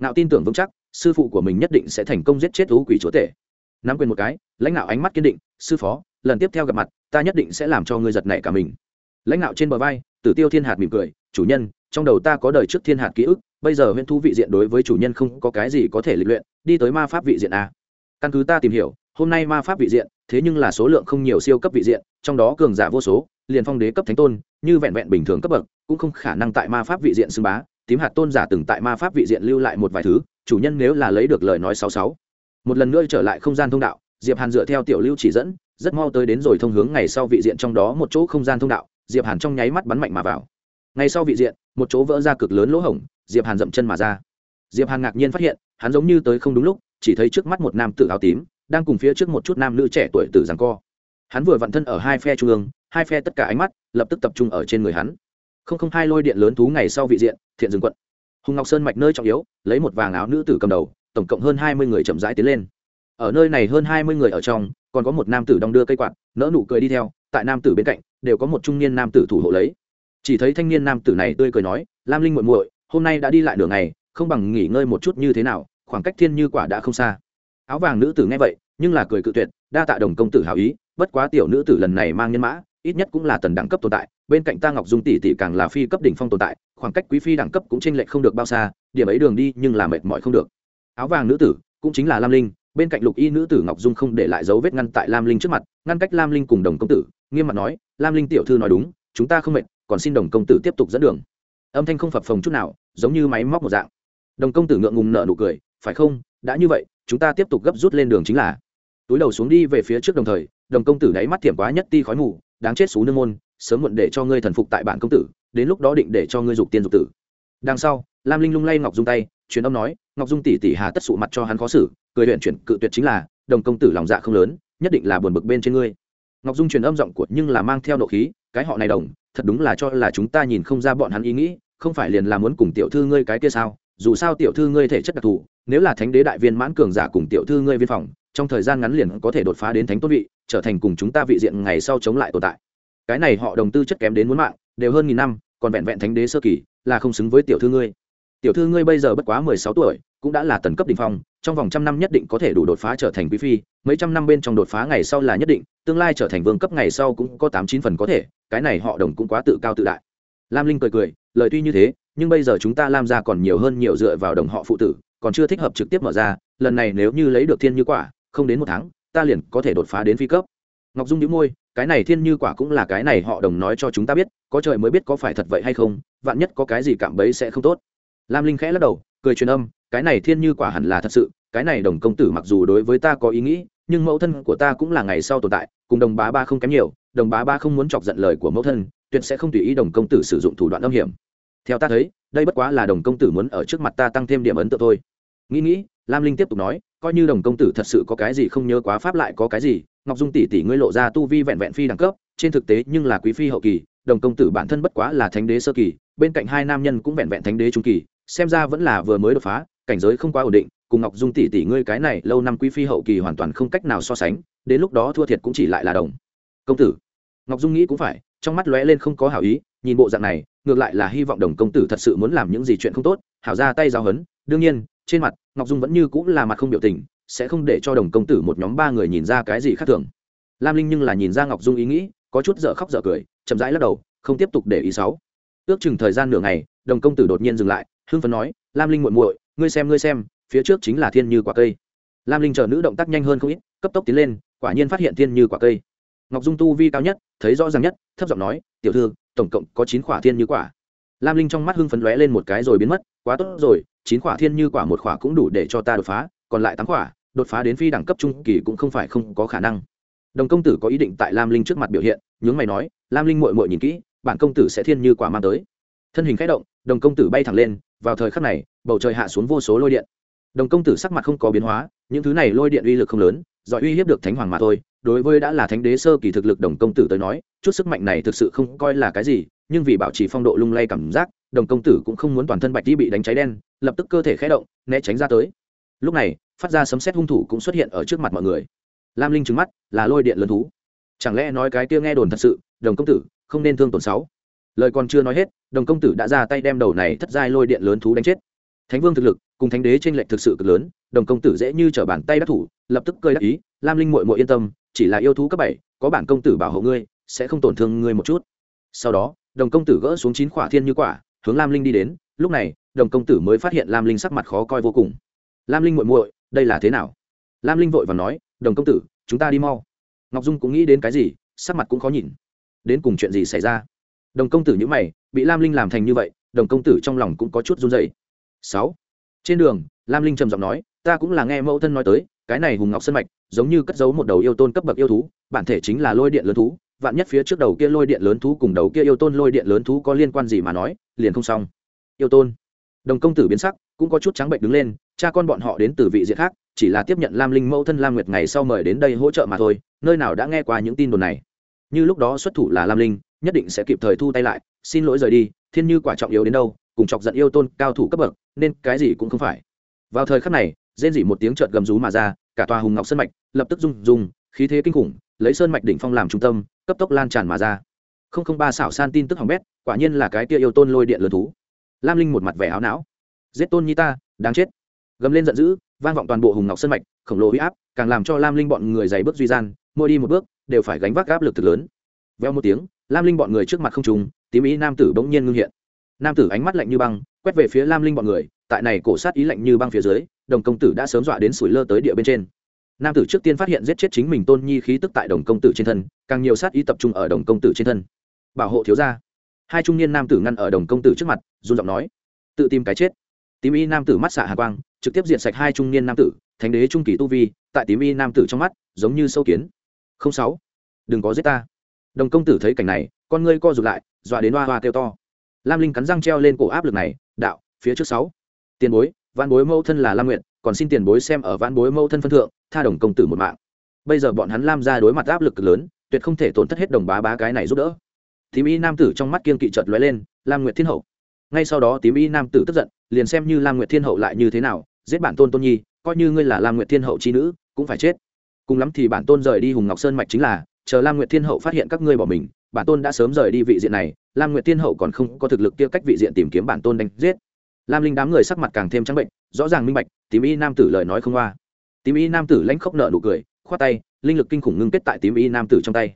ngạo tin tưởng vững chắc, sư phụ của mình nhất định sẽ thành công giết chết thú quỷ chúa tể. Nắm quyền một cái, lãnh đạo ánh mắt kiên định, sư phó, lần tiếp theo gặp mặt, ta nhất định sẽ làm cho ngươi giật nảy cả mình. Lãnh đạo trên bờ vai, tử tiêu thiên hạt mỉm cười, chủ nhân, trong đầu ta có đời trước thiên hạt ký ức, bây giờ huyễn thú vị diện đối với chủ nhân không có cái gì có thể lịch luyện, đi tới ma pháp vị diện a căn cứ ta tìm hiểu, hôm nay ma pháp vị diện, thế nhưng là số lượng không nhiều siêu cấp vị diện, trong đó cường giả vô số, liền phong đế cấp thánh tôn, như vẹn vẹn bình thường cấp bậc, cũng không khả năng tại ma pháp vị diện xưng bá tím hạt tôn giả từng tại ma pháp vị diện lưu lại một vài thứ, chủ nhân nếu là lấy được lời nói sáu sáu. Một lần nữa trở lại không gian thông đạo, diệp hàn dựa theo tiểu lưu chỉ dẫn, rất mau tới đến rồi thông hướng ngày sau vị diện trong đó một chỗ không gian thông đạo, diệp hàn trong nháy mắt bắn mạnh mà vào. Ngày sau vị diện, một chỗ vỡ ra cực lớn lỗ hổng, diệp hàn dậm chân mà ra. Diệp hàn ngạc nhiên phát hiện, hắn giống như tới không đúng lúc, chỉ thấy trước mắt một nam tử áo tím, đang cùng phía trước một chút nam nữ trẻ tuổi tử giằng co. Hắn vừa vặn thân ở hai phe trung ương, hai phe tất cả ánh mắt, lập tức tập trung ở trên người hắn không không hai lôi điện lớn thú ngày sau vị diện, thiện dừng quận. Hùng ngọc sơn mạch nơi trọng yếu, lấy một vàng áo nữ tử cầm đầu, tổng cộng hơn hai mươi người chậm rãi tiến lên. Ở nơi này hơn hai mươi người ở trong, còn có một nam tử đong đưa cây quạt nỡ nụ cười đi theo, tại nam tử bên cạnh, đều có một trung niên nam tử thủ hộ lấy. Chỉ thấy thanh niên nam tử này tươi cười nói, lam linh muội muội, hôm nay đã đi lại đường này không bằng nghỉ ngơi một chút như thế nào, khoảng cách thiên như quả đã không xa. Áo vàng nữ tử nghe vậy, nhưng là cười cự tuyệt, đa tạ đồng công tử hảo ý, bất quá tiểu nữ tử lần này mang nhân mã ít nhất cũng là tần đẳng cấp tồn tại, bên cạnh ta ngọc dung tỷ tỷ càng là phi cấp đỉnh phong tồn tại, khoảng cách quý phi đẳng cấp cũng chênh lệch không được bao xa, điểm ấy đường đi nhưng là mệt mỏi không được. Áo vàng nữ tử, cũng chính là lam linh, bên cạnh lục y nữ tử ngọc dung không để lại dấu vết ngăn tại lam linh trước mặt, ngăn cách lam linh cùng đồng công tử, nghiêm mặt nói, lam linh tiểu thư nói đúng, chúng ta không mệt, còn xin đồng công tử tiếp tục dẫn đường. Âm thanh không phập phồng chút nào, giống như máy móc một dạng. Đồng công tử ngượng ngùng nợ nụ cười, phải không? Đã như vậy, chúng ta tiếp tục gấp rút lên đường chính là. Túi đầu xuống đi về phía trước đồng thời đồng công tử đáy mắt thiểm quá nhất ti khói mù, đáng chết xú nương môn, sớm muộn để cho ngươi thần phục tại bản công tử, đến lúc đó định để cho ngươi dục tiên dục tử. Đằng sau, lam linh lung lay ngọc dung tay, truyền âm nói, ngọc dung tỷ tỷ hà tất sụ mặt cho hắn khó xử, cười luyện chuyển cự tuyệt chính là, đồng công tử lòng dạ không lớn, nhất định là buồn bực bên trên ngươi. Ngọc dung truyền âm giọng của nhưng là mang theo nộ khí, cái họ này đồng, thật đúng là cho là chúng ta nhìn không ra bọn hắn ý nghĩ, không phải liền là muốn cùng tiểu thư ngươi cái kia sao, dù sao tiểu thư ngươi thể chất đặc thù, nếu là thánh đế đại viên mãn cường giả cùng tiểu thư ngươi viên phòng trong thời gian ngắn liền có thể đột phá đến thánh tốt vị, trở thành cùng chúng ta vị diện ngày sau chống lại tồn tại. Cái này họ đồng tư chất kém đến muốn mạng, đều hơn nghìn năm, còn vẹn vẹn thánh đế sơ kỳ, là không xứng với tiểu thư ngươi. Tiểu thư ngươi bây giờ bất quá mười sáu tuổi, cũng đã là tần cấp đ ỉ n h phong, trong vòng trăm năm nhất định có thể đủ đột phá trở thành quý phi, mấy trăm năm bên trong đột phá ngày sau là nhất định, tương lai trở thành vương cấp ngày sau cũng có tám chín phần có thể, cái này họ đồng cũng quá tự cao tự đại. Lam linh cười cười, lời tuy như thế, nhưng bây giờ chúng ta lam ra còn nhiều hơn nhiều dựa vào đồng họ phụ tử, còn chưa thích hợp trực tiếp mở ra, lần này nếu như lấy được thiên như quả không đến một tháng, ta liền có thể đột phá đến phi cấp. Ngọc dung đĩu môi, cái này thiên như quả cũng là cái này họ đồng nói cho chúng ta biết, có trời mới biết có phải thật vậy hay không, vạn nhất có cái gì cảm bấy sẽ không tốt. Lam linh khẽ lắc đầu, cười truyền âm, cái này thiên như quả hẳn là thật sự, cái này đồng công tử mặc dù đối với ta có ý nghĩ, nhưng mẫu thân của ta cũng là ngày sau tồn tại, cùng đồng bá ba không kém nhiều, đồng bá ba không muốn chọc giận lời của mẫu thân, tuyệt sẽ không tùy ý đồng công tử sử dụng thủ đoạn âm hiểm. Theo ta thấy, đây bất quá là đồng công tử muốn ở trước mặt ta tăng thêm điểm ấn tượng thôi. Nghĩ nghĩ lam linh tiếp tục nói, coi như đồng công tử thật sự có cái gì không nhớ quá pháp lại có cái gì, ngọc dung tỷ tỷ ngươi lộ ra tu vi vẹn vẹn phi đẳng cấp, trên thực tế nhưng là quý phi hậu kỳ, đồng công tử bản thân bất quá là thánh đế sơ kỳ, bên cạnh hai nam nhân cũng vẹn vẹn thánh đế trung kỳ, xem ra vẫn là vừa mới đột phá, cảnh giới không quá ổn định, cùng ngọc dung tỷ tỷ ngươi cái này lâu năm quý phi hậu kỳ hoàn toàn không cách nào so sánh, đến lúc đó thua thiệt cũng chỉ lại là đồng. Công tử. Ngọc dung nghĩ cũng phải, trong mắt lóe lên không có hảo ý, nhìn bộ dạng này, ngược lại là hy vọng đồng công tử thật sự muốn làm những gì chuyện không tốt, hảo ra tay giao hấn đương nhiên trên mặt, ngọc dung vẫn như cũng là mặt không biểu tình, sẽ không để cho đồng công tử một nhóm ba người nhìn ra cái gì khác thường. Lam linh nhưng là nhìn ra ngọc dung ý nghĩ, có chút dở khóc dở cười, chậm rãi lắc đầu, không tiếp tục để ý sáu. Ước chừng thời gian nửa ngày, đồng công tử đột nhiên dừng lại, hưng phấn nói, lam linh muội muội, ngươi xem ngươi xem, phía trước chính là thiên như quả cây. Lam linh chờ nữ động tác nhanh hơn không ít, cấp tốc tiến lên, quả nhiên phát hiện thiên như quả cây. Ngọc dung tu vi cao nhất, thấy rõ ràng nhất, thấp giọng nói, tiểu thư, tổng cộng có chín quả thiên như quả. Lam linh trong mắt hưng phấn lóe lên một cái rồi biến mất, quá tốt rồi chín quả thiên như quả một quả cũng đủ để cho ta đột phá, còn lại tám quả đột phá đến phi đẳng cấp trung kỳ cũng không phải không có khả năng. Đồng công tử có ý định tại lam linh trước mặt biểu hiện, nhướng mày nói, lam linh mội mội nhìn kỹ, bản công tử sẽ thiên như quả mang tới. Thân hình k h ẽ động, đồng công tử bay thẳng lên, vào thời khắc này, bầu trời hạ xuống vô số lôi điện. Đồng công tử sắc mặt không có biến hóa, những thứ này lôi điện uy lực không lớn giỏi uy hiếp được thánh hoàng mà thôi, đối với đã là thánh đế sơ kỳ thực lực đồng công tử tới nói, chút sức mạnh này thực sự không coi là cái gì, nhưng vì bảo trì phong độ lung lay cảm giác đồng công tử cũng không muốn toàn thân bạch đi bị đánh cháy đen, lập tức cơ thể khé động, né tránh ra tới. Lúc này, phát ra sấm xét hung thủ cũng xuất hiện ở trước mặt mọi người. Lam linh trứng mắt, là lôi điện lớn thú. Chẳng lẽ nói cái kia nghe đồn thật sự, đồng công tử, không nên thương tổn sáu? Lời còn chưa nói hết, đồng công tử đã ra tay đem đầu này thất giai lôi điện lớn thú đánh chết. Thánh vương thực lực, cùng thánh đế t r ê n lệch thực sự cực lớn, đồng công tử dễ như t r ở bàn tay đắc thủ, lập tức cơi đắc ý, lam linh mội mội yên tâm, chỉ là yêu thú cấp bảy, có bản công tử bảo hộ ngươi, sẽ không tổn thương ngươi một chút. Sau đó, đồng công tử gỡ xuống chín khỏa thiên như quả hướng lam linh đi đến, lúc này, đồng công tử mới phát hiện lam linh sắc mặt khó coi vô cùng. Lam linh muội muội, đây là thế nào? Lam linh vội và nói, đồng công tử, chúng ta đi mau. Ngọc dung cũng nghĩ đến cái gì, sắc mặt cũng khó nhìn. Đến cùng chuyện gì xảy ra? Đồng công tử nhữ mày, bị lam linh làm thành như vậy, đồng công tử trong lòng cũng có chút run dày sáu. Trên đường, lam linh trầm giọng nói, ta cũng là nghe mẫu thân nói tới, cái này hùng ngọc sân mạch, giống như cất giấu một đầu yêu tôn cấp bậc yêu thú, bản thể chính là lôi điện lớn thú vạn nhất phía trước đầu kia lôi điện lớn thú cùng đầu kia yêu tôn lôi điện lớn thú có liên quan gì mà nói, liền không xong. Yêu tôn. Đồng công tử biến sắc, cũng có chút trắng bệnh đứng lên, cha con bọn họ đến từ vị diện khác, chỉ là tiếp nhận lam linh mẫu thân lam nguyệt ngày sau mời đến đây hỗ trợ mà thôi, nơi nào đã nghe qua những tin đồn này. Như lúc đó xuất thủ là lam linh, nhất định sẽ kịp thời thu tay lại, xin lỗi rời đi, thiên như quả trọng yếu đến đâu, cùng chọc giận yêu tôn cao thủ cấp bậc, nên cái gì cũng không phải. Vào thời khắc này, rên dỉ một tiếng trợt gầm rú mà ra, cả tòa hùng ngọc sơn mạch lập tức rung rung, khí thế kinh khủng lấy sơn mạch đỉnh phong làm trung tâm, cấp tốc lan tràn mà ra. Không không ba xảo san tin tức hỏng bét, quả nhiên là cái tia yêu tôn lôi điện lớn thú. Lam linh một mặt vẻ áo não. Giết tôn nhi ta, đáng chết. Gầm lên giận dữ, vang vọng toàn bộ hùng ngọc sơn mạch, khổng lồ huy áp, càng làm cho lam linh bọn người dày bước duy gian, mỗi đi một bước, đều phải gánh vác áp lực thực lớn. Veo một tiếng, lam linh bọn người trước mặt không trùng, tím ý nam tử bỗng nhiên ngưng hiện. Nam tử ánh mắt lạnh như băng, quét về phía lam linh bọn người, tại này cổ sát ý lạnh như băng phía dưới, đồng công tử đã sớm dọa đến sủi lơ tới địa bên trên nam tử trước tiên phát hiện giết chết chính mình tôn nhi khí tức tại đồng công tử trên thân, càng nhiều sát ý tập trung ở đồng công tử trên thân. Bảo hộ thiếu gia. Hai trung niên nam tử ngăn ở đồng công tử trước mặt, run giọng nói, tự tìm cái chết. Tím y nam tử mắt xạ hà quang, trực tiếp diện sạch hai trung niên nam tử, thánh đế trung kỳ tu vi, tại tím y nam tử trong mắt, giống như sâu kiến. Không sáu, đừng có giết ta. Đồng công tử thấy cảnh này, con ngươi co rụt lại, dọa đến hoa hoa kêu to. Lam linh cắn răng treo lên cổ áp lực này, đạo, phía trước sáu, tiền bối văn bối mẫu thân là lam nguyện còn xin tiền bối xem ở văn bối mẫu thân phân thượng, tha đồng công tử một mạng. Bây giờ bọn hắn lam ra đối mặt áp lực lớn, tuyệt không thể tổn thất hết đồng bá bá cái này giúp đỡ. Tím y nam tử trong mắt kiên kỵ chợt lóe lên, lam nguyệt thiên hậu. Ngay sau đó tím y nam tử tức giận, liền xem như lam nguyệt thiên hậu lại như thế nào, giết bản tôn tôn nhi, coi như ngươi là lam nguyệt thiên hậu chi nữ, cũng phải chết. Cùng lắm thì bản tôn rời đi hùng ngọc sơn mạch chính là, chờ lam nguyệt thiên hậu phát hiện các ngươi bỏ mình, bản tôn đã sớm rời đi vị diện này, lam nguyệt thiên hậu còn không có thực lực kia cách vị diện tìm kiếm bản tôn đánh giết lam linh đám người sắc mặt càng thêm trắng bệnh, rõ ràng minh bạch, tím y nam tử lời nói không qua. Tím y nam tử lãnh khốc nợ nụ cười, khoát tay, linh lực kinh khủng ngưng kết tại tím y nam tử trong tay.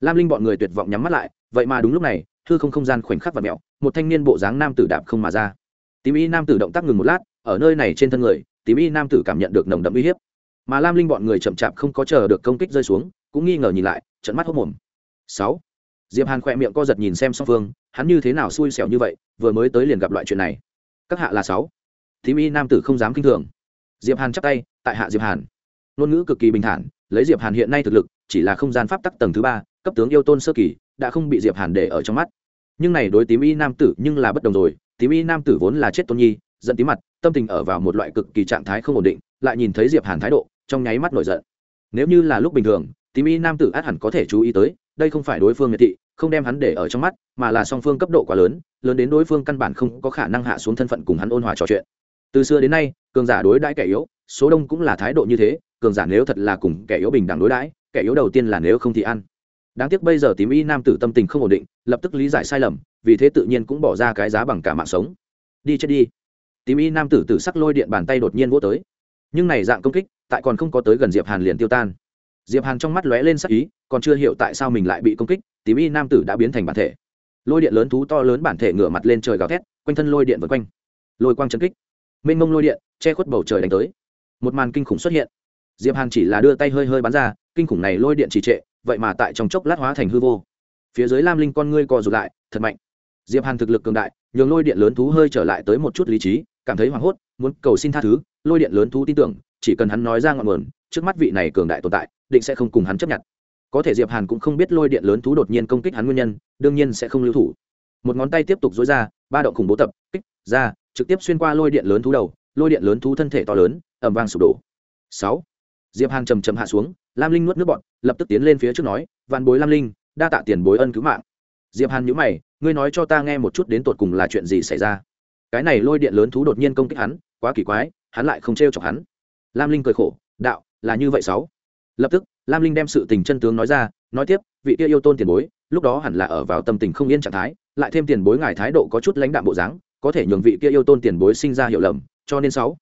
Lam linh bọn người tuyệt vọng nhắm mắt lại, vậy mà đúng lúc này thư không không gian khoảnh khắc và mẹo một thanh niên bộ dáng nam tử đạp không mà ra. Tím y nam tử động tác ngừng một lát, ở nơi này trên thân người, tím y nam tử cảm nhận được nồng đậm uy hiếp. Mà lam linh bọn người chậm chạp không có chờ được công kích rơi xuống, cũng nghi ngờ nhìn lại trận mắt hốc mồm. Sáu. Diệp hàn khỏe miệng co giật nhìn xem song phương, hắn như thế nào xui xẻo như vậy, vừa mới tới liền gặp loại chuyện này các hạ là sáu. Thím y nam tử không dám kinh thường. Diệp hàn chắp tay, tại hạ diệp hàn. Ngôn ngữ cực kỳ bình thản, lấy diệp hàn hiện nay thực lực, chỉ là không gian pháp tắc tầng thứ ba, cấp tướng yêu tôn sơ kỳ, đã không bị diệp hàn để ở trong mắt. Nhưng này đối tím y nam tử nhưng là bất đồng rồi, tím y nam tử vốn là chết tôn nhi, giận tí mặt, tâm tình ở vào một loại cực kỳ trạng thái không ổn định, lại nhìn thấy diệp hàn thái độ, trong nháy mắt nổi giận. Nếu như là lúc bình thường, tím y nam tử át hẳn có thể chú ý tới đây không phải đối phương miệt thị, không đem hắn để ở trong mắt, mà là song phương cấp độ quá lớn lớn đến đối phương căn bản không có khả năng hạ xuống thân phận cùng hắn ôn hòa trò chuyện. Từ xưa đến nay, cường giả đối đãi kẻ yếu, số đông cũng là thái độ như thế, cường giả nếu thật là cùng kẻ yếu bình đẳng đối đãi, kẻ yếu đầu tiên là nếu không thì ăn. Đáng tiếc bây giờ tím y nam tử tâm tình không ổn định, lập tức lý giải sai lầm, vì thế tự nhiên cũng bỏ ra cái giá bằng cả mạng sống. Đi chết đi. Tím y nam tử tử sắc lôi điện bàn tay đột nhiên vỗ tới. Nhưng này dạng công kích, tại còn không có tới gần diệp hàn liền tiêu tan diệp hàn trong mắt lóe lên sắc ý, còn chưa hiểu tại sao mình lại bị công kích, tím y nam tử đã biến thành bản thể. Lôi điện lớn thú to lớn bản thể ngửa mặt lên trời gào thét, quanh thân lôi điện vượt quanh. Lôi quang chấn kích. Mênh mông lôi điện, che khuất bầu trời đánh tới. Một màn kinh khủng xuất hiện. Diệp hàn chỉ là đưa tay hơi hơi bắn ra, kinh khủng này lôi điện trì trệ, vậy mà tại trong chốc lát hóa thành hư vô. Phía dưới lam linh con ngươi co rụt lại, thật mạnh. Diệp hàn thực lực cường đại, nhường lôi điện lớn thú hơi trở lại tới một chút lý trí, cảm thấy hoảng hốt, muốn cầu xin tha thứ, lôi điện lớn thú tin tưởng, chỉ cần hắn nói ra ngọn nguồn, trước mắt vị này cường đại tồn tại định sẽ không cùng hắn chấp nhận. Có thể diệp hàn cũng không biết lôi điện lớn thú đột nhiên công kích hắn nguyên nhân, đương nhiên sẽ không lưu thủ. Một ngón tay tiếp tục dối ra, ba động khủng bố tập, kích, ra, trực tiếp xuyên qua lôi điện lớn thú đầu, lôi điện lớn thú thân thể to lớn ẩm vang sụp đổ. Sáu. Diệp hàn trầm trầm hạ xuống, lam linh nuốt nước bọn lập tức tiến lên phía trước nói, vạn bối lam linh, đa tạ tiền bối ân cứu mạng. Diệp hàn nhíu mày, ngươi nói cho ta nghe một chút đến tột cùng là chuyện gì xảy ra? Cái này lôi điện lớn thú đột nhiên công kích hắn, quá kỳ quái, hắn lại không trêu chọc hắn. Lam linh cười khổ, đạo, là như vậy sáu lập tức, lam linh đem sự tình chân tướng nói ra, nói tiếp, vị kia yêu tôn tiền bối, lúc đó hẳn là ở vào tâm tình không yên trạng thái, lại thêm tiền bối ngài thái độ có chút lãnh đạm bộ dáng, có thể nhường vị kia yêu tôn tiền bối sinh ra hiểu lầm, cho nên sáu.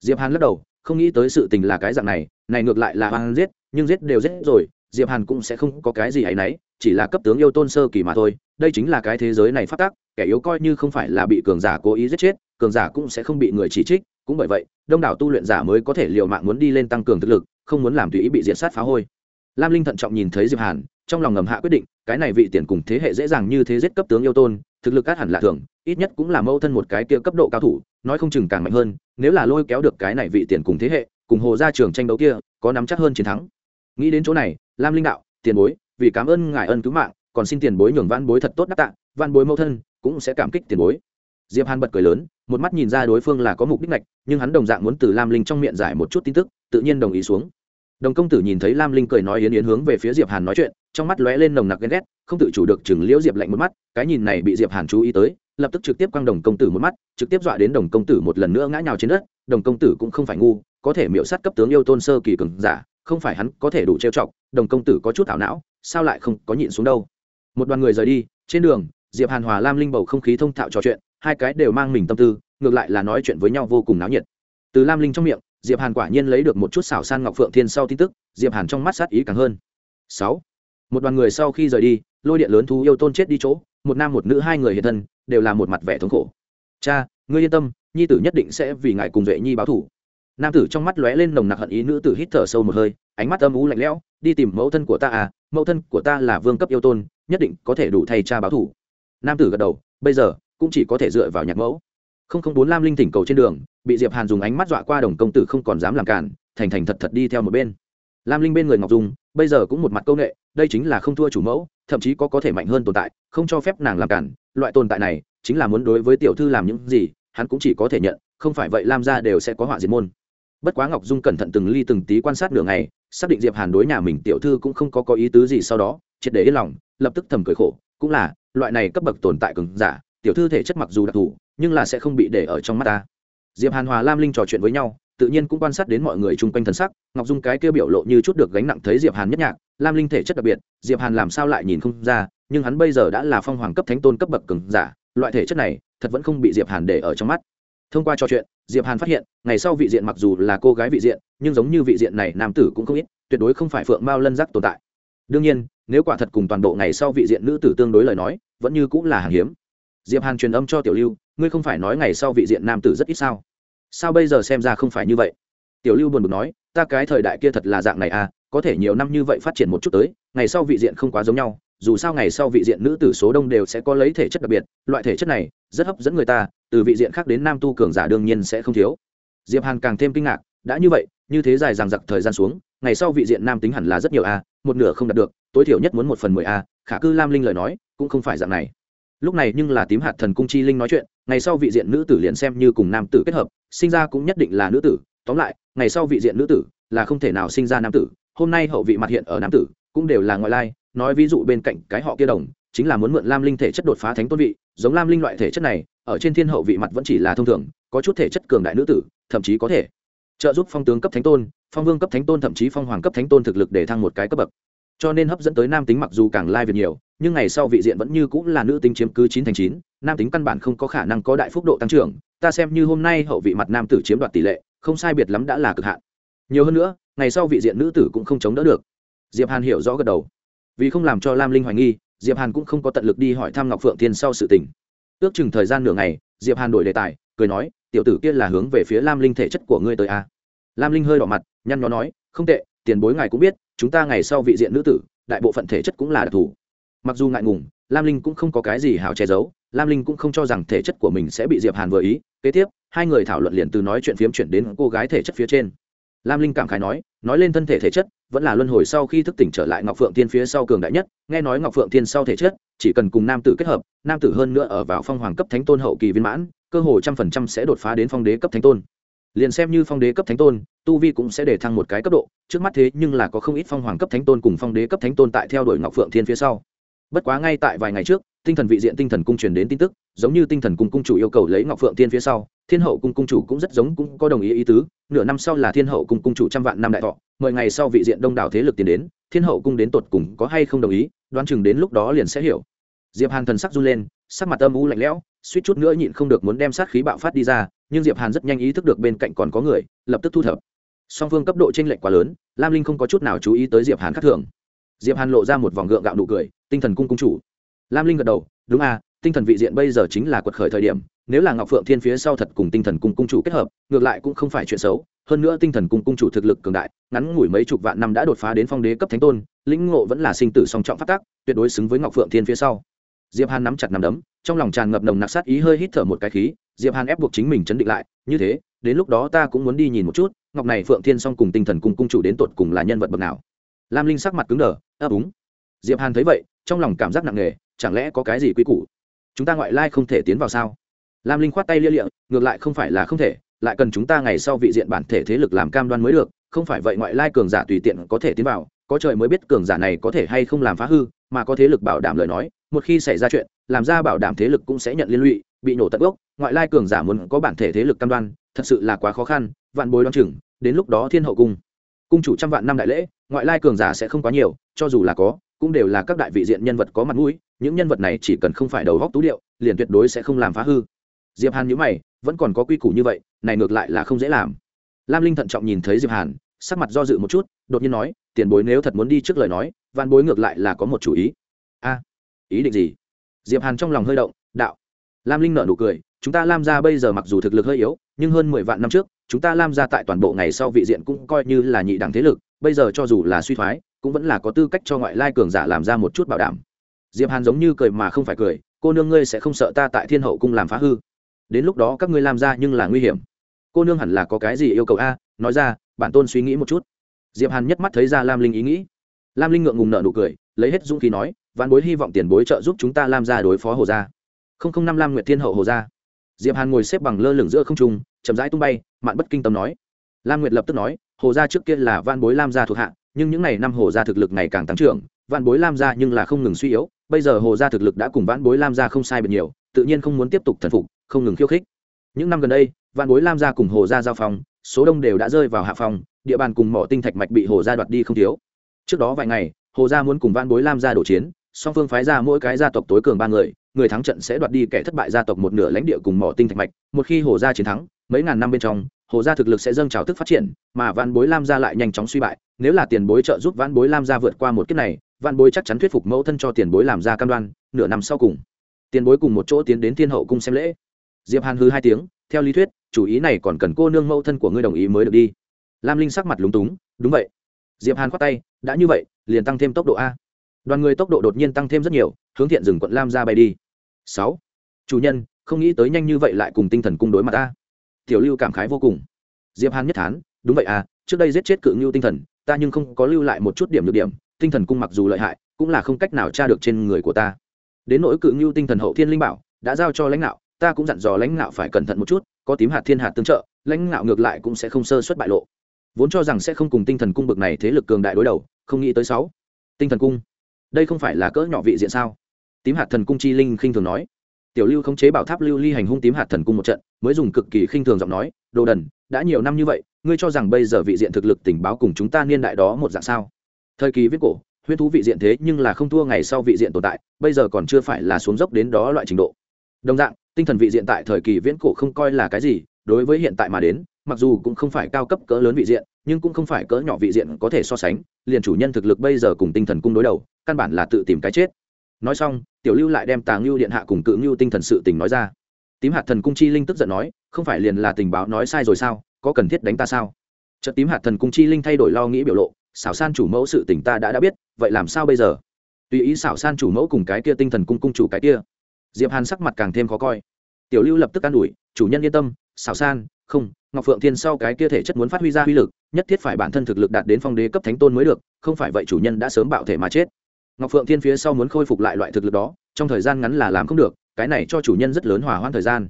Diệp hàn lắc đầu, không nghĩ tới sự tình là cái dạng này này ngược lại là hoang giết, nhưng giết đều giết rồi, diệp hàn cũng sẽ không có cái gì ấy nấy, chỉ là cấp tướng yêu tôn sơ kỳ mà thôi, đây chính là cái thế giới này phát tác, kẻ yếu coi như không phải là bị cường giả cố ý giết chết, cường giả cũng sẽ không bị người chỉ trích, cũng bởi vậy, đông đảo tu luyện giả mới có thể liều mạng muốn đi lên tăng cường thực lực không muốn làm tùy ý bị diệt sát phá hôi. Lam linh thận trọng nhìn thấy diệp hàn, trong lòng ngầm hạ quyết định, cái này vị tiền cùng thế hệ dễ dàng như thế giết cấp tướng yêu tôn, thực lực cát hẳn là thường, ít nhất cũng là mâu thân một cái kia cấp độ cao thủ, nói không chừng càng mạnh hơn, nếu là lôi kéo được cái này vị tiền cùng thế hệ, cùng hồ ra trường tranh đấu kia, có nắm chắc hơn chiến thắng. Nghĩ đến chỗ này, lam linh đạo, tiền bối, vì cảm ơn ngài ân cứu mạng, còn xin tiền bối nhường văn bối thật tốt đáp tạ văn bối mẫu thân cũng sẽ cảm kích tiền bối. Diệp hàn bật cười lớn, một mắt nhìn ra đối phương là có mục đích ngạch, nhưng hắn đồng dạng muốn từ lam linh trong miệng giải một chút tin tức, tự nhiên đồng ý xuống đồng công tử nhìn thấy lam linh cười nói yến yến hướng về phía diệp hàn nói chuyện, trong mắt lóe lên nồng nặc ghen ghét, không tự chủ được chừng liễu diệp lạnh một mắt, cái nhìn này bị diệp hàn chú ý tới, lập tức trực tiếp quăng đồng công tử một mắt, trực tiếp dọa đến đồng công tử một lần nữa ngã nhào trên đất, đồng công tử cũng không phải ngu, có thể miễu sát cấp tướng yêu tôn sơ kỳ cường giả, không phải hắn có thể đủ trêu chọc, đồng công tử có chút thảo não, sao lại không có nhịn xuống đâu. Một đoàn người rời đi, trên đường, diệp hàn hòa lam linh bầu không khí thông thạo trò chuyện, hai cái đều mang mình tâm tư, ngược lại là nói chuyện với nhau vô cùng náo nhiệt. Từ lam linh trong miệng diệp hàn quả nhiên lấy được một chút xảo san ngọc phượng thiên sau tin tức, diệp hàn trong mắt sát ý càng hơn. Sáu. Một đoàn người sau khi rời đi, lôi điện lớn thú yêu tôn chết đi chỗ, một nam một nữ hai người hiện thân, đều là một mặt vẻ thống khổ. Cha, ngươi yên tâm, nhi tử nhất định sẽ vì ngài cùng vệ nhi báo thủ nam tử trong mắt lóe lên nồng nặc hận ý, nữ tử hít thở sâu một hơi, ánh mắt âm u lạnh lẽo, đi tìm mẫu thân của ta à mẫu thân của ta là vương cấp yêu tôn, nhất định có thể đủ thay cha báo thủ nam tử gật đầu, bây giờ cũng chỉ có thể dựa vào nhạc mẫu không không bốn lam linh tỉnh cầu trên đường, bị diệp hàn dùng ánh mắt dọa qua đồng công tử không còn dám làm cản, thành thành thật thật đi theo một bên. Lam linh bên người ngọc dung, bây giờ cũng một mặt công nghệ đây chính là không thua chủ mẫu, thậm chí có có thể mạnh hơn tồn tại, không cho phép nàng làm cản, loại tồn tại này, chính là muốn đối với tiểu thư làm những gì, hắn cũng chỉ có thể nhận, không phải vậy lam gia đều sẽ có họa diệt môn. Bất quá ngọc dung cẩn thận từng ly từng tí quan sát nửa ngày, xác định diệp hàn đối nhà mình tiểu thư cũng không có có ý tứ gì sau đó, triệt để yên lòng, lập tức thầm cười khổ, cũng là, loại này cấp bậc tồn tại cường giả, tiểu thư thể chất mặc dù đặc thù nhưng là sẽ không bị để ở trong mắt ta. Diệp hàn hòa lam linh trò chuyện với nhau, tự nhiên cũng quan sát đến mọi người chung quanh thần sắc, ngọc dung cái kia biểu lộ như chút được gánh nặng thấy diệp hàn nhất nhạc, lam linh thể chất đặc biệt, diệp hàn làm sao lại nhìn không ra, nhưng hắn bây giờ đã là phong hoàng cấp thánh tôn cấp bậc cường giả, loại thể chất này, thật vẫn không bị diệp hàn để ở trong mắt. Thông qua trò chuyện, diệp hàn phát hiện, ngày sau vị diện mặc dù là cô gái vị diện, nhưng giống như vị diện này nam tử cũng không ít, tuyệt đối không phải phượng mao lân giác tồn tại. Đương nhiên, nếu quả thật cùng toàn bộ ngày sau vị diện nữ tử tương đối lời nói, vẫn như cũng là hàng hiếm diệp hàn truyền âm cho tiểu lưu, ngươi không phải nói ngày sau vị diện nam tử rất ít sao? Sao bây giờ xem ra không phải như vậy? Tiểu lưu buồn bực nói, ta cái thời đại kia thật là dạng này à có thể nhiều năm như vậy phát triển một chút tới, ngày sau vị diện không quá giống nhau, dù sao ngày sau vị diện nữ tử số đông đều sẽ có lấy thể chất đặc biệt, loại thể chất này rất hấp dẫn người ta, từ vị diện khác đến nam tu cường giả đương nhiên sẽ không thiếu. Diệp hàn càng thêm kinh ngạc, đã như vậy, như thế dài dằng dặc thời gian xuống, ngày sau vị diện nam tính hẳn là rất nhiều a một nửa không đạt được, tối thiểu nhất muốn một phần mười a khả cư lam linh lời nói, cũng không phải dạng này lúc này nhưng là tím hạt thần cung chi linh nói chuyện, ngày sau vị diện nữ tử liền xem như cùng nam tử kết hợp, sinh ra cũng nhất định là nữ tử. Tóm lại, ngày sau vị diện nữ tử là không thể nào sinh ra nam tử. Hôm nay hậu vị mặt hiện ở nam tử cũng đều là ngoại lai. Nói ví dụ bên cạnh cái họ kia đồng, chính là muốn mượn lam linh thể chất đột phá thánh tôn vị, giống lam linh loại thể chất này, ở trên thiên hậu vị mặt vẫn chỉ là thông thường, có chút thể chất cường đại nữ tử, thậm chí có thể trợ giúp phong tướng cấp thánh tôn, phong vương cấp thánh tôn, thậm chí phong hoàng cấp thánh tôn thực lực để thăng một cái cấp bậc. Cho nên hấp dẫn tới nam tính mặc dù càng lai việc nhiều nhưng ngày sau vị diện vẫn như cũng là nữ tính chiếm cứ chín thành chín, nam tính căn bản không có khả năng có đại phúc độ tăng trưởng. Ta xem như hôm nay hậu vị mặt nam tử chiếm đoạt tỷ lệ, không sai biệt lắm đã là cực hạn. Nhiều hơn nữa, ngày sau vị diện nữ tử cũng không chống đỡ được. Diệp hàn hiểu rõ gật đầu. Vì không làm cho lam linh hoài nghi, diệp hàn cũng không có tận lực đi hỏi thăm ngọc phượng thiên sau sự tình. Ước chừng thời gian nửa ngày, diệp hàn đổi đề tài, cười nói, tiểu tử kia là hướng về phía lam linh thể chất của ngươi tới a à? lam linh hơi đỏ mặt, nhăn nhó nói, không tệ, tiền bối ngài cũng biết, chúng ta ngày sau vị diện nữ tử, đại bộ phận thể chất cũng là đặc thù mặc dù ngại ngùng, lam linh cũng không có cái gì hào che giấu, lam linh cũng không cho rằng thể chất của mình sẽ bị diệp hàn vừa ý. Kế tiếp, hai người thảo luận liền từ nói chuyện phiếm chuyển đến cô gái thể chất phía trên. Lam linh cảm khái nói nói lên thân thể thể chất, vẫn là luân hồi sau khi thức tỉnh trở lại ngọc phượng Thiên phía sau cường đại nhất. Nghe nói ngọc phượng Thiên sau thể chất, chỉ cần cùng nam tử kết hợp, nam tử hơn nữa ở vào phong hoàng cấp thánh tôn hậu kỳ viên mãn, cơ hồ trăm phần trăm sẽ đột phá đến phong đế cấp thánh tôn. Liền xem như phong đế cấp thánh tôn, tu vi cũng sẽ để thăng một cái cấp độ. Trước mắt thế nhưng là có không ít phong hoàng cấp thánh tôn cùng phong đế cấp thánh tôn tại theo đuổi ngọc phượng thiên phía sau bất quá ngay tại vài ngày trước, tinh thần vị diện tinh thần cung truyền đến tin tức, giống như tinh thần cung cung chủ yêu cầu lấy ngọc phượng thiên phía sau, thiên hậu cung cung chủ cũng rất giống, cũng có đồng ý ý tứ, nửa năm sau là thiên hậu cung cung chủ trăm vạn năm đại thọ, mười ngày sau vị diện đông đảo thế lực tiến đến, thiên hậu cung đến tột cùng có hay không đồng ý, đoán chừng đến lúc đó liền sẽ hiểu. Diệp hàn thần sắc run lên, sắc mặt âm u lạnh lẽo, suýt chút nữa nhịn không được muốn đem sát khí bạo phát đi ra, nhưng diệp hàn rất nhanh ý thức được bên cạnh còn có người, lập tức thu thập. Song phương cấp độ t lệch quá lớn, lam linh không có chút nào chú ý tới diệp hàn khác thường. Diệp hàn lộ ra một vòng gượng gạo nụ cười tinh thần cung cung chủ. Lam linh gật đầu, đúng à tinh thần vị diện bây giờ chính là quật khởi thời điểm, nếu là ngọc phượng thiên phía sau thật cùng tinh thần cung cung chủ kết hợp, ngược lại cũng không phải chuyện xấu. Hơn nữa tinh thần cung cung chủ thực lực cường đại, ngắn ngủi mấy chục vạn năm đã đột phá đến phong đế cấp thánh tôn, lĩnh ngộ vẫn là sinh tử song trọng phát tác tuyệt đối xứng với ngọc phượng thiên phía sau. Diệp hàn nắm chặt nắm đấm, trong lòng tràn ngập nồng nặc sát ý hơi hít thở một cái khí, diệp hàn ép buộc chính mình chấn định lại, như thế, đến lúc đó ta cũng muốn đi nhìn một chút, ngọc này phượng thiên song cùng tinh thần cung cung chủ đến tột cùng là nhân vật bậc nào. Lam linh sắc mặt cứng đờ ấp úng diệp hàn thấy vậy, trong lòng cảm giác nặng nề, chẳng lẽ có cái gì quy củ? Chúng ta ngoại lai không thể tiến vào sao? Lam linh khoát tay lia lịa, ngược lại không phải là không thể, lại cần chúng ta ngày sau vị diện bản thể thế lực làm cam đoan mới được, không phải vậy ngoại lai cường giả tùy tiện có thể tiến vào, có trời mới biết cường giả này có thể hay không làm phá hư, mà có thế lực bảo đảm lời nói, một khi xảy ra chuyện, làm ra bảo đảm thế lực cũng sẽ nhận liên lụy, bị nổ tận gốc, ngoại lai cường giả muốn có bản thể thế lực cam đoan, thật sự là quá khó khăn, vạn bối Đoan chừng, đến lúc đó thiên hậu cung. Cung chủ trăm vạn năm đại lễ, ngoại lai cường giả sẽ không quá nhiều, cho dù là có cũng đều là các đại vị diện nhân vật có mặt mũi, những nhân vật này chỉ cần không phải đầu góc tú điệu, liền tuyệt đối sẽ không làm phá hư. Diệp hàn nhíu mày, vẫn còn có quy củ như vậy, này ngược lại là không dễ làm. Lam linh thận trọng nhìn thấy diệp hàn, sắc mặt do dự một chút, đột nhiên nói, tiền bối nếu thật muốn đi trước lời nói van bối ngược lại là có một chủ ý. A, ý định gì? Diệp hàn trong lòng hơi động, đạo. Lam linh nở nụ cười, chúng ta lam gia bây giờ mặc dù thực lực hơi yếu, nhưng hơn mười vạn năm trước, chúng ta lam gia tại toàn bộ ngày sau vị diện cũng coi như là nhị đẳng thế lực, bây giờ cho dù là suy thoái cũng vẫn là có tư cách cho ngoại lai cường giả làm ra một chút bảo đảm. Diệp hàn giống như cười mà không phải cười, cô nương ngươi sẽ không sợ ta tại thiên hậu cung làm phá hư. Đến lúc đó các ngươi làm ra nhưng là nguy hiểm. Cô nương hẳn là có cái gì yêu cầu a? Nói ra, bản tôn suy nghĩ một chút. Diệp hàn nhất mắt thấy ra lam linh ý nghĩ. Lam linh ngượng ngùng nở nụ cười, lấy hết dũng khí nói ván bối hy vọng tiền bối trợ giúp chúng ta làm ra đối phó hồ gia. Không không, năm lam nguyệt thiên hậu hồ gia. Diệp hàn ngồi xếp bằng lơ lửng giữa không trung, chậm rãi tung bay, mạn bất kinh tâm nói. Lam nguyệt lập tức nói, hồ gia trước kia là van bối lam gia thuộc hạ nhưng những ngày năm hồ gia thực lực ngày càng tăng trưởng, vạn bối lam gia nhưng là không ngừng suy yếu, bây giờ hồ gia thực lực đã cùng vạn bối lam gia không sai biệt nhiều, tự nhiên không muốn tiếp tục thần phục, không ngừng khiêu khích. Những năm gần đây, vạn bối lam gia cùng hồ gia giao phong, số đông đều đã rơi vào hạ phòng địa bàn cùng mỏ tinh thạch mạch bị hồ gia đoạt đi không thiếu. Trước đó vài ngày, hồ gia muốn cùng vạn bối lam gia đổ chiến, song phương phái ra mỗi cái gia tộc tối cường ba người người thắng trận sẽ đoạt đi kẻ thất bại gia tộc một nửa lãnh địa cùng mỏ tinh thạch mạch, một khi hồ gia chiến thắng, mấy ngàn năm bên trong hồ gia thực lực sẽ dâng trào thức phát triển, mà văn bối lam gia lại nhanh chóng suy bại. Nếu là tiền bối trợ giúp văn bối lam gia vượt qua một kiếp này văn bối chắc chắn thuyết phục mẫu thân cho tiền bối làm ra cam đoan, nửa năm sau cùng, tiền bối cùng một chỗ tiến đến thiên hậu cung xem lễ. Diệp hàn hư hai tiếng, theo lý thuyết, chủ ý này còn cần cô nương mẫu thân của ngươi đồng ý mới được đi. Lam linh sắc mặt lúng túng, đúng vậy. Diệp hàn khoát tay, đã như vậy, liền tăng thêm tốc độ a. Đoàn người tốc độ đột nhiên tăng thêm rất nhiều, hướng thiện rừng quận lam ra bay đi. Sáu, chủ nhân, không nghĩ tới nhanh như vậy lại cùng tinh thần cung đối mặt ta tiểu lưu cảm khái vô cùng. Diệp hàn nhất thán, đúng vậy à trước đây giết chết cự ngưu tinh thần, ta nhưng không có lưu lại một chút điểm được điểm, tinh thần cung mặc dù lợi hại, cũng là không cách nào tra được trên người của ta. Đến nỗi cự ngưu tinh thần hậu thiên linh bảo, đã giao cho lãnh đạo ta cũng dặn dò lãnh đạo phải cẩn thận một chút, có tím hạt thiên hạt tương trợ, lãnh đạo ngược lại cũng sẽ không sơ xuất bại lộ. Vốn cho rằng sẽ không cùng tinh thần cung bực này thế lực cường đại đối đầu, không nghĩ tới sáu. Tinh thần cung? Đây không phải là cỡ nhỏ vị diện sao? Tím hạt thần cung chi linh khinh thường nói tiểu lưu khống chế bảo tháp lưu ly hành hung tím hạt thần cung một trận, mới dùng cực kỳ khinh thường giọng nói, đồ đần, đã nhiều năm như vậy, ngươi cho rằng bây giờ vị diện thực lực tình báo cùng chúng ta niên đại đó một dạng sao? Thời kỳ viết cổ, huyễn thú vị diện thế nhưng là không thua ngày sau vị diện tồn tại, bây giờ còn chưa phải là xuống dốc đến đó loại trình độ. Đồng dạng, tinh thần vị diện tại thời kỳ viễn cổ không coi là cái gì, đối với hiện tại mà đến, mặc dù cũng không phải cao cấp cỡ lớn vị diện, nhưng cũng không phải cỡ nhỏ vị diện có thể so sánh, liền chủ nhân thực lực bây giờ cùng tinh thần cung đối đầu, căn bản là tự tìm cái chết nói xong, tiểu lưu lại đem tàng lưu điện hạ cùng cự lưu tinh thần sự tình nói ra. Tím hạt thần cung chi linh tức giận nói, không phải liền là tình báo nói sai rồi sao? Có cần thiết đánh ta sao? Trận tím hạt thần cung chi linh thay đổi lo nghĩ biểu lộ, xảo san chủ mẫu sự tình ta đã đã biết, vậy làm sao bây giờ? Tùy ý xảo san chủ mẫu cùng cái kia tinh thần cung cung chủ cái kia. Diệp hàn sắc mặt càng thêm khó coi. Tiểu lưu lập tức an ủi, chủ nhân yên tâm, xảo san, không, ngọc phượng thiên sau cái kia thể chất muốn phát huy ra uy lực, nhất thiết phải bản thân thực lực đạt đến phong đế cấp thánh tôn mới được, không phải vậy chủ nhân đã sớm bạo thể mà chết ngọc phượng thiên phía sau muốn khôi phục lại loại thực lực đó, trong thời gian ngắn là làm không được, cái này cho chủ nhân rất lớn hỏa hoãn thời gian.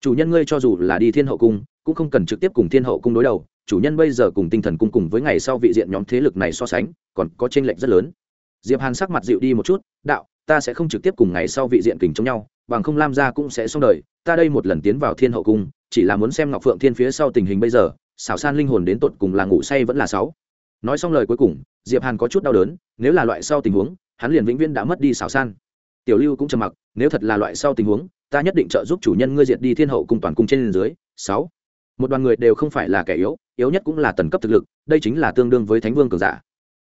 Chủ nhân ngươi cho dù là đi thiên hậu cung, cũng không cần trực tiếp cùng thiên hậu cung đối đầu, chủ nhân bây giờ cùng tinh thần cung cùng với ngày sau vị diện nhóm thế lực này so sánh, còn có tranh lệch rất lớn. Diệp hàn sắc mặt dịu đi một chút, đạo, ta sẽ không trực tiếp cùng ngày sau vị diện kình chống nhau, bằng không lam gia cũng sẽ xong đời, ta đây một lần tiến vào thiên hậu cung, chỉ là muốn xem ngọc phượng thiên phía sau tình hình bây giờ, xảo san linh hồn đến tột cùng là ngủ say vẫn là sáu. Nói xong lời cuối cùng, diệp hàn có chút đau đớn, nếu là loại sau tình huống hắn liền vĩnh viễn đã mất đi xảo san. Tiểu lưu cũng trầm mặc, nếu thật là loại sau tình huống, ta nhất định trợ giúp chủ nhân ngươi diệt đi thiên hậu cung toàn cung trên dưới. Sáu. Một đoàn người đều không phải là kẻ yếu yếu nhất cũng là tần cấp thực lực, đây chính là tương đương với thánh vương cường giả.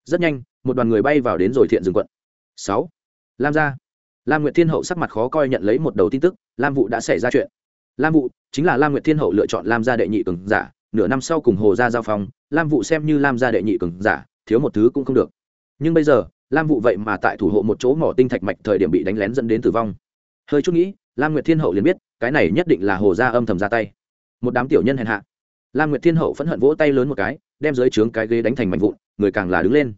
Rất nhanh, một đoàn người bay vào đến rồi thiện dừng quận. Sáu. Lam gia. Lam nguyệt thiên hậu sắc mặt khó coi nhận lấy một đầu tin tức, lam vụ đã xảy ra chuyện. Lam vụ chính là lam nguyệt thiên hậu lựa chọn lam gia đệ nhị cường giả, nửa năm sau cùng hồ gia giao phong, lam vụ xem như lam gia đệ nhị cường giả, thiếu một thứ cũng không được. Nhưng bây giờ lam vụ vậy mà tại thủ hộ một chỗ mỏ tinh thạch mạch thời điểm bị đánh lén dẫn đến tử vong. Hơi chút nghĩ, lam nguyệt thiên hậu liền biết, cái này nhất định là hồ gia âm thầm ra tay. Một đám tiểu nhân hèn hạ. Lam nguyệt thiên hậu phẫn hận vỗ tay lớn một cái, đem dưới trướng cái ghế đánh thành mảnh vụn, người càng là đứng lên.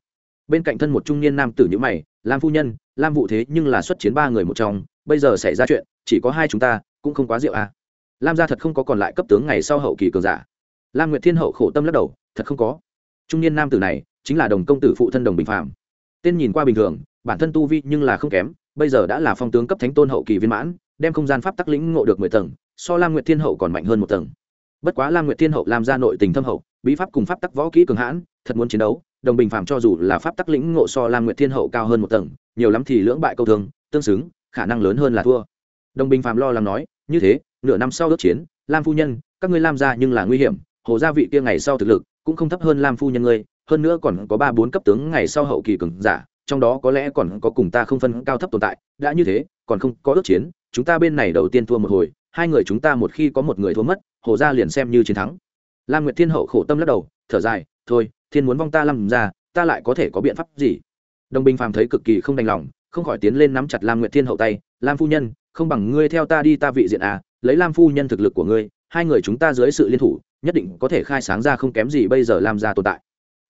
Bên cạnh thân một trung niên nam tử nhữ mày, lam phu nhân, lam vụ thế nhưng là xuất chiến ba người một trong, bây giờ xảy ra chuyện, chỉ có hai chúng ta, cũng không quá rượu à. lam gia thật không có còn lại cấp tướng ngày sau hậu kỳ cường giả. Lam nguyệt thiên hậu khổ tâm lắc đầu, thật không có. Trung niên nam tử này, chính là đồng công tử phụ thân đồng bình phạm tên nhìn qua bình thường, bản thân tu vi nhưng là không kém, bây giờ đã là phong tướng cấp thánh tôn hậu kỳ viên mãn, đem không gian pháp tắc lĩnh ngộ được mười tầng, so lam nguyệt thiên hậu còn mạnh hơn một tầng. Bất quá lam nguyệt thiên hậu làm ra nội tình thâm hậu, bí pháp cùng pháp tắc võ kỹ cường hãn, thật muốn chiến đấu, đồng bình phạm cho dù là pháp tắc lĩnh ngộ so lam nguyệt thiên hậu cao hơn một tầng, nhiều lắm thì lưỡng bại câu thương, tương xứng, khả năng lớn hơn là thua. Đồng bình phạm lo lắng nói, như thế, nửa năm sau ước chiến, lam phu nhân, các ngươi lam ra nhưng là nguy hiểm, hồ gia vị kia ngày sau thực lực cũng không thấp hơn lam phu nhân ngươi hơn nữa còn có ba bốn cấp tướng ngày sau hậu kỳ cường giả, trong đó có lẽ còn có cùng ta không phân cao thấp tồn tại. Đã như thế, còn không có ước chiến, chúng ta bên này đầu tiên thua một hồi, hai người chúng ta một khi có một người thua mất, hồ gia liền xem như chiến thắng. Lam nguyệt thiên hậu khổ tâm lắc đầu, thở dài, thôi, thiên muốn vong ta làm ra, ta lại có thể có biện pháp gì? Đồng bình phàm thấy cực kỳ không đành lòng, không khỏi tiến lên nắm chặt lam nguyệt thiên hậu tay, lam phu nhân, không bằng ngươi theo ta đi ta vị diện à lấy lam phu nhân thực lực của ngươi, hai người chúng ta dưới sự liên thủ, nhất định có thể khai sáng ra không kém gì bây giờ lam gia tồn tại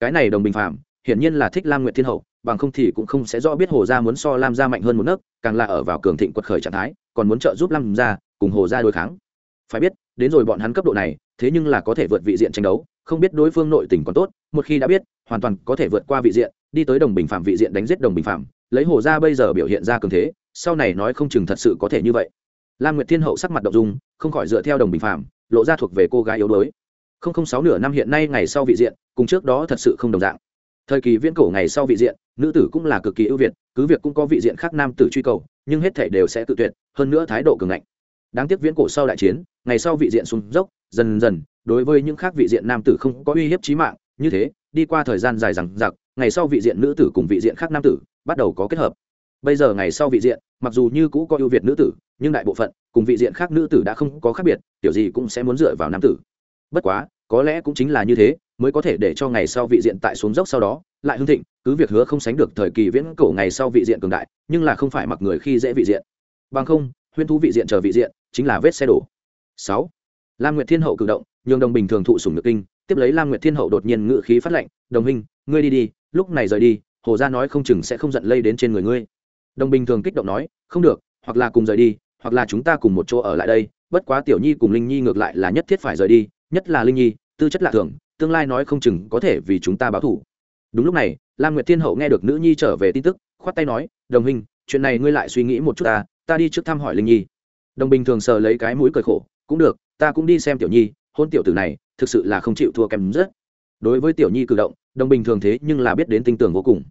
cái này đồng bình phàm, hiển nhiên là thích lam nguyệt thiên hậu, bằng không thì cũng không sẽ rõ biết hồ gia muốn so lam gia mạnh hơn một nấc, càng là ở vào cường thịnh quật khởi trạng thái, còn muốn trợ giúp lam gia cùng hồ gia đối kháng. Phải biết, đến rồi bọn hắn cấp độ này, thế nhưng là có thể vượt vị diện tranh đấu, không biết đối phương nội tình còn tốt, một khi đã biết, hoàn toàn có thể vượt qua vị diện, đi tới đồng bình phạm vị diện đánh giết đồng bình phạm lấy hồ gia bây giờ biểu hiện ra cường thế, sau này nói không chừng thật sự có thể như vậy. Lam nguyệt thiên hậu sắc mặt động dung, không khỏi dựa theo đồng bình phạm lộ ra thuộc về cô gái yếu đuối sáu nửa năm hiện nay ngày sau vị diện, cùng trước đó thật sự không đồng dạng. Thời kỳ viễn cổ ngày sau vị diện, nữ tử cũng là cực kỳ ưu việt, cứ việc cũng có vị diện khác nam tử truy cầu, nhưng hết thể đều sẽ tự tuyệt, hơn nữa thái độ cường ngạnh. Đáng tiếc viễn cổ sau đại chiến, ngày sau vị diện xuống dốc, dần dần, đối với những khác vị diện nam tử không có uy hiếp trí mạng, như thế, đi qua thời gian dài rằng giặc ngày sau vị diện nữ tử cùng vị diện khác nam tử bắt đầu có kết hợp. Bây giờ ngày sau vị diện, mặc dù như cũ có ưu việt nữ tử, nhưng đại bộ phận cùng vị diện khác nữ tử đã không có khác biệt kiểu gì cũng sẽ muốn dựa vào nam tử bất quá, có lẽ cũng chính là như thế, mới có thể để cho ngày sau vị diện tại xuống dốc sau đó, lại hưng thịnh, cứ việc hứa không sánh được thời kỳ viễn cổ ngày sau vị diện cường đại, nhưng là không phải mặc người khi dễ vị diện. Bằng không, huyên thú vị diện chờ vị diện, chính là vết xe đổ. Sáu, lam nguyệt thiên hậu cử động, nhường đồng bình thường thụ sủng nhược kinh, tiếp lấy lam nguyệt thiên hậu đột nhiên ngự khí phát lệnh, đồng minh ngươi đi đi, lúc này rời đi, hồ gia nói không chừng sẽ không giận lây đến trên người ngươi. Đồng bình thường kích động nói, không được, hoặc là cùng rời đi, hoặc là chúng ta cùng một chỗ ở lại đây, bất quá tiểu nhi cùng linh nhi ngược lại là nhất thiết phải rời đi nhất là linh nhi, tư chất lạ thường, tương lai nói không chừng có thể vì chúng ta báo thủ đúng lúc này, lam nguyệt thiên hậu nghe được nữ nhi trở về tin tức, khoát tay nói, đồng hình chuyện này ngươi lại suy nghĩ một chút ta ta đi trước thăm hỏi linh nhi. Đồng bình thường sờ lấy cái mũi cười khổ, cũng được, ta cũng đi xem tiểu nhi, hôn tiểu tử này, thực sự là không chịu thua kém rất. Đối với tiểu nhi cử động, đồng bình thường thế nhưng là biết đến tinh tưởng vô cùng.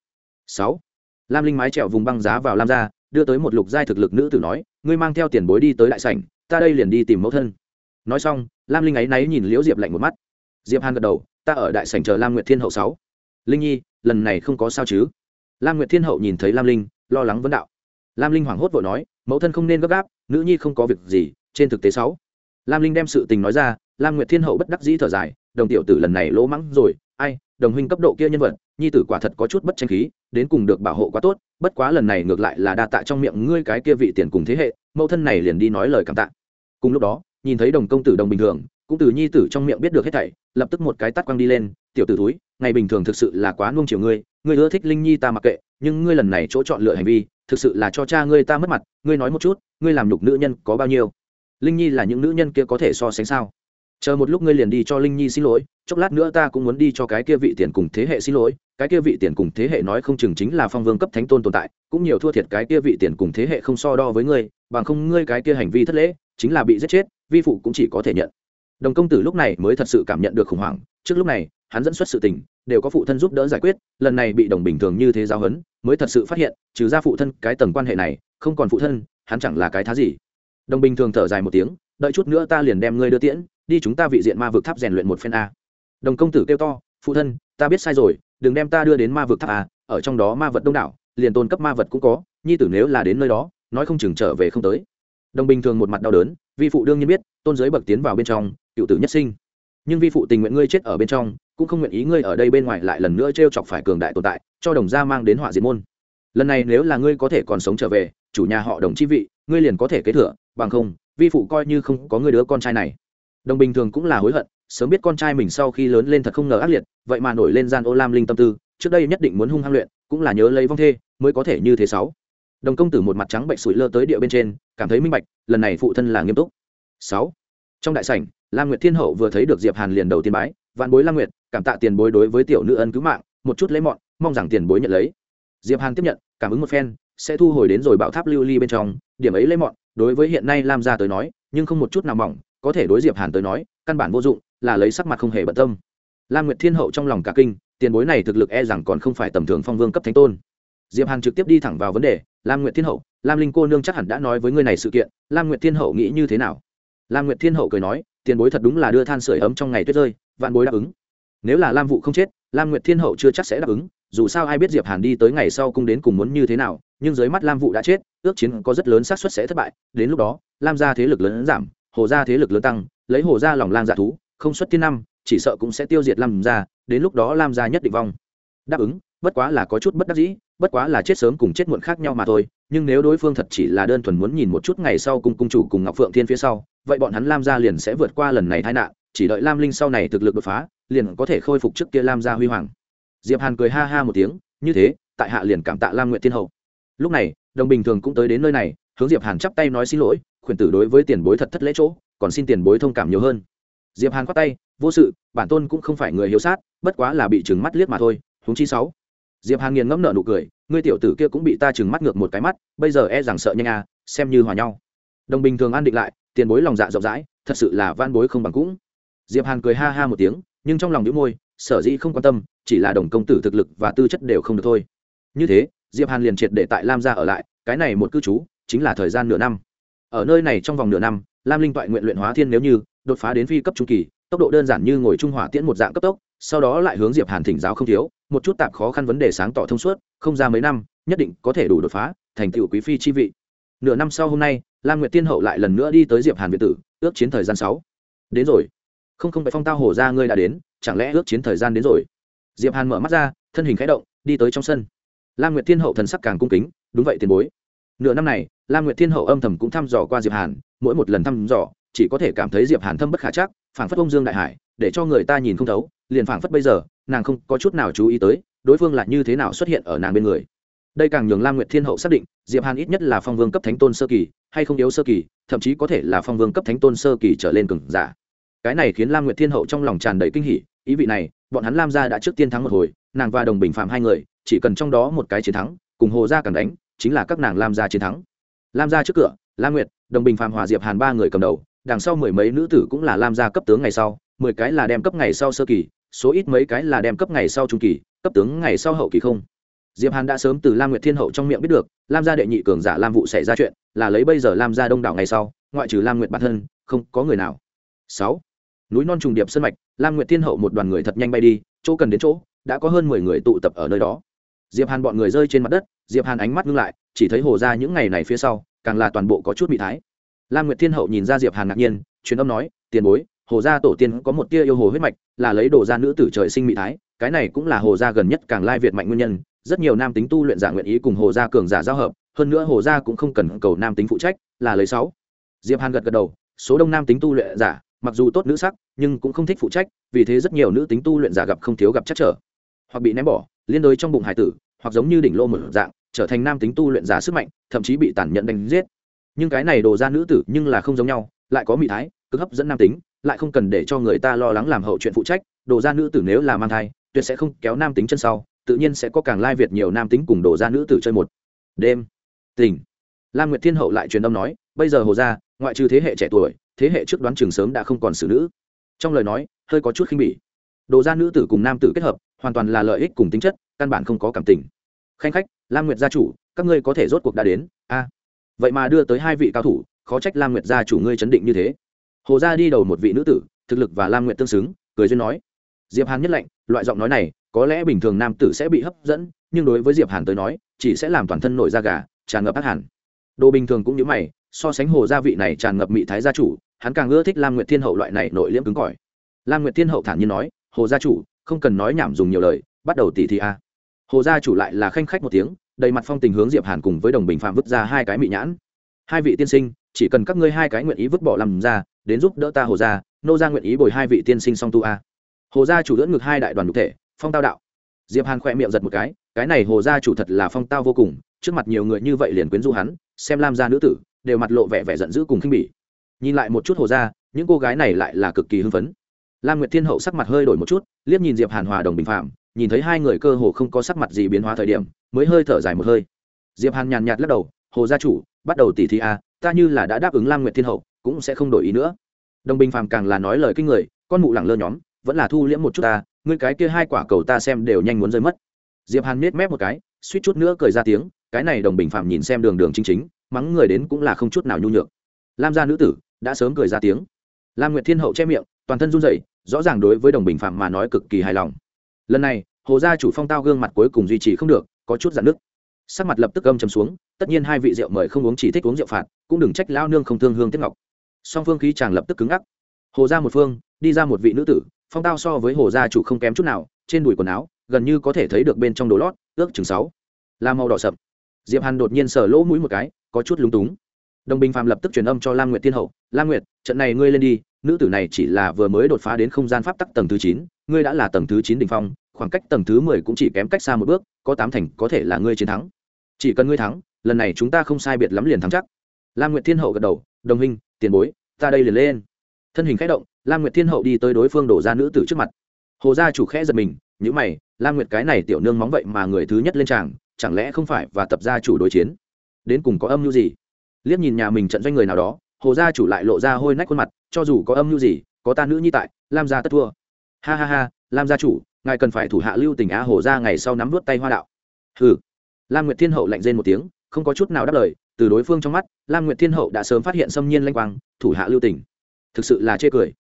Sáu, lam linh mái trèo vùng băng giá vào lam gia, đưa tới một lục giai thực lực nữ tử nói, ngươi mang theo tiền bối đi tới đại sảnh, ta đây liền đi tìm mẫu thân nói xong, lam linh ấy náy nhìn liễu diệp lạnh một mắt. Diệp hàn gật đầu, ta ở đại sảnh chờ lam nguyệt thiên hậu sáu. Linh nhi, lần này không có sao chứ? Lam nguyệt thiên hậu nhìn thấy lam linh, lo lắng vấn đạo. Lam linh hoảng hốt vội nói, mẫu thân không nên gấp gáp, nữ nhi không có việc gì, trên thực tế sáu. Lam linh đem sự tình nói ra, lam nguyệt thiên hậu bất đắc dĩ thở dài, đồng tiểu tử lần này lỗ mắng rồi, ai, đồng huynh cấp độ kia nhân vật, nhi tử quả thật có chút bất tranh khí, đến cùng được bảo hộ quá tốt, bất quá lần này ngược lại là đa tạ trong miệng ngươi cái kia vị tiền cùng thế hệ, mẫu thân này liền đi nói lời cảm tạ. Cùng lúc đó nhìn thấy đồng công tử đồng bình thường, cũng từ nhi tử trong miệng biết được hết thảy, lập tức một cái tắt quăng đi lên, tiểu tử túi ngày bình thường thực sự là quá nuông chiều ngươi ngươi ưa thích linh nhi ta mặc kệ, nhưng ngươi lần này chỗ chọn lựa hành vi, thực sự là cho cha ngươi ta mất mặt, ngươi nói một chút, ngươi làm nhục nữ nhân có bao nhiêu? Linh nhi là những nữ nhân kia có thể so sánh sao? Chờ một lúc ngươi liền đi cho linh nhi xin lỗi, chốc lát nữa ta cũng muốn đi cho cái kia vị tiền cùng thế hệ xin lỗi, cái kia vị tiền cùng thế hệ nói không chừng chính là phong vương cấp thánh tôn tồn tại, cũng nhiều thua thiệt cái kia vị tiền cùng thế hệ không so đo với ngươi, bằng không ngươi cái kia hành vi thất lễ, chính là bị giết chết vi phụ cũng chỉ có thể nhận. Đồng công tử lúc này mới thật sự cảm nhận được khủng hoảng, trước lúc này, hắn dẫn xuất sự tình, đều có phụ thân giúp đỡ giải quyết, lần này bị đồng bình thường như thế giáo hấn mới thật sự phát hiện, trừ ra phụ thân cái tầng quan hệ này, không còn phụ thân, hắn chẳng là cái thá gì. Đồng bình thường thở dài một tiếng, đợi chút nữa ta liền đem ngươi đưa tiễn, đi chúng ta vị diện ma vực tháp rèn luyện một phen a. Đồng công tử kêu to, phụ thân, ta biết sai rồi, đừng đem ta đưa đến ma vực tháp a, ở trong đó ma vật đông đảo, liền tôn cấp ma vật cũng có, nhi tử nếu là đến nơi đó, nói không chừng trở về không tới. Đồng bình thường một mặt đau đớn vi phụ đương nhiên biết, tôn giới bậc tiến vào bên trong, cựu tử nhất sinh. Nhưng vi phụ tình nguyện ngươi chết ở bên trong, cũng không nguyện ý ngươi ở đây bên ngoài lại lần nữa t r e o chọc phải cường đại tồn tại, cho đồng gia mang đến họa diệt môn. Lần này nếu là ngươi có thể còn sống trở về, chủ nhà họ đồng chi vị, ngươi liền có thể kế thừa, bằng không, vi phụ coi như không có ngươi đứa con trai này. Đồng bình thường cũng là hối hận, sớm biết con trai mình sau khi lớn lên thật không ngờ ác liệt, vậy mà nổi lên gian ô lam linh tâm tư, trước đây nhất định muốn hung hăng luyện, cũng là nhớ lấy vong thê, mới có thể như thế sáu đồng công tử một mặt trắng bệnh sủi lơ tới địa bên trên, cảm thấy minh bạch, lần này phụ thân là nghiêm túc. Sáu. Trong đại sảnh, lam nguyệt thiên hậu vừa thấy được diệp hàn liền đầu tiên bái, vạn bối lam nguyệt, cảm tạ tiền bối đối với tiểu nữ ân cứu mạng, một chút lấy mọn, mong rằng tiền bối nhận lấy. Diệp hàn tiếp nhận, cảm ứng một phen, sẽ thu hồi đến rồi bảo tháp lưu ly bên trong, điểm ấy lấy mọn, đối với hiện nay lam gia tới nói, nhưng không một chút nào mỏng, có thể đối diệp hàn tới nói, căn bản vô dụng, là lấy sắc mặt không hề bận tâm. Lam nguyệt thiên hậu trong lòng cả kinh, tiền bối này thực lực e rằng còn không phải tầm thường phong vương cấp thánh tôn. Diệp hàn trực tiếp đi thẳng vào vấn đề lam nguyệt thiên hậu, lam linh cô nương chắc hẳn đã nói với ngươi này sự kiện, lam nguyệt thiên hậu nghĩ như thế nào? Lam nguyệt thiên hậu cười nói, tiền bối thật đúng là đưa than sửa ấm trong ngày tuyết rơi, vạn bối đáp ứng. Nếu là lam vụ không chết, lam nguyệt thiên hậu chưa chắc sẽ đáp ứng, dù sao ai biết diệp hàn đi tới ngày sau cung đến cùng muốn như thế nào, nhưng dưới mắt lam vụ đã chết, ước chiến có rất lớn xác suất sẽ thất bại, đến lúc đó, lam gia thế lực lớn giảm, hồ gia thế lực lớn tăng, lấy hồ gia lòng lang dạ thú, không xuất thiên năm, chỉ sợ cũng sẽ tiêu diệt lam gia, đến lúc đó lam gia nhất định vong. Đáp ứng bất quá là có chút bất đắc dĩ, bất quá là chết sớm cùng chết muộn khác nhau mà thôi, nhưng nếu đối phương thật chỉ là đơn thuần muốn nhìn một chút ngày sau cùng cung chủ cùng ngọc phượng thiên phía sau, vậy bọn hắn lam gia liền sẽ vượt qua lần này tai nạn, chỉ đợi lam linh sau này thực lực đột phá, liền có thể khôi phục trước kia lam gia huy hoàng. Diệp hàn cười ha ha một tiếng, như thế, tại hạ liền cảm tạ lam nguyện thiên hậu. Lúc này, đồng bình thường cũng tới đến nơi này, hướng diệp hàn chắp tay nói xin lỗi, khuyển tử đối với tiền bối thật thất lễ chỗ, còn xin tiền bối thông cảm nhiều hơn. Diệp hàn khoát tay, vô sự, bản tôn cũng không phải người hiếu sát, bất quá là bị trừng mắt liếc mà thôi, huống chi sáu diệp hàn nghiền ngẫm nợ nụ cười, ngươi tiểu tử kia cũng bị ta trừng mắt ngược một cái mắt, bây giờ e rằng sợ nhanh à xem như hòa nhau. Đồng bình thường an định lại, tiền bối lòng dạ rộng rãi, thật sự là van bối không bằng cũng. Diệp hàn cười ha ha một tiếng, nhưng trong lòng nhíu môi, sở dĩ không quan tâm, chỉ là đồng công tử thực lực và tư chất đều không được thôi. Như thế, diệp hàn liền triệt để tại lam gia ở lại, cái này một cư trú, chính là thời gian nửa năm. Ở nơi này trong vòng nửa năm, lam linh toại nguyện luyện hóa thiên nếu như, đột phá đến phi cấp trung kỳ, tốc độ đơn giản như ngồi trung hỏa tiễn một dạng cấp tốc, sau đó lại hướng diệp hàn thỉnh giáo không thiếu một chút tạp khó khăn vấn đề sáng tỏ thông suốt, không ra mấy năm, nhất định có thể đủ đột phá, thành tựu quý phi chi vị. Nửa năm sau hôm nay, lam nguyệt tiên hậu lại lần nữa đi tới diệp hàn việt tử, ước chiến thời gian sáu. Đến rồi. Không không phải phong tao hổ ra ngươi đã đến, chẳng lẽ ước chiến thời gian đến rồi? Diệp hàn mở mắt ra, thân hình khẽ động, đi tới trong sân. Lam nguyệt thiên hậu thần sắc càng cung kính, đúng vậy tiền bối. Nửa năm này, lam nguyệt thiên hậu âm thầm cũng thăm dò qua diệp hàn, mỗi một lần thăm dò chỉ có thể cảm thấy diệp hàn thâm bất khả chắc, phảng phất ông dương đại hải, để cho người ta nhìn không thấu, liền phảng phất bây giờ, nàng không có chút nào chú ý tới, đối phương là như thế nào xuất hiện ở nàng bên người. Đây càng nhường lam nguyệt thiên hậu xác định, diệp hàn ít nhất là phong vương cấp thánh tôn sơ kỳ, hay không yếu sơ kỳ, thậm chí có thể là phong vương cấp thánh tôn sơ kỳ trở lên cường giả. Cái này khiến lam nguyệt thiên hậu trong lòng tràn đầy kinh hỉ, ý vị này, bọn hắn lam gia đã trước tiên thắng một hồi, nàng và đồng bình phạm hai người, chỉ cần trong đó một cái chiến thắng, cùng hồ gia càng đánh, chính là các nàng lam gia chiến thắng. Lam gia trước cửa, lam nguyệt, đồng bình phạm hòa diệp hàn ba người cầm đầu đằng sau mười mấy nữ tử cũng là lam gia cấp tướng ngày sau, mười cái là đem cấp ngày sau sơ kỳ, số ít mấy cái là đem cấp ngày sau trung kỳ, cấp tướng ngày sau hậu kỳ không. Diệp hàn đã sớm từ lam nguyệt thiên hậu trong miệng biết được, lam gia đệ nhị cường giả lam vụ xảy ra chuyện, là lấy bây giờ lam gia đông đảo ngày sau, ngoại trừ lam nguyệt bản thân, không có người nào. Sáu, núi non trùng điệp sân mạch, lam nguyệt thiên hậu một đoàn người thật nhanh bay đi, chỗ cần đến chỗ, đã có hơn mười người tụ tập ở nơi đó. Diệp hàn bọn người rơi trên mặt đất, diệp hàn ánh mắt ngưng lại, chỉ thấy hồ ra những ngày này phía sau, càng là toàn bộ có chút bị thái lam nguyệt thiên hậu nhìn ra diệp hàn ngạc nhiên, truyền âm nói, tiền bối, hồ gia tổ tiên có một tia yêu hồ huyết mạch, là lấy đồ gia nữ tử trời sinh mỹ thái, cái này cũng là hồ gia gần nhất càng lai việt mạnh nguyên nhân, rất nhiều nam tính tu luyện giả nguyện ý cùng hồ gia cường giả giao hợp, hơn nữa hồ gia cũng không cần cầu nam tính phụ trách, là lấy sáu. Diệp hàn gật gật đầu, số đông nam tính tu luyện giả, mặc dù tốt nữ sắc, nhưng cũng không thích phụ trách, vì thế rất nhiều nữ tính tu luyện giả gặp không thiếu gặp chắc trở. Hoặc bị ném bỏ, liên đối trong bụng hải tử, hoặc giống như đỉnh lô một dạng, trở thành nam tính tu luyện giả sức mạnh, thậm chí bị tàn nhẫn đánh giết nhưng cái này đồ ra nữ tử nhưng là không giống nhau, lại có mỹ thái, cực hấp dẫn nam tính, lại không cần để cho người ta lo lắng làm hậu chuyện phụ trách, đồ ra nữ tử nếu là mang thai, tuyệt sẽ không kéo nam tính chân sau, tự nhiên sẽ có càng lai việt nhiều nam tính cùng đồ ra nữ tử chơi một. Đêm tỉnh lam nguyệt thiên hậu lại truyền âm nói, bây giờ hồ gia, ngoại trừ thế hệ trẻ tuổi, thế hệ trước đoán trường sớm đã không còn xử nữ. Trong lời nói, hơi có chút khinh bỉ. Đồ gia nữ tử cùng nam tử kết hợp, hoàn toàn là lợi ích cùng tính chất, căn bản không có cảm tình. Khanh khách, lam nguyệt gia chủ, các ngươi có thể rốt cuộc đã đến. A vậy mà đưa tới hai vị cao thủ, khó trách lam nguyệt gia chủ ngươi chấn định như thế. Hồ gia đi đầu một vị nữ tử, thực lực và lam Nguyệt tương xứng, cười duyên nói. Diệp hàn nhất lệnh, loại giọng nói này, có lẽ bình thường nam tử sẽ bị hấp dẫn, nhưng đối với diệp hàn tới nói, chỉ sẽ làm toàn thân nổi da gà, tràn ngập ác hẳn. Đồ bình thường cũng như mày, so sánh hồ gia vị này tràn ngập mị thái gia chủ, hắn càng ưa thích lam nguyệt thiên hậu loại này nội liễm cứng cỏi. Lam nguyệt thiên hậu thản nhiên nói, hồ gia chủ, không cần nói nhảm dùng nhiều lời, bắt đầu tỉ thị a hồ gia chủ lại là khanh khách một tiếng, đầy mặt phong tình hướng diệp hàn cùng với đồng bình phạm vứt ra hai cái mị nhãn. Hai vị tiên sinh, chỉ cần các ngươi hai cái nguyện ý vứt bỏ làm ra, đến giúp đỡ ta hồ gia, nô gia nguyện ý bồi hai vị tiên sinh song tu a. Hồ gia chủ đỡ ngược hai đại đoàn nhục thể, phong tao đạo. Diệp hàn khỏe miệng giật một cái cái này hồ gia chủ thật là phong tao vô cùng, trước mặt nhiều người như vậy liền quyến rũ hắn, xem lam gia nữ tử, đều mặt lộ vẻ vẻ giận dữ cùng khinh bỉ. Nhìn lại một chút hồ gia, những cô gái này lại là cực kỳ hưng phấn. Lam nguyệt thiên hậu sắc mặt hơi đổi một chút, liếc nhìn diệp hàn hòa đồng bình phạm nhìn thấy hai người cơ hồ không có sắc mặt gì biến hóa thời điểm, mới hơi thở dài một hơi. Diệp hàn nhàn nhạt lắc đầu, hồ gia chủ, bắt đầu tỉ thi a, ta như là đã đáp ứng lam nguyệt thiên hậu, cũng sẽ không đổi ý nữa. Đồng bình phàm càng là nói lời kinh người, con mụ lẳng lơ nhóm, vẫn là thu liễm một chút ta, ngươi cái kia hai quả cầu ta xem đều nhanh muốn rơi mất. Diệp hàn miết mép một cái, suýt chút nữa cười ra tiếng, cái này đồng bình phàm nhìn xem đường đường chính chính, mắng người đến cũng là không chút nào nhu nhược. Lam gia nữ tử đã sớm cười ra tiếng. Lam nguyệt thiên hậu che miệng, toàn thân run rẩy, rõ ràng đối với đồng bình phạm mà nói cực kỳ hài lòng lần này, hồ gia chủ phong tao gương mặt cuối cùng duy trì không được, có chút giãn nước sắc mặt lập tức âm chầm xuống, tất nhiên hai vị rượu mời không uống chỉ thích uống rượu phạt, cũng đừng trách lao nương không thương hương tiếp ngọc. Song phương khí chàng lập tức cứng ngắc. Hồ gia một phương, đi ra một vị nữ tử, phong tao so với hồ gia chủ không kém chút nào, trên đùi quần áo, gần như có thể thấy được bên trong đồ lót, ước chừng sáu. Là màu đỏ sậm. Diệp hàn đột nhiên sờ lỗ mũi một cái, có chút lúng túng. Đồng bình phàm lập tức truyền âm cho lam nguyệt Tiên hậu, lam nguyệt, trận này ngươi lên đi, nữ tử này chỉ là vừa mới đột phá đến không gian pháp tắc tầng thứ chín ngươi đã là tầng thứ chín đỉnh phong, khoảng cách tầng thứ mười cũng chỉ kém cách xa một bước, có tám thành có thể là ngươi chiến thắng. Chỉ cần ngươi thắng, lần này chúng ta không sai biệt lắm liền thắng chắc. Lam nguyệt thiên hậu gật đầu, đồng hình tiền bối, ta đây liền lên. Thân hình khẽ động, lam nguyệt thiên hậu đi tới đối phương đổ ra nữ tử trước mặt. Hồ gia chủ khẽ giật mình nhíu mày, lam nguyệt cái này tiểu nương móng vậy mà người thứ nhất lên tràng, chẳng lẽ không phải và tập gia chủ đối chiến? Đến cùng có âm mưu gì? Liếc nhìn nhà mình trận doanh người nào đó, hồ gia chủ lại lộ ra hôi nách khuôn mặt, cho dù có âm mưu gì, có ta nữ nhi tại, lam gia tất thua ha ha ha, lam gia chủ, ngài cần phải thủ hạ lưu tình á hồ ra ngày sau nắm vút tay hoa đạo. Hừ. Lam nguyệt thiên hậu lạnh rên một tiếng, không có chút nào đáp lời, từ đối phương trong mắt, lam nguyệt thiên hậu đã sớm phát hiện xâm nhiên lanh quang, thủ hạ lưu tình. Thực sự là chê cười.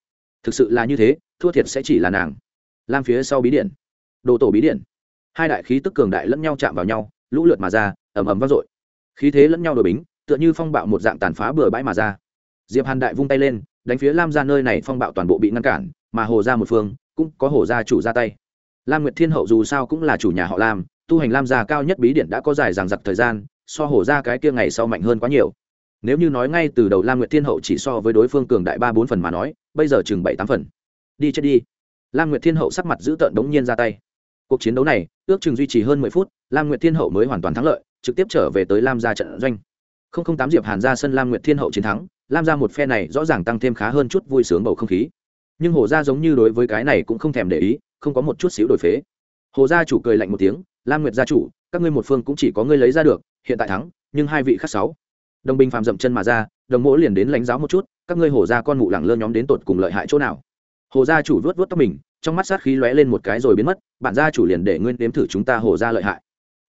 Thực sự là như thế, thua thiệt sẽ chỉ là nàng. Lam phía sau bí điện. Đồ tổ bí điện. Hai đại khí tức cường đại lẫn nhau chạm vào nhau, lũ lượt mà ra, ầm ầm vang dội. Khí thế lẫn nhau đổi bính, tựa như phong bạo một dạng tàn phá bừa bãi mà ra. Diệp hàn đại vung tay lên, đánh phía lam ra nơi này phong bạo toàn bộ bị ngăn cản, mà hồ ra một phương cũng có hồ gia chủ ra tay. Lam nguyệt thiên hậu dù sao cũng là chủ nhà họ lam, tu hành lam gia cao nhất bí điện đã có dài dằng dặc thời gian, so hồ gia cái kia ngày sau mạnh hơn quá nhiều. Nếu như nói ngay từ đầu lam nguyệt thiên hậu chỉ so với đối phương cường đại ba bốn phần mà nói, bây giờ chừng bảy tám phần. Đi chết đi. Lam nguyệt thiên hậu sắc mặt giữ tợn đống nhiên ra tay. Cuộc chiến đấu này, ước chừng duy trì hơn mười phút, lam nguyệt thiên hậu mới hoàn toàn thắng lợi, trực tiếp trở về tới lam gia trận doanh. Không không tám diệp hàn ra sân lam nguyệt thiên hậu chiến thắng, lam gia một phe này rõ ràng tăng thêm khá hơn chút vui sướng bầu không khí nhưng hồ gia giống như đối với cái này cũng không thèm để ý, không có một chút xíu đổi phế. Hồ gia chủ cười lạnh một tiếng, lam nguyệt gia chủ, các ngươi một phương cũng chỉ có ngươi lấy ra được, hiện tại thắng, nhưng hai vị khác sáu. Đồng binh phạm dậm chân mà ra, đồng mỗ liền đến lãnh giáo một chút, các ngươi hồ gia con mụ lẳng lơ nhóm đến tột cùng lợi hại chỗ nào? Hồ gia chủ vuốt vuốt tóc mình, trong mắt sát khí lóe lên một cái rồi biến mất, bản gia chủ liền để nguyên đếm thử chúng ta hồ gia lợi hại.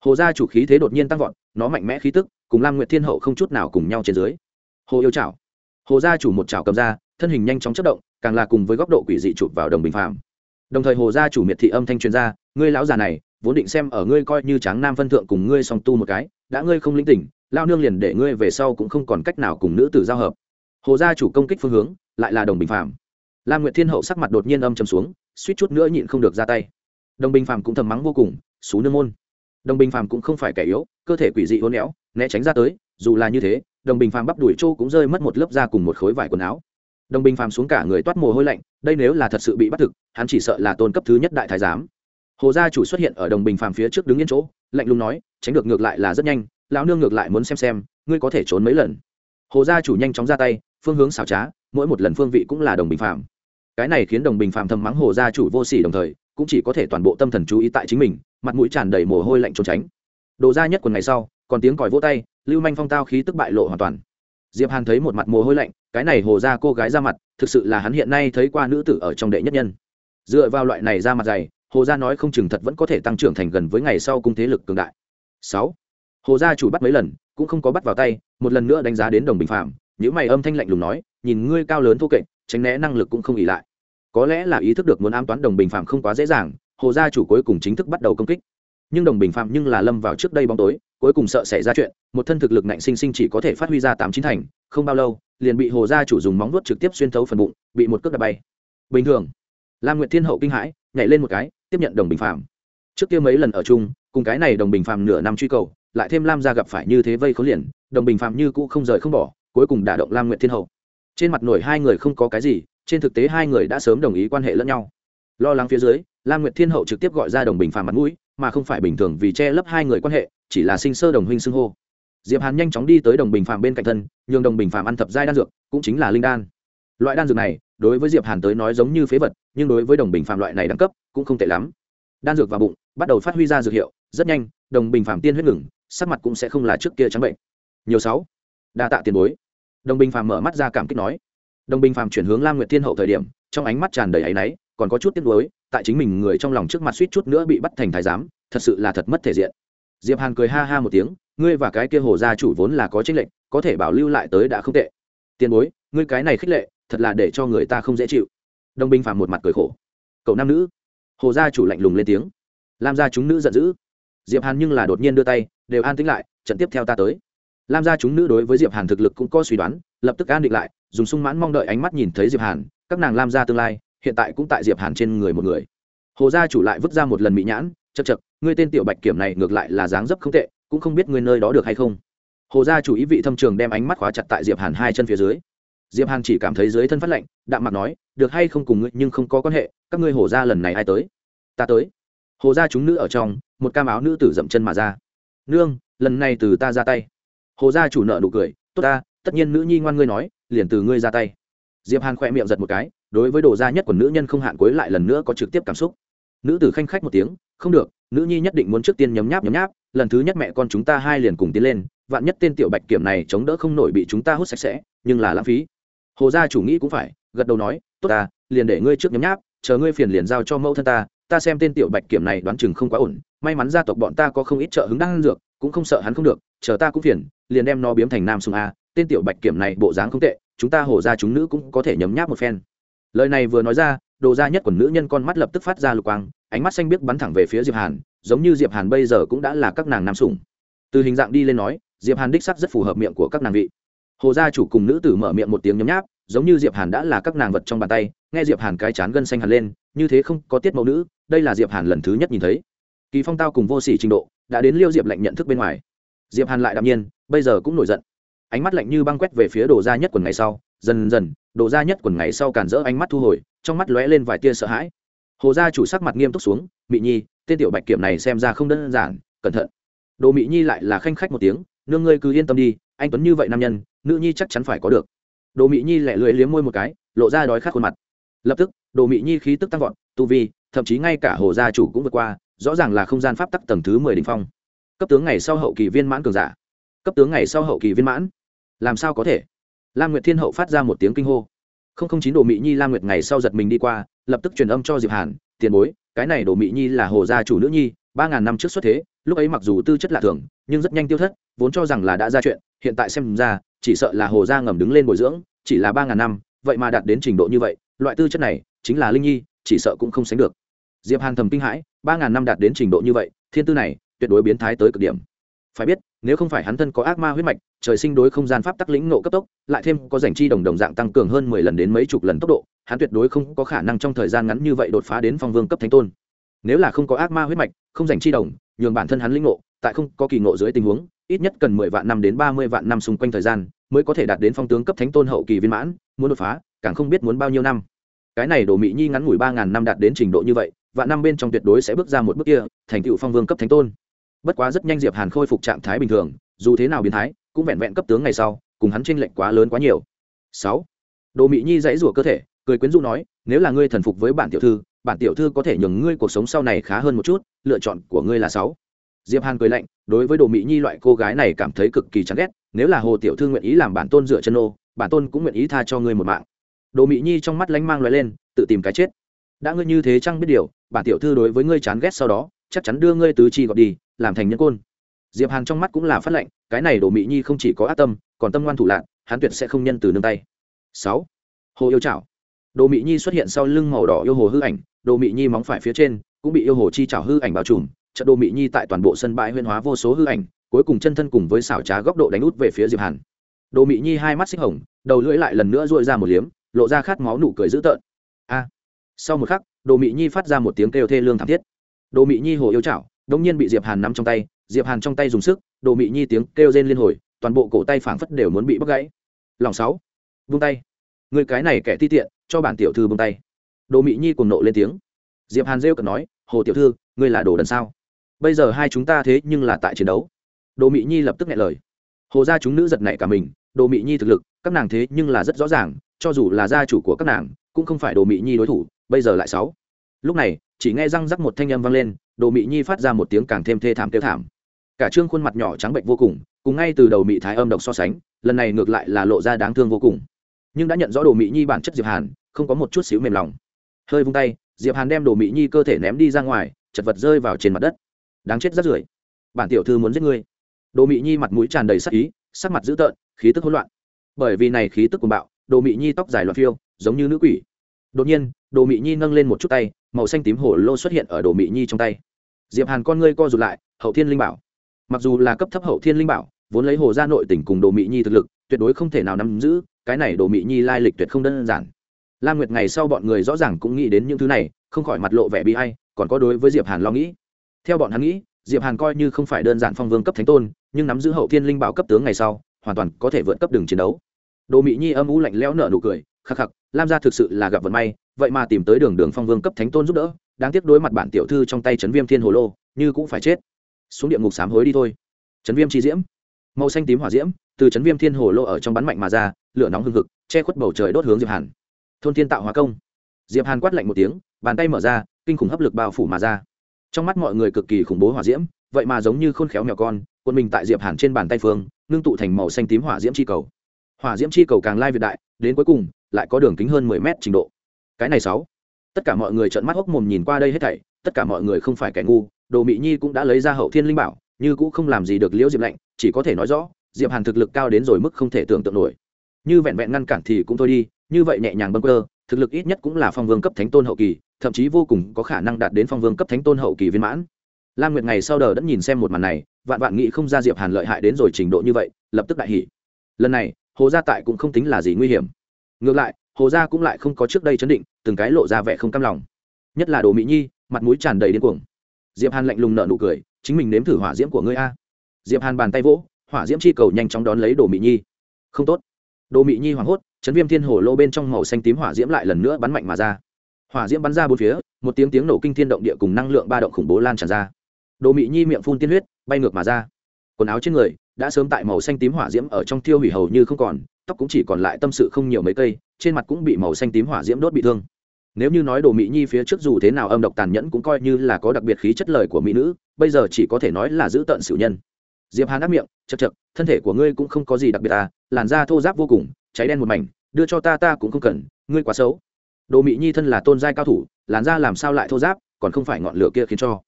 Hồ gia chủ khí thế đột nhiên tăng vọt, nó mạnh mẽ khí tức, cùng lam nguyệt thiên hậu không chút nào cùng nhau trên dưới. Hồ yêu chảo. Hồ gia chủ một chảo cầm ra, thân hình nhanh chóng chất động càng là cùng với góc độ quỷ dị chụp vào đồng bình phàm. Đồng thời hồ gia chủ miệt thị âm thanh truyền ra, ngươi lão già này, vốn định xem ở ngươi coi như tráng nam phân thượng cùng ngươi song tu một cái, đã ngươi không linh tỉnh, lao nương liền để ngươi về sau cũng không còn cách nào cùng nữ tử giao hợp. Hồ gia chủ công kích phương hướng, lại là đồng bình phàm. Lam nguyệt thiên hậu sắc mặt đột nhiên âm trầm xuống, suýt chút nữa nhịn không được ra tay. Đồng bình phàm cũng thầm mắng vô cùng, xú nương môn. Đồng bình phàm cũng không phải kẻ yếu, cơ thể quỷ dị hôn éo, né tránh ra tới, dù là như thế, đồng bình phàm bắp đuổi trâu cũng rơi mất một lớp da cùng một khối vải quần áo đồng bình phàm xuống cả người toát mồ hôi lạnh, đây nếu là thật sự bị bắt thực, hắn chỉ sợ là tôn cấp thứ nhất đại thái giám. Hồ gia chủ xuất hiện ở đồng bình phàm phía trước đứng yên chỗ, lạnh lùng nói, tránh được ngược lại là rất nhanh, lão nương ngược lại muốn xem xem, ngươi có thể trốn mấy lần. Hồ gia chủ nhanh chóng ra tay, phương hướng xảo trá, mỗi một lần phương vị cũng là đồng bình phàm. Cái này khiến đồng bình phàm thầm mắng hồ gia chủ vô sỉ đồng thời, cũng chỉ có thể toàn bộ tâm thần chú ý tại chính mình, mặt mũi tràn đầy mồ hôi lạnh trốn tránh. Đồ ra nhất quần ngày sau, còn tiếng còi vỗ tay, lưu manh phong tao khí tức bại lộ hoàn toàn. Diệp hàn thấy một mặt mồ hôi lạnh cái này hồ ra cô gái ra mặt, thực sự là hắn hiện nay thấy qua nữ tử ở trong đệ nhất nhân. Dựa vào loại này ra mặt dày, hồ gia nói không chừng thật vẫn có thể tăng trưởng thành gần với ngày sau cung thế lực cường đại. Sáu, hồ gia chủ bắt mấy lần, cũng không có bắt vào tay, một lần nữa đánh giá đến đồng bình phạm những mày âm thanh lạnh lùng nói, nhìn ngươi cao lớn thô kệch, tránh né năng lực cũng không ỉ lại. Có lẽ là ý thức được muốn ám toán đồng bình phạm không quá dễ dàng, hồ gia chủ cuối cùng chính thức bắt đầu công kích. Nhưng đồng bình phạm nhưng là lâm vào trước đây bóng tối cuối cùng sợ xảy ra chuyện, một thân thực lực nạnh sinh sinh chỉ có thể phát huy ra tám chín thành, không bao lâu, liền bị hồ gia chủ dùng móng vuốt trực tiếp xuyên thấu phần bụng, bị một cước đập bay. Bình thường, lam nguyệt thiên hậu kinh hãi, nhảy lên một cái, tiếp nhận đồng bình phạm trước kia mấy lần ở chung, cùng cái này đồng bình phạm nửa năm truy cầu, lại thêm lam gia gặp phải như thế vây khốn liền, đồng bình phạm như cũ không rời không bỏ, cuối cùng đả động lam nguyệt thiên hậu. Trên mặt nổi hai người không có cái gì, trên thực tế hai người đã sớm đồng ý quan hệ lẫn nhau. Lo lắng phía dưới, lam nguyệt thiên hậu trực tiếp gọi ra đồng bình phàm mặt mũi, mà không phải bình thường vì che lấp hai người quan hệ chỉ là sinh sơ đồng huynh xưng hô. Diệp hàn nhanh chóng đi tới đồng bình phàm bên cạnh thân, nhường đồng bình phàm ăn thập giai đan dược, cũng chính là linh đan. Loại đan dược này, đối với diệp hàn tới nói giống như phế vật, nhưng đối với đồng bình phàm loại này đẳng cấp, cũng không tệ lắm. Đan dược vào bụng, bắt đầu phát huy ra dược hiệu, rất nhanh, đồng bình phàm tiên huyết ngừng, sắc mặt cũng sẽ không là trước kia trắng bệnh. Nhiều sáu. Đa tạ tiền bối. Đồng bình phàm mở mắt ra cảm kích nói. Đồng bình phàm chuyển hướng lam nguyệt thiên hậu thời điểm, trong ánh mắt tràn đầy áy náy, còn có chút tiếc nuối, tại chính mình người trong lòng trước mặt suýt chút nữa bị bắt thành thái giám, thật sự là thật mất thể diện diệp hàn cười ha ha một tiếng, ngươi và cái kia hồ gia chủ vốn là có tranh lệch, có thể bảo lưu lại tới đã không tệ. Tiền bối, ngươi cái này khích lệ, thật là để cho người ta không dễ chịu. Đồng binh phàm một mặt cười khổ. Cậu nam nữ. Hồ gia chủ lạnh lùng lên tiếng. Lam gia chúng nữ giận dữ. Diệp hàn nhưng là đột nhiên đưa tay, đều an tĩnh lại, trận tiếp theo ta tới. Lam gia chúng nữ đối với diệp hàn thực lực cũng có suy đoán, lập tức an định lại, dùng sung mãn mong đợi ánh mắt nhìn thấy diệp hàn, các nàng lam gia tương lai, hiện tại cũng tại diệp hàn trên người một người. Hồ gia chủ lại vứt ra một lần mỹ nhãn chật chật, ngươi tên tiểu bạch kiểm này ngược lại là dáng dấp không tệ, cũng không biết ngươi nơi đó được hay không. Hồ gia chủ ý vị thâm trường đem ánh mắt khóa chặt tại diệp hàn hai chân phía dưới. Diệp hàn chỉ cảm thấy dưới thân phát lạnh, đạm mặt nói, được hay không cùng ngươi, nhưng không có quan hệ, các ngươi hồ gia lần này ai tới? Ta tới. Hồ gia chúng nữ ở trong, một cam áo nữ tử dậm chân mà ra. Nương, lần này từ ta ra tay. Hồ gia chủ nợ nụ cười, tốt ta, tất nhiên nữ nhi ngoan ngươi nói, liền từ ngươi ra tay. Diệp hàn khỏe miệng giật một cái, đối với đồ gia nhất của nữ nhân không hạn cuối lại lần nữa có trực tiếp cảm xúc nữ tử khanh khách một tiếng, không được, nữ nhi nhất định muốn trước tiên nhấm nháp nhấm nháp, lần thứ nhất mẹ con chúng ta hai liền cùng tiến lên, vạn nhất tên tiểu bạch kiểm này chống đỡ không nổi bị chúng ta hút sạch sẽ, nhưng là lãng phí. Hồ gia chủ nghĩ cũng phải, gật đầu nói, tốt ta, liền để ngươi trước nhấm nháp, chờ ngươi phiền liền giao cho mẫu thân ta ta xem tên tiểu bạch kiểm này đoán chừng không quá ổn, may mắn gia tộc bọn ta có không ít trợ hứng đang ăn dược, cũng không sợ hắn không được, chờ ta cũng phiền, liền đem nó biếm thành nam sùng a, tên tiểu bạch kiểm này bộ dáng không tệ, chúng ta hổ ra chúng nữ cũng có thể nhấm nháp một phen. Lời này vừa nói ra đồ ra nhất của nữ nhân con mắt lập tức phát ra lục quang, ánh mắt xanh biếc bắn thẳng về phía diệp hàn, giống như diệp hàn bây giờ cũng đã là các nàng nam sủng. Từ hình dạng đi lên nói, diệp hàn đích sắc rất phù hợp miệng của các nàng vị. Hồ gia chủ cùng nữ tử mở miệng một tiếng nhấm nháp, giống như diệp hàn đã là các nàng vật trong bàn tay, nghe diệp hàn cái chán gân xanh hẳn lên, như thế không có tiết mẫu nữ, đây là diệp hàn lần thứ nhất nhìn thấy. Kỳ phong tao cùng vô sỉ trình độ, đã đến liêu diệp lệnh nhận thức bên ngoài. Diệp hàn lại đạm nhiên, bây giờ cũng nổi giận. Ánh mắt lạnh như băng quét về phía đồ gia nhất quần ngày sau, dần dần, đồ gia nhất quần ngày sau cản rỡ ánh mắt thu hồi trong mắt lóe lên vài tia sợ hãi. Hồ gia chủ sắc mặt nghiêm túc xuống, mị nhi, tên tiểu bạch kiểm này xem ra không đơn giản, cẩn thận. Đồ mị nhi lại là khanh khách một tiếng, nương ngươi cứ yên tâm đi, anh tuấn như vậy nam nhân, nữ nhi chắc chắn phải có được. Đồ mị nhi lẹ lưỡi liếm môi một cái, lộ ra đói khát khuôn mặt. Lập tức, đồ mị nhi khí tức tăng vọt, tu vi, thậm chí ngay cả hồ gia chủ cũng vượt qua, rõ ràng là không gian pháp tắc tầng thứ mười đ ỉ n h phong. Cấp tướng ngày sau hậu kỳ viên mãn cường giả. Cấp tướng ngày sau hậu kỳ viên mãn. Làm sao có thể? Lam nguyệt thiên hậu phát ra một tiếng kinh hô không không chín đồ mỹ nhi lam nguyệt ngày sau giật mình đi qua, lập tức truyền âm cho diệp hàn, tiền bối, cái này đồ mỹ nhi là hồ gia chủ nữ nhi, ba ngàn năm trước xuất thế, lúc ấy mặc dù tư chất lạ thường, nhưng rất nhanh tiêu thất, vốn cho rằng là đã ra chuyện, hiện tại xem ra, chỉ sợ là hồ gia ngầm đứng lên bồi dưỡng, chỉ là ba ngàn năm, vậy mà đạt đến trình độ như vậy, loại tư chất này, chính là linh nhi, chỉ sợ cũng không sánh được. Diệp hàn thầm kinh hãi, ba ngàn năm đạt đến trình độ như vậy, thiên tư này, tuyệt đối biến thái tới cực điểm phải biết, nếu không phải hắn thân có ác ma huyết mạch, trời sinh đối không gian pháp tắc lĩnh nộ cấp tốc, lại thêm có dành chi đồng đồng dạng tăng cường hơn mười lần đến mấy chục lần tốc độ, hắn tuyệt đối không có khả năng trong thời gian ngắn như vậy đột phá đến phong vương cấp thánh tôn. Nếu là không có ác ma huyết mạch, không dành chi đồng, nhường bản thân hắn lĩnh nộ tại không có kỳ ngộ dưới tình huống, ít nhất cần mười vạn năm đến ba mươi vạn năm xung quanh thời gian, mới có thể đạt đến phong tướng cấp thánh tôn hậu kỳ viên mãn, muốn đột phá, càng không biết muốn bao nhiêu năm. Cái này đồ mỹ nhi ngắn ngủi ba ngàn năm đạt đến trình độ như vậy, vạn năm bên trong tuyệt đối sẽ bước ra một bước kia, thành tựu phong vương cấp thánh tôn bất quá rất nhanh diệp hàn khôi phục trạng thái bình thường dù thế nào biến thái cũng vẹn vẹn cấp tướng ngày sau cùng hắn tranh lệch quá lớn quá nhiều sáu đồ mỹ nhi dãy rủa cơ thể cười quyến rũ nói nếu là ngươi thần phục với bản tiểu thư bản tiểu thư có thể nhường ngươi cuộc sống sau này khá hơn một chút lựa chọn của ngươi là sáu diệp hàn cười lạnh đối với đồ mỹ nhi loại cô gái này cảm thấy cực kỳ chán ghét nếu là hồ tiểu thư nguyện ý làm bản tôn dựa chân ô bản tôn cũng nguyện ý tha cho ngươi một mạng đồ mỹ nhi trong mắt lánh mang loại lên tự tìm cái chết đã ngươi như thế chăng biết điều bản tiểu thư đối với ngươi chán ghét sau đó chắc chắn đưa ngươi tứ chi gọt đi, làm thành nhân côn. Diệp hàn trong mắt cũng là phát lệnh, cái này đồ mỹ nhi không chỉ có ác tâm, còn tâm ngoan thủ lạc hắn tuyệt sẽ không nhân từ nương tay. Sáu. Hồ yêu chảo. Đồ mị nhi xuất hiện sau lưng màu đỏ yêu hồ hư ảnh, đồ mị nhi móng phải phía trên cũng bị yêu hồ chi chảo hư ảnh bao trùm, trận đồ mị nhi tại toàn bộ sân bãi huyên hóa vô số hư ảnh, cuối cùng chân thân cùng với xảo trá góc độ đánh út về phía diệp hàn. Đồ mị nhi hai mắt xích hồng, đầu lưỡi lại lần nữa dội ra một liếm, lộ ra khát máu nụ cười dữ tợn. A. Sau một khắc, đồ mị nhi phát ra một tiếng kêu thê lương thảm thiết đồ mị nhi hồ yêu chảo, đống nhiên bị diệp hàn nắm trong tay, diệp hàn trong tay dùng sức đồ mị nhi tiếng kêu rên liên hồi, toàn bộ cổ tay phảng phất đều muốn bị bóc gãy. Lòng sáu, vung tay. Người cái này kẻ ti tiện, cho bản tiểu thư vung tay. Đồ mị nhi cùng nộ lên tiếng. Diệp hàn rêu cợt nói, hồ tiểu thư, ngươi là đồ đần sao? Bây giờ hai chúng ta thế nhưng là tại chiến đấu. Đồ mị nhi lập tức nghe lời. Hồ gia chúng nữ giật nảy cả mình đồ mị nhi thực lực, các nàng thế nhưng là rất rõ ràng, cho dù là gia chủ của các nàng, cũng không phải đồ mị nhi đối thủ, bây giờ lại sáu. Lúc này chỉ nghe răng rắc một thanh âm vang lên, đồ mị nhi phát ra một tiếng càng thêm thê thảm kêu thảm. Cả trương khuôn mặt nhỏ trắng bệnh vô cùng cùng ngay từ đầu mị thái âm độc so sánh, lần này ngược lại là lộ ra đáng thương vô cùng. Nhưng đã nhận rõ đồ mị nhi bản chất diệp hàn, không có một chút xíu mềm lòng. Hơi vung tay, diệp hàn đem đồ mị nhi cơ thể ném đi ra ngoài, chật vật rơi vào trên mặt đất. Đáng chết rất rưởi. Bản tiểu thư muốn giết ngươi. Đồ mị nhi mặt mũi tràn đầy sắc ý, sắc mặt dữ tợn, khí tức hỗn loạn. Bởi vì này khí tức cuồng bạo, đồ mị nhi tóc dài loạn phiêu, giống như nữ quỷ đột nhiên, đồ mị nhi nâng lên một chút tay, màu xanh tím hổ lô xuất hiện ở đồ mị nhi trong tay. Diệp hàn con ngươi co rụt lại, hậu thiên linh bảo. Mặc dù là cấp thấp hậu thiên linh bảo, vốn lấy hồ gia nội tỉnh cùng đồ mị nhi thực lực, tuyệt đối không thể nào nắm giữ, cái này đồ mị nhi lai lịch tuyệt không đơn giản. Lam nguyệt ngày sau bọn người rõ ràng cũng nghĩ đến những thứ này, không khỏi mặt lộ vẻ bi hay còn có đối với diệp hàn lo nghĩ. Theo bọn hắn nghĩ, diệp hàn coi như không phải đơn giản phong vương cấp thánh tôn, nhưng nắm giữ hậu thiên linh bảo cấp tướng ngày sau, hoàn toàn có thể vượt cấp đường chiến đấu. Đồ mị nhi âm u lạnh lẽo nở nụ cười, khắc khắc lam gia thực sự là gặp vận may, vậy mà tìm tới đường đường phong vương cấp thánh tôn giúp đỡ, đáng tiếc đối mặt bản tiểu thư trong tay trấn viêm thiên hồ lô, như cũng phải chết. Xuống địa ngục sám hối đi thôi. Trấn viêm chi diễm. Màu xanh tím hỏa diễm, từ trấn viêm thiên hồ lô ở trong bắn mạnh mà ra, lửa nóng hừng hực, che khuất bầu trời đốt hướng diệp hàn. Thôn thiên tạo hóa công. Diệp hàn quát lạnh một tiếng, bàn tay mở ra, kinh khủng hấp lực bao phủ mà ra. Trong mắt mọi người cực kỳ khủng bố hỏa diễm, vậy mà giống như khôn khéo mèo con quân mình tại diệp hàn trên bàn tay phương, ngưng tụ thành màu xanh tím hỏa diễm chi cầu. Hỏa diễm chi cầu càng lai việt đại, đến cuối cùng lại có đường kính hơn mười mét trình độ. Cái này sáu. Tất cả mọi người trợn mắt hốc mồm nhìn qua đây hết thảy, tất cả mọi người không phải kẻ ngu, đồ mỹ nhi cũng đã lấy ra hậu thiên linh bảo, như cũng không làm gì được liễu diệp lạnh, chỉ có thể nói rõ, diệp hàn thực lực cao đến rồi mức không thể tưởng tượng nổi. Như vẹn vẹn ngăn cản thì cũng thôi đi, như vậy nhẹ nhàng bâng cơ thực lực ít nhất cũng là phong vương cấp thánh tôn hậu kỳ, thậm chí vô cùng có khả năng đạt đến phong vương cấp thánh tôn hậu kỳ viên mãn. Lam nguyệt ngày sau đờ đã nhìn xem một màn này, vạn vạn nghĩ không ra diệp hàn lợi hại đến rồi trình độ như vậy, lập tức đại hỉ. Lần này, hồ gia tại cũng không tính là gì nguy hiểm ngược lại, hồ gia cũng lại không có trước đây chấn định, từng cái lộ ra vẻ không cam lòng. Nhất là đồ mỹ nhi, mặt mũi tràn đầy điên cuồng. Diệp hàn lạnh lùng nở nụ cười, chính mình nếm thử hỏa diễm của ngươi a. Diệp hàn bàn tay vỗ, hỏa diễm chi cầu nhanh chóng đón lấy đồ mỹ nhi. Không tốt. Đồ mỹ nhi hoảng hốt, chấn viêm thiên hồ lô bên trong màu xanh tím hỏa diễm lại lần nữa bắn mạnh mà ra. Hỏa diễm bắn ra bốn phía, một tiếng tiếng nổ kinh thiên động địa cùng năng lượng ba động khủng bố lan tràn ra. Đồ mỹ nhi miệng phun tiên huyết, bay ngược mà ra. Quần áo trên người đã sớm tại màu xanh tím hỏa diễm ở trong tiêu hủy hầu như không còn, tóc cũng chỉ còn lại tâm sự không nhiều mấy cây, trên mặt cũng bị màu xanh tím hỏa diễm đốt bị thương. Nếu như nói đồ mỹ nhi phía trước dù thế nào âm độc tàn nhẫn cũng coi như là có đặc biệt khí chất lời của mỹ nữ, bây giờ chỉ có thể nói là giữ tận sự nhân. Diệp hàn ác miệng chật chật thân thể của ngươi cũng không có gì đặc biệt à làn da thô giáp vô cùng, cháy đen một mảnh, đưa cho ta ta cũng không cần, ngươi quá xấu. Đồ mỹ nhi thân là tôn giai cao thủ, làn da làm sao lại thô giáp còn không phải ngọn lửa kia khiến cho.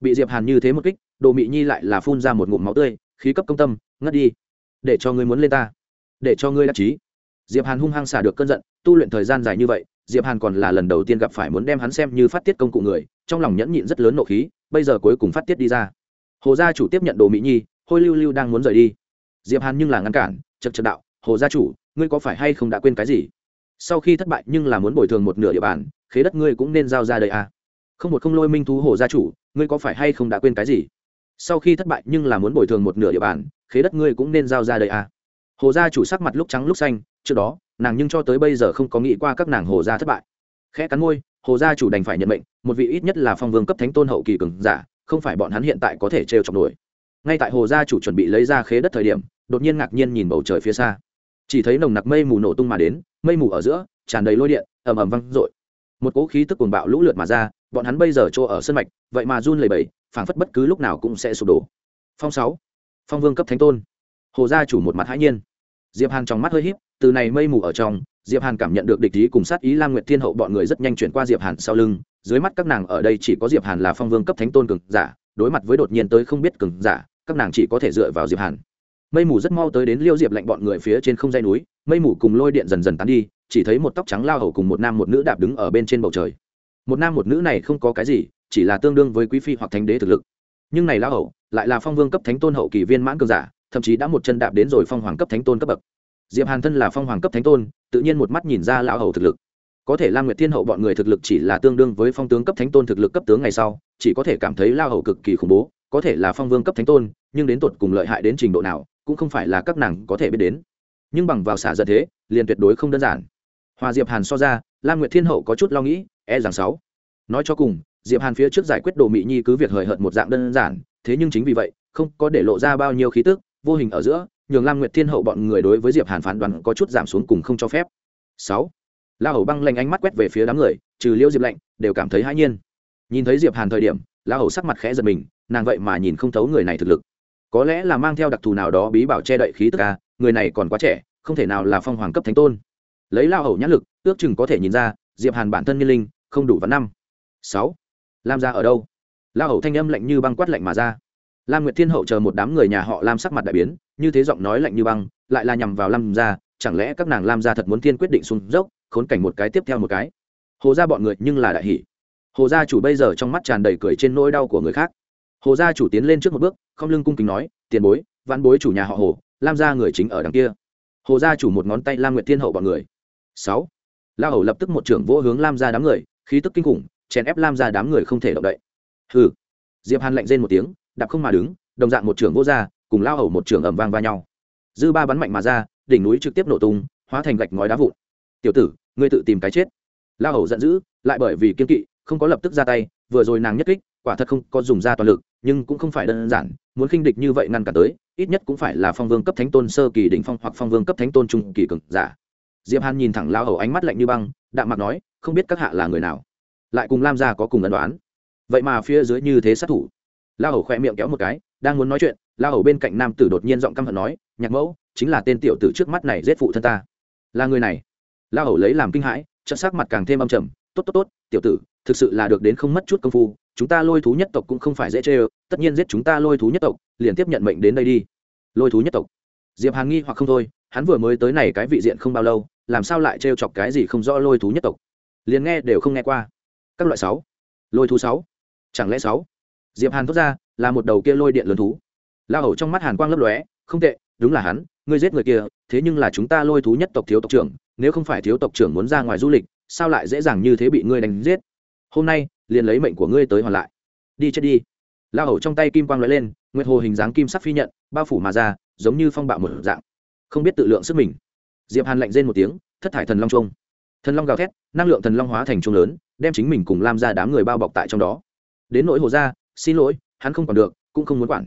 Bị diệp hàn như thế một kích, đồ mỹ nhi lại là phun ra một ngụm máu tươi khí cấp công tâm, ngất đi. Để cho ngươi muốn lên ta. Để cho ngươi đắc chí. Diệp hàn hung hăng xả được cơn giận, tu luyện thời gian dài như vậy, diệp hàn còn là lần đầu tiên gặp phải muốn đem hắn xem như phát tiết công cụ người, trong lòng nhẫn nhịn rất lớn nộ khí, bây giờ cuối cùng phát tiết đi ra. Hồ gia chủ tiếp nhận đồ mỹ nhi, hôi lưu lưu đang muốn rời đi. Diệp hàn nhưng là ngăn cản chật chật đạo, hồ gia chủ, ngươi có phải hay không đã quên cái gì? Sau khi thất bại nhưng là muốn bồi thường một nửa địa bàn, khế đất ngươi cũng nên giao ra đây à. Không một không lôi minh thú hồ gia chủ, ngươi có phải hay không đã quên cái gì? Sau khi thất bại nhưng là muốn bồi thường một nửa địa bàn, khế đất ngươi cũng nên giao ra đây à. Hồ gia chủ sắc mặt lúc trắng lúc xanh, trước đó, nàng nhưng cho tới bây giờ không có nghĩ qua các nàng hồ gia thất bại. Khẽ cắn môi, hồ gia chủ đành phải nhận mệnh, một vị ít nhất là phong vương cấp thánh tôn hậu kỳ cường giả, không phải bọn hắn hiện tại có thể trêu chọc nổi. Ngay tại hồ gia chủ chuẩn bị lấy ra khế đất thời điểm, đột nhiên ngạc nhiên nhìn bầu trời phía xa. Chỉ thấy nồng nặc mây mù nổ tung mà đến, mây mù ở giữa, tràn đầy lôi điện, ầm ầm văng rội một cỗ khí tức cuồng bạo lũ lượt mà ra, bọn hắn bây giờ chỗ ở sân mạch, vậy mà run lẩy bẩy phảng phất bất cứ lúc nào cũng sẽ sụp đổ. Phong sáu, phong vương cấp thánh tôn. Hồ gia chủ một mặt hãi nhiên. Diệp hàn trong mắt hơi híp, từ này mây mù ở trong, diệp hàn cảm nhận được địch ý cùng sát ý lam nguyệt thiên hậu bọn người rất nhanh chuyển qua diệp hàn sau lưng, dưới mắt các nàng ở đây chỉ có diệp hàn là phong vương cấp thánh tôn cường giả, đối mặt với đột nhiên tới không biết cường giả, các nàng chỉ có thể dựa vào diệp hàn. Mây mù rất mau tới đến liêu diệp lạnh bọn người phía trên không dây núi, mây mù cùng lôi điện dần dần tán đi, chỉ thấy một tóc trắng lao hầu cùng một nam một nữ đạp đứng ở bên trên bầu trời. Một nam một nữ này không có cái gì chỉ là tương đương với quý phi hoặc thánh đế thực lực. Nhưng này lão hầu lại là phong vương cấp thánh tôn hậu kỳ viên mãn cường giả, thậm chí đã một chân đạp đến rồi phong hoàng cấp thánh tôn cấp bậc. Diệp hàn thân là phong hoàng cấp thánh tôn, tự nhiên một mắt nhìn ra lão hầu thực lực. Có thể lam nguyệt thiên hậu bọn người thực lực chỉ là tương đương với phong tướng cấp thánh tôn thực lực cấp tướng ngày sau, chỉ có thể cảm thấy lao hầu cực kỳ khủng bố, có thể là phong vương cấp thánh tôn, nhưng đến tột cùng lợi hại đến trình độ nào, cũng không phải là các nàng có thể biết đến. Nhưng bằng vào xả giận thế, liền tuyệt đối không đơn giản. Hòa diệp hàn so ra, lam nguyệt thiên hậu có chút lo nghĩ e rằng sáu. Nói cho cùng diệp hàn phía trước giải quyết đồ Mị nhi cứ việc hời hợt một dạng đơn giản, thế nhưng chính vì vậy, không có để lộ ra bao nhiêu khí tức, vô hình ở giữa, nhường lam nguyệt thiên hậu bọn người đối với diệp hàn phán đoán có chút giảm xuống cùng không cho phép. Sáu, la hầu băng lanh ánh mắt quét về phía đám người, trừ Liễu diệp lạnh, đều cảm thấy hãi nhiên. Nhìn thấy diệp hàn thời điểm, la hầu sắc mặt khẽ giật mình, nàng vậy mà nhìn không thấu người này thực lực. Có lẽ là mang theo đặc thù nào đó bí bảo che đậy khí tức ca người này còn quá trẻ, không thể nào là phong hoàng cấp thánh tôn. Lấy la hầu nhãn lực, ước chừng có thể nhìn ra, diệp hàn bản thân niên linh, không đủ vạn năm. Sáu lam gia ở đâu? La hầu thanh âm lạnh như băng quát lạnh mà ra. Lam nguyệt thiên hậu chờ một đám người nhà họ lam sắc mặt đại biến, như thế giọng nói lạnh như băng, lại là nhằm vào lam gia, chẳng lẽ các nàng lam gia thật muốn thiên quyết định xuống dốc, khốn cảnh một cái tiếp theo một cái? Hồ gia bọn người nhưng là đại hỷ hồ gia chủ bây giờ trong mắt tràn đầy cười trên nỗi đau của người khác. Hồ gia chủ tiến lên trước một bước, không lưng cung kính nói, tiền bối văn bối chủ nhà họ hồ, lam gia người chính ở đằng kia. Hồ gia chủ một ngón tay lam nguyệt thiên hậu bọn người. Sáu. La hầu lập tức một trưởng vỗ hướng lam gia đám người, khí tức kinh khủng chèn ép lam ra đám người không thể động đậy. Hừ. Diệp hàn lạnh rên một tiếng, đạp không mà đứng, đồng dạng một trưởng vô ra, cùng lao hầu một trưởng ầm vang va nhau. Dư ba bắn mạnh mà ra, đỉnh núi trực tiếp nổ tung, hóa thành gạch ngói đá vụn. Tiểu tử, ngươi tự tìm cái chết. Lao hầu giận dữ, lại bởi vì kiên kỵ, không có lập tức ra tay, vừa rồi nàng nhất kích, quả thật không có dùng ra toàn lực, nhưng cũng không phải đơn giản, muốn khinh địch như vậy ngăn cản tới, ít nhất cũng phải là phong vương cấp thánh tôn sơ kỳ đỉnh phong hoặc phong vương cấp thánh tôn trung kỳ cường giả. Diệp hàn nhìn thẳng lao hầu ánh mắt lạnh như băng, đạm mặt nói, không biết các hạ là người nào? Lại cùng lam gia có cùng ân đoán. Vậy mà phía dưới như thế sát thủ. La hầu khoe miệng kéo một cái, đang muốn nói chuyện la hầu bên cạnh nam tử đột nhiên giọng căm hận nói, nhạc mẫu, chính là tên tiểu tử trước mắt này giết phụ thân ta. Là người này? La hầu lấy làm kinh hãi chất sắc mặt càng thêm âm trầm, tốt tốt tốt, tiểu tử, thực sự là được đến không mất chút công phu, chúng ta lôi thú nhất tộc cũng không phải dễ chê ơ tất nhiên giết chúng ta lôi thú nhất tộc, liền tiếp nhận mệnh đến đây đi. Lôi thú nhất tộc? Diệp hàn nghi hoặc không thôi, hắn vừa mới tới này cái vị diện không bao lâu, làm sao lại trêu chọc cái gì không rõ lôi thú nhất tộc? Liền nghe đều không nghe qua các loại sáu, lôi thú sáu, chẳng lẽ sáu? Diệp hàn thốt ra, là một đầu kia lôi điện lớn thú. La hầu trong mắt hàn quang lấp lóe, không tệ, đúng là hắn, ngươi giết người kia, thế nhưng là chúng ta lôi thú nhất tộc thiếu tộc trưởng, nếu không phải thiếu tộc trưởng muốn ra ngoài du lịch, sao lại dễ dàng như thế bị ngươi đánh giết? Hôm nay, liền lấy mệnh của ngươi tới hoàn lại. Đi chết đi. La hầu trong tay kim quang lóe lên, nguyệt hồ hình dáng kim sắc phi nhận, bao phủ mà ra, giống như phong bạo một dạng. Không biết tự lượng sức mình. Diệp hàn lạnh rên một tiếng, thất thải thần long trung thần long gào thét, năng lượng thần long hóa thành trung lớn, đem chính mình cùng lam ra đám người bao bọc tại trong đó. Đến nỗi hồ gia, xin lỗi, hắn không còn được, cũng không muốn quản.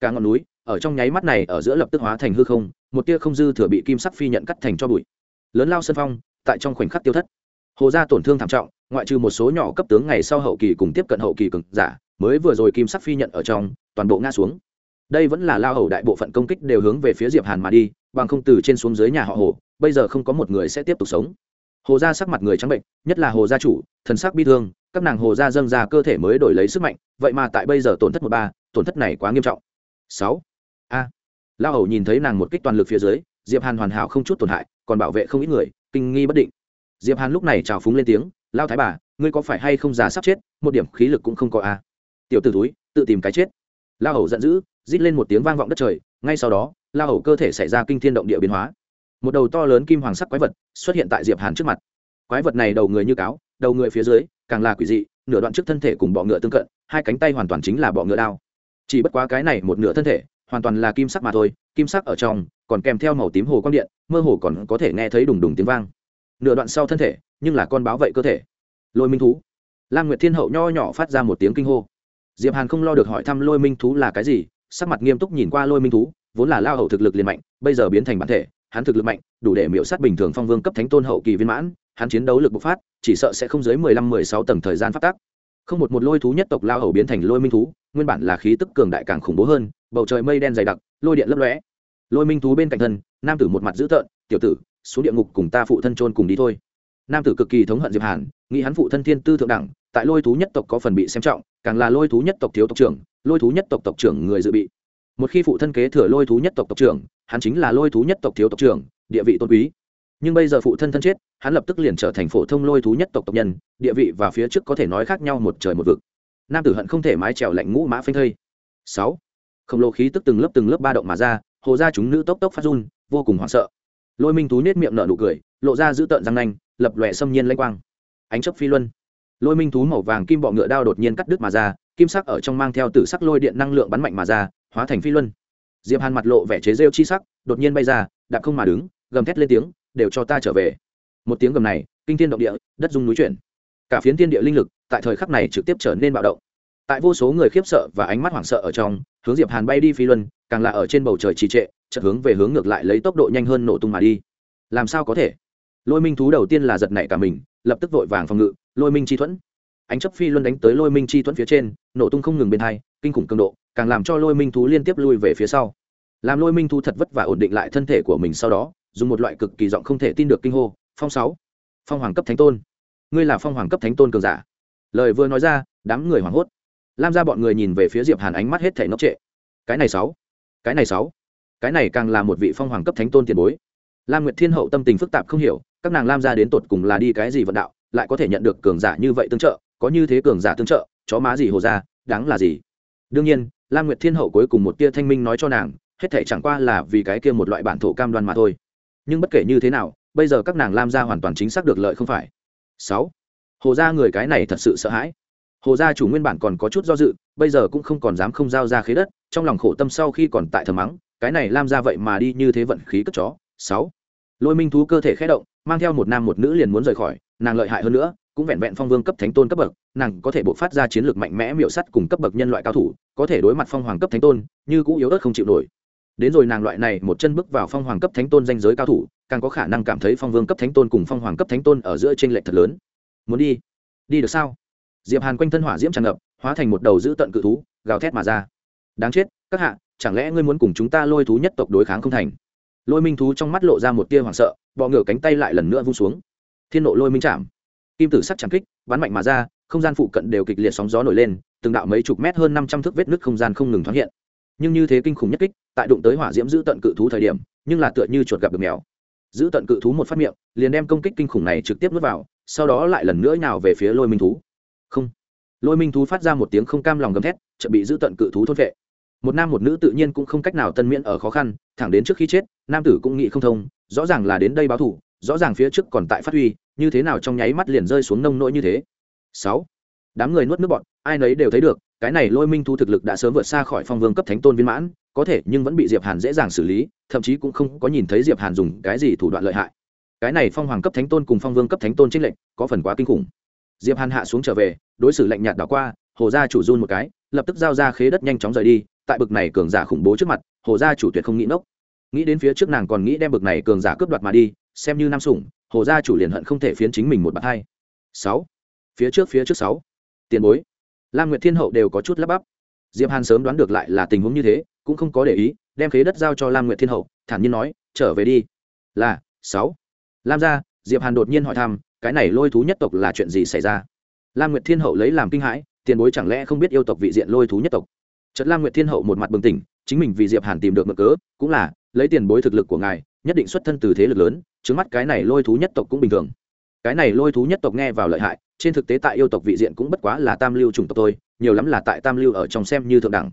Cả ngọn núi, ở trong nháy mắt này ở giữa lập tức hóa thành hư không, một tia không dư thừa bị kim sắc phi nhận cắt thành cho bụi. Lớn lao sân phong, tại trong khoảnh khắc tiêu thất. Hồ gia tổn thương thảm trọng, ngoại trừ một số nhỏ cấp tướng ngày sau hậu kỳ cùng tiếp cận hậu kỳ cực giả, mới vừa rồi kim sắc phi nhận ở trong, toàn bộ ngã xuống. Đây vẫn là lao hầu đại bộ phận công kích đều hướng về phía diệp hàn mà đi, bằng không từ trên xuống dưới nhà họ hồ, bây giờ không có một người sẽ tiếp tục sống hồ gia sắc mặt người trắng bệnh, nhất là hồ gia chủ, thần sắc bi thương, các nàng hồ gia dâng ra cơ thể mới đổi lấy sức mạnh, vậy mà tại bây giờ tổn thất một ba, tổn thất này quá nghiêm trọng. Sáu. A. À. lao hầu nhìn thấy nàng một kích toàn lực phía dưới, diệp hàn hoàn hảo không chút tổn hại, còn bảo vệ không ít người, kinh nghi bất định. Diệp hàn lúc này trào phúng lên tiếng lao thái bà, ngươi có phải hay không già sắp chết, một điểm khí lực cũng không có a. À. tiểu t túi tự tìm cái chết. Lao hầu giận dữ, rít lên một tiếng vang vọng đất trời, ngay sau đó lao hầu cơ thể xảy ra kinh thiên động địa biến hóa một đầu to lớn kim hoàng sắc quái vật xuất hiện tại diệp hàn trước mặt quái vật này đầu người như cáo đầu người phía dưới càng là quỷ dị nửa đoạn trước thân thể cùng bọ ngựa tương cận hai cánh tay hoàn toàn chính là bọ ngựa đao chỉ bất quá cái này một nửa thân thể hoàn toàn là kim sắc mà thôi kim sắc ở trong còn kèm theo màu tím hồ quang điện mơ hồ còn có thể nghe thấy đùng đùng tiếng vang nửa đoạn sau thân thể nhưng là con báo vậy cơ thể lôi minh thú lam nguyệt thiên hậu nho nhỏ phát ra một tiếng kinh hô diệp hàn không lo được hỏi thăm lôi minh thú là cái gì sắc mặt nghiêm túc nhìn qua lôi minh thú vốn là lao hậu thực lực liền mạnh bây giờ biến thành bản thể hắn thực lực mạnh, đủ để miễu sát bình thường phong vương cấp thánh tôn hậu kỳ viên mãn, hắn chiến đấu lực bộc phát, chỉ sợ sẽ không dưới mười lăm mười sáu tầng thời gian phát tác. Không một một lôi thú nhất tộc lao hầu biến thành lôi minh thú, nguyên bản là khí tức cường đại càng khủng bố hơn, bầu trời mây đen dày đặc, lôi điện lấp lóe. Lôi minh thú bên cạnh thân, nam tử một mặt dữ tợn, tiểu tử, xuống địa ngục cùng ta phụ thân trôn cùng đi thôi. Nam tử cực kỳ thống hận diệp hàn, nghĩ hắn phụ thân thiên tư thượng đẳng, tại lôi thú nhất tộc có phần bị xem trọng, càng là lôi thú nhất tộc thiếu tộc trưởng, lôi thú nhất tộc tộc trưởng người dự bị. Một khi phụ thân kế thừa lôi thú nhất tộc tộc trưởng hắn chính là lôi thú nhất tộc thiếu tộc trưởng, địa vị tôn quý. Nhưng bây giờ phụ thân thân chết, hắn lập tức liền trở thành phổ thông lôi thú nhất tộc tộc nhân, địa vị và phía trước có thể nói khác nhau một trời một vực. Nam tử hận không thể mái trèo lạnh ngũ mã phanh thây. Sáu. Khổng lồ khí tức từng lớp từng lớp ba động mà ra, hồ ra chúng nữ tốc tốc phát run, vô cùng hoảng sợ. Lôi minh thú nết miệng nở nụ cười, lộ ra giữ tợn răng nanh, lập lòe xâm nhiên lanh quang. Ánh chấp phi luân. Lôi minh thú màu vàng kim bọ ngựa đao đột nhiên cắt đứt mà ra, kim sắc ở trong mang theo tử sắc lôi điện năng lượng bắn mạnh mà ra, hóa thành phi luân diệp hàn mặt lộ vẻ chế rêu chi sắc, đột nhiên bay ra, đạp không mà đứng, gầm thét lên tiếng, đều cho ta trở về. Một tiếng gầm này, kinh thiên động địa, đất dung núi chuyển. Cả phiến thiên địa linh lực tại thời khắc này trực tiếp trở nên bạo động. Tại vô số người khiếp sợ và ánh mắt hoảng sợ ở trong, hướng diệp hàn bay đi phi luân, càng là ở trên bầu trời trì trệ, chợt hướng về hướng ngược lại lấy tốc độ nhanh hơn nổ tung mà đi. Làm sao có thể? Lôi minh thú đầu tiên là giật nảy cả mình, lập tức vội vàng phòng ngự, lôi minh chi thuẫn ánh chấp phi luân đánh tới lôi minh chi thuẫn phía trên, nổ tung không ngừng bên hai, kinh khủng cường độ, càng làm cho lôi minh thú liên tiếp lui về phía sau. Làm lôi minh thú thật vất vả ổn định lại thân thể của mình sau đó, dùng một loại cực kỳ giọng không thể tin được kinh hô, phong sáu, phong hoàng cấp thánh tôn, ngươi là phong hoàng cấp thánh tôn cường giả. Lời vừa nói ra, đám người hoảng hốt. Lam ra bọn người nhìn về phía diệp hàn ánh mắt hết thể ngốc trệ. Cái này sáu, cái này sáu, cái này càng là một vị phong hoàng cấp thánh tôn tiền bối. Lam nguyệt thiên hậu tâm tình phức tạp không hiểu, các nàng lam ra đến tột cùng là đi cái gì vận đạo, lại có thể nhận được cường giả như vậy tương trợ có như thế cường giả tương trợ, chó má gì hồ ra, đáng là gì? Đương nhiên, lam nguyệt thiên hậu cuối cùng một tia thanh minh nói cho nàng, hết thể chẳng qua là vì cái kia một loại bản thổ cam đoan mà thôi. Nhưng bất kể như thế nào, bây giờ các nàng lam ra hoàn toàn chính xác được lợi không phải. Sáu, hồ gia người cái này thật sự sợ hãi. Hồ gia chủ nguyên bản còn có chút do dự, bây giờ cũng không còn dám không giao ra khế đất, trong lòng khổ tâm sau khi còn tại thờ mắng, cái này lam ra vậy mà đi như thế vận khí cất chó. Sáu, lôi minh thú cơ thể khé động, mang theo một nam một nữ liền muốn rời khỏi, nàng lợi hại hơn nữa cũng vẹn vẹn phong vương cấp thánh tôn cấp bậc, nàng có thể bộc phát ra chiến lược mạnh mẽ miệu sắt cùng cấp bậc nhân loại cao thủ, có thể đối mặt phong hoàng cấp thánh tôn, như cũng yếu ớt không chịu nổi. Đến rồi nàng loại này một chân bước vào phong hoàng cấp thánh tôn danh giới cao thủ, càng có khả năng cảm thấy phong vương cấp thánh tôn cùng phong hoàng cấp thánh tôn ở giữa t r ê n lệch thật lớn. Muốn đi? Đi được sao? Diệp hàn quanh thân hỏa diễm tràn ngập, hóa thành một đầu dữ tận cự thú, gào thét mà ra. Đáng chết, các hạ, chẳng lẽ ngươi muốn cùng chúng ta lôi thú nhất tộc đối kháng không thành? Lôi minh thú trong mắt lộ ra một tia hoảng sợ, bọ ngửa cánh tay lại lần nữa vung xuống. Thiên nộ lôi minh chạm kim tử sắc tràng kích, bắn mạnh mà ra, không gian phụ cận đều kịch liệt sóng gió nổi lên, từng đạo mấy chục mét hơn năm trăm thước vết nứt không gian không ngừng thoáng hiện. Nhưng như thế kinh khủng nhất kích, tại đụng tới hỏa diễm giữ tận cự thú thời điểm, nhưng là tựa như chuột gặp được mèo. Giữ tận cự thú một phát miệng, liền đem công kích kinh khủng này trực tiếp nuốt vào, sau đó lại lần nữa nào về phía lôi minh thú. Không. Lôi minh thú phát ra một tiếng không cam lòng gầm thét chuẩn bị giữ tận cự thú thốt vệ. Một nam một nữ tự nhiên cũng không cách nào tân miễn ở khó khăn, thẳng đến trước khi chết, nam tử cũng nghĩ không thông, rõ ràng là đến đây báo thủ rõ ràng phía trước còn tại phát huy, như thế nào trong nháy mắt liền rơi xuống nông nỗi như thế. Sáu, đám người nuốt nước bọn ai nấy đều thấy được, cái này lôi minh thu thực lực đã sớm vượt xa khỏi phong vương cấp thánh tôn viên mãn, có thể nhưng vẫn bị diệp hàn dễ dàng xử lý, thậm chí cũng không có nhìn thấy diệp hàn dùng cái gì thủ đoạn lợi hại. Cái này phong hoàng cấp thánh tôn cùng phong vương cấp thánh tôn trích lệnh có phần quá kinh khủng. Diệp hàn hạ xuống trở về, đối xử lạnh nhạt đảo qua, hồ gia chủ run một cái, lập tức giao ra khế đất nhanh chóng rời đi, tại bực này cường giả khủng bố trước mặt, hồ gia chủ tuyệt không nghĩ nốc nghĩ đến phía trước nàng còn nghĩ đem bực này cường giả cướp đoạt mà đi xem như nam sủng, hồ gia chủ liền hận không thể phiến chính mình một bạt hai. Sáu. Phía trước phía trước sáu. Tiền bối. Lam nguyệt thiên hậu đều có chút lắp bắp. Diệp hàn sớm đoán được lại là tình huống như thế, cũng không có để ý, đem khế đất giao cho lam nguyệt thiên hậu, thản nhiên nói, trở về đi. Là, sáu. Lam gia, diệp hàn đột nhiên hỏi thăm, cái này lôi thú nhất tộc là chuyện gì xảy ra? Lam nguyệt thiên hậu lấy làm kinh hãi, tiền bối chẳng lẽ không biết yêu tộc vị diện lôi thú nhất tộc? Chợt lam nguyệt thiên hậu một mặt bừng tỉnh, chính mình vì diệp hàn tìm được mực cớ, cũng là, lấy tiền bối thực lực của ngài, nhất định xuất thân từ thế lực lớn trước mắt cái này lôi thú nhất tộc cũng bình thường. Cái này lôi thú nhất tộc nghe vào lợi hại, trên thực tế tại yêu tộc vị diện cũng bất quá là tam lưu chủng tộc thôi, nhiều lắm là tại tam lưu ở trong xem như thượng đẳng.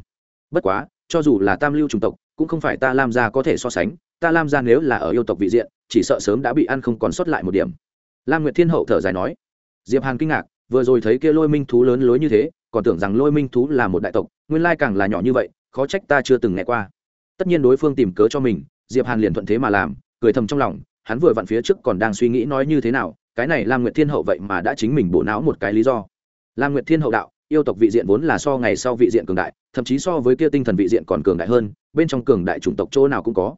Bất quá, cho dù là tam lưu chủng tộc, cũng không phải ta lam gia có thể so sánh, ta lam gia nếu là ở yêu tộc vị diện, chỉ sợ sớm đã bị ăn không còn sót lại một điểm. Lam nguyệt thiên hậu thở dài nói. Diệp hàn kinh ngạc, vừa rồi thấy kia lôi minh thú lớn lối như thế, còn tưởng rằng lôi minh thú là một đại tộc, nguyên lai càng là nhỏ như vậy, khó trách ta chưa từng nghe qua. Tất nhiên đối phương tìm cớ cho mình, diệp hàn liền thuận thế mà làm, cười thầm trong lòng hắn vừa vặn phía trước còn đang suy nghĩ nói như thế nào, cái này lam nguyệt thiên hậu vậy mà đã chính mình bổ não một cái lý do. Lam nguyệt thiên hậu đạo, yêu tộc vị diện vốn là so ngày sau vị diện cường đại, thậm chí so với kia tinh thần vị diện còn cường đại hơn, bên trong cường đại chủng tộc chỗ nào cũng có.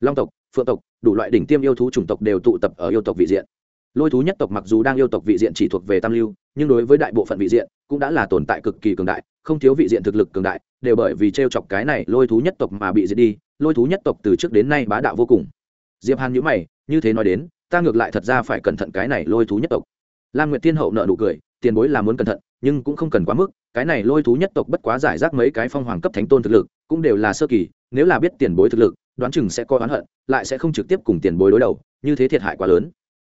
Long tộc, phượng tộc, đủ loại đỉnh tiêm yêu thú chủng tộc đều tụ tập ở yêu tộc vị diện. Lôi thú nhất tộc mặc dù đang yêu tộc vị diện chỉ thuộc về tam lưu, nhưng đối với đại bộ phận vị diện cũng đã là tồn tại cực kỳ cường đại, không thiếu vị diện thực lực cường đại, đều bởi vì t r e o chọc cái này lôi thú nhất tộc mà bị diệt đi, lôi thú nhất tộc từ trước đến nay bá đạo vô cùng. Diệp hàn nhữ mày như thế nói đến, ta ngược lại thật ra phải cẩn thận cái này lôi thú nhất tộc. Lam nguyệt thiên hậu nợ nụ cười, tiền bối là muốn cẩn thận, nhưng cũng không cần quá mức, cái này lôi thú nhất tộc bất quá giải rác mấy cái phong hoàng cấp thánh tôn thực lực, cũng đều là sơ kỳ, nếu là biết tiền bối thực lực, đoán chừng sẽ coi oán hận, lại sẽ không trực tiếp cùng tiền bối đối đầu, như thế thiệt hại quá lớn.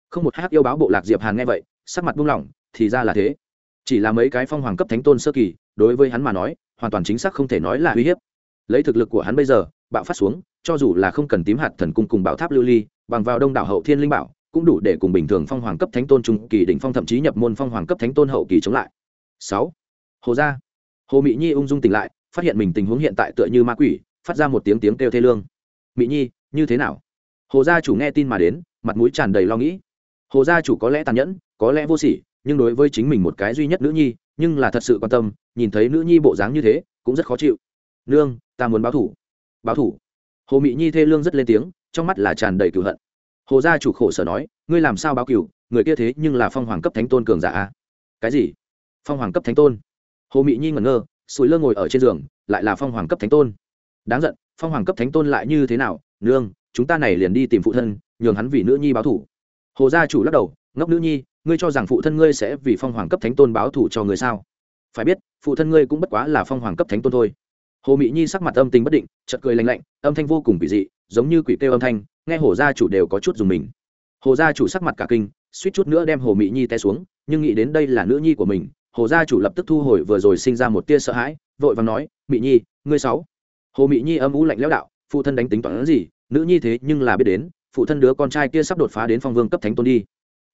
Không một hát yêu báo bộ lạc diệp hàn nghe vậy, sắc mặt buông lỏng, thì ra là thế. Chỉ là mấy cái phong hoàng cấp thánh tôn sơ kỳ, đối với hắn mà nói, hoàn toàn chính xác không thể nói là uy hiếp. Lấy thực lực của hắn bây giờ, bạo phát xuống, cho dù là không cần tím hạt thần cung cùng bảo tháp lưu ly bằng vào đông đảo hậu thiên linh bảo, cũng đủ để cùng bình thường phong hoàng cấp thánh tôn trung kỳ đỉnh phong thậm chí nhập môn phong hoàng cấp thánh tôn hậu kỳ chống lại. Sáu, hồ gia. Hồ mỹ nhi ung dung tỉnh lại, phát hiện mình tình huống hiện tại tựa như ma quỷ, phát ra một tiếng tiếng kêu thê lương. Mỹ nhi, như thế nào? Hồ gia chủ nghe tin mà đến, mặt mũi tràn đầy lo nghĩ. Hồ gia chủ có lẽ tàn nhẫn, có lẽ vô sỉ, nhưng đối với chính mình một cái duy nhất nữ nhi, nhưng là thật sự quan tâm, nhìn thấy nữ nhi bộ dáng như thế, cũng rất khó chịu. Nương, ta muốn báo thủ. Báo thủ? Hồ mỹ nhi thê lương rất lên tiếng trong mắt là tràn đầy cựu hận. Hồ gia chủ khổ sở nói, ngươi làm sao báo cựu? Người kia thế nhưng là phong hoàng cấp thánh tôn cường giả cái gì? Phong hoàng cấp thánh tôn? Hồ mỹ nhi ngẩn ngơ, sủi lơ ngồi ở trên giường, lại là phong hoàng cấp thánh tôn. Đáng giận, phong hoàng cấp thánh tôn lại như thế nào? Nương, chúng ta này liền đi tìm phụ thân, nhường hắn vì nữ nhi báo thủ hồ gia chủ lắc đầu, ngốc nữ nhi, ngươi cho rằng phụ thân ngươi sẽ vì phong hoàng cấp thánh tôn báo thủ cho người sao? Phải biết, phụ thân ngươi cũng bất quá là phong hoàng cấp thánh tôn thôi. Hồ mỹ nhi sắc mặt âm tình bất định chật cười lạnh lạnh, âm thanh vô cùng kỳ dị giống như quỷ kêu âm thanh, nghe hồ gia chủ đều có chút dùng mình. Hồ gia chủ sắc mặt cả kinh, suýt chút nữa đem hồ mỹ nhi té xuống, nhưng nghĩ đến đây là nữ nhi của mình hồ gia chủ lập tức thu hồi vừa rồi sinh ra một tia sợ hãi, vội vàng nói mỹ nhi, ngươi sáu. Hồ mỹ nhi âm ú lạnh lẽo đạo, phụ thân đánh tính toán gì, nữ nhi thế nhưng là biết đến, phụ thân đứa con trai kia sắp đột phá đến phong vương cấp thánh tôn đi.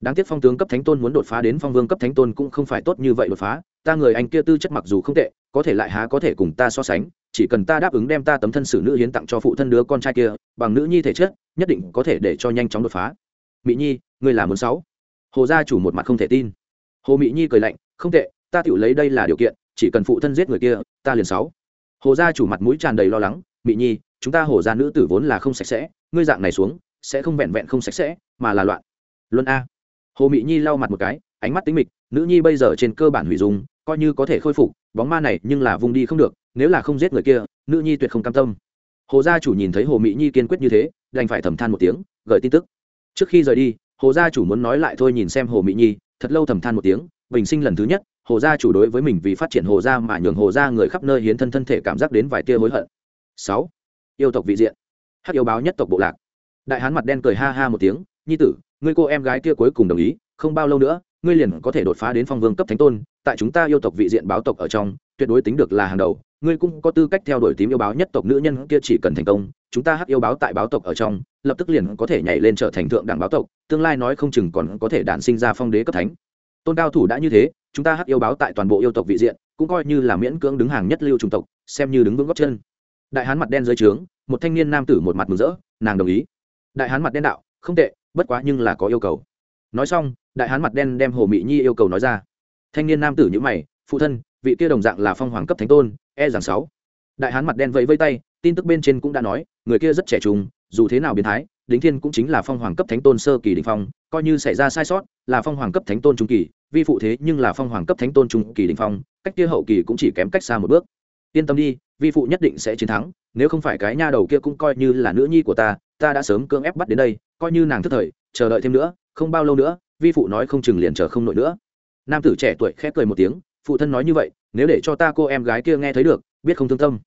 Đáng tiếc phong tướng cấp thánh tôn muốn đột phá đến phong vương cấp thánh tôn cũng không phải tốt như vậy đột phá, ta người anh kia tư chất mặc dù không tệ, có thể lại há có thể cùng ta so sánh chỉ cần ta đáp ứng đem ta tấm thân xử nữ hiến tặng cho phụ thân đứa con trai kia, bằng nữ nhi thể chất, nhất định có thể để cho nhanh chóng đột phá. Mỹ nhi, ngươi là muốn sáu? Hồ gia chủ một mặt không thể tin. Hồ mỹ nhi cười lạnh, không tệ, ta tự lấy đây là điều kiện, chỉ cần phụ thân giết người kia, ta liền sáu. Hồ gia chủ mặt mũi tràn đầy lo lắng mỹ nhi, chúng ta hồ gia nữ tử vốn là không sạch sẽ, ngươi dạng này xuống, sẽ không vẹn vẹn không sạch sẽ, mà là loạn. Luân a. Hồ mỹ nhi lau mặt một cái, ánh mắt tính mịch, nữ nhi bây giờ trên cơ bản hủy dung, coi như có thể khôi phục, bóng ma này nhưng là vung đi không được nếu là không giết người kia, nữ nhi tuyệt không cam tâm. Hồ gia chủ nhìn thấy hồ mỹ nhi kiên quyết như thế, đành phải thầm than một tiếng, gửi tin tức. Trước khi rời đi, hồ gia chủ muốn nói lại thôi nhìn xem hồ mỹ nhi, thật lâu thầm than một tiếng, bình sinh lần thứ nhất, hồ gia chủ đối với mình vì phát triển hồ gia mà nhường hồ gia người khắp nơi hiến thân thân thể cảm giác đến vài tia hối hận. Sáu, yêu tộc vị diện. Hắc yêu báo nhất tộc bộ lạc. Đại hán mặt đen cười ha ha một tiếng, nhi tử, ngươi cô em gái kia cuối cùng đồng ý, không bao lâu nữa, ngươi liền có thể đột phá đến phong vương cấp thánh tôn, tại chúng ta yêu tộc vị diện báo tộc ở trong, tuyệt đối tính được là hàng đầu ngươi cũng có tư cách theo đuổi tím yêu báo nhất tộc nữ nhân kia chỉ cần thành công, chúng ta hắc yêu báo tại báo tộc ở trong, lập tức liền có thể nhảy lên trở thành thượng đẳng báo tộc, tương lai nói không chừng còn có thể đản sinh ra phong đế cấp thánh. Tôn cao thủ đã như thế, chúng ta hắc yêu báo tại toàn bộ yêu tộc vị diện, cũng coi như là miễn cưỡng đứng hàng nhất lưu trung tộc, xem như đứng vững góc chân. Đại hán mặt đen dưới trướng, một thanh niên nam tử một mặt mừng rỡ, nàng đồng ý. Đại hán mặt đen đạo, không tệ, bất quá nhưng là có yêu cầu. Nói xong, đại hán mặt đen đem hồ mỹ nhi yêu cầu nói ra. Thanh niên nam tử nhữ mày, phụ thân, vị kia đồng dạng là phong hoàng cấp thánh tôn e rằng sáu. Đại hán mặt đen vẫy vây tay, tin tức bên trên cũng đã nói, người kia rất trẻ trung, dù thế nào biến thái, đính thiên cũng chính là phong hoàng cấp thánh tôn sơ kỳ đình phong, coi như xảy ra sai sót, là phong hoàng cấp thánh tôn trung kỳ, vi phụ thế nhưng là phong hoàng cấp thánh tôn trung kỳ đình phong, cách kia hậu kỳ cũng chỉ kém cách xa một bước. Yên tâm đi, vi phụ nhất định sẽ chiến thắng, nếu không phải cái nha đầu kia cũng coi như là nữ nhi của ta ta đã sớm cưỡng ép bắt đến đây, coi như nàng thức thời, chờ đợi thêm nữa, không bao lâu nữa, vi phụ nói không chừng liền chờ không nổi nữa. Nam tử trẻ tuổi khép cười một tiếng, phụ thân nói như vậy nếu để cho ta cô em gái kia nghe thấy được, biết không thương tâm.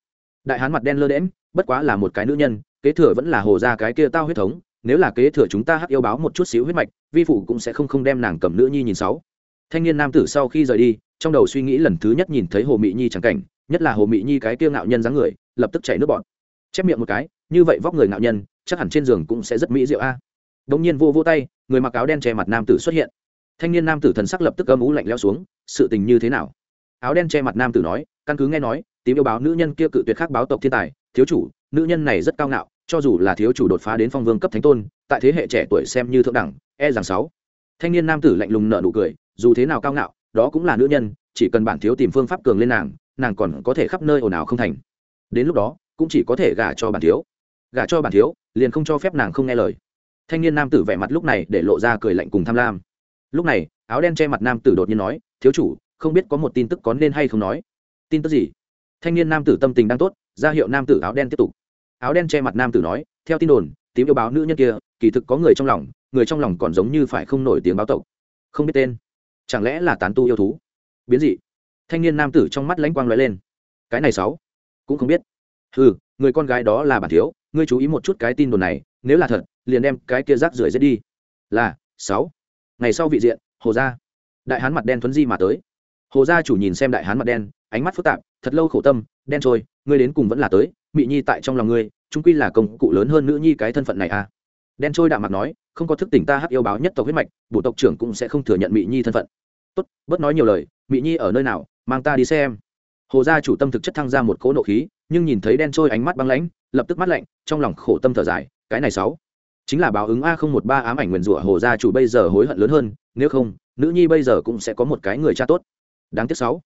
Đại hán mặt đen lơ đễm bất quá là một cái nữ nhân, kế thừa vẫn là hồ ra cái kia tao huyết thống, nếu là kế thừa chúng ta hắc yêu báo một chút xíu huyết mạch, vi phụ cũng sẽ không không đem nàng cầm nữ nhi nhìn sáu. Thanh niên nam tử sau khi rời đi, trong đầu suy nghĩ lần thứ nhất nhìn thấy hồ mỹ nhi chẳng cảnh, nhất là hồ mỹ nhi cái kia ngạo nhân dáng người, lập tức chảy nước bọt. Chép miệng một cái, như vậy vóc người ngạo nhân, chắc hẳn trên giường cũng sẽ rất mỹ diệu a. À. đống nhiên vô vô tay, người mặc áo đen che mặt nam tử xuất hiện. Thanh niên nam tử thần sắc lập tức âm ú lạnh leo xuống, sự tình như thế nào? Áo đen che mặt nam tử nói, căn cứ nghe nói tím yêu báo nữ nhân kia cự tuyệt khác báo tộc thiên tài, thiếu chủ, nữ nhân này rất cao ngạo, cho dù là thiếu chủ đột phá đến phong vương cấp thánh tôn, tại thế hệ trẻ tuổi xem như thượng đẳng e rằng sáu. Thanh niên nam tử lạnh lùng nở nụ cười, dù thế nào cao ngạo, đó cũng là nữ nhân, chỉ cần bản thiếu tìm phương pháp cường lên nàng nàng còn có thể khắp nơi ồn ào không thành. Đến lúc đó, cũng chỉ có thể gả cho bản thiếu. Gả cho bản thiếu, liền không cho phép nàng không nghe lời. Thanh niên nam tử vẻ mặt lúc này để lộ ra cười lạnh cùng tham lam. Lúc này, áo đen che mặt nam tử đột nhiên nói, thiếu chủ không biết có một tin tức có nên hay không nói. Tin tức gì? Thanh niên nam tử tâm tình đang tốt, ra hiệu nam tử áo đen tiếp tục. Áo đen che mặt nam tử nói, theo tin đồn, tím yêu báo nữ nhân kia, kỳ thực có người trong lòng, người trong lòng còn giống như phải không nổi tiếng báo tộc. Không biết tên. Chẳng lẽ là tán tu yêu thú? Biến dị. Thanh niên nam tử trong mắt lãnh quang lóe lên. Cái này sáu, cũng không biết. Ừ người con gái đó là bản thiếu, ngươi chú ý một chút cái tin đồn này, nếu là thật, liền đem cái kia rác rưởi giết đi. Là, sáu. Ngày sau vị diện, hồ gia. Đại hán mặt đen thuấn di mà tới hồ gia chủ nhìn xem đại hán mặt đen, ánh mắt phức tạp, thật lâu khổ tâm, đen trôi, ngươi đến cùng vẫn là tới, mị nhi tại trong lòng ngươi trung quy là công cụ lớn hơn nữ nhi cái thân phận này à? Đen trôi đạm mặt nói, không có thức tỉnh ta hắc yêu báo nhất tộc huyết mạch, bộ tộc trưởng cũng sẽ không thừa nhận mị nhi thân phận. Tốt, bớt nói nhiều lời, mị nhi ở nơi nào, mang ta đi xem. Hồ gia chủ tâm thực chất thăng ra một cỗ nộ khí, nhưng nhìn thấy đen trôi ánh mắt băng lãnh, lập tức mắt lạnh, trong lòng khổ tâm thở dài, cái này sáu, chính là báo ứng a không một ba ám ảnh nguyền rủa hồ gia chủ bây giờ hối hận lớn hơn, nếu không, nữ nhi bây giờ cũng sẽ có một cái người cha tốt đáng tiếc sáu.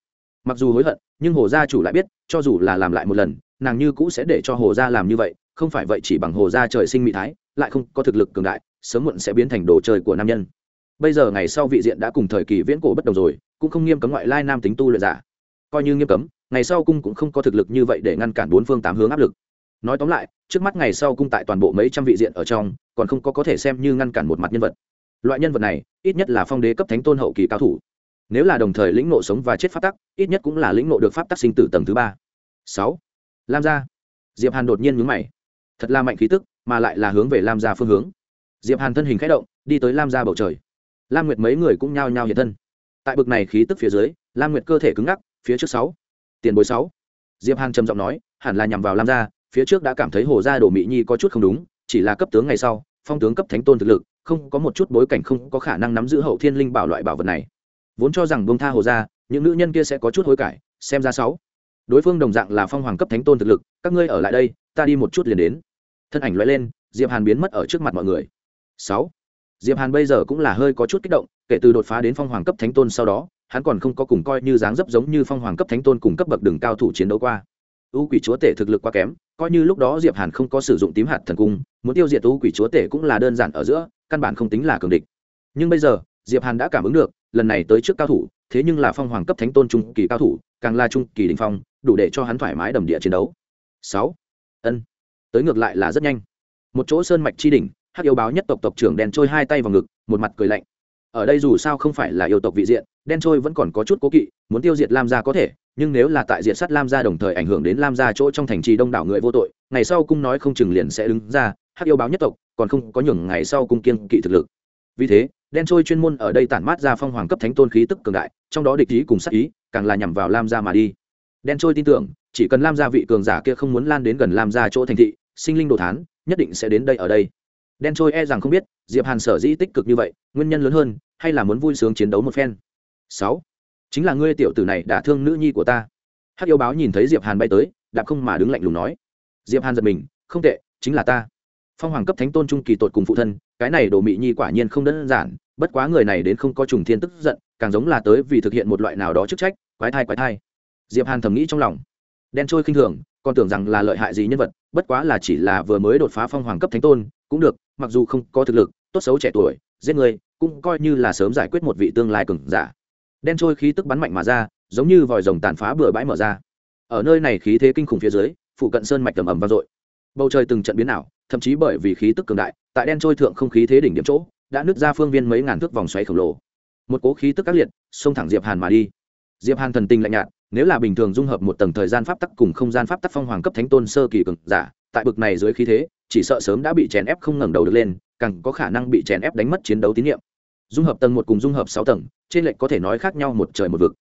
Mặc dù hối hận, nhưng hồ gia chủ lại biết, cho dù là làm lại một lần, nàng như cũ sẽ để cho hồ gia làm như vậy, không phải vậy chỉ bằng hồ gia trời sinh mỹ thái, lại không có thực lực cường đại, sớm muộn sẽ biến thành đồ chơi của nam nhân. Bây giờ ngày sau vị diện đã cùng thời kỳ viễn cổ bất đồng rồi, cũng không nghiêm cấm ngoại lai nam tính tu luyện giả. Coi như nghiêm cấm, ngày sau cung cũng không có thực lực như vậy để ngăn cản bốn phương tám hướng áp lực. Nói tóm lại, trước mắt ngày sau cung tại toàn bộ mấy trăm vị diện ở trong, còn không có có thể xem như ngăn cản một mặt nhân vật. Loại nhân vật này, ít nhất là phong đế cấp thánh tôn hậu kỳ cao thủ nếu là đồng thời lĩnh nộ sống và chết pháp tắc, ít nhất cũng là lĩnh nộ được pháp tắc sinh tử tầng thứ ba. Sáu. Lam gia. Diệp hàn đột nhiên nhướng mày. Thật là mạnh khí tức, mà lại là hướng về lam gia phương hướng. Diệp hàn thân hình khẽ động, đi tới lam gia bầu trời. Lam nguyệt mấy người cũng nhao nhao hiện thân. Tại bực này khí tức phía dưới, lam nguyệt cơ thể cứng ngắc, phía trước sáu. Tiền bối sáu. Diệp hàn trầm giọng nói, hẳn là nhằm vào lam gia, phía trước đã cảm thấy hồ gia đổ mỹ nhi có chút không đúng, chỉ là cấp tướng ngày sau, phong tướng cấp thánh tôn thực lực, không có một chút bối cảnh không có khả năng nắm giữ hậu thiên linh bảo loại bảo vật này vốn cho rằng bông tha hồ ra những nữ nhân kia sẽ có chút hối cải, xem ra sáu. Đối phương đồng dạng là phong hoàng cấp thánh tôn thực lực, các ngươi ở lại đây, ta đi một chút liền đến. Thân ảnh loại lên, diệp hàn biến mất ở trước mặt mọi người. Sáu. Diệp hàn bây giờ cũng là hơi có chút kích động, kể từ đột phá đến phong hoàng cấp thánh tôn sau đó, hắn còn không có cùng coi như dáng dấp giống như phong hoàng cấp thánh tôn cùng cấp bậc đường cao thủ chiến đấu qua. U quỷ chúa tể thực lực quá kém, coi như lúc đó diệp hàn không có sử dụng tím hạt thần cung, muốn tiêu diệt u quỷ chúa tể cũng là đơn giản ở giữa, căn bản không tính là cường địch. Nhưng bây giờ, diệp hàn đã cảm ứng được lần này tới trước cao thủ, thế nhưng là phong hoàng cấp thánh tôn trung kỳ cao thủ, càng là trung kỳ đỉnh phong, đủ để cho hắn thoải mái đầm địa chiến đấu. Sáu. Ân. Tới ngược lại là rất nhanh. Một chỗ sơn mạch chi đỉnh, hắc yêu báo nhất tộc tộc trưởng đen trôi hai tay vào ngực, một mặt cười lạnh. Ở đây dù sao không phải là yêu tộc vị diện, đen trôi vẫn còn có chút cố kỵ, muốn tiêu diệt lam gia có thể, nhưng nếu là tại diện sát lam gia đồng thời ảnh hưởng đến lam gia chỗ trong thành trì đông đảo người vô tội, ngày sau cung nói không chừng liền sẽ đứng ra, hắc yêu báo nhất tộc còn không có nhường ngày sau cung kiên kỵ thực lực. Vì thế đen trôi chuyên môn ở đây tản mát ra phong hoàng cấp thánh tôn khí tức cường đại, trong đó địch ý cùng sắc ý, càng là nhằm vào lam gia mà đi. Đen trôi tin tưởng, chỉ cần lam gia vị cường giả kia không muốn lan đến gần lam gia chỗ thành thị, sinh linh đồ thán, nhất định sẽ đến đây ở đây. Đen trôi e rằng không biết, diệp hàn sở dĩ tích cực như vậy, nguyên nhân lớn hơn, hay là muốn vui sướng chiến đấu một phen. Sáu, chính là ngươi tiểu tử này đã thương nữ nhi của ta. Hắc yêu báo nhìn thấy diệp hàn bay tới, đạp không mà đứng lạnh lùng nói. Diệp hàn giật mình, không tệ, chính là ta phong hoàng cấp thánh tôn trung kỳ tột cùng phụ thân, cái này đồ mị nhi quả nhiên không đơn giản, bất quá người này đến không có trùng thiên tức giận, càng giống là tới vì thực hiện một loại nào đó chức trách, quái thai quái thai. Diệp hàn thầm nghĩ trong lòng. Đen trôi khinh thường, còn tưởng rằng là lợi hại gì nhân vật, bất quá là chỉ là vừa mới đột phá phong hoàng cấp thánh tôn, cũng được, mặc dù không có thực lực, tốt xấu trẻ tuổi, giết người, cũng coi như là sớm giải quyết một vị tương lai cường giả. Đen trôi khí tức bắn mạnh mà ra, giống như vòi rồng tàn phá bừa bãi mở ra. Ở nơi này khí thế kinh khủng phía dưới phụ cận sơn mạch tầm ầm vang dội bầu trời từng trận biến ảo, thậm chí bởi vì khí tức cường đại, tại đen trôi thượng không khí thế đỉnh điểm chỗ, đã nứt ra phương viên mấy ngàn thước vòng xoáy khổng lồ. Một cố khí tức các liệt, xông thẳng diệp hàn mà đi. Diệp hàn thần tình lạnh nhạt, nếu là bình thường dung hợp một tầng thời gian pháp tắc cùng không gian pháp tắc phong hoàng cấp thánh tôn sơ kỳ cường giả, tại bực này dưới khí thế, chỉ sợ sớm đã bị chèn ép không ngẩng đầu được lên, càng có khả năng bị chèn ép đánh mất chiến đấu tín nhiệm. Dung hợp tầng một cùng dung hợp sáu tầng, trên lệnh có thể nói khác nhau một trời một vực.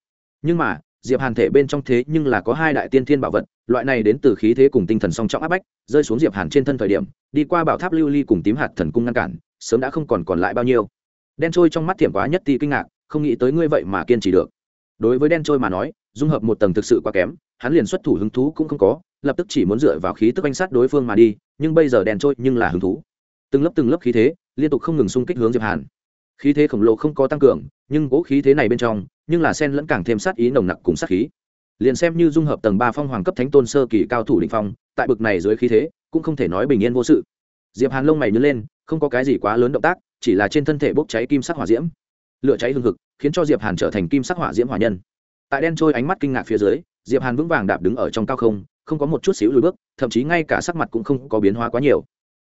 Nhưng mà diệp hàn thể bên trong thế nhưng là có hai đại tiên thiên bảo vật, loại này đến từ khí thế cùng tinh thần song trọng áp bách, rơi xuống diệp hàn trên thân thời điểm, đi qua bảo tháp lưu ly cùng tím hạt thần cung ngăn cản, sớm đã không còn còn lại bao nhiêu. Đen trôi trong mắt thiểm quá nhất ti kinh ngạc, không nghĩ tới ngươi vậy mà kiên trì được. Đối với đen trôi mà nói, dung hợp một tầng thực sự quá kém, hắn liền xuất thủ hứng thú cũng không có, lập tức chỉ muốn dựa vào khí tức anh sát đối phương mà đi, nhưng bây giờ đen trôi nhưng là hứng thú. Từng lớp từng lớp khí thế, liên tục không ngừng xung kích hướng diệp hàn. Khí thế khổng lồ không có tăng cường, nhưng gỗ khí thế này bên trong nhưng là sen lẫn càng thêm sát ý nồng nặc cùng sát khí. Liền xem như dung hợp tầng ba phong hoàng cấp thánh tôn sơ kỳ cao thủ định phong, tại bực này dưới khí thế, cũng không thể nói bình yên vô sự. Diệp hàn lông mày nhớ lên, không có cái gì quá lớn động tác, chỉ là trên thân thể bốc cháy kim sắc hỏa diễm. Lửa cháy hừng hực, khiến cho diệp hàn trở thành kim sắc hỏa diễm hỏa nhân. Tại đen trôi ánh mắt kinh ngạc phía dưới, diệp hàn vững vàng đạp đứng ở trong cao không không có một chút xíu lùi bước, thậm chí ngay cả sắc mặt cũng không có biến hóa quá nhiều.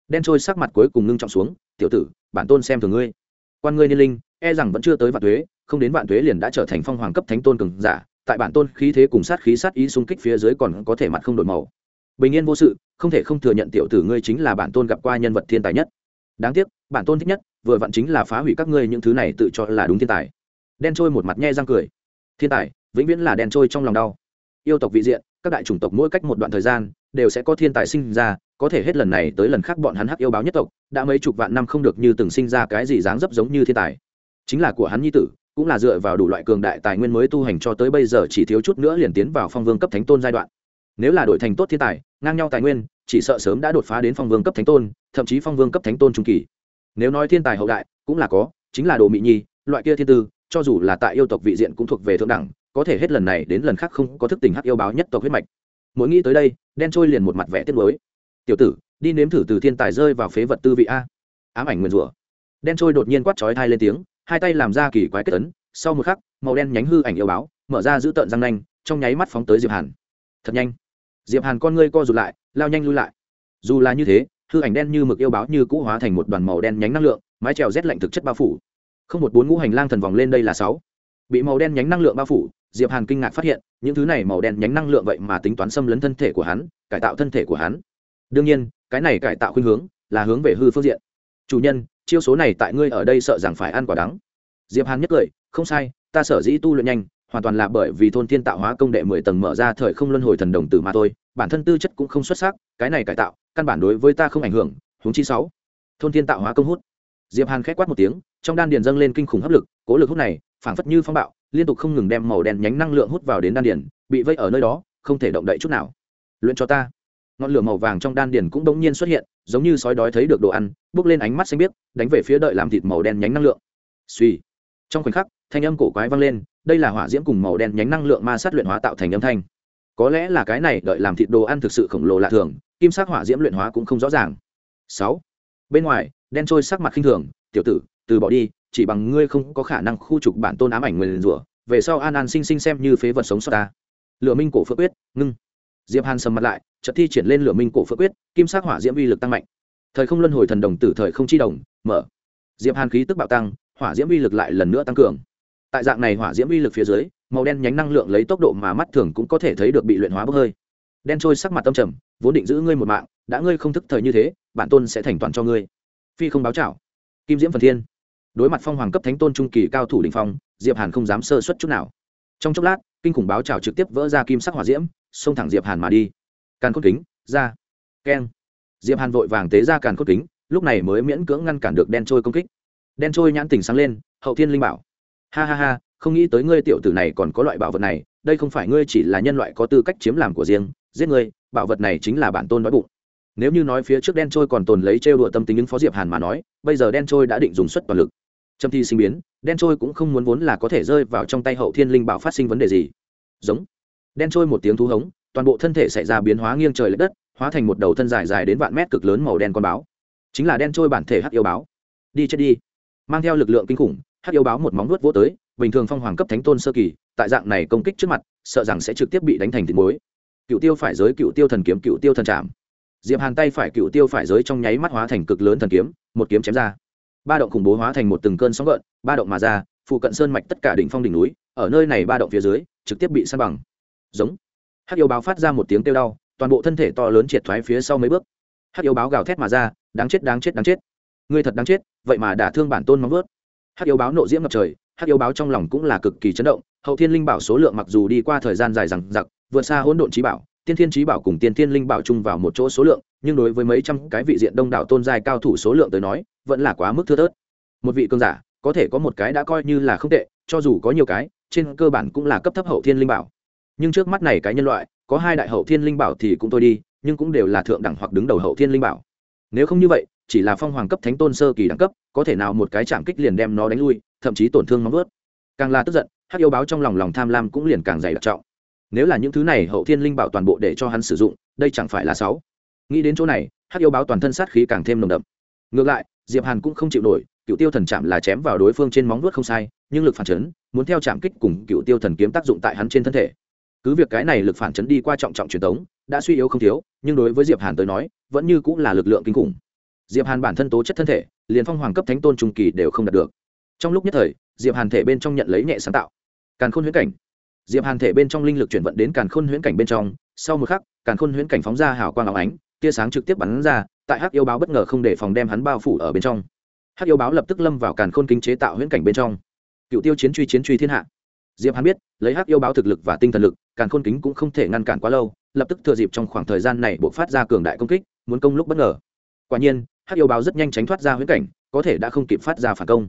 Đen trôi sắc mặt cuối cùng ngưng trọng xuống, tiểu tử, bản tôn xem thường ngươi. Quan ngươi niên linh e rằng vẫn chưa tới vạn tuế không đến vạn tuế liền đã trở thành phong hoàng cấp thánh tôn cường giả, tại bản tôn khí thế cùng sát khí sát ý xung kích phía dưới còn có thể mặt không đổi màu. Bình yên vô sự, không thể không thừa nhận tiểu tử ngươi chính là bản tôn gặp qua nhân vật thiên tài nhất. Đáng tiếc, bản tôn thích nhất, vừa vặn chính là phá hủy các ngươi những thứ này tự cho là đúng thiên tài. Đen trôi một mặt nhe răng cười. Thiên tài, vĩnh viễn là đen trôi trong lòng đau. Yêu tộc vị diện, các đại chủng tộc mỗi cách một đoạn thời gian, đều sẽ có thiên tài sinh ra, có thể hết lần này tới lần khác bọn hắn hắc yêu báo nhất tộc, đã mấy chục vạn năm không được như từng sinh ra cái gì dáng dấp giống như thiên tài chính là của hắn nhi tử, cũng là dựa vào đủ loại cường đại tài nguyên mới tu hành cho tới bây giờ chỉ thiếu chút nữa liền tiến vào phong vương cấp thánh tôn giai đoạn. Nếu là đổi thành tốt thiên tài, ngang nhau tài nguyên, chỉ sợ sớm đã đột phá đến phong vương cấp thánh tôn, thậm chí phong vương cấp thánh tôn trung kỳ. Nếu nói thiên tài hậu đại, cũng là có, chính là đồ mỹ nhi, loại kia thiên tư, cho dù là tại yêu tộc vị diện cũng thuộc về thượng đẳng, có thể hết lần này đến lần khác không có thức tình hắc yêu báo nhất tộc huyết mạch. Mỗi nghĩ tới đây, đen trôi liền một mặt vẽ tiết mới tiểu tử, đi nếm thử từ thiên tài rơi vào phế vật tư vị a. Ám ảnh nguyên rủa. Đen trôi đột nhiên quát chói thai lên tiếng hai tay làm ra kỳ quái kết tấn, sau một khắc, màu đen nhánh hư ảnh yêu báo, mở ra giữ tợn răng nanh, trong nháy mắt phóng tới diệp hàn. Thật nhanh. Diệp hàn con ngươi co rụt lại, lao nhanh lui lại. Dù là như thế, hư ảnh đen như mực yêu báo như cũ hóa thành một đoàn màu đen nhánh năng lượng, mái trèo rét lạnh thực chất bao phủ. Không một bốn ngũ hành lang thần vòng lên đây là sáu. Bị màu đen nhánh năng lượng bao phủ, diệp hàn kinh ngạc phát hiện, những thứ này màu đen nhánh năng lượng vậy mà tính toán xâm lấn thân thể của hắn, cải tạo thân thể của hắn. Đương nhiên, cái này cải tạo khuynh hướng là hướng về hư phương diện. Chủ nhân chiêu số này tại ngươi ở đây sợ rằng phải ăn quả đắng. Diệp hàn nhất cười, không sai, ta sở dĩ tu luyện nhanh, hoàn toàn là bởi vì thôn thiên tạo hóa công đệ mười tầng mở ra thời không luân hồi thần đồng tử mà thôi, bản thân tư chất cũng không xuất sắc, cái này cải tạo, căn bản đối với ta không ảnh hưởng, huống chi sáu. Thôn thiên tạo hóa công hút. Diệp hàn khẽ quát một tiếng, trong đan điền dâng lên kinh khủng hấp lực, cố lực hút này, phảng phất như phong bạo, liên tục không ngừng đem màu đen nhánh năng lượng hút vào đến đan điền, bị vây ở nơi đó, không thể động đậy chút nào. Luyện cho ta ngọn lửa màu vàng trong đan điền cũng đống nhiên xuất hiện, giống như sói đói thấy được đồ ăn, bước lên ánh mắt xanh biếc, đánh về phía đợi làm thịt màu đen nhánh năng lượng. Suy trong khoảnh khắc, thanh âm cổ quái vang lên, đây là hỏa diễm cùng màu đen nhánh năng lượng ma sát luyện hóa tạo thành âm thanh. Có lẽ là cái này đợi làm thịt đồ ăn thực sự khổng lồ lạ thường, kim sắc hỏa diễm luyện hóa cũng không rõ ràng. Sáu. Bên ngoài, đen trôi sắc mặt khinh thường, tiểu tử, từ bỏ đi, chỉ bằng ngươi không có khả năng khu trục bản tôn ám ảnh người rủa, về sau an an sinh sinh xem như phế vật sống sót ta. Lựa minh cổ phước quyết, ngưng diệp hàn sầm mặt lại trận thi triển lên lửa minh cổ phước quyết, kim sắc hỏa diễm uy lực tăng mạnh. Thời không luân hồi thần đồng tử thời không chi đồng, mở. Diệp hàn khí tức bạo tăng, hỏa diễm uy lực lại lần nữa tăng cường. Tại dạng này hỏa diễm uy lực phía dưới, màu đen nhánh năng lượng lấy tốc độ mà mắt thường cũng có thể thấy được bị luyện hóa bốc hơi. Đen trôi sắc mặt tâm trầm, vốn định giữ ngươi một mạng, đã ngươi không thức thời như thế, bản tôn sẽ thành toàn cho ngươi. Phi không báo chảo kim diễm phần thiên. Đối mặt phong hoàng cấp thánh tôn trung kỳ cao thủ đình phong, diệp hàn không dám sơ suất chút nào. Trong chốc lát, kinh khủng báo chảo trực tiếp vỡ ra kim sắc hỏa diễm xông thẳng diệp hàn mà đi. Càn cốt kính, ra. Keng. Diệp hàn vội vàng tế ra càn cốt kính, lúc này mới miễn cưỡng ngăn cản được đen trôi công kích. Đen trôi nhãn tình sáng lên, hậu thiên linh bảo. Ha ha ha, không nghĩ tới ngươi tiểu tử này còn có loại bảo vật này, đây không phải ngươi chỉ là nhân loại có tư cách chiếm làm của riêng, giết ngươi, bảo vật này chính là bản tôn nói bụng. Nếu như nói phía trước đen trôi còn tồn lấy trêu đùa tâm tính ứng phó diệp hàn mà nói, bây giờ đen trôi đã định dùng suất toàn lực. Trâm thi sinh biến, đen trôi cũng không muốn vốn là có thể rơi vào trong tay hậu thiên linh bảo phát sinh vấn đề gì. Giống đen trôi một tiếng thú hống, toàn bộ thân thể xảy ra biến hóa nghiêng trời l ệ đất, hóa thành một đầu thân dài dài đến vạn mét cực lớn màu đen con báo. Chính là đen trôi bản thể hắc yêu báo. Đi chết đi. Mang theo lực lượng kinh khủng, hắc yêu báo một móng nuốt vỗ tới, bình thường phong hoàng cấp thánh tôn sơ kỳ, tại dạng này công kích trước mặt, sợ rằng sẽ trực tiếp bị đánh thành thịt muối. Cựu tiêu phải giới cựu tiêu thần kiếm, cựu tiêu thần trảm. Diệp hàn tay phải cựu tiêu phải giới trong nháy mắt hóa thành cực lớn thần kiếm, một kiếm chém ra. Ba động khủng bố hóa thành một từng cơn sóng gợn, ba động mà ra, phụ cận sơn mạch tất cả đỉnh phong đỉnh núi, ở nơi này ba động phía dưới, trực tiếp bị san bằng giống. Hắc yêu báo phát ra một tiếng kêu đau, toàn bộ thân thể to lớn triệt thoái phía sau mấy bước. Hắc yêu báo gào thét mà ra, đáng chết đáng chết đáng chết. Ngươi thật đáng chết, vậy mà đả thương bản tôn móng vớt hắc yêu báo nộ diễm ngập trời, hắc yêu báo trong lòng cũng là cực kỳ chấn động. Hậu thiên linh bảo số lượng mặc dù đi qua thời gian dài rằng giặc vượt xa hỗn độn trí bảo, tiên thiên trí bảo cùng tiên thiên linh bảo chung vào một chỗ số lượng, nhưng đối với mấy trăm cái vị diện đông đảo tôn giai cao thủ số lượng tới nói, vẫn là quá mức thưa thớt. Một vị cường giả, có thể có một cái đã coi như là không tệ, cho dù có nhiều cái, trên cơ bản cũng là cấp thấp hậu thiên linh bảo nhưng trước mắt này cái nhân loại, có hai đại hậu thiên linh bảo thì cũng thôi đi, nhưng cũng đều là thượng đẳng hoặc đứng đầu hậu thiên linh bảo. Nếu không như vậy, chỉ là phong hoàng cấp thánh tôn sơ kỳ đẳng cấp, có thể nào một cái chạm kích liền đem nó đánh lui, thậm chí tổn thương móng vớt càng là tức giận, hắc yêu báo trong lòng lòng tham lam cũng liền càng dày đặc trọng. Nếu là những thứ này hậu thiên linh bảo toàn bộ để cho hắn sử dụng, đây chẳng phải là sáu nghĩ đến chỗ này, hắc yêu báo toàn thân sát khí càng thêm nồng đậm. Ngược lại, diệp hàn cũng không chịu nổi, cựu tiêu thần chạm là chém vào đối phương trên móng vuốt không sai, nhưng lực phản chấn, muốn theo chạm kích cùng cựu tiêu thần kiếm tác dụng tại hắn trên thân thể cứ việc cái này lực phản chấn đi qua trọng trọng truyền thống đã suy yếu không thiếu, nhưng đối với diệp hàn tới nói, vẫn như cũng là lực lượng kinh khủng. Diệp hàn bản thân tố chất thân thể, liền phong hoàng cấp thánh tôn trung kỳ đều không đạt được. Trong lúc nhất thời, diệp hàn thể bên trong nhận lấy nhẹ sáng tạo. Càn khôn huyễn cảnh. Diệp hàn thể bên trong linh lực chuyển vận đến càn khôn huyễn cảnh bên trong, sau một khắc, càn khôn huyễn cảnh phóng ra hào quang áo ánh, tia sáng trực tiếp bắn ra, tại hắc yêu báo bất ngờ không để phòng đem hắn bao phủ ở bên trong. Hắc yêu báo lập tức lâm vào càn khôn kinh chế tạo huyễn cảnh bên trong. Cựu tiêu chiến truy chiến truy thiên hạ diệp hàn biết, lấy hắc yêu báo thực lực và tinh thần lực, càn khôn kính cũng không thể ngăn cản quá lâu, lập tức thừa dịp trong khoảng thời gian này buộc phát ra cường đại công kích, muốn công lúc bất ngờ. Quả nhiên, hắc yêu báo rất nhanh tránh thoát ra huyễn cảnh, có thể đã không kịp phát ra phản công.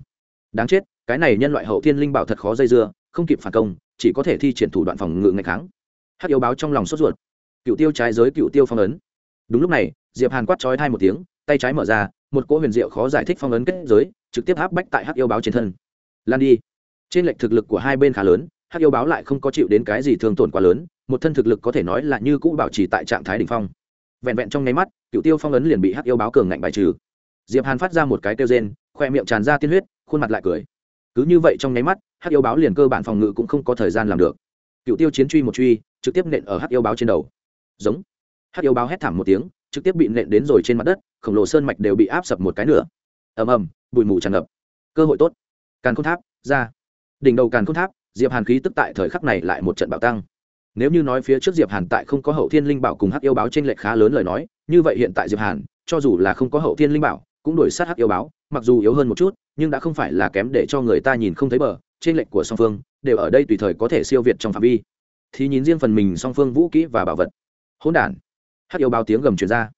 Đáng chết, cái này nhân loại hậu thiên linh bảo thật khó dây dưa, không kịp phản công, chỉ có thể thi triển thủ đoạn phòng ngự ngày kháng. Hắc yêu báo trong lòng sốt ruột. Cựu tiêu trái giới, cựu tiêu phong ấn. Đúng lúc này, diệp hàn quát trói thai một tiếng, tay trái mở ra, một cỗ huyền diệu khó giải thích phong ấn kết giới, trực tiếp áp bách tại hắc yêu báo trên thân. Lan đi trên lệch thực lực của hai bên khá lớn, hắc yêu báo lại không có chịu đến cái gì thương tổn quá lớn, một thân thực lực có thể nói là như cũ bảo trì tại trạng thái đỉnh phong. Vẹn vẹn trong nháy mắt cựu tiêu phong ấn liền bị hắc yêu báo cường ngạnh bài trừ. Diệp hàn phát ra một cái kêu rên, khoe miệng tràn ra tiên huyết, khuôn mặt lại cười. Cứ như vậy trong nháy mắt, hắc yêu báo liền cơ bản phòng ngự cũng không có thời gian làm được. Cựu tiêu chiến truy một truy, trực tiếp nện ở hắc yêu báo trên đầu. Giống. Hắc yêu báo hét thảm một tiếng, trực tiếp bị nện đến rồi trên mặt đất, khổng lồ sơn mạch đều bị áp sập một cái nữa ầm ầm, bụi mù tràn ngập. Cơ hội tốt. Càn khôn tháp, ra đỉnh đầu càn khôn tháp, diệp hàn khí tức tại thời khắc này lại một trận bạo tăng. Nếu như nói phía trước diệp hàn tại không có hậu thiên linh bảo cùng hắc yêu báo trên lệch khá lớn lời nói, như vậy hiện tại diệp hàn, cho dù là không có hậu thiên linh bảo, cũng đuổi sát hắc yêu báo, mặc dù yếu hơn một chút, nhưng đã không phải là kém để cho người ta nhìn không thấy bờ trên lệch của song phương đều ở đây tùy thời có thể siêu việt trong phạm vi. Thì nhìn riêng phần mình song phương vũ kỹ và bảo vật. Hỗn đản. Hắc yêu báo tiếng gầm truyền ra.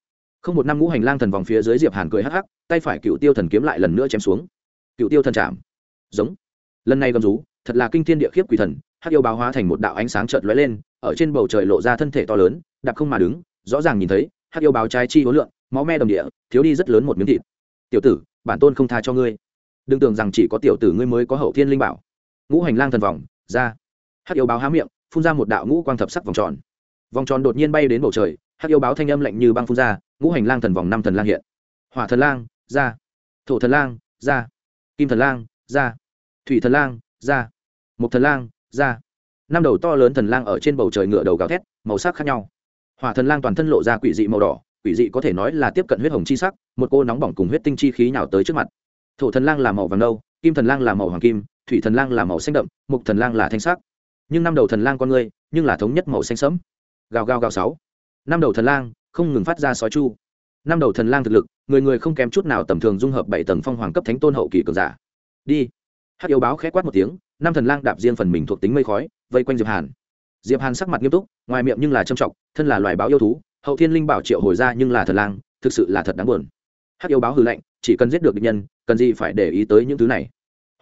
Không một năm ngũ hành lang thần vòng phía dưới diệp hàn cười hắc hắc, tay phải cựu tiêu thần kiếm lại lần nữa chém xuống. Cựu tiêu thần chạm. Giống lần này gầm rú, thật là kinh thiên địa khiếp quỷ thần, hắc yêu báo hóa thành một đạo ánh sáng chợt lóe lên, ở trên bầu trời lộ ra thân thể to lớn, đạp không mà đứng, rõ ràng nhìn thấy, hắc yêu báo trái chi hối lượng máu me đồng địa, thiếu đi rất lớn một miếng thịt. Tiểu tử, bản tôn không tha cho ngươi. Đừng tưởng rằng chỉ có tiểu tử ngươi mới có hậu thiên linh bảo. Ngũ hành lang thần vòng, ra. Hắc yêu báo há miệng, phun ra một đạo ngũ quang thập sắc vòng tròn. Vòng tròn đột nhiên bay đến bầu trời, hắc yêu báo thanh âm lạnh như băng phun ra, ngũ hành lang thần vòng năm thần lang hiện. Hỏa thần lang, ra. Thổ thần lang, ra. Kim thần lang, ra thủy thần lang, ra. Một thần lang, ra. Năm đầu to lớn thần lang ở trên bầu trời ngựa đầu gào thét, màu sắc khác nhau. Hỏa thần lang toàn thân lộ ra quỷ dị màu đỏ, quỷ dị có thể nói là tiếp cận huyết hồng chi sắc, một cô nóng bỏng cùng huyết tinh chi khí nào tới trước mặt. Thổ thần lang là màu vàng nâu, kim thần lang là màu hoàng kim, thủy thần lang là màu xanh đậm mục thần lang là thanh sắc. Nhưng năm đầu thần lang con người, nhưng là thống nhất màu xanh sẫm. Gào gào gào sáu. Năm đầu thần lang, không ngừng phát ra sói chu. Năm đầu thần lang thực lực, người người không kém chút nào tầm thường dung hợp bảy tầng phong hoàng cấp thánh tôn hậu kỳ cường giả. Đi hắc yêu báo khẽ quát một tiếng, năm thần lang đạp riêng phần mình thuộc tính mây khói, vây quanh diệp hàn. Diệp hàn sắc mặt nghiêm túc, ngoài miệng nhưng là trâm trọng, thân là loài báo yêu thú, hậu thiên linh bảo triệu hồi ra nhưng là thần lang, thực sự là thật đáng buồn. Hắc yêu báo hừ lạnh, chỉ cần giết được địch nhân, cần gì phải để ý tới những thứ này.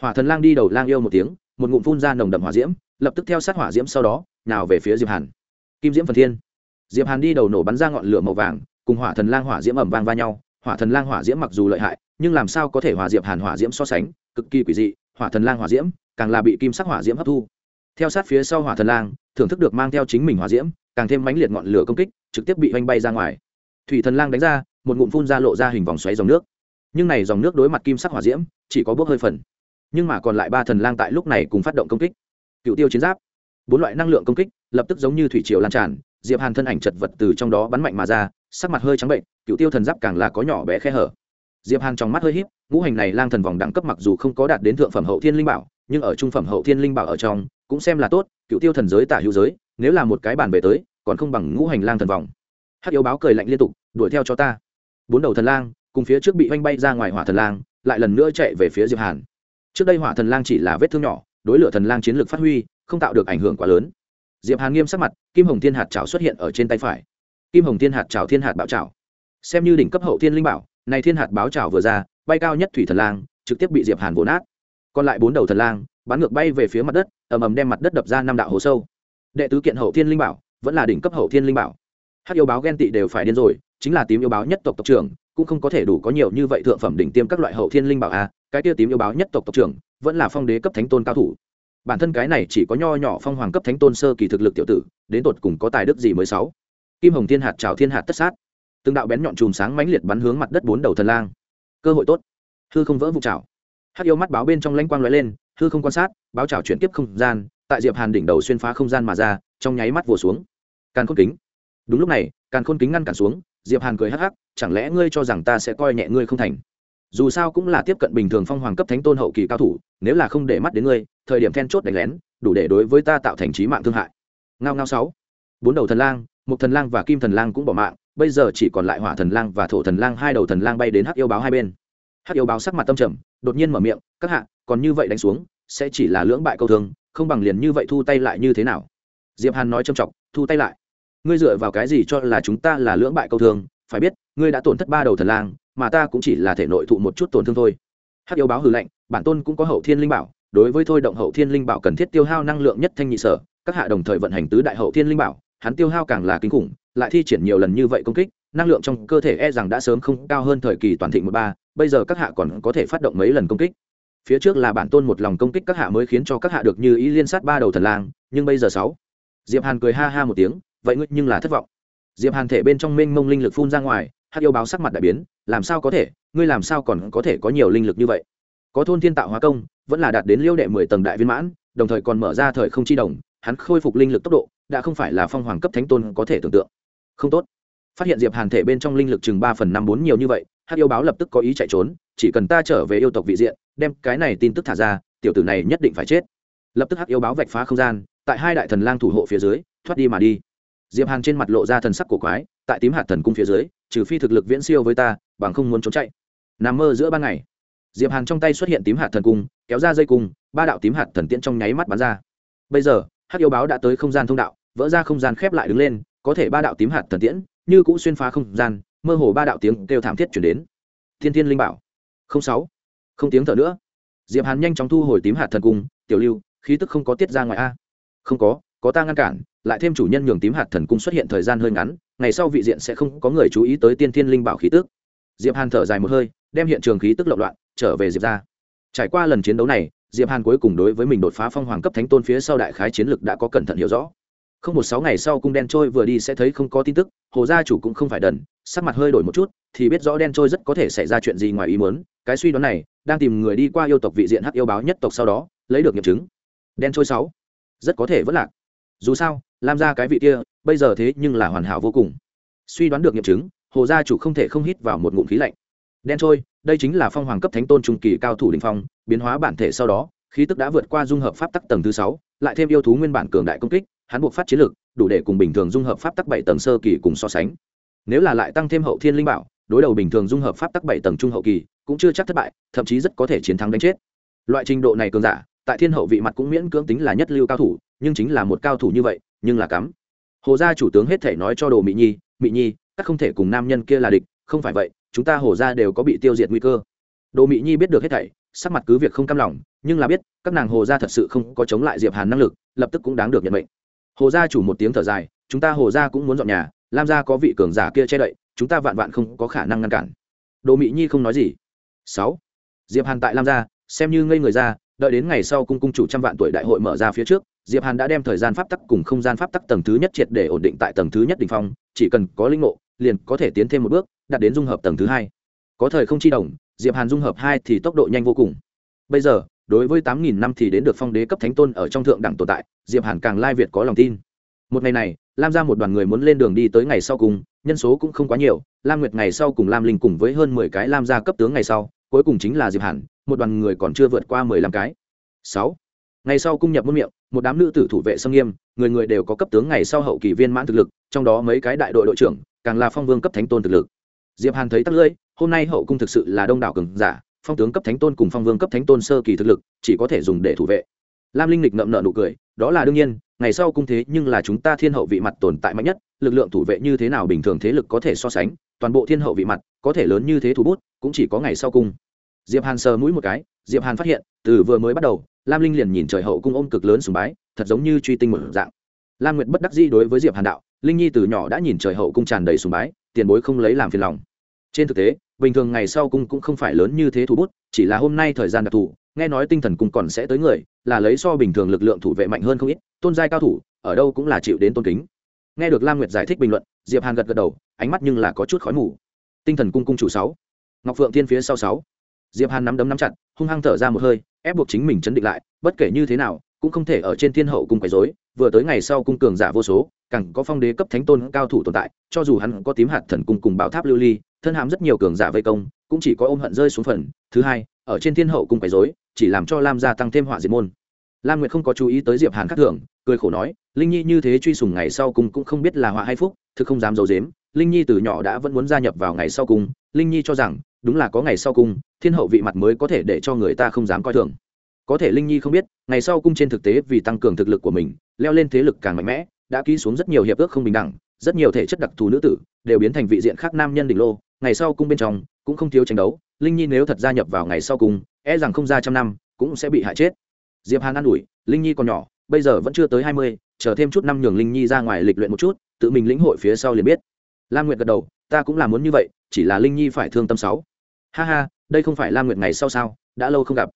Hỏa thần lang đi đầu lang yêu một tiếng, một ngụm phun ra nồng đậm hỏa diễm, lập tức theo sát hỏa diễm sau đó, nào về phía diệp hàn. Kim diễm phần thiên. Diệp hàn đi đầu nổ bắn ra ngọn lửa màu vàng, cùng hỏa thần lang hỏa diễm ẩm vang va nhau hỏa thần lang hỏa diễm mặc dù lợi hại, nhưng làm sao có thể hòa diệp hàn hỏa diễm so sánh, cực kỳ quỷ dị, hỏa thần lang hỏa diễm, càng là bị kim sắc hỏa diễm hấp thu. Theo sát phía sau hỏa thần lang, thưởng thức được mang theo chính mình hỏa diễm, càng thêm mãnh liệt ngọn lửa công kích, trực tiếp bị oanh bay ra ngoài. Thủy thần lang đánh ra, một ngụm phun ra lộ ra hình vòng xoáy dòng nước. Nhưng này dòng nước đối mặt kim sắc hỏa diễm, chỉ có bốc hơi phần. Nhưng mà còn lại ba thần lang tại lúc này cùng phát động công kích. Cựu tiêu chiến giáp. Bốn loại năng lượng công kích, lập tức giống như thủy triều lan tràn, diệp hàn thân ảnh chật vật từ trong đó bắn mạnh mà ra sắc mặt hơi trắng bệnh, cựu tiêu thần giáp càng là có nhỏ bé khe hở. Diệp hàn trong mắt hơi híp, ngũ hành này lang thần vòng đẳng cấp mặc dù không có đạt đến thượng phẩm hậu thiên linh bảo, nhưng ở trung phẩm hậu thiên linh bảo ở trong, cũng xem là tốt, cựu tiêu thần giới tả hữu giới, nếu là một cái bàn về tới, còn không bằng ngũ hành lang thần vòng. Hắc yếu báo cười lạnh liên tục, đuổi theo cho ta. Bốn đầu thần lang, cùng phía trước bị oanh bay ra ngoài hỏa thần lang, lại lần nữa chạy về phía diệp hàn. Trước đây hỏa thần lang chỉ là vết thương nhỏ, đối lửa thần lang chiến lược phát huy, không tạo được ảnh hưởng quá lớn. Diệp hàn nghiêm sắc mặt, kim hồng thiên hạt chảo xuất hiện ở trên tay phải kim hồng thiên hạt trào thiên hạt bảo trào xem như đỉnh cấp hậu thiên linh bảo, này thiên hạt báo trào vừa ra, bay cao nhất thủy thần lang, trực tiếp bị diệp hàn vỗ nát. Còn lại bốn đầu thần lang, bắn ngược bay về phía mặt đất, ầm ầm đem mặt đất đập ra năm đạo hồ sâu. Đệ tứ kiện hậu thiên linh bảo, vẫn là đỉnh cấp hậu thiên linh bảo. Hắc yêu báo ghen tị đều phải điên rồi, chính là tím yêu báo nhất tộc tộc trưởng, cũng không có thể đủ có nhiều như vậy thượng phẩm đỉnh tiêm các loại hậu thiên linh bảo a cái kia tím yêu báo nhất tộc tộc trưởng, vẫn là phong đế cấp thánh tôn cao thủ. Bản thân cái này chỉ có nho nhỏ phong hoàng cấp thánh tôn sơ kỳ thực lực tiểu tử, đến tột cùng có tài đức gì mới sáu? Kim hồng thiên hạt trào thiên hạt tất sát. Từng đạo bén nhọn chùm sáng mãnh liệt bắn hướng mặt đất bốn đầu thần lang. Cơ hội tốt. Hư không vỡ vụ trào hát yêu mắt báo bên trong lãnh quang lóe lên, hư không quan sát, báo trào chuyển tiếp không gian, tại diệp hàn đỉnh đầu xuyên phá không gian mà ra, trong nháy mắt vồ xuống. Càn khôn kính. Đúng lúc này, càn khôn kính ngăn cản xuống, diệp hàn cười hắc hắc, chẳng lẽ ngươi cho rằng ta sẽ coi nhẹ ngươi không thành? Dù sao cũng là tiếp cận bình thường phong hoàng cấp thánh tôn hậu kỳ cao thủ, nếu là không để mắt đến ngươi, thời điểm then chốt đánh lén, đủ để đối với ta tạo thành trí mạng thương hại. Ngao ngao sáu. Bốn đầu thần lang một thần lang và kim thần lang cũng bỏ mạng, bây giờ chỉ còn lại hỏa thần lang và thổ thần lang, hai đầu thần lang bay đến hắc yêu báo hai bên. Hắc yêu báo sắc mặt tâm trầm, đột nhiên mở miệng, các hạ, còn như vậy đánh xuống, sẽ chỉ là lưỡng bại câu thương, không bằng liền như vậy thu tay lại như thế nào? Diệp hàn nói trầm trọng, thu tay lại. Ngươi dựa vào cái gì cho là chúng ta là lưỡng bại câu thương? Phải biết, ngươi đã tổn thất ba đầu thần lang, mà ta cũng chỉ là thể nội thụ một chút tổn thương thôi. Hắc yêu báo hừ lạnh, bản tôn cũng có hậu thiên linh bảo, đối với thôi động hậu thiên linh bảo cần thiết tiêu hao năng lượng nhất thanh nhị sở, các hạ đồng thời vận hành tứ đại hậu thiên linh bảo hắn tiêu hao càng là kinh khủng, lại thi triển nhiều lần như vậy công kích, năng lượng trong cơ thể e rằng đã sớm không cao hơn thời kỳ toàn thịnh một ba, bây giờ các hạ còn có thể phát động mấy lần công kích. Phía trước là bản tôn một lòng công kích các hạ mới khiến cho các hạ được như ý liên sát ba đầu thần lang, nhưng bây giờ sáu. Diệp hàn cười ha ha một tiếng, vậy ngươi nhưng là thất vọng. Diệp hàn thể bên trong mênh mông linh lực phun ra ngoài hát yêu báo sắc mặt đại biến, làm sao có thể, ngươi làm sao còn có thể có nhiều linh lực như vậy? Có thôn thiên tạo hóa công, vẫn là đạt đến liêu đệ mười tầng đại viên mãn, đồng thời còn mở ra thời không chi đồng hắn khôi phục linh lực tốc độ, đã không phải là phong hoàng cấp thánh tôn có thể tưởng tượng. Không tốt. Phát hiện diệp hàn thể bên trong linh lực chừng ba phần năm bốn nhiều như vậy hát yêu báo lập tức có ý chạy trốn, chỉ cần ta trở về yêu tộc vị diện, đem cái này tin tức thả ra, tiểu tử này nhất định phải chết. Lập tức hát yêu báo vạch phá không gian, tại hai đại thần lang thủ hộ phía dưới, thoát đi mà đi. Diệp hàn trên mặt lộ ra thần sắc cổ quái, tại tím hạt thần cung phía dưới, trừ phi thực lực viễn siêu với ta, bằng không muốn trốn chạy. Nằm mơ giữa ban ngày, diệp hàn trong tay xuất hiện tím hạt thần cung, kéo ra dây cung, ba đạo tím hạt thần tiễn trong nháy mắt bắn ra. Bây giờ hắc yêu báo đã tới không gian thông đạo, vỡ ra không gian khép lại đứng lên, có thể ba đạo tím hạt thần tiễn, như cũ xuyên phá không gian, mơ hồ ba đạo tiếng kêu thảm thiết chuyển đến. Thiên thiên linh bảo. Không sáu. Không tiếng thở nữa. Diệp hàn nhanh chóng thu hồi tím hạt thần cung, tiểu lưu, khí tức không có tiết ra ngoài a. Không có có ta ngăn cản, lại thêm chủ nhân nhường tím hạt thần cung xuất hiện thời gian hơi ngắn, ngày sau vị diện sẽ không có người chú ý tới tiên thiên linh bảo khí tức. Diệp hàn thở dài một hơi, đem hiện trường khí tức lộn loạn, trở về diệp ra trải qua lần chiến đấu này diệp hàn cuối cùng đối với mình đột phá phong hoàng cấp thánh tôn phía sau đại khái chiến lực đã có cẩn thận hiểu rõ. Không một sáu ngày sau cung đen trôi vừa đi sẽ thấy không có tin tức, hồ gia chủ cũng không phải đần, sắc mặt hơi đổi một chút, thì biết rõ đen trôi rất có thể xảy ra chuyện gì ngoài ý muốn. Cái suy đoán này, đang tìm người đi qua yêu tộc vị diện hắc yêu báo nhất tộc sau đó, lấy được nghiệm chứng. Đen trôi sáu, rất có thể vẫn lạc. Dù sao, làm ra cái vị kia, bây giờ thế nhưng là hoàn hảo vô cùng. Suy đoán được nghiệm chứng, hồ gia chủ không thể không hít vào một ngụm khí lạnh. Đen trôi đây chính là phong hoàng cấp thánh tôn trung kỳ cao thủ đình phong, biến hóa bản thể sau đó, khí tức đã vượt qua dung hợp pháp tắc tầng thứ sáu, lại thêm yêu thú nguyên bản cường đại công kích, hắn buộc phát chiến lực, đủ để cùng bình thường dung hợp pháp tắc bảy tầng sơ kỳ cùng so sánh. Nếu là lại tăng thêm hậu thiên linh bảo, đối đầu bình thường dung hợp pháp tắc bảy tầng trung hậu kỳ, cũng chưa chắc thất bại, thậm chí rất có thể chiến thắng đánh chết. Loại trình độ này cường giả, tại thiên hậu vị mặt cũng miễn cưỡng tính là nhất lưu cao thủ, nhưng chính là một cao thủ như vậy, nhưng là cắm. Hồ gia chủ tướng hết thể nói cho đồ mỹ nhi mỹ nhi, các không thể cùng nam nhân kia là địch, không phải vậy chúng ta hồ gia đều có bị tiêu diệt nguy cơ. Đồ mỹ nhi biết được hết thảy, sắc mặt cứ việc không cam lòng, nhưng là biết, các nàng hồ gia thật sự không có chống lại diệp hàn năng lực, lập tức cũng đáng được nhận mệnh. Hồ gia chủ một tiếng thở dài, chúng ta hồ gia cũng muốn dọn nhà, lam gia có vị cường giả kia che đậy, chúng ta vạn vạn không có khả năng ngăn cản. Đồ mỹ nhi không nói gì. Sáu. Diệp hàn tại lam gia, xem như ngây người ra, đợi đến ngày sau cung cung chủ trăm vạn tuổi đại hội mở ra phía trước, diệp hàn đã đem thời gian pháp tắc cùng không gian pháp tắc tầng thứ nhất triệt để ổn định tại tầng thứ nhất đỉnh phong, chỉ cần có linh ngộ liền có thể tiến thêm một bước, đạt đến dung hợp tầng thứ hai. Có thời không chi đồng, diệp hàn dung hợp hai thì tốc độ nhanh vô cùng. Bây giờ, đối với tám nghìn năm thì đến được phong đế cấp thánh tôn ở trong thượng đẳng tồn tại, diệp hàn càng lai việt có lòng tin. Một ngày này, lam ra một đoàn người muốn lên đường đi tới ngày sau cùng, nhân số cũng không quá nhiều, lam nguyệt ngày sau cùng lam linh cùng với hơn mười cái lam gia cấp tướng ngày sau, cuối cùng chính là diệp hàn, một đoàn người còn chưa vượt qua mười lăm cái. Sáu. Ngày sau cung nhập môn miệng, một đám nữ tử thủ vệ sâm nghiêm, người người đều có cấp tướng ngày sau hậu kỳ viên mãn thực lực, trong đó mấy cái đại đội đội trưởng càng là phong vương cấp thánh tôn thực lực. Diệp hàn thấy tắc lưỡi, hôm nay hậu cung thực sự là đông đảo cường giả, phong tướng cấp thánh tôn cùng phong vương cấp thánh tôn sơ kỳ thực lực, chỉ có thể dùng để thủ vệ. Lam linh lịch ngậm nợ nụ cười, đó là đương nhiên, ngày sau cung thế nhưng là chúng ta thiên hậu vị mặt tồn tại mạnh nhất, lực lượng thủ vệ như thế nào bình thường thế lực có thể so sánh, toàn bộ thiên hậu vị mặt, có thể lớn như thế thủ bút, cũng chỉ có ngày sau cung. Diệp hàn sờ mũi một cái, diệp hàn phát hiện, từ vừa mới bắt đầu, lam linh liền nhìn trời hậu cung ôm cực lớn sùng bái, thật giống như truy tinh một dạng. Lam nguyệt bất đắc dĩ đối với diệp hàn đạo linh nhi từ nhỏ đã nhìn trời hậu cung tràn đầy sùng bái, tiền bối không lấy làm phiền lòng. Trên thực tế, bình thường ngày sau cung cũng không phải lớn như thế thủ bút, chỉ là hôm nay thời gian đặc thù, nghe nói tinh thần cung còn sẽ tới người, là lấy so bình thường lực lượng thủ vệ mạnh hơn không ít, tôn giai cao thủ, ở đâu cũng là chịu đến tôn kính. Nghe được lam nguyệt giải thích bình luận, diệp hàn gật gật đầu, ánh mắt nhưng là có chút khói mù. Tinh thần cung cung chủ sáu, ngọc phượng thiên phía sau sáu. Diệp hàn nắm đấm nắm chặt, hung hăng thở ra một hơi, ép buộc chính mình chấn định lại, bất kể như thế nào cũng không thể ở trên thiên hậu cung quấy rối, vừa tới ngày sau cung cường giả vô số, càng có phong đế cấp thánh tôn cao thủ tồn tại, cho dù hắn có tím hạt thần cung cùng bảo tháp lưu ly, thân hàm rất nhiều cường giả vây công, cũng chỉ có ôm hận rơi xuống phần. Thứ hai, ở trên thiên hậu cung quấy rối, chỉ làm cho lam gia tăng thêm họa diệt môn. Lam nguyệt không có chú ý tới diệp hàn khắc thưởng cười khổ nói, linh nhi như thế truy sùng ngày sau cung cũng không biết là họa hay phúc, thực không dám giấu dếm linh nhi từ nhỏ đã vẫn muốn gia nhập vào ngày sau cung. linh nhi cho rằng, đúng là có ngày sau cung, thiên hậu vị mặt mới có thể để cho người ta không dám coi thường có thể linh nhi không biết, ngày sau cung trên thực tế vì tăng cường thực lực của mình, leo lên thế lực càng mạnh mẽ, đã ký xuống rất nhiều hiệp ước không bình đẳng, rất nhiều thể chất đặc thù nữ tử, đều biến thành vị diện khác nam nhân đỉnh lô, ngày sau cung bên trong, cũng không thiếu tranh đấu, linh nhi nếu thật gia nhập vào ngày sau cung e rằng không ra trăm năm, cũng sẽ bị hại chết. Diệp hàn an ủi, linh nhi còn nhỏ, bây giờ vẫn chưa tới hai mươi, chờ thêm chút năm nhường linh nhi ra ngoài lịch luyện một chút, tự mình lĩnh hội phía sau liền biết. Lam nguyệt gật đầu, ta cũng là muốn như vậy, chỉ là linh nhi phải thương tâm sáu. Ha ha, đây không phải lam nguyệt ngày sau sao, đã lâu không gặp.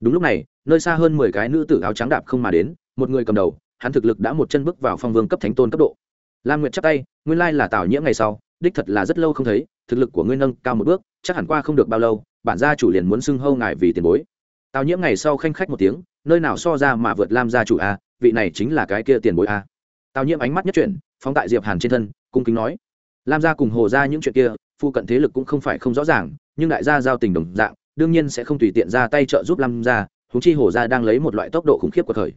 Đúng lúc này nơi xa hơn mười cái nữ tử áo trắng đạp không mà đến, một người cầm đầu, hắn thực lực đã một chân bước vào phong vương cấp thánh tôn cấp độ. Lam nguyệt chắp tay, nguyên lai là tào nhiễm ngày sau, đích thật là rất lâu không thấy, thực lực của ngươi nâng cao một bước, chắc hẳn qua không được bao lâu, bản gia chủ liền muốn xưng hâu ngài vì tiền bối. Tào nhiễm ngày sau khanh khách một tiếng, nơi nào so ra mà vượt lam gia chủ a, vị này chính là cái kia tiền bối a. Tào nhiễm ánh mắt nhất chuyển, phóng tại diệp hàn trên thân, cung kính nói. Lam gia cùng hồ gia những chuyện kia, phu cận thế lực cũng không phải không rõ ràng, nhưng đại gia giao tình đồng dạng, đương nhiên sẽ không tùy tiện ra tay trợ giúp lam gia húng chi hồ gia đang lấy một loại tốc độ khủng khiếp của thời.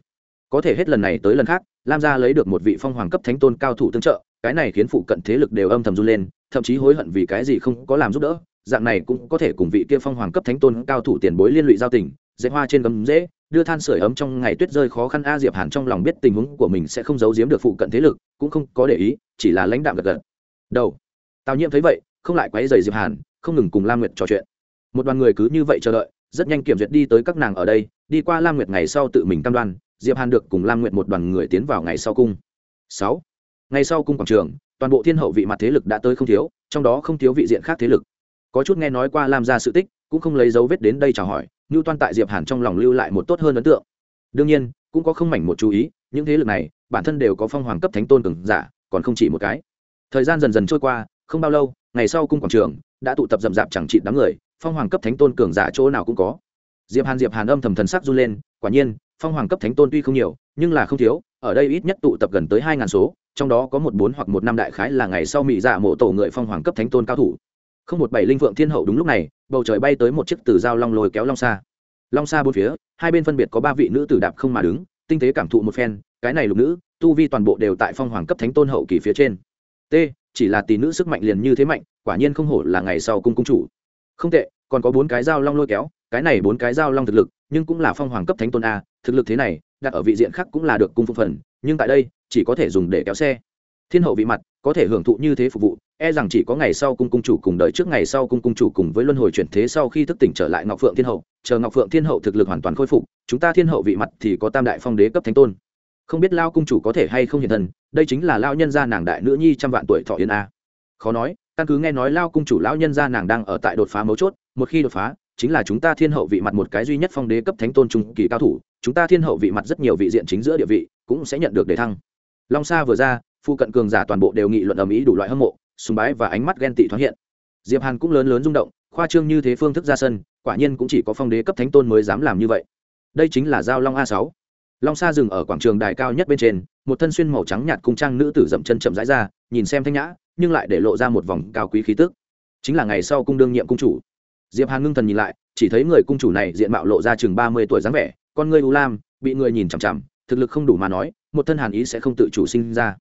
Có thể hết lần này tới lần khác, lam gia lấy được một vị phong hoàng cấp thánh tôn cao thủ tương trợ, cái này khiến phụ cận thế lực đều âm thầm run lên, thậm chí hối hận vì cái gì không có làm giúp đỡ, dạng này cũng có thể cùng vị kia phong hoàng cấp thánh tôn cao thủ tiền bối liên lụy giao tình, dễ hoa trên gấm dễ, đưa than sửa ấm trong ngày tuyết rơi khó khăn a diệp hàn trong lòng biết tình huống của mình sẽ không giấu giếm được phụ cận thế lực, cũng không có để ý, chỉ là lãnh đạm gật gật. Đầu. Tào nhiễm thấy vậy, không lại quấy rầy diệp hàn, không ngừng cùng lam nguyệt trò chuyện. Một đoàn người cứ như vậy chờ đợi rất nhanh kiểm duyệt đi tới các nàng ở đây, đi qua lam nguyệt ngày sau tự mình cam đoan, diệp hàn được cùng lam nguyệt một đoàn người tiến vào ngày sau cung. Sáu, ngày sau cung quảng trường, toàn bộ thiên hậu vị mặt thế lực đã tới không thiếu, trong đó không thiếu vị diện khác thế lực. Có chút nghe nói qua lam gia sự tích, cũng không lấy dấu vết đến đây chào hỏi như toan tại diệp hàn trong lòng lưu lại một tốt hơn ấn tượng. Đương nhiên, cũng có không mảnh một chú ý, những thế lực này, bản thân đều có phong hoàng cấp thánh tôn cường giả, còn không chỉ một cái. Thời gian dần dần trôi qua, không bao lâu, ngày sau cung quảng trường, đã tụ tập rậm rạp chẳng trị đám người phong hoàng cấp thánh tôn cường giả chỗ nào cũng có. Diệp hàn diệp hàn âm thầm thần sắc run lên, quả nhiên, phong hoàng cấp thánh tôn tuy không nhiều, nhưng là không thiếu, ở đây ít nhất tụ tập gần tới hai ngàn số, trong đó có một bốn hoặc một năm đại khái là ngày sau mỹ dạ mộ tổ người phong hoàng cấp thánh tôn cao thủ. Không một bảy linh vượng thiên hậu đúng lúc này, bầu trời bay tới một chiếc từ dao long lồi kéo long xa. Long xa bốn phía, hai bên phân biệt có ba vị nữ tử đạp không mà đứng, tinh tế cảm thụ một phen, cái này lục nữ, tu vi toàn bộ đều tại phong hoàng cấp thánh tôn hậu kỳ phía trên. T, chỉ là tỷ nữ sức mạnh liền như thế mạnh, quả nhiên không hổ là ngày sau cung cung chủ không tệ, còn có bốn cái dao long lôi kéo, cái này bốn cái dao long thực lực, nhưng cũng là phong hoàng cấp thánh tôn a, thực lực thế này, đặt ở vị diện khác cũng là được cung phụ phần, nhưng tại đây, chỉ có thể dùng để kéo xe. Thiên hậu vị mặt, có thể hưởng thụ như thế phục vụ e rằng chỉ có ngày sau cung cung chủ cùng đợi trước ngày sau cung cung chủ cùng với luân hồi chuyển thế sau khi thức tỉnh trở lại ngọc phượng thiên hậu, chờ ngọc phượng thiên hậu thực lực hoàn toàn khôi phục, chúng ta thiên hậu vị mặt thì có tam đại phong đế cấp thánh tôn. Không biết lao cung chủ có thể hay không hiện thân, đây chính là lao nhân gia nàng đại nữ nhi trăm vạn tuổi thọ yên a. Khó nói căn cứ nghe nói lao cung chủ lão nhân gia nàng đang ở tại đột phá mấu chốt, một khi đột phá, chính là chúng ta thiên hậu vị mặt một cái duy nhất phong đế cấp thánh tôn trung kỳ cao thủ, chúng ta thiên hậu vị mặt rất nhiều vị diện chính giữa địa vị cũng sẽ nhận được đề thăng. Long sa vừa ra phụ cận cường giả toàn bộ đều nghị luận ầm ĩ đủ loại hâm mộ, sùng bái và ánh mắt ghen tị thoáng hiện. Diệp hàn cũng lớn lớn rung động, khoa trương như thế phương thức ra sân, quả nhiên cũng chỉ có phong đế cấp thánh tôn mới dám làm như vậy. Đây chính là giao long a sáu. Long sa dừng ở quảng trường đài cao nhất bên trên, một thân xuyên màu trắng nhạt cung trang nữ tử dậm chân chậm rãi ra, nhìn xem thanh nhã nhưng lại để lộ ra một vòng cao quý khí tức. Chính là ngày sau cung đương nhiệm cung chủ. Diệp hàn ngưng thần nhìn lại, chỉ thấy người cung chủ này diện mạo lộ ra chừng ba mươi tuổi dáng vẻ, con ngươi u lam, bị người nhìn chằm chằm, thực lực không đủ mà nói, một thân hàn ý sẽ không tự chủ sinh ra.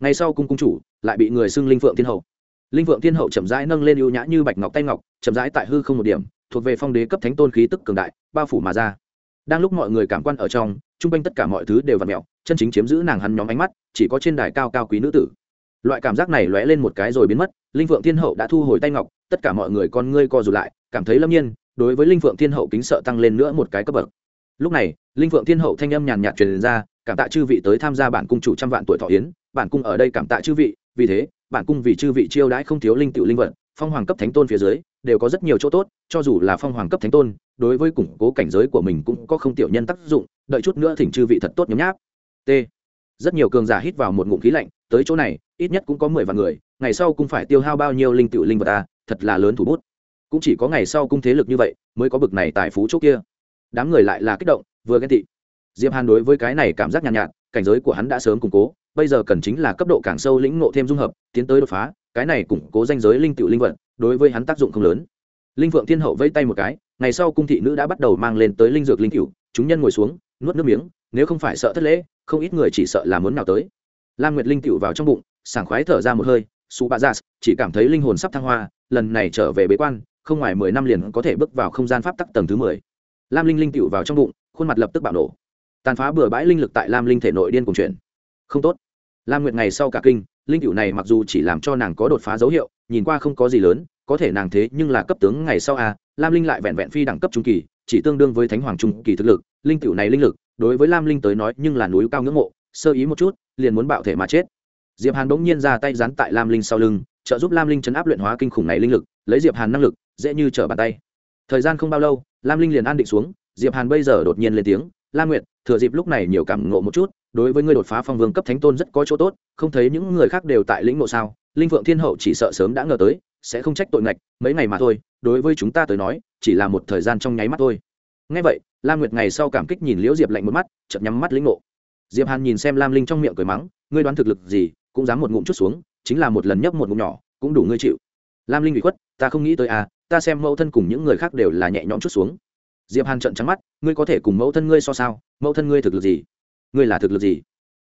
Ngày sau cung cung chủ, lại bị người xưng linh phượng thiên hậu. Linh phượng thiên hậu chậm rãi nâng lên ưu nhã như bạch ngọc tay ngọc, chậm rãi tại hư không một điểm, thuộc về phong đế cấp thánh tôn khí tức cường đại, bao phủ mà ra. Đang lúc mọi người cảm quan ở trong, chung quanh tất cả mọi thứ đều v ặ mẹo, chân chính chiếm giữ nàng hắn nhóm ánh mắt, chỉ có trên đài cao cao quý nữ tử loại cảm giác này lóe lên một cái rồi biến mất, linh phượng thiên hậu đã thu hồi tay ngọc, tất cả mọi người con ngươi co rụt lại, cảm thấy lâm nhiên, đối với linh phượng thiên hậu kính sợ tăng lên nữa một cái cấp bậc. Lúc này, linh phượng thiên hậu thanh âm nhàn nhạt truyền ra, cảm tạ chư vị tới tham gia bản cung chủ trăm vạn tuổi thọ yến, bản cung ở đây cảm tạ chư vị, vì thế, bản cung vì chư vị chiêu đãi không thiếu linh tiểu linh vật, phong hoàng cấp thánh tôn phía dưới, đều có rất nhiều chỗ tốt, cho dù là phong hoàng cấp thánh tôn, đối với củng cố cảnh giới của mình cũng có không tiểu nhân tác dụng, đợi chút nữa thỉnh chư vị thật tốt nhấm nháp. T rất nhiều cường giả hít vào một ngụm khí lạnh tới chỗ này ít nhất cũng có mười vạn người ngày sau cũng phải tiêu hao bao nhiêu linh tự linh vật à thật là lớn thủ bút. Cũng chỉ có ngày sau cung thế lực như vậy mới có bực này tại phú chỗ kia. Đám người lại là kích động vừa ghen tị. Diệp hàn đối với cái này cảm giác nhàn nhạt, nhạt cảnh giới của hắn đã sớm củng cố bây giờ cần chính là cấp độ càng sâu lĩnh ngộ thêm dung hợp tiến tới đột phá cái này củng cố danh giới linh tự linh vật đối với hắn tác dụng không lớn. Linh phượng thiên hậu vẫy tay một cái ngày sau cung thị nữ đã bắt đầu mang lên tới linh dược linh cửu chúng nhân ngồi xuống nuốt nước miếng nếu không phải sợ thất lễ không ít người chỉ sợ là muốn nào tới. Lam nguyệt linh tựu vào trong bụng, sảng khoái thở ra một hơi su ba dạ, chỉ cảm thấy linh hồn sắp thăng hoa, lần này trở về bế quan, không ngoài mười năm liền có thể bước vào không gian pháp tắc tầng thứ mười. Lam linh linh tựu vào trong bụng, khuôn mặt lập tức bạo nổ. Tàn phá bừa bãi linh lực tại lam linh thể nội điên cùng chuyển. Không tốt. Lam nguyệt ngày sau cả kinh, linh cựu này mặc dù chỉ làm cho nàng có đột phá dấu hiệu, nhìn qua không có gì lớn, có thể nàng thế nhưng là cấp tướng ngày sau a lam linh lại vẹn vẹn phi đẳng cấp trung kỳ, chỉ tương đương với thánh hoàng trung kỳ thực lực, linh cựu này linh lực đối với lam linh tới nói nhưng là núi cao ngưỡng mộ, sơ ý một chút, liền muốn bạo thể mà chết. Diệp hàn bỗng nhiên ra tay dán tại lam linh sau lưng, trợ giúp lam linh chấn áp luyện hóa kinh khủng này linh lực, lấy diệp hàn năng lực, dễ như trở bàn tay. Thời gian không bao lâu, lam linh liền an định xuống, diệp hàn bây giờ đột nhiên lên tiếng, lam nguyệt, thừa dịp lúc này nhiều cảm ngộ một chút, đối với ngươi đột phá phong vương cấp thánh tôn rất có chỗ tốt, không thấy những người khác đều tại lĩnh ngộ sao, linh phượng thiên hậu chỉ sợ sớm đã ngờ tới, sẽ không trách tội ngạch, mấy ngày mà thôi, đối với chúng ta tới nói, chỉ là một thời gian trong nháy mắt thôi. Ngay vậy lam nguyệt ngày sau cảm kích nhìn liễu diệp lạnh một mắt, chợt nhắm mắt lĩnh ngộ. Diệp hàn nhìn xem lam linh trong miệng cười mắng, ngươi đoán thực lực gì, cũng dám một ngụm chút xuống, chính là một lần nhấp một ngụm nhỏ, cũng đủ ngươi chịu. Lam linh bị khuất, ta không nghĩ tới à ta xem mẫu thân cùng những người khác đều là nhẹ nhõm chút xuống. Diệp hàn trợn trắng mắt, ngươi có thể cùng mẫu thân ngươi so sao? Mẫu thân ngươi thực lực gì? Ngươi là thực lực gì?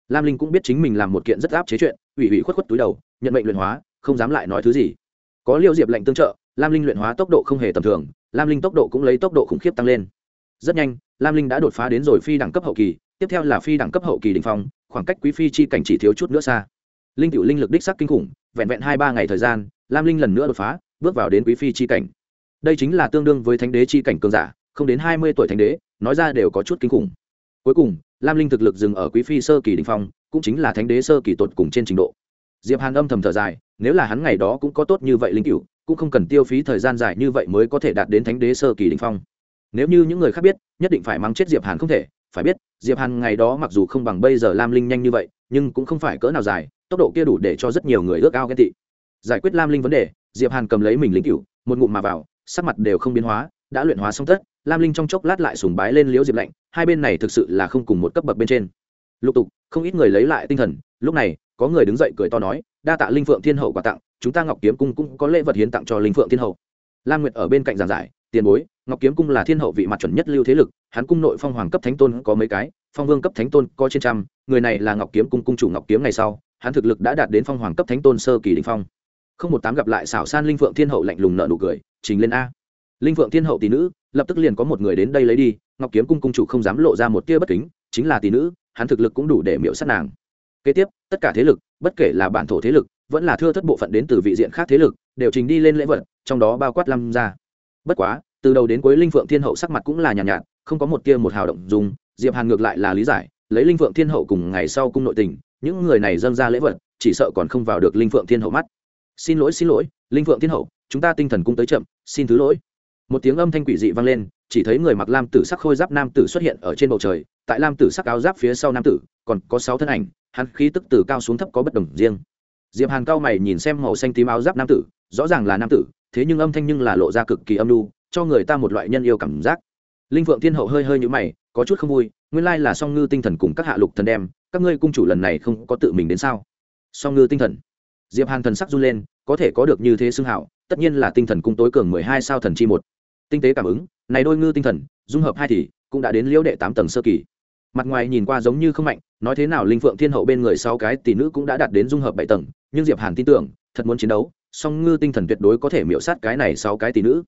Lam linh cũng biết chính mình làm một kiện rất áp chế chuyện, ủy ủy khuất khuất túi đầu, nhận mệnh luyện hóa, không dám lại nói thứ gì. Có liệu diệp lệnh tương trợ, lam linh luyện hóa tốc độ không hề tầm thường, lam linh tốc độ cũng lấy tốc độ khủng khiếp tăng lên rất nhanh, lam linh đã đột phá đến rồi phi đẳng cấp hậu kỳ, tiếp theo là phi đẳng cấp hậu kỳ đình phong, khoảng cách quý phi chi cảnh chỉ thiếu chút nữa xa. Linh cựu linh lực đích sắc kinh khủng, vẹn vẹn hai ba ngày thời gian, lam linh lần nữa đột phá, bước vào đến quý phi chi cảnh. Đây chính là tương đương với thánh đế chi cảnh cường giả, không đến hai mươi tuổi thánh đế, nói ra đều có chút kinh khủng. Cuối cùng, lam linh thực lực dừng ở quý phi sơ kỳ đình phong, cũng chính là thánh đế sơ kỳ tột cùng trên trình độ. Diệp hàn âm thầm thở dài, nếu là hắn ngày đó cũng có tốt như vậy linh cựu cũng không cần tiêu phí thời gian dài như vậy mới có thể đạt đến thánh đế sơ kỳ đình phong nếu như những người khác biết, nhất định phải mang chết diệp hàn không thể, phải biết, diệp hàn ngày đó mặc dù không bằng bây giờ lam linh nhanh như vậy, nhưng cũng không phải cỡ nào dài, tốc độ kia đủ để cho rất nhiều người ước ao ghen tị. Giải quyết lam linh vấn đề, diệp hàn cầm lấy mình linh cửu một ngụm mà vào, sắc mặt đều không biến hóa, đã luyện hóa xong tất, lam linh trong chốc lát lại sùng bái lên liễu diệp lạnh, hai bên này thực sự là không cùng một cấp bậc bên trên. Lục tục, không ít người lấy lại tinh thần, lúc này, có người đứng dậy cười to nói, đa tạ linh phượng thiên hậu quà tặng, chúng ta ngọc kiếm cung cũng có lễ vật hiến tặng cho linh phượng thiên hậu. Lam nguyệt ở bên cạnh giảng giải, tiền bối ngọc kiếm cung là thiên hậu vị mặt chuẩn nhất lưu thế lực, hắn cung nội phong hoàng cấp thánh tôn có mấy cái, phong vương cấp thánh tôn có trên trăm, người này là ngọc kiếm cung cung chủ ngọc kiếm ngày sau, hắn thực lực đã đạt đến phong hoàng cấp thánh tôn sơ kỳ đình phong. Không một tám gặp lại xảo san linh phượng thiên hậu lạnh lùng nợ nụ cười, trình lên a. Linh phượng thiên hậu tỷ nữ, lập tức liền có một người đến đây lấy đi, ngọc kiếm cung cung chủ không dám lộ ra một tia bất kính, chính là tỷ nữ, hắn thực lực cũng đủ để miễu sát nàng. Kế tiếp, tất cả thế lực, bất kể là bản thổ thế lực, vẫn là thưa thất bộ phận đến từ vị diện khác thế lực, đều trình đi lên lễ vật, trong đó bao quát lâm ra bất quá từ đầu đến cuối linh phượng thiên hậu sắc mặt cũng là nhàn nhạt, nhạt không có một tia một hào động dùng diệp hàn ngược lại là lý giải lấy linh phượng thiên hậu cùng ngày sau cung nội tình những người này dâng ra lễ vật chỉ sợ còn không vào được linh phượng thiên hậu mắt. Xin lỗi xin lỗi linh phượng thiên hậu chúng ta tinh thần cung tới chậm xin thứ lỗi. Một tiếng âm thanh quỷ dị vang lên chỉ thấy người mặc lam tử sắc khôi giáp nam tử xuất hiện ở trên bầu trời tại lam tử sắc áo giáp phía sau nam tử còn có sáu thân ảnh hắn khí tức từ cao xuống thấp có bất đồng riêng. Diệp hàn cao mày nhìn xem màu xanh tím áo giáp nam tử rõ ràng là nam tử thế nhưng âm thanh nhưng là lộ ra cực kỳ âm lưu cho người ta một loại nhân yêu cảm giác. Linh phượng thiên hậu hơi hơi nhũ mày, có chút không vui, nguyên lai là song ngư tinh thần cùng các hạ lục thần đem, các ngươi cung chủ lần này không có tự mình đến sao? Song ngư tinh thần. Diệp hàn thần sắc run lên, có thể có được như thế xưng hảo, tất nhiên là tinh thần cung tối cường mười hai sao thần chi một. Tinh tế cảm ứng, này đôi ngư tinh thần, dung hợp hai thì, cũng đã đến liễu đệ tám tầng sơ kỳ. Mặt ngoài nhìn qua giống như không mạnh, nói thế nào linh phượng thiên hậu bên người sáu cái tỷ nữ cũng đã đạt đến dung hợp bảy tầng, nhưng diệp hàn tin tưởng, thật muốn chiến đấu, song ngư tinh thần tuyệt đối có thể miễu sát cái này sáu cái tỷ nữ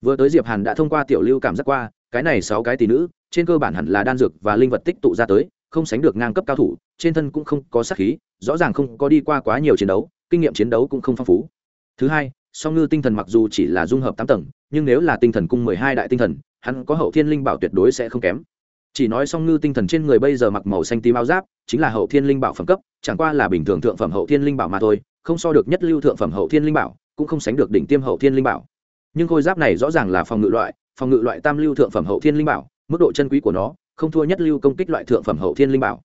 vừa tới diệp hàn đã thông qua tiểu lưu cảm giác qua, cái này sáu cái tỷ nữ, trên cơ bản hẳn là đan dược và linh vật tích tụ ra tới, không sánh được ngang cấp cao thủ, trên thân cũng không có sát khí, rõ ràng không có đi qua quá nhiều chiến đấu, kinh nghiệm chiến đấu cũng không phong phú. Thứ hai, song ngư tinh thần mặc dù chỉ là dung hợp tám tầng, nhưng nếu là tinh thần cung mười hai đại tinh thần, hắn có hậu thiên linh bảo tuyệt đối sẽ không kém. Chỉ nói song ngư tinh thần trên người bây giờ mặc màu xanh tím áo giáp, chính là hậu thiên linh bảo phẩm cấp, chẳng qua là bình thường thượng phẩm hậu thiên linh bảo mà thôi, không so được nhất lưu thượng phẩm hậu thiên linh bảo, cũng không sánh được đỉnh tiêm hậu thiên linh bảo nhưng khôi giáp này rõ ràng là phòng ngự loại, phòng ngự loại tam lưu thượng phẩm hậu thiên linh bảo, mức độ chân quý của nó không thua nhất lưu công kích loại thượng phẩm hậu thiên linh bảo.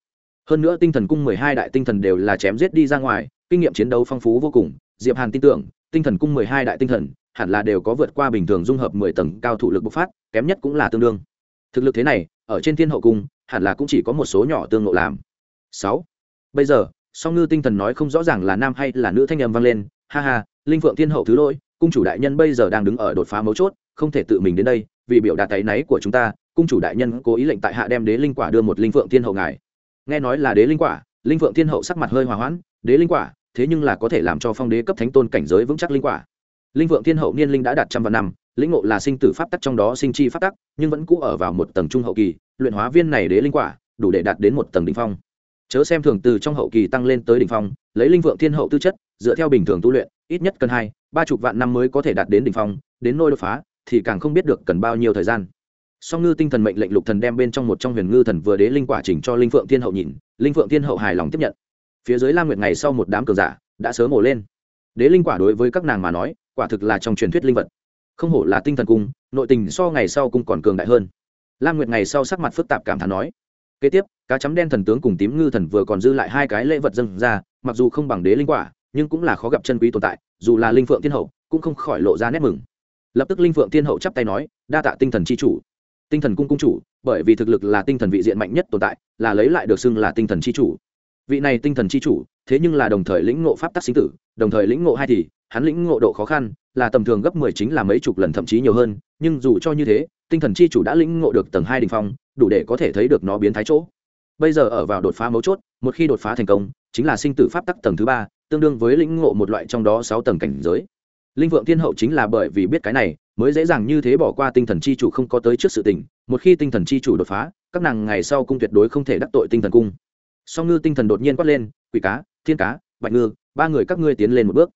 Hơn nữa tinh thần cung mười hai đại tinh thần đều là chém giết đi ra ngoài, kinh nghiệm chiến đấu phong phú vô cùng, diệp hàn tin tưởng, tinh thần cung mười hai đại tinh thần hẳn là đều có vượt qua bình thường dung hợp mười tầng cao thủ lực bộc phát, kém nhất cũng là tương đương. Thực lực thế này, ở trên thiên hậu cung, hẳn là cũng chỉ có một số nhỏ tương ngộ làm. Sáu. Bây giờ, song ngư tinh thần nói không rõ ràng là nam hay là nữ thanh âm vang lên, ha ha, linh phượng thiên hậu thứ lỗi cung chủ đại nhân bây giờ đang đứng ở đột phá mấu chốt, không thể tự mình đến đây, vì biểu đạt tay náy của chúng ta, cung chủ đại nhân cố ý lệnh tại hạ đem đế linh quả đưa một linh phượng thiên hậu ngài. Nghe nói là đế linh quả, linh phượng thiên hậu sắc mặt hơi hòa hoãn, đế linh quả, thế nhưng là có thể làm cho phong đế cấp thánh tôn cảnh giới vững chắc linh quả. Linh phượng thiên hậu niên linh đã đạt trăm vạn năm, lĩnh ngộ là sinh tử pháp tắc trong đó sinh chi pháp tắc, nhưng vẫn cũ ở vào một tầng trung hậu kỳ, luyện hóa viên này đế linh quả, đủ để đạt đến một tầng đỉnh phong. Chớ xem thường từ trong hậu kỳ tăng lên tới đỉnh phong, lấy linh vượng thiên hậu tư chất, dựa theo bình thường tu luyện, ít nhất cần hai ba chục vạn năm mới có thể đạt đến đỉnh phong, đến nôi đột phá thì càng không biết được cần bao nhiêu thời gian. Song ngư tinh thần mệnh lệnh lục thần đem bên trong một trong huyền ngư thần vừa đế linh quả chỉnh cho linh phượng thiên hậu nhìn, linh phượng thiên hậu hài lòng tiếp nhận. Phía dưới lam nguyệt ngày sau một đám cường giả đã sớm mổ lên. Đế linh quả đối với các nàng mà nói, quả thực là trong truyền thuyết linh vật. Không hổ là tinh thần cung, nội tình so ngày sau cung còn cường đại hơn. Lam nguyệt ngày sau sắc mặt phức tạp cảm thán nói, kế tiếp, cá chấm đen thần tướng cùng tím ngư thần vừa còn dư lại hai cái lễ vật dâng ra, mặc dù không bằng đế linh quả nhưng cũng là khó gặp chân quý tồn tại, dù là linh phượng thiên hậu, cũng không khỏi lộ ra nét mừng. Lập tức linh phượng thiên hậu chắp tay nói, đa tạ tinh thần c h i chủ. Tinh thần cung cung chủ, bởi vì thực lực là tinh thần vị diện mạnh nhất tồn tại, là lấy lại được xưng là tinh thần c h i chủ. Vị này tinh thần c h i chủ, thế nhưng là đồng thời lĩnh ngộ pháp tắc sinh tử, đồng thời lĩnh ngộ hai thì, hắn lĩnh ngộ độ khó khăn, là tầm thường gấp mười chính là mấy chục lần thậm chí nhiều hơn, nhưng dù cho như thế, tinh thần c h i chủ đã lĩnh ngộ được tầng hai đình phong, đủ để có thể thấy được nó biến thái chỗ. Bây giờ ở vào đột phá mấu chốt, một khi đột phá thành công, chính là sinh tử pháp tắc tầng thứ ba tương đương với lĩnh ngộ một loại trong đó sáu tầng cảnh giới. Linh vượng thiên hậu chính là bởi vì biết cái này, mới dễ dàng như thế bỏ qua tinh thần chi chủ không có tới trước sự tình. Một khi tinh thần chi chủ đột phá, các nàng ngày sau cung tuyệt đối không thể đắc tội tinh thần cung. Song ngư tinh thần đột nhiên quát lên, quỷ cá, thiên cá, bạch ngư, ba người các ngươi tiến lên một bước.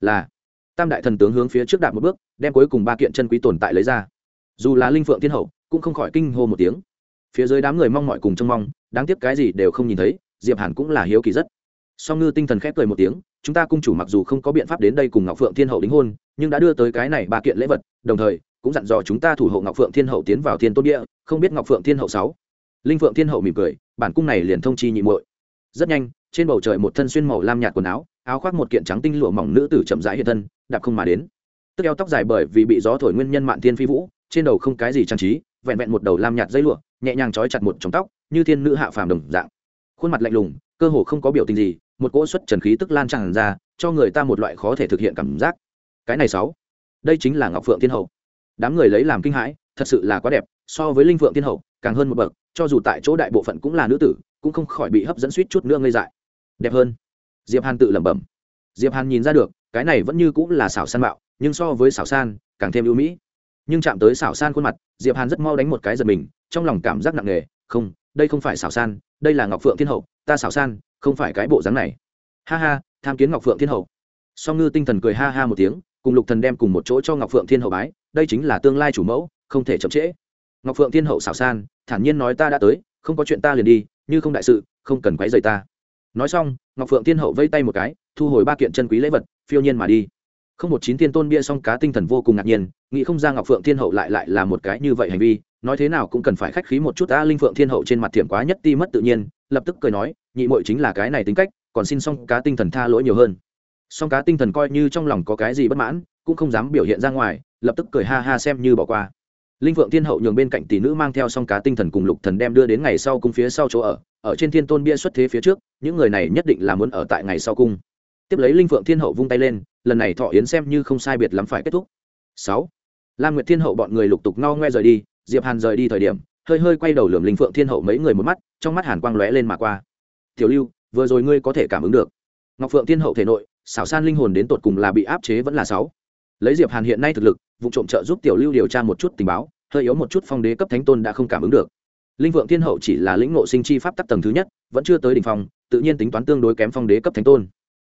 Là, tam đại thần tướng hướng phía trước đạp một bước, đem cuối cùng ba kiện chân quý tồn tại lấy ra. Dù là linh phượng thiên hậu, cũng không khỏi kinh hô một tiếng. Phía dưới đám người mong mọi cùng trông mong, đáng tiếc cái gì đều không nhìn thấy, diệp hàn cũng là hiếu kỳ rất song ngư tinh thần khép cười một tiếng, chúng ta cung chủ mặc dù không có biện pháp đến đây cùng ngọc phượng thiên hậu đính hôn, nhưng đã đưa tới cái này ba kiện lễ vật, đồng thời cũng dặn dò chúng ta thủ hộ ngọc phượng thiên hậu tiến vào thiên tôn địa, không biết ngọc phượng thiên hậu sáu. Linh phượng thiên hậu mỉm cười, bản cung này liền thông chi nhị muội. Rất nhanh, trên bầu trời một thân xuyên màu lam nhạt quần áo áo khoác một kiện trắng tinh lụa mỏng nữ tử chậm rãi hiện thân, đạp không mà đến. Tức eo tóc dài bởi vì bị gió thổi nguyên nhân mạn thiên phi vũ, trên đầu không cái gì trang trí, vẹn vẹn một đầu lam nhạt dây lụa, nhẹ nhàng trói chặt một trong tóc, như thiên nữ hạ phàm đồng dạng. Khuôn mặt lạnh lùng, cơ hồ không có biểu tình gì một cỗ xuất trần khí tức lan tràn ra, cho người ta một loại khó thể thực hiện cảm giác. Cái này sáu. Đây chính là ngọc phượng thiên hậu. Đám người lấy làm kinh hãi, thật sự là quá đẹp, so với linh phượng thiên hậu, càng hơn một bậc, cho dù tại chỗ đại bộ phận cũng là nữ tử, cũng không khỏi bị hấp dẫn suýt chút nữa ngây dại. Đẹp hơn. Diệp hàn tự lẩm bẩm. Diệp hàn nhìn ra được, cái này vẫn như cũng là xảo san mạo, nhưng so với xảo san, càng thêm ưu mỹ. Nhưng chạm tới xảo san khuôn mặt, diệp hàn rất mau đánh một cái giật mình, trong lòng cảm giác nặng nề, không, đây không phải xảo san, đây là ngọc phượng thiên hậu, ta xảo san không phải cái bộ dáng này. Ha ha, tham kiến ngọc phượng thiên hậu. Song ngư tinh thần cười ha ha một tiếng, cùng lục thần đem cùng một chỗ cho ngọc phượng thiên hậu bái, đây chính là tương lai chủ mẫu, không thể chậm trễ. Ngọc phượng thiên hậu xảo san, thản nhiên nói ta đã tới, không có chuyện ta liền đi, như không đại sự, không cần quấy rầy ta. Nói xong, ngọc phượng thiên hậu vây tay một cái, thu hồi ba kiện chân quý lễ vật, phiêu nhiên mà đi. Không một chín tiên tôn bia song cá tinh thần vô cùng ngạc nhiên, nghĩ không ra ngọc phượng thiên hậu lại lại là một cái như vậy hành vi, nói thế nào cũng cần phải khách khí một chút ta linh phượng thiên hậu trên mặt thiểm quá nhất ti mất tự nhiên lập tức cười nói, nhị muội chính là cái này tính cách, còn xin song cá tinh thần tha lỗi nhiều hơn. Song cá tinh thần coi như trong lòng có cái gì bất mãn, cũng không dám biểu hiện ra ngoài, lập tức cười ha ha xem như bỏ qua. Linh vượng thiên hậu nhường bên cạnh tỷ nữ mang theo song cá tinh thần cùng lục thần đem đưa đến ngày sau cung phía sau chỗ ở ở trên thiên tôn bia xuất thế phía trước, những người này nhất định là muốn ở tại ngày sau cung. Tiếp lấy linh vượng thiên hậu vung tay lên, lần này thọ yến xem như không sai biệt lắm phải kết thúc. Sáu. Lam nguyệt thiên hậu bọn người lục tục no ngoe rời đi, diệp hàn rời đi thời điểm hơi hơi quay đầu lườm linh phượng thiên hậu mấy người một mắt, trong mắt hàn quang lóe lên mà qua. Tiểu lưu, vừa rồi ngươi có thể cảm ứng được. Ngọc phượng thiên hậu thể nội, xảo san linh hồn đến tột cùng là bị áp chế vẫn là sáu. Lấy diệp hàn hiện nay thực lực, vụ trộm trợ giúp tiểu lưu điều tra một chút tình báo, hơi yếu một chút phong đế cấp thánh tôn đã không cảm ứng được. Linh vượng thiên hậu chỉ là lĩnh ngộ sinh chi pháp tắc tầng thứ nhất, vẫn chưa tới đỉnh phong, tự nhiên tính toán tương đối kém phong đế cấp thánh tôn.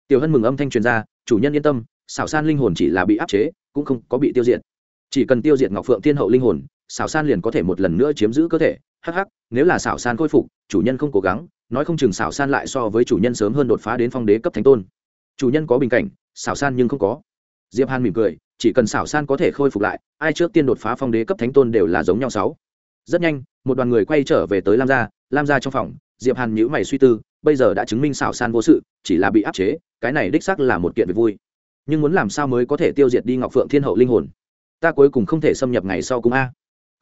Tiểu hân mừng âm thanh truyền ra, chủ nhân yên tâm, xảo san linh hồn chỉ là bị áp chế, cũng không có bị tiêu diệt. Chỉ cần tiêu diệt ngọc phượng thiên hậu linh hồn xảo san liền có thể một lần nữa chiếm giữ cơ thể. Hắc hắc, nếu là xảo san khôi phục, chủ nhân không cố gắng, nói không chừng xảo san lại so với chủ nhân sớm hơn đột phá đến phong đế cấp thánh tôn. Chủ nhân có bình cảnh, xảo san nhưng không có. Diệp hàn mỉm cười, chỉ cần xảo san có thể khôi phục lại, ai trước tiên đột phá phong đế cấp thánh tôn đều là giống nhau sáu. Rất nhanh, một đoàn người quay trở về tới lam gia lam gia trong phòng, diệp hàn nhíu mày suy tư, bây giờ đã chứng minh xảo san vô sự, chỉ là bị áp chế, cái này đích xác là một kiện việc vui. Nhưng muốn làm sao mới có thể tiêu diệt đi ngọc phượng thiên hậu linh hồn? Ta cuối cùng không thể xâm nhập ngày sau cung a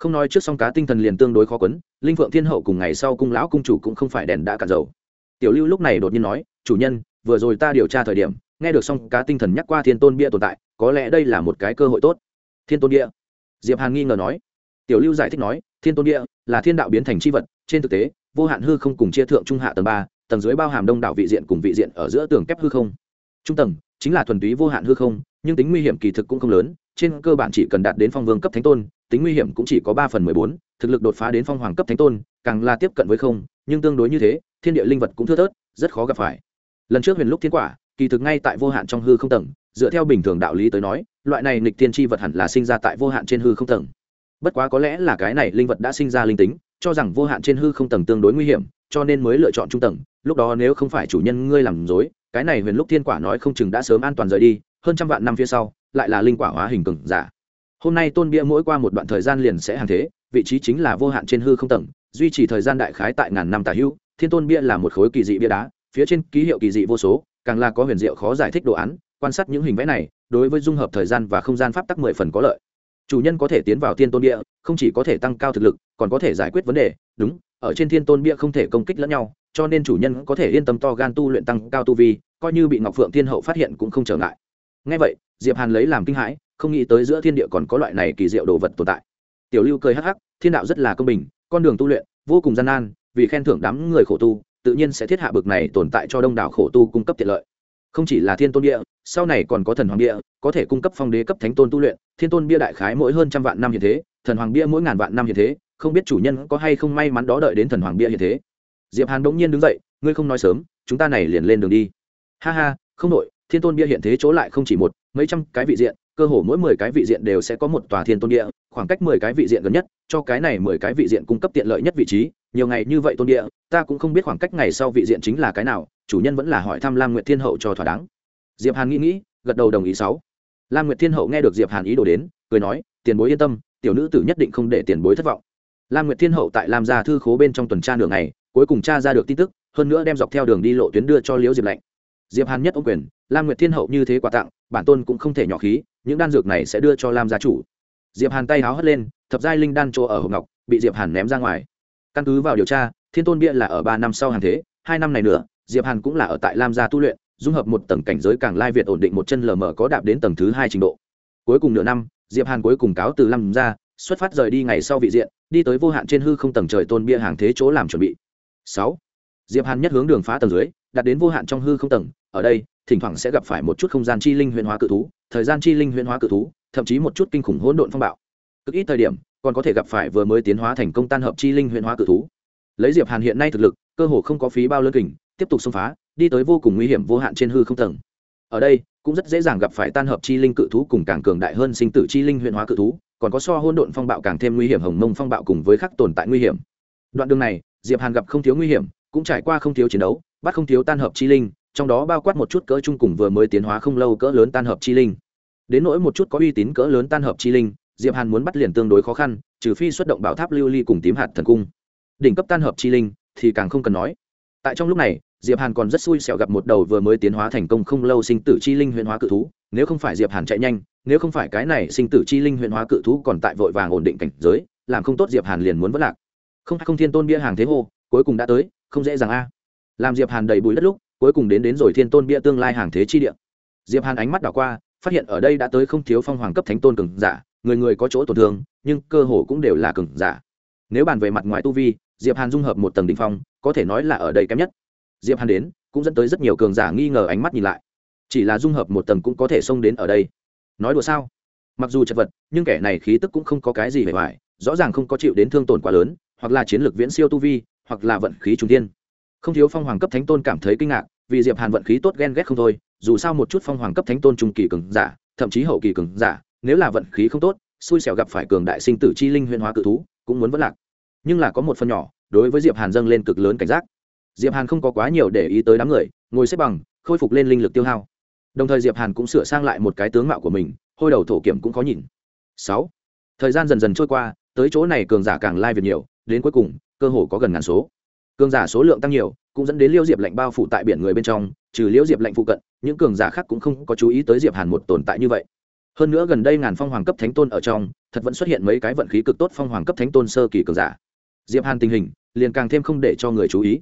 không nói trước song cá tinh thần liền tương đối khó quấn, linh phượng thiên hậu cùng ngày sau cung lão cung chủ cũng không phải đèn đã cạn dầu. Tiểu lưu lúc này đột nhiên nói, chủ nhân, vừa rồi ta điều tra thời điểm, nghe được song cá tinh thần nhắc qua thiên tôn bia tồn tại, có lẽ đây là một cái cơ hội tốt. Thiên tôn bia? Diệp hàn nghi ngờ nói. Tiểu lưu giải thích nói, thiên tôn địa là thiên đạo biến thành c h i vật, trên thực tế, vô hạn hư không cùng chia thượng trung hạ tầng ba, tầng dưới bao hàm đông đảo vị diện cùng vị diện ở giữa tường kép hư không. Trung tầng chính là thuần túy vô hạn hư không, nhưng tính nguy hiểm kỳ thực cũng không lớn, trên cơ bản chỉ cần đạt đến phong vương cấp thánh tôn tính nguy hiểm cũng chỉ có ba phần mười bốn, thực lực đột phá đến phong hoàng cấp thánh tôn, càng là tiếp cận với không, nhưng tương đối như thế, thiên địa linh vật cũng thưa thớt, rất khó gặp phải. Lần trước huyền lúc thiên quả, kỳ thực ngay tại vô hạn trong hư không tầng, dựa theo bình thường đạo lý tới nói, loại này nịch tiên tri vật hẳn là sinh ra tại vô hạn trên hư không tầng. Bất quá có lẽ là cái này linh vật đã sinh ra linh tính, cho rằng vô hạn trên hư không tầng tương đối nguy hiểm, cho nên mới lựa chọn trung tầng, lúc đó nếu không phải chủ nhân ngươi làm dối cái này huyền lúc thiên quả nói không chừng đã sớm an toàn rời đi, hơn trăm vạn năm phía sau, lại là linh quả hóa hình cường giả hôm nay tôn bia mỗi qua một đoạn thời gian liền sẽ hàng thế, vị trí chính là vô hạn trên hư không tầng, duy trì thời gian đại khái tại ngàn năm tả hưu, thiên tôn bia là một khối kỳ dị bia đá, phía trên ký hiệu kỳ dị vô số, càng là có huyền diệu khó giải thích đồ án, quan sát những hình vẽ này, đối với dung hợp thời gian và không gian pháp tắc mười phần có lợi. Chủ nhân có thể tiến vào thiên tôn bia, không chỉ có thể tăng cao thực lực, còn có thể giải quyết vấn đề, đúng, ở trên thiên tôn bia không thể công kích lẫn nhau, cho nên chủ nhân có thể yên tâm to gan tu luyện tăng cao tu vi, coi như bị ngọc phượng thiên hậu phát hiện cũng không trở ngại. Ngay vậy, diệp hàn lấy làm kinh hãi không nghĩ tới giữa thiên địa còn có loại này kỳ diệu đồ vật tồn tại. Tiểu lưu cười hắc hắc, thiên đạo rất là công bình, con đường tu luyện vô cùng gian nan, vì khen thưởng đám người khổ tu, tự nhiên sẽ thiết hạ bực này tồn tại cho đông đảo khổ tu cung cấp tiện lợi. Không chỉ là thiên tôn địa, sau này còn có thần hoàng địa, có thể cung cấp phong đế cấp thánh tôn tu luyện, thiên tôn bia đại khái mỗi hơn trăm vạn năm hiện thế, thần hoàng bia mỗi ngàn vạn năm hiện thế, không biết chủ nhân có hay không may mắn đó đợi đến thần hoàng bia hiện thế. Diệp hàn bỗng nhiên đứng dậy, ngươi không nói sớm, chúng ta này liền lên đường đi. Ha ha, không đổi, thiên tôn bia hiện thế chỗ lại không chỉ một, mấy trăm cái vị diện cơ hồ mỗi mười cái vị diện đều sẽ có một tòa thiên tôn địa, khoảng cách mười cái vị diện gần nhất, cho cái này mười cái vị diện cung cấp tiện lợi nhất vị trí. Nhiều ngày như vậy tôn địa, ta cũng không biết khoảng cách ngày sau vị diện chính là cái nào, chủ nhân vẫn là hỏi thăm lam nguyệt thiên hậu cho thỏa đáng. Diệp hàn nghĩ nghĩ, gật đầu đồng ý sáu. Lam nguyệt thiên hậu nghe được diệp hàn ý đồ đến, cười nói, tiền bối yên tâm, tiểu nữ tử nhất định không để tiền bối thất vọng. Lam nguyệt thiên hậu tại lam gia thư khố bên trong tuần tra đường này cuối cùng tra ra được tin tức, hơn nữa đem dọc theo đường đi lộ tuyến đưa cho liễu diệp lạnh. Diệp hàn nhất ô quyền, lam nguyệt thiên hậu như thế quà tặng, bản tôn cũng không thể nhỏ khí những đan dược này sẽ đưa cho lam gia chủ. Diệp hàn tay háo hất lên, thập giai linh đan chỗ ở hộp ngọc, bị diệp hàn ném ra ngoài. Căn cứ vào điều tra, thiên tôn bia là ở ba năm sau hàng thế, hai năm này nữa, diệp hàn cũng là ở tại lam gia tu luyện, dung hợp một tầng cảnh giới càng lai việt ổn định một chân lờ mờ có đạp đến tầng thứ hai trình độ. Cuối cùng nửa năm, diệp hàn cuối cùng cáo từ lam gia, xuất phát rời đi ngày sau vị diện, đi tới vô hạn trên hư không tầng trời tôn bia hàng thế chỗ làm chuẩn bị. Sáu, diệp hàn nhất hướng đường phá tầng dưới, đặt đến vô hạn trong hư không tầng, ở đây thỉnh thoảng sẽ gặp phải một chút không gian chi linh huyền hóa cự thú, thời gian chi linh huyền hóa cự thú, thậm chí một chút kinh khủng hỗn độn phong bạo. Cực ít thời điểm, còn có thể gặp phải vừa mới tiến hóa thành công tan hợp chi linh huyền hóa cự thú. Lấy diệp hàn hiện nay thực lực, cơ hồ không có phí bao lớn kình, tiếp tục xông phá, đi tới vô cùng nguy hiểm vô hạn trên hư không tầng. Ở đây, cũng rất dễ dàng gặp phải tan hợp chi linh cự thú cùng càng cường đại hơn sinh tử chi linh huyền hóa cự thú, còn có so hỗn độn phong bạo càng thêm nguy hiểm hồng mông phong bạo cùng với khắc tồn tại nguy hiểm. Đoạn đường này, diệp hàn gặp không thiếu nguy hiểm, cũng trải qua không thiếu chiến đấu, bắt không thiếu tan hợp chi linh trong đó bao quát một chút cỡ chung cùng vừa mới tiến hóa không lâu cỡ lớn tan hợp chi linh. Đến nỗi một chút có uy tín cỡ lớn tan hợp chi linh, diệp hàn muốn bắt liền tương đối khó khăn, trừ phi xuất động bảo tháp lưu ly cùng tím hạt thần cung. Đỉnh cấp tan hợp chi linh thì càng không cần nói. Tại trong lúc này, diệp hàn còn rất xui xẻo gặp một đầu vừa mới tiến hóa thành công không lâu sinh tử chi linh huyền hóa cự thú. Nếu không phải diệp hàn chạy nhanh, nếu không phải cái này sinh tử chi linh huyền hóa cự thú còn tại vội vàng ổn định cảnh giới, làm không tốt diệp hàn liền muốn vất lạc. Không không thiên tôn bia hàng thế hô, cuối cùng đã tới, không dễ dàng a. Làm diệp hàn đầy bụi đất lúc cuối cùng đến đến rồi thiên tôn bia tương lai hàng thế chi địa. Diệp hàn ánh mắt đảo qua, phát hiện ở đây đã tới không thiếu phong hoàng cấp thánh tôn cường giả, người người có chỗ tổn thương, nhưng cơ hồ cũng đều là cường giả. Nếu bàn về mặt ngoài tu vi, diệp hàn dung hợp một tầng đỉnh phong, có thể nói là ở đây kém nhất. Diệp hàn đến, cũng dẫn tới rất nhiều cường giả nghi ngờ ánh mắt nhìn lại. Chỉ là dung hợp một tầng cũng có thể xông đến ở đây. Nói đùa sao? Mặc dù chật vật, nhưng kẻ này khí tức cũng không có cái gì hề hoài rõ ràng không có chịu đến thương tổn quá lớn, hoặc là chiến lược viễn siêu tu vi, hoặc là vận khí trung tiên không thiếu phong hoàng cấp thánh tôn cảm thấy kinh ngạc, vì diệp hàn vận khí tốt ghen ghét không thôi, dù sao một chút phong hoàng cấp thánh tôn trung kỳ cường giả, thậm chí hậu kỳ cường giả, nếu là vận khí không tốt, xui xẻo gặp phải cường đại sinh tử chi linh huyền hóa cự thú, cũng muốn vẫn lạc. Nhưng là có một phần nhỏ, đối với diệp hàn dâng lên cực lớn cảnh giác. Diệp hàn không có quá nhiều để ý tới đám người, ngồi xếp bằng, khôi phục lên linh lực tiêu hao. Đồng thời diệp hàn cũng sửa sang lại một cái tướng mạo của mình hôi đầu thổ kiểm cũng khó nhìn. Sáu. Thời gian dần dần trôi qua, tới chỗ này cường giả càng lai việt nhiều, đến cuối cùng, cơ hồ có gần ngàn số cường giả số lượng tăng nhiều, cũng dẫn đến liêu diệp lạnh bao phủ tại biển người bên trong, trừ liêu diệp lạnh phụ cận, những cường giả khác cũng không có chú ý tới diệp hàn một tồn tại như vậy. Hơn nữa gần đây ngàn phong hoàng cấp thánh tôn ở trong, thật vẫn xuất hiện mấy cái vận khí cực tốt phong hoàng cấp thánh tôn sơ kỳ cường giả. Diệp hàn tình hình, liền càng thêm không để cho người chú ý.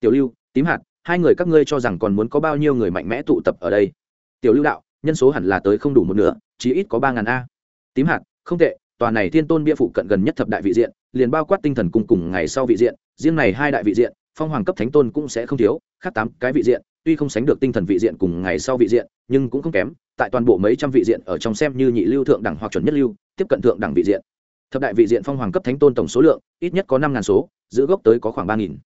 Tiểu lưu, tím hạt, hai người các ngươi cho rằng còn muốn có bao nhiêu người mạnh mẽ tụ tập ở đây? Tiểu lưu đạo, nhân số hẳn là tới không đủ một nửa chỉ ít có ba ngàn a. Tím hạt, không tệ, tòa này thiên tôn bia phụ cận gần nhất thập đại vị diện, liền bao quát tinh thần cung cùng ngày sau vị diện riêng này hai đại vị diện, phong hoàng cấp thánh tôn cũng sẽ không thiếu, khác tám cái vị diện, tuy không sánh được tinh thần vị diện cùng ngày sau vị diện, nhưng cũng không kém, tại toàn bộ mấy trăm vị diện ở trong xem như nhị lưu thượng đẳng hoặc chuẩn nhất lưu, tiếp cận thượng đẳng vị diện. Thập đại vị diện phong hoàng cấp thánh tôn tổng số lượng, ít nhất có năm ngàn số, giữ gốc tới có khoảng ba nghìn.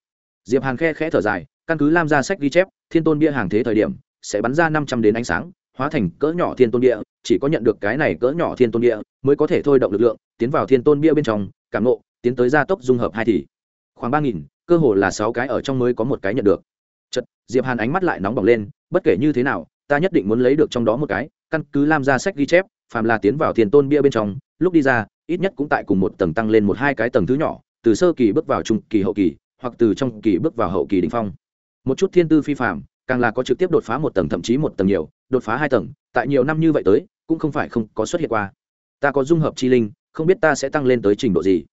Diệp hàn khe khẽ thở dài, căn cứ lam ra sách ghi chép, thiên tôn bia hàng thế thời điểm, sẽ bắn ra năm trăm đến ánh sáng, hóa thành cỡ nhỏ thiên tôn địa chỉ có nhận được cái này cỡ nhỏ thiên tôn địa mới có thể thôi động lực lượng, tiến vào thiên tôn bia bên trong, cảm nộ tiến tới gia tốc dung hợp hai thì khoảng ba nghìn, cơ hồ là sáu cái ở trong mới có một cái nhận được. Chật diệp hàn ánh mắt lại nóng bỏng lên, bất kể như thế nào, ta nhất định muốn lấy được trong đó một cái, căn cứ lam ra sách ghi chép, phàm là tiến vào thiền tôn bia bên trong, lúc đi ra, ít nhất cũng tại cùng một tầng tăng lên một hai cái tầng thứ nhỏ, từ sơ kỳ bước vào trung kỳ hậu kỳ, hoặc từ trong kỳ bước vào hậu kỳ đỉnh phong. Một chút thiên tư phi phàm, càng là có trực tiếp đột phá một tầng thậm chí một tầng nhiều, đột phá hai tầng, tại nhiều năm như vậy tới, cũng không phải không có xuất hiện qua. Ta có dung hợp chi linh, không biết ta sẽ tăng lên tới trình độ gì.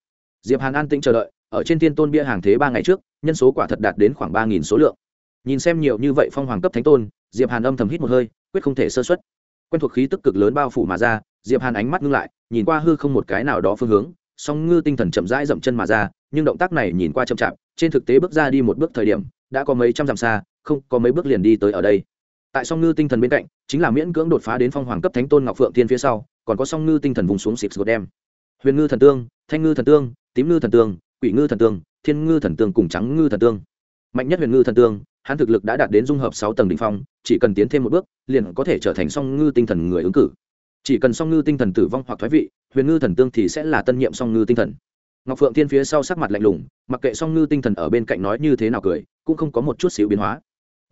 Diệp hàn an tĩnh chờ đợi ở trên thiên tôn bia hàng thế ba ngày trước, nhân số quả thật đạt đến khoảng ba nghìn số lượng. Nhìn xem nhiều như vậy phong hoàng cấp thánh tôn, diệp hàn âm thầm hít một hơi, quyết không thể sơ xuất quen thuộc khí tức cực lớn bao phủ mà ra, diệp hàn ánh mắt ngưng lại, nhìn qua hư không một cái nào đó phương hướng, song ngư tinh thần chậm rãi dậm chân mà ra, nhưng động tác này nhìn qua chậm chạp, trên thực tế bước ra đi một bước thời điểm, đã có mấy trăm dặm xa, không có mấy bước liền đi tới ở đây. Tại song ngư tinh thần bên cạnh, chính là miễn cưỡng đột phá đến phong hoàng cấp thánh tôn ngọc phượng thiên phía sau, còn có song ngư tinh thần vùng xuống xịt gột đem huyền ngư thần tương, thanh ngư thần tương, tím ngư thần tương quỷ ngư thần tương, thiên ngư thần tương cùng trắng ngư thần tương. Mạnh nhất huyền ngư thần tương, hắn thực lực đã đạt đến dung hợp sáu tầng đ ỉ n h phong, chỉ cần tiến thêm một bước, liền có thể trở thành song ngư tinh thần người ứng cử. Chỉ cần song ngư tinh thần tử vong hoặc thoái vị, huyền ngư thần tương thì sẽ là tân nhiệm song ngư tinh thần. Ngọc phượng thiên phía sau sắc mặt lạnh lùng, mặc kệ song ngư tinh thần ở bên cạnh nói như thế nào cười, cũng không có một chút xíu biến hóa.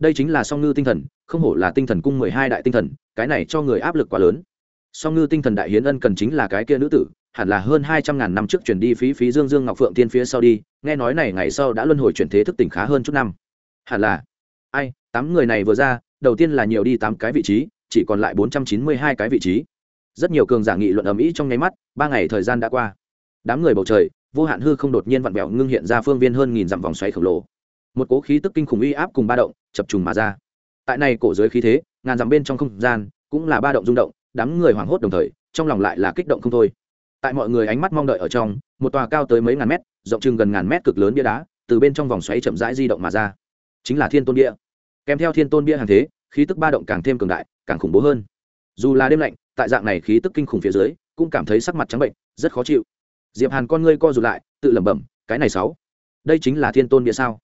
Đây chính là song ngư tinh thần, không hổ là tinh thần cung mười hai đại tinh thần, cái này cho người áp lực quá lớn. Song ngư tinh thần đại hiến ân cần chính là cái kia nữ tử hẳn là hơn hai trăm ngàn năm trước chuyển đi phí phí dương dương ngọc phượng tiên phía sau đi, nghe nói này ngày sau đã luân hồi chuyển thế thức tỉnh khá hơn chút năm. Hẳn là. Ai, tám người này vừa ra, đầu tiên là nhiều đi tám cái vị trí, chỉ còn lại bốn trăm chín mươi hai cái vị trí. Rất nhiều cường giả nghị luận ầm ĩ trong nháy mắt, ba ngày thời gian đã qua. Đám người bầu trời, vô hạn hư không đột nhiên vặn vẹo ngưng hiện ra phương viên hơn nghìn dặm vòng xoáy khổng lồ. Một cố khí tức kinh khủng uy áp cùng ba động, chập trùng mà ra. Tại này cổ giới khí thế, ngàn dặm bên trong không gian, cũng là ba động rung động, đám người hoảng hốt đồng thời, trong lòng lại là kích động không thôi tại mọi người ánh mắt mong đợi ở trong, một tòa cao tới mấy ngàn mét, rộng chừng gần ngàn mét cực lớn bia đá, từ bên trong vòng xoáy chậm rãi di động mà ra. Chính là thiên tôn bia. Kèm theo thiên tôn bia hàng thế, khí tức ba động càng thêm cường đại, càng khủng bố hơn. Dù là đêm lạnh, tại dạng này khí tức kinh khủng phía dưới, cũng cảm thấy sắc mặt trắng bệnh, rất khó chịu. Diệp hàn con ngươi co rụt lại, tự lẩm bẩm, cái này sáu, đây chính là thiên tôn bia sao?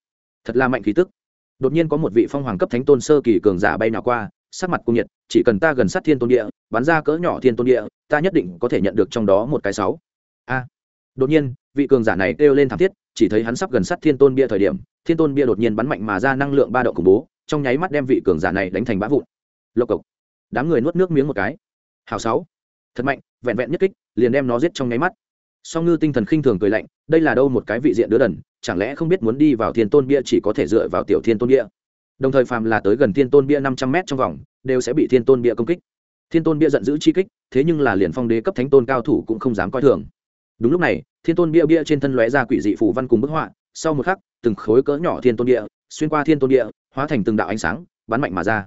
Thật là mạnh khí tức. Đột nhiên có một vị phong hoàng cấp thánh tôn sơ kỳ cường giả bay nào qua, sắc mặt cung nhiệt, chỉ cần ta gần sát thiên tôn địa bắn ra cỡ nhỏ thiên tôn địa ta nhất định có thể nhận được trong đó một cái sáu. A. Đột nhiên, vị cường giả này kêu lên thảm thiết, chỉ thấy hắn sắp gần sát thiên tôn bia thời điểm, thiên tôn bia đột nhiên bắn mạnh mà ra năng lượng ba độ khủng bố, trong nháy mắt đem vị cường giả này đánh thành bã vụn. Lộc cộc. Đám người nuốt nước miếng một cái. Hào sáu. Thật mạnh, vẹn vẹn nhất kích, liền đem nó giết trong nháy mắt. Song ngư tinh thần khinh thường cười lạnh, đây là đâu một cái vị diện đứa đần, chẳng lẽ không biết muốn đi vào thiên tôn bia chỉ có thể dựa vào tiểu thiên tôn bia. Đồng thời phàm là tới gần thiên tôn bia năm trăm m trong vòng, đều sẽ bị thiên tôn bia công kích thiên tôn bia giận dữ chi kích, thế nhưng là liền phong đế cấp thánh tôn cao thủ cũng không dám coi thường. Đúng lúc này, thiên tôn bia bia trên thân lóe ra quỷ dị phủ văn cùng bức họa, sau một khắc, từng khối cỡ nhỏ thiên tôn địa xuyên qua thiên tôn địa hóa thành từng đạo ánh sáng, bắn mạnh mà ra.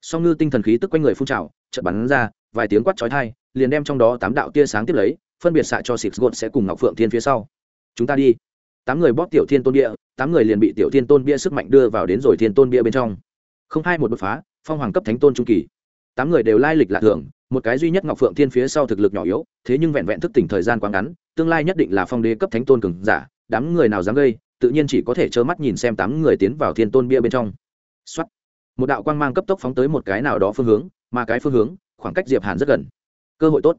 Song ngư tinh thần khí tức quanh người phun trào, chợt bắn ra, vài tiếng quát chói tai, liền đem trong đó tám đạo tia sáng tiếp lấy, phân biệt xạ cho xịt gột sẽ cùng ngọc phượng thiên phía sau. Chúng ta đi. Tám người bóp tiểu thiên tôn bia, tám người liền bị tiểu thiên tôn bia sức mạnh đưa vào đến rồi thiên tôn bia bên trong. Không hai một đột phá, phong hoàng cấp thánh tôn trung kỳ tám người đều lai lịch lạ thường, một cái duy nhất ngọc phượng thiên phía sau thực lực nhỏ yếu, thế nhưng vẹn vẹn thức tỉnh thời gian quá ngắn, tương lai nhất định là phong đế cấp thánh tôn cường giả, đám người nào dám gây, tự nhiên chỉ có thể trơ mắt nhìn xem tám người tiến vào thiên tôn bia bên trong. Xuất một đạo quang mang cấp tốc phóng tới một cái nào đó phương hướng, mà cái phương hướng, khoảng cách diệp hàn rất gần. Cơ hội tốt.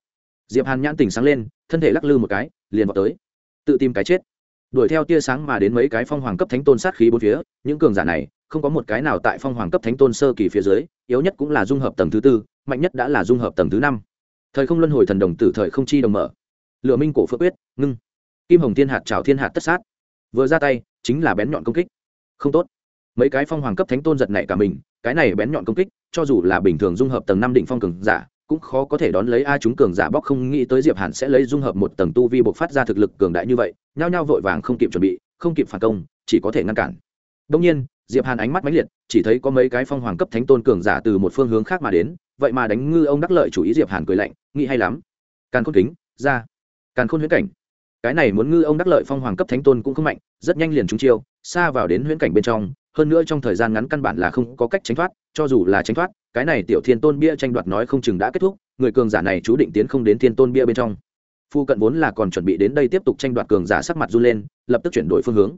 Diệp hàn nhãn tỉnh sáng lên, thân thể lắc lư một cái, liền vào tới. Tự tìm cái chết. Đuổi theo tia sáng mà đến mấy cái phong hoàng cấp thánh tôn sát khí bốn phía, những cường giả này không có một cái nào tại phong hoàng cấp thánh tôn sơ kỳ phía dưới, yếu nhất cũng là dung hợp tầng thứ tư, mạnh nhất đã là dung hợp tầng thứ năm. Thời không luân hồi thần đồng tử thời không chi đồng mở. Lựa minh cổ phước quyết, ngưng. Kim hồng thiên hạt trào thiên hạt tất sát. Vừa ra tay, chính là bén nhọn công kích. Không tốt. Mấy cái phong hoàng cấp thánh tôn giật nảy cả mình, cái này bén nhọn công kích, cho dù là bình thường dung hợp tầng năm định phong cường giả, cũng khó có thể đón lấy a chúng cường giả bóc không nghĩ tới diệp hàn sẽ lấy dung hợp một tầng tu vi bộc phát ra thực lực cường đại như vậy, nhao nhao vội vàng không kịp chuẩn bị, không kịp phản công, chỉ có thể ngăn cản. Đông nhiên diệp hàn ánh mắt mãnh liệt, chỉ thấy có mấy cái phong hoàng cấp thánh tôn cường giả từ một phương hướng khác mà đến, vậy mà đánh ngư ông đắc lợi chủ ý diệp hàn cười lạnh, nghĩ hay lắm. Càn khôn kính, ra. Càn khôn huyễn cảnh. Cái này muốn ngư ông đắc lợi phong hoàng cấp thánh tôn cũng không mạnh, rất nhanh liền trúng chiêu, xa vào đến huyễn cảnh bên trong, hơn nữa trong thời gian ngắn căn bản là không có cách tránh thoát, cho dù là tránh thoát, cái này tiểu thiên tôn bia tranh đoạt nói không chừng đã kết thúc, người cường giả này chú định tiến không đến thiên tôn bia bên trong. Phu cận vốn là còn chuẩn bị đến đây tiếp tục tranh đoạt cường giả sắc mặt run lên, lập tức chuyển đổi phương hướng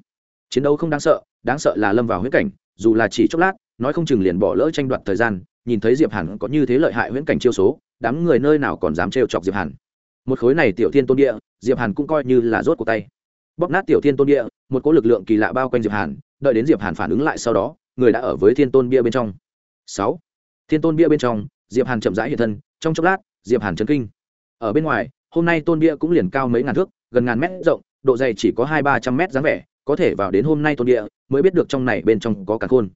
chiến đấu không đáng sợ đáng sợ là lâm vào huyễn cảnh, dù là chỉ chốc lát, nói không chừng liền bỏ lỡ tranh đoạt thời gian, nhìn thấy diệp hàn có như thế lợi hại huyễn cảnh chiêu số, đám người nơi nào còn dám trêu chọc diệp hàn. Một khối này tiểu thiên tôn địa, diệp hàn cũng coi như là rốt của tay. Bóp nát tiểu thiên tôn địa, một cỗ lực lượng kỳ lạ bao quanh diệp hàn, đợi đến diệp hàn phản ứng lại sau đó, người đã ở với thiên tôn bia bên trong. Sáu. Thiên tôn bia bên trong, diệp hàn chậm rãi hiện thân, trong chốc lát, diệp hàn chấn kinh. Ở bên ngoài, hôm nay tôn bia cũng liền cao mấy ngàn thước, gần ngàn mét rộng, độ dày chỉ có hai ba trăm mét dáng vẻ có thể vào đến hôm nay tôn bia mới biết được trong này bên trong có cả khôn.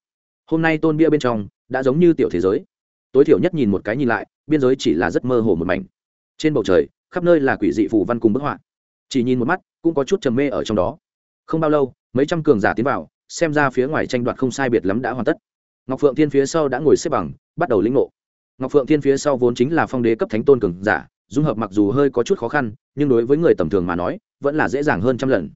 Hôm nay tôn bia bên trong đã giống như tiểu thế giới. Tối thiểu nhất nhìn một cái nhìn lại, biên giới chỉ là rất mơ hồ một mảnh. Trên bầu trời, khắp nơi là quỷ dị phù văn cùng bức họa. Chỉ nhìn một mắt, cũng có chút trầm mê ở trong đó. Không bao lâu, mấy trăm cường giả tiến vào, xem ra phía ngoài tranh đoạt không sai biệt lắm đã hoàn tất. Ngọc phượng thiên phía sau đã ngồi xếp bằng, bắt đầu lĩnh ngộ. Ngọc phượng thiên phía sau vốn chính là phong đế cấp thánh tôn cường giả, dung hợp mặc dù hơi có chút khó khăn, nhưng đối với người tầm thường mà nói, vẫn là dễ dàng hơn trăm lần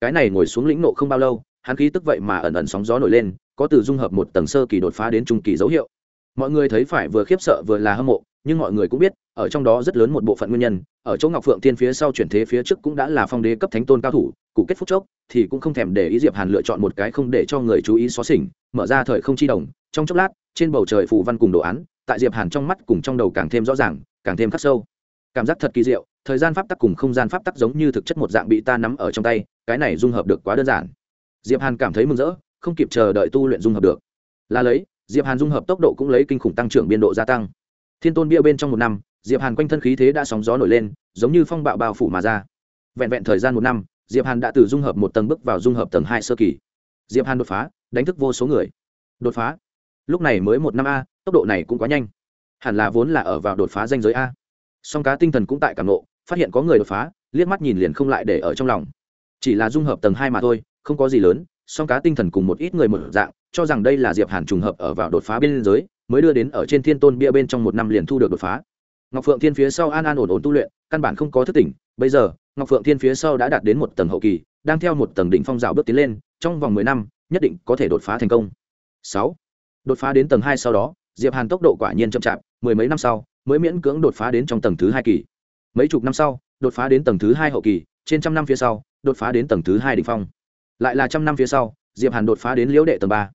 cái này ngồi xuống lĩnh nộ không bao lâu, hắn khí tức vậy mà ẩn ẩn sóng gió nổi lên, có từ dung hợp một tầng sơ kỳ đột phá đến trung kỳ dấu hiệu. Mọi người thấy phải vừa khiếp sợ vừa là hâm mộ, nhưng mọi người cũng biết, ở trong đó rất lớn một bộ phận nguyên nhân, ở chỗ ngọc phượng tiên phía sau chuyển thế phía trước cũng đã là phong đế cấp thánh tôn cao thủ, cụ kết phúc chốc, thì cũng không thèm để ý diệp hàn lựa chọn một cái không để cho người chú ý xóa xỉnh mở ra thời không chi đồng, trong chốc lát, trên bầu trời phù văn cùng đồ án, tại diệp hàn trong mắt cùng trong đầu càng thêm rõ ràng, càng thêm khắc sâu. Cảm giác thật kỳ diệu, thời gian pháp tắc cùng không gian pháp tắc giống như thực chất một dạng bị ta nắm ở trong tay cái này dung hợp được quá đơn giản. Diệp hàn cảm thấy mừng rỡ, không kịp chờ đợi tu luyện dung hợp được. Là lấy, diệp hàn dung hợp tốc độ cũng lấy kinh khủng tăng trưởng biên độ gia tăng. Thiên tôn bia bên trong một năm, diệp hàn quanh thân khí thế đã sóng gió nổi lên, giống như phong bạo bao phủ mà ra. Vẹn vẹn thời gian một năm, diệp hàn đã từ dung hợp một tầng bước vào dung hợp tầng hai sơ kỳ. Diệp hàn đột phá, đánh thức vô số người. Đột phá. Lúc này mới một năm a, tốc độ này cũng quá nhanh. Hẳn là vốn là ở vào đột phá danh giới a. Song cá tinh thần cũng tại cảm nộ phát hiện có người đột phá, liếc mắt nhìn liền không lại để ở trong lòng chỉ là dung hợp tầng hai mà thôi, không có gì lớn, song cá tinh thần cùng một ít người mở dạng, cho rằng đây là diệp hàn trùng hợp ở vào đột phá biên giới, mới đưa đến ở trên thiên tôn bia bên trong một năm liền thu được đột phá. Ngọc phượng thiên phía sau an an ổn ổn tu luyện, căn bản không có thức tỉnh. Bây giờ, ngọc phượng thiên phía sau đã đạt đến một tầng hậu kỳ, đang theo một tầng đỉnh phong rào bước tiến lên, trong vòng mười năm, nhất định có thể đột phá thành công. Sáu. Đột phá đến tầng hai sau đó, diệp hàn tốc độ quả nhiên chậm chạp, mười mấy năm sau, mới miễn cưỡng đột phá đến trong tầng thứ hai kỳ. Mấy chục năm sau, đột phá đến tầng thứ hai hậu kỳ, trên trăm năm phía sau đột phá đến tầng thứ hai đỉnh phong. Lại là trăm năm phía sau, diệp hàn đột phá đến liễu đệ tầng ba.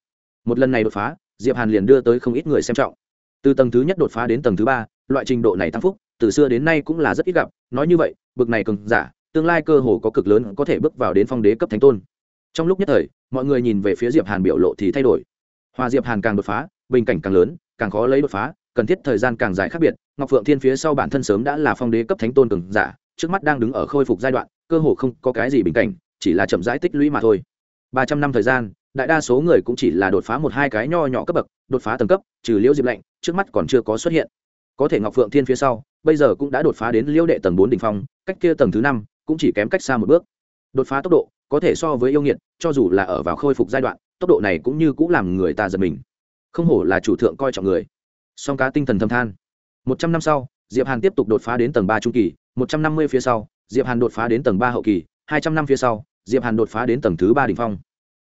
Một lần này đột phá, diệp hàn liền đưa tới không ít người xem trọng. Từ tầng thứ nhất đột phá đến tầng thứ ba, loại trình độ này tăng phúc, từ xưa đến nay cũng là rất ít gặp. Nói như vậy, bực này cường giả, tương lai cơ hồ có cực lớn có thể bước vào đến phong đế cấp thánh tôn. Trong lúc nhất thời, mọi người nhìn về phía diệp hàn biểu lộ thì thay đổi. Hòa diệp hàn càng đột phá, bình cảnh càng lớn, càng khó lấy đột phá, cần thiết thời gian càng dài khác biệt. Ngọc phượng thiên phía sau bản thân sớm đã là phong đế cấp thánh tôn cường giả trước mắt đang đứng ở khôi phục giai đoạn, cơ hồ không có cái gì bình cảnh, chỉ là chậm rãi tích lũy mà thôi. Ba trăm năm thời gian, đại đa số người cũng chỉ là đột phá một hai cái nho nhỏ cấp bậc, đột phá tầng cấp, trừ liễu diệp lạnh, trước mắt còn chưa có xuất hiện. Có thể ngọc phượng thiên phía sau, bây giờ cũng đã đột phá đến liễu đệ tầng bốn đ ỉ n h phong, cách kia tầng thứ năm cũng chỉ kém cách xa một bước. Đột phá tốc độ, có thể so với yêu nghiệt, cho dù là ở vào khôi phục giai đoạn, tốc độ này cũng như cũng làm người ta giật mình. Không hổ là chủ thượng coi trọng người. Song cá tinh thần thâm than. Một trăm năm sau, diệp hàn tiếp tục đột phá đến tầng ba trung kỳ một trăm năm mươi phía sau, diệp hàn đột phá đến tầng ba hậu kỳ, hai trăm năm phía sau, diệp hàn đột phá đến tầng thứ ba đ ỉ n h phong.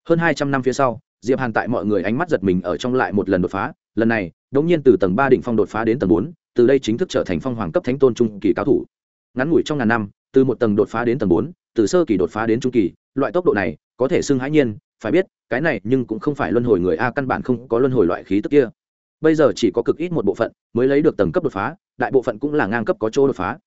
Hơn hai trăm năm phía sau, diệp hàn tại mọi người ánh mắt giật mình ở trong lại một lần đột phá. Lần này đột nhiên từ tầng ba đỉnh phong đột phá đến tầng bốn, từ đây chính thức trở thành phong hoàng cấp thánh tôn trung kỳ cao thủ. Ngắn ngủi trong ngàn năm, từ một tầng đột phá đến tầng bốn, từ sơ kỳ đột phá đến trung kỳ, loại tốc độ này có thể xưng hãi nhiên, phải biết, cái này nhưng cũng không phải luân hồi người a căn bản không có luân hồi loại khí tức kia. Bây giờ chỉ có cực ít một bộ phận mới lấy được tầng cấp đột phá, đại bộ phận cũng là ngang cấp có chỗ đột phá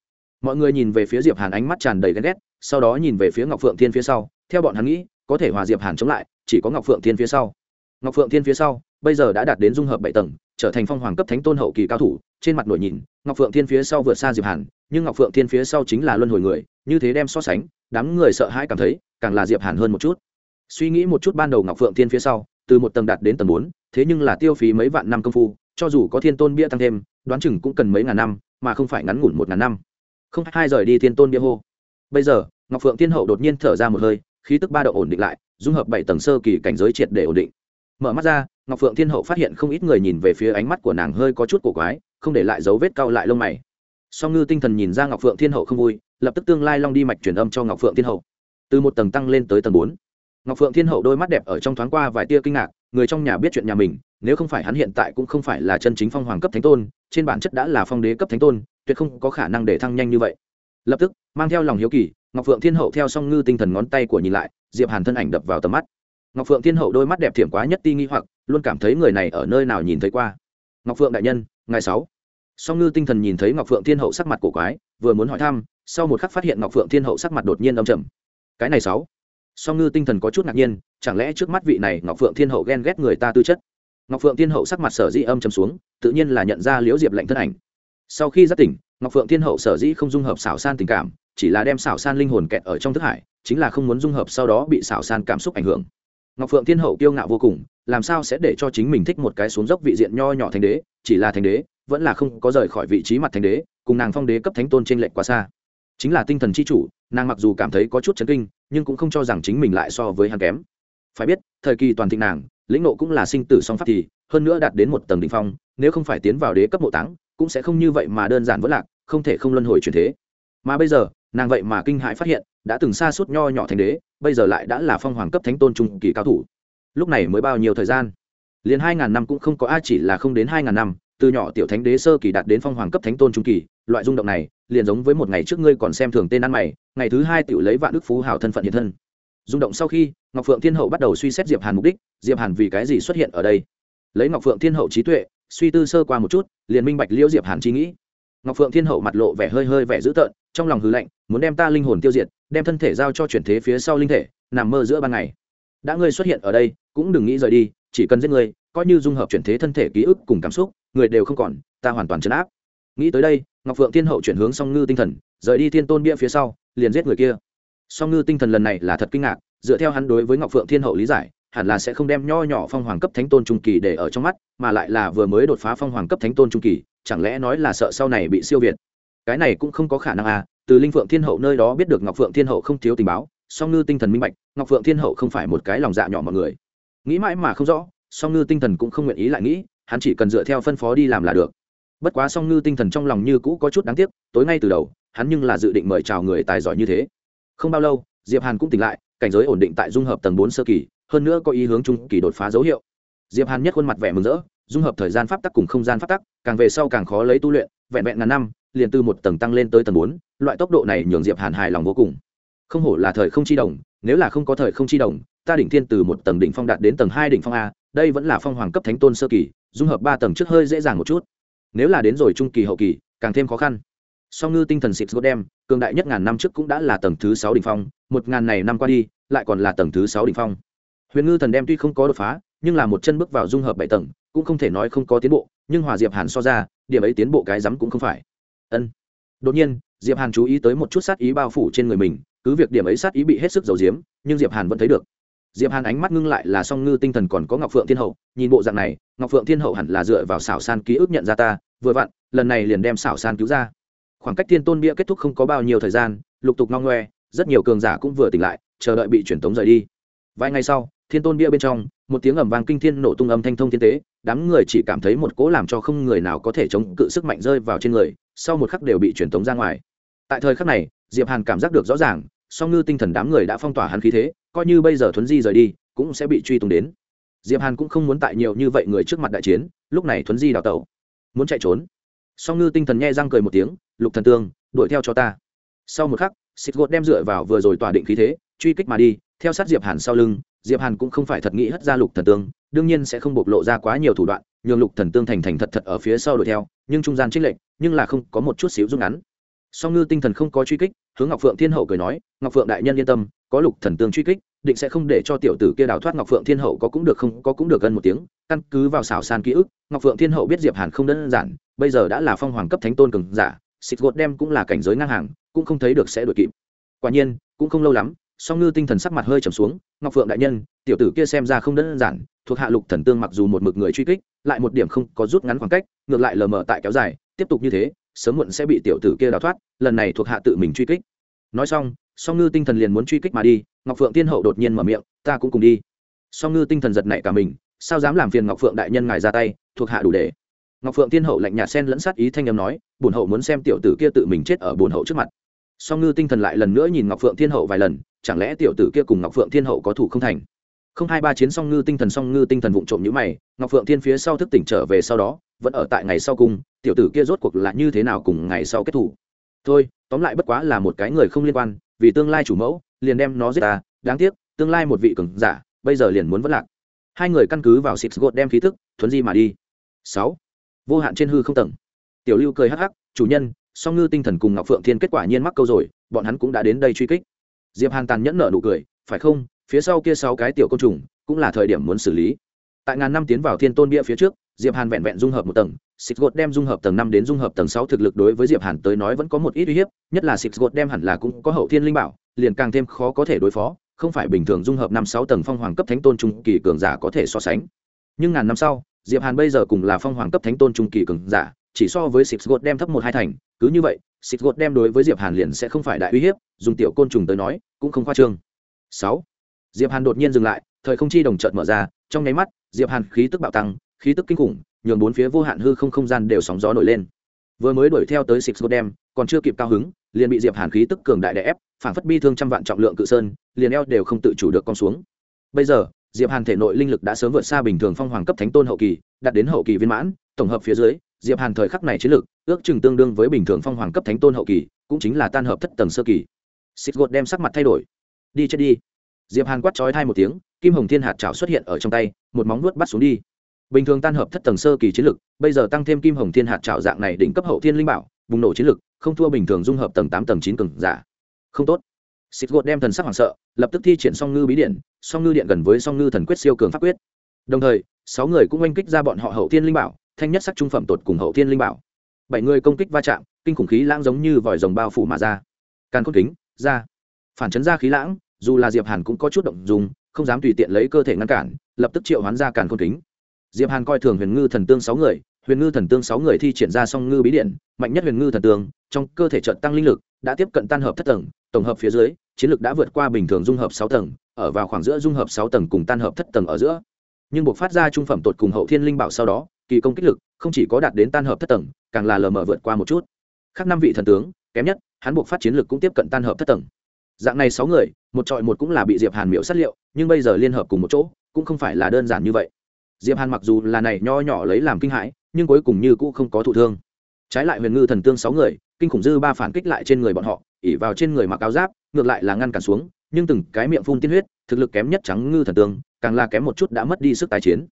mọi người nhìn về phía diệp hàn ánh mắt tràn đầy ghen ghét, sau đó nhìn về phía ngọc phượng thiên phía sau. Theo bọn hắn nghĩ, có thể hòa diệp hàn chống lại, chỉ có ngọc phượng thiên phía sau. Ngọc phượng thiên phía sau, bây giờ đã đạt đến dung hợp bảy tầng, trở thành phong hoàng cấp thánh tôn hậu kỳ cao thủ. Trên mặt nổi nhìn, ngọc phượng thiên phía sau vượt xa diệp hàn, nhưng ngọc phượng thiên phía sau chính là luân hồi người, như thế đem so sánh, đám người sợ hãi cảm thấy, càng là diệp hàn hơn một chút. Suy nghĩ một chút ban đầu ngọc phượng thiên phía sau, từ một tầng đạt đến tầng bốn, thế nhưng là tiêu phí mấy vạn năm công phu, cho dù có thiên tôn bia tăng thêm, đoán chừng cũng cần mấy ngàn năm, mà không phải ngắn ngủn một ngàn năm không hai rời đi thiên tôn bia hô. Bây giờ, ngọc phượng thiên hậu đột nhiên thở ra một hơi, khí tức ba độ ổn định lại, dung hợp bảy tầng sơ kỳ cảnh giới triệt để ổn định. Mở mắt ra, ngọc phượng thiên hậu phát hiện không ít người nhìn về phía ánh mắt của nàng hơi có chút cổ quái, không để lại dấu vết cao lại lông mày. Song ngư tinh thần nhìn ra ngọc phượng thiên hậu không vui, lập tức tương lai long đi mạch truyền âm cho ngọc phượng thiên hậu. Từ một tầng tăng lên tới tầng bốn. Ngọc phượng thiên hậu đôi mắt đẹp ở trong thoáng qua vài tia kinh ngạc người trong nhà biết chuyện nhà mình, nếu không phải hắn hiện tại cũng không phải là chân chính phong hoàng cấp thánh tôn, trên bản chất đã là phong đế cấp thánh tôn, tuyệt không có khả năng để thăng nhanh như vậy. Lập tức, mang theo lòng hiếu kỳ, ngọc phượng thiên hậu theo song ngư tinh thần ngón tay của nhìn lại, diệp hàn thân ảnh đập vào tầm mắt. Ngọc phượng thiên hậu đôi mắt đẹp thiểm quá nhất ti nghi hoặc, luôn cảm thấy người này ở nơi nào nhìn thấy qua. Ngọc phượng đại nhân ngày sáu. Song ngư tinh thần nhìn thấy ngọc phượng thiên hậu sắc mặt cổ quái, vừa muốn hỏi thăm, sau một khắc phát hiện ngọc phượng thiên hậu sắc mặt đột nhiên âm trầm. Cái này sáu song ngư tinh thần có chút ngạc nhiên, chẳng lẽ trước mắt vị này ngọc phượng thiên hậu ghen ghét người ta tư chất? Ngọc phượng thiên hậu sắc mặt sở dĩ âm trầm xuống, tự nhiên là nhận ra liễu diệp lệnh thân ảnh. Sau khi giác tỉnh, ngọc phượng thiên hậu sở dĩ không dung hợp xảo san tình cảm, chỉ là đem xảo san linh hồn kẹt ở trong thức hải, chính là không muốn dung hợp sau đó bị xảo san cảm xúc ảnh hưởng. Ngọc phượng thiên hậu kiêu ngạo vô cùng, làm sao sẽ để cho chính mình thích một cái xuống dốc vị diện nho nhỏ thành đế, chỉ là thành đế, vẫn là không có rời khỏi vị trí mặt thành đế, cùng nàng phong đế cấp thánh tôn trên lệnh quá xa. Chính là tinh thần c h i chủ, nàng mặc dù cảm thấy có chút chấn kinh nhưng cũng không cho rằng chính mình lại so với hắn kém. Phải biết, thời kỳ toàn thịnh nàng, lĩnh nộ cũng là sinh tử song pháp thì, hơn nữa đạt đến một tầng đỉnh phong, nếu không phải tiến vào đế cấp mộ táng, cũng sẽ không như vậy mà đơn giản vẫn lạc, không thể không luân hồi chuyển thế. Mà bây giờ, nàng vậy mà kinh hãi phát hiện, đã từng xa suốt nho nhỏ thành đế, bây giờ lại đã là phong hoàng cấp thánh tôn trung kỳ cao thủ. Lúc này mới bao nhiêu thời gian? Liền hai ngàn năm cũng không có ai chỉ là không đến hai ngàn năm từ nhỏ tiểu thánh đế sơ kỳ đạt đến phong hoàng cấp thánh tôn trung kỳ, loại rung động này liền giống với một ngày trước ngươi còn xem thường tên ăn mày, ngày thứ hai tiểu lấy vạn đức phú hào thân phận hiện thân. Rung động sau khi, ngọc phượng thiên hậu bắt đầu suy xét diệp hàn mục đích, diệp hàn vì cái gì xuất hiện ở đây? Lấy ngọc phượng thiên hậu trí tuệ, suy tư sơ qua một chút, liền minh bạch liễu diệp hàn trí nghĩ. Ngọc phượng thiên hậu mặt lộ vẻ hơi hơi vẻ dữ tợn, trong lòng hư lạnh, muốn đem ta linh hồn tiêu diệt, đem thân thể giao cho chuyển thế phía sau linh thể, nằm mơ giữa ban ngày. Đã ngươi xuất hiện ở đây, cũng đừng nghĩ rời đi, chỉ cần giết ngươi, coi như dung hợp chuyển thế thân thể ký ức cùng cảm xúc người đều không còn, ta hoàn toàn chấn áp. Nghĩ tới đây, ngọc phượng thiên hậu chuyển hướng song ngư tinh thần, rời đi thiên tôn bia phía sau, liền giết người kia. Song ngư tinh thần lần này là thật kinh ngạc, dựa theo hắn đối với ngọc phượng thiên hậu lý giải, hẳn là sẽ không đem nho nhỏ phong hoàng cấp thánh tôn trung kỳ để ở trong mắt, mà lại là vừa mới đột phá phong hoàng cấp thánh tôn trung kỳ, chẳng lẽ nói là sợ sau này bị siêu việt. Cái này cũng không có khả năng à từ linh phượng thiên hậu nơi đó biết được ngọc phượng thiên hậu không thiếu tình báo, song ngư tinh thần minh bạch, ngọc phượng thiên hậu không phải một cái lòng dạ nhỏ mọi người. Nghĩ mãi mà không rõ, song ngư tinh thần cũng không nguyện ý lại nghĩ hắn chỉ cần dựa theo phân phó đi làm là được. Bất quá song ngư tinh thần trong lòng như cũ có chút đáng tiếc, tối ngay từ đầu, hắn nhưng là dự định mời chào người tài giỏi như thế. Không bao lâu, diệp hàn cũng tỉnh lại, cảnh giới ổn định tại dung hợp tầng bốn sơ kỳ, hơn nữa có ý hướng trung kỳ đột phá dấu hiệu. Diệp hàn nhất khuôn mặt vẻ mừng rỡ, dung hợp thời gian pháp tắc cùng không gian pháp tắc, càng về sau càng khó lấy tu luyện, vẹn vẹn ngàn năm, liền từ một tầng tăng lên tới tầng bốn, loại tốc độ này nhường diệp hàn hài lòng vô cùng. Không hổ là thời không chi đồng, nếu là không có thời không chi đồng, ta đỉnh thiên từ một tầng đỉnh phong đạt đến tầng hai đỉnh phong a, đây vẫn là phong hoàng cấp thánh tôn sơ kỳ dung hợp ba tầng trước hơi dễ dàng một chút. Nếu là đến rồi trung kỳ hậu kỳ, càng thêm khó khăn. Song ngư tinh thần xịt gốt đem, cường đại nhất ngàn năm trước cũng đã là tầng thứ sáu đỉnh phong, một ngàn này năm qua đi, lại còn là tầng thứ sáu đỉnh phong. Huyền ngư thần đem tuy không có đột phá, nhưng là một chân bước vào dung hợp bảy tầng, cũng không thể nói không có tiến bộ, nhưng hòa diệp hàn so ra, điểm ấy tiến bộ cái rắm cũng không phải. Ân. Đột nhiên, diệp hàn chú ý tới một chút sát ý bao phủ trên người mình, cứ việc điểm ấy sát ý bị hết sức dầu diếm nhưng diệp hàn vẫn thấy được diệp hàn ánh mắt ngưng lại là song ngư tinh thần còn có ngọc phượng thiên hậu, nhìn bộ dạng này, ngọc phượng thiên hậu hẳn là dựa vào xảo san ký ức nhận ra ta, vừa vặn, lần này liền đem xảo san cứu ra. Khoảng cách thiên tôn bia kết thúc không có bao nhiêu thời gian, lục tục ngon ngoe, rất nhiều cường giả cũng vừa tỉnh lại, chờ đợi bị truyền tống rời đi. Vài ngày sau, thiên tôn bia bên trong, một tiếng ầm vang kinh thiên nổ tung âm thanh thông thiên tế, đám người chỉ cảm thấy một cỗ làm cho không người nào có thể chống cự sức mạnh rơi vào trên người, sau một khắc đều bị truyền tống ra ngoài. Tại thời khắc này, diệp hàn cảm giác được rõ ràng song ngư tinh thần đám người đã phong tỏa hắn khí thế, coi như bây giờ thuấn di rời đi, cũng sẽ bị truy tung đến. Diệp hàn cũng không muốn tại nhiều như vậy người trước mặt đại chiến, lúc này thuấn di đào tẩu. Muốn chạy trốn. Song ngư tinh thần nhẹ răng cười một tiếng, lục thần tương, đuổi theo cho ta. Sau một khắc xịt gột đem dựa vào vừa rồi tỏa định khí thế, truy kích mà đi, theo sát diệp hàn sau lưng, diệp hàn cũng không phải thật nghĩ hất ra lục thần tương, đương nhiên sẽ không bộc lộ ra quá nhiều thủ đoạn, nhường lục thần tương thành thành thật thật ở phía sau đuổi theo, nhưng trung gian trích lệnh nhưng là không có một chút xíu rút ngắn song ngư tinh thần không có truy kích, hướng ngọc phượng thiên hậu cười nói, ngọc phượng đại nhân yên tâm, có lục thần tương truy kích, định sẽ không để cho tiểu tử kia đào thoát. Ngọc phượng thiên hậu có cũng được không, có cũng được gần một tiếng, căn cứ vào xảo san ký ức, ngọc phượng thiên hậu biết diệp hàn không đơn giản, bây giờ đã là phong hoàng cấp thánh tôn cường giả xịt gột đem cũng là cảnh giới ngang hàng, cũng không thấy được sẽ đuổi kịp. Quả nhiên, cũng không lâu lắm, song ngư tinh thần sắc mặt hơi trầm xuống, ngọc phượng đại nhân, tiểu tử kia xem ra không đơn giản, thuộc hạ lục thần tương mặc dù một mực người truy kích, lại một điểm không có rút ngắn khoảng cách, ngược lại lờ mờ tại kéo dài, tiếp tục như thế sớm muộn sẽ bị tiểu tử kia đào thoát, lần này thuộc hạ tự mình truy kích. Nói xong, song ngư tinh thần liền muốn truy kích mà đi, ngọc phượng tiên hậu đột nhiên mở miệng, ta cũng cùng đi. Song ngư tinh thần giật nảy cả mình, sao dám làm phiền ngọc phượng đại nhân ngài ra tay, thuộc hạ đủ để. Ngọc phượng tiên hậu lạnh nhạt sen lẫn sát ý thanh âm nói bùn hậu muốn xem tiểu tử kia tự mình chết ở bùn hậu trước mặt. Song ngư tinh thần lại lần nữa nhìn ngọc phượng thiên hậu vài lần, chẳng lẽ tiểu tử kia cùng ngọc phượng thiên hậu có thủ không thành? Không hai ba chiến song ngư tinh thần song ngư tinh thần vụng trộm như mày, ngọc phượng thiên phía sau thức tỉnh trở về sau đó vẫn ở tại ngày sau cung tiểu tử kia rốt cuộc là như thế nào cùng ngày sau kết thủ. Thôi, tóm lại bất quá là một cái người không liên quan, vì tương lai chủ mẫu, liền đem nó giết ta, đáng tiếc, tương lai một vị cường giả, bây giờ liền muốn vất lạc. Hai người căn cứ vào xịt gột đem khí thức, thuấn di mà đi. Sáu, vô hạn trên hư không tầng. Tiểu lưu cười hắc hắc, chủ nhân, song ngư tinh thần cùng ngọc phượng thiên kết quả nhiên mắc câu rồi, bọn hắn cũng đã đến đây truy kích. Diệp hàn tàn nhẫn nở nụ cười, phải không? Phía sau kia sáu cái tiểu côn trùng, cũng là thời điểm muốn xử lý. Tại ngàn năm tiến vào thiên tôn bia phía trước diệp hàn vẹn vẹn dung hợp một tầng xịt gột đem dung hợp tầng năm đến dung hợp tầng sáu thực lực đối với diệp hàn tới nói vẫn có một ít uy hiếp, nhất là xịt gột đem hẳn là cũng có hậu thiên linh bảo, liền càng thêm khó có thể đối phó, không phải bình thường dung hợp năm sáu tầng phong hoàng cấp thánh tôn trung kỳ cường giả có thể so sánh. Nhưng ngàn năm sau, diệp hàn bây giờ cũng là phong hoàng cấp thánh tôn trung kỳ cường giả, chỉ so với xịt gột đem thấp một hai thành, cứ như vậy xịt gột đem đối với diệp hàn liền sẽ không phải đại uy hiếp, dùng tiểu côn trùng tới nói, cũng không khoa trương. Sáu, diệp hàn đột nhiên dừng lại, thời không chi đồng chợt mở ra, trong nháy mắt, diệp hàn khí tức bạo tăng khí tức kinh khủng, nhường bốn phía vô hạn hư không không gian đều sóng gió nổi lên. Vừa mới đuổi theo tới six godem còn chưa kịp cao hứng, liền bị diệp hàn khí tức cường đại đè ép, phản phất bi thương trăm vạn trọng lượng cự sơn, liền eo đều không tự chủ được con xuống. Bây giờ, diệp hàn thể nội linh lực đã sớm vượt xa bình thường phong hoàng cấp thánh tôn hậu kỳ, đạt đến hậu kỳ viên mãn, tổng hợp phía dưới, diệp hàn thời khắc này chiến lực, ước chừng tương đương với bình thường phong hoàng cấp thánh tôn hậu kỳ, cũng chính là tan hợp thất tầng sơ kỳ. Six gột đem sắc mặt thay đổi. Đi chết đi. Diệp hàn quát chói thai một tiếng, kim hồng thiên hạt chảo xuất hiện ở trong tay, một móng nuốt bắt xuống đi bình thường tan hợp thất tầng sơ kỳ chiến lực bây giờ tăng thêm kim hồng thiên hạt trảo dạng này đỉnh cấp hậu thiên linh bảo, bùng nổ chiến lực không thua bình thường dung hợp tầng tám, tầng chín cường giả. Không tốt. Xịt gột đem thần sắc hoảng sợ, lập tức thi triển song ngư bí điện, song ngư điện gần với song ngư thần quyết siêu cường pháp quyết. Đồng thời, sáu người cũng oanh kích ra bọn họ hậu thiên linh bảo, thanh nhất sắc trung phẩm tột cùng hậu thiên linh bảo. Bảy người công kích va chạm, kinh khủng khí lãng giống như vòi rồng bao phủ mà ra. Càn khôn kính, ra. Phản chấn ra khí lãng, dù là diệp hàn cũng có chút động dùng không dám tùy tiện lấy cơ thể ngăn cản, lập tức triệu hoán ra càn khôn kính diệp hàn coi thường huyền ngư thần tương sáu người, huyền ngư thần tương sáu người thi triển ra song ngư bí điện, mạnh nhất huyền ngư thần tương, trong cơ thể trận tăng linh lực, đã tiếp cận tan hợp thất tầng, tổng hợp phía dưới, chiến lực đã vượt qua bình thường dung hợp sáu tầng, ở vào khoảng giữa dung hợp sáu tầng cùng tan hợp thất tầng ở giữa. Nhưng buộc phát ra trung phẩm tột cùng hậu thiên linh bảo sau đó, kỳ công kích lực không chỉ có đạt đến tan hợp thất tầng, càng là lờ mờ vượt qua một chút. Khác năm vị thần tướng, kém nhất, hắn buộc phát chiến lực cũng tiếp cận tan hợp thất tầng. Dạng này sáu người, một trọi một cũng là bị diệp hàn miễu sát liệu, nhưng bây giờ liên hợp cùng một chỗ, cũng không phải là đơn giản như vậy diệp hàn mặc dù là này nho nhỏ lấy làm kinh hãi, nhưng cuối cùng như cũng không có thụ thương. Trái lại huyền ngư thần tương sáu người, kinh khủng dư ba phản kích lại trên người bọn họ ỉ vào trên người mặc áo giáp, ngược lại là ngăn cản xuống, nhưng từng cái miệng phun tiên huyết, thực lực kém nhất trắng ngư thần tương, càng là kém một chút đã mất đi sức tái chiến.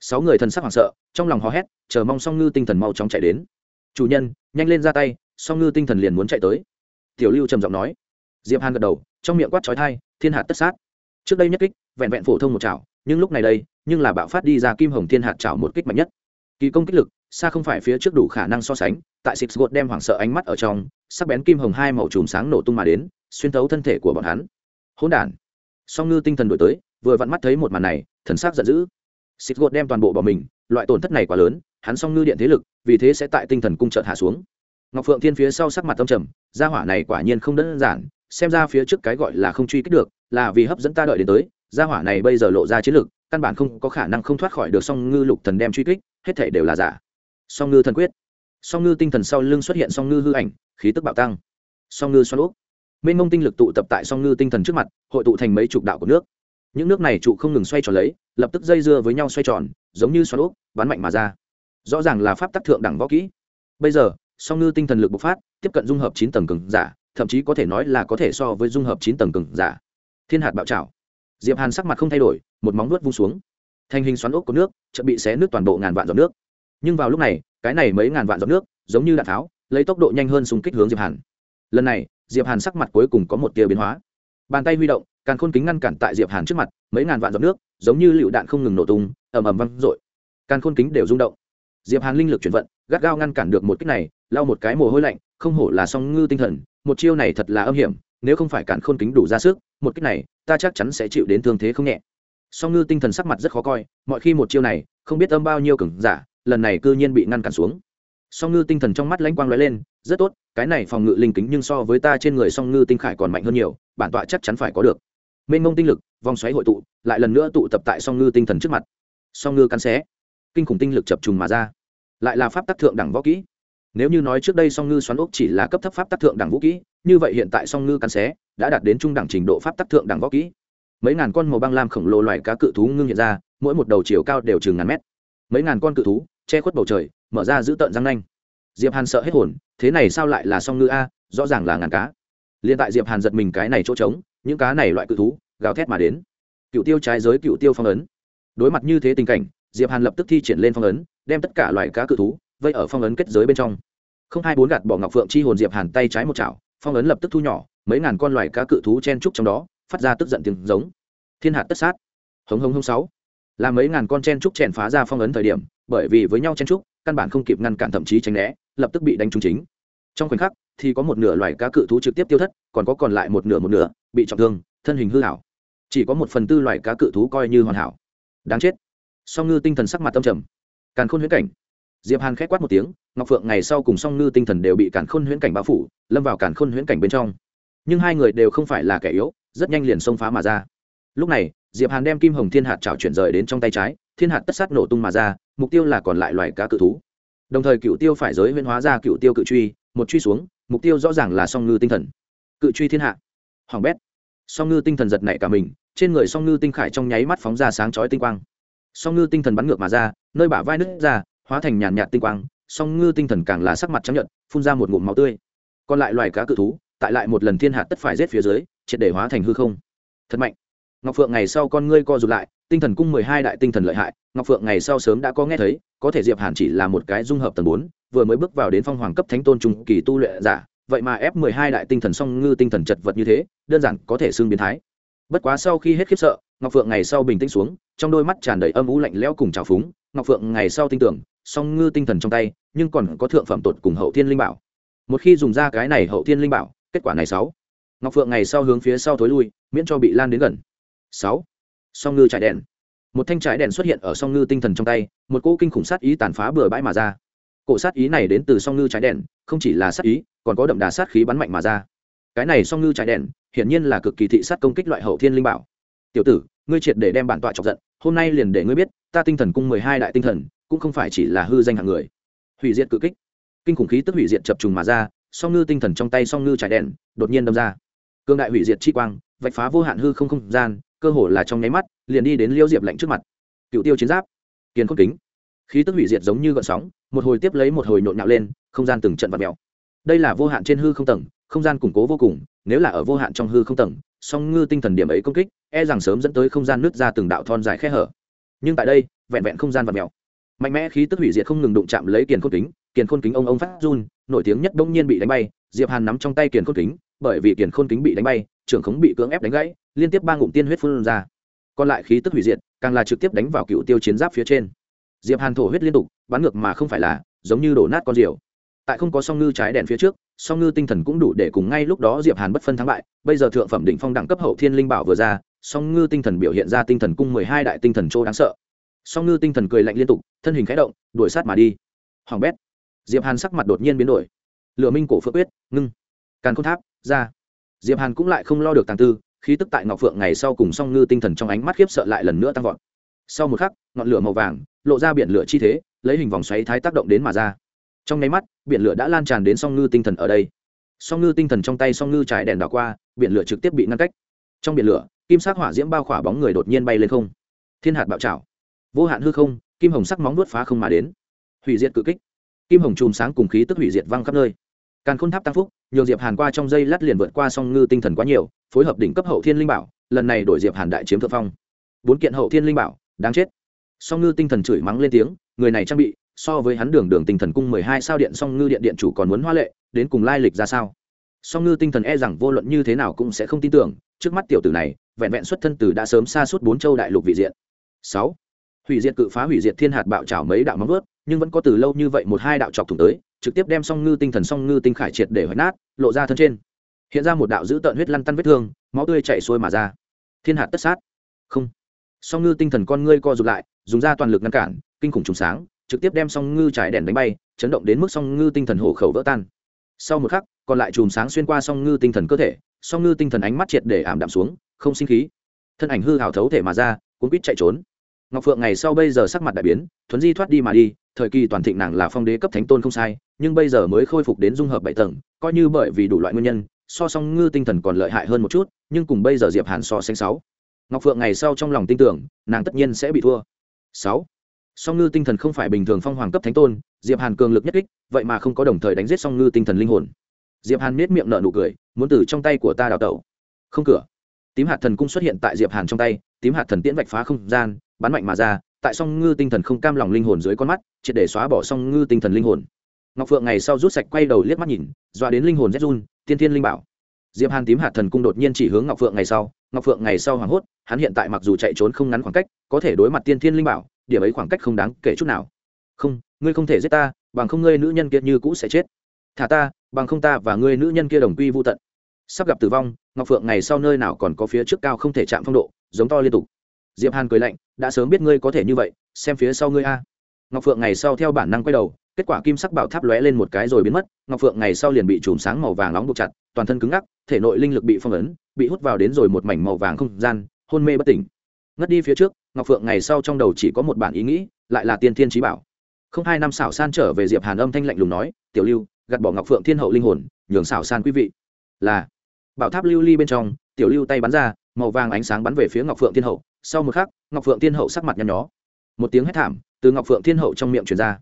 Sáu người thần sắc hoảng sợ, trong lòng hò hét, chờ mong song ngư tinh thần mau chóng chạy đến. Chủ nhân, nhanh lên ra tay, song ngư tinh thần liền muốn chạy tới. Tiểu lưu trầm giọng nói. Diệp hàn gật đầu, trong miệng quát chói thai thiên hạt tất sát. Trước đây nhất kích, vẹn vẹn phổ thông một chảo nhưng lúc này đây, nhưng là bạo phát đi ra kim hồng thiên hạt chảo một kích mạnh nhất. Kỳ công kích lực, xa không phải phía trước đủ khả năng so sánh, tại six gột đem hoảng sợ ánh mắt ở trong, sắc bén kim hồng hai màu chùm sáng nổ tung mà đến, xuyên thấu thân thể của bọn hắn. Hỗn đản. Song ngư tinh thần đổi tới, vừa vặn mắt thấy một màn này, thần sắc giận dữ. Six gột đem toàn bộ bỏ mình, loại tổn thất này quá lớn, hắn song ngư điện thế lực, vì thế sẽ tại tinh thần cung trợt hạ xuống. Ngọc phượng thiên phía sau sắc mặt tâm trầm, gia hỏa này quả nhiên không đơn giản, xem ra phía trước cái gọi là không truy kích được, là vì hấp dẫn ta đợi đến tới gia hỏa này bây giờ lộ ra chiến lực, căn bản không có khả năng không thoát khỏi được song ngư lục thần đem truy kích, hết thể đều là giả. Song ngư thần quyết. Song ngư tinh thần sau lưng xuất hiện song ngư hư ảnh, khí tức bạo tăng. Song ngư xoắn úp. Mênh mông tinh lực tụ tập tại song ngư tinh thần trước mặt, hội tụ thành mấy chục đạo của nước. Những nước này trụ không ngừng xoay tròn lấy, lập tức dây dưa với nhau xoay tròn, giống như xoắn úp, bắn mạnh mà ra. Rõ ràng là pháp tắc thượng đẳng võ kỹ. Bây giờ, song ngư tinh thần lực bộc phát, tiếp cận dung hợp chín tầng cường giả, thậm chí có thể nói là có thể so với dung hợp chín tầng cường giả. Thiên hạt bạo trảo diệp hàn sắc mặt không thay đổi, một móng nuốt vung xuống. Thành hình xoắn ốc của nước, chợt bị xé nước toàn bộ ngàn vạn giọt nước. Nhưng vào lúc này, cái này mấy ngàn vạn giọt nước, giống như đạn tháo, lấy tốc độ nhanh hơn xung kích hướng diệp hàn. Lần này, diệp hàn sắc mặt cuối cùng có một tia biến hóa. Bàn tay huy động, càng khôn kính ngăn cản tại diệp hàn trước mặt, mấy ngàn vạn giọt nước, giống như lựu đạn không ngừng nổ tung, ầm ầm văng dội. Càng khôn kính đều rung động. Diệp hàn linh lực chuyển vận, gắt gao ngăn cản được một kích này, lau một cái mồ hôi lạnh, không hổ là song ngư tinh thần, một chiêu này thật là âm hiểm, nếu không phải cản khôn kính đủ ra sức, một kích này ta chắc chắn sẽ chịu đến thương thế không nhẹ. Song ngư tinh thần sắc mặt rất khó coi, mọi khi một chiêu này, không biết âm bao nhiêu cứng giả, lần này cư nhiên bị ngăn cản xuống. Song ngư tinh thần trong mắt lãnh quang lóe lên, rất tốt, cái này phòng ngự linh kính nhưng so với ta trên người song ngư tinh khải còn mạnh hơn nhiều, bản tọa chắc chắn phải có được. Mênh mông tinh lực, vòng xoáy hội tụ, lại lần nữa tụ tập tại song ngư tinh thần trước mặt. Song ngư cắn xé, kinh khủng tinh lực chập trùng mà ra. Lại là pháp tắc thượng đẳng võ kỹ nếu như nói trước đây song ngư xoắn ốc chỉ là cấp thấp pháp tác thượng đẳng vũ kỹ, như vậy hiện tại song ngư cắn xé đã đạt đến trung đẳng trình độ pháp tác thượng đẳng võ kỹ. Mấy ngàn con màu băng lam khổng lồ loài cá cự thú ngưng hiện ra, mỗi một đầu chiều cao đều chừng ngàn mét. Mấy ngàn con cự thú, che khuất bầu trời, mở ra giữ tợn răng nanh. Diệp hàn sợ hết hồn, thế này sao lại là song ngư a, rõ ràng là ngàn cá. Liền tại diệp hàn giật mình cái này chỗ trống, những cá này loại cự thú, gào thét mà đến. Cựu tiêu trái giới cựu tiêu phong ấn. Đối mặt như thế tình cảnh, diệp hàn lập tức thi triển lên phong ấn, đem tất cả loại cá cự thú vây ở phong ấn kết giới bên trong. Không hai bốn gạt bỏ ngọc phượng chi hồn diệp hàn tay trái một chảo, phong ấn lập tức thu nhỏ, mấy ngàn con loài cá cự thú chen trúc trong đó, phát ra tức giận tiếng giống. Thiên hạt tất sát. Hống hống hống sáu. Là mấy ngàn con chen trúc chèn phá ra phong ấn thời điểm, bởi vì với nhau chen trúc căn bản không kịp ngăn cản thậm chí tránh né, lập tức bị đánh trúng chính. Trong khoảnh khắc, thì có một nửa loài cá cự thú trực tiếp tiêu thất, còn có còn lại một nửa một nửa, bị trọng thương, thân hình hư hảo. Chỉ có một phần tư loài cá cự thú coi như hoàn hảo. Đáng chết. Song ngư tinh thần sắc mặt tâm trầm. Càn khôn huyễn cảnh diệp hàn khẽ quát một tiếng, ngọc phượng ngày sau cùng song ngư tinh thần đều bị càn khôn huyễn cảnh bao phủ, lâm vào càn khôn huyễn cảnh bên trong. Nhưng hai người đều không phải là kẻ yếu, rất nhanh liền xông phá mà ra. Lúc này, diệp hàn đem kim hồng thiên hạt trào chuyển rời đến trong tay trái, thiên hạt tất sát nổ tung mà ra, mục tiêu là còn lại loài cá cự thú. Đồng thời cựu tiêu phải giới huyễn hóa ra cựu tiêu cự truy, một truy xuống, mục tiêu rõ ràng là song ngư tinh thần. Cự truy thiên hạ. Hoàng bét. Song ngư tinh thần giật nảy cả mình, trên người song ngư tinh khải trong nháy mắt phóng ra sáng chói tinh quang. Song ngư tinh thần bắn ngược mà ra, nơi bả vai nứt ra hóa thành nhàn nhạt tinh quang, song ngư tinh thần càng là sắc mặt trắng nhận phun ra một ngụm máu tươi. Còn lại loài cá cự thú, tại lại một lần thiên hạt tất phải rết phía dưới, triệt để hóa thành hư không. Thật mạnh. Ngọc phượng ngày sau con ngươi co rụt lại, tinh thần cung mười hai đại tinh thần lợi hại, ngọc phượng ngày sau sớm đã có nghe thấy, có thể diệp hàn chỉ là một cái dung hợp tầng bốn, vừa mới bước vào đến phong hoàng cấp thánh tôn trung kỳ tu luyện giả, vậy mà ép mười hai đại tinh thần song ngư tinh thần chật vật như thế, đơn giản có thể xương biến thái. Bất quá sau khi hết khiếp sợ, ngọc phượng ngày sau bình tĩnh xuống, trong đôi mắt tràn đầy âm ú lạnh lẽo cùng trào phúng, ngọc phượng ngày sau tin tưởng song ngư tinh thần trong tay, nhưng còn có thượng phẩm tột cùng hậu thiên linh bảo. Một khi dùng ra cái này hậu thiên linh bảo, kết quả này sáu. Ngọc phượng ngày sau hướng phía sau thối lui, miễn cho bị lan đến gần. Sáu. Song ngư trải đèn. Một thanh trải đèn xuất hiện ở song ngư tinh thần trong tay, một cỗ kinh khủng sát ý tàn phá bừa bãi mà ra. Cổ sát ý này đến từ song ngư trái đèn, không chỉ là sát ý, còn có đậm đà sát khí bắn mạnh mà ra. Cái này song ngư trái đèn, hiển nhiên là cực kỳ thị sát công kích loại hậu thiên linh bảo. Tiểu tử, ngươi triệt để đem bản tọa chọc giận, hôm nay liền để ngươi biết, ta tinh thần cung mười hai đại tinh thần cũng không phải chỉ là hư danh hạng người. Hủy diệt cự kích. Kinh khủng khí tức hủy diệt chập trùng mà ra, song ngư tinh thần trong tay song ngư trải đèn, đột nhiên đâm ra. Cương đại hủy diệt chi quang, vạch phá vô hạn hư không không gian, cơ hồ là trong nháy mắt, liền đi đến liêu diệp lạnh trước mặt. Cựu tiêu chiến giáp, kiên khốc kính. Khí tức hủy diệt giống như gợn sóng, một hồi tiếp lấy một hồi nhộn nhạo lên, không gian từng trận vật mèo. Đây là vô hạn trên hư không tầng, không gian củng cố vô cùng, nếu là ở vô hạn trong hư không tầng, song ngư tinh thần điểm ấy công kích e rằng sớm dẫn tới không gian nứt ra từng đạo thon dài khe hở. Nhưng tại đây, vẹn vẹn không gian vật mèo mạnh mẽ khí tức hủy diệt không ngừng đụng chạm lấy kiền khôn kính, kiền khôn kính ông ông phát run, nổi tiếng nhất đông nhiên bị đánh bay, diệp hàn nắm trong tay kiền khôn kính, bởi vì kiền khôn kính bị đánh bay, trưởng khống bị cưỡng ép đánh gãy, liên tiếp ba ngụm tiên huyết phun ra. Còn lại khí tức hủy diệt, càng là trực tiếp đánh vào cựu tiêu chiến giáp phía trên. Diệp hàn thổ huyết liên tục, bắn ngược mà không phải là, giống như đổ nát con diều. Tại không có song ngư trái đèn phía trước, song ngư tinh thần cũng đủ để cùng ngay lúc đó diệp hàn bất phân thắng bại. Bây giờ thượng phẩm định phong đẳng cấp hậu thiên linh bảo vừa ra, song ngư tinh thần biểu hiện ra tinh thần cung mười hai đại tinh thần châu đáng sợ song ngư tinh thần cười lạnh liên tục, thân hình khẽ động, đuổi sát mà đi. Hoàng bét. Diệp hàn sắc mặt đột nhiên biến đổi. Lửa minh cổ phượng quyết, ngưng. Càn khôn tháp, ra. Diệp hàn cũng lại không lo được tàng tư, khí tức tại ngọc phượng ngày sau cùng song ngư tinh thần trong ánh mắt khiếp sợ lại lần nữa tăng vọt. Sau một khắc, ngọn lửa màu vàng, lộ ra biển lửa chi thế, lấy hình vòng xoáy thái tác động đến mà ra. Trong nháy mắt, biển lửa đã lan tràn đến song ngư tinh thần ở đây. Song ngư tinh thần trong tay song ngư trái đèn đỏ qua, biển lửa trực tiếp bị ngăn cách. Trong biển lửa, kim sắc hỏa diễm bao khỏa bóng người đột nhiên bay lên không. Thiên hạt bạo trảo vô hạn hư không, kim hồng sắc móng nuốt phá không mà đến. Hủy diệt cự kích. Kim hồng chùm sáng cùng khí tức hủy diệt văng khắp nơi. Càn khôn tháp tăng phúc, nhường diệp hàn qua trong dây lát liền vượt qua song ngư tinh thần quá nhiều, phối hợp đỉnh cấp hậu thiên linh bảo, lần này đổi diệp hàn đại chiếm thượng phong. Bốn kiện hậu thiên linh bảo, đáng chết. Song ngư tinh thần chửi mắng lên tiếng, người này trang bị, so với hắn đường đường tinh thần cung mười hai sao điện song ngư điện điện chủ còn muốn hoa lệ, đến cùng lai lịch ra sao? Song ngư tinh thần e rằng vô luận như thế nào cũng sẽ không tin tưởng, trước mắt tiểu tử này, vẹn vẹn xuất thân từ đã sớm xa suốt bốn châu đại lục vị diện. Sáu hủy diệt cự phá hủy diệt thiên hạt bạo trào mấy đạo móng vớt nhưng vẫn có từ lâu như vậy một hai đạo chọc thủng tới, trực tiếp đem song ngư tinh thần, song ngư tinh khải triệt để hoại nát, lộ ra thân trên. Hiện ra một đạo dữ tợn huyết lăn tăn vết thương, máu tươi chảy xuôi mà ra. Thiên hạt tất sát. Không. Song ngư tinh thần con ngươi co rụt lại, dùng ra toàn lực ngăn cản, kinh khủng trùng sáng, trực tiếp đem song ngư trải đèn đánh bay, chấn động đến mức song ngư tinh thần hổ khẩu vỡ tan. Sau một khắc, còn lại chùm sáng xuyên qua song ngư tinh thần cơ thể, song ngư tinh thần ánh mắt triệt để ảm đạm xuống, không sinh khí. Thân ảnh hư hào thấu thể mà ra, cuốn quýt chạy trốn ngọc phượng ngày sau bây giờ sắc mặt đại biến, thuấn di thoát đi mà đi, thời kỳ toàn thịnh nàng là phong đế cấp thánh tôn không sai, nhưng bây giờ mới khôi phục đến dung hợp bảy tầng, coi như bởi vì đủ loại nguyên nhân, so song ngư tinh thần còn lợi hại hơn một chút, nhưng cùng bây giờ diệp hàn so sánh sáu. Ngọc phượng ngày sau trong lòng tin tưởng, nàng tất nhiên sẽ bị thua. Sáu. Song ngư tinh thần không phải bình thường phong hoàng cấp thánh tôn, diệp hàn cường lực nhất kích, vậy mà không có đồng thời đánh giết song ngư tinh thần linh hồn. Diệp hàn nết miệng nở nụ cười, muốn từ trong tay của ta đào tẩu. Không cửa. Tím hạt thần cung xuất hiện tại diệp hàn trong tay, tím hạt thần tiễn vạch phá không gian bắn mạnh mà ra, tại song ngư tinh thần không cam lòng linh hồn dưới con mắt, triệt để xóa bỏ song ngư tinh thần linh hồn. Ngọc phượng ngày sau rút sạch quay đầu liếc mắt nhìn, dọa đến linh hồn rét run, tiên thiên linh bảo. Diệp hàn tím hạt thần cung đột nhiên chỉ hướng ngọc phượng ngày sau, ngọc phượng ngày sau hoảng hốt, hắn hiện tại mặc dù chạy trốn không ngắn khoảng cách, có thể đối mặt tiên thiên linh bảo, điểm ấy khoảng cách không đáng kể chút nào. Không, ngươi không thể giết ta, bằng không ngươi nữ nhân kia như cũ sẽ chết. Thả ta, bằng không ta và ngươi nữ nhân kia đồng quy vô tận. Sắp gặp tử vong, ngọc phượng ngày sau nơi nào còn có phía trước cao không thể chạm phong độ, giống to liên tục diệp hàn cười lạnh, đã sớm biết ngươi có thể như vậy, xem phía sau ngươi a. Ngọc phượng ngày sau theo bản năng quay đầu, kết quả kim sắc bảo tháp lóe lên một cái rồi biến mất, ngọc phượng ngày sau liền bị chùm sáng màu vàng nóng buộc chặt, toàn thân cứng ngắc, thể nội linh lực bị phong ấn, bị hút vào đến rồi một mảnh màu vàng không gian, hôn mê bất tỉnh. Ngất đi phía trước, ngọc phượng ngày sau trong đầu chỉ có một bản ý nghĩ, lại là tiên thiên trí bảo. Không hai năm xảo san trở về diệp hàn âm thanh lạnh lùng nói, tiểu lưu, gạt bỏ ngọc phượng thiên hậu linh hồn, nhường xảo san quý vị. Là, bảo tháp lưu ly bên trong, tiểu lưu tay bắn ra, màu vàng ánh sáng bắn về phía ngọc phượng thiên hậu sau một khắc, ngọc phượng thiên hậu sắc mặt nhăn nhó. Một tiếng hét thảm từ ngọc phượng thiên hậu trong miệng truyền ra.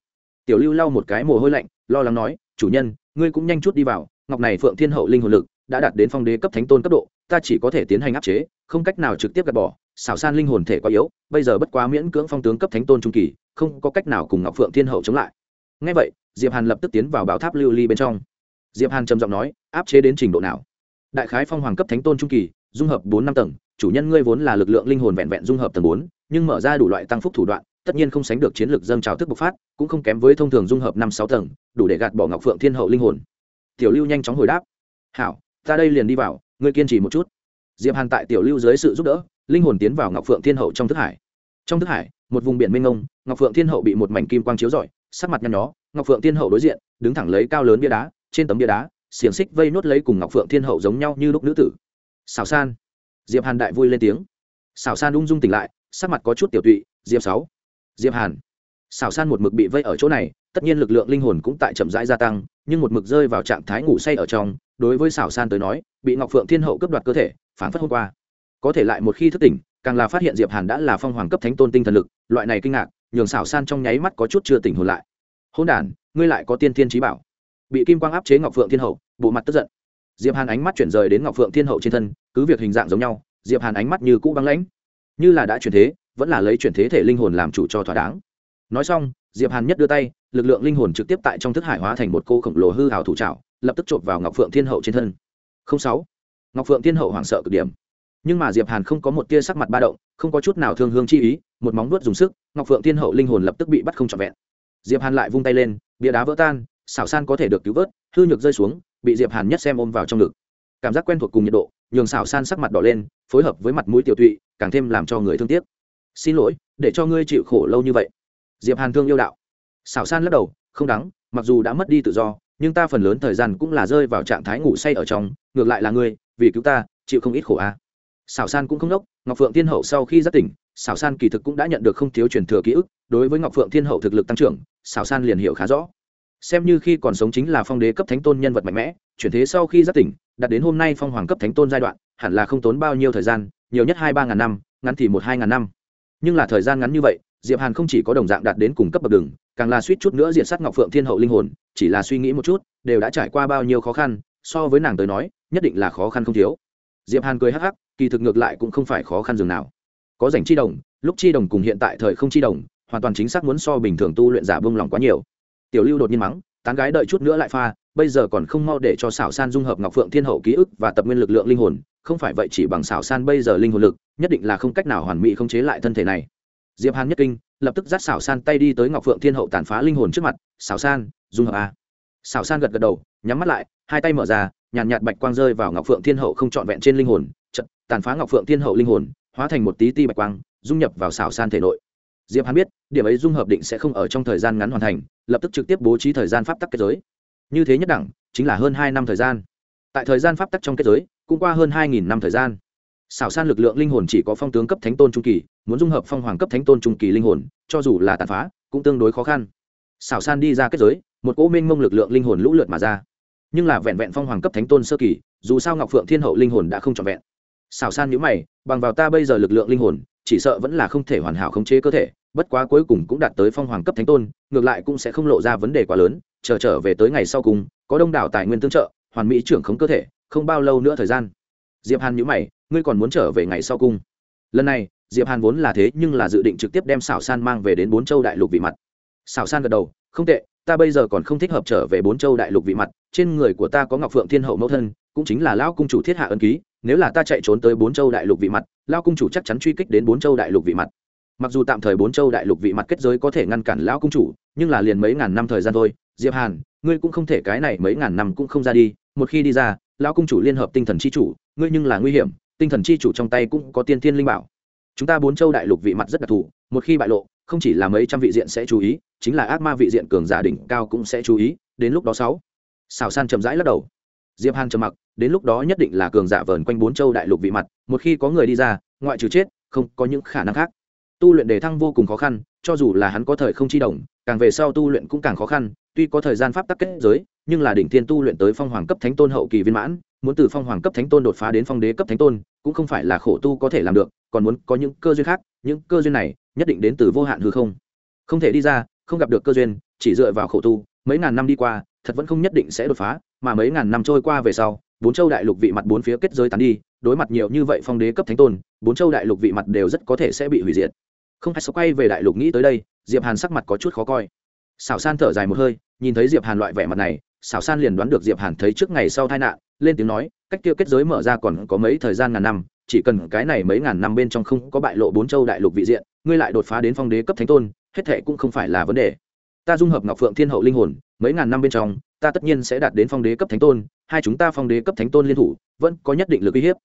Tiểu lưu lau một cái mồ hôi lạnh, lo lắng nói, chủ nhân, ngươi cũng nhanh chút đi vào, ngọc này phượng thiên hậu linh hồn lực đã đạt đến phong đế cấp thánh tôn cấp độ, ta chỉ có thể tiến hành áp chế, không cách nào trực tiếp gạt bỏ, xảo san linh hồn thể quá yếu, bây giờ bất quá miễn cưỡng phong tướng cấp thánh tôn trung kỳ, không có cách nào cùng ngọc phượng thiên hậu chống lại. Ngay vậy, diệp hàn lập tức tiến vào bảo tháp lưu ly bên trong. Diệp hàn trầm giọng nói, áp chế đến trình độ nào? Đại khái phong hoàng cấp thánh tôn trung kỳ dung hợp bốn năm tầng, chủ nhân ngươi vốn là lực lượng linh hồn vẹn vẹn dung hợp tầng bốn, nhưng mở ra đủ loại tăng phúc thủ đoạn, tất nhiên không sánh được chiến lược dâng trào thức bộc phát, cũng không kém với thông thường dung hợp năm sáu tầng, đủ để gạt bỏ ngọc phượng thiên hậu linh hồn. Tiểu lưu nhanh chóng hồi đáp. Hảo, ta đây liền đi vào, ngươi kiên trì một chút. Diệp hàn tại tiểu lưu dưới sự giúp đỡ, linh hồn tiến vào ngọc phượng thiên hậu trong thức hải. Trong thức hải, một vùng biển mênh mông, ngọc phượng thiên hậu bị một mảnh kim quang chiếu rọi, sắc mặt nhăn nhó, ngọc phượng thiên hậu đối diện, đứng thẳng lấy cao lớn bia đá, trên tấm bia đá, xiềng xích vây nốt lấy cùng ngọc phượng thiên hậu giống nhau như lúc nữ tử xảo san. Diệp hàn đại vui lên tiếng. Xảo san ung dung tỉnh lại, sắc mặt có chút tiểu tụy, diệp sáu, diệp hàn. Xảo san một mực bị vây ở chỗ này, tất nhiên lực lượng linh hồn cũng tại chậm rãi gia tăng, nhưng một mực rơi vào trạng thái ngủ say ở trong, đối với xảo san tới nói, bị ngọc phượng thiên hậu cướp đoạt cơ thể phản phất hôm qua. Có thể lại một khi thức tỉnh, càng là phát hiện diệp hàn đã là phong hoàng cấp thánh tôn tinh thần lực, loại này kinh ngạc, nhường xảo san trong nháy mắt có chút chưa tỉnh hồn lại. Hôn đản, ngươi lại có tiên thiên trí bảo. Bị kim quang áp chế ngọc phượng thiên hậu, bộ mặt tức giận diệp hàn ánh mắt chuyển rời đến ngọc phượng thiên hậu trên thân, cứ việc hình dạng giống nhau, diệp hàn ánh mắt như cũ băng lãnh. Như là đã chuyển thế, vẫn là lấy chuyển thế thể linh hồn làm chủ cho thỏa đáng. Nói xong, diệp hàn nhất đưa tay, lực lượng linh hồn trực tiếp tại trong thức hải hóa thành một cô khổng lồ hư hào thủ trảo, lập tức chộp vào ngọc phượng thiên hậu trên thân. Không sáu. Ngọc phượng thiên hậu hoảng sợ cực điểm. Nhưng mà diệp hàn không có một tia sắc mặt ba động, không có chút nào thương hương chi ý, một móng vuốt dùng sức, ngọc phượng thiên hậu linh hồn lập tức bị bắt không trọn vẹn. Diệp hàn lại vung tay lên, bia đá vỡ tan, xảo san có thể được cứu vớt, hư nhược rơi xuống bị diệp hàn nhất xem ôm vào trong ngực cảm giác quen thuộc cùng nhiệt độ nhường xảo san sắc mặt đỏ lên phối hợp với mặt mũi tiểu tụy càng thêm làm cho người thương tiếc xin lỗi để cho ngươi chịu khổ lâu như vậy diệp hàn thương yêu đạo xảo san lắc đầu không đắng mặc dù đã mất đi tự do nhưng ta phần lớn thời gian cũng là rơi vào trạng thái ngủ say ở trong ngược lại là ngươi vì cứu ta chịu không ít khổ a à. xảo san cũng không đốc, ngọc phượng thiên hậu sau khi giác tỉnh xảo san kỳ thực cũng đã nhận được không thiếu truyền thừa ký ức đối với ngọc phượng thiên hậu thực lực tăng trưởng xảo san liền hiểu khá rõ xem như khi còn sống chính là phong đế cấp thánh tôn nhân vật mạnh mẽ, chuyển thế sau khi giác tỉnh, đạt đến hôm nay phong hoàng cấp thánh tôn giai đoạn, hẳn là không tốn bao nhiêu thời gian, nhiều nhất hai ba ngàn năm, ngắn thì một hai ngàn năm. Nhưng là thời gian ngắn như vậy, diệp hàn không chỉ có đồng dạng đạt đến cùng cấp bậc đường, càng là suýt chút nữa diện sát ngọc phượng thiên hậu linh hồn, chỉ là suy nghĩ một chút, đều đã trải qua bao nhiêu khó khăn, so với nàng tới nói, nhất định là khó khăn không thiếu. Diệp hàn cười hắc hắc, kỳ thực ngược lại cũng không phải khó khăn dường nào. Có rảnh chi đồng, lúc chi đồng cùng hiện tại thời không chi đồng, hoàn toàn chính xác muốn so bình thường tu luyện giả vương lòng quá nhiều tiểu lưu đột nhiên mắng tán gái đợi chút nữa lại pha bây giờ còn không mau để cho xảo san dung hợp ngọc phượng thiên hậu ký ức và tập nguyên lực lượng linh hồn không phải vậy chỉ bằng xảo san bây giờ linh hồn lực nhất định là không cách nào hoàn mỹ không chế lại thân thể này. Diệp hàn nhất kinh lập tức dắt xảo san tay đi tới ngọc phượng thiên hậu tàn phá linh hồn trước mặt xảo san dung hợp a. Xảo san gật gật đầu nhắm mắt lại hai tay mở ra nhàn nhạt, bạch quang rơi vào ngọc phượng thiên hậu không trọn vẹn trên linh hồn trận tàn phá ngọc phượng thiên hậu linh hồn hóa thành một tí ti bạch quang dung nhập vào xảo san thể nội diệp hàn biết, điểm ấy dung hợp định sẽ không ở trong thời gian ngắn hoàn thành, lập tức trực tiếp bố trí thời gian pháp tắc kết giới. Như thế nhất đẳng, chính là hơn hai năm thời gian. Tại thời gian pháp tắc trong kết giới, cũng qua hơn hai nghìn năm thời gian. Xảo san lực lượng linh hồn chỉ có phong tướng cấp thánh tôn trung kỳ, muốn dung hợp phong hoàng cấp thánh tôn trung kỳ linh hồn, cho dù là tàn phá, cũng tương đối khó khăn. Xảo san đi ra kết giới, một cỗ minh mông lực lượng linh hồn lũ lượt mà ra. Nhưng là vẹn vẹn phong hoàng cấp thánh tôn sơ kỳ, dù sao ngọc phượng thiên hậu linh hồn đã không trọn vẹn. Xảo san nhữ mày, bằng vào ta bây giờ lực lượng linh hồn, chỉ sợ vẫn là không thể hoàn hảo khống chế cơ thể bất quá cuối cùng cũng đạt tới phong hoàng cấp thánh tôn, ngược lại cũng sẽ không lộ ra vấn đề quá lớn, chờ trở về tới ngày sau cùng, có đông đảo tài nguyên tương trợ, hoàn mỹ trưởng khống cơ thể, không bao lâu nữa thời gian. Diệp hàn nhữ mày, ngươi còn muốn trở về ngày sau cung lần này, diệp hàn vốn là thế nhưng là dự định trực tiếp đem xảo san mang về đến bốn châu đại lục vị mặt. Xảo san gật đầu, không tệ, ta bây giờ còn không thích hợp trở về bốn châu đại lục vị mặt, trên người của ta có ngọc phượng thiên hậu mẫu thân, cũng chính là lão cung chủ thiết hạ ân ký, nếu là ta chạy trốn tới bốn châu đại lục vị mặt, lão cung chủ chắc chắn truy kích đến bốn châu đại lục vị mặt mặc dù tạm thời bốn châu đại lục vị mặt kết giới có thể ngăn cản lão cung chủ, nhưng là liền mấy ngàn năm thời gian thôi. Diệp hàn, ngươi cũng không thể cái này mấy ngàn năm cũng không ra đi. Một khi đi ra, lão cung chủ liên hợp tinh thần chi chủ, ngươi nhưng là nguy hiểm. Tinh thần chi chủ trong tay cũng có tiên thiên linh bảo. Chúng ta bốn châu đại lục vị mặt rất đặc thù, một khi bại lộ, không chỉ là mấy trăm vị diện sẽ chú ý, chính là ác ma vị diện cường giả đỉnh cao cũng sẽ chú ý. Đến lúc đó sáu, xào san chậm rãi lắc đầu. Diệp hàn trầm mặc, đến lúc đó nhất định là cường giả vờn quanh bốn châu đại lục vị mặt. Một khi có người đi ra, ngoại trừ chết, không có những khả năng khác tu luyện đề thăng vô cùng khó khăn, cho dù là hắn có thời không chi đồng càng về sau tu luyện cũng càng khó khăn, tuy có thời gian pháp tắc kết giới, nhưng là đỉnh thiên tu luyện tới phong hoàng cấp thánh tôn hậu kỳ viên mãn, muốn từ phong hoàng cấp thánh tôn đột phá đến phong đế cấp thánh tôn, cũng không phải là khổ tu có thể làm được, còn muốn có những cơ duyên khác, những cơ duyên này nhất định đến từ vô hạn hư không. Không thể đi ra, không gặp được cơ duyên, chỉ dựa vào khổ tu, mấy ngàn năm đi qua, thật vẫn không nhất định sẽ đột phá, mà mấy ngàn năm trôi qua về sau, bốn châu đại lục vị mặt bốn phía kết giới tán đi, đối mặt nhiều như vậy phong đế cấp thánh tôn, bốn châu đại lục vị mặt đều rất có thể sẽ bị hủy diệt không hay sao quay về đại lục nghĩ tới đây, diệp hàn sắc mặt có chút khó coi. Xảo san thở dài một hơi, nhìn thấy diệp hàn loại vẻ mặt này, xảo san liền đoán được diệp hàn thấy trước ngày sau tai nạn, lên tiếng nói, cách kia kết giới mở ra còn có mấy thời gian ngàn năm, chỉ cần cái này mấy ngàn năm bên trong không có bại lộ bốn châu đại lục vị diện, ngươi lại đột phá đến phong đế cấp thánh tôn, hết thệ cũng không phải là vấn đề. Ta dung hợp ngọc phượng thiên hậu linh hồn, mấy ngàn năm bên trong, ta tất nhiên sẽ đạt đến phong đế cấp thánh tôn, hai chúng ta phong đế cấp thánh tôn liên thủ, vẫn có nhất định lực uy hiếp.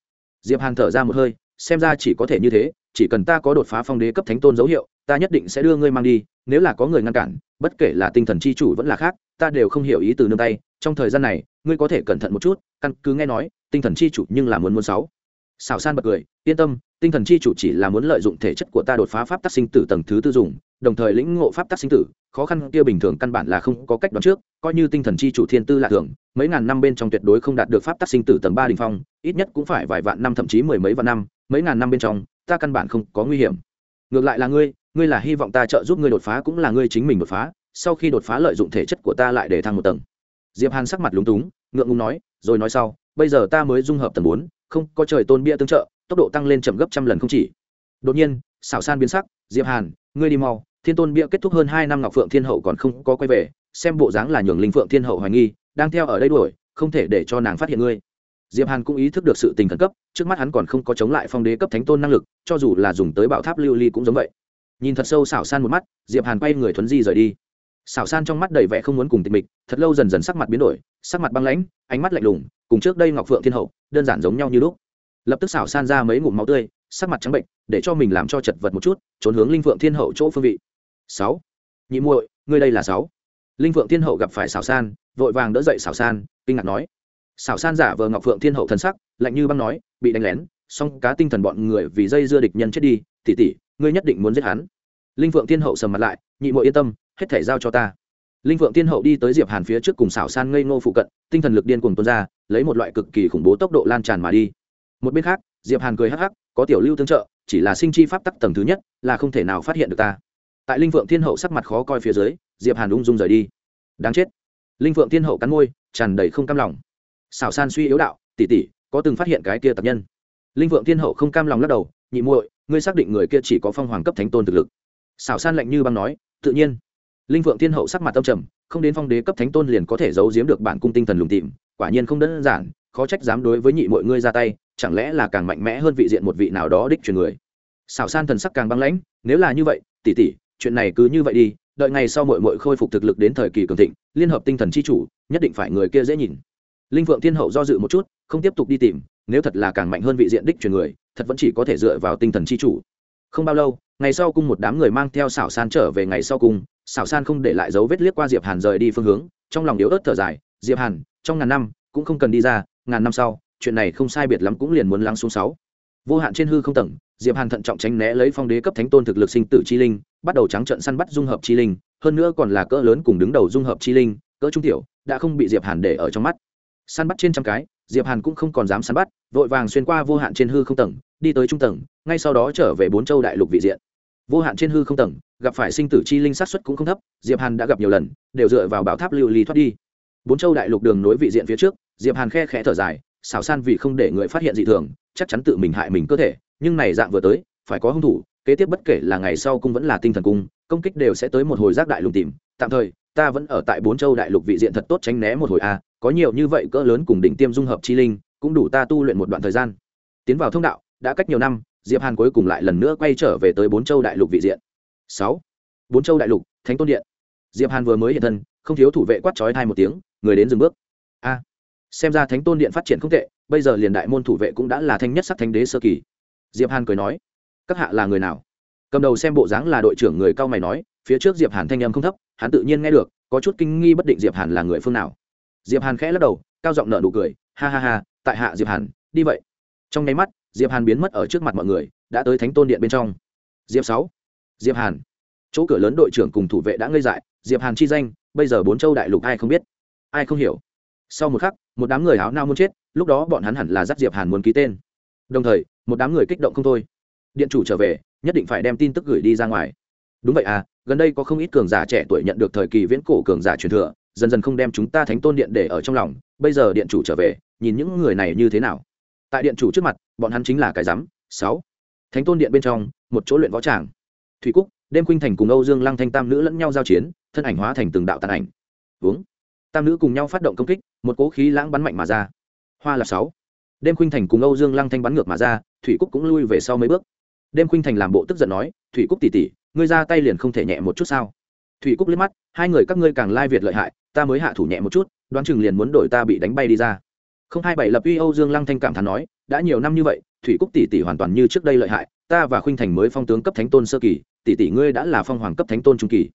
Diệp hàn thở ra một hơi xem ra chỉ có thể như thế, chỉ cần ta có đột phá phong đế cấp thánh tôn dấu hiệu, ta nhất định sẽ đưa ngươi mang đi, nếu là có người ngăn cản, bất kể là tinh thần chi chủ vẫn là khác, ta đều không hiểu ý từ nương tay. Trong thời gian này, ngươi có thể cẩn thận một chút, căn cứ nghe nói, tinh thần chi chủ nhưng là muốn muốn sáu. Xảo san bật cười, yên tâm, tinh thần chi chủ chỉ là muốn lợi dụng thể chất của ta đột phá pháp tác sinh tử tầng thứ tư dùng, đồng thời lĩnh ngộ pháp tác sinh tử, khó khăn kia bình thường căn bản là không có cách đoán trước, coi như tinh thần chi chủ thiên tư là thường, mấy ngàn năm bên trong tuyệt đối không đạt được pháp tác sinh tử tầng ba đình phong, ít nhất cũng phải vài vạn năm, thậm chí mười mấy vạn năm mấy ngàn năm bên trong, ta căn bản không có nguy hiểm. Ngược lại là ngươi ngươi là hy vọng ta trợ giúp ngươi đột phá cũng là ngươi chính mình đột phá, sau khi đột phá lợi dụng thể chất của ta lại để thăng một tầng. Diệp hàn sắc mặt lúng túng, ngượng ngùng nói, rồi nói sau, bây giờ ta mới dung hợp tầng bốn, không có trời tôn bia tương trợ, tốc độ tăng lên chậm gấp trăm lần không chỉ. Đột nhiên, xảo san biến sắc, diệp hàn, ngươi đi mau, thiên tôn bia kết thúc hơn hai năm ngọc phượng thiên hậu còn không có quay về, xem bộ dáng là nhường linh phượng thiên hậu hoài nghi, đang theo ở đây đuổi, không thể để cho nàng phát hiện ngươi diệp hàn cũng ý thức được sự tình khẩn cấp, trước mắt hắn còn không có chống lại phong đế cấp thánh tôn năng lực, cho dù là dùng tới bảo tháp lưu ly cũng giống vậy. Nhìn thật sâu xảo san một mắt, diệp hàn quay người thuấn di rời đi. Xảo san trong mắt đầy vẻ không muốn cùng tịch mịch, thật lâu dần dần sắc mặt biến đổi, sắc mặt băng lãnh, ánh mắt lạnh lùng, cùng trước đây ngọc phượng thiên hậu, đơn giản giống nhau như lúc. Lập tức xảo san ra mấy ngụm máu tươi, sắc mặt trắng bệnh, để cho mình làm cho chật vật một chút, trốn hướng linh phượng thiên hậu chỗ phương vị. Sáu. Nhị muội, ngươi đây là sáu. Linh phượng thiên hậu gặp phải xảo san, vội vàng đỡ dậy xảo san, kinh ngạc nói xảo san giả vờ ngọc phượng thiên hậu thần sắc, lạnh như băng nói, bị đánh lén song cá tinh thần bọn người vì dây dưa địch nhân chết đi tỉ tỉ ngươi nhất định muốn giết hắn. Linh phượng thiên hậu sầm mặt lại, nhị mội yên tâm, hết thể giao cho ta. Linh phượng thiên hậu đi tới diệp hàn phía trước cùng xảo san ngây ngô phụ cận, tinh thần lực điên cuồng tuôn ra, lấy một loại cực kỳ khủng bố tốc độ lan tràn mà đi. Một bên khác, diệp hàn cười hắc hắc, có tiểu lưu tương trợ, chỉ là sinh chi pháp tắc tầng thứ nhất, là không thể nào phát hiện được ta. Tại linh phượng thiên hậu sắc mặt khó coi phía dưới, diệp hàn ung dung rời đi. Đáng chết. Linh phượng thiên hậu cắn môi, tràn đầy không cam lòng xảo san suy yếu đạo, tỷ tỷ, có từng phát hiện cái kia tập nhân? Linh Vượng thiên hậu không cam lòng lắc đầu, nhị muội, ngươi xác định người kia chỉ có phong hoàng cấp thánh tôn thực lực. Xảo san lạnh như băng nói, tự nhiên. Linh Vượng thiên hậu sắc mặt tâm trầm, không đến phong đế cấp thánh tôn liền có thể giấu giếm được bản cung tinh thần lùng tìm quả nhiên không đơn giản, khó trách dám đối với nhị mọi ngươi ra tay, chẳng lẽ là càng mạnh mẽ hơn vị diện một vị nào đó đích truyền người? Xảo san thần sắc càng băng lãnh, nếu là như vậy, tỷ tỷ, chuyện này cứ như vậy đi, đợi ngày sau mội mội khôi phục thực lực đến thời kỳ cường thịnh, liên hợp tinh thần c h i chủ, nhất định phải người kia dễ nhìn linh phượng thiên hậu do dự một chút không tiếp tục đi tìm nếu thật là càng mạnh hơn vị diện đích truyền người thật vẫn chỉ có thể dựa vào tinh thần c h i chủ. Không bao lâu ngày sau cùng một đám người mang theo xảo san trở về ngày sau cùng, xảo san không để lại dấu vết liếc qua diệp hàn rời đi phương hướng trong lòng yếu ớt thở dài diệp hàn trong ngàn năm cũng không cần đi ra ngàn năm sau chuyện này không sai biệt lắm cũng liền muốn lắng xuống sáu. Vô hạn trên hư không tầng diệp hàn thận trọng tránh né lấy phong đế cấp thánh tôn thực lực sinh tử chi linh bắt đầu trắng trận săn bắt dung hợp chi linh hơn nữa còn là cỡ lớn cùng đứng đầu dung hợp chi linh cỡ trung tiểu đã không bị diệp hàn để ở trong mắt săn bắt trên trăm cái, diệp hàn cũng không còn dám săn bắt, vội vàng xuyên qua vô hạn trên hư không tầng, đi tới trung tầng, ngay sau đó trở về bốn châu đại lục vị diện. Vô hạn trên hư không tầng, gặp phải sinh tử chi linh sát xuất cũng không thấp, diệp hàn đã gặp nhiều lần, đều dựa vào bảo tháp lưu ly thoát đi. Bốn châu đại lục đường nối vị diện phía trước, diệp hàn khe khẽ thở dài, xảo san vì không để người phát hiện dị thường, chắc chắn tự mình hại mình cơ thể, nhưng này dạng vừa tới, phải có hung thủ, kế tiếp bất kể là ngày sau cung vẫn là tinh thần cung, công kích đều sẽ tới một hồi giác đại lục tìm. Tạm thời, ta vẫn ở tại bốn châu đại lục vị diện thật tốt tránh né một hồi a có nhiều như vậy cỡ lớn cùng đỉnh tiêm dung hợp chi linh, cũng đủ ta tu luyện một đoạn thời gian. Tiến vào thông đạo, đã cách nhiều năm, diệp hàn cuối cùng lại lần nữa quay trở về tới bốn châu đại lục vị diện. Sáu. Bốn châu đại lục, thánh tôn điện. Diệp hàn vừa mới hiện thân, không thiếu thủ vệ quát chói tai một tiếng, người đến dừng bước. A. Xem ra thánh tôn điện phát triển không tệ, bây giờ liền đại môn thủ vệ cũng đã là thanh nhất sắc thánh đế sơ kỳ. Diệp hàn cười nói, các hạ là người nào? Cầm đầu xem bộ dáng là đội trưởng người cao mày nói, phía trước diệp hàn thanh âm không thấp, hắn tự nhiên nghe được, có chút kinh nghi bất định diệp hàn là người phương nào diệp hàn khẽ lắc đầu, cao giọng nở nụ cười, ha ha ha, tại hạ diệp hàn, đi vậy. Trong nháy mắt, diệp hàn biến mất ở trước mặt mọi người, đã tới thánh tôn điện bên trong. Diệp sáu, diệp hàn. Chỗ cửa lớn đội trưởng cùng thủ vệ đã ngây dại, diệp hàn chi danh, bây giờ bốn châu đại lục ai không biết? Ai không hiểu? Sau một khắc, một đám người áo nao muốn chết, lúc đó bọn hắn hẳn là dắt diệp hàn muốn ký tên. Đồng thời, một đám người kích động không thôi. Điện chủ trở về, nhất định phải đem tin tức gửi đi ra ngoài. Đúng vậy à gần đây có không ít cường giả trẻ tuổi nhận được thời kỳ viễn cổ cường giả truyền thừa dần dần không đem chúng ta thánh tôn điện để ở trong lòng, bây giờ điện chủ trở về, nhìn những người này như thế nào. Tại điện chủ trước mặt, bọn hắn chính là cái rắm sáu. Thánh tôn điện bên trong, một chỗ luyện võ tràng. Thủy cúc, đêm khuynh thành cùng âu dương lăng thanh tam nữ lẫn nhau giao chiến, thân ảnh hóa thành từng đạo tàn ảnh. Uống tam nữ cùng nhau phát động công kích, một cố khí lãng bắn mạnh mà ra. Hoa là sáu. Đêm khuynh thành cùng âu dương lăng thanh bắn ngược mà ra, thủy cúc cũng lui về sau mấy bước. Đêm khuynh thành làm bộ tức giận nói, thủy cúc tỉ tỉ ngươi ra tay liền không thể nhẹ một chút sao? Thủy cúc liếc mắt, hai người các ngươi càng lai việt lợi hại, ta mới hạ thủ nhẹ một chút, đoán chừng liền muốn đổi ta bị đánh bay đi ra. Không hai bảy lập uy âu dương lăng thanh cảm thán nói, đã nhiều năm như vậy, thủy cúc tỷ tỷ hoàn toàn như trước đây lợi hại, ta và khuynh thành mới phong tướng cấp thánh tôn sơ kỳ, tỷ tỷ ngươi đã là phong hoàng cấp thánh tôn trung kỳ.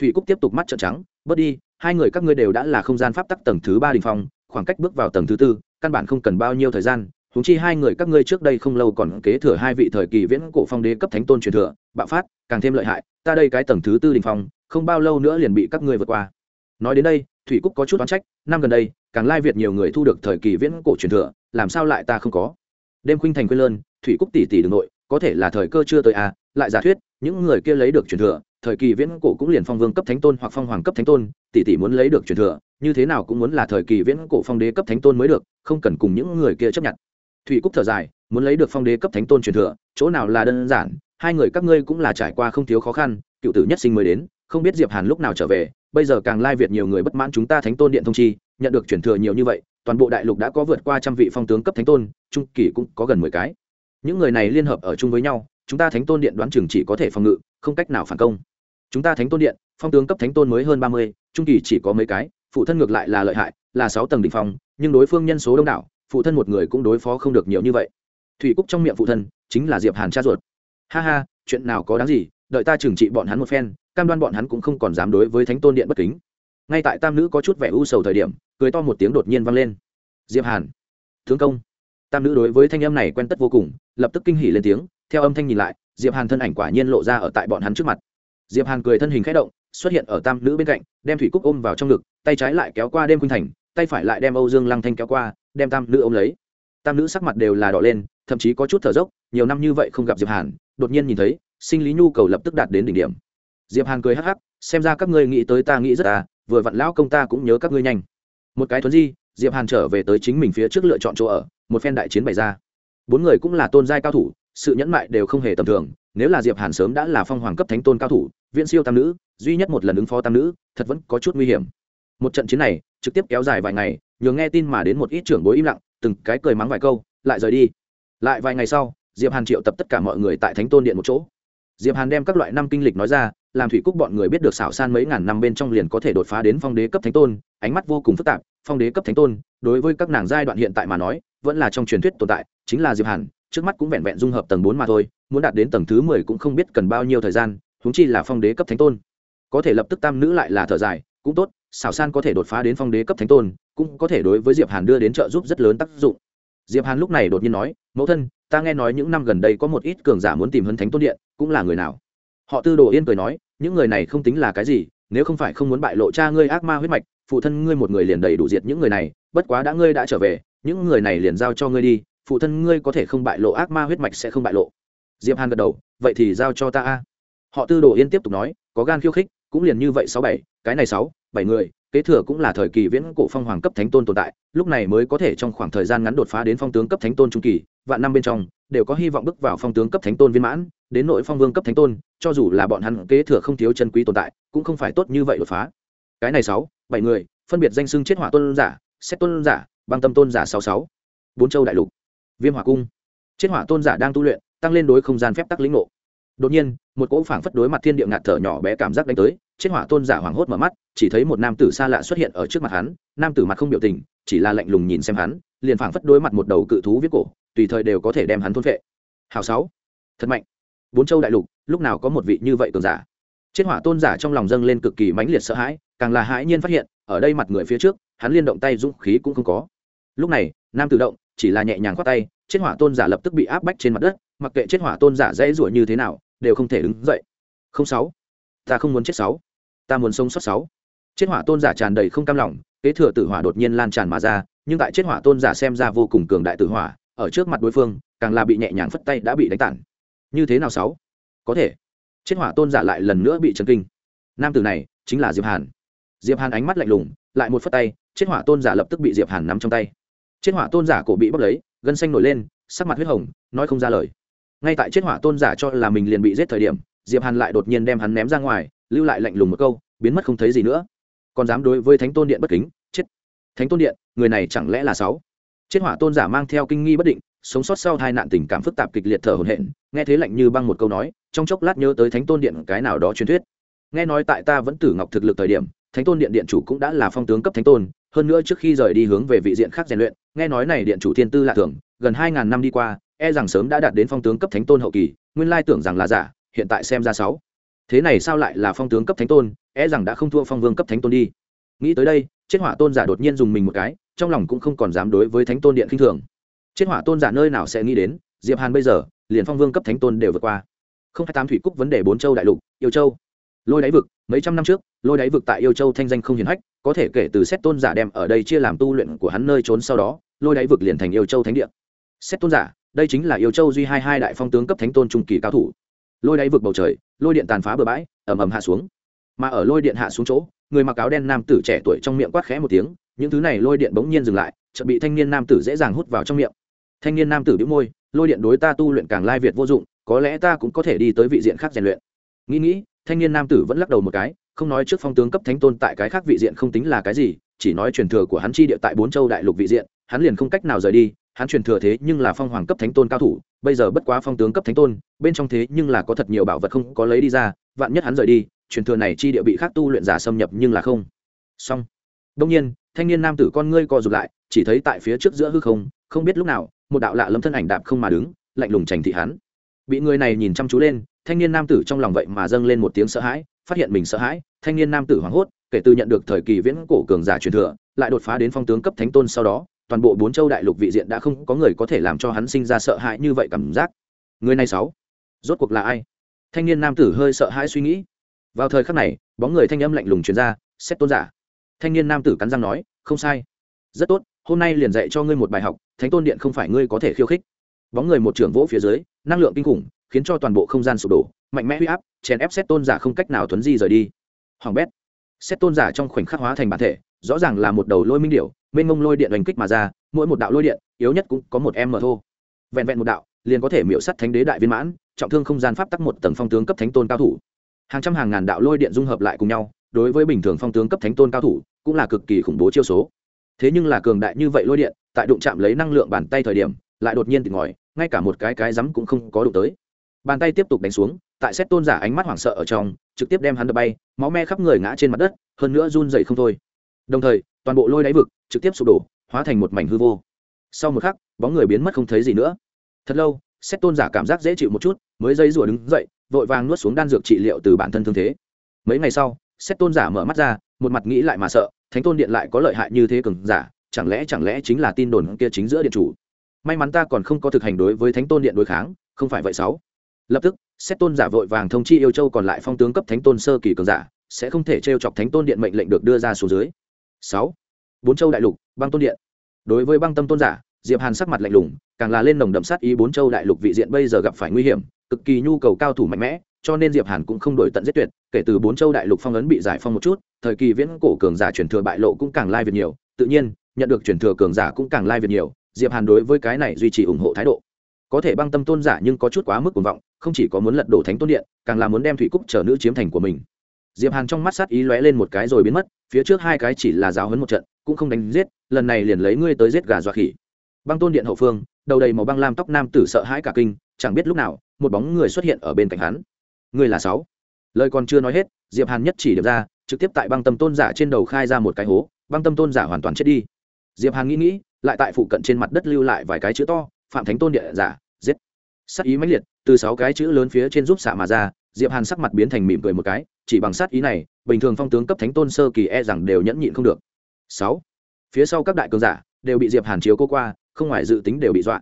Thủy cúc tiếp tục mắt trợn trắng, bớt đi, hai người các ngươi đều đã là không gian pháp tắc tầng thứ ba đình phong, khoảng cách bước vào tầng thứ tư, căn bản không cần bao nhiêu thời gian húng chi hai người các ngươi trước đây không lâu còn kế thừa hai vị thời kỳ viễn cổ phong đế cấp thánh tôn truyền thừa, bạo phát, càng thêm lợi hại, ta đây cái tầng thứ tư đình phong không bao lâu nữa liền bị các ngươi vượt qua. Nói đến đây, thủy cúc có chút oán trách, năm gần đây, càng lai việt nhiều người thu được thời kỳ viễn cổ truyền thừa, làm sao lại ta không có? Đêm khuynh thành quê lơn, thủy cúc tỷ tỷ đường nội, có thể là thời cơ chưa tới à lại giả thuyết, những người kia lấy được truyền thừa, thời kỳ viễn cổ cũng liền phong vương cấp thánh tôn hoặc phong hoàng cấp thánh tôn, tỷ tỷ muốn lấy được truyền thừa, như thế nào cũng muốn là thời kỳ viễn cổ phong đế cấp thánh tôn mới được, không cần cùng những người kia chấp nhận. Thủy cúc thở dài, muốn lấy được phong đế cấp thánh tôn truyền thừa, chỗ nào là đơn giản, hai người các ngươi cũng là trải qua không thiếu khó khăn, cựu tử nhất sinh mới đến không biết diệp hàn lúc nào trở về, bây giờ càng lai việt nhiều người bất mãn chúng ta thánh tôn điện thông chi, nhận được chuyển thừa nhiều như vậy, toàn bộ đại lục đã có vượt qua trăm vị phong tướng cấp thánh tôn, trung kỳ cũng có gần mười cái. Những người này liên hợp ở chung với nhau, chúng ta thánh tôn điện đoán chừng chỉ có thể phòng ngự, không cách nào phản công. Chúng ta thánh tôn điện, phong tướng cấp thánh tôn mới hơn ba mươi, trung kỳ chỉ có mấy cái, phụ thân ngược lại là lợi hại, là sáu tầng đỉnh phong, nhưng đối phương nhân số đông đảo, phụ thân một người cũng đối phó không được nhiều như vậy. Thủy cúc trong miệng phụ thân chính là diệp hàn cha ruột. Ha ha, chuyện nào có đáng gì, đợi ta trừng trị bọn hắn một phen cam đoan bọn hắn cũng không còn dám đối với thánh tôn điện bất kính. Ngay tại tam nữ có chút vẻ u sầu thời điểm, cười to một tiếng đột nhiên vang lên. Diệp hàn thương công. Tam nữ đối với thanh âm này quen tất vô cùng, lập tức kinh hỉ lên tiếng, theo âm thanh nhìn lại, diệp hàn thân ảnh quả nhiên lộ ra ở tại bọn hắn trước mặt. Diệp hàn cười thân hình khẽ động, xuất hiện ở tam nữ bên cạnh, đem thủy cúc ôm vào trong ngực, tay trái lại kéo qua đêm khuynh thành, tay phải lại đem âu dương lăng thanh kéo qua, đem tam nữ ôm lấy. Tam nữ sắc mặt đều là đỏ lên, thậm chí có chút thở dốc, nhiều năm như vậy không gặp diệp hàn, đột nhiên nhìn thấy, sinh lý nhu cầu lập tức đạt đến đỉnh điểm diệp hàn cười hắc hắc, xem ra các ngươi nghĩ tới ta nghĩ rất à vừa vặn lão công ta cũng nhớ các ngươi nhanh. Một cái thuấn di, diệp hàn trở về tới chính mình phía trước lựa chọn chỗ ở, một phen đại chiến bày ra. Bốn người cũng là tôn giai cao thủ, sự nhẫn mại đều không hề tầm thường, nếu là diệp hàn sớm đã là phong hoàng cấp thánh tôn cao thủ, viễn siêu tam nữ, duy nhất một lần ứng phó tam nữ, thật vẫn có chút nguy hiểm. Một trận chiến này, trực tiếp kéo dài vài ngày, nhường nghe tin mà đến một ít trưởng bối im lặng, từng cái cười mắng vài câu, lại rời đi. Lại vài ngày sau, diệp hàn triệu tập tất cả mọi người tại thánh tôn điện một chỗ. Diệp hàn đem các loại năm kinh lịch nói ra làm thủy cúc bọn người biết được xảo san mấy ngàn năm bên trong liền có thể đột phá đến phong đế cấp thánh tôn, ánh mắt vô cùng phức tạp, phong đế cấp thánh tôn, đối với các nàng giai đoạn hiện tại mà nói, vẫn là trong truyền thuyết tồn tại, chính là diệp hàn, trước mắt cũng vẹn vẹn dung hợp tầng bốn mà thôi, muốn đạt đến tầng thứ mười cũng không biết cần bao nhiêu thời gian, huống chi là phong đế cấp thánh tôn. Có thể lập tức tam nữ lại là thở dài, cũng tốt, xảo san có thể đột phá đến phong đế cấp thánh tôn, cũng có thể đối với diệp hàn đưa đến trợ giúp rất lớn tác dụng. Diệp hàn lúc này đột nhiên nói, mẫu thân, ta nghe nói những năm gần đây có một ít cường giả muốn tìm hấn thánh tôn điện, cũng là người nào? Họ tư đồ yên cười nói, những người này không tính là cái gì, nếu không phải không muốn bại lộ cha ngươi ác ma huyết mạch, phụ thân ngươi một người liền đầy đủ diệt những người này, bất quá đã ngươi đã trở về, những người này liền giao cho ngươi đi, phụ thân ngươi có thể không bại lộ ác ma huyết mạch sẽ không bại lộ. Diệp hàn gật đầu, vậy thì giao cho ta a. Họ tư đồ yên tiếp tục nói, có gan khiêu khích, cũng liền như vậy sáu bảy, cái này sáu, bảy người, kế thừa cũng là thời kỳ viễn cổ phong hoàng cấp thánh tôn tồn tại, lúc này mới có thể trong khoảng thời gian ngắn đột phá đến phong tướng cấp thánh tôn trung kỳ, vạn năm bên trong, đều có hy vọng bước vào phong tướng cấp thánh tôn viên mãn đến nội phong vương cấp thánh tôn, cho dù là bọn hắn kế thừa không thiếu chân quý tồn tại, cũng không phải tốt như vậy đột phá. Cái này sáu, bảy người, phân biệt danh xưng chết hỏa tôn giả, xét tôn giả, băng tâm tôn giả sáu sáu, bốn châu đại lục, viêm hỏa cung. Chết hỏa tôn giả đang tu luyện, tăng lên đối không gian phép tắc lĩnh ngộ. Đột nhiên, một cỗ phảng phất đối mặt thiên địa ngạt thở nhỏ bé cảm giác đánh tới, chết hỏa tôn giả hoảng hốt mở mắt, chỉ thấy một nam tử xa lạ xuất hiện ở trước mặt hắn, nam tử mặt không biểu tình, chỉ là lạnh lùng nhìn xem hắn, liền phảng phất đối mặt một đầu cự thú viết cổ, tùy thời đều có thể đem hắn thôn phệ. Hào sáu, thật mạnh bốn châu đại lục, lúc nào có một vị như vậy cường giả? Chết hỏa tôn giả trong lòng dâng lên cực kỳ mãnh liệt sợ hãi, càng là hãi nhiên phát hiện, ở đây mặt người phía trước, hắn liên động tay dũng khí cũng không có. Lúc này, nam tự động, chỉ là nhẹ nhàng khoát tay, chết hỏa tôn giả lập tức bị áp bách trên mặt đất, mặc kệ chết hỏa tôn giả dễ ruổi như thế nào, đều không thể đứng dậy. Không sáu, ta không muốn chết sáu, ta muốn sống sót sáu. Chết hỏa tôn giả tràn đầy không cam lòng, kế thừa tử hỏa đột nhiên lan tràn mà ra, nhưng tại chết hỏa tôn giả xem ra vô cùng cường đại tử hỏa, ở trước mặt đối phương, càng là bị nhẹ nhàng phất tay đã bị đánh tản như thế nào sáu? Có thể. Chết hỏa tôn giả lại lần nữa bị chấn kinh. Nam tử này chính là diệp hàn. Diệp hàn ánh mắt lạnh lùng, lại một phất tay, chết hỏa tôn giả lập tức bị diệp hàn nắm trong tay. Chết hỏa tôn giả cổ bị bóc lấy, gân xanh nổi lên, sắc mặt huyết hồng, nói không ra lời. Ngay tại chết hỏa tôn giả cho là mình liền bị giết thời điểm, diệp hàn lại đột nhiên đem hắn ném ra ngoài, lưu lại lạnh lùng một câu, biến mất không thấy gì nữa. Còn dám đối với thánh tôn điện bất kính, chết. Thánh tôn điện, người này chẳng lẽ là sáu? Chết hỏa tôn giả mang theo kinh nghi bất định, sống sót sau hai nạn tình cảm phức tạp kịch liệt thở hổn hển nghe thế lạnh như băng một câu nói, trong chốc lát nhớ tới thánh tôn điện cái nào đó truyền thuyết. Nghe nói tại ta vẫn tử ngọc thực lực thời điểm, thánh tôn điện điện chủ cũng đã là phong tướng cấp thánh tôn, hơn nữa trước khi rời đi hướng về vị diện khác rèn luyện, nghe nói này điện chủ thiên tư lạ thường, gần hai ngàn năm đi qua e rằng sớm đã đạt đến phong tướng cấp thánh tôn hậu kỳ, nguyên lai tưởng rằng là giả, hiện tại xem ra sáu. Thế này sao lại là phong tướng cấp thánh tôn e rằng đã không thua phong vương cấp thánh tôn đi. Nghĩ tới đây, chết hỏa tôn giả đột nhiên dùng mình một cái, trong lòng cũng không còn dám đối với thánh tôn điện khinh thường. Chết hỏa tôn giả nơi nào sẽ nghĩ đến, diệp hàn bây giờ liền phong vương cấp thánh tôn đều vượt qua. Không hai tám thủy cúc vấn đề bốn châu đại lục, yêu châu. Lôi đáy vực, mấy trăm năm trước, lôi đáy vực tại yêu châu thanh danh không hiển hách, có thể kể từ xét tôn giả đem ở đây chia làm tu luyện của hắn nơi trốn sau đó, lôi đáy vực liền thành yêu châu thánh địa. Xét tôn giả, đây chính là yêu châu duy hai hai đại phong tướng cấp thánh tôn trung kỳ cao thủ. Lôi đáy vực bầu trời, lôi điện tàn phá bờ bãi, ầm ầm hạ xuống. Mà ở lôi điện hạ xuống chỗ, người mặc áo đen nam tử trẻ tuổi trong miệng quát khẽ một tiếng, những thứ này lôi điện bỗng nhiên dừng lại, chợt bị thanh niên nam tử dễ dàng hút vào trong miệng. Thanh niên nam tử bĩu môi lôi điện đối ta tu luyện càng lai việt vô dụng, có lẽ ta cũng có thể đi tới vị diện khác rèn luyện. Nghĩ nghĩ, thanh niên nam tử vẫn lắc đầu một cái, không nói trước phong tướng cấp thánh tôn tại cái khác vị diện không tính là cái gì, chỉ nói truyền thừa của hắn chi địa tại bốn châu đại lục vị diện, hắn liền không cách nào rời đi, hắn truyền thừa thế nhưng là phong hoàng cấp thánh tôn cao thủ, bây giờ bất quá phong tướng cấp thánh tôn, bên trong thế nhưng là có thật nhiều bảo vật không có lấy đi ra, vạn nhất hắn rời đi, truyền thừa này chi địa bị khác tu luyện giả xâm nhập nhưng là không. Xong. Đông nhiên, thanh niên nam tử con ngươi co rụt lại, chỉ thấy tại phía trước giữa hư không không biết lúc nào, một đạo lạ lâm thân ảnh đạp không mà đứng, lạnh lùng trành thị hắn. Bị người này nhìn chăm chú lên, thanh niên nam tử trong lòng vậy mà dâng lên một tiếng sợ hãi, phát hiện mình sợ hãi, thanh niên nam tử hoảng hốt, kể từ nhận được thời kỳ viễn cổ cường giả truyền thừa, lại đột phá đến phong tướng cấp thánh tôn sau đó, toàn bộ bốn châu đại lục vị diện đã không có người có thể làm cho hắn sinh ra sợ hãi như vậy cảm giác. Người này sáu, rốt cuộc là ai? Thanh niên nam tử hơi sợ hãi suy nghĩ. Vào thời khắc này, bóng người thanh âm lạnh lùng truyền ra, xét tôn giả. Thanh niên nam tử cắn răng nói, không sai. Rất tốt hôm nay liền dạy cho ngươi một bài học, thánh tôn điện không phải ngươi có thể khiêu khích. Bóng người một trưởng vỗ phía dưới, năng lượng kinh khủng, khiến cho toàn bộ không gian sụp đổ, mạnh mẽ huy áp, chèn ép xét tôn giả không cách nào thuấn di rời đi. Hoàng bét. Xét tôn giả trong khoảnh khắc hóa thành bản thể, rõ ràng là một đầu lôi minh điệu mênh mông lôi điện đánh kích mà ra, mỗi một đạo lôi điện, yếu nhất cũng có một em mờ thô vẹn vẹn một đạo, liền có thể miễu sắt thánh đế đại viên mãn, trọng thương không gian pháp tắc một tầng phong tướng cấp thánh tôn cao thủ. Hàng trăm hàng ngàn đạo lôi điện dung hợp lại cùng nhau, đối với bình thường phong tướng cấp thánh tôn cao thủ, cũng là cực kỳ khủng bố chiêu số thế nhưng là cường đại như vậy lôi điện, tại đụng chạm lấy năng lượng bàn tay thời điểm, lại đột nhiên tỉnh ngòi ngay cả một cái cái rắm cũng không có đụng tới. Bàn tay tiếp tục đánh xuống, tại xét tôn giả ánh mắt hoảng sợ ở trong, trực tiếp đem hắn đập bay, máu me khắp người ngã trên mặt đất, hơn nữa run dậy không thôi. Đồng thời, toàn bộ lôi đáy vực trực tiếp sụp đổ, hóa thành một mảnh hư vô. Sau một khắc, bóng người biến mất không thấy gì nữa. Thật lâu xét tôn giả cảm giác dễ chịu một chút, mới dây rủa đứng dậy, vội vàng nuốt xuống đan dược trị liệu từ bản thân thương thế. Mấy ngày sau xét tôn giả mở mắt ra, một mặt nghĩ lại mà sợ thánh tôn điện lại có lợi hại như thế cường giả, chẳng lẽ chẳng lẽ chính là tin đồn kia chính giữa điện chủ? May mắn ta còn không có thực hành đối với thánh tôn điện đối kháng, không phải vậy sáu. Lập tức, xét tôn giả vội vàng thông chi yêu châu còn lại phong tướng cấp thánh tôn sơ kỳ cường giả, sẽ không thể t chọc thánh tôn điện mệnh lệnh được đưa ra xuống dưới. Sáu. Bốn châu đại lục, băng tôn điện. Đối với băng tâm tôn giả, diệp hàn sắc mặt lạnh lùng, càng là lên nồng đậm sát ý bốn châu đại lục vị diện bây giờ gặp phải nguy hiểm, cực kỳ nhu cầu cao thủ mạnh mẽ cho nên diệp hàn cũng không đổi tận giết tuyệt, kể từ bốn châu đại lục phong ấn bị giải phong một chút, thời kỳ viễn cổ cường giả truyền thừa bại lộ cũng càng lai việt nhiều, tự nhiên, nhận được truyền thừa cường giả cũng càng lai việt nhiều, diệp hàn đối với cái này duy trì ủng hộ thái độ. Có thể băng tâm tôn giả nhưng có chút quá mức cuồng vọng, không chỉ có muốn lật đổ thánh tôn điện, càng là muốn đem thủy cúc trở nữ chiếm thành của mình. Diệp hàn trong mắt sát ý lóe lên một cái rồi biến mất, phía trước hai cái chỉ là giáo hấn một trận, cũng không đánh giết, lần này liền lấy ngươi tới giết gà dọa khỉ. Băng tôn điện hậu phương, đầu đầy màu băng lam tóc nam tử sợ hãi cả kinh, chẳng biết lúc nào, một bóng người xuất hiện ở bên cạnh hắn ngươi là sáu. Lời còn chưa nói hết, diệp hàn nhất chỉ điểm ra, trực tiếp tại băng tâm tôn giả trên đầu khai ra một cái hố, băng tâm tôn giả hoàn toàn chết đi. Diệp hàn nghĩ nghĩ, lại tại phụ cận trên mặt đất lưu lại vài cái chữ to, phạm thánh tôn địa giả, giết. Sát ý mãnh liệt, từ sáu cái chữ lớn phía trên giúp xạ mà ra, diệp hàn sắc mặt biến thành mỉm cười một cái, chỉ bằng sát ý này, bình thường phong tướng cấp thánh tôn sơ kỳ e rằng đều nhẫn nhịn không được. Sáu. Phía sau các đại cường giả đều bị diệp hàn chiếu cô qua, không ngoài dự tính đều bị dọa.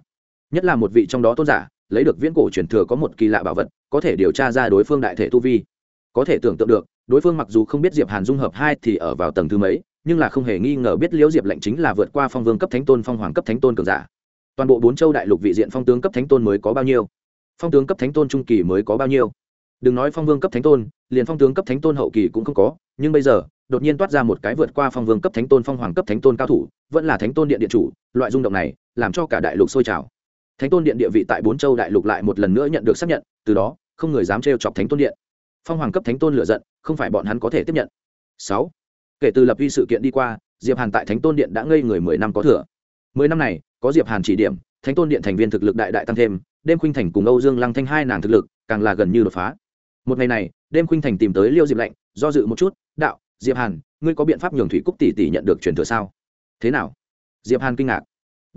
Nhất là một vị trong đó tôn giả lấy được viễn cổ truyền thừa có một kỳ lạ bảo vật, có thể điều tra ra đối phương đại thể tu vi. Có thể tưởng tượng được, đối phương mặc dù không biết diệp hàn dung hợp hai thì ở vào tầng thứ mấy, nhưng là không hề nghi ngờ biết liễu diệp lệnh chính là vượt qua phong vương cấp thánh tôn, phong hoàng cấp thánh tôn cường giả. Toàn bộ bốn châu đại lục vị diện phong tướng cấp thánh tôn mới có bao nhiêu? Phong tướng cấp thánh tôn trung kỳ mới có bao nhiêu? Đừng nói phong vương cấp thánh tôn, liền phong tướng cấp thánh tôn hậu kỳ cũng không có, nhưng bây giờ, đột nhiên toát ra một cái vượt qua phong vương cấp thánh tôn, phong hoàng cấp thánh tôn cao thủ, vẫn là thánh tôn điện điện chủ, loại rung động này, làm cho cả đại lục sôi trào thánh tôn điện địa vị tại bốn châu đại lục lại một lần nữa nhận được xác nhận, từ đó, không người dám trêu chọc thánh tôn điện. Phong hoàng cấp thánh tôn lựa giận, không phải bọn hắn có thể tiếp nhận. Sáu, kể từ lập vi sự kiện đi qua, diệp hàn tại thánh tôn điện đã ngây người mười năm có thừa. Mười năm này, có diệp hàn chỉ điểm, thánh tôn điện thành viên thực lực đại đại tăng thêm, đêm khuynh thành cùng âu dương lăng thanh hai nàng thực lực, càng là gần như đột phá. Một ngày này, đêm khuynh thành tìm tới liêu diệp lạnh do dự một chút, đạo, diệp hàn, ngươi có biện pháp nhường thủy cúc tỷ tỷ nhận được truyền thừa sao? Thế nào? Diệp hàn kinh ngạc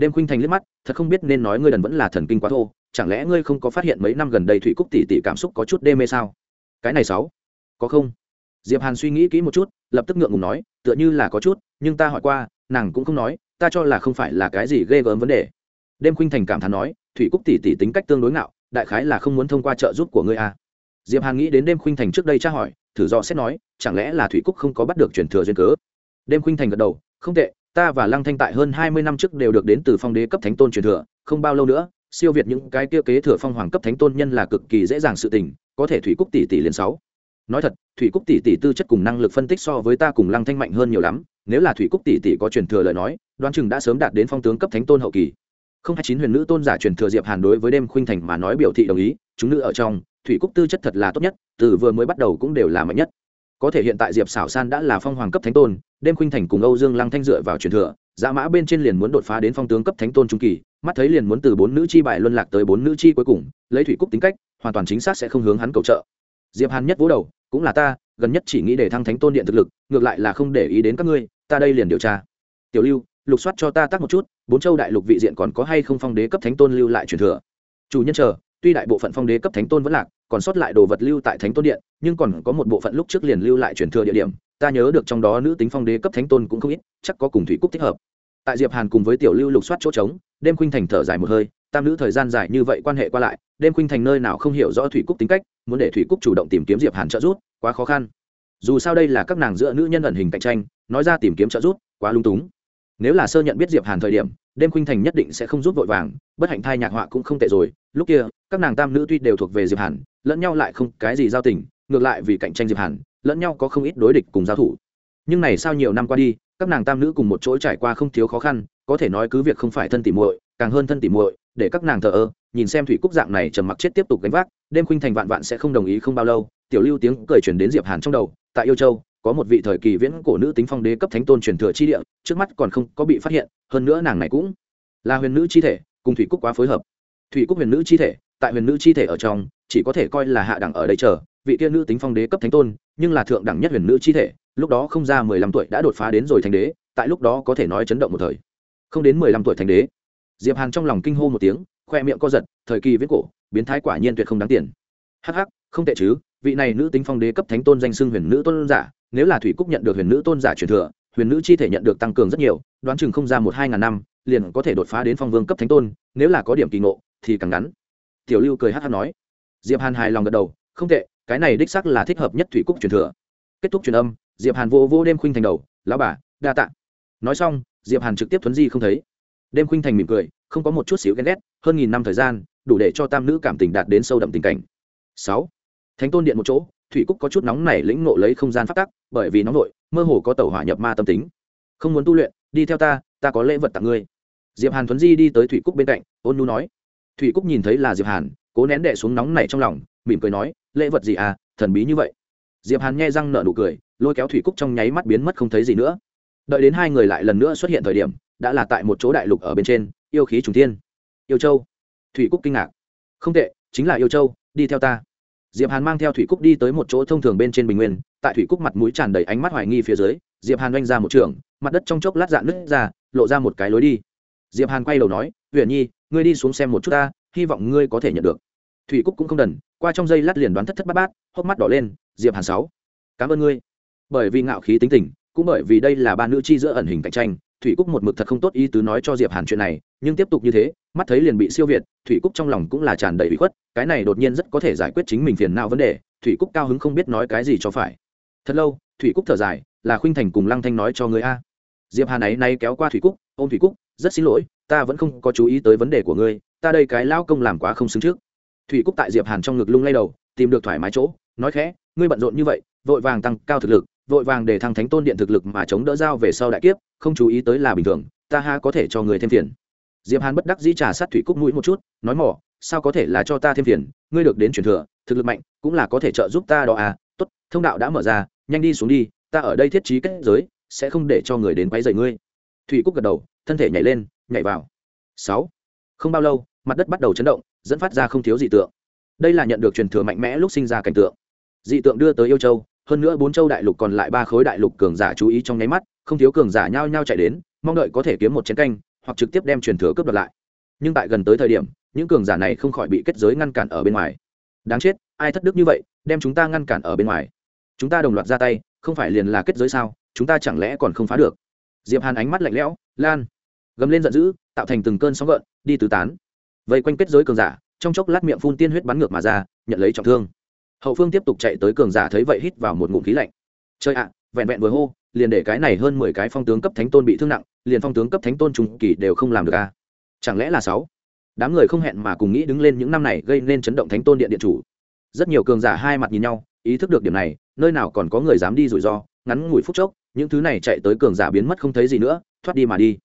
đêm khuynh thành liếc mắt, thật không biết nên nói ngươi đần vẫn là thần kinh quá thô, chẳng lẽ ngươi không có phát hiện mấy năm gần đây thủy cúc tỷ tỷ cảm xúc có chút đê mê sao? Cái này sáu, có không? Diệp hàn suy nghĩ kỹ một chút, lập tức ngượng ngùng nói, tựa như là có chút, nhưng ta hỏi qua, nàng cũng không nói, ta cho là không phải là cái gì ghê gớm vấn đề. Đêm khuynh thành cảm thán nói thủy cúc tỷ tỷ tính cách tương đối ngạo, đại khái là không muốn thông qua trợ giúp của ngươi à. diệp hàn nghĩ đến đêm khuynh thành trước đây tra hỏi, thử do xét nói, chẳng lẽ là thủy cúc không có bắt được truyền thừa duyên cớ? Đêm khuynh thành gật đầu, không tệ ta và lăng thanh tại hơn hai mươi năm trước đều được đến từ phong đế cấp thánh tôn truyền thừa, không bao lâu nữa, siêu việt những cái kia kế thừa phong hoàng cấp thánh tôn nhân là cực kỳ dễ dàng sự tình, có thể thủy cúc tỷ tỷ liền sáu. Nói thật, thủy cúc tỷ tỷ tư chất cùng năng lực phân tích so với ta cùng lăng thanh mạnh hơn nhiều lắm, nếu là thủy cúc tỷ tỷ có truyền thừa lời nói, đoán chừng đã sớm đạt đến phong tướng cấp thánh tôn hậu kỳ. Không hai chín huyền nữ tôn giả truyền thừa diệp hàn đối với đêm khuynh thành mà nói biểu thị đồng ý, chúng nữ ở trong, thủy cúc tư chất thật là tốt nhất, từ vừa mới bắt đầu cũng đều là mạnh nhất có thể hiện tại diệp xảo san đã là phong hoàng cấp thánh tôn, đêm khuynh thành cùng âu dương lăng thanh dựa vào truyền thừa dạ mã bên trên liền muốn đột phá đến phong tướng cấp thánh tôn trung kỳ, mắt thấy liền muốn từ bốn nữ chi bại luân lạc tới bốn nữ chi cuối cùng, lấy thủy cúc tính cách, hoàn toàn chính xác sẽ không hướng hắn cầu trợ. Diệp hàn nhất vỗ đầu, cũng là ta, gần nhất chỉ nghĩ để thăng thánh tôn điện thực lực, ngược lại là không để ý đến các ngươi, ta đây liền điều tra. Tiểu lưu, lục soát cho ta tác một chút, bốn châu đại lục vị diện còn có hay không phong đế cấp thánh tôn lưu lại truyền thừa? Chủ nhân chờ, tuy đại bộ phận phong đế cấp thánh tôn vẫn lạc còn sót lại đồ vật lưu tại thánh tôn điện, nhưng còn có một bộ phận lúc trước liền lưu lại truyền thừa địa điểm, ta nhớ được trong đó nữ tính phong đế cấp thánh tôn cũng không ít, chắc có cùng thủy cúc thích hợp. Tại diệp hàn cùng với tiểu lưu lục soát chỗ trống, đêm khuynh thành thở dài một hơi, tam nữ thời gian dài như vậy quan hệ qua lại, đêm khuynh thành nơi nào không hiểu rõ thủy cúc tính cách, muốn để thủy cúc chủ động tìm kiếm diệp hàn trợ giúp, quá khó khăn. Dù sao đây là các nàng giữa nữ nhân ẩn hình cạnh tranh, nói ra tìm kiếm trợ giúp, quá lung túng. Nếu là sơ nhận biết diệp hàn thời điểm, đêm khuynh thành nhất định sẽ không giúp vội vàng, bất hạnh thai nhạc họa cũng không tệ rồi. Lúc kia, các nàng tam nữ tuy đều thuộc về diệp hàn lẫn nhau lại không cái gì giao tình, ngược lại vì cạnh tranh diệp hàn, lẫn nhau có không ít đối địch cùng giao thủ. Nhưng này sau nhiều năm qua đi, các nàng tam nữ cùng một chỗ trải qua không thiếu khó khăn, có thể nói cứ việc không phải thân tỉ muội, càng hơn thân tỉ muội, để các nàng thờ ơ, nhìn xem thủy cúc dạng này trầm mặc chết tiếp tục gánh vác, đêm khuynh thành vạn vạn sẽ không đồng ý không bao lâu, tiểu lưu tiếng cười truyền đến diệp hàn trong đầu, tại yêu châu, có một vị thời kỳ viễn cổ nữ tính phong đế cấp thánh tôn truyền thừa chi địa, trước mắt còn không có bị phát hiện, hơn nữa nàng này cũng là huyền nữ chi thể, cùng thủy cúc quá phối hợp. Thủy cúc huyền nữ chi thể tại huyền nữ chi thể ở trong, chỉ có thể coi là hạ đẳng ở đây chờ, vị tiên nữ tính phong đế cấp thánh tôn, nhưng là thượng đẳng nhất huyền nữ chi thể, lúc đó không ra mười lăm tuổi đã đột phá đến rồi thành đế, tại lúc đó có thể nói chấn động một thời. Không đến mười lăm tuổi thành đế. Diệp hàn trong lòng kinh hô một tiếng, khoe miệng co giật, thời kỳ viết cổ, biến thái quả nhiên tuyệt không đáng tiền. Hắc hắc, không tệ chứ, vị này nữ tính phong đế cấp thánh tôn danh xưng huyền nữ tôn giả, nếu là thủy cúc nhận được huyền nữ tôn giả truyền thừa, huyền nữ chi thể nhận được tăng cường rất nhiều, đoán chừng không ra một hai ngàn năm, liền có thể đột phá đến phong vương cấp thánh tôn, nếu là có điểm kỳ ngộ, thì càng ngắn tiểu lưu cười hát hát nói. Diệp hàn hài lòng gật đầu, không tệ, cái này đích sắc là thích hợp nhất thủy cúc truyền thừa. Kết thúc truyền âm, diệp hàn vô vô đêm khuynh thành đầu, lão bà, đa tạ. Nói xong, diệp hàn trực tiếp thuấn di không thấy. Đêm khuynh thành mỉm cười, không có một chút xíu ghen ghét, hơn nghìn năm thời gian, đủ để cho tam nữ cảm tình đạt đến sâu đậm tình cảnh. Sáu, thánh tôn điện một chỗ, thủy cúc có chút nóng nảy lĩnh ngộ lấy không gian phát tắc, bởi vì nóng nội, mơ hồ có tàu hỏa nhập ma tâm tính. Không muốn tu luyện, đi theo ta ta có lễ vật tặng ngươi. Diệp hàn thuấn di đi tới thủy cúc bên cạnh, ôn nhu nói thủy cúc nhìn thấy là diệp hàn, cố nén đệ xuống nóng này trong lòng, mỉm cười nói, lễ vật gì à thần bí như vậy? Diệp hàn nghe răng nở nụ cười, lôi kéo thủy cúc trong nháy mắt biến mất không thấy gì nữa. Đợi đến hai người lại lần nữa xuất hiện thời điểm, đã là tại một chỗ đại lục ở bên trên, yêu khí trùng thiên. Yêu châu. Thủy cúc kinh ngạc. Không tệ, chính là yêu châu, đi theo ta. Diệp hàn mang theo thủy cúc đi tới một chỗ thông thường bên trên bình nguyên, tại thủy cúc mặt mũi tràn đầy ánh mắt hoài nghi phía dưới, diệp hàn oanh ra một trường, mặt đất trong chốc lát dạn nứt ra, lộ ra một cái lối đi. Diệp hàn quay đầu nói huyền nhi ngươi đi xuống xem một chút ta, hy vọng ngươi có thể nhận được. Thủy cúc cũng không đần, qua trong giây lát liền đoán thất thất bát bát, hốc mắt đỏ lên, diệp hàn sáu, cảm ơn ngươi. Bởi vì ngạo khí tính tình, cũng bởi vì đây là ba nữ chi giữa ẩn hình cạnh tranh, thủy cúc một mực thật không tốt ý tứ nói cho diệp hàn chuyện này, nhưng tiếp tục như thế, mắt thấy liền bị siêu việt, thủy cúc trong lòng cũng là tràn đầy bị khuất, cái này đột nhiên rất có thể giải quyết chính mình phiền não vấn đề, thủy cúc cao hứng không biết nói cái gì cho phải. Thật lâu, thủy cúc thở dài, là khuynh thành cùng lăng thanh nói cho người a diệp hàn ấy nay kéo qua thủy cúc, ôm thủy cúc, rất xin lỗi, ta vẫn không có chú ý tới vấn đề của ngươi, ta đây cái lao công làm quá không xứng trước. Thủy cúc tại diệp hàn trong ngực lung lay đầu, tìm được thoải mái chỗ, nói khẽ, ngươi bận rộn như vậy, vội vàng tăng cao thực lực, vội vàng để thăng thánh tôn điện thực lực mà chống đỡ giao về sau đại kiếp, không chú ý tới là bình thường, ta ha có thể cho người thêm phiền. Diệp hàn bất đắc dĩ trà sát thủy cúc mũi một chút, nói mỏ, sao có thể là cho ta thêm phiền, ngươi được đến truyền thừa, thực lực mạnh, cũng là có thể trợ giúp ta đó à tốt, thông đạo đã mở ra, nhanh đi xuống đi, ta ở đây thiết trí kết giới sẽ không để cho người đến quấy rầy ngươi. Thủy cúc gật đầu, thân thể nhảy lên, nhảy vào. Sáu. Không bao lâu, mặt đất bắt đầu chấn động, dẫn phát ra không thiếu dị tượng. Đây là nhận được truyền thừa mạnh mẽ lúc sinh ra cảnh tượng. Dị tượng đưa tới yêu châu, hơn nữa bốn châu đại lục còn lại ba khối đại lục cường giả chú ý trong nháy mắt, không thiếu cường giả nhao nhao chạy đến, mong đợi có thể kiếm một chén canh, hoặc trực tiếp đem truyền thừa cướp đoạt lại. Nhưng tại gần tới thời điểm, những cường giả này không khỏi bị kết giới ngăn cản ở bên ngoài. Đáng chết, ai thất đức như vậy, đem chúng ta ngăn cản ở bên ngoài. Chúng ta đồng loạt ra tay, không phải liền là kết giới sao? Chúng ta chẳng lẽ còn không phá được? Diệp hàn ánh mắt lạnh lẽo, lan, gầm lên giận dữ, tạo thành từng cơn sóng gợn, đi tứ tán. Vây quanh kết giới cường giả, trong chốc lát miệng phun tiên huyết bắn ngược mà ra, nhận lấy trọng thương. Hậu phương tiếp tục chạy tới cường giả thấy vậy hít vào một ngụm khí lạnh. Chơi ạ, vẹn vẹn vừa hô, liền để cái này hơn mười cái phong tướng cấp thánh tôn bị thương nặng, liền phong tướng cấp thánh tôn trung kỳ đều không làm được a à? chẳng lẽ là sáu? Đám người không hẹn mà cùng nghĩ đứng lên những năm này gây nên chấn động thánh tôn điện điện chủ. Rất nhiều cường giả hai mặt nhìn nhau, ý thức được điểm này, nơi nào còn có người dám đi rủi ro, ngắn ngủi phút chốc những thứ này chạy tới cường giả biến mất không thấy gì nữa, thoát đi mà đi.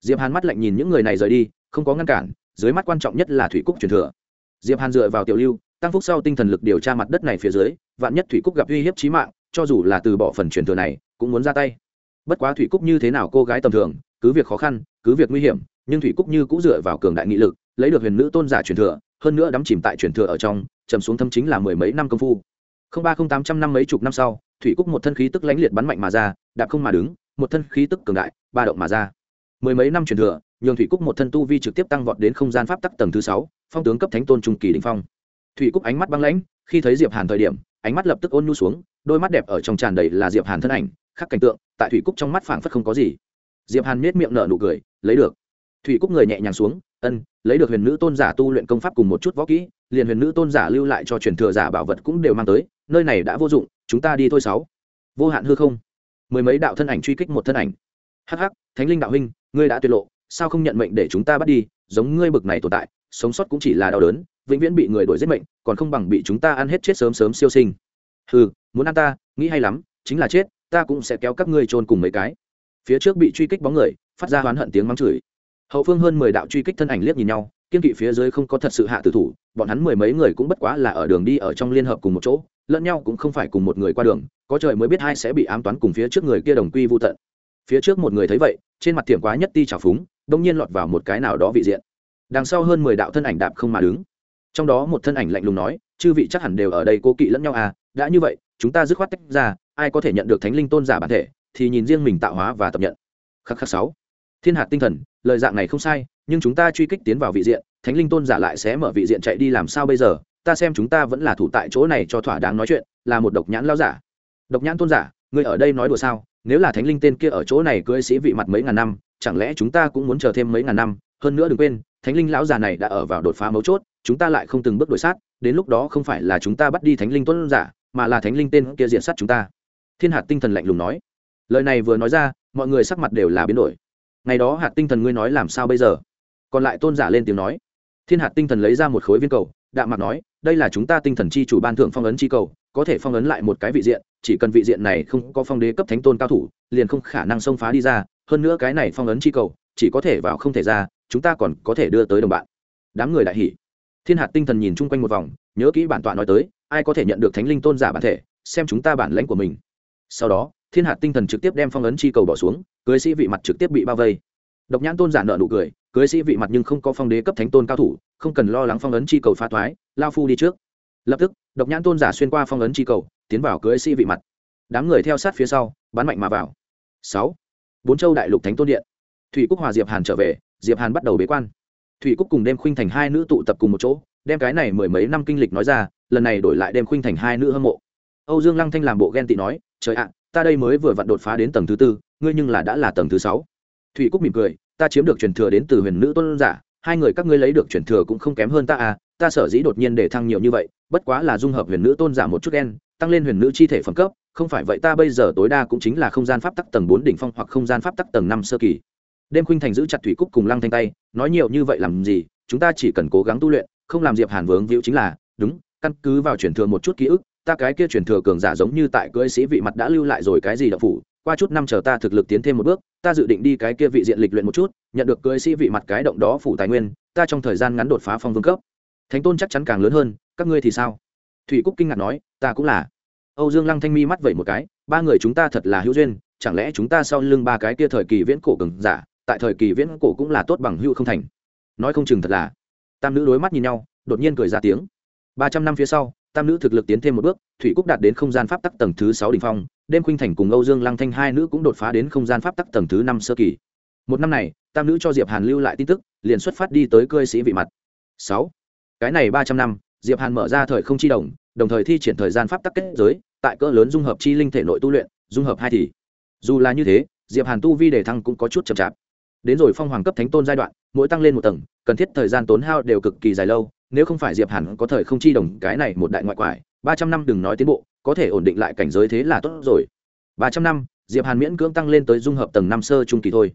Diệp hàn mắt lạnh nhìn những người này rời đi, không có ngăn cản, dưới mắt quan trọng nhất là thủy cúc truyền thừa. Diệp hàn dựa vào tiểu lưu, tăng phúc sau tinh thần lực điều tra mặt đất này phía dưới, vạn nhất thủy cúc gặp uy hiếp chí mạng, cho dù là từ bỏ phần truyền thừa này, cũng muốn ra tay. Bất quá thủy cúc như thế nào cô gái tầm thường, cứ việc khó khăn, cứ việc nguy hiểm, nhưng thủy cúc như cũng dựa vào cường đại nghị lực, lấy được huyền nữ tôn giả truyền thừa, hơn nữa đắm chìm tại truyền thừa ở trong trầm xuống thâm chính là mười mấy năm công phu. Không ba không tám trăm năm mấy chục năm sau, thủy cúc một thân khí tức lãnh liệt bắn mạnh mà ra đạp không mà đứng, một thân khí tức cường đại, ba động mà ra. Mười mấy năm truyền thừa, nhường thủy cúc một thân tu vi trực tiếp tăng vọt đến không gian pháp tắc tầng thứ sáu, phong tướng cấp thánh tôn trung kỳ đình phong. Thủy cúc ánh mắt băng lãnh, khi thấy diệp hàn thời điểm, ánh mắt lập tức ôn nhu xuống, đôi mắt đẹp ở trong tràn đầy là diệp hàn thân ảnh, khắc cảnh tượng, tại thủy cúc trong mắt phảng phất không có gì. Diệp hàn nết miệng nở nụ cười, lấy được. Thủy cúc người nhẹ nhàng xuống, ân, lấy được huyền nữ tôn giả tu luyện công pháp cùng một chút võ kỹ, liền huyền nữ tôn giả lưu lại cho truyền thừa giả bảo vật cũng đều mang tới, nơi này đã vô dụng, chúng ta đi thôi sáu. Vô hạn hư không? Mười mấy đạo thân ảnh truy kích một thân ảnh. Hắc hắc, thánh linh đạo huynh, ngươi đã tuyệt lộ, sao không nhận mệnh để chúng ta bắt đi? Giống ngươi bực này tồn tại, sống sót cũng chỉ là đau đớn, vĩnh viễn bị người đuổi giết mệnh, còn không bằng bị chúng ta ăn hết chết sớm sớm siêu sinh. Ừ muốn ăn ta, nghĩ hay lắm, chính là chết, ta cũng sẽ kéo các ngươi trôn cùng mấy cái. Phía trước bị truy kích bóng người, phát ra hoán hận tiếng mắng chửi. Hậu phương hơn mười đạo truy kích thân ảnh liếc nhìn nhau, kiên kỵ phía dưới không có thật sự hạ tử thủ, bọn hắn mười mấy người cũng bất quá là ở đường đi ở trong liên hợp cùng một chỗ lẫn nhau cũng không phải cùng một người qua đường, có trời mới biết hai sẽ bị ám toán cùng phía trước người kia đồng quy vô tận. Phía trước một người thấy vậy, trên mặt thiểm quá nhất ti trào phúng đông nhiên lọt vào một cái nào đó vị diện. Đằng sau hơn mười đạo thân ảnh đạp không mà đứng. Trong đó một thân ảnh lạnh lùng nói, chư vị chắc hẳn đều ở đây cố kỵ lẫn nhau à đã như vậy, chúng ta dứt khoát tách ra, ai có thể nhận được thánh linh tôn giả bản thể, thì nhìn riêng mình tạo hóa và tập nhận. Khắc khắc sáu. Thiên hạt tinh thần, lời dạng này không sai, nhưng chúng ta truy kích tiến vào vị diện, thánh linh tôn giả lại sẽ mở vị diện chạy đi làm sao bây giờ? Ta xem chúng ta vẫn là thủ tại chỗ này cho thỏa đáng nói chuyện, là một độc nhãn lao giả. Độc nhãn tôn giả, ngươi ở đây nói đùa sao? Nếu là thánh linh tên kia ở chỗ này cưỡi sĩ vị mặt mấy ngàn năm, chẳng lẽ chúng ta cũng muốn chờ thêm mấy ngàn năm? Hơn nữa đừng quên, thánh linh lão già này đã ở vào đột phá mấu chốt, chúng ta lại không từng bước đổi sát, đến lúc đó không phải là chúng ta bắt đi thánh linh tôn giả, mà là thánh linh tên kia diện sát chúng ta. Thiên hạt tinh thần lạnh lùng nói. Lời này vừa nói ra, mọi người sắc mặt đều là biến đổi. Ngày đó hạt tinh thần ngươi nói làm sao bây giờ? Còn lại tôn giả lên tiếng nói. Thiên hạt tinh thần lấy ra một khối viên cầu đạm mặt nói, đây là chúng ta tinh thần chi chủ ban thượng phong ấn chi cầu, có thể phong ấn lại một cái vị diện, chỉ cần vị diện này không có phong đế cấp thánh tôn cao thủ, liền không khả năng xông phá đi ra, hơn nữa cái này phong ấn chi cầu, chỉ có thể vào không thể ra, chúng ta còn có thể đưa tới đồng bạn. Đám người đại hỉ. Thiên hạt tinh thần nhìn chung quanh một vòng, nhớ kỹ bản tọa nói tới, ai có thể nhận được thánh linh tôn giả bản thể, xem chúng ta bản lãnh của mình. Sau đó, thiên hạt tinh thần trực tiếp đem phong ấn chi cầu bỏ xuống, cưới sĩ vị mặt trực tiếp bị bao vây. Độc nhãn tôn giả nợ nụ cười cưới sĩ vị mặt nhưng không có phong đế cấp thánh tôn cao thủ, không cần lo lắng phong ấn chi cầu phá thoái, lao phu đi trước. Lập tức, độc nhãn tôn giả xuyên qua phong ấn chi cầu, tiến vào cưới sĩ vị mặt. Đám người theo sát phía sau, bắn mạnh mà vào. Sáu. Bốn châu đại lục thánh tôn điện. Thủy cúc hòa diệp hàn trở về, diệp hàn bắt đầu bế quan. Thủy cúc cùng đêm khuynh thành hai nữ tụ tập cùng một chỗ, đem cái này mười mấy năm kinh lịch nói ra, lần này đổi lại đêm khuynh thành hai nữ hâm mộ. Âu dương lăng thanh làm bộ ghen tị nói, trời ạ, ta đây mới vừa vặn đột phá đến tầng thứ tư, ngươi nhưng là đã là tầng thứ sáu. Thủy cúc mỉm cười ta chiếm được truyền thừa đến từ huyền nữ tôn giả, hai người các ngươi lấy được truyền thừa cũng không kém hơn ta à ta sở dĩ đột nhiên để thăng nhiều như vậy, bất quá là dung hợp huyền nữ tôn giả một chút đen, tăng lên huyền nữ chi thể phẩm cấp, không phải vậy ta bây giờ tối đa cũng chính là không gian pháp tắc tầng bốn đỉnh phong hoặc không gian pháp tắc tầng năm sơ kỳ. Đêm khuynh thành giữ chặt thủy cúc cùng lăng thanh tay, nói nhiều như vậy làm gì, chúng ta chỉ cần cố gắng tu luyện, không làm diệp hàn vướng víu chính là, đúng, căn cứ vào truyền thừa một chút ký ức, ta cái kia truyền thừa cường giả giống như tại cưỡi sĩ vị mặt đã lưu lại rồi cái gì đậu phủ qua chút năm chờ ta thực lực tiến thêm một bước, ta dự định đi cái kia vị diện lịch luyện một chút, nhận được cưới sĩ vị mặt cái động đó phủ tài nguyên, ta trong thời gian ngắn đột phá phong vương cấp. Thánh tôn chắc chắn càng lớn hơn, các ngươi thì sao? Thủy cúc kinh ngạc nói, ta cũng là. Âu dương lăng thanh mi mắt vẩy một cái, ba người chúng ta thật là hữu duyên, chẳng lẽ chúng ta sau lưng ba cái kia thời kỳ viễn cổ cường giả, tại thời kỳ viễn cổ cũng là tốt bằng hữu không thành? Nói không chừng thật là. Tam nữ đối mắt nhìn nhau, đột nhiên cười ra tiếng. Ba trăm năm phía sau, tam nữ thực lực tiến thêm một bước, thủy cúc đạt đến không gian pháp tắc tầng thứ sáu đ ỉ n h phong đêm khuynh thành cùng âu dương lăng thanh hai nữ cũng đột phá đến không gian pháp tắc tầng thứ năm sơ kỳ. Một năm này, tam nữ cho diệp hàn lưu lại tin tức, liền xuất phát đi tới cơi sĩ vị mặt. Sáu, cái này ba trăm năm, diệp hàn mở ra thời không chi đồng đồng thời thi triển thời gian pháp tắc kết giới, tại cỡ lớn dung hợp chi linh thể nội tu luyện, dung hợp hai thì. Dù là như thế, diệp hàn tu vi đề thăng cũng có chút chậm chạp. Đến rồi phong hoàng cấp thánh tôn giai đoạn, mỗi tăng lên một tầng, cần thiết thời gian tốn hao đều cực kỳ dài lâu, nếu không phải diệp hàn có thời không chi đồng, cái này một đại ngoại quải, ba trăm năm đừng nói tiến bộ có thể ổn định lại cảnh giới thế là tốt rồi. Ba trăm năm, diệp hàn miễn cưỡng tăng lên tới dung hợp tầng năm sơ trung kỳ thôi.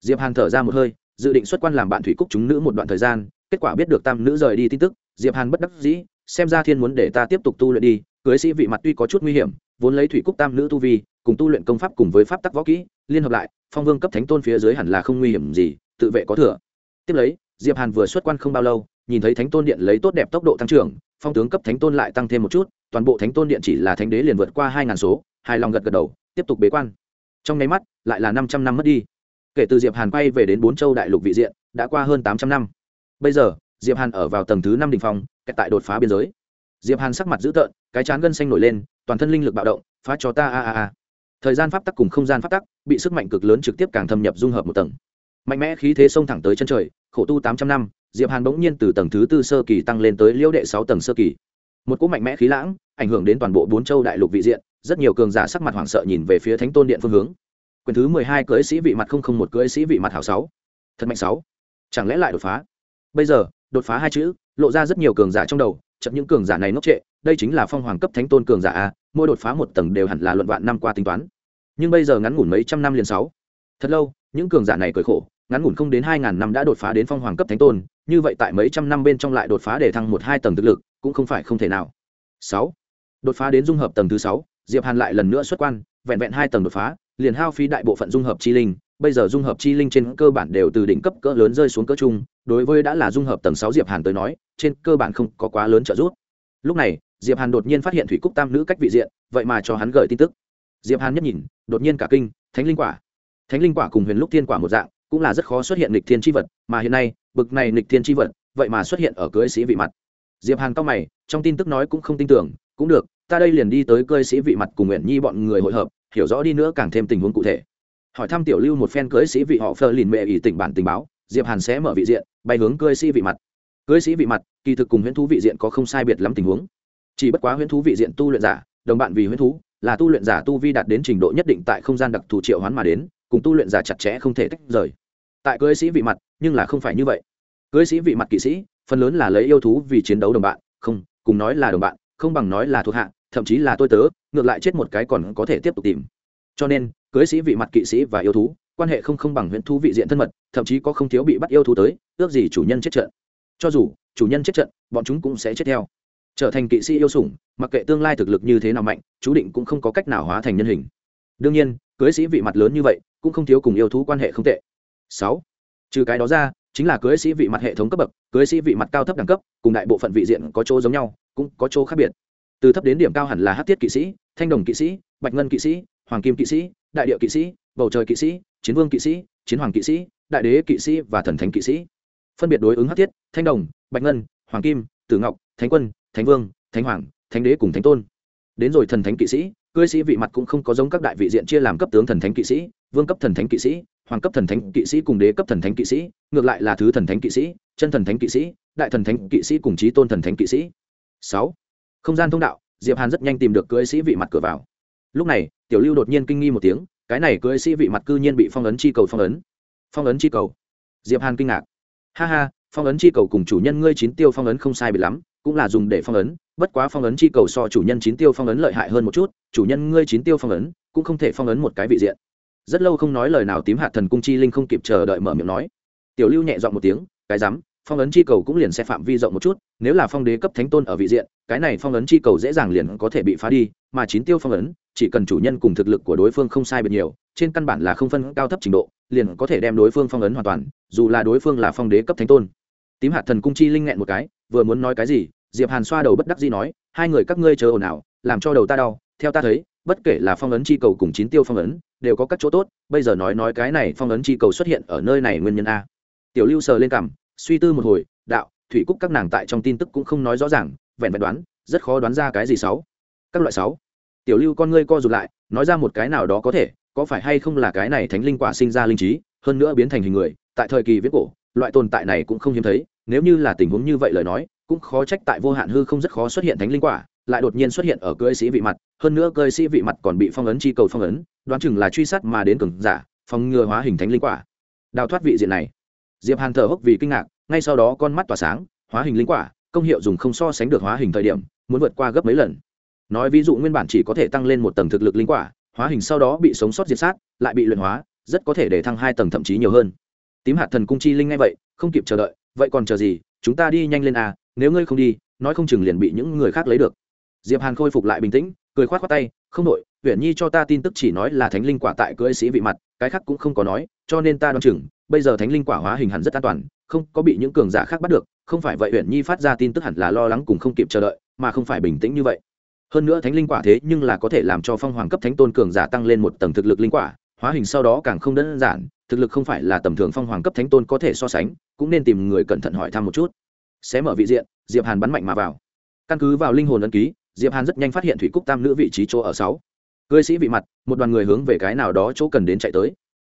Diệp hàn thở ra một hơi, dự định xuất quan làm bạn thủy cúc chúng nữ một đoạn thời gian, kết quả biết được tam nữ rời đi tin tức, diệp hàn bất đắc dĩ, xem ra thiên muốn để ta tiếp tục tu luyện đi, cưới sĩ vị mặt tuy có chút nguy hiểm, vốn lấy thủy cúc tam nữ tu vi, cùng tu luyện công pháp cùng với pháp tắc võ kỹ, liên hợp lại, phong vương cấp thánh tôn phía dưới hẳn là không nguy hiểm gì, tự vệ có thừa. Tiếp lấy, diệp hàn vừa xuất quan không bao lâu, nhìn thấy thánh tôn điện lấy tốt đẹp tốc độ tăng trưởng, phong tướng cấp thánh tôn lại tăng thêm một chút toàn bộ thánh tôn điện chỉ là thánh đế liền vượt qua hai ngàn số, hài lòng gật gật đầu, tiếp tục bế quan. Trong nháy mắt, lại là năm trăm năm mất đi. Kể từ diệp hàn quay về đến bốn châu đại lục vị diện, đã qua hơn tám trăm năm. Bây giờ, diệp hàn ở vào tầng thứ năm đỉnh phong, kẹt tại đột phá biên giới. Diệp hàn sắc mặt dữ tợn, cái chán gân xanh nổi lên, toàn thân linh lực bạo động, phá cho ta a a a. Thời gian pháp tắc cùng không gian pháp tắc, bị sức mạnh cực lớn trực tiếp càng thâm nhập dung hợp một tầng. Mạnh mẽ khí thế xông thẳng tới chân trời, khổ tu tám trăm năm, diệp hàn bỗng nhiên từ tầng thứ tư sơ kỳ tăng lên tới liễu đệ sáu tầng sơ kỳ một cỗ mạnh mẽ khí lãng, ảnh hưởng đến toàn bộ bốn châu đại lục vị diện, rất nhiều cường giả sắc mặt hoảng sợ nhìn về phía thánh tôn điện phương hướng. Quyền thứ mười hai cưỡi sĩ vị mặt không không một cưỡi sĩ vị mặt hảo sáu. Thật mạnh sáu. Chẳng lẽ lại đột phá? Bây giờ, đột phá hai chữ, lộ ra rất nhiều cường giả trong đầu, chậm những cường giả này ngốc trệ, đây chính là phong hoàng cấp thánh tôn cường giả a, mỗi đột phá một tầng đều hẳn là luận vạn năm qua tính toán. Nhưng bây giờ ngắn ngủn mấy trăm năm liền sáu. Thật lâu, những cường giả này cười khổ, ngắn ngủn không đến hai ngàn năm đã đột phá đến phong hoàng cấp thánh tôn, như vậy tại mấy trăm năm bên trong lại đột phá để thăng một hai tầng thực lực cũng không phải không thể nào. Sáu. Đột phá đến dung hợp tầng thứ sáu, diệp hàn lại lần nữa xuất quan, vẹn vẹn hai tầng đột phá, liền hao phí đại bộ phận dung hợp chi linh. Bây giờ dung hợp chi linh trên cơ bản đều từ đỉnh cấp cỡ lớn rơi xuống cỡ trung, đối với đã là dung hợp tầng sáu diệp hàn tới nói, trên cơ bản không có quá lớn trợ giúp. Lúc này, diệp hàn đột nhiên phát hiện thủy cúc tam nữ cách vị diện, vậy mà cho hắn gửi tin tức. Diệp hàn nhất nhìn, đột nhiên cả kinh, thánh linh quả. Thánh linh quả cùng huyền lúc thiên quả một dạng, cũng là rất khó xuất hiện lịch thiên tri vật, mà hiện nay, bực này lịch thiên tri vật, vậy mà xuất hiện ở cưới sĩ vị mặt diệp hàn cao mày, trong tin tức nói cũng không tin tưởng, cũng được, ta đây liền đi tới cưới sĩ vị mặt cùng nguyện nhi bọn người hội hợp, hiểu rõ đi nữa càng thêm tình huống cụ thể. Hỏi thăm tiểu lưu một phen cưới sĩ vị họ phơ lìn mẹ ỷ tỉnh bản tình báo, diệp hàn sẽ mở vị diện, bay hướng cưới sĩ vị mặt. Cưới sĩ vị mặt, kỳ thực cùng huyễn thú vị diện có không sai biệt lắm tình huống. Chỉ bất quá huyễn thú vị diện tu luyện giả, đồng bạn vì huyễn thú, là tu luyện giả tu vi đạt đến trình độ nhất định tại không gian đặc thù triệu hoán mà đến, cùng tu luyện giả chặt chẽ không thể tách rời. Tại cưới sĩ vị mặt, nhưng là không phải như vậy. Cưới sĩ vị mặt kỵ sĩ phần lớn là lấy yêu thú vì chiến đấu đồng bạn, không, cùng nói là đồng bạn, không bằng nói là thuộc hạ, thậm chí là tôi tớ, ngược lại chết một cái còn có thể tiếp tục tìm. Cho nên, cưới sĩ vị mặt kỵ sĩ và yêu thú, quan hệ không không bằng huyễn thú vị diện thân mật, thậm chí có không thiếu bị bắt yêu thú tới, ước gì chủ nhân chết trận. Cho dù chủ nhân chết trận, bọn chúng cũng sẽ chết theo. Trở thành kỵ sĩ yêu sủng, mặc kệ tương lai thực lực như thế nào mạnh, chú định cũng không có cách nào hóa thành nhân hình. Đương nhiên, cưới sĩ vị mặt lớn như vậy, cũng không thiếu cùng yêu thú quan hệ không tệ. Sáu, trừ cái đó ra chính là cưới sĩ vị mặt hệ thống cấp bậc cưới sĩ vị mặt cao thấp đẳng cấp cùng đại bộ phận vị diện có chỗ giống nhau cũng có chỗ khác biệt từ thấp đến điểm cao hẳn là hát tiết kỵ sĩ thanh đồng kỵ sĩ bạch ngân kỵ sĩ hoàng kim kỵ sĩ đại địa kỵ sĩ bầu trời kỵ sĩ chiến vương kỵ sĩ chiến hoàng kỵ sĩ đại đế kỵ sĩ và thần thánh kỵ sĩ phân biệt đối ứng hát thiết thanh đồng bạch ngân hoàng kim tử ngọc thánh quân thánh vương thánh hoàng thánh đế cùng thánh tôn đến rồi thần thánh kỵ sĩ cưỡi sĩ vị mặt cũng không có giống các đại vị diện chia làm cấp tướng thần thánh kỵ sĩ vương cấp thần thánh kỵ sĩ hoàng cấp thần thánh kỵ sĩ cùng đế cấp thần thánh kỵ sĩ, ngược lại là thứ thần thánh kỵ sĩ, chân thần thánh kỵ sĩ, đại thần thánh kỵ sĩ cùng trí tôn thần thánh kỵ sĩ. Sáu, không gian thông đạo, diệp hàn rất nhanh tìm được cưỡi sĩ vị mặt cửa vào. Lúc này, tiểu lưu đột nhiên kinh nghi một tiếng, cái này cưỡi sĩ vị mặt cư nhiên bị phong ấn chi cầu phong ấn. Phong ấn chi cầu. Diệp hàn kinh ngạc. Ha ha, phong ấn chi cầu cùng chủ nhân ngươi chín tiêu phong ấn không sai bị lắm, cũng là dùng để phong ấn, bất quá phong ấn chi cầu so chủ nhân chín tiêu phong ấn lợi hại hơn một chút, chủ nhân ngươi chín tiêu phong ấn cũng không thể phong ấn một cái vị diện rất lâu không nói lời nào tím hạt thần cung chi linh không kịp chờ đợi mở miệng nói. Tiểu lưu nhẹ dọn một tiếng, cái rắm, phong ấn chi cầu cũng liền sẽ phạm vi rộng một chút, nếu là phong đế cấp thánh tôn ở vị diện, cái này phong ấn chi cầu dễ dàng liền có thể bị phá đi, mà chín tiêu phong ấn, chỉ cần chủ nhân cùng thực lực của đối phương không sai biệt nhiều, trên căn bản là không phân cao thấp trình độ, liền có thể đem đối phương phong ấn hoàn toàn, dù là đối phương là phong đế cấp thánh tôn. Tím hạt thần cung chi linh nghẹn một cái, vừa muốn nói cái gì, diệp hàn xoa đầu bất đắc dĩ nói, hai người các ngươi chờ ồn ào, làm cho đầu ta đau, theo ta thấy, bất kể là phong ấn chi cầu cùng chín tiêu phong ấn đều có các chỗ tốt, bây giờ nói nói cái này phong ấn chi cầu xuất hiện ở nơi này nguyên nhân a. Tiểu lưu sờ lên cằm, suy tư một hồi, đạo, thủy cúc các nàng tại trong tin tức cũng không nói rõ ràng, vẹn vẹn đoán, rất khó đoán ra cái gì sáu. Các loại sáu. Tiểu lưu con ngươi co rụt lại, nói ra một cái nào đó có thể, có phải hay không là cái này thánh linh quả sinh ra linh trí, hơn nữa biến thành hình người, tại thời kỳ viết cổ, loại tồn tại này cũng không hiếm thấy, nếu như là tình huống như vậy lời nói, cũng khó trách tại vô hạn hư không rất khó xuất hiện thánh linh quả lại đột nhiên xuất hiện ở cưỡi sĩ vị mặt, hơn nữa cưỡi sĩ vị mặt còn bị phong ấn chi cầu phong ấn, đoán chừng là truy sát mà đến cường giả phong ngừa hóa hình thánh linh quả. Đào thoát vị diện này. Diệp hàn thở hốc vì kinh ngạc, ngay sau đó con mắt tỏa sáng, hóa hình linh quả, công hiệu dùng không so sánh được hóa hình thời điểm, muốn vượt qua gấp mấy lần. Nói ví dụ nguyên bản chỉ có thể tăng lên một tầng thực lực linh quả, hóa hình sau đó bị sống sót diệt sát, lại bị luyện hóa, rất có thể để thăng hai tầng thậm chí nhiều hơn. Tím hạt thần cung chi linh ngay vậy, không kịp chờ đợi, vậy còn chờ gì? Chúng ta đi nhanh lên à nếu ngươi không đi, nói không chừng liền bị những người khác lấy được diệp hàn khôi phục lại bình tĩnh, cười khoát khoát tay, không đổi. huyện nhi cho ta tin tức chỉ nói là thánh linh quả tại cưỡi sĩ vị mặt, cái khác cũng không có nói, cho nên ta đoán chừng, bây giờ thánh linh quả hóa hình hẳn rất an toàn, không có bị những cường giả khác bắt được, không phải vậy huyện nhi phát ra tin tức hẳn là lo lắng cùng không kịp chờ đợi, mà không phải bình tĩnh như vậy hơn nữa thánh linh quả thế nhưng là có thể làm cho phong hoàng cấp thánh tôn cường giả tăng lên một tầng thực lực linh quả, hóa hình sau đó càng không đơn giản, thực lực không phải là tầm thường phong hoàng cấp thánh tôn có thể so sánh, cũng nên tìm người cẩn thận hỏi thăm một chút xé mở vị diện, diệp hàn bắn mạnh mà vào căn cứ vào linh hồn ấn ký diệp hàn rất nhanh phát hiện thủy cúc tam nữ vị trí chỗ ở sáu. Cưới sĩ vị mặt, một đoàn người hướng về cái nào đó chỗ cần đến chạy tới.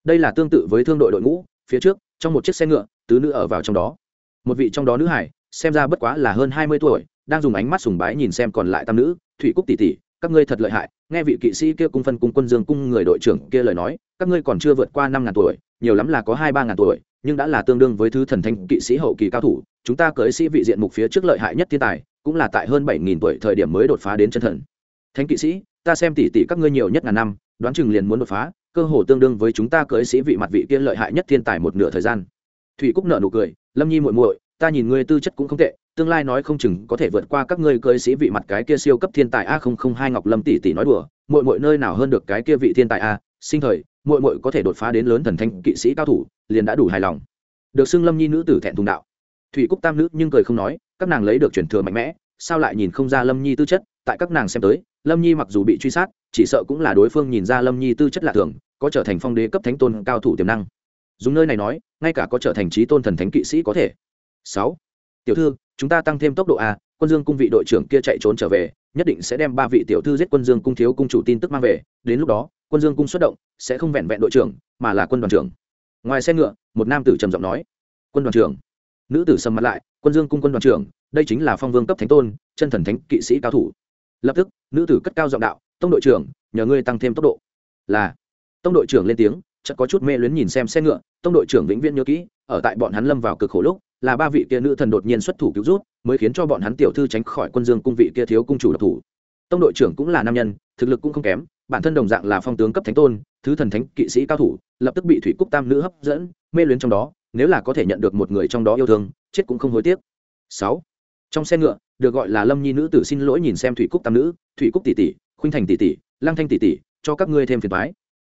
Đây là tương tự với thương đội đội ngũ, phía trước, trong một chiếc xe ngựa, tứ nữ ở vào trong đó. Một vị trong đó nữ hải, xem ra bất quá là hơn hai mươi tuổi, đang dùng ánh mắt sùng bái nhìn xem còn lại tam nữ, thủy cúc tỷ tỷ, các ngươi thật lợi hại, nghe vị kỵ sĩ kia cung phân cung quân dương cung người đội trưởng kia lời nói, các ngươi còn chưa vượt qua năm ngàn tuổi, nhiều lắm là có hai ba ngàn tuổi, nhưng đã là tương đương với thứ thần thanh kỵ sĩ hậu kỳ cao thủ, chúng ta cưới sĩ vị diện mục phía trước lợi hại nhất thiên tài cũng là tại hơn bảy nghìn tuổi thời điểm mới đột phá đến chân thần. Thánh kỵ sĩ, ta xem tỷ tỷ các ngươi nhiều nhất ngàn năm, đoán chừng liền muốn đột phá, cơ hồ tương đương với chúng ta cưới sĩ vị mặt vị kia lợi hại nhất thiên tài một nửa thời gian. Thủy cúc nợ nụ cười, lâm nhi muội muội, ta nhìn ngươi tư chất cũng không tệ, tương lai nói không chừng có thể vượt qua các ngươi cưới sĩ vị mặt cái kia siêu cấp thiên tài a không không hai ngọc lâm tỷ tỷ nói đùa, muội muội nơi nào hơn được cái kia vị thiên tài a, sinh thời, muội muội có thể đột phá đến lớn thần thanh kỵ sĩ cao thủ, liền đã đủ hài lòng. Được xưng lâm nhi nữ tử thẹn thùng đạo thủy cúc tam nữ nhưng cười không nói, các nàng lấy được truyền thừa mạnh mẽ, sao lại nhìn không ra lâm nhi tư chất, tại các nàng xem tới, lâm nhi mặc dù bị truy sát, chỉ sợ cũng là đối phương nhìn ra lâm nhi tư chất lạ thường, có trở thành phong đế cấp thánh tôn cao thủ tiềm năng. Dùng nơi này nói, ngay cả có trở thành trí tôn thần thánh kỵ sĩ có thể. Sáu. Tiểu thư, chúng ta tăng thêm tốc độ a, quân dương cung vị đội trưởng kia chạy trốn trở về, nhất định sẽ đem ba vị tiểu thư giết quân dương cung thiếu cung chủ tin tức mang về, đến lúc đó, quân dương cung xuất động, sẽ không vẹn vẹn đội trưởng, mà là quân đoàn trưởng. Ngoài xe ngựa, một nam tử trầm giọng nói. Quân đoàn trưởng nữ tử sầm mặt lại, quân dương cung quân đoàn trưởng, đây chính là phong vương cấp thánh tôn, chân thần thánh kỵ sĩ cao thủ. Lập tức, nữ tử cất cao giọng đạo, tông đội trưởng, nhờ ngươi tăng thêm tốc độ. Là. Tông đội trưởng lên tiếng, chợt có chút mê luyến nhìn xem xe ngựa, tông đội trưởng vĩnh viễn nhớ kỹ, ở tại bọn hắn lâm vào cực khổ lúc, là ba vị kia nữ thần đột nhiên xuất thủ cứu rút, mới khiến cho bọn hắn tiểu thư tránh khỏi quân dương cung vị kia thiếu cung chủ độc thủ. Tông đội trưởng cũng là nam nhân, thực lực cũng không kém, bản thân đồng dạng là phong tướng cấp thánh tôn, thứ thần thánh kỵ sĩ cao thủ, lập tức bị thủy cúc tam nữ hấp dẫn, mê luyến trong đó nếu là có thể nhận được một người trong đó yêu thương, chết cũng không hối tiếc. Sáu, trong xe ngựa, được gọi là lâm nhi nữ tử xin lỗi nhìn xem thủy cúc tam nữ, thủy cúc tỷ tỷ, khuynh thành tỷ tỷ, lăng thanh tỷ tỷ, cho các ngươi thêm phiền toái.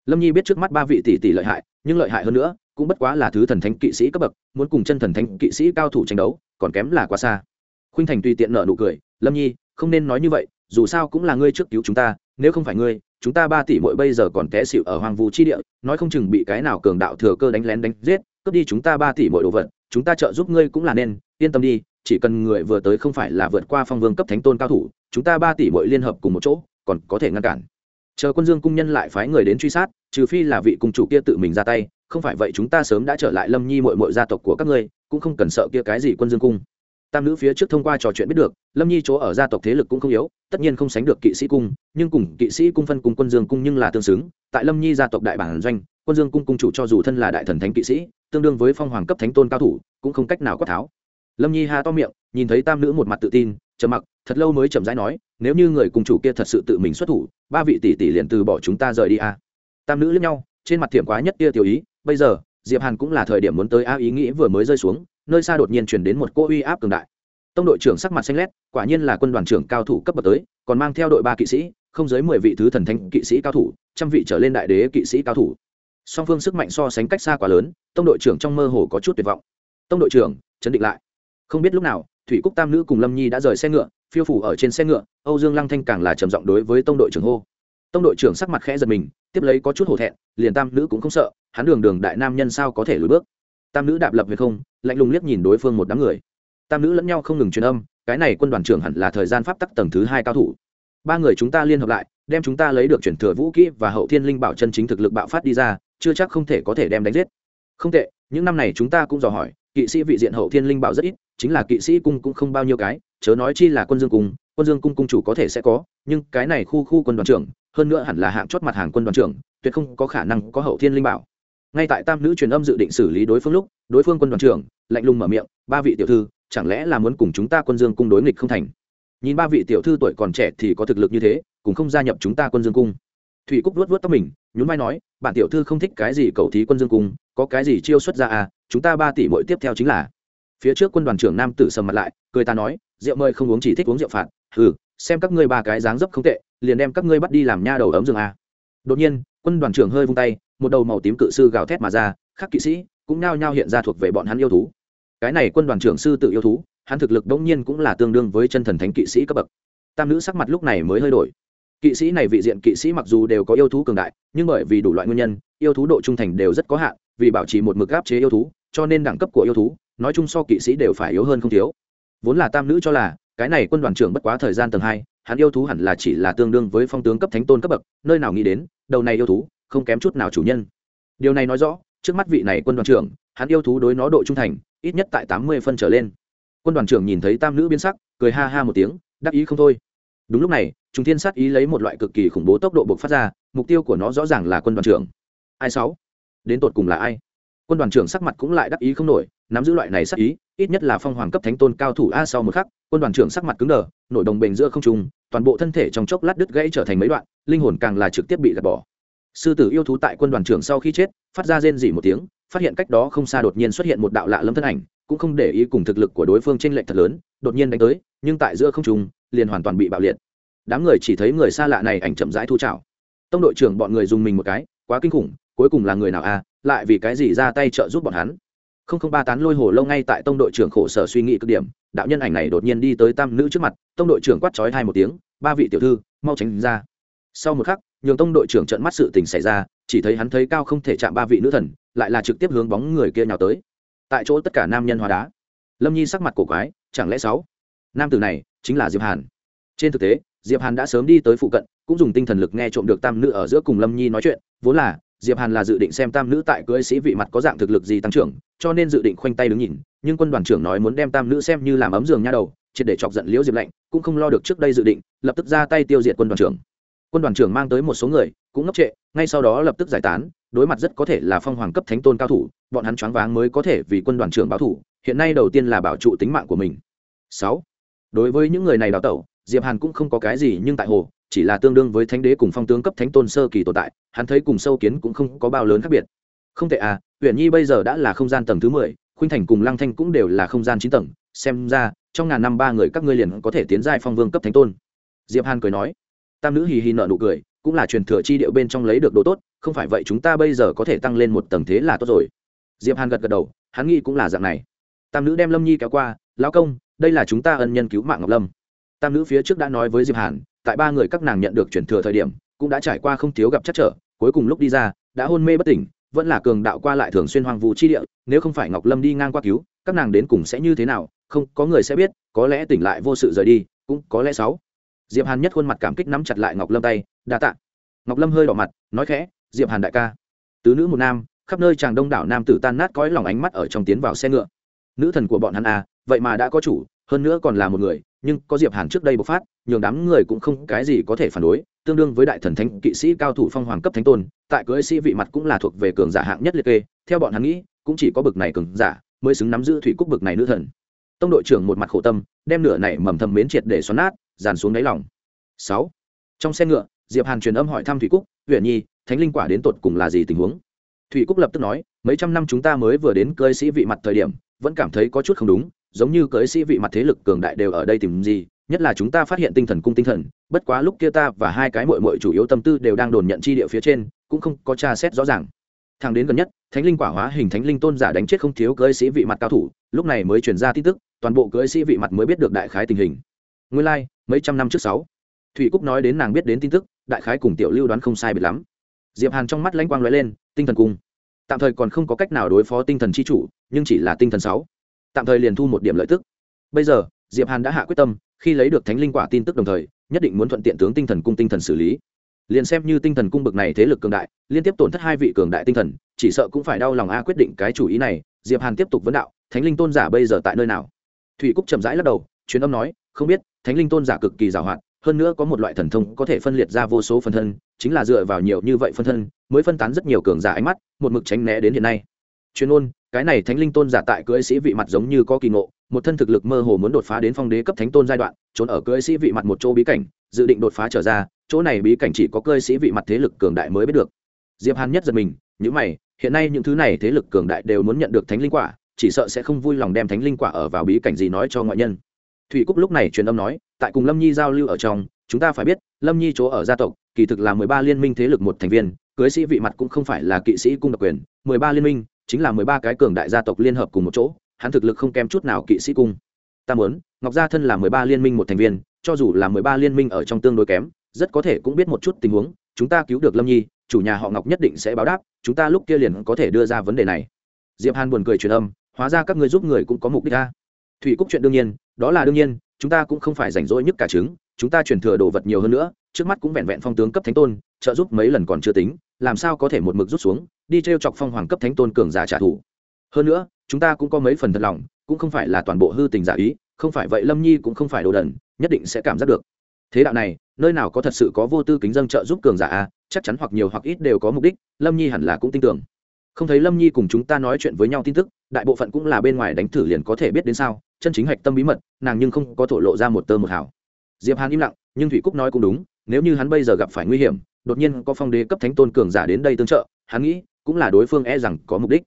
Lâm nhi biết trước mắt ba vị tỷ tỷ lợi hại, nhưng lợi hại hơn nữa, cũng bất quá là thứ thần thánh kỵ sĩ cấp bậc, muốn cùng chân thần thánh kỵ sĩ cao thủ tranh đấu, còn kém là quá xa. Khuynh thành tùy tiện nở nụ cười, lâm nhi, không nên nói như vậy, dù sao cũng là ngươi trước cứu chúng ta, nếu không phải ngươi, chúng ta ba tỷ mỗi bây giờ còn té xịu ở hoàng vũ chi địa, nói không chừng bị cái nào cường đạo thừa cơ đánh lén đánh giết cướp đi chúng ta ba tỷ mỗi đồ vật, chúng ta trợ giúp ngươi cũng là nên, yên tâm đi, chỉ cần người vừa tới không phải là vượt qua phong vương cấp thánh tôn cao thủ, chúng ta ba tỷ mỗi liên hợp cùng một chỗ, còn có thể ngăn cản. Chờ quân dương cung nhân lại phái người đến truy sát, trừ phi là vị cung chủ kia tự mình ra tay, không phải vậy chúng ta sớm đã trở lại lâm nhi mội mội gia tộc của các ngươi, cũng không cần sợ kia cái gì quân dương cung. Tam nữ phía trước thông qua trò chuyện biết được, lâm nhi chỗ ở gia tộc thế lực cũng không yếu, tất nhiên không sánh được kỵ sĩ cung, nhưng cùng kỵ sĩ cung phân cùng quân dương cung nhưng là tương xứng, tại lâm nhi gia tộc đại bản doanh quân dương cung cung chủ cho dù thân là đại thần thánh kỵ sĩ, tương đương với phong hoàng cấp thánh tôn cao thủ, cũng không cách nào quát tháo. Lâm nhi ha to miệng, nhìn thấy tam nữ một mặt tự tin, trầm mặc, thật lâu mới chậm rãi nói, nếu như người cùng chủ kia thật sự tự mình xuất thủ, ba vị tỷ tỷ liền từ bỏ chúng ta rời đi a à. tam nữ lẫn nhau, trên mặt thiểm quá nhất tia tiểu ý, bây giờ, diệp hàn cũng là thời điểm muốn tới a ý nghĩ vừa mới rơi xuống, nơi xa đột nhiên chuyển đến một cô uy áp cường đại. Tông đội trưởng sắc mặt xanh lét, quả nhiên là quân đoàn trưởng cao thủ cấp bậc tới, còn mang theo đội ba kỵ sĩ, không dưới mười vị thứ thần thánh kỵ sĩ cao thủ, trăm vị trở lên đại đế kỵ sĩ cao thủ song phương sức mạnh so sánh cách xa quá lớn, tông đội trưởng trong mơ hồ có chút tuyệt vọng. Tông đội trưởng, chấn định lại. Không biết lúc nào, thủy cúc tam nữ cùng lâm nhi đã rời xe ngựa, phiêu phủ ở trên xe ngựa, âu dương lăng thanh càng là trầm giọng đối với tông đội trưởng hô. Tông đội trưởng sắc mặt khẽ giật mình, tiếp lấy có chút hổ thẹn, liền tam nữ cũng không sợ, hắn đường đường đại nam nhân sao có thể lùi bước. Tam nữ đạp lập về không, lạnh lùng liếc nhìn đối phương một đám người. Tam nữ lẫn nhau không ngừng truyền âm, cái này quân đoàn trưởng hẳn là thời gian pháp tắc tầng thứ hai cao thủ. Ba người chúng ta liên hợp lại, đem chúng ta lấy được chuyển thừa vũ kỹ và hậu thiên linh bảo chân chính thực lực bạo phát đi ra chưa chắc không thể có thể đem đánh giết. Không tệ, những năm này chúng ta cũng dò hỏi, kỵ sĩ vị diện hậu thiên linh bảo rất ít, chính là kỵ sĩ cung cũng không bao nhiêu cái, chớ nói chi là quân dương cung, quân dương cung cung chủ có thể sẽ có, nhưng cái này khu khu quân đoàn trưởng, hơn nữa hẳn là hạng chót mặt hàng quân đoàn trưởng, tuyệt không có khả năng có hậu thiên linh bảo. Ngay tại tam nữ truyền âm dự định xử lý đối phương lúc, đối phương quân đoàn trưởng, lạnh lùng mở miệng, ba vị tiểu thư, chẳng lẽ là muốn cùng chúng ta quân dương cung đối nghịch không thành? Nhìn ba vị tiểu thư tuổi còn trẻ thì có thực lực như thế, cũng không gia nhập chúng ta quân dương cung thủy cúc vuốt vuốt tóc mình, nhún vai nói, bản tiểu thư không thích cái gì cầu thí quân dương cung, có cái gì chiêu xuất ra à chúng ta ba tỷ mỗi tiếp theo chính là. Phía trước quân đoàn trưởng nam tử sầm mặt lại, cười ta nói, rượu mời không uống chỉ thích uống rượu phạt ừ xem các ngươi ba cái dáng dấp không tệ, liền đem các ngươi bắt đi làm nha đầu ấm dương à. đột nhiên, quân đoàn trưởng hơi vung tay, một đầu màu tím cự sư gào thét mà ra, khắc kỵ sĩ cũng nao nhao hiện ra thuộc về bọn hắn yêu thú. Cái này quân đoàn trưởng sư tự yêu thú, hắn thực lực đống nhiên cũng là tương đương với chân thần thánh kỵ sĩ cấp bậc. Tam nữ sắc mặt lúc này mới hơi đổi kỵ sĩ này vị diện kỵ sĩ mặc dù đều có yêu thú cường đại, nhưng bởi vì đủ loại nguyên nhân, yêu thú độ trung thành đều rất có hạn, vì bảo trì một mực áp chế yêu thú, cho nên đẳng cấp của yêu thú, nói chung so kỵ sĩ đều phải yếu hơn không thiếu. Vốn là tam nữ cho là, cái này quân đoàn trưởng bất quá thời gian tầng hai, hắn yêu thú hẳn là chỉ là tương đương với phong tướng cấp thánh tôn cấp bậc, nơi nào nghĩ đến, đầu này yêu thú, không kém chút nào chủ nhân. Điều này nói rõ, trước mắt vị này quân đoàn trưởng, hắn yêu thú đối nó độ trung thành, ít nhất tại tám mươi phân trở lên. Quân đoàn trưởng nhìn thấy tam nữ biến sắc, cười ha ha một tiếng, đắc ý không thôi đúng lúc này chúng thiên sát ý lấy một loại cực kỳ khủng bố tốc độ bộc phát ra, mục tiêu của nó rõ ràng là quân đoàn trưởng. Ai sáu? Đến tột cùng là ai? Quân đoàn trưởng sắc mặt cũng lại đắc ý không nổi, nắm giữ loại này sắc ý, ít nhất là phong hoàng cấp thánh tôn cao thủ a sau một khắc, quân đoàn trưởng sắc mặt cứng đờ, nổi đồng bền giữa không trung, toàn bộ thân thể trong chốc lát đứt gãy trở thành mấy đoạn, linh hồn càng là trực tiếp bị gạt bỏ. Sư tử yêu thú tại quân đoàn trưởng sau khi chết, phát ra rên dỉ một tiếng, phát hiện cách đó không xa đột nhiên xuất hiện một đạo lạ lâm thân ảnh, cũng không để ý cùng thực lực của đối phương trên lệnh thật lớn, đột nhiên đánh tới, nhưng tại giữa không trung liền hoàn toàn bị bạo liệt. Đám người chỉ thấy người xa lạ này ảnh chậm rãi thu trào. Tông đội trưởng bọn người dùng mình một cái, quá kinh khủng, cuối cùng là người nào a lại vì cái gì ra tay trợ giúp bọn hắn? Không không ba tán lôi hồ lâu ngay tại tông đội trưởng khổ sở suy nghĩ cực điểm, đạo nhân ảnh này đột nhiên đi tới tam nữ trước mặt, tông đội trưởng quát trói hai một tiếng, ba vị tiểu thư, mau tránh ra. Sau một khắc, nhường tông đội trưởng trận mắt sự tình xảy ra, chỉ thấy hắn thấy cao không thể chạm ba vị nữ thần, lại là trực tiếp hướng bóng người kia nhào tới. Tại chỗ tất cả nam nhân hóa đá. Lâm nhi sắc mặt cổ quái, chẳng lẽ sáu? Nam tử này chính là diệp hàn. Trên thực tế, diệp hàn đã sớm đi tới phụ cận, cũng dùng tinh thần lực nghe trộm được tam nữ ở giữa cùng lâm nhi nói chuyện, vốn là, diệp hàn là dự định xem tam nữ tại cưỡi sĩ vị mặt có dạng thực lực gì tăng trưởng, cho nên dự định khoanh tay đứng nhìn, nhưng quân đoàn trưởng nói muốn đem tam nữ xem như làm ấm giường nha đầu, triệt để chọc giận liễu diệp lạnh, cũng không lo được trước đây dự định, lập tức ra tay tiêu diệt quân đoàn trưởng. Quân đoàn trưởng mang tới một số người, cũng ngốc trệ, ngay sau đó lập tức giải tán, đối mặt rất có thể là phong hoàng cấp thánh tôn cao thủ, bọn hắn choáng váng mới có thể vì quân đoàn trưởng báo thủ, hiện nay đầu tiên là bảo trụ tính mạng của mình. Sáu đối với những người này đào tẩu, diệp hàn cũng không có cái gì nhưng tại hồ, chỉ là tương đương với thánh đế cùng phong tướng cấp thánh tôn sơ kỳ tồn tại, hắn thấy cùng sâu kiến cũng không có bao lớn khác biệt. Không tệ à huyện nhi bây giờ đã là không gian tầng thứ mười, khuynh thành cùng lăng thanh cũng đều là không gian chín tầng, xem ra, trong ngàn năm ba người các ngươi liền có thể tiến giai phong vương cấp thánh tôn. Diệp hàn cười nói, tam nữ hì hì nợ nụ cười, cũng là truyền thừa chi điệu bên trong lấy được đồ tốt, không phải vậy chúng ta bây giờ có thể tăng lên một tầng thế là tốt rồi. Diệp hàn gật gật đầu, hắn nghĩ cũng là dạng này. Tam nữ đem lâm nhi kéo qua, lão công đây là chúng ta ân nhân cứu mạng ngọc lâm tam nữ phía trước đã nói với diệp hàn tại ba người các nàng nhận được chuyển thừa thời điểm cũng đã trải qua không thiếu gặp chắc trở cuối cùng lúc đi ra đã hôn mê bất tỉnh vẫn là cường đạo qua lại thường xuyên hoang vu chi địa nếu không phải ngọc lâm đi ngang qua cứu các nàng đến cùng sẽ như thế nào không có người sẽ biết có lẽ tỉnh lại vô sự rời đi cũng có lẽ sáu diệp hàn nhất khuôn mặt cảm kích nắm chặt lại ngọc lâm tay đa tạ ngọc lâm hơi đỏ mặt nói khẽ diệp hàn đại ca tứ nữ một nam khắp nơi chàng đông đảo nam tử tan nát cõi lòng ánh mắt ở trong tiến vào xe ngựa nữ thần của bọn hắn à vậy mà đã có chủ, hơn nữa còn là một người, nhưng có diệp hàn trước đây bộc phát, nhường đám người cũng không cái gì có thể phản đối, tương đương với đại thần thánh kỵ sĩ cao thủ phong hoàng cấp thánh tôn, tại cưới sĩ vị mặt cũng là thuộc về cường giả hạng nhất liệt kê, theo bọn hắn nghĩ, cũng chỉ có bực này cường giả mới xứng nắm giữ thủy cúc bực này nữ thần. Tông đội trưởng một mặt khổ tâm, đem nửa này mầm thầm mến triệt để xoắn nát, dàn xuống đáy lòng. Sáu. Trong xe ngựa, diệp hàn truyền âm hỏi thăm thủy cúc huyện nhi, thánh linh quả đến tột cùng là gì tình huống? Thủy cúc lập tức nói, mấy trăm năm chúng ta mới vừa đến cưỡi sĩ vị mặt thời điểm, vẫn cảm thấy có chút không đúng giống như cưới sĩ vị mặt thế lực cường đại đều ở đây tìm gì nhất là chúng ta phát hiện tinh thần cung tinh thần bất quá lúc kia ta và hai cái mội mội chủ yếu tâm tư đều đang đồn nhận chi địa phía trên cũng không có tra xét rõ ràng. Thằng đến gần nhất thánh linh quả hóa hình thánh linh tôn giả đánh chết không thiếu cưới sĩ vị mặt cao thủ lúc này mới truyền ra tin tức toàn bộ cưới sĩ vị mặt mới biết được đại khái tình hình. Nguyên lai、like, mấy trăm năm trước sáu thủy cúc nói đến nàng biết đến tin tức đại khái cùng tiểu lưu đoán không sai biệt lắm. Diệp hàn trong mắt lãnh quang l lên tinh thần cung. Tạm thời còn không có cách nào đối phó tinh thần c h i chủ nhưng chỉ là tinh thần sáu tạm thời liền thu một điểm lợi tức. Bây giờ, diệp hàn đã hạ quyết tâm, khi lấy được thánh linh quả tin tức đồng thời, nhất định muốn thuận tiện tướng tinh thần cung tinh thần xử lý. Liền xem như tinh thần cung bực này thế lực cường đại, liên tiếp tổn thất hai vị cường đại tinh thần, chỉ sợ cũng phải đau lòng a quyết định cái chủ ý này, diệp hàn tiếp tục vấn đạo, thánh linh tôn giả bây giờ tại nơi nào? Thủy cúc chậm rãi lắc đầu, truyền âm nói, không biết, thánh linh tôn giả cực kỳ giàu hoạt hơn nữa có một loại thần thông có thể phân liệt ra vô số phân thân, chính là dựa vào nhiều như vậy phân thân, mới phân tán rất nhiều cường giả ánh mắt, một mực tránh né đến hiện nay. Chuyên ôn cái này thánh linh tôn giả tại cưỡi sĩ vị mặt giống như có kỳ ngộ, một thân thực lực mơ hồ muốn đột phá đến phong đế cấp thánh tôn giai đoạn, trốn ở cưỡi sĩ vị mặt một chỗ bí cảnh, dự định đột phá trở ra, chỗ này bí cảnh chỉ có cưỡi sĩ vị mặt thế lực cường đại mới biết được. Diệp hàn nhất giật mình những mày, hiện nay những thứ này thế lực cường đại đều muốn nhận được thánh linh quả, chỉ sợ sẽ không vui lòng đem thánh linh quả ở vào bí cảnh gì nói cho ngoại nhân. Thủy cúc lúc này truyền âm nói, tại cùng lâm nhi giao lưu ở trong, chúng ta phải biết, lâm nhi chỗ ở gia tộc, kỳ thực là mười ba liên minh thế lực một thành viên cưới sĩ vị mặt cũng không phải là kỵ sĩ cung đặc quyền, mười ba liên minh chính là mười ba cái cường đại gia tộc liên hợp cùng một chỗ, hắn thực lực không kém chút nào kỵ sĩ cung. Ta muốn, ngọc gia thân là mười ba liên minh một thành viên, cho dù là mười ba liên minh ở trong tương đối kém, rất có thể cũng biết một chút tình huống, chúng ta cứu được lâm nhi, chủ nhà họ ngọc nhất định sẽ báo đáp, chúng ta lúc kia liền có thể đưa ra vấn đề này. Diệp hàn buồn cười truyền âm, hóa ra các ngươi giúp người cũng có mục đích a. Thủy cúc chuyện đương nhiên, đó là đương nhiên, chúng ta cũng không phải rảnh rỗi nhất cả trứng, chúng ta truyền thừa đồ vật nhiều hơn nữa, trước mắt cũng vẹn vẹn phong tướng cấp thánh tôn, trợ giúp mấy lần còn chưa tính làm sao có thể một mực rút xuống, đi t r e o chọc phong hoàng cấp thánh tôn cường giả trả thù. Hơn nữa, chúng ta cũng có mấy phần thật lòng, cũng không phải là toàn bộ hư tình giả ý, không phải vậy lâm nhi cũng không phải đồ đần, nhất định sẽ cảm giác được. Thế đạo này, nơi nào có thật sự có vô tư kính dân trợ giúp cường giả a, chắc chắn hoặc nhiều hoặc ít đều có mục đích, lâm nhi hẳn là cũng tin tưởng. Không thấy lâm nhi cùng chúng ta nói chuyện với nhau tin tức, đại bộ phận cũng là bên ngoài đánh thử liền có thể biết đến sao, chân chính hạch tâm bí mật, nàng nhưng không có thổ lộ ra một tơ một hào. diệp hàn im lặng, nhưng thủy cúc nói cũng đúng, nếu như hắn bây giờ gặp phải nguy hiểm đột nhiên có phong đế cấp thánh tôn cường giả đến đây tương trợ, hắn nghĩ, cũng là đối phương e rằng có mục đích.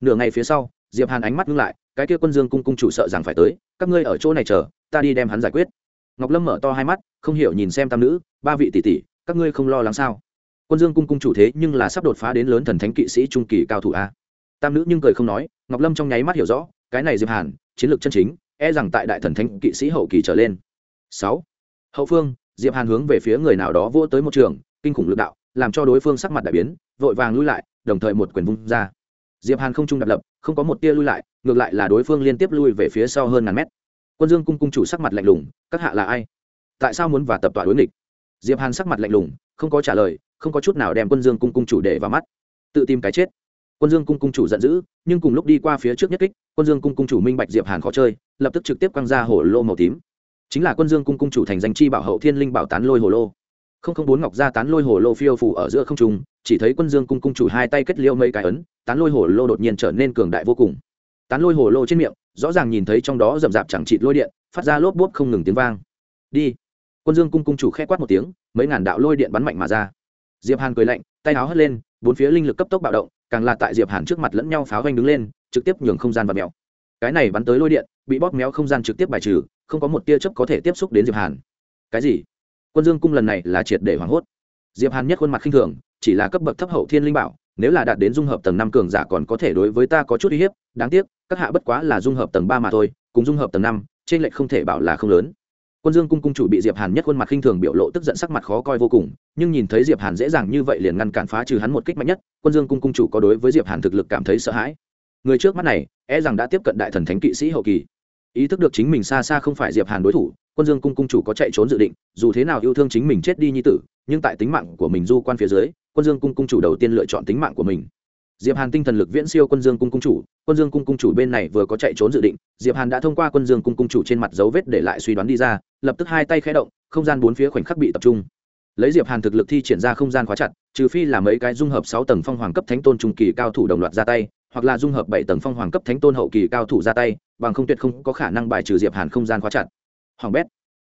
Nửa ngày phía sau, diệp hàn ánh mắt ngưng lại, cái kia quân dương cung cung chủ sợ rằng phải tới, các ngươi ở chỗ này chờ, ta đi đem hắn giải quyết. Ngọc lâm mở to hai mắt, không hiểu nhìn xem tam nữ, ba vị tỷ tỷ, các ngươi không lo lắng sao? Quân dương cung cung chủ thế nhưng là sắp đột phá đến lớn thần thánh kỵ sĩ trung kỳ cao thủ a. Tam nữ nhưng cười không nói, ngọc lâm trong nháy mắt hiểu rõ, cái này diệp hàn, chiến lược chân chính e rằng tại đại thần thánh kỵ sĩ hậu kỳ trở lên. Sáu. Hậu phương, diệp hàn hướng về phía người nào đó vỗ tới một trường kinh khủng lực đạo, làm cho đối phương sắc mặt đại biến, vội vàng lui lại, đồng thời một quyền vung ra. Diệp hàn không trung đạp lập, không có một tia lui lại, ngược lại là đối phương liên tiếp lui về phía sau hơn ngàn mét. Quân dương cung cung chủ sắc mặt lạnh lùng, các hạ là ai? Tại sao muốn và tập tọa đối nghịch? Diệp hàn sắc mặt lạnh lùng, không có trả lời, không có chút nào đem quân dương cung cung chủ để vào mắt. Tự tìm cái chết. Quân dương cung cung chủ giận dữ, nhưng cùng lúc đi qua phía trước nhất kích, quân dương cung cung chủ minh bạch diệp hàn khó chơi, lập tức trực tiếp quăng ra hồ lô màu tím. Chính là quân dương cung cung chủ thành danh chi bảo hậu thiên linh bảo tán lôi hồ lô không không bốn ngọc ra tán lôi hồ lô phiêu phủ ở giữa không trung, chỉ thấy quân dương cung cung chủ hai tay kết liêu mấy cái ấn, tán lôi hồ lô đột nhiên trở nên cường đại vô cùng. Tán lôi hồ lô trên miệng, rõ ràng nhìn thấy trong đó rậm rạp chẳng chịt lôi điện, phát ra lốp bốp không ngừng tiếng vang. Đi. Quân dương cung cung chủ khẽ quát một tiếng, mấy ngàn đạo lôi điện bắn mạnh mà ra. Diệp hàn cười lạnh, tay áo hất lên, bốn phía linh lực cấp tốc bạo động, càng là tại diệp hàn trước mặt lẫn nhau pháo vanh đứng lên, trực tiếp nhường không gian và mèo. Cái này bắn tới lôi điện, bị bóp méo không gian trực tiếp bài trừ, không có một tia chớp có thể tiếp xúc đến diệp hàn. Cái gì? Quân dương cung lần này là triệt để hoảng hốt. Diệp hàn nhất khuôn mặt khinh thường, chỉ là cấp bậc thấp hậu thiên linh bảo, nếu là đạt đến dung hợp tầng năm cường giả còn có thể đối với ta có chút uy hiếp, đáng tiếc, các hạ bất quá là dung hợp tầng ba mà thôi, cùng dung hợp tầng năm, trên lệch không thể bảo là không lớn. Quân dương cung cung chủ bị diệp hàn nhất khuôn mặt khinh thường biểu lộ tức giận sắc mặt khó coi vô cùng, nhưng nhìn thấy diệp hàn dễ dàng như vậy liền ngăn cản phá trừ hắn một kích mạnh nhất, quân dương cung cung chủ có đối với diệp hàn thực lực cảm thấy sợ hãi. Người trước mắt này e rằng đã tiếp cận đại thần thánh kỵ sĩ hậu kỳ. Ý thức được chính mình xa xa không phải diệp hàn đối thủ quân dương cung cung chủ có chạy trốn dự định, dù thế nào yêu thương chính mình chết đi như tử, nhưng tại tính mạng của mình du quan phía dưới, quân dương cung cung chủ đầu tiên lựa chọn tính mạng của mình. Diệp hàn tinh thần lực viễn siêu quân dương cung cung chủ, quân dương cung cung chủ bên này vừa có chạy trốn dự định, diệp hàn đã thông qua quân dương cung cung chủ trên mặt dấu vết để lại suy đoán đi ra, lập tức hai tay khẽ động, không gian bốn phía khoảnh khắc bị tập trung. Lấy diệp hàn thực lực thi triển ra không gian khóa chặt, trừ phi là mấy cái dung hợp sáu tầng phong hoàng cấp thánh tôn trung kỳ cao thủ đồng loạt ra tay, hoặc là dung hợp bảy tầng phong hoàng cấp thánh tôn hậu kỳ cao thủ ra tay, bằng không tuyệt không có khả năng bài trừ diệp hàn không gian khóa chặt hoàng bét.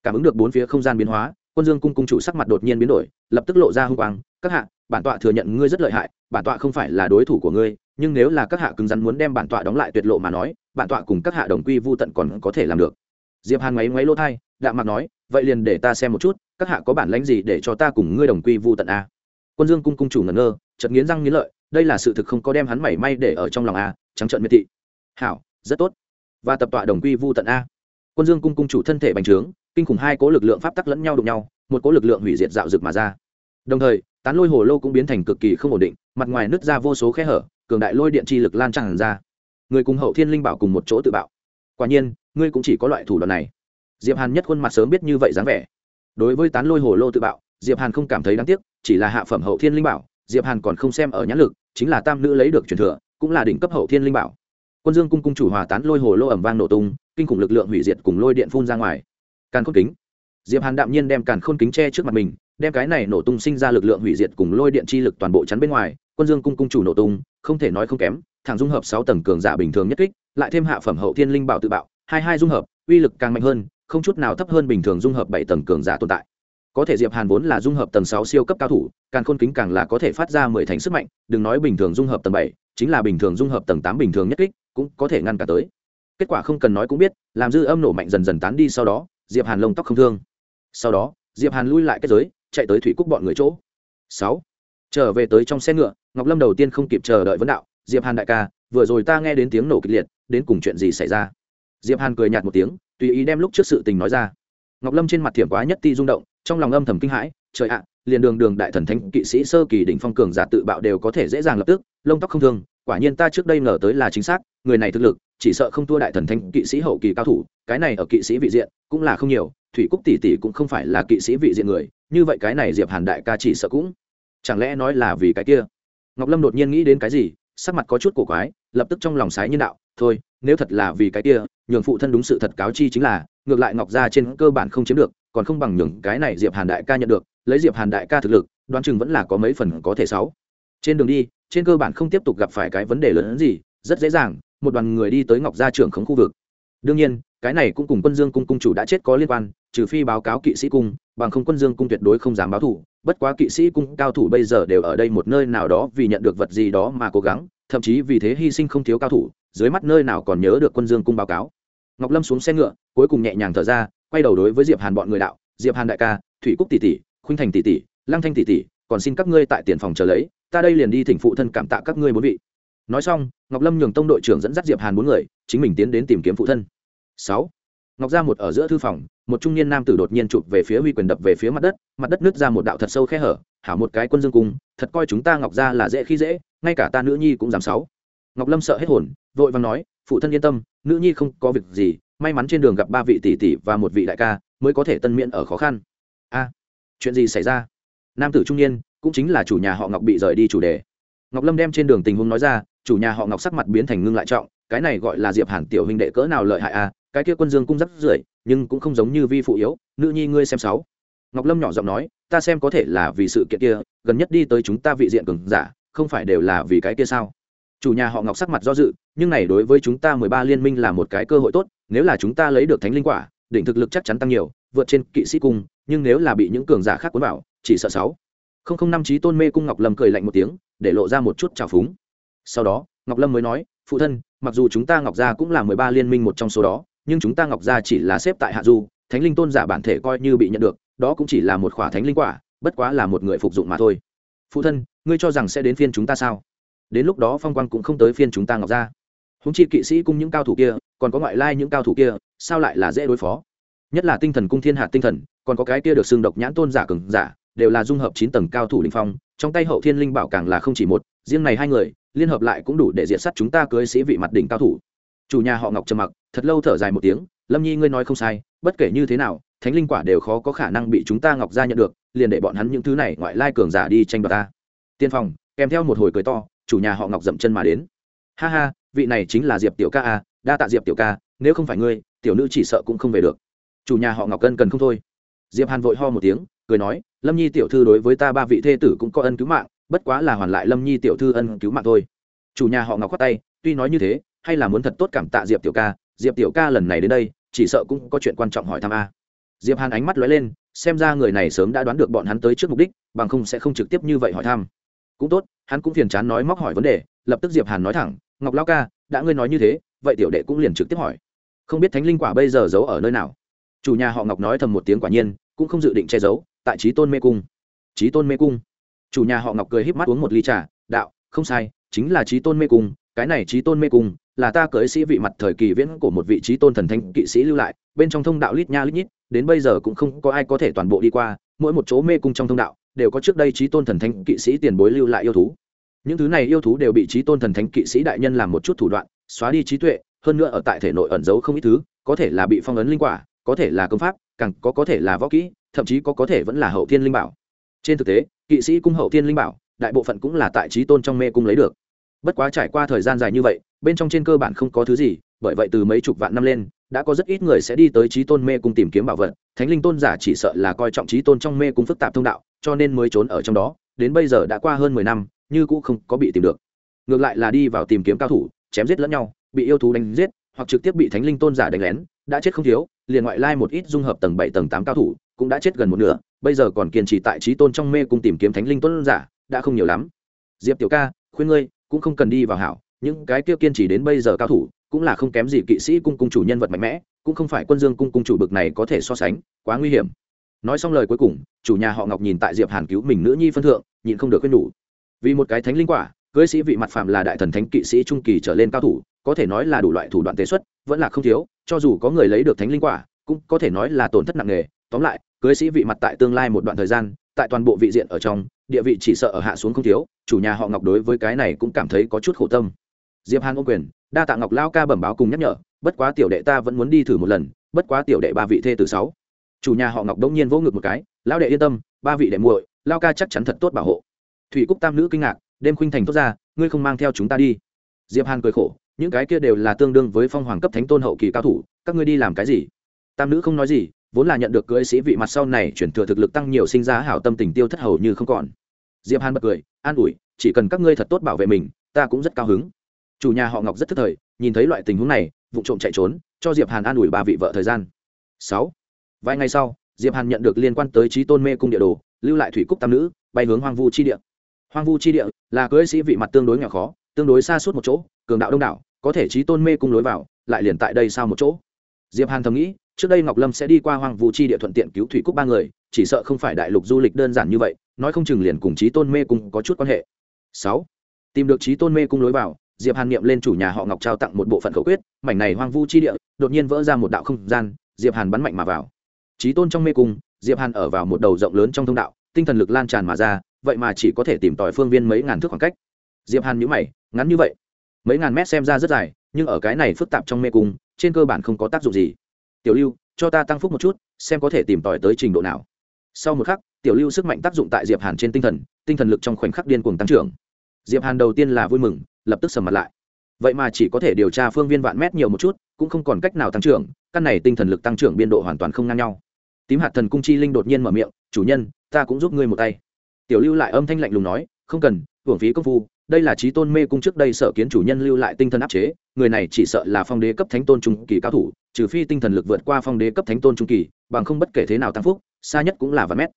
Cảm ứng được bốn phía không gian biến hóa, quân dương cung cung chủ sắc mặt đột nhiên biến đổi, lập tức lộ ra hung quang, các hạ, bản tọa thừa nhận ngươi rất lợi hại, bản tọa không phải là đối thủ của ngươi, nhưng nếu là các hạ cứng rắn muốn đem bản tọa đóng lại tuyệt lộ mà nói, bản tọa cùng các hạ đồng quy vô tận còn có thể làm được. Diệp hàn ngoáy ngoáy lỗ thai đạm mặt nói, vậy liền để ta xem một chút, các hạ có bản lãnh gì để cho ta cùng ngươi đồng quy vô tận a? Quân dương cung cung chủ ngẩn ngơ, chợt nghiến răng nghiến lợi, đây là sự thực không có đem hắn mảy may để ở trong lòng a, trắng trợn miệt thị. Hảo, rất tốt. Và tập tọa đồng quy vô tận a quân dương cung cung chủ thân thể bành trướng, kinh khủng hai cố lực lượng pháp tắc lẫn nhau đụng nhau, một cố lực lượng hủy diệt dạo rực mà ra. Đồng thời, tán lôi hồ lô cũng biến thành cực kỳ không ổn định, mặt ngoài nứt ra vô số khe hở, cường đại lôi điện chi lực lan tràn ra. Người cùng hậu thiên linh bảo cùng một chỗ tự bạo. Quả nhiên, ngươi cũng chỉ có loại thủ đoạn này. Diệp hàn nhất khuôn mặt sớm biết như vậy dáng vẻ. Đối với tán lôi hồ lô tự bạo, diệp hàn không cảm thấy đáng tiếc, chỉ là hạ phẩm hậu thiên linh bảo, diệp hàn còn không xem ở nhãn lực, chính là tam nữ lấy được truyền thừa, cũng là đỉnh cấp hậu thiên linh bảo quân dương cung cung chủ hòa tán lôi hồ lô ẩm vang nổ tung, kinh khủng lực lượng hủy diệt cùng lôi điện phun ra ngoài. Càn khôn kính. Diệp hàn đạm nhiên đem càn khôn kính che trước mặt mình, đem cái này nổ tung sinh ra lực lượng hủy diệt cùng lôi điện chi lực toàn bộ chắn bên ngoài. Quân dương cung cung chủ nổ tung, không thể nói không kém, thẳng dung hợp sáu tầng cường giả bình thường nhất kích, lại thêm hạ phẩm hậu thiên linh bảo tự bạo, hai hai dung hợp, uy lực càng mạnh hơn, không chút nào thấp hơn bình thường dung hợp bảy tầng cường giả tồn tại có thể diệp hàn vốn là dung hợp tầng sáu siêu cấp cao thủ, càng khôn kính càng là có thể phát ra mười thành sức mạnh, đừng nói bình thường dung hợp tầng bảy, chính là bình thường dung hợp tầng tám bình thường nhất kích, cũng có thể ngăn cả tới. Kết quả không cần nói cũng biết, làm dư âm nổ mạnh dần dần tán đi sau đó, diệp hàn lông tóc không thương. Sau đó, diệp hàn lui lại kết giới, chạy tới thủy cúc bọn người chỗ. Sáu. Trở về tới trong xe ngựa, ngọc lâm đầu tiên không kịp chờ đợi vấn đạo, diệp hàn đại ca, vừa rồi ta nghe đến tiếng nổ kịch liệt, đến cùng chuyện gì xảy ra? Diệp hàn cười nhạt một tiếng, tùy ý đem lúc trước sự tình nói ra ngọc lâm trên mặt thiểm quá nhất ti rung động, trong lòng âm thầm kinh hãi, trời ạ, liền đường đường đại thần thánh kỵ sĩ sơ kỳ đỉnh phong cường giả tự bạo đều có thể dễ dàng lập tức, lông tóc không thương, quả nhiên ta trước đây ngờ tới là chính xác, người này thực lực, chỉ sợ không thua đại thần thánh kỵ sĩ hậu kỳ cao thủ, cái này ở kỵ sĩ vị diện cũng là không nhiều, thủy cúc tỷ tỷ cũng không phải là kỵ sĩ vị diện người, như vậy cái này diệp hàn đại ca chỉ sợ cũng, chẳng lẽ nói là vì cái kia? Ngọc lâm đột nhiên nghĩ đến cái gì, sắc mặt có chút cổ quái lập tức trong lòng sái nhân đạo, thôi, nếu thật là vì cái kia, nhường phụ thân đúng sự thật cáo chi chính là, ngược lại ngọc gia trên cơ bản không chiếm được, còn không bằng nhường cái này diệp hàn đại ca nhận được, lấy diệp hàn đại ca thực lực, đoán chừng vẫn là có mấy phần có thể sáu. Trên đường đi, trên cơ bản không tiếp tục gặp phải cái vấn đề lớn hơn gì, rất dễ dàng, một đoàn người đi tới ngọc gia trưởng khống khu vực. Đương nhiên, cái này cũng cùng quân dương cung cung chủ đã chết có liên quan, trừ phi báo cáo kỵ sĩ cung, bằng không quân dương cung tuyệt đối không dám báo thủ, bất quá kỵ sĩ cung cao thủ bây giờ đều ở đây một nơi nào đó vì nhận được vật gì đó mà cố gắng thậm chí vì thế hy sinh không thiếu cao thủ, dưới mắt nơi nào còn nhớ được quân dương cung báo cáo. Ngọc lâm xuống xe ngựa, cuối cùng nhẹ nhàng thở ra, quay đầu đối với diệp hàn bọn người đạo, diệp hàn đại ca, thủy cúc tỷ tỷ, khuynh thành tỷ tỷ, lăng thanh tỷ tỷ, còn xin các ngươi tại tiền phòng chờ lấy, ta đây liền đi thỉnh phụ thân cảm tạ các ngươi bốn vị. Nói xong, ngọc lâm nhường tông đội trưởng dẫn dắt diệp hàn bốn người, chính mình tiến đến tìm kiếm phụ thân. Sáu, ngọc ra một ở giữa thư phòng, một trung niên nam tử đột nhiên chụp về phía huy quyền đập về phía mặt đất mặt đất nứt ra một đạo thật sâu khe hở, hảo một cái quân dương cung, thật coi chúng ta ngọc ra là dễ khi dễ ngay cả ta nữ nhi cũng dám sáu. Ngọc lâm sợ hết hồn, vội vàng nói, phụ thân yên tâm, nữ nhi không có việc gì, may mắn trên đường gặp ba vị tỷ tỷ và một vị đại ca, mới có thể tân miễn ở khó khăn. A, chuyện gì xảy ra? Nam tử trung niên, cũng chính là chủ nhà họ ngọc bị rời đi chủ đề. Ngọc lâm đem trên đường tình huống nói ra, chủ nhà họ ngọc sắc mặt biến thành ngưng lại trọng, cái này gọi là diệp hàn tiểu huynh đệ cỡ nào lợi hại a cái kia quân dương cũng rất rưởi, nhưng cũng không giống như vi phụ yếu, nữ nhi ngươi xem sáu. Ngọc lâm nhỏ giọng nói, ta xem có thể là vì sự kiện kia, gần nhất đi tới chúng ta vị diện cường giả không phải đều là vì cái kia sao? Chủ nhà họ ngọc sắc mặt do dự, nhưng này đối với chúng ta mười ba liên minh là một cái cơ hội tốt, nếu là chúng ta lấy được thánh linh quả, đỉnh thực lực chắc chắn tăng nhiều, vượt trên kỵ sĩ cung, nhưng nếu là bị những cường giả khác cuốn vào, chỉ sợ sáu. Không không năm trí tôn mê cung ngọc lâm cười lạnh một tiếng, để lộ ra một chút trào phúng. Sau đó, ngọc lâm mới nói, phụ thân, mặc dù chúng ta ngọc gia cũng là mười ba liên minh một trong số đó, nhưng chúng ta ngọc gia chỉ là xếp tại hạ du, thánh linh tôn giả bản thể coi như bị nhận được, đó cũng chỉ là một khỏa thánh linh quả, bất quá là một người phục dụng mà thôi. Phụ thân ngươi cho rằng sẽ đến phiên chúng ta sao? Đến lúc đó phong quang cũng không tới phiên chúng ta ngọc gia. Húng chi kỵ sĩ cung những cao thủ kia, còn có ngoại lai những cao thủ kia, sao lại là dễ đối phó? Nhất là tinh thần cung thiên hạt tinh thần, còn có cái kia được xương độc nhãn tôn giả cường giả, đều là dung hợp chín tầng cao thủ linh phong, trong tay hậu thiên linh bảo càng là không chỉ một, riêng này hai người, liên hợp lại cũng đủ để diệt sát chúng ta cưới sĩ vị mặt đỉnh cao thủ. Chủ nhà họ ngọc trầm mặc, thật lâu thở dài một tiếng, lâm nhi ngươi nói không sai, bất kể như thế nào, thánh linh quả đều khó có khả năng bị chúng ta ngọc gia nhận được, liền để bọn hắn những thứ này ngoại lai cường giả đi tranh đoạt ta tiên phòng, kèm theo một hồi cười to, chủ nhà họ ngọc dậm chân mà đến. Ha ha, vị này chính là diệp tiểu ca à? đa tạ diệp tiểu ca, nếu không phải ngươi, tiểu nữ chỉ sợ cũng không về được. Chủ nhà họ ngọc cân cần không thôi. Diệp hàn vội ho một tiếng, cười nói, lâm nhi tiểu thư đối với ta ba vị thê tử cũng có ân cứu mạng, bất quá là hoàn lại lâm nhi tiểu thư ân cứu mạng thôi. Chủ nhà họ ngọc khoát tay, tuy nói như thế, hay là muốn thật tốt cảm tạ diệp tiểu ca, diệp tiểu ca lần này đến đây, chỉ sợ cũng có chuyện quan trọng hỏi thăm a. Diệp hàn ánh mắt lóe lên, xem ra người này sớm đã đoán được bọn hắn tới trước mục đích, bằng không sẽ không trực tiếp như vậy hỏi thăm cũng tốt, hắn cũng phiền chán nói móc hỏi vấn đề, lập tức diệp hàn nói thẳng, ngọc lao ca, đã ngươi nói như thế, vậy tiểu đệ cũng liền trực tiếp hỏi. Không biết thánh linh quả bây giờ giấu ở nơi nào? Chủ nhà họ ngọc nói thầm một tiếng quả nhiên, cũng không dự định che giấu, tại trí tôn mê cung. Trí tôn mê cung. Chủ nhà họ ngọc cười híp mắt uống một ly trà, đạo, không sai, chính là trí tôn mê cung, cái này trí tôn mê cung là ta cưới sĩ vị mặt thời kỳ viễn của một vị trí tôn thần thanh kỵ sĩ lưu lại, bên trong thông đạo lít nha lít nhít, đến bây giờ cũng không có ai có thể toàn bộ đi qua, mỗi một chỗ mê cung trong thông đạo đều có trước đây trí tôn thần thánh kỵ sĩ tiền bối lưu lại yêu thú. Những thứ này yêu thú đều bị trí tôn thần thánh kỵ sĩ đại nhân làm một chút thủ đoạn, xóa đi trí tuệ, hơn nữa ở tại thể nội ẩn giấu không ít thứ, có thể là bị phong ấn linh quả, có thể là công pháp, càng có có thể là võ kỹ, thậm chí có có thể vẫn là hậu thiên linh bảo. Trên thực tế, kỵ sĩ cung hậu thiên linh bảo, đại bộ phận cũng là tại trí tôn trong mê cung lấy được. Bất quá trải qua thời gian dài như vậy, bên trong trên cơ bản không có thứ gì, bởi vậy từ mấy chục vạn năm lên, đã có rất ít người sẽ đi tới trí tôn mê cung tìm kiếm bảo vật. Thánh linh tôn giả chỉ sợ là coi trọng trí tôn trong mê cung phức tạp thông đạo cho nên mới trốn ở trong đó, đến bây giờ đã qua hơn mười năm, như cũng không có bị tìm được. Ngược lại là đi vào tìm kiếm cao thủ, chém giết lẫn nhau, bị yêu thú đánh giết, hoặc trực tiếp bị thánh linh tôn giả đánh lén, đã chết không thiếu, liền ngoại lai một ít dung hợp tầng bảy, tầng tám cao thủ, cũng đã chết gần một nửa, bây giờ còn kiên trì tại trí tôn trong mê cung tìm kiếm thánh linh tôn giả, đã không nhiều lắm. Diệp tiểu ca, khuyên ngươi, cũng không cần đi vào hảo, những cái kia kiên trì đến bây giờ cao thủ, cũng là không kém gì kỵ sĩ cung cung chủ nhân vật mạnh mẽ, cũng không phải quân dương cung cung chủ bực này có thể so sánh, quá nguy hiểm nói xong lời cuối cùng, chủ nhà họ ngọc nhìn tại diệp hàn cứu mình nữ nhi phân thượng, nhịn không được khuyên nhủ. Vì một cái thánh linh quả, cưới sĩ vị mặt phạm là đại thần thánh kỵ sĩ trung kỳ trở lên cao thủ, có thể nói là đủ loại thủ đoạn tế xuất, vẫn là không thiếu, cho dù có người lấy được thánh linh quả, cũng có thể nói là tổn thất nặng nề. Tóm lại, cưới sĩ vị mặt tại tương lai một đoạn thời gian, tại toàn bộ vị diện ở trong, địa vị chỉ sợ ở hạ xuống không thiếu, chủ nhà họ ngọc đối với cái này cũng cảm thấy có chút khổ tâm. Diệp hàn ô quyền, đa tạ ngọc lao ca bẩm báo cùng nhắc nhở, bất quá tiểu đệ ta vẫn muốn đi thử một lần, bất quá tiểu đệ ba vị thê từ sáu chủ nhà họ ngọc đông nhiên vỗ ngực một cái, lão đệ yên tâm, ba vị đệ muội, lao ca chắc chắn thật tốt bảo hộ. Thủy cúc tam nữ kinh ngạc, đêm khuynh thành tốt ra, ngươi không mang theo chúng ta đi. Diệp hàn cười khổ, những cái kia đều là tương đương với phong hoàng cấp thánh tôn hậu kỳ cao thủ, các ngươi đi làm cái gì? Tam nữ không nói gì, vốn là nhận được cưỡi sĩ vị mặt sau này chuyển thừa thực lực tăng nhiều sinh ra hảo tâm tình tiêu thất hầu như không còn. Diệp hàn bật cười, an ủi, chỉ cần các ngươi thật tốt bảo vệ mình, ta cũng rất cao hứng. Chủ nhà họ ngọc rất thức thời, nhìn thấy loại tình huống này vụ trộm chạy trốn, cho diệp hàn an ủi ba vị vợ thời gian. Sáu vài ngày sau, diệp hàn nhận được liên quan tới trí tôn mê cung địa đồ, lưu lại thủy cúc tam nữ, bay hướng hoang vu chi địa. Hoang vu chi địa là cưỡi sĩ vị mặt tương đối nhỏ khó, tương đối xa suốt một chỗ, cường đạo đông đảo, có thể trí tôn mê cung lối vào, lại liền tại đây sao một chỗ. Diệp hàn thầm nghĩ, trước đây ngọc lâm sẽ đi qua hoang vu chi địa thuận tiện cứu thủy cúc ba người, chỉ sợ không phải đại lục du lịch đơn giản như vậy, nói không chừng liền cùng trí tôn mê cung có chút quan hệ. Sáu, tìm được trí tôn mê cung lối vào, diệp hàn niệm lên chủ nhà họ ngọc trao tặng một bộ phận khẩu quyết, mảnh này hoang vu chi địa đột nhiên vỡ ra một đạo không gian, diệp hàn bắn mạnh mà vào trí tôn trong mê cung, diệp hàn ở vào một đầu rộng lớn trong thông đạo, tinh thần lực lan tràn mà ra, vậy mà chỉ có thể tìm tòi phương viên mấy ngàn thước khoảng cách. Diệp hàn nhữ mày, ngắn như vậy, mấy ngàn mét xem ra rất dài, nhưng ở cái này phức tạp trong mê cung, trên cơ bản không có tác dụng gì. Tiểu lưu, cho ta tăng phúc một chút, xem có thể tìm tòi tới trình độ nào. Sau một khắc, tiểu lưu sức mạnh tác dụng tại diệp hàn trên tinh thần tinh thần lực trong khoảnh khắc điên cuồng tăng trưởng. Diệp hàn đầu tiên là vui mừng, lập tức sầm mặt lại. Vậy mà chỉ có thể điều tra phương viên vạn mét nhiều một chút, cũng không còn cách nào tăng trưởng, căn này tinh thần lực tăng trưởng biên độ hoàn toàn không ngang nhau tím hạt thần cung chi linh đột nhiên mở miệng, chủ nhân, ta cũng giúp ngươi một tay. Tiểu lưu lại âm thanh lạnh lùng nói, không cần, hưởng phí công phu, đây là trí tôn mê cung trước đây sở kiến chủ nhân lưu lại tinh thần áp chế, người này chỉ sợ là phong đế cấp thánh tôn trung kỳ cao thủ, trừ phi tinh thần lực vượt qua phong đế cấp thánh tôn trung kỳ, bằng không bất kể thế nào tăng phúc, xa nhất cũng là vạn mét.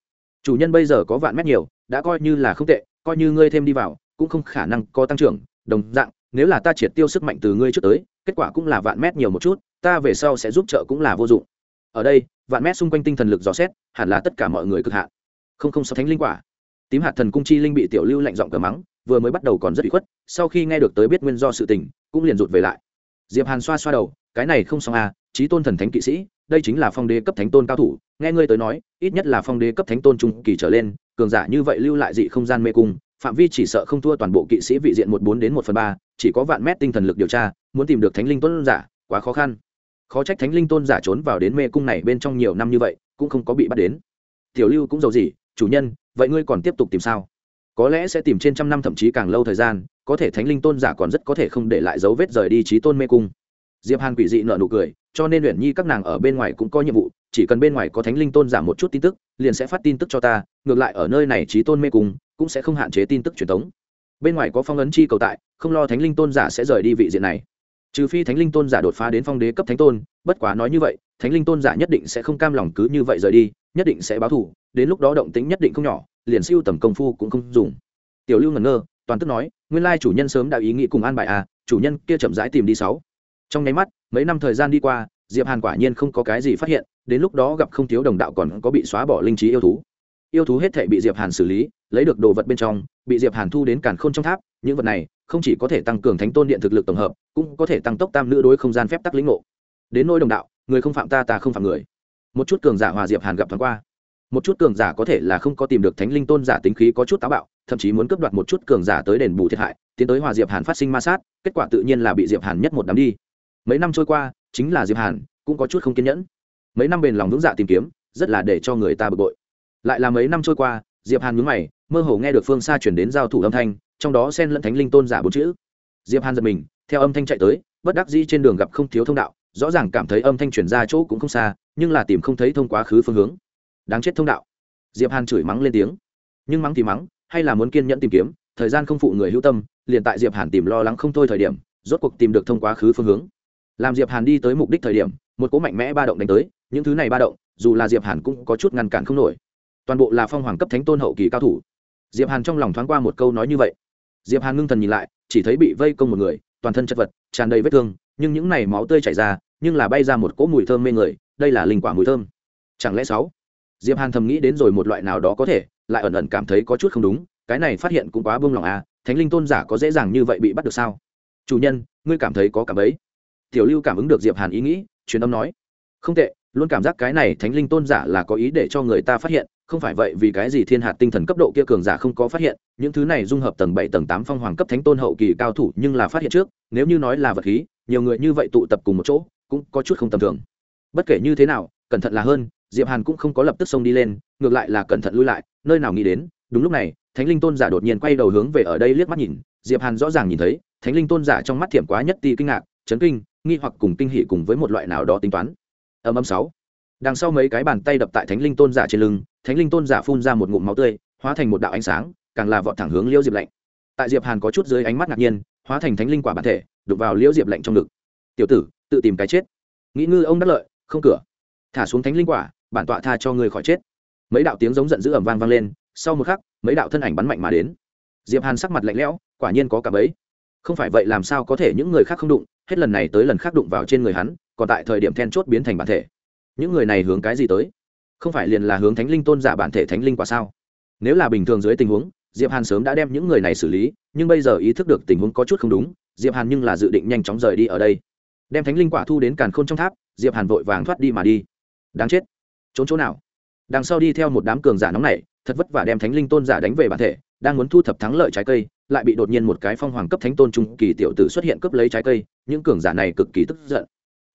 Chủ nhân bây giờ có vạn mét nhiều, đã coi như là không tệ, coi như ngươi thêm đi vào, cũng không khả năng có tăng trưởng, đồng dạng, nếu là ta triệt tiêu sức mạnh từ ngươi trước tới, kết quả cũng là vạn mét nhiều một chút, ta về sau sẽ giúp trợ cũng là vô dụng ở đây, vạn mét xung quanh tinh thần lực dò xét, hẳn là tất cả mọi người cực hạn. Không không sao thánh linh quả. Tím hạt thần cung chi linh bị tiểu lưu lạnh giọng cờ mắng, vừa mới bắt đầu còn rất bị khuất, sau khi nghe được tới biết nguyên do sự tình, cũng liền rụt về lại. Diệp hàn xoa xoa đầu, cái này không xong à trí tôn thần thánh kỵ sĩ, đây chính là phong đế cấp thánh tôn cao thủ, nghe ngươi tới nói, ít nhất là phong đế cấp thánh tôn trung kỳ trở lên, cường giả như vậy lưu lại dị không gian mê cung, phạm vi chỉ sợ không thua toàn bộ kỵ sĩ vị diện một bốn đến một phần ba, chỉ có vạn mét tinh thần lực điều tra, muốn tìm được thánh linh tuấn giả, quá khó khăn khó trách thánh linh tôn giả trốn vào đến mê cung này bên trong nhiều năm như vậy, cũng không có bị bắt đến. Tiểu lưu cũng giàu gì, chủ nhân, vậy ngươi còn tiếp tục tìm sao? Có lẽ sẽ tìm trên trăm năm thậm chí càng lâu thời gian, có thể thánh linh tôn giả còn rất có thể không để lại dấu vết rời đi trí tôn mê cung. Diệp hàn quỷ dị nợ nụ cười, cho nên luyện nhi các nàng ở bên ngoài cũng có nhiệm vụ, chỉ cần bên ngoài có thánh linh tôn giả một chút tin tức, liền sẽ phát tin tức cho ta, ngược lại ở nơi này trí tôn mê cung, cũng sẽ không hạn chế tin tức truyền thống bên ngoài có phong ấn chi cầu tại, không lo thánh linh tôn giả sẽ rời đi vị diện này trừ phi thánh linh tôn giả đột phá đến phong đế cấp thánh tôn, bất quá nói như vậy, thánh linh tôn giả nhất định sẽ không cam lòng cứ như vậy rời đi, nhất định sẽ báo thù, đến lúc đó động tính nhất định không nhỏ, liền siêu tầm công phu cũng không dùng. Tiểu lưu ngẩn ngơ, toàn tức nói, nguyên lai chủ nhân sớm đã ý nghĩ cùng an bài à chủ nhân kia chậm rãi tìm đi sáu. Trong nháy mắt, mấy năm thời gian đi qua, diệp hàn quả nhiên không có cái gì phát hiện, đến lúc đó gặp không thiếu đồng đạo còn có bị xóa bỏ linh trí yêu thú. Yêu thú hết thể bị diệp hàn xử lý, lấy được đồ vật bên trong, bị diệp hàn thu đến càn khôn trong tháp, những vật này không chỉ có thể tăng cường thánh tôn điện thực lực tổng hợp, cũng có thể tăng tốc tam nữ đối không gian phép tắc lĩnh ngộ. Đến nỗi đồng đạo, người không phạm ta ta không phạm người. Một chút cường giả hòa diệp hàn gặp thoáng qua. Một chút cường giả có thể là không có tìm được thánh linh tôn giả tính khí có chút táo bạo, thậm chí muốn cướp đoạt một chút cường giả tới đền bù thiệt hại, tiến tới hòa diệp hàn phát sinh ma sát, kết quả tự nhiên là bị diệp hàn nhất một đám đi. Mấy năm trôi qua, chính là diệp hàn, cũng có chút không kiên nhẫn. Mấy năm bền lòng vững dạ tìm kiếm, rất là để cho người ta bực bội. Lại là mấy năm trôi qua, diệp hàn nhướng mày, mơ hồ nghe được phương xa chuyển đến giao thủ âm thanh trong đó xen lẫn thánh linh tôn giả bốn chữ. Diệp hàn giật mình, theo âm thanh chạy tới, bất đắc dĩ trên đường gặp không thiếu thông đạo, rõ ràng cảm thấy âm thanh chuyển ra chỗ cũng không xa, nhưng là tìm không thấy thông quá khứ phương hướng. Đáng chết thông đạo. Diệp hàn chửi mắng lên tiếng. Nhưng mắng thì mắng, hay là muốn kiên nhẫn tìm kiếm, thời gian không phụ người hữu tâm, liền tại diệp hàn tìm lo lắng không thôi thời điểm, rốt cuộc tìm được thông quá khứ phương hướng. Làm diệp hàn đi tới mục đích thời điểm, một cỗ mạnh mẽ ba động đánh tới, những thứ này ba động, dù là diệp hàn cũng có chút ngăn cản không nổi. Toàn bộ là phong hoàng cấp thánh tôn hậu kỳ cao thủ. Diệp hàn trong lòng thoáng qua một câu nói như vậy diệp hàn ngưng thần nhìn lại, chỉ thấy bị vây công một người, toàn thân chất vật, tràn đầy vết thương, nhưng những này máu tươi chảy ra, nhưng là bay ra một cỗ mùi thơm mê người, đây là linh quả mùi thơm. Chẳng lẽ sáu? Diệp hàn thầm nghĩ đến rồi một loại nào đó có thể, lại ẩn ẩn cảm thấy có chút không đúng, cái này phát hiện cũng quá buông lòng à thánh linh tôn giả có dễ dàng như vậy bị bắt được sao? Chủ nhân, ngươi cảm thấy có cảm ấy. Tiểu lưu cảm ứng được diệp hàn ý nghĩ, truyền âm nói. Không tệ, luôn cảm giác cái này thánh linh tôn giả là có ý để cho người ta phát hiện không phải vậy, vì cái gì thiên hạt tinh thần cấp độ kia cường giả không có phát hiện, những thứ này dung hợp tầng bảy, tầng tám phong hoàng cấp thánh tôn hậu kỳ cao thủ nhưng là phát hiện trước, nếu như nói là vật khí, nhiều người như vậy tụ tập cùng một chỗ, cũng có chút không tầm thường. Bất kể như thế nào, cẩn thận là hơn, diệp hàn cũng không có lập tức xông đi lên, ngược lại là cẩn thận lui lại, nơi nào nghĩ đến, đúng lúc này, thánh linh tôn giả đột nhiên quay đầu hướng về ở đây liếc mắt nhìn, diệp hàn rõ ràng nhìn thấy, thánh linh tôn giả trong mắt thiểm quá nhất ti kinh ngạc, chấn kinh, nghi hoặc cùng kinh hỉ cùng với một loại nào đó tính toán. Âm âm sáu đằng sau mấy cái bàn tay đập tại thánh linh tôn giả trên lưng, thánh linh tôn giả phun ra một ngụm máu tươi, hóa thành một đạo ánh sáng, càng là vọt thẳng hướng liễu diệp lạnh tại diệp hàn có chút dưới ánh mắt ngạc nhiên, hóa thành thánh linh quả bản thể đục vào liễu diệp lạnh trong ngực. Tiểu tử, tự tìm cái chết. Nghĩ ngư ông đắc lợi, không cửa. Thả xuống thánh linh quả, bản tọa tha cho người khỏi chết. Mấy đạo tiếng giống giận dữ ầm vang vang lên, sau một khắc, mấy đạo thân ảnh bắn mạnh mà đến. Diệp hàn sắc mặt lạnh lẽo, quả nhiên có cả bấy không phải vậy làm sao có thể những người khác không đụng, hết lần này tới lần khác đụng vào trên người hắn, còn tại thời điểm then chốt biến thành bản thể những người này hướng cái gì tới? Không phải liền là hướng thánh linh tôn giả bản thể thánh linh quả sao? Nếu là bình thường dưới tình huống, diệp hàn sớm đã đem những người này xử lý, nhưng bây giờ ý thức được tình huống có chút không đúng, diệp hàn nhưng là dự định nhanh chóng rời đi ở đây. Đem thánh linh quả thu đến càn khôn trong tháp, diệp hàn vội vàng thoát đi mà đi. Đáng chết. Trốn chỗ nào? Đằng sau đi theo một đám cường giả nóng này thật vất vả đem thánh linh tôn giả đánh về bản thể, đang muốn thu thập thắng lợi trái cây, lại bị đột nhiên một cái phong hoàng cấp thánh tôn trung kỳ tiểu tử xuất hiện cướp lấy trái cây, những cường giả này cực kỳ tức giận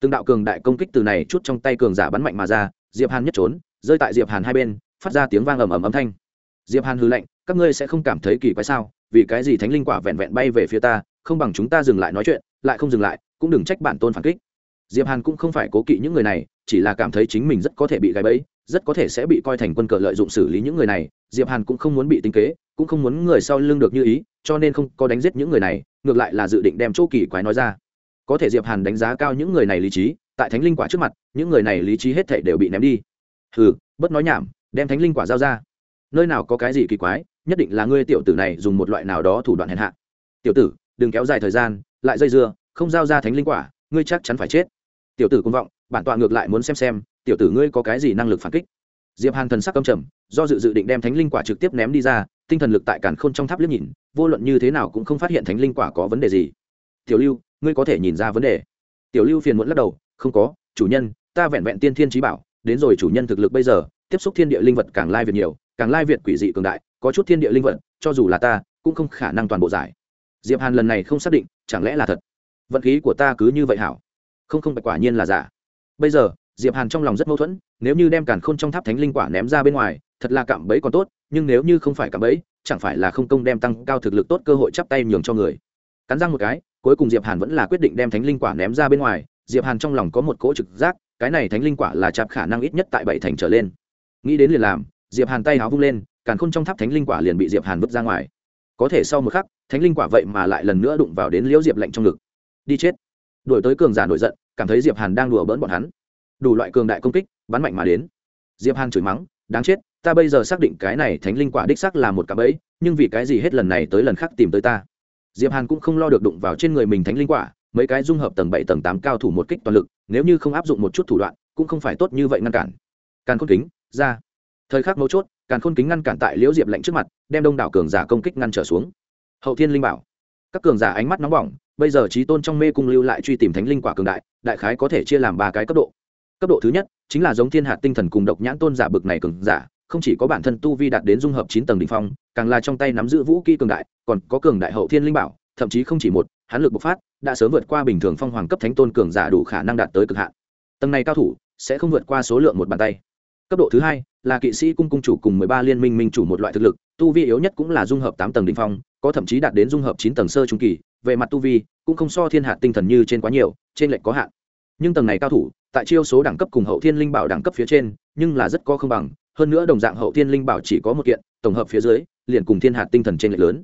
từng đạo cường đại công kích từ này chút trong tay cường giả bắn mạnh mà ra, diệp hàn nhất trốn, rơi tại diệp hàn hai bên, phát ra tiếng vang ầm ầm âm thanh. Diệp hàn hư lệnh các ngươi sẽ không cảm thấy kỳ quái sao? Vì cái gì thánh linh quả vẹn vẹn bay về phía ta, không bằng chúng ta dừng lại nói chuyện, lại không dừng lại, cũng đừng trách bản tôn phản kích. Diệp hàn cũng không phải cố kỵ những người này, chỉ là cảm thấy chính mình rất có thể bị gáy bẫy, rất có thể sẽ bị coi thành quân cờ lợi dụng xử lý những người này. Diệp hàn cũng không muốn bị tính kế, cũng không muốn người sau lưng được như ý, cho nên không có đánh giết những người này, ngược lại là dự định đem chỗ kỳ quái nói ra có thể diệp hàn đánh giá cao những người này lý trí, tại thánh linh quả trước mặt, những người này lý trí hết thảy đều bị ném đi. Hừ bất nói nhảm, đem thánh linh quả giao ra. Nơi nào có cái gì kỳ quái, nhất định là ngươi tiểu tử này dùng một loại nào đó thủ đoạn hèn hạ. Tiểu tử, đừng kéo dài thời gian, lại dây dưa, không giao ra thánh linh quả, ngươi chắc chắn phải chết. Tiểu tử công vọng, bản tọa ngược lại muốn xem xem, tiểu tử ngươi có cái gì năng lực phản kích. Diệp hàn thần sắc căm trầm, do dự dự định đem thánh linh quả trực tiếp ném đi ra, tinh thần lực tại cản khôn trong tháp liếc nhìn, vô luận như thế nào cũng không phát hiện thánh linh quả có vấn đề gì tiểu lưu, ngươi có thể nhìn ra vấn đề. Tiểu lưu phiền muộn lắc đầu, không có, chủ nhân, ta vẹn vẹn tiên thiên trí bảo, đến rồi chủ nhân thực lực bây giờ, tiếp xúc thiên địa linh vật càng lai việt nhiều, càng lai việt quỷ dị cường đại, có chút thiên địa linh vật, cho dù là ta, cũng không khả năng toàn bộ giải. Diệp hàn lần này không xác định, chẳng lẽ là thật? Vận khí của ta cứ như vậy hảo. Không không phải quả nhiên là giả. Bây giờ, diệp hàn trong lòng rất mâu thuẫn, nếu như đem càn khôn trong tháp thánh linh quả ném ra bên ngoài, thật là cạm bẫy còn tốt, nhưng nếu như không phải cạm bẫy, chẳng phải là không công đem tăng cao thực lực tốt cơ hội chắp tay nhường cho người cắn răng một cái, cuối cùng diệp hàn vẫn là quyết định đem thánh linh quả ném ra bên ngoài. Diệp hàn trong lòng có một cỗ trực giác, cái này thánh linh quả là chạp khả năng ít nhất tại bảy thành trở lên. Nghĩ đến liền làm, diệp hàn tay háo vung lên, càn khôn trong tháp thánh linh quả liền bị diệp hàn vứt ra ngoài. Có thể sau một khắc, thánh linh quả vậy mà lại lần nữa đụng vào đến liễu diệp lạnh trong ngực. Đi chết. Đổi tới cường giả nổi giận, cảm thấy diệp hàn đang đùa bỡn bọn hắn. Đủ loại cường đại công kích, bắn mạnh mà đến. Diệp hàn chửi mắng, đáng chết, ta bây giờ xác định cái này thánh linh quả đích xác là một cặp bẫy, nhưng vì cái gì hết lần này tới lần khác tìm tới ta? Diệp hàn cũng không lo được đụng vào trên người mình thánh linh quả, mấy cái dung hợp tầng bảy, tầng tám cao thủ một kích toàn lực, nếu như không áp dụng một chút thủ đoạn, cũng không phải tốt như vậy ngăn cản. Càn khôn kính, ra. Thời khắc mấu chốt, càn khôn kính ngăn cản tại liễu diệp lạnh trước mặt, đem đông đảo cường giả công kích ngăn trở xuống. Hậu thiên linh bảo. Các cường giả ánh mắt nóng bỏng, bây giờ trí tôn trong mê cung lưu lại truy tìm thánh linh quả cường đại đại khái có thể chia làm ba cái cấp độ. Cấp độ thứ nhất, chính là giống thiên hạt tinh thần cùng độc nhãn tôn giả bực này cường giả không chỉ có bản thân tu vi đạt đến dung hợp chín tầng đỉnh phong, càng là trong tay nắm giữ vũ khí cường đại, còn có cường đại hậu thiên linh bảo, thậm chí không chỉ một, hắn lực bộc phát đã sớm vượt qua bình thường phong hoàng cấp thánh tôn cường giả đủ khả năng đạt tới cực hạn. Tầng này cao thủ sẽ không vượt qua số lượng một bàn tay. Cấp độ thứ hai là kỵ sĩ cung cung chủ cùng mười ba liên minh minh chủ một loại thực lực, tu vi yếu nhất cũng là dung hợp tám tầng đỉnh phong, có thậm chí đạt đến dung hợp chín tầng sơ trung kỳ. Về mặt tu vi cũng không so thiên hạt tinh thần như trên quá nhiều, trên lệnh có hạn. Nhưng tầng này cao thủ tại chiêu số đẳng cấp cùng hậu thiên linh bảo đẳng cấp phía trên, nhưng là rất có không bằng, hơn nữa đồng dạng hậu thiên linh bảo chỉ có một kiện, tổng hợp phía dưới, liền cùng thiên hạt tinh thần trên lệch lớn.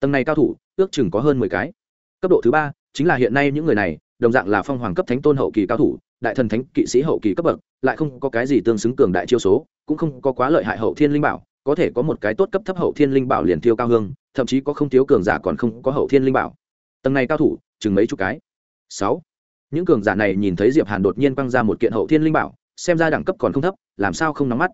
Tầng này cao thủ, ước chừng có hơn mười cái. Cấp độ thứ ba, chính là hiện nay những người này, đồng dạng là phong hoàng cấp thánh tôn hậu kỳ cao thủ, đại thần thánh kỵ sĩ hậu kỳ cấp bậc, lại không có cái gì tương xứng cường đại chiêu số, cũng không có quá lợi hại hậu thiên linh bảo, có thể có một cái tốt cấp thấp hậu thiên linh bảo liền tiêu cao hương, thậm chí có không thiếu cường giả còn không có hậu thiên linh bảo. Tầng này cao thủ, chừng mấy chục cái? Sáu những cường giả này nhìn thấy diệp hàn đột nhiên quăng ra một kiện hậu thiên linh bảo, xem ra đẳng cấp còn không thấp, làm sao không nắm mắt?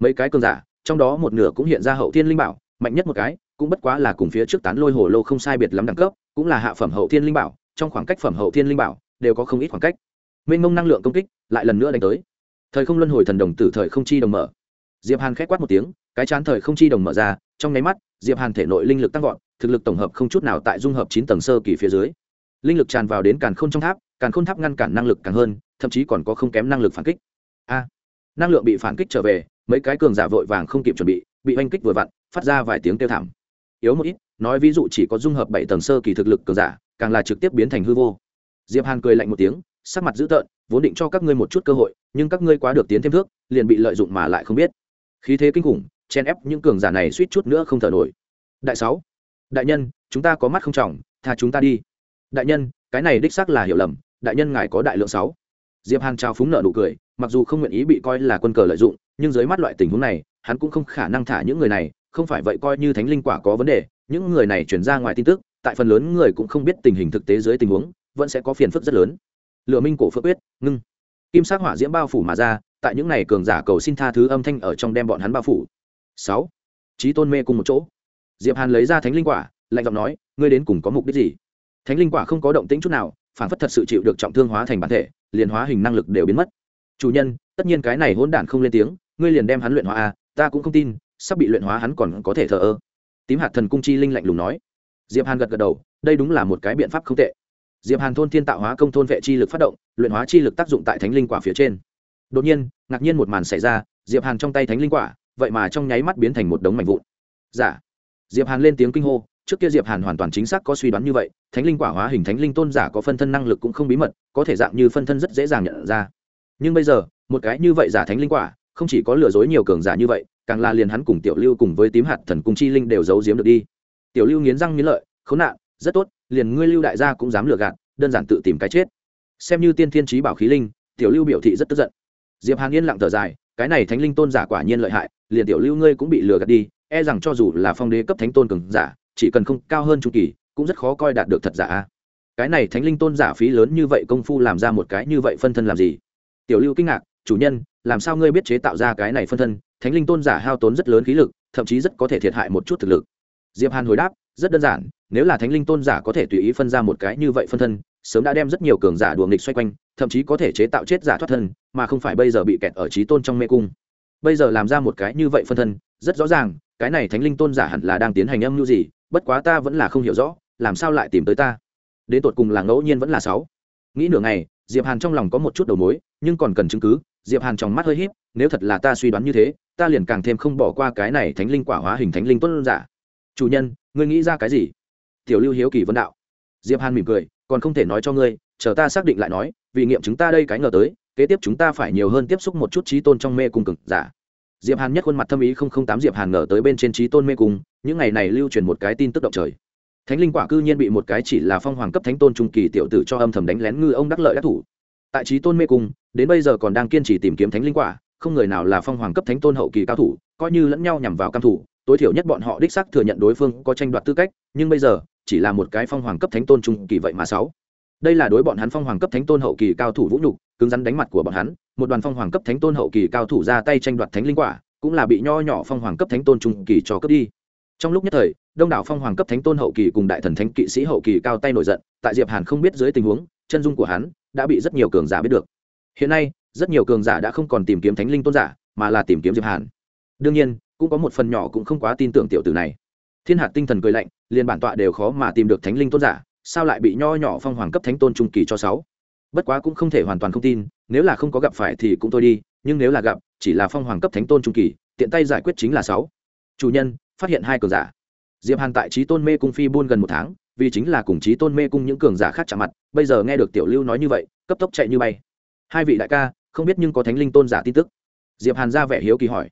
Mấy cái cường giả, trong đó một nửa cũng hiện ra hậu thiên linh bảo, mạnh nhất một cái, cũng bất quá là cùng phía trước tán lôi hồ lô không sai biệt lắm đẳng cấp, cũng là hạ phẩm hậu thiên linh bảo, trong khoảng cách phẩm hậu thiên linh bảo đều có không ít khoảng cách. Mênh mông năng lượng công kích lại lần nữa đánh tới. Thời không luân hồi thần đồng tử thời không chi đồng mở. Diệp hàn khẽ quát một tiếng, cái chán thời không chi đồng mở ra, trong nháy mắt, diệp hàn thể nội linh lực tăng vọt, thực lực tổng hợp không chút nào tại dung hợp chín tầng sơ kỳ phía dưới linh lực tràn vào đến càn khôn trong tháp, càn khôn tháp ngăn cản năng lực càng hơn, thậm chí còn có không kém năng lực phản kích. A, năng lượng bị phản kích trở về, mấy cái cường giả vội vàng không kịp chuẩn bị bị oanh kích vừa vặn, phát ra vài tiếng kêu thảm. Yếu một ít, nói ví dụ chỉ có dung hợp bảy tầng sơ kỳ thực lực cường giả, càng là trực tiếp biến thành hư vô. Diệp hàn cười lạnh một tiếng, sắc mặt dữ tợn, vốn định cho các ngươi một chút cơ hội, nhưng các ngươi quá được tiến thêm thước, liền bị lợi dụng mà lại không biết. Khí thế kinh khủng, chen ép những cường giả này suýt chút nữa không thở nổi. Đại sáu, đại nhân, chúng ta có mắt không trọng, tha chúng ta đi đại nhân, cái này đích xác là hiểu lầm, đại nhân ngài có đại lượng sáu. Diệp hàn trao phúng nợ nụ cười, mặc dù không nguyện ý bị coi là quân cờ lợi dụng, nhưng dưới mắt loại tình huống này, hắn cũng không khả năng thả những người này, không phải vậy coi như thánh linh quả có vấn đề, những người này chuyển ra ngoài tin tức, tại phần lớn người cũng không biết tình hình thực tế dưới tình huống, vẫn sẽ có phiền phức rất lớn. Lựa minh cổ phước quyết, ngưng. Kim sắc hỏa diễm bao phủ mà ra, tại những này cường giả cầu xin tha thứ âm thanh ở trong đem bọn hắn bao phủ. Sáu. Trí tôn mê cùng một chỗ. Diệp hàn lấy ra thánh linh quả, lạnh giọng nói, ngươi đến cùng có mục đích gì? Thánh linh quả không có động tĩnh chút nào phản phất thật sự chịu được trọng thương hóa thành bản thể liền hóa hình năng lực đều biến mất. Chủ nhân tất nhiên cái này hỗn đản không lên tiếng ngươi liền đem hắn luyện hóa a à, ta cũng không tin sắp bị luyện hóa hắn còn có thể thờ ơ. Tím hạt thần cung chi linh lạnh lùng nói. Diệp hàn gật gật đầu đây đúng là một cái biện pháp không tệ. Diệp hàn thôn thiên tạo hóa công thôn vệ chi lực phát động luyện hóa chi lực tác dụng tại thánh linh quả phía trên. Đột nhiên ngạc nhiên một màn xảy ra diệp hàn trong tay thánh linh quả vậy mà trong nháy mắt biến thành một đống mảnh vụn. Giả dạ. diệp hàn lên tiếng kinh hô trước kia diệp hàn hoàn toàn chính xác có suy đoán như vậy thánh linh quả hóa hình thánh linh tôn giả có phân thân năng lực cũng không bí mật có thể dạng như phân thân rất dễ dàng nhận ra nhưng bây giờ một cái như vậy giả thánh linh quả không chỉ có lừa dối nhiều cường giả như vậy càng là liền hắn cùng tiểu lưu cùng với tím hạt thần cung chi linh đều giấu giếm được đi tiểu lưu nghiến răng nghiến lợi khốn nạn rất tốt liền ngươi lưu đại gia cũng dám lừa gạt đơn giản tự tìm cái chết xem như tiên thiên trí bảo khí linh tiểu lưu biểu thị rất tức giận diệp hàn yên lặng thở dài cái này thánh linh tôn giả quả nhiên lợi hại liền tiểu lưu ngươi cũng bị lừa gạt đi e rằng cho dù là phong đế cấp thánh tôn cường giả chỉ cần không cao hơn trung kỳ, cũng rất khó coi đạt được thật giả cái này thánh linh tôn giả phí lớn như vậy công phu làm ra một cái như vậy phân thân làm gì? Tiểu lưu kinh ngạc, chủ nhân, làm sao ngươi biết chế tạo ra cái này phân thân? Thánh linh tôn giả hao tốn rất lớn khí lực, thậm chí rất có thể thiệt hại một chút thực lực. Diệp hàn hồi đáp, rất đơn giản, nếu là thánh linh tôn giả có thể tùy ý phân ra một cái như vậy phân thân, sớm đã đem rất nhiều cường giả đùa nghịch xoay quanh, thậm chí có thể chế tạo chết giả thoát thân, mà không phải bây giờ bị kẹt ở trí tôn trong mê cung. Bây giờ làm ra một cái như vậy phân thân, rất rõ ràng, cái này thánh linh tôn giả hẳn là đang tiến hành âm mưu gì bất quá ta vẫn là không hiểu rõ, làm sao lại tìm tới ta? Đến tột cùng là ngẫu nhiên vẫn là sáu. Nghĩ nửa ngày, diệp hàn trong lòng có một chút đầu mối, nhưng còn cần chứng cứ, diệp hàn trong mắt hơi híp, nếu thật là ta suy đoán như thế, ta liền càng thêm không bỏ qua cái này thánh linh quả hóa hình thánh linh tôn giả. Chủ nhân, ngươi nghĩ ra cái gì? Tiểu lưu hiếu kỳ vấn đạo. Diệp hàn mỉm cười, còn không thể nói cho ngươi, chờ ta xác định lại nói, vì nghiệm chúng ta đây cái ngờ tới, kế tiếp chúng ta phải nhiều hơn tiếp xúc một chút trí tôn trong mê cung cực giả diệp hàn nhất khuôn mặt thâm ý không không tám diệp hàn ngờ tới bên trên trí tôn mê cung, những ngày này lưu truyền một cái tin tức động trời. Thánh linh quả cư nhiên bị một cái chỉ là phong hoàng cấp thánh tôn trung kỳ tiểu tử cho âm thầm đánh lén ngư ông đắc lợi đắc thủ. Tại trí tôn mê cung, đến bây giờ còn đang kiên trì tìm kiếm thánh linh quả, không người nào là phong hoàng cấp thánh tôn hậu kỳ cao thủ, coi như lẫn nhau nhằm vào cam thủ, tối thiểu nhất bọn họ đích xác thừa nhận đối phương có tranh đoạt tư cách, nhưng bây giờ, chỉ là một cái phong hoàng cấp thánh tôn trung kỳ vậy mà sáu. Đây là đối bọn hắn phong hoàng cấp thánh tôn hậu kỳ cao thủ vũ nhục cứng rắn đánh mặt của bọn hắn, một đoàn phong hoàng cấp thánh tôn hậu kỳ cao thủ ra tay tranh đoạt thánh linh quả, cũng là bị nho nhỏ phong hoàng cấp thánh tôn trung kỳ cho cướp đi. Trong lúc nhất thời, đông đảo phong hoàng cấp thánh tôn hậu kỳ cùng đại thần thánh kỵ sĩ hậu kỳ cao tay nổi giận, tại diệp hàn không biết dưới tình huống, chân dung của hắn đã bị rất nhiều cường giả biết được. Hiện nay, rất nhiều cường giả đã không còn tìm kiếm thánh linh tôn giả, mà là tìm kiếm diệp hàn. Đương nhiên, cũng có một phần nhỏ cũng không quá tin tưởng tiểu tử này. Thiên hạt tinh thần cười lạnh, liền bản tọa đều khó mà tìm được thánh linh tôn giả, sao lại bị nho nhỏ phong hoàng cấp thánh tôn trung kỳ cho sáu? Bất quá cũng không thể hoàn toàn không tin, nếu là không có gặp phải thì cũng thôi đi, nhưng nếu là gặp, chỉ là phong hoàng cấp thánh tôn trung kỳ, tiện tay giải quyết chính là sáu. Chủ nhân, phát hiện hai cường giả. Diệp hàn tại trí tôn mê cung phi buôn gần một tháng, vì chính là cùng trí tôn mê cung những cường giả khác chạm mặt, bây giờ nghe được tiểu lưu nói như vậy, cấp tốc chạy như bay. Hai vị đại ca, không biết nhưng có thánh linh tôn giả tin tức? Diệp hàn ra vẻ hiếu kỳ hỏi.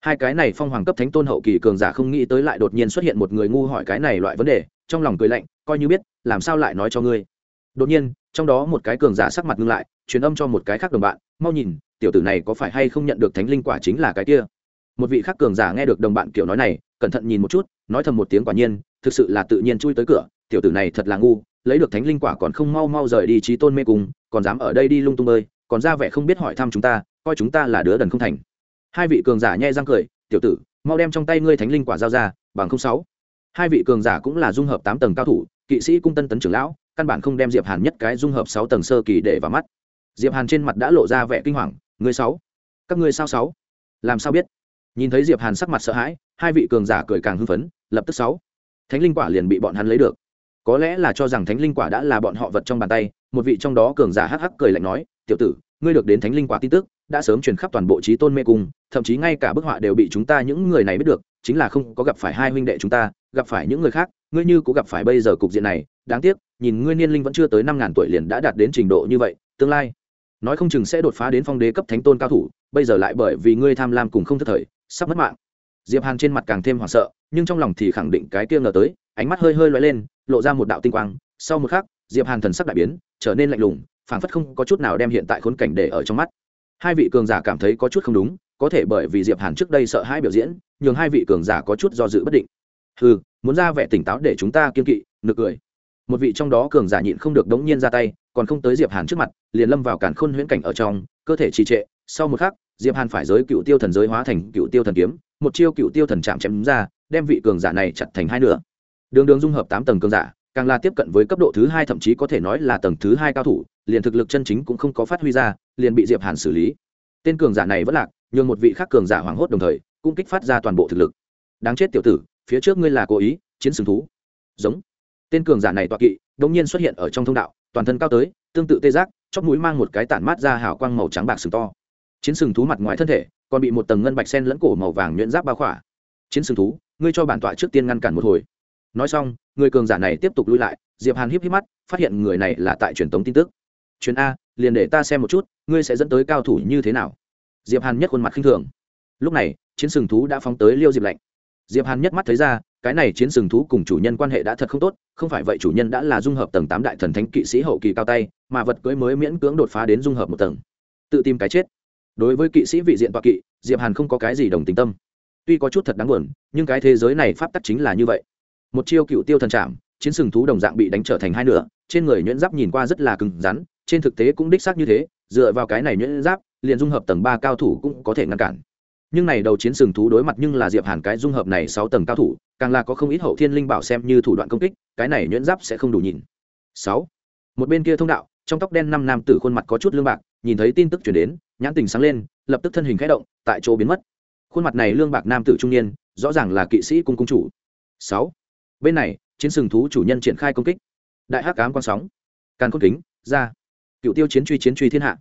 Hai cái này phong hoàng cấp thánh tôn hậu kỳ cường giả không nghĩ tới lại đột nhiên xuất hiện một người ngu hỏi cái này loại vấn đề, trong lòng cười lạnh, coi như biết, làm sao lại nói cho ngươi? Đột nhiên trong đó một cái cường giả sắc mặt ngưng lại, truyền âm cho một cái khác đồng bạn, mau nhìn, tiểu tử này có phải hay không nhận được thánh linh quả chính là cái kia? Một vị khác cường giả nghe được đồng bạn kiểu nói này, cẩn thận nhìn một chút, nói thầm một tiếng quả nhiên, thực sự là tự nhiên chui tới cửa, tiểu tử này thật là ngu, lấy được thánh linh quả còn không mau mau rời đi trí tôn mê cùng còn dám ở đây đi lung tung bơi còn ra vẻ không biết hỏi thăm chúng ta, coi chúng ta là đứa đần không thành. Hai vị cường giả nhẹ răng cười, tiểu tử, mau đem trong tay ngươi thánh linh quả giao ra, bằng không sáu. Hai vị cường giả cũng là dung hợp tám tầng cao thủ, kỵ sĩ cung tân tấn trưởng lão căn bản không đem diệp hàn nhất cái dung hợp sáu tầng sơ kỳ để vào mắt. Diệp hàn trên mặt đã lộ ra vẻ kinh hoàng, ngươi sáu? Các ngươi sao sáu? Làm sao biết? Nhìn thấy diệp hàn sắc mặt sợ hãi, hai vị cường giả cười càng hưng phấn, lập tức sáu. Thánh linh quả liền bị bọn hắn lấy được. Có lẽ là cho rằng thánh linh quả đã là bọn họ vật trong bàn tay, một vị trong đó cường giả hắc hắc cười lạnh nói, tiểu tử, ngươi được đến thánh linh quả tin tức, đã sớm truyền khắp toàn bộ trí tôn mê cung, thậm chí ngay cả bức họa đều bị chúng ta những người này biết được, chính là không có gặp phải hai huynh đệ chúng ta, gặp phải những người khác, ngươi như cũng gặp phải bây giờ cục diện này đáng tiếc, nhìn ngươi niên linh vẫn chưa tới năm ngàn tuổi liền đã đạt đến trình độ như vậy, tương lai, nói không chừng sẽ đột phá đến phong đế cấp thánh tôn cao thủ, bây giờ lại bởi vì ngươi tham lam cùng không thất thời, sắp mất mạng. Diệp hàn trên mặt càng thêm hoảng sợ, nhưng trong lòng thì khẳng định cái kia ngờ tới, ánh mắt hơi hơi lóe lên, lộ ra một đạo tinh quang. Sau một khắc, diệp hàn thần sắc đại biến, trở nên lạnh lùng, phảng phất không có chút nào đem hiện tại khốn cảnh để ở trong mắt. Hai vị cường giả cảm thấy có chút không đúng, có thể bởi vì diệp hàn trước đây sợ hai biểu diễn, nhường hai vị cường giả có chút do dự bất định. Hừ, muốn ra vẻ tỉnh táo để chúng ta kiên kỵ, nực cười một vị trong đó cường giả nhịn không được đống nhiên ra tay, còn không tới diệp hàn trước mặt, liền lâm vào cản khôn huyễn cảnh ở trong, cơ thể trì trệ. Sau một khắc, diệp hàn phải giới cựu tiêu thần giới hóa thành cựu tiêu thần kiếm, một chiêu cựu tiêu thần chạm chém ra, đem vị cường giả này chặt thành hai nửa. Đường đường dung hợp tám tầng cường giả, càng là tiếp cận với cấp độ thứ hai, thậm chí có thể nói là tầng thứ hai cao thủ, liền thực lực chân chính cũng không có phát huy ra, liền bị diệp hàn xử lý. Tên cường giả này vẫn lạc, nhường một vị khác cường giả hoảng hốt đồng thời, cũng kích phát ra toàn bộ thực lực. Đáng chết tiểu tử, phía trước ngươi là cố ý, chiến sừng thú. Giống tên cường giả này tọa kỵ đống nhiên xuất hiện ở trong thông đạo, toàn thân cao tới, tương tự tê giác, chóp mũi mang một cái tản mát ra hào quang màu trắng bạc sừng to. Chiến sừng thú mặt ngoài thân thể, còn bị một tầng ngân bạch sen lẫn cổ màu vàng nhuyễn giáp bao khỏa. Chiến sừng thú, ngươi cho bản tọa trước tiên ngăn cản một hồi. Nói xong, người cường giả này tiếp tục lui lại, diệp hàn híp híp mắt, phát hiện người này là tại truyền tống tin tức. Chuyến a, liền để ta xem một chút, ngươi sẽ dẫn tới cao thủ như thế nào? Diệp hàn nhất khuôn mặt khinh thường. Lúc này, chiến sừng thú đã phóng tới liêu diệp lạnh. Diệp hàn nhất mắt thấy ra cái này chiến sừng thú cùng chủ nhân quan hệ đã thật không tốt, không phải vậy chủ nhân đã là dung hợp tầng tám đại thần thánh kỵ sĩ hậu kỳ cao tay, mà vật cưới mới miễn cưỡng đột phá đến dung hợp một tầng. Tự tìm cái chết. Đối với kỵ sĩ vị diện toa kỵ, diệp hàn không có cái gì đồng tình tâm. Tuy có chút thật đáng buồn, nhưng cái thế giới này pháp tắc chính là như vậy. Một chiêu cựu tiêu thần trạm chiến sừng thú đồng dạng bị đánh trở thành hai nửa, trên người nhuyễn giáp nhìn qua rất là cứng rắn, trên thực tế cũng đích xác như thế, dựa vào cái này nhuyễn giáp, liền dung hợp tầng ba cao thủ cũng có thể ngăn cản nhưng này đầu chiến sừng thú đối mặt nhưng là diệp hàn cái dung hợp này sáu tầng cao thủ, càng là có không ít hậu thiên linh bảo xem như thủ đoạn công kích, cái này nhuyễn giáp sẽ không đủ nhìn. Sáu. Một bên kia thông đạo, trong tóc đen năm nam tử khuôn mặt có chút lương bạc, nhìn thấy tin tức chuyển đến, nhãn tình sáng lên, lập tức thân hình khẽ động, tại chỗ biến mất. Khuôn mặt này lương bạc nam tử trung niên, rõ ràng là kỵ sĩ cung cung chủ. Sáu. Bên này, chiến sừng thú chủ nhân triển khai công kích. Đại hắc cám quan sóng. Càn cốt kính, ra. Cựu tiêu chiến truy chiến truy thiên hạ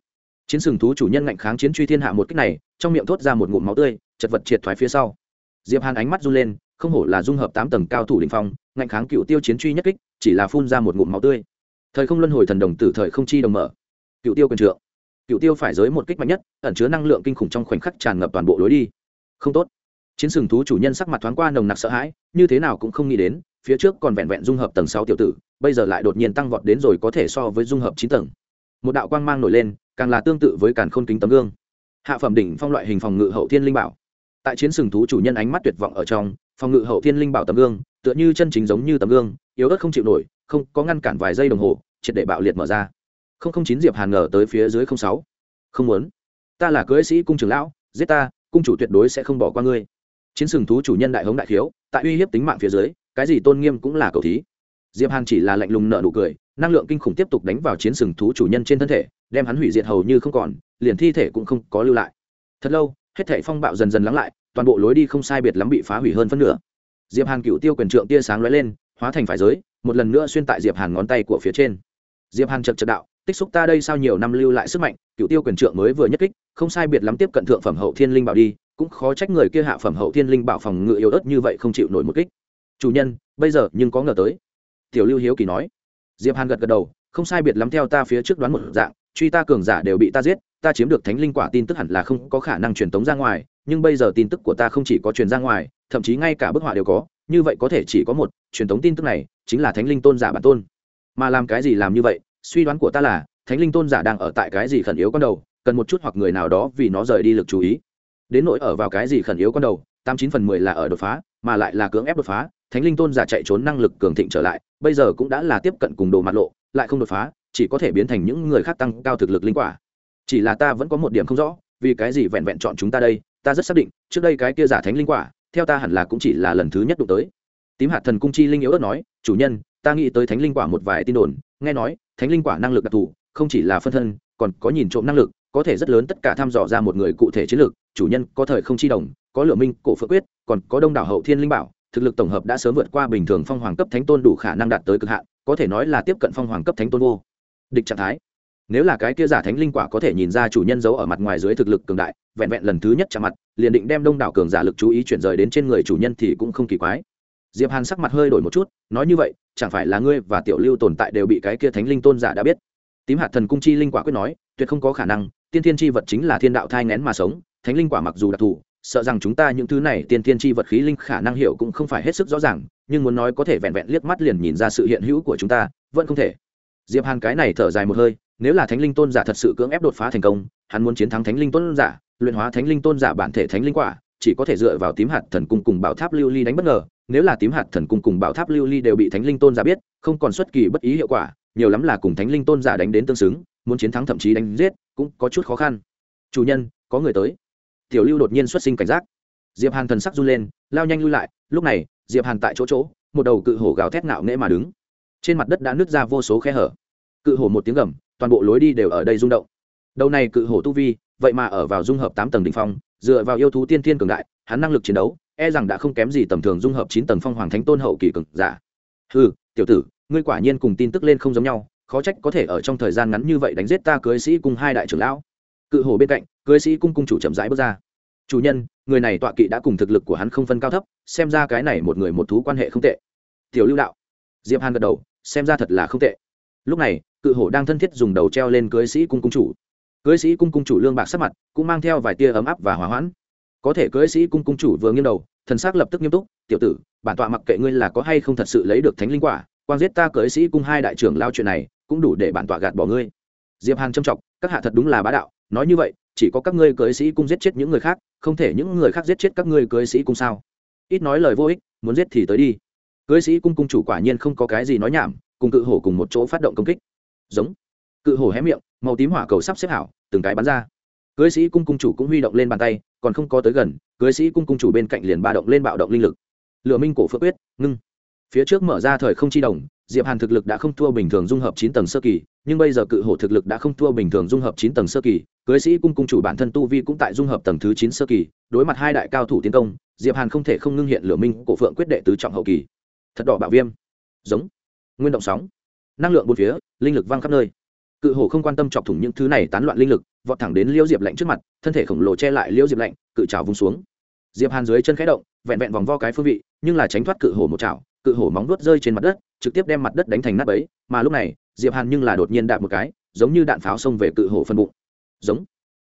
chiến sừng thú chủ nhân ngạnh kháng chiến truy thiên hạ một kích này, trong miệng thốt ra một ngụm máu tươi, chật vật triệt thoái phía sau. Diệp hàn ánh mắt run lên, không hổ là dung hợp tám tầng cao thủ đỉnh phong, ngạnh kháng cựu tiêu chiến truy nhất kích, chỉ là phun ra một ngụm máu tươi. Thời không luân hồi thần đồng tử thời không chi đồng mở. Cựu tiêu quyền trượng. Cựu tiêu phải giới một kích mạnh nhất, ẩn chứa năng lượng kinh khủng trong khoảnh khắc tràn ngập toàn bộ lối đi. Không tốt. Chiến sừng thú chủ nhân sắc mặt thoáng qua nồng nặc sợ hãi, như thế nào cũng không nghĩ đến, phía trước còn vẹn vẹn dung hợp tầng sáu tiểu tử, bây giờ lại đột nhiên tăng vọt đến rồi có thể so với dung hợp chín tầng. Một đạo quang mang nổi lên càng là tương tự với càn khôn kính tấm gương. Hạ phẩm đỉnh phong loại hình phòng ngự hậu thiên linh bảo. Tại chiến sừng thú chủ nhân ánh mắt tuyệt vọng ở trong, phòng ngự hậu thiên linh bảo tấm gương, tựa như chân chính giống như tấm gương, yếu ớt không chịu nổi, không có ngăn cản vài giây đồng hồ, triệt để bạo liệt mở ra. Không không chín diệp hàn ngờ tới phía dưới không sáu. Không muốn. Ta là cưỡi sĩ cung trưởng lão, giết ta, cung chủ tuyệt đối sẽ không bỏ qua ngươi. Chiến sừng thú chủ nhân đại hống đại khiếu, tại uy hiếp tính mạng phía dưới, cái gì tôn nghiêm cũng là cầu thí. Diệp hàn chỉ là lạnh lùng nợ nụ cười năng lượng kinh khủng tiếp tục đánh vào chiến sừng thú chủ nhân trên thân thể, đem hắn hủy diệt hầu như không còn, liền thi thể cũng không có lưu lại. Thật lâu, hết thể phong bạo dần dần lắng lại, toàn bộ lối đi không sai biệt lắm bị phá hủy hơn phân nửa. Diệp hàn cựu tiêu quyền trượng tia sáng lóe lên, hóa thành phải giới, một lần nữa xuyên tại diệp hàn ngón tay của phía trên. Diệp hàn chật chật đạo, tích xúc ta đây sau nhiều năm lưu lại sức mạnh cựu tiêu quyền trượng mới vừa nhất kích, không sai biệt lắm tiếp cận thượng phẩm hậu thiên linh bảo đi, cũng khó trách người kia hạ phẩm hậu thiên linh bảo phòng ngự yếu ớt như vậy không chịu nổi một kích. Chủ nhân, bây giờ nhưng có ngờ tới. Tiểu lưu hiếu kỳ nói diệp hàn gật gật đầu, không sai biệt lắm theo ta phía trước đoán một dạng, truy ta cường giả đều bị ta giết, ta chiếm được thánh linh quả tin tức hẳn là không có khả năng truyền tống ra ngoài, nhưng bây giờ tin tức của ta không chỉ có truyền ra ngoài, thậm chí ngay cả bức họa đều có, như vậy có thể chỉ có một, truyền tống tin tức này, chính là thánh linh tôn giả bản tôn. Mà làm cái gì làm như vậy, suy đoán của ta là, thánh linh tôn giả đang ở tại cái gì khẩn yếu con đầu, cần một chút hoặc người nào đó vì nó rời đi lực chú ý. Đến nỗi ở vào cái gì khẩn yếu con đầu, tám chín phần mười là ở đột phá, mà lại là cưỡng ép đột phá, thánh linh tôn giả chạy trốn năng lực cường thịnh trở lại bây giờ cũng đã là tiếp cận cùng đồ mặt lộ, lại không đột phá, chỉ có thể biến thành những người khác tăng cao thực lực linh quả. Chỉ là ta vẫn có một điểm không rõ, vì cái gì vẹn vẹn chọn chúng ta đây, ta rất xác định, trước đây cái kia giả thánh linh quả, theo ta hẳn là cũng chỉ là lần thứ nhất đụng tới. Tím hạt thần cung chi linh yếu ớt nói, chủ nhân, ta nghĩ tới thánh linh quả một vài tin đồn, nghe nói, thánh linh quả năng lực đặc thù, không chỉ là phân thân, còn có nhìn trộm năng lực, có thể rất lớn tất cả thăm dò ra một người cụ thể chiến lược, chủ nhân có thời không chi đồng, có lựa minh, cổ phượng quyết, còn có đông đảo hậu thiên linh bảo thực lực tổng hợp đã sớm vượt qua bình thường phong hoàng cấp thánh tôn đủ khả năng đạt tới cực hạn, có thể nói là tiếp cận phong hoàng cấp thánh tôn vô địch trạng thái. Nếu là cái kia giả thánh linh quả có thể nhìn ra chủ nhân giấu ở mặt ngoài dưới thực lực cường đại, vẹn vẹn lần thứ nhất chạm mặt, liền định đem đông đảo cường giả lực chú ý chuyển rời đến trên người chủ nhân thì cũng không kỳ quái. Diệp hàn sắc mặt hơi đổi một chút, nói như vậy, chẳng phải là ngươi và tiểu lưu tồn tại đều bị cái kia thánh linh tôn giả đã biết? Tím hạt thần cung chi linh quả quyết nói, tuyệt không có khả năng, tiên thiên chi vật chính là thiên đạo thai ngén mà sống, thánh linh quả mặc dù đặc thù sợ rằng chúng ta những thứ này tiên tiên chi vật khí linh khả năng hiểu cũng không phải hết sức rõ ràng, nhưng muốn nói có thể vẹn vẹn liếc mắt liền nhìn ra sự hiện hữu của chúng ta, vẫn không thể. Diệp hàn cái này thở dài một hơi, nếu là thánh linh tôn giả thật sự cưỡng ép đột phá thành công, hắn muốn chiến thắng thánh linh tôn giả, luyện hóa thánh linh tôn giả bản thể thánh linh quả, chỉ có thể dựa vào tím hạt thần cung cùng bảo tháp lưu ly đánh bất ngờ, nếu là tím hạt thần cung cùng bảo tháp lưu ly đều bị thánh linh tôn giả biết, không còn xuất kỳ bất ý hiệu quả, nhiều lắm là cùng thánh linh tôn giả đánh đến tương xứng, muốn chiến thắng thậm chí đánh giết, cũng có chút khó khăn. Chủ nhân, có người tới tiểu lưu đột nhiên xuất sinh cảnh giác. Diệp hàn thần sắc run lên, lao nhanh lui lại, lúc này, diệp hàn tại chỗ chỗ, một đầu cự hổ gào thét nạo nghễ mà đứng. Trên mặt đất đã nứt ra vô số khe hở. Cự hổ một tiếng gầm, toàn bộ lối đi đều ở đây rung động. Đầu này cự hổ tu vi, vậy mà ở vào dung hợp tám tầng đỉnh phong, dựa vào yêu thú tiên thiên cường đại, hắn năng lực chiến đấu e rằng đã không kém gì tầm thường dung hợp chín tầng phong hoàng thánh tôn hậu kỳ cường giả. Hừ, tiểu tử, ngươi quả nhiên cùng tin tức lên không giống nhau, khó trách có thể ở trong thời gian ngắn như vậy đánh giết ta cưới sĩ cùng hai đại trưởng lão. Cự hổ bên cạnh cưới sĩ cung cung chủ chậm rãi bước ra. Chủ nhân, người này tọa kỵ đã cùng thực lực của hắn không phân cao thấp, xem ra cái này một người một thú quan hệ không tệ. Tiểu lưu đạo. Diệp hàn gật đầu, xem ra thật là không tệ. Lúc này, cự hổ đang thân thiết dùng đầu treo lên cưới sĩ cung cung chủ. Cưới sĩ cung cung chủ lương bạc sắc mặt cũng mang theo vài tia ấm áp và hòa hoãn. Có thể cưới sĩ cung cung chủ vừa nghiêng đầu, thần sắc lập tức nghiêm túc, tiểu tử, bản tọa mặc kệ ngươi là có hay không thật sự lấy được thánh linh quả quan giết ta cưới sĩ cung hai đại trưởng lao chuyện này, cũng đủ để bản tọa gạt bỏ ngươi. Diệp hàn trâm trọng các hạ thật đúng là bá đạo, nói như vậy chỉ có các ngươi cưới sĩ cung giết chết những người khác, không thể những người khác giết chết các ngươi cưới sĩ cung sao? Ít nói lời vô ích, muốn giết thì tới đi. Cưới sĩ cung cung chủ quả nhiên không có cái gì nói nhảm, cùng cự hổ cùng một chỗ phát động công kích. Giống. Cự hổ hé miệng, màu tím hỏa cầu sắp xếp hảo, từng cái bắn ra. Cưới sĩ cung cung chủ cũng huy động lên bàn tay, còn không có tới gần, cưới sĩ cung cung chủ bên cạnh liền ba động lên bạo động linh lực. Lựa minh cổ phước quyết, ngưng. Phía trước mở ra thời không chi đồng, diệp hàn thực lực đã không thua bình thường dung hợp chín tầng sơ kỳ, nhưng bây giờ cự hổ thực lực đã không thua bình thường dung hợp chín tầng sơ kỳ cưới sĩ cung cung chủ bản thân tu vi cũng tại dung hợp tầng thứ chín sơ kỳ, đối mặt hai đại cao thủ tiến công, diệp hàn không thể không ngưng hiện lửa minh cổ phượng quyết đệ tứ trọng hậu kỳ. Thật đỏ bạo viêm. Giống. Nguyên động sóng. Năng lượng bốn phía, linh lực vang khắp nơi. Cự hổ không quan tâm chọc thủng những thứ này tán loạn linh lực, vọt thẳng đến liễu diệp lạnh trước mặt, thân thể khổng lồ che lại liễu diệp lạnh, cự trào vung xuống. Diệp hàn dưới chân khẽ động, vẹn vẹn vòng vo cái phương vị, nhưng là tránh thoát cự hổ một chảo cự hổ móng vuốt rơi trên mặt đất, trực tiếp đem mặt đất đánh thành nát bấy, mà lúc này, diệp hàn nhưng là đột nhiên đạp một cái, giống như đạn pháo xông về cự hổ phân bụng giống.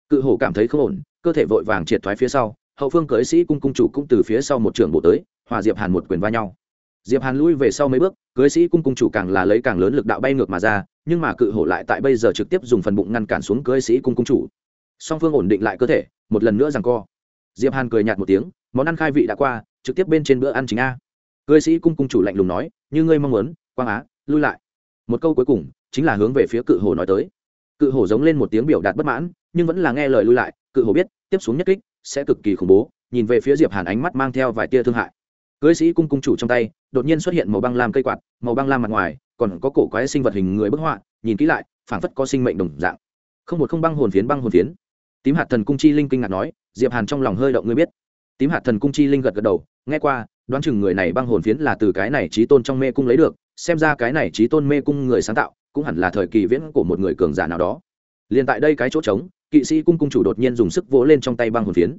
Cự hổ cảm thấy không ổn, cơ thể vội vàng triệt thoái phía sau, hậu phương cưới sĩ cung cung chủ cũng từ phía sau một trường bộ tới, hòa diệp hàn một quyền va nhau. Diệp hàn lui về sau mấy bước cưới sĩ cung cung chủ càng là lấy càng lớn lực đạo bay ngược mà ra, nhưng mà cự hổ lại tại bây giờ trực tiếp dùng phần bụng ngăn cản xuống cưới sĩ cung cung chủ. Song phương ổn định lại cơ thể, một lần nữa rằng co. Diệp hàn cười nhạt một tiếng, món ăn khai vị đã qua, trực tiếp bên trên bữa ăn chính a. Cưới sĩ cung cung chủ lạnh lùng nói, như ngươi mong muốn, quang á, lui lại. Một câu cuối cùng, chính là hướng về phía cự hổ nói tới cự hổ giống lên một tiếng biểu đạt bất mãn, nhưng vẫn là nghe lời lui lại, cự hổ biết, tiếp xuống nhất kích sẽ cực kỳ khủng bố, nhìn về phía diệp hàn ánh mắt mang theo vài tia thương hại. Cưới sĩ cung cung chủ trong tay, đột nhiên xuất hiện màu băng lam cây quạt, màu băng lam mặt ngoài, còn có cổ quái sinh vật hình người bức họa, nhìn kỹ lại, phảng phất có sinh mệnh đồng dạng. Không một không băng hồn phiến băng hồn phiến. Tím hạt thần cung chi linh kinh ngạc nói, diệp hàn trong lòng hơi động, ngươi biết. Tím hạt thần cung chi linh gật gật đầu, nghe qua, đoán chừng người này băng hồn phiến là từ cái này trí tôn trong mê cung lấy được xem ra cái này trí tôn mê cung người sáng tạo cũng hẳn là thời kỳ viễn của một người cường giả nào đó. Liền tại đây cái chỗ trống, kỵ sĩ cung cung chủ đột nhiên dùng sức vỗ lên trong tay băng hồn phiến.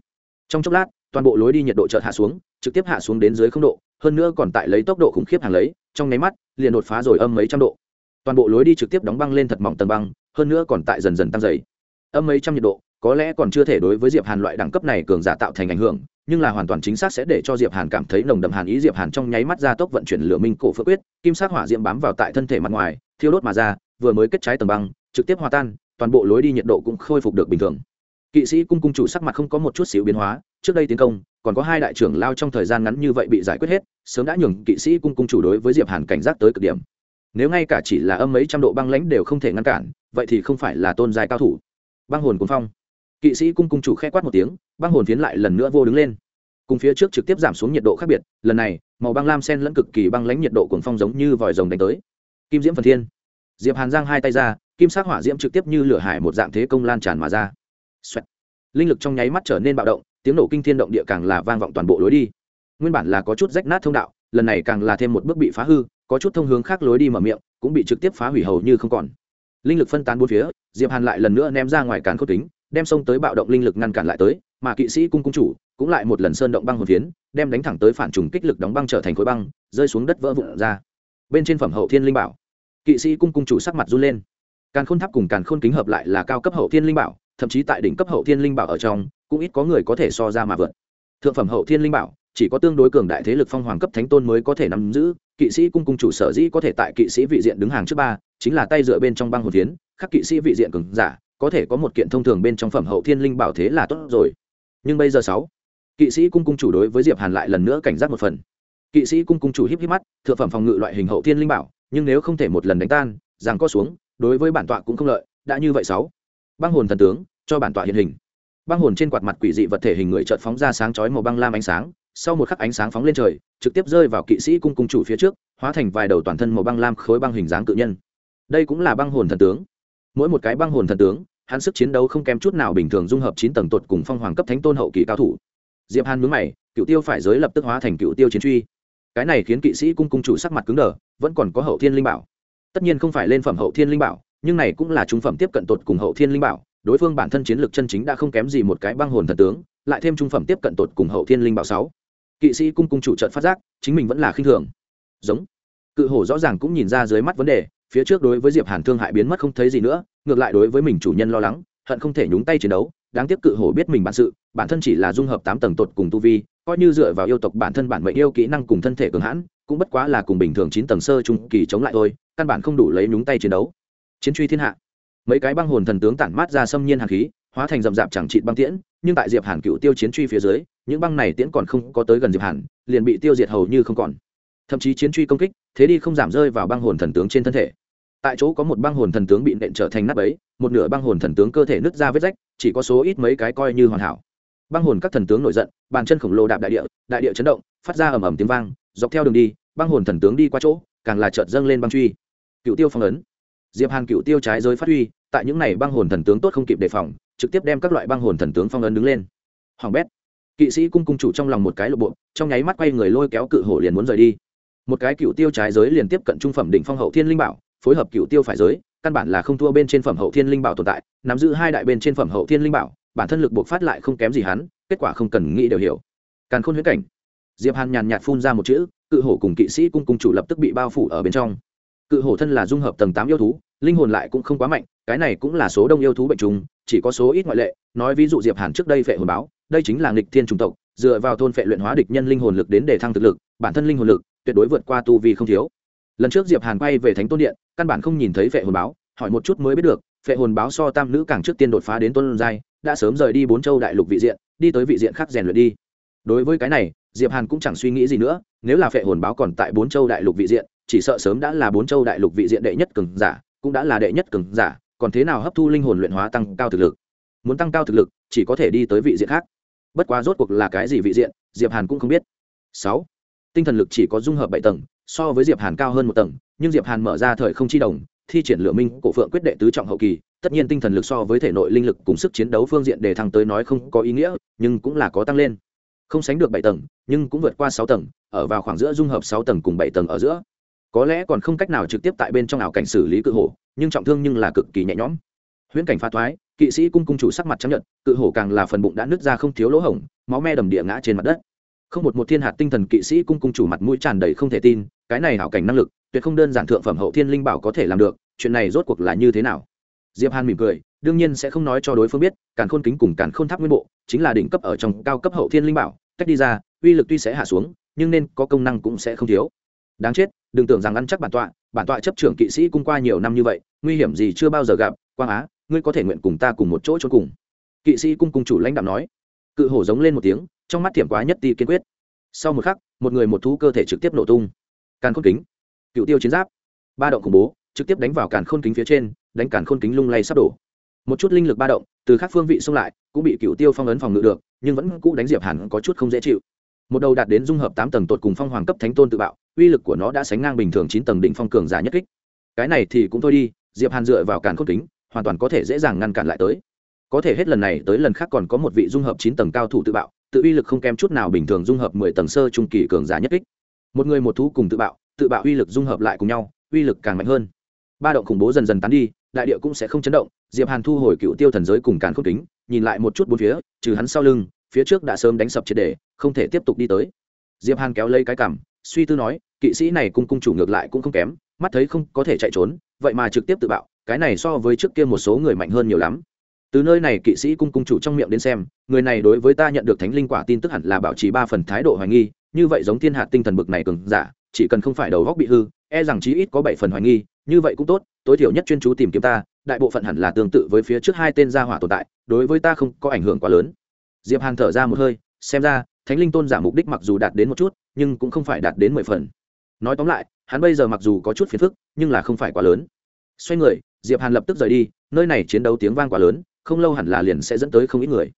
Trong chốc lát, toàn bộ lối đi nhiệt độ chợt hạ xuống, trực tiếp hạ xuống đến dưới không độ, hơn nữa còn tại lấy tốc độ khủng khiếp hàng lấy, trong nháy mắt, liền đột phá rồi âm mấy trăm độ. Toàn bộ lối đi trực tiếp đóng băng lên thật mỏng tầng băng, hơn nữa còn tại dần dần tăng dày âm mấy trăm nhiệt độ, có lẽ còn chưa thể đối với diệp hàn loại đẳng cấp này cường giả tạo thành ảnh hưởng nhưng là hoàn toàn chính xác sẽ để cho diệp hàn cảm thấy nồng đậm hàn ý. Diệp hàn trong nháy mắt ra tốc vận chuyển lửa minh cổ phước quyết, kim sắc hỏa diễm bám vào tại thân thể mặt ngoài, thiêu đốt mà ra, vừa mới kết trái tầng băng, trực tiếp hòa tan, toàn bộ lối đi nhiệt độ cũng khôi phục được bình thường. Kỵ sĩ cung cung chủ sắc mặt không có một chút xíu biến hóa, trước đây tiến công, còn có hai đại trưởng lao trong thời gian ngắn như vậy bị giải quyết hết, sớm đã nhường kỵ sĩ cung cung chủ đối với diệp hàn cảnh giác tới cực điểm. Nếu ngay cả chỉ là âm mấy trăm độ băng lãnh đều không thể ngăn cản, vậy thì không phải là tôn giai cao thủ. Băng hồn cuốn phong kỵ sĩ cung cung chủ khẽ quát một tiếng, băng hồn phiến lại lần nữa vô đứng lên. Cùng phía trước trực tiếp giảm xuống nhiệt độ khác biệt, lần này, màu băng lam sen lẫn cực kỳ băng lãnh nhiệt độ cuồng phong giống như vòi rồng đánh tới. Kim diễm phần thiên. Diệp hàn giang hai tay ra, kim sát hỏa diễm trực tiếp như lửa hải một dạng thế công lan tràn mà ra、Xoẹt. Linh lực trong nháy mắt trở nên bạo động, tiếng nổ kinh thiên động địa càng là vang vọng toàn bộ lối đi. Nguyên bản là có chút rách nát thông đạo, lần này càng là thêm một bước bị phá hư, có chút thông hướng khác lối đi mở miệng, cũng bị trực tiếp phá hủy hầu như không còn. Linh lực phân tán bốn phía, diệp hàn lại lần nữa ném ra ngoài càn khốc tính đem xông tới bạo động linh lực ngăn cản lại tới, mà kỵ sĩ cung cung chủ cũng lại một lần sơn động băng hồn phiến, đem đánh thẳng tới phản trùng kích lực đóng băng trở thành khối băng, rơi xuống đất vỡ vụn ra. Bên trên phẩm hậu thiên linh bảo, kỵ sĩ cung cung chủ sắc mặt run lên. Càn khôn tháp cùng càn khôn kính hợp lại là cao cấp hậu thiên linh bảo, thậm chí tại đỉnh cấp hậu thiên linh bảo ở trong, cũng ít có người có thể so ra mà vượt. Thượng phẩm hậu thiên linh bảo, chỉ có tương đối cường đại thế lực phong hoàng cấp thánh tôn mới có thể nắm giữ, kỵ sĩ cung cung chủ sở dĩ có thể tại kỵ sĩ vị diện đứng hàng trước ba, chính là tay dựa bên trong băng hồn phiến, khắc kỵ sĩ vị diện cường giả có thể có một kiện thông thường bên trong phẩm hậu thiên linh bảo thế là tốt rồi. Nhưng bây giờ sáu, kỵ sĩ cung cung chủ đối với diệp hàn lại lần nữa cảnh giác một phần. Kỵ sĩ cung cung chủ híp híp mắt, thượng phẩm phòng ngự loại hình hậu thiên linh bảo, nhưng nếu không thể một lần đánh tan rằng có xuống, đối với bản tọa cũng không lợi, đã như vậy sáu. Băng hồn thần tướng, cho bản tọa hiện hình. Băng hồn trên quạt mặt quỷ dị vật thể hình người chợt phóng ra sáng chói màu băng lam ánh sáng, sau một khắc ánh sáng phóng lên trời, trực tiếp rơi vào kỵ sĩ cung cung chủ phía trước, hóa thành vài đầu toàn thân màu băng lam khối băng hình dáng cự nhân. Đây cũng là băng hồn thần tướng mỗi một cái băng hồn thần tướng, hắn sức chiến đấu không kém chút nào bình thường dung hợp chín tầng tột cùng phong hoàng cấp thánh tôn hậu kỳ cao thủ. Diệp hàn mướn mày, cựu tiêu phải giới lập tức hóa thành cựu tiêu chiến truy. Cái này khiến kỵ sĩ cung cung chủ sắc mặt cứng đờ, vẫn còn có hậu thiên linh bảo. Tất nhiên không phải lên phẩm hậu thiên linh bảo, nhưng này cũng là trung phẩm tiếp cận tột cùng hậu thiên linh bảo, đối phương bản thân chiến lược chân chính đã không kém gì một cái băng hồn thần tướng, lại thêm trung phẩm tiếp cận tột cùng hậu thiên linh bảo sáu. Kỵ sĩ cung cung chủ trận phát giác, chính mình vẫn là khinh thường. Giống. Cự hổ rõ ràng cũng nhìn ra dưới mắt vấn đề phía trước đối với diệp hàn thương hại biến mất không thấy gì nữa, ngược lại đối với mình chủ nhân lo lắng, hận không thể nhúng tay chiến đấu, đáng tiếc cự hổ biết mình bản sự, bản thân chỉ là dung hợp tám tầng tột cùng tu vi, coi như dựa vào yêu tộc bản thân bản mệnh yêu kỹ năng cùng thân thể cường hãn, cũng bất quá là cùng bình thường chín tầng sơ trung kỳ chống lại thôi, căn bản không đủ lấy nhúng tay chiến đấu. Chiến truy thiên hạ. Mấy cái băng hồn thần tướng tản mát ra xâm nhiên hàn khí, hóa thành rậm rạp chẳng trị băng tiễn, nhưng tại diệp hàn cựu tiêu chiến truy phía dưới, những băng này tiễn còn không có tới gần diệp hàn, liền bị tiêu diệt hầu như không còn. Thậm chí chiến truy công kích, thế đi không giảm rơi vào băng hồn thần tướng trên thân thể tại chỗ có một băng hồn thần tướng bị nện trở thành nắp ấy, một nửa băng hồn thần tướng cơ thể nứt ra vết rách, chỉ có số ít mấy cái coi như hoàn hảo. Băng hồn các thần tướng nổi giận, bàn chân khổng lồ đạp đại địa đại địa chấn động, phát ra ầm ầm tiếng vang, dọc theo đường đi, băng hồn thần tướng đi qua chỗ, càng là chợt dâng lên băng truy. Cựu tiêu phong ấn. Diệp hàn cựu tiêu trái giới phát huy, tại những này băng hồn thần tướng tốt không kịp đề phòng, trực tiếp đem các loại băng hồn thần tướng phong ấn đứng lên. Hoàng bét. Kỵ sĩ cung cung chủ trong lòng một cái lộ bộ, trong nháy mắt quay người lôi kéo cự hổ liền muốn rời đi. Một cái cựu tiêu trái giới liền tiếp cận trung phẩm đỉnh phong hậu thiên linh bảo phối hợp cựu tiêu phải giới, căn bản là không thua bên trên phẩm hậu thiên linh bảo tồn tại, nắm giữ hai đại bên trên phẩm hậu thiên linh bảo, bản thân lực buộc phát lại không kém gì hắn, kết quả không cần nghĩ đều hiểu. Càn khôn huyễn cảnh. Diệp hàn nhàn nhạt phun ra một chữ, cự hổ cùng kỵ sĩ cung cung chủ lập tức bị bao phủ ở bên trong. Cự hổ thân là dung hợp tầng tám yêu thú, linh hồn lại cũng không quá mạnh, cái này cũng là số đông yêu thú bệnh trùng, chỉ có số ít ngoại lệ. Nói ví dụ diệp hàn trước đây phệ hồn báo, đây chính là nghịch thiên trùng tộc, dựa vào thôn phệ luyện hóa địch nhân linh hồn lực đến để thăng thực lực, bản thân linh hồn lực tuyệt đối vượt qua tu vi không thiếu lần trước diệp hàn quay về thánh tôn điện, căn bản không nhìn thấy phệ hồn báo, hỏi một chút mới biết được, phệ hồn báo so tam nữ càng trước tiên đột phá đến tôn giai, đã sớm rời đi bốn châu đại lục vị diện, đi tới vị diện khác rèn luyện đi. Đối với cái này, diệp hàn cũng chẳng suy nghĩ gì nữa, nếu là phệ hồn báo còn tại bốn châu đại lục vị diện, chỉ sợ sớm đã là bốn châu đại lục vị diện đệ nhất cường giả, cũng đã là đệ nhất cường giả, còn thế nào hấp thu linh hồn luyện hóa tăng cao thực lực? Muốn tăng cao thực lực, chỉ có thể đi tới vị diện khác. Bất quá rốt cuộc là cái gì vị diện, diệp hàn cũng không biết. Sáu, tinh thần lực chỉ có dung hợp bảy tầng so với diệp hàn cao hơn một tầng, nhưng diệp hàn mở ra thời không chi đồng, thi triển lửa minh, cổ phượng quyết đệ tứ trọng hậu kỳ, tất nhiên tinh thần lực so với thể nội linh lực cùng sức chiến đấu phương diện để thăng tới nói không có ý nghĩa, nhưng cũng là có tăng lên. Không sánh được bảy tầng, nhưng cũng vượt qua sáu tầng, ở vào khoảng giữa dung hợp sáu tầng cùng bảy tầng ở giữa. Có lẽ còn không cách nào trực tiếp tại bên trong ảo cảnh xử lý cự hổ, nhưng trọng thương nhưng là cực kỳ nhẹ nhõm. Huyễn cảnh pha thoái, kỵ sĩ cung cung chủ sắc mặt chấp nhận cự hổ càng là phần bụng đã nứt ra không thiếu lỗ hổng, máu me đầm địa ngã trên mặt đất. Không một một thiên hạt tinh thần kỵ sĩ cung cung chủ mặt mũi tràn đầy không thể tin cái này hảo cảnh năng lực, tuyệt không đơn giản thượng phẩm hậu thiên linh bảo có thể làm được, chuyện này rốt cuộc là như thế nào? Diệp hàn mỉm cười, đương nhiên sẽ không nói cho đối phương biết, càn khôn kính cùng càn khôn tháp nguyên bộ chính là đỉnh cấp ở trong cao cấp hậu thiên linh bảo, cách đi ra, uy lực tuy sẽ hạ xuống, nhưng nên có công năng cũng sẽ không thiếu. Đáng chết, đừng tưởng rằng ăn chắc bản tọa bản tọa chấp trưởng kỵ sĩ cung qua nhiều năm như vậy, nguy hiểm gì chưa bao giờ gặp, quang á, ngươi có thể nguyện cùng ta cùng một chỗ cho cùng. Kỵ sĩ cung cung chủ lãnh đạo nói. Cự hổ giống lên một tiếng, trong mắt thiểm quá nhất ti kiên quyết. Sau một khắc, một người một thú cơ thể trực tiếp nổ tung càn khôn kính. Cựu tiêu chiến giáp. Ba động khủng bố, trực tiếp đánh vào càn khôn kính phía trên, đánh càn khôn kính lung lay sắp đổ. Một chút linh lực ba động, từ các phương vị xông lại, cũng bị cựu tiêu phong ấn phòng ngự được, nhưng vẫn cũ đánh diệp hẳn có chút không dễ chịu. Một đầu đạt đến dung hợp tám tầng tột cùng phong hoàng cấp thánh tôn tự bạo, uy lực của nó đã sánh ngang bình thường chín tầng đỉnh phong cường giả nhất kích. Cái này thì cũng thôi đi, diệp hàn dựa vào càn khôn kính, hoàn toàn có thể dễ dàng ngăn cản lại tới. Có thể hết lần này tới lần khác còn có một vị dung hợp chín tầng cao thủ tự bạo, tự uy lực không kém chút nào bình thường dung hợp mười tầng sơ trung kỳ cường giả nhất kích một người một thú cùng tự bạo tự bạo uy lực dung hợp lại cùng nhau, uy lực càng mạnh hơn. Ba động khủng bố dần dần tán đi, đại địa cũng sẽ không chấn động, diệp hàn thu hồi cựu tiêu thần giới cùng càn khôn kính, nhìn lại một chút bốn phía, trừ hắn sau lưng, phía trước đã sớm đánh sập triệt đề không thể tiếp tục đi tới. Diệp hàn kéo lấy cái cằm, suy tư nói, kỵ sĩ này cung cung chủ ngược lại cũng không kém, mắt thấy không có thể chạy trốn, vậy mà trực tiếp tự bạo, cái này so với trước kia một số người mạnh hơn nhiều lắm. Từ nơi này kỵ sĩ cung cung chủ trong miệng đến xem, người này đối với ta nhận được thánh linh quả tin tức hẳn là bảo trì ba phần thái độ hoài nghi như vậy giống thiên hạt tinh thần bực này cường giả, chỉ cần không phải đầu góc bị hư e rằng chí ít có bảy phần hoài nghi, như vậy cũng tốt, tối thiểu nhất chuyên chú tìm kiếm ta, đại bộ phận hẳn là tương tự với phía trước hai tên gia hỏa tồn tại, đối với ta không có ảnh hưởng quá lớn. Diệp hàn thở ra một hơi, xem ra, thánh linh tôn giả mục đích mặc dù đạt đến một chút, nhưng cũng không phải đạt đến mười phần. Nói tóm lại, hắn bây giờ mặc dù có chút phiền phức, nhưng là không phải quá lớn. Xoay người, diệp hàn lập tức rời đi, nơi này chiến đấu tiếng vang quá lớn, không lâu hẳn là liền sẽ dẫn tới không ít người.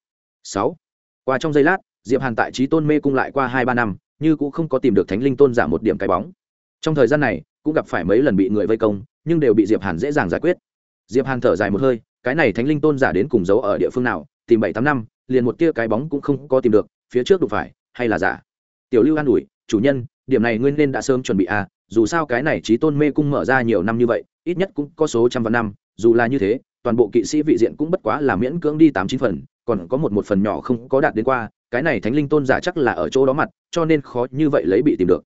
Sáu. Qua trong giây lát diệp hàn tại trí tôn mê cung lại qua hai ba năm, như cũng không có tìm được thánh linh tôn giả một điểm cái bóng. Trong thời gian này, cũng gặp phải mấy lần bị người vây công, nhưng đều bị diệp hàn dễ dàng giải quyết. Diệp hàn thở dài một hơi, cái này thánh linh tôn giả đến cùng giấu ở địa phương nào, tìm bảy tám năm, liền một tia cái bóng cũng không có tìm được, phía trước đụng phải, hay là giả? Tiểu lưu an ủi, chủ nhân, điểm này nguyên nên đã sớm chuẩn bị à dù sao cái này trí tôn mê cung mở ra nhiều năm như vậy, ít nhất cũng có số trăm vạn năm, dù là như thế, toàn bộ kỵ sĩ vị diện cũng bất quá là miễn cưỡng đi tám chín phần, còn có một một phần nhỏ không có đạt đến qua cái này thánh linh tôn giả chắc là ở chỗ đó mặt, cho nên khó như vậy lấy bị tìm được.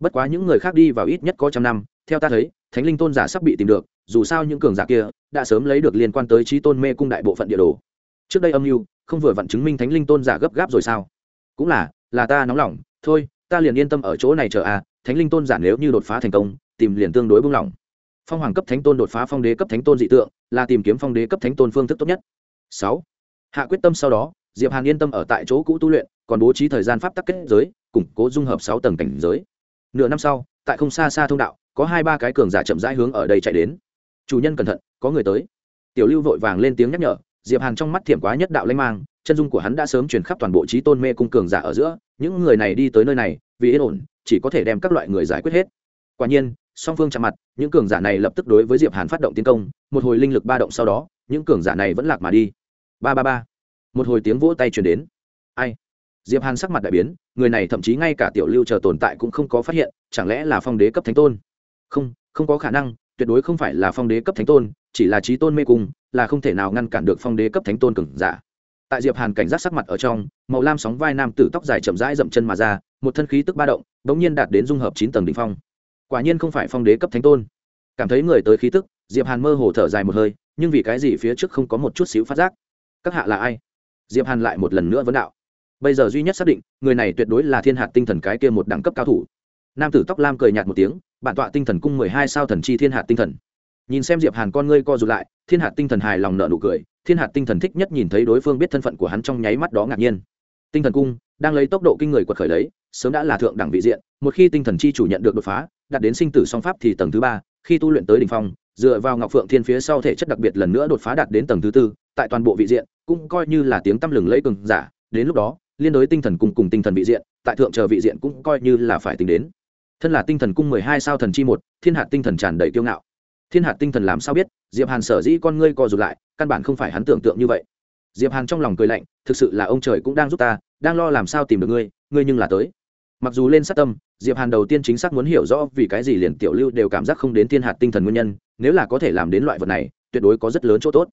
Bất quá những người khác đi vào ít nhất có trăm năm, theo ta thấy, thánh linh tôn giả sắp bị tìm được, dù sao những cường giả kia đã sớm lấy được liên quan tới trí tôn mê cung đại bộ phận địa đồ. Trước đây âm mưu, không vừa vặn chứng minh thánh linh tôn giả gấp gáp rồi sao? Cũng là là ta nóng lòng, thôi, ta liền yên tâm ở chỗ này chờ à thánh linh tôn giả nếu như đột phá thành công, tìm liền tương đối buông lỏng phong hoàng cấp thánh tôn đột phá phong đế cấp thánh tôn dị tượng, là tìm kiếm phong đế cấp thánh tôn phương thức tốt nhất. Sáu, hạ quyết tâm sau đó diệp hàn yên tâm ở tại chỗ cũ tu luyện, còn bố trí thời gian pháp tắc kết giới, củng cố dung hợp sáu tầng cảnh giới. Nửa năm sau, tại không xa xa thông đạo, có hai ba cái cường giả chậm rãi hướng ở đây chạy đến. Chủ nhân cẩn thận, có người tới. Tiểu lưu vội vàng lên tiếng nhắc nhở, diệp hàn trong mắt thiểm quá nhất đạo lanh mang, chân dung của hắn đã sớm truyền khắp toàn bộ trí tôn mê cung cường giả ở giữa, những người này đi tới nơi này, vì yên ổn, chỉ có thể đem các loại người giải quyết hết. Quả nhiên, song phương chạm mặt, những cường giả này lập tức đối với diệp hàn phát động tiến công, một hồi linh lực ba động sau đó, những cường giả này vẫn lạc mà đi. Ba ba ba một hồi tiếng vỗ tay truyền đến. Ai? Diệp hàn sắc mặt đại biến, người này thậm chí ngay cả tiểu lưu chờ tồn tại cũng không có phát hiện, chẳng lẽ là phong đế cấp thánh tôn? Không không có khả năng, tuyệt đối không phải là phong đế cấp thánh tôn, chỉ là trí tôn mê cung, là không thể nào ngăn cản được phong đế cấp thánh tôn cường giả. Tại diệp hàn cảnh giác sắc mặt ở trong, màu lam sóng vai nam tử tóc dài chậm rãi dậm chân mà ra, một thân khí tức ba động, bỗng nhiên đạt đến dung hợp chín tầng đỉnh phong. Quả nhiên không phải phong đế cấp thánh tôn. Cảm thấy người tới khí tức, diệp hàn mơ hồ thở dài một hơi, nhưng vì cái gì phía trước không có một chút xíu phát giác? Các hạ là ai? Diệp hàn lại một lần nữa vấn đạo. Bây giờ duy nhất xác định, người này tuyệt đối là thiên hạt tinh thần cái kia một đẳng cấp cao thủ. Nam tử tóc lam cười nhạt một tiếng, bản tọa tinh thần cung mười hai sao thần chi thiên hạt tinh thần. Nhìn xem diệp hàn con ngươi co rụt lại, thiên hạt tinh thần hài lòng nợ nụ cười, thiên hạt tinh thần thích nhất nhìn thấy đối phương biết thân phận của hắn trong nháy mắt đó ngạc nhiên. Tinh thần cung đang lấy tốc độ kinh người quật khởi lấy sớm đã là thượng đẳng vị diện, một khi tinh thần chi chủ nhận được đột phá, đạt đến sinh tử song pháp thì tầng thứ ba, khi tu luyện tới đỉnh phong dựa vào ngọc phượng thiên phía sau thể chất đặc biệt lần nữa đột phá đạt đến tầng thứ tư, tại toàn bộ vị diện, cũng coi như là tiếng tăm lừng lẫy cường giả, đến lúc đó, liên đối tinh thần cung cùng tinh thần vị diện, tại thượng chờ vị diện cũng coi như là phải tính đến. Thân là tinh thần cung mười hai sao thần chi một, thiên hạt tinh thần tràn đầy kiêu ngạo. Thiên hạt tinh thần làm sao biết, diệp hàn sở dĩ con ngươi co rụt lại, căn bản không phải hắn tưởng tượng như vậy. Diệp hàn trong lòng cười lạnh, thực sự là ông trời cũng đang giúp ta, đang lo làm sao tìm được ngươi ngươi nhưng là tới mặc dù lên sát tâm, diệp hàn đầu tiên chính xác muốn hiểu rõ vì cái gì liền tiểu lưu đều cảm giác không đến thiên hạt tinh thần nguyên nhân, nếu là có thể làm đến loại vật này, tuyệt đối có rất lớn chỗ tốt.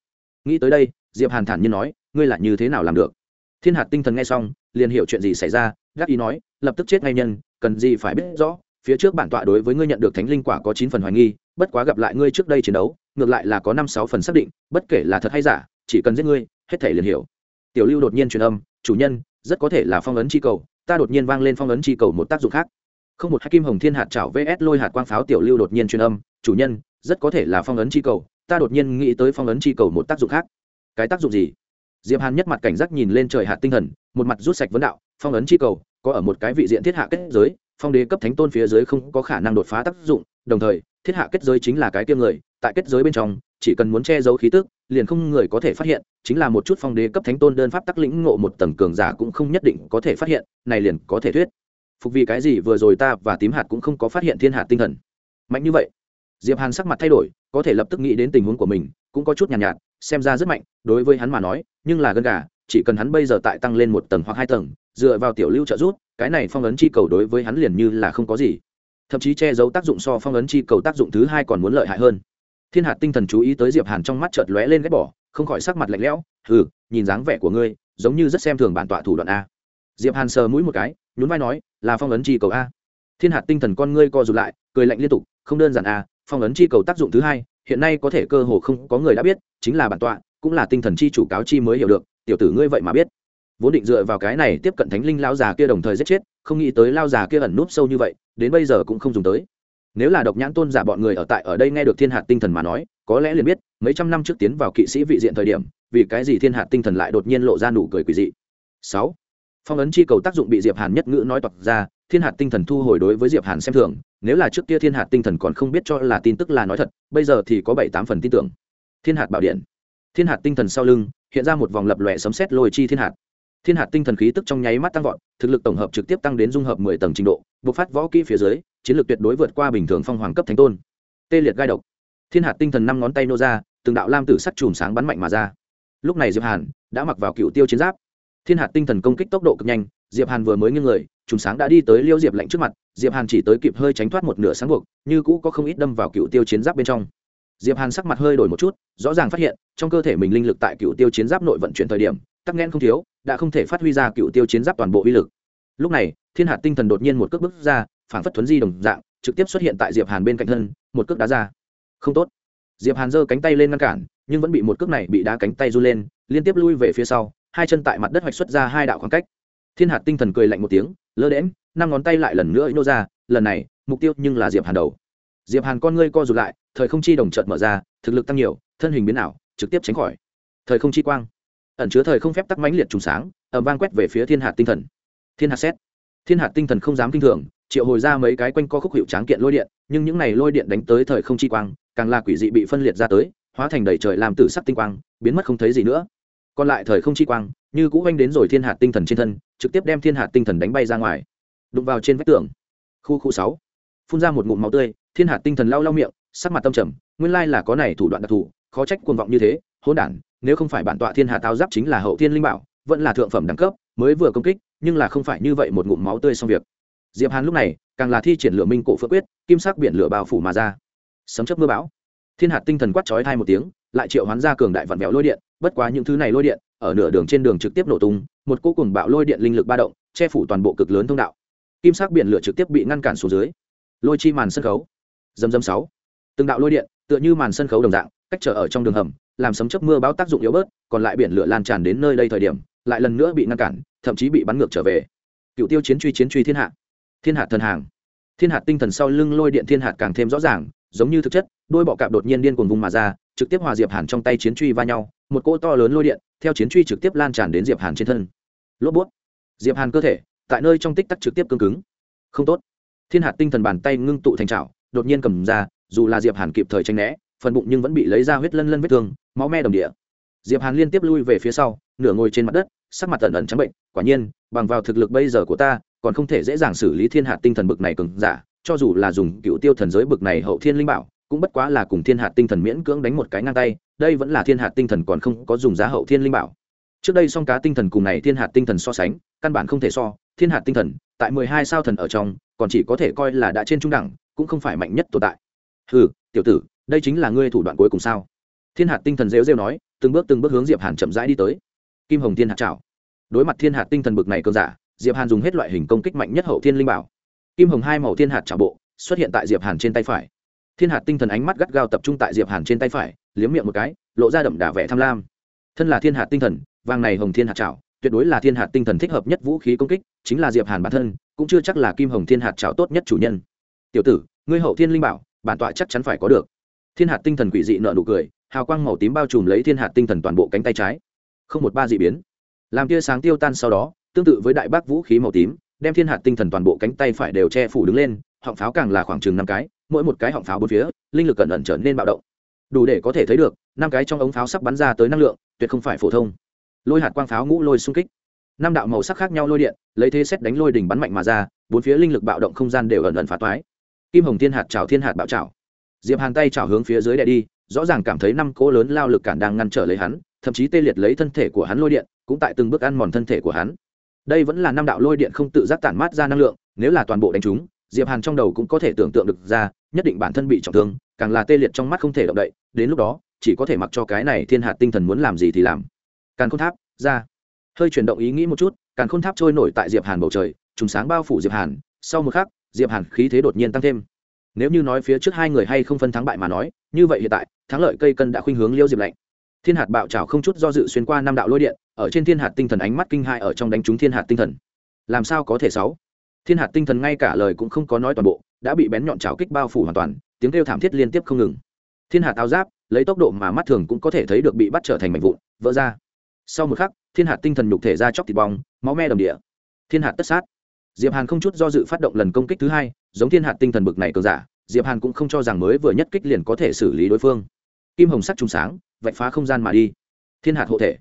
Nghĩ tới đây, diệp hàn thản nhiên nói, ngươi là như thế nào làm được? Thiên hạt tinh thần nghe xong, liền hiểu chuyện gì xảy ra, gác ý nói, lập tức chết ngay nhân, cần gì phải biết rõ, phía trước bản tọa đối với ngươi nhận được thánh linh quả có chín phần hoài nghi, bất quá gặp lại ngươi trước đây chiến đấu, ngược lại là có năm sáu phần xác định, bất kể là thật hay giả, chỉ cần giết ngươi, hết thể liền hiểu. Tiểu lưu đột nhiên truyền âm, chủ nhân, rất có thể là phong ấn chi cầu ta đột nhiên vang lên phong ấn chi cầu một tác dụng khác. Không một hai kim hồng thiên hạt chảo vs lôi hạt quang pháo tiểu lưu đột nhiên truyền âm, chủ nhân, rất có thể là phong ấn chi cầu, ta đột nhiên nghĩ tới phong ấn chi cầu một tác dụng khác. Cái tác dụng gì? Diệp hàn nhất mặt cảnh giác nhìn lên trời hạt tinh thần, một mặt rút sạch vấn đạo, phong ấn chi cầu, có ở một cái vị diện thiết hạ kết giới phong đế cấp thánh tôn phía dưới không có khả năng đột phá tác dụng đồng thời thiết hạ kết giới chính là cái tiêm người tại kết giới bên trong chỉ cần muốn che giấu khí tức liền không người có thể phát hiện chính là một chút phong đế cấp thánh tôn đơn pháp tắc lĩnh ngộ một tầng cường giả cũng không nhất định có thể phát hiện này liền có thể thuyết. Phục vì cái gì vừa rồi ta và tím hạt cũng không có phát hiện thiên hạt tinh thần. Mạnh như vậy. Diệp hàn sắc mặt thay đổi có thể lập tức nghĩ đến tình huống của mình cũng có chút nhàn nhạt, nhạt xem ra rất mạnh đối với hắn mà nói nhưng là gân gà chỉ cần hắn bây giờ tại tăng lên một tầng hoặc hai tầng dựa vào tiểu lưu trợ rút cái này phong ấn chi cầu đối với hắn liền như là không có gì. Thậm chí che giấu tác dụng so phong ấn chi cầu tác dụng thứ hai còn muốn lợi hại hơn. Thiên hạt tinh thần chú ý tới diệp hàn trong mắt chợt lóe lên ghét bỏ, không khỏi sắc mặt lạnh lẽo, hừ, nhìn dáng vẻ của ngươi, giống như rất xem thường bản tọa thủ đoạn a. Diệp hàn sờ mũi một cái, nhún vai nói, là phong ấn chi cầu a. Thiên hạt tinh thần con ngươi co rụt lại, cười lạnh liên tục, không đơn giản a, phong ấn chi cầu tác dụng thứ hai, hiện nay có thể cơ hồ không có người đã biết, chính là bản tọa, cũng là tinh thần chi chủ cáo chi mới hiểu được, tiểu tử ngươi vậy mà biết vốn định dựa vào cái này tiếp cận thánh linh lao già kia đồng thời giết chết, không nghĩ tới lao già kia ẩn núp sâu như vậy, đến bây giờ cũng không dùng tới. Nếu là độc nhãn tôn giả bọn người ở tại ở đây nghe được thiên hạt tinh thần mà nói, có lẽ liền biết, mấy trăm năm trước tiến vào kỵ sĩ vị diện thời điểm, vì cái gì thiên hạt tinh thần lại đột nhiên lộ ra nụ cười quỷ dị. Sáu, phong ấn chi cầu tác dụng bị diệp hàn nhất ngữ nói toạc ra, thiên hạt tinh thần thu hồi đối với diệp hàn xem thường, nếu là trước kia thiên hạt tinh thần còn không biết cho là tin tức là nói thật, bây giờ thì có bảy tám phần tin tưởng. Thiên hạt bảo điện. Thiên hạt tinh thần sau lưng, hiện ra một vòng lập lòe sấm sét lôi chi thiên hạt thiên hạt tinh thần khí tức trong nháy mắt tăng vọt, thực lực tổng hợp trực tiếp tăng đến dung hợp mười tầng trình độ, bộc phát võ kỹ phía dưới, chiến lược tuyệt đối vượt qua bình thường phong hoàng cấp thánh tôn. Tê liệt gai độc. Thiên hạt tinh thần năm ngón tay nô ra, từng đạo lam tử sắc chùm sáng bắn mạnh mà ra. Lúc này diệp hàn đã mặc vào cựu tiêu chiến giáp. Thiên hạt tinh thần công kích tốc độ cực nhanh, diệp hàn vừa mới nghiêng người, chùm sáng đã đi tới liêu diệp lạnh trước mặt, diệp hàn chỉ tới kịp hơi tránh thoát một nửa sáng buộc, như cũ có không ít đâm vào cựu tiêu chiến giáp bên trong. Diệp hàn sắc mặt hơi đổi một chút, rõ ràng phát hiện, trong cơ thể mình linh lực tại cựu tiêu chiến giáp nội vận chuyển thời điểm tắc nghẽn không thiếu, đã không thể phát huy ra cựu tiêu chiến giáp toàn bộ uy lực. Lúc này, thiên hạt tinh thần đột nhiên một cước bước ra phản phất thuấn di đồng dạng, trực tiếp xuất hiện tại diệp hàn bên cạnh thân, một cước đá ra. Không tốt. Diệp hàn giơ cánh tay lên ngăn cản, nhưng vẫn bị một cước này bị đá cánh tay du lên, liên tiếp lui về phía sau, hai chân tại mặt đất hoạch xuất ra hai đạo khoảng cách. Thiên hạt tinh thần cười lạnh một tiếng, lơ đễm năm ngón tay lại lần nữa nô ra, lần này, mục tiêu nhưng là diệp hàn đầu. Diệp hàn con ngươi co rụt lại, thời không chi đồng chợt mở ra, thực lực tăng nhiều, thân hình biến ảo, trực tiếp tránh khỏi. Thời không chi quang ẩn chứa thời không phép tắc mãnh liệt trùng sáng ẩm vang quét về phía thiên hạt tinh thần. Thiên hạt xét thiên hạt tinh thần không dám kinh thường, triệu hồi ra mấy cái quanh co khúc hiệu tráng kiện lôi điện, nhưng những này lôi điện đánh tới thời không chi quang, càng là quỷ dị bị phân liệt ra tới, hóa thành đầy trời làm tử sắc tinh quang, biến mất không thấy gì nữa. Còn lại thời không chi quang, như cũ oanh đến rồi thiên hạt tinh thần trên thân, trực tiếp đem thiên hạt tinh thần đánh bay ra ngoài. Đụng vào trên vách tường. Khu khu sáu. Phun ra một ngụm máu tươi, thiên hạt tinh thần lau lau miệng, sắc mặt tâm trầm, nguyên lai là có này thủ đoạn đặc thù, khó trách cuồng vọng như thế, hỗn đản nếu không phải bản tọa thiên hà táo giáp chính là hậu thiên linh bảo, vẫn là thượng phẩm đẳng cấp, mới vừa công kích, nhưng là không phải như vậy một ngụm máu tươi xong việc. Diệp hàn lúc này, càng là thi triển lửa minh cổ phượng quyết, kim sắc biển lửa bao phủ mà ra. Sấm chớp mưa bão. Thiên hạt tinh thần quát chói thai một tiếng, lại triệu hoán ra cường đại vặn vẹo lôi điện, bất quá những thứ này lôi điện, ở nửa đường trên đường trực tiếp nổ tung, một cỗ cùng bạo lôi điện linh lực ba động, che phủ toàn bộ cực lớn thông đạo. Kim sắc biển lửa trực tiếp bị ngăn cản xuống dưới. Lôi chi màn sân khấu. Dầm dầm sáu. Từng đạo lôi điện, tựa như màn sân khấu đồng dạng, cách trở ở trong đường hầm làm sấm chớp mưa bão tác dụng yếu bớt, còn lại biển lửa lan tràn đến nơi đây thời điểm, lại lần nữa bị ngăn cản, thậm chí bị bắn ngược trở về. Cựu tiêu chiến truy chiến truy thiên hạ. Thiên hạ thần hàng. Thiên hạt tinh thần sau lưng lôi điện thiên hạt càng thêm rõ ràng, giống như thực chất, đôi bọ cạp đột nhiên điên cuồng vùng mà ra, trực tiếp hòa diệp hàn trong tay chiến truy va nhau, một cỗ to lớn lôi điện, theo chiến truy trực tiếp lan tràn đến diệp hàn trên thân. Lốp bút. Diệp hàn cơ thể, tại nơi trong tích tắc trực tiếp cứng cứng. Không tốt. Thiên hạt tinh thần bàn tay ngưng tụ thành trào đột nhiên cầm ra, dù là diệp hàn kịp thời tranh né phần bụng nhưng vẫn bị lấy ra huyết lân lân vết thương, máu me đồng địa. Diệp hàn liên tiếp lui về phía sau, nửa ngồi trên mặt đất, sắc mặt tẩn ẩn trắng bệnh, quả nhiên, bằng vào thực lực bây giờ của ta, còn không thể dễ dàng xử lý thiên hạt tinh thần bực này cường giả, cho dù là dùng cựu tiêu thần giới bực này hậu thiên linh bảo, cũng bất quá là cùng thiên hạt tinh thần miễn cưỡng đánh một cái ngang tay, đây vẫn là thiên hạt tinh thần còn không có dùng giá hậu thiên linh bảo. Trước đây song cá tinh thần cùng này thiên hạt tinh thần so sánh, căn bản không thể so, thiên hạt tinh thần, tại mười hai sao thần ở trong, còn chỉ có thể coi là đã trên trung đẳng, cũng không phải mạnh nhất tồn tại. Hừ, tiểu tử đây chính là ngươi thủ đoạn cuối cùng sao? Thiên hạt tinh thần rêu rêu nói, từng bước từng bước hướng diệp hàn chậm rãi đi tới. Kim hồng thiên hạt chảo. Đối mặt thiên hạt tinh thần bực này cơn giả, diệp hàn dùng hết loại hình công kích mạnh nhất hậu thiên linh bảo. Kim hồng hai màu thiên hạt chảo bộ, xuất hiện tại diệp hàn trên tay phải. Thiên hạt tinh thần ánh mắt gắt gao tập trung tại diệp hàn trên tay phải, liếm miệng một cái, lộ ra đậm đà vẻ tham lam. Thân là thiên hạt tinh thần, vàng này hồng thiên hạt chảo, tuyệt đối là thiên hạt tinh thần thích hợp nhất vũ khí công kích, chính là diệp hàn bản thân, cũng chưa chắc là kim hồng thiên hạt chảo tốt nhất chủ nhân. Tiểu tử, ngươi hậu thiên linh bảo, bản tọa chắc chắn phải có được thiên hạt tinh thần quỷ dị nợ nụ cười, hào quang màu tím bao trùm lấy thiên hạt tinh thần toàn bộ cánh tay trái. Không một ba dị biến. Làm tia sáng tiêu tan sau đó, tương tự với đại bác vũ khí màu tím, đem thiên hạt tinh thần toàn bộ cánh tay phải đều che phủ đứng lên, họng pháo càng là khoảng chừng năm cái, mỗi một cái họng pháo bốn phía, linh lực cẩn ẩn trở nên bạo động. Đủ để có thể thấy được, năm cái trong ống pháo sắp bắn ra tới năng lượng, tuyệt không phải phổ thông. Lôi hạt quang pháo ngũ lôi xung kích. Năm đạo màu sắc khác nhau lôi điện, lấy thế xét đánh lôi đỉnh bắn mạnh mà ra, bốn phía linh lực bạo động không gian đều ẩn ẩn phá toái. Kim hồng thiên hạt trào thiên hạt bạo trào diệp hàn tay chảo hướng phía dưới đè đi, rõ ràng cảm thấy năm cỗ lớn lao lực cản đang ngăn trở lấy hắn, thậm chí tê liệt lấy thân thể của hắn lôi điện, cũng tại từng bước ăn mòn thân thể của hắn. Đây vẫn là năm đạo lôi điện không tự giác tản mát ra năng lượng, nếu là toàn bộ đánh chúng, diệp hàn trong đầu cũng có thể tưởng tượng được ra, nhất định bản thân bị trọng thương, càng là tê liệt trong mắt không thể động đậy, đến lúc đó, chỉ có thể mặc cho cái này thiên hạt tinh thần muốn làm gì thì làm. Càn khôn tháp, ra. Hơi chuyển động ý nghĩ một chút, càn khôn tháp trôi nổi tại diệp hàn bầu trời, trùng sáng bao phủ diệp hàn, sau một khắc, diệp hàn khí thế đột nhiên tăng thêm nếu như nói phía trước hai người hay không phân thắng bại mà nói, như vậy hiện tại, thắng lợi cây cân đã khuynh hướng liêu diệp lạnh. Thiên hạt bạo trào không chút do dự xuyên qua năm đạo lôi điện, ở trên thiên hạt tinh thần ánh mắt kinh hại ở trong đánh trúng thiên hạt tinh thần. Làm sao có thể sáu? Thiên hạt tinh thần ngay cả lời cũng không có nói toàn bộ, đã bị bén nhọn trào kích bao phủ hoàn toàn, tiếng kêu thảm thiết liên tiếp không ngừng. Thiên hạt áo giáp, lấy tốc độ mà mắt thường cũng có thể thấy được bị bắt trở thành mảnh vụn, vỡ ra. Sau một khắc, thiên hạt tinh thần nhục thể ra chóc thịt bong, máu me đồng địa. Thiên hạt tất sát diệp hàn không chút do dự phát động lần công kích thứ hai, giống thiên hạt tinh thần bực này cường giả, diệp hàn cũng không cho rằng mới vừa nhất kích liền có thể xử lý đối phương. Kim hồng sắc trùng sáng, vạch phá không gian mà đi. Thiên hạt hộ thể.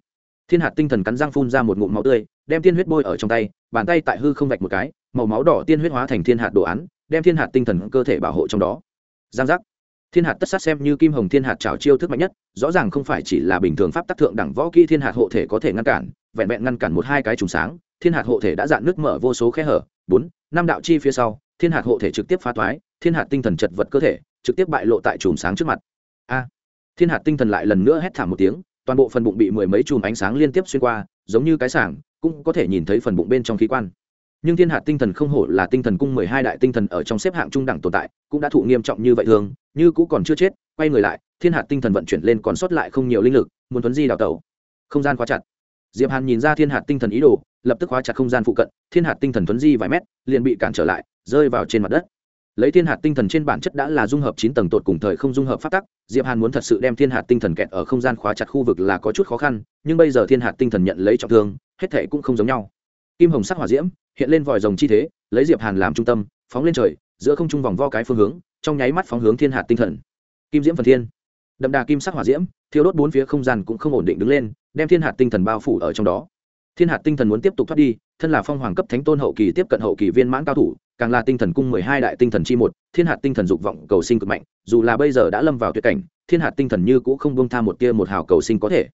Thiên hạt tinh thần cắn răng phun ra một ngụm máu tươi, đem tiên huyết bôi ở trong tay, bàn tay tại hư không vạch một cái, màu máu đỏ tiên huyết hóa thành thiên hạt đồ án, đem thiên hạt tinh thần cơ thể bảo hộ trong đó. Giang giác. Thiên hạt tất sát xem như kim hồng thiên hạt trào chiêu thức mạnh nhất, rõ ràng không phải chỉ là bình thường pháp tác thượng đẳng võ kỹ thiên hạt hộ thể có thể ngăn cản, vẹn vẹn ngăn cản một hai cái trùng sáng thiên hạt hộ thể đã dạn nước mở vô số khe hở. Bốn, năm đạo chi phía sau, thiên hạt hộ thể trực tiếp phá toái thiên hạt tinh thần chật vật cơ thể, trực tiếp bại lộ tại chùm sáng trước mặt. A, thiên hạt tinh thần lại lần nữa hét thảm một tiếng, toàn bộ phần bụng bị mười mấy chùm ánh sáng liên tiếp xuyên qua, giống như cái sảng, cũng có thể nhìn thấy phần bụng bên trong khí quan. Nhưng thiên hạt tinh thần không hổ là tinh thần cung mười hai đại tinh thần ở trong xếp hạng trung đẳng tồn tại, cũng đã thụ nghiêm trọng như vậy thường, như cũ còn chưa chết, quay người lại, thiên hạt tinh thần vận chuyển lên còn sót lại không nhiều linh lực, muốn tuấn di đào tẩu. Không gian quá chặt. Diệp hàn nhìn ra thiên hạt tinh thần ý đồ lập tức khóa chặt không gian phụ cận, thiên hạt tinh thần tuấn di vài mét, liền bị cản trở lại, rơi vào trên mặt đất. Lấy thiên hạt tinh thần trên bản chất đã là dung hợp chín tầng tột cùng thời không dung hợp phát tắc, diệp hàn muốn thật sự đem thiên hạt tinh thần kẹt ở không gian khóa chặt khu vực là có chút khó khăn, nhưng bây giờ thiên hạt tinh thần nhận lấy trọng thương, hết thể cũng không giống nhau. Kim hồng sắc hỏa diễm hiện lên vòi rồng chi thế, lấy diệp hàn làm trung tâm, phóng lên trời, giữa không trung vòng vo cái phương hướng, trong nháy mắt phóng hướng thiên hạt tinh thần. Kim diễm phần thiên. Đậm đà kim sắc hỏa diễm, thiêu đốt bốn phía không gian cũng không ổn định đứng lên, đem thiên hạt tinh thần bao phủ ở trong đó thiên hạt tinh thần muốn tiếp tục thoát đi, thân là phong hoàng cấp thánh tôn hậu kỳ tiếp cận hậu kỳ viên mãn cao thủ, càng là tinh thần cung mười hai đại tinh thần chi một, thiên hạt tinh thần dục vọng cầu sinh cực mạnh, dù là bây giờ đã lâm vào tuyệt cảnh, thiên hạt tinh thần như cũng không bông tha một tia một hào cầu sinh có thể.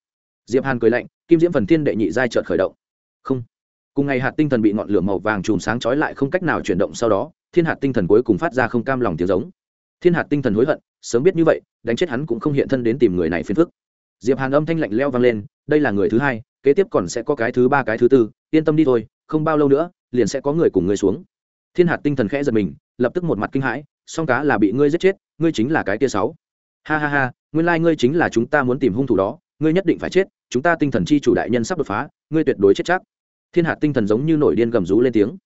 Diệp hàn cười lạnh, kim diễm phần thiên đệ nhị giai trợt khởi động. Không. Cùng ngày hạt tinh thần bị ngọn lửa màu vàng chùm sáng chói lại không cách nào chuyển động sau đó, thiên hạt tinh thần cuối cùng phát ra không cam lòng tiếng giống. Thiên hạt tinh thần hối hận, sớm biết như vậy, đánh chết hắn cũng không hiện thân đến tìm người này phiền phức diệp hàn âm thanh lạnh leo vang lên, đây là người thứ hai, kế tiếp còn sẽ có cái thứ ba, cái thứ tư, yên tâm đi thôi, không bao lâu nữa, liền sẽ có người cùng ngươi xuống. Thiên hạt tinh thần khẽ giật mình, lập tức một mặt kinh hãi, song cá là bị ngươi giết chết, ngươi chính là cái tia sáu. Ha ha ha, nguyên lai ngươi chính là chúng ta muốn tìm hung thủ đó, ngươi nhất định phải chết, chúng ta tinh thần chi chủ đại nhân sắp đột phá, ngươi tuyệt đối chết chắc. Thiên hạt tinh thần giống như nổi điên gầm rú lên tiếng.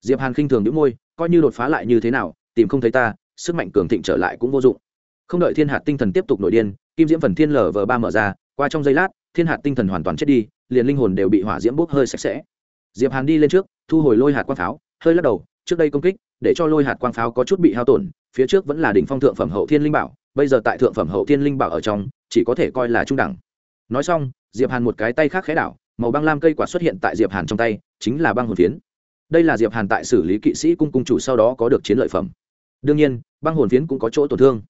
Diệp hàn khinh thường những môi, coi như đột phá lại như thế nào, tìm không thấy ta, sức mạnh cường thịnh trở lại cũng vô dụng. Không đợi thiên hạt tinh thần tiếp tục nổi điên kim diễm phần thiên lở vờ ba mở ra, qua trong giây lát, thiên hạt tinh thần hoàn toàn chết đi, liền linh hồn đều bị hỏa diễm bốc hơi sạch sẽ. Diệp hàn đi lên trước, thu hồi lôi hạt quang pháo, hơi lắc đầu, trước đây công kích, để cho lôi hạt quang pháo có chút bị hao tổn, phía trước vẫn là đỉnh phong thượng phẩm hậu thiên linh bảo, bây giờ tại thượng phẩm hậu thiên linh bảo ở trong, chỉ có thể coi là trung đẳng. Nói xong, diệp hàn một cái tay khác khẽ đảo, màu băng lam cây quả xuất hiện tại diệp hàn trong tay, chính là băng hồn phiến. Đây là diệp hàn tại xử lý kỵ sĩ cung cung chủ sau đó có được chiến lợi phẩm. Đương nhiên, băng hồn phiến cũng có chỗ tổn thương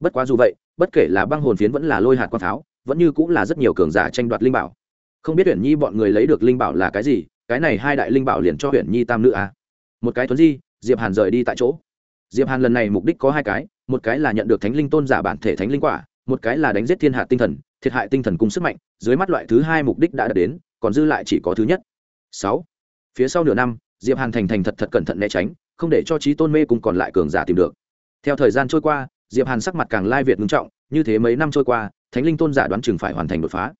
bất quá dù vậy, bất kể là băng hồn phiến vẫn là lôi hạt quang pháo, vẫn như cũng là rất nhiều cường giả tranh đoạt linh bảo. Không biết huyện nhi bọn người lấy được linh bảo là cái gì, cái này hai đại linh bảo liền cho huyện nhi tam nữ à. một cái thuấn di, diệp hàn rời đi tại chỗ. Diệp hàn lần này mục đích có hai cái, một cái là nhận được thánh linh tôn giả bản thể thánh linh quả, một cái là đánh giết thiên hạ tinh thần, thiệt hại tinh thần cung sức mạnh, dưới mắt loại thứ hai mục đích đã đạt đến, còn dư lại chỉ có thứ nhất. Sáu. Phía sau nửa năm, diệp hàn thành thành thật thật cẩn thận né tránh, không để cho trí tôn mê cùng còn lại cường giả tìm được. Theo thời gian trôi qua diệp hàn sắc mặt càng lai việt ngưng trọng, như thế mấy năm trôi qua, thánh linh tôn giả đoán chừng phải hoàn thành đột phá.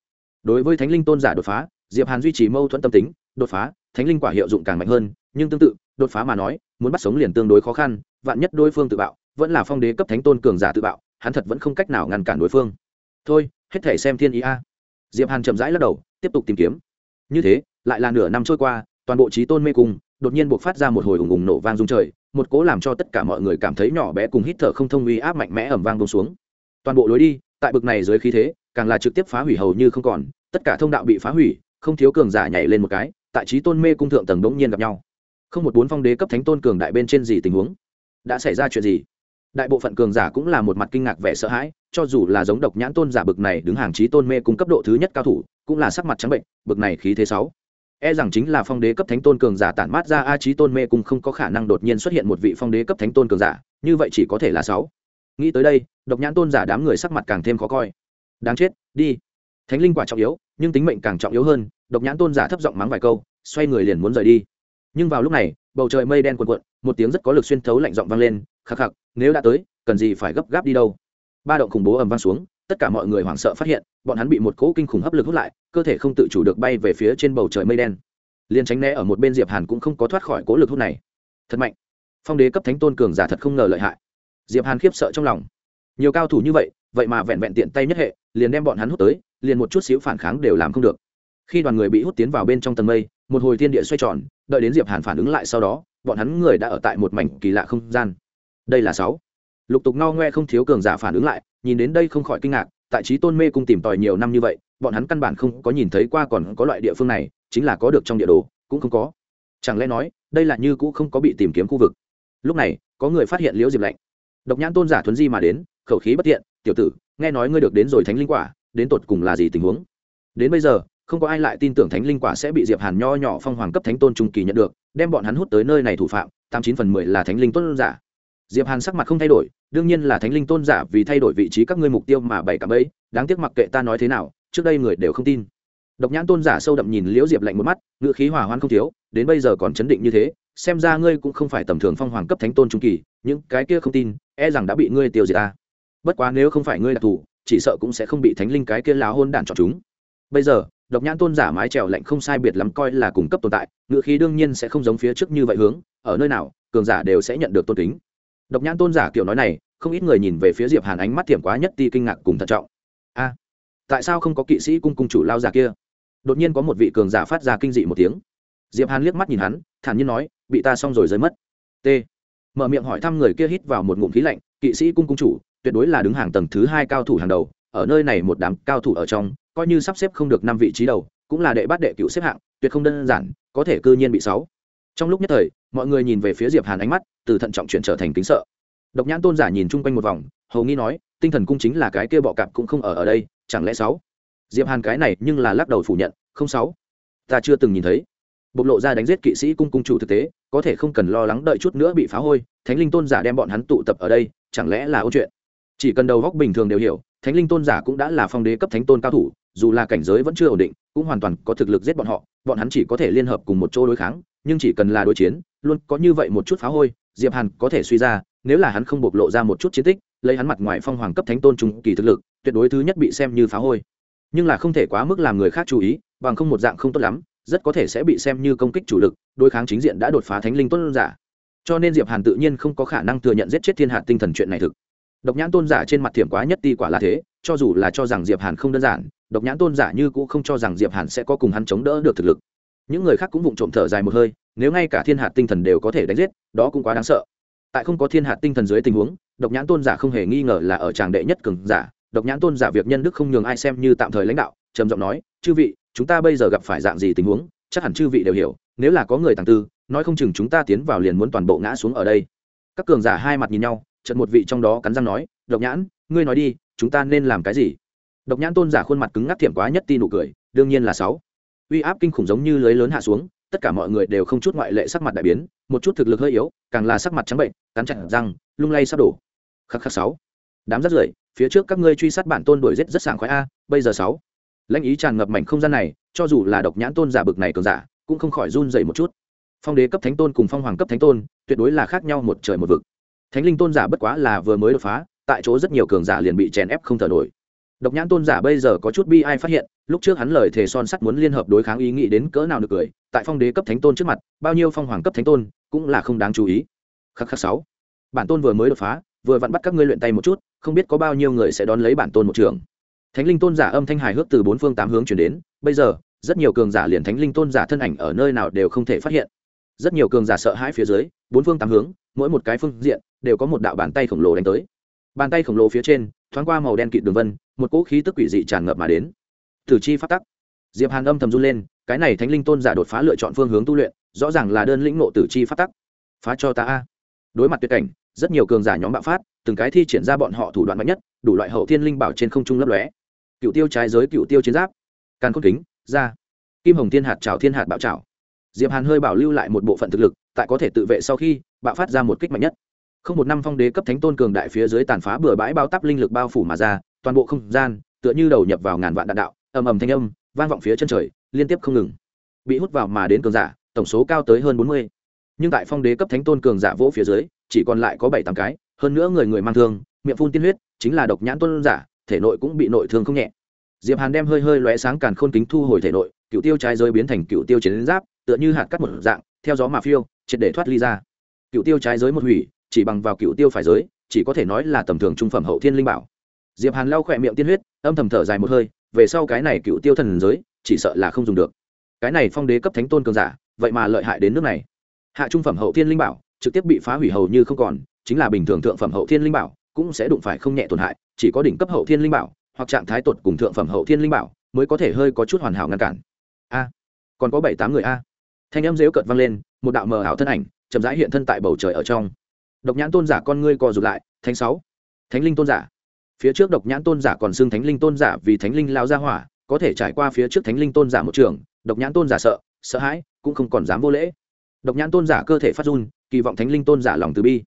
Đối với thánh linh tôn giả đột phá, diệp hàn duy trì mâu thuẫn tâm tính, đột phá, thánh linh quả hiệu dụng càng mạnh hơn, nhưng tương tự, đột phá mà nói, muốn bắt sống liền tương đối khó khăn, vạn nhất đối phương tự bạo, vẫn là phong đế cấp thánh tôn cường giả tự bạo, hắn thật vẫn không cách nào ngăn cản đối phương. Thôi, hết thể xem thiên ý a. Diệp hàn chậm rãi lắc đầu, tiếp tục tìm kiếm. Như thế, lại là nửa năm trôi qua, toàn bộ trí tôn mê cung, đột nhiên buộc phát ra một hồi ủng ủng nổ vang rung trời một cố làm cho tất cả mọi người cảm thấy nhỏ bé cùng hít thở không thông uy áp mạnh mẽ ẩm vang bông xuống. Toàn bộ lối đi, tại bực này dưới khí thế, càng là trực tiếp phá hủy hầu như không còn, tất cả thông đạo bị phá hủy, không thiếu cường giả nhảy lên một cái, tại trí tôn mê cung thượng tầng bỗng nhiên gặp nhau. Không một bốn phong đế cấp thánh tôn cường đại bên trên gì tình huống? Đã xảy ra chuyện gì? Đại bộ phận cường giả cũng là một mặt kinh ngạc vẻ sợ hãi, cho dù là giống độc nhãn tôn giả bực này đứng hàng trí tôn mê cung cấp độ thứ nhất cao thủ, cũng là sắc mặt trắng bệnh, bực này khí thế sáu e rằng chính là phong đế cấp thánh tôn cường giả tản mát ra a trí tôn mê cung không có khả năng đột nhiên xuất hiện một vị phong đế cấp thánh tôn cường giả, như vậy chỉ có thể là sáu. Nghĩ tới đây, độc nhãn tôn giả đám người sắc mặt càng thêm khó coi. Đáng chết, đi. Thánh linh quả trọng yếu, nhưng tính mệnh càng trọng yếu hơn, độc nhãn tôn giả thấp giọng mắng vài câu, xoay người liền muốn rời đi. Nhưng vào lúc này, bầu trời mây đen cuộn cuộn, một tiếng rất có lực xuyên thấu lạnh giọng vang lên, khắc khắc, nếu đã tới, cần gì phải gấp gáp đi đâu? Ba động khủng bố ầm vang xuống tất cả mọi người hoảng sợ phát hiện, bọn hắn bị một cỗ kinh khủng hấp lực hút lại, cơ thể không tự chủ được bay về phía trên bầu trời mây đen. Liền tránh né ở một bên diệp hàn cũng không có thoát khỏi cỗ lực hút này. Thật mạnh. Phong đế cấp thánh tôn cường giả thật không ngờ lợi hại. Diệp hàn khiếp sợ trong lòng. Nhiều cao thủ như vậy vậy mà vẹn vẹn tiện tay nhất hệ, liền đem bọn hắn hút tới, liền một chút xíu phản kháng đều làm không được. Khi đoàn người bị hút tiến vào bên trong tầng mây, một hồi thiên địa xoay tròn, đợi đến diệp hàn phản ứng lại sau đó, bọn hắn người đã ở tại một mảnh kỳ lạ không gian. Đây là sáu. Lục tục no ngoe không thiếu cường giả phản ứng lại nhìn đến đây không khỏi kinh ngạc, tại trí tôn mê cung tìm tòi nhiều năm như vậy, bọn hắn căn bản không có nhìn thấy qua còn có loại địa phương này, chính là có được trong địa đồ, cũng không có. Chẳng lẽ nói, đây là như cũ không có bị tìm kiếm khu vực? Lúc này, có người phát hiện liễu diệp lạnh. Độc nhãn tôn giả thuấn di mà đến, khẩu khí bất thiện, tiểu tử, nghe nói ngươi được đến rồi thánh linh quả, đến tột cùng là gì tình huống? Đến bây giờ, không có ai lại tin tưởng thánh linh quả sẽ bị diệp hàn nho nhỏ phong hoàng cấp thánh tôn trung kỳ nhận được, đem bọn hắn hút tới nơi này thủ phạm, tám chín phần mười là thánh linh tôn giả diệp hàn sắc mặt không thay đổi, đương nhiên là thánh linh tôn giả vì thay đổi vị trí các ngươi mục tiêu mà bày cả bấy đáng tiếc mặc kệ ta nói thế nào, trước đây người đều không tin. Độc nhãn tôn giả sâu đậm nhìn liễu diệp lạnh một mắt ngự khí hòa hoan không thiếu, đến bây giờ còn chấn định như thế, xem ra ngươi cũng không phải tầm thường phong hoàng cấp thánh tôn trung kỳ, những cái kia không tin e rằng đã bị ngươi tiêu diệt ta. Bất quá nếu không phải ngươi đặc thù chỉ sợ cũng sẽ không bị thánh linh cái kia láo hôn đản chọn chúng. Bây giờ, độc nhãn tôn giả mái trèo lạnh không sai biệt lắm coi là cung cấp tồn tại ngự khí đương nhiên sẽ không giống phía trước như vậy hướng, ở nơi nào, cường giả đều sẽ nhận được tôn kính độc nhãn tôn giả kiểu nói này, không ít người nhìn về phía diệp hàn ánh mắt thiểm quá nhất ti kinh ngạc cùng thận trọng. A, tại sao không có kỵ sĩ cung cung chủ lao giả kia? Đột nhiên có một vị cường giả phát ra kinh dị một tiếng. Diệp hàn liếc mắt nhìn hắn, thản nhiên nói, bị ta xong rồi rơi mất. T. Mở miệng hỏi thăm người kia hít vào một ngụm khí lạnh, kỵ sĩ cung cung chủ, tuyệt đối là đứng hàng tầng thứ hai cao thủ hàng đầu, ở nơi này một đám cao thủ ở trong, coi như sắp xếp không được năm vị trí đầu, cũng là đệ bát đệ cựu xếp hạng, tuyệt không đơn giản, có thể cư nhiên bị sáu trong lúc nhất thời, mọi người nhìn về phía diệp hàn ánh mắt, từ thận trọng chuyển trở thành kính sợ. Độc nhãn tôn giả nhìn chung quanh một vòng, hầu nghi nói, tinh thần cung chính là cái kia bọ cạp cũng không ở ở đây, chẳng lẽ sáu? Diệp hàn cái này nhưng là lắc đầu phủ nhận, không sáu. Ta chưa từng nhìn thấy. Bộc lộ ra đánh giết kỵ sĩ cung cung chủ thực tế, có thể không cần lo lắng đợi chút nữa bị phá hôi, thánh linh tôn giả đem bọn hắn tụ tập ở đây, chẳng lẽ là ô chuyện? Chỉ cần đầu góc bình thường đều hiểu, thánh linh tôn giả cũng đã là phong đế cấp thánh tôn cao thủ, dù là cảnh giới vẫn chưa ổn định, cũng hoàn toàn có thực lực giết bọn họ, bọn hắn chỉ có thể liên hợp cùng một chỗ đối kháng nhưng chỉ cần là đối chiến, luôn có như vậy một chút phá hôi, diệp hàn có thể suy ra, nếu là hắn không bộc lộ ra một chút chiến tích, lấy hắn mặt ngoài phong hoàng cấp thánh tôn trung kỳ thực lực, tuyệt đối thứ nhất bị xem như phá hôi. Nhưng là không thể quá mức làm người khác chú ý, bằng không một dạng không tốt lắm, rất có thể sẽ bị xem như công kích chủ lực, đối kháng chính diện đã đột phá thánh linh tôn giả. Cho nên diệp hàn tự nhiên không có khả năng thừa nhận giết chết thiên hạt tinh thần chuyện này thực. Độc nhãn tôn giả trên mặt thiểm quá nhất ti quả là thế, cho dù là cho rằng diệp hàn không đơn giản, độc nhãn tôn giả như cũng không cho rằng diệp hàn sẽ có cùng hắn chống đỡ được thực lực những người khác cũng vụng trộm thở dài một hơi, nếu ngay cả thiên hạt tinh thần đều có thể đánh giết, đó cũng quá đáng sợ. Tại không có thiên hạt tinh thần dưới tình huống, độc nhãn tôn giả không hề nghi ngờ là ở tràng đệ nhất cường giả. Độc nhãn tôn giả việc nhân đức không nhường ai xem như tạm thời lãnh đạo, trầm giọng nói, chư vị, chúng ta bây giờ gặp phải dạng gì tình huống? Chắc hẳn chư vị đều hiểu, nếu là có người tàng tư, nói không chừng chúng ta tiến vào liền muốn toàn bộ ngã xuống ở đây. Các cường giả hai mặt nhìn nhau, chợt một vị trong đó cắn răng nói, độc nhãn, ngươi nói đi, chúng ta nên làm cái gì? Độc nhãn tôn giả khuôn mặt cứng ngắc thiểm quá nhất ti nụ cười, đương nhiên là sáu uy áp kinh khủng giống như lưới lớn hạ xuống, tất cả mọi người đều không chút ngoại lệ sắc mặt đại biến, một chút thực lực hơi yếu, càng là sắc mặt trắng bệnh, cắn chặt răng, lung lay sắp đổ. Khắc khắc sáu. Đám rất rưởi, phía trước các ngươi truy sát bản tôn đuổi giết rất sảng khoái a, bây giờ sáu. Lãnh ý tràn ngập mảnh không gian này, cho dù là độc nhãn tôn giả bực này cường giả, cũng không khỏi run dậy một chút. Phong đế cấp thánh tôn cùng phong hoàng cấp thánh tôn, tuyệt đối là khác nhau một trời một vực. Thánh linh tôn giả bất quá là vừa mới đột phá, tại chỗ rất nhiều cường giả liền bị chèn ép không thở nổi. Độc nhãn tôn giả bây giờ có chút bi ai phát hiện lúc trước hắn lời thề son sắt muốn liên hợp đối kháng ý nghĩ đến cỡ nào được cười, tại phong đế cấp thánh tôn trước mặt, bao nhiêu phong hoàng cấp thánh tôn cũng là không đáng chú ý. Khắc khắc sáu. Bản tôn vừa mới đột phá, vừa vặn bắt các ngươi luyện tay một chút, không biết có bao nhiêu người sẽ đón lấy bản tôn một trường. Thánh linh tôn giả âm thanh hài hước từ bốn phương tám hướng chuyển đến, bây giờ, rất nhiều cường giả liền thánh linh tôn giả thân ảnh ở nơi nào đều không thể phát hiện. Rất nhiều cường giả sợ hãi phía dưới, bốn phương tám hướng, mỗi một cái phương diện, đều có một đạo bàn tay khổng lồ đánh tới. Bàn tay khổng lồ phía trên, thoáng qua màu đen kịt đường vân, một cỗ khí tức quỷ dị tràn ngập mà đến tử chi phát tắc. Diệp hàn âm thầm run lên, cái này thánh linh tôn giả đột phá lựa chọn phương hướng tu luyện, rõ ràng là đơn lĩnh ngộ tử chi phát tắc. Phá cho ta a. Đối mặt tuyệt cảnh, rất nhiều cường giả nhóm bạo phát, từng cái thi triển ra bọn họ thủ đoạn mạnh nhất, đủ loại hậu thiên linh bảo trên không trung lấp lóe. Cựu tiêu trái giới, cựu tiêu chiến giáp. Càn khôn kính, ra. Kim hồng thiên hạt trào thiên hạt bạo trào diệp hàn hơi bảo lưu lại một bộ phận thực lực, tại có thể tự vệ sau khi, bạo phát ra một kích mạnh nhất. Không một năm phong đế cấp thánh tôn cường đại phía dưới tàn phá bừa bãi bao tắp linh lực bao phủ mà ra, toàn bộ không gian, tựa như đầu nhập vào ngàn vạn đạn đạo ầm ầm thanh âm, vang vọng phía chân trời, liên tiếp không ngừng. Bị hút vào mà đến cường giả, tổng số cao tới hơn bốn mươi. Nhưng tại phong đế cấp thánh tôn cường giả vỗ phía dưới, chỉ còn lại có bảy tám cái, hơn nữa người người mang thương, miệng phun tiên huyết, chính là độc nhãn tôn giả, thể nội cũng bị nội thương không nhẹ. Diệp hàn đem hơi hơi lóe sáng càn khôn kính thu hồi thể nội, cựu tiêu trái giới biến thành cựu tiêu chiến giáp, tựa như hạt cắt một dạng, theo gió mà phiêu, triệt để thoát ly ra. Cựu tiêu trái giới một hủy, chỉ bằng vào cựu tiêu phải giới chỉ có thể nói là tầm thường trung phẩm hậu thiên linh bảo. Diệp hàn lau khỏe miệng tiên huyết, âm thầm thở dài một hơi về sau cái này cựu tiêu thần giới, chỉ sợ là không dùng được. Cái này phong đế cấp thánh tôn cường giả, vậy mà lợi hại đến nước này. Hạ trung phẩm hậu thiên linh bảo, trực tiếp bị phá hủy hầu như không còn, chính là bình thường thượng phẩm hậu thiên linh bảo, cũng sẽ đụng phải không nhẹ tổn hại, chỉ có đỉnh cấp hậu thiên linh bảo, hoặc trạng thái tột cùng thượng phẩm hậu thiên linh bảo, mới có thể hơi có chút hoàn hảo ngăn cản. A, còn có bảy tám người a. Thanh âm dếu cợt vang lên, một đạo mờ ảo thân ảnh, chậm rãi hiện thân tại bầu trời ở trong. Độc nhãn tôn giả con ngươi co rụt lại, thánh sáu, thánh linh tôn giả phía trước độc nhãn tôn giả còn xưng thánh linh tôn giả vì thánh linh lao ra hỏa, có thể trải qua phía trước thánh linh tôn giả một trường, độc nhãn tôn giả sợ sợ hãi, cũng không còn dám vô lễ. Độc nhãn tôn giả cơ thể phát run, kỳ vọng thánh linh tôn giả lòng từ bi.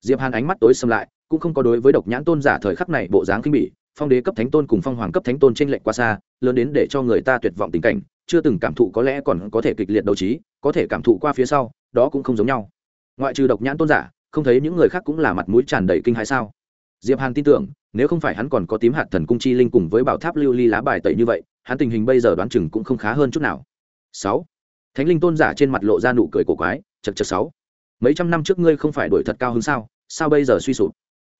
Diệp hàn ánh mắt tối xâm lại, cũng không có đối với độc nhãn tôn giả thời khắc này bộ dáng khinh bỉ, phong đế cấp thánh tôn cùng phong hoàng cấp thánh tôn trên lệnh quá xa, lớn đến để cho người ta tuyệt vọng tình cảnh, chưa từng cảm thụ có lẽ còn có thể kịch liệt đấu trí, có thể cảm thụ qua phía sau, đó cũng không giống nhau. Ngoại trừ độc nhãn tôn giả, không thấy những người khác cũng là mặt mũi tràn đầy kinh hãi sao? Diệp hàn tin tưởng, nếu không phải hắn còn có tím hạt thần cung chi linh cùng với bảo tháp lưu ly lá bài tẩy như vậy, hắn tình hình bây giờ đoán chừng cũng không khá hơn chút nào. Sáu. Thánh linh tôn giả trên mặt lộ ra nụ cười cổ quái chật chật sáu. Mấy trăm năm trước ngươi không phải đổi thật cao hơn sao sao bây giờ suy sụp?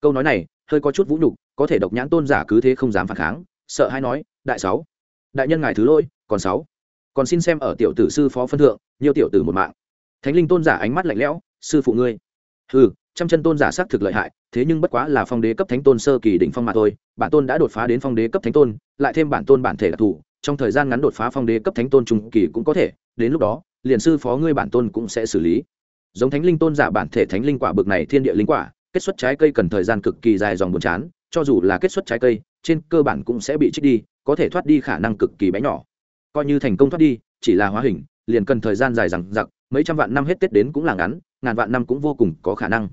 Câu nói này, hơi có chút vũ nhục, có thể độc nhãn tôn giả cứ thế không dám phản kháng, sợ hay nói, đại sáu, đại nhân ngài thứ lỗi, còn sáu. Còn xin xem ở tiểu tử sư phó phân thượng, nhiều tiểu tử một mạng. Thánh linh tôn giả ánh mắt lạnh lẽo, sư phụ ngươi. Ừ trăm chân tôn giả xác thực lợi hại, thế nhưng bất quá là phong đế cấp thánh tôn sơ kỳ đỉnh phong mà thôi, bản tôn đã đột phá đến phong đế cấp thánh tôn, lại thêm bản tôn bản thể đặc thù trong thời gian ngắn đột phá phong đế cấp thánh tôn trung kỳ cũng có thể, đến lúc đó, liền sư phó ngươi bản tôn cũng sẽ xử lý. Giống thánh linh tôn giả bản thể thánh linh quả bực này thiên địa linh quả, kết xuất trái cây cần thời gian cực kỳ dài dòng buồn chán, cho dù là kết xuất trái cây, trên cơ bản cũng sẽ bị trích đi, có thể thoát đi khả năng cực kỳ bé nhỏ. Coi như thành công thoát đi, chỉ là hóa hình, liền cần thời gian dài rằng giặc mấy trăm vạn năm hết tết đến cũng là ngắn, ngàn vạn năm cũng vô cùng có khả năng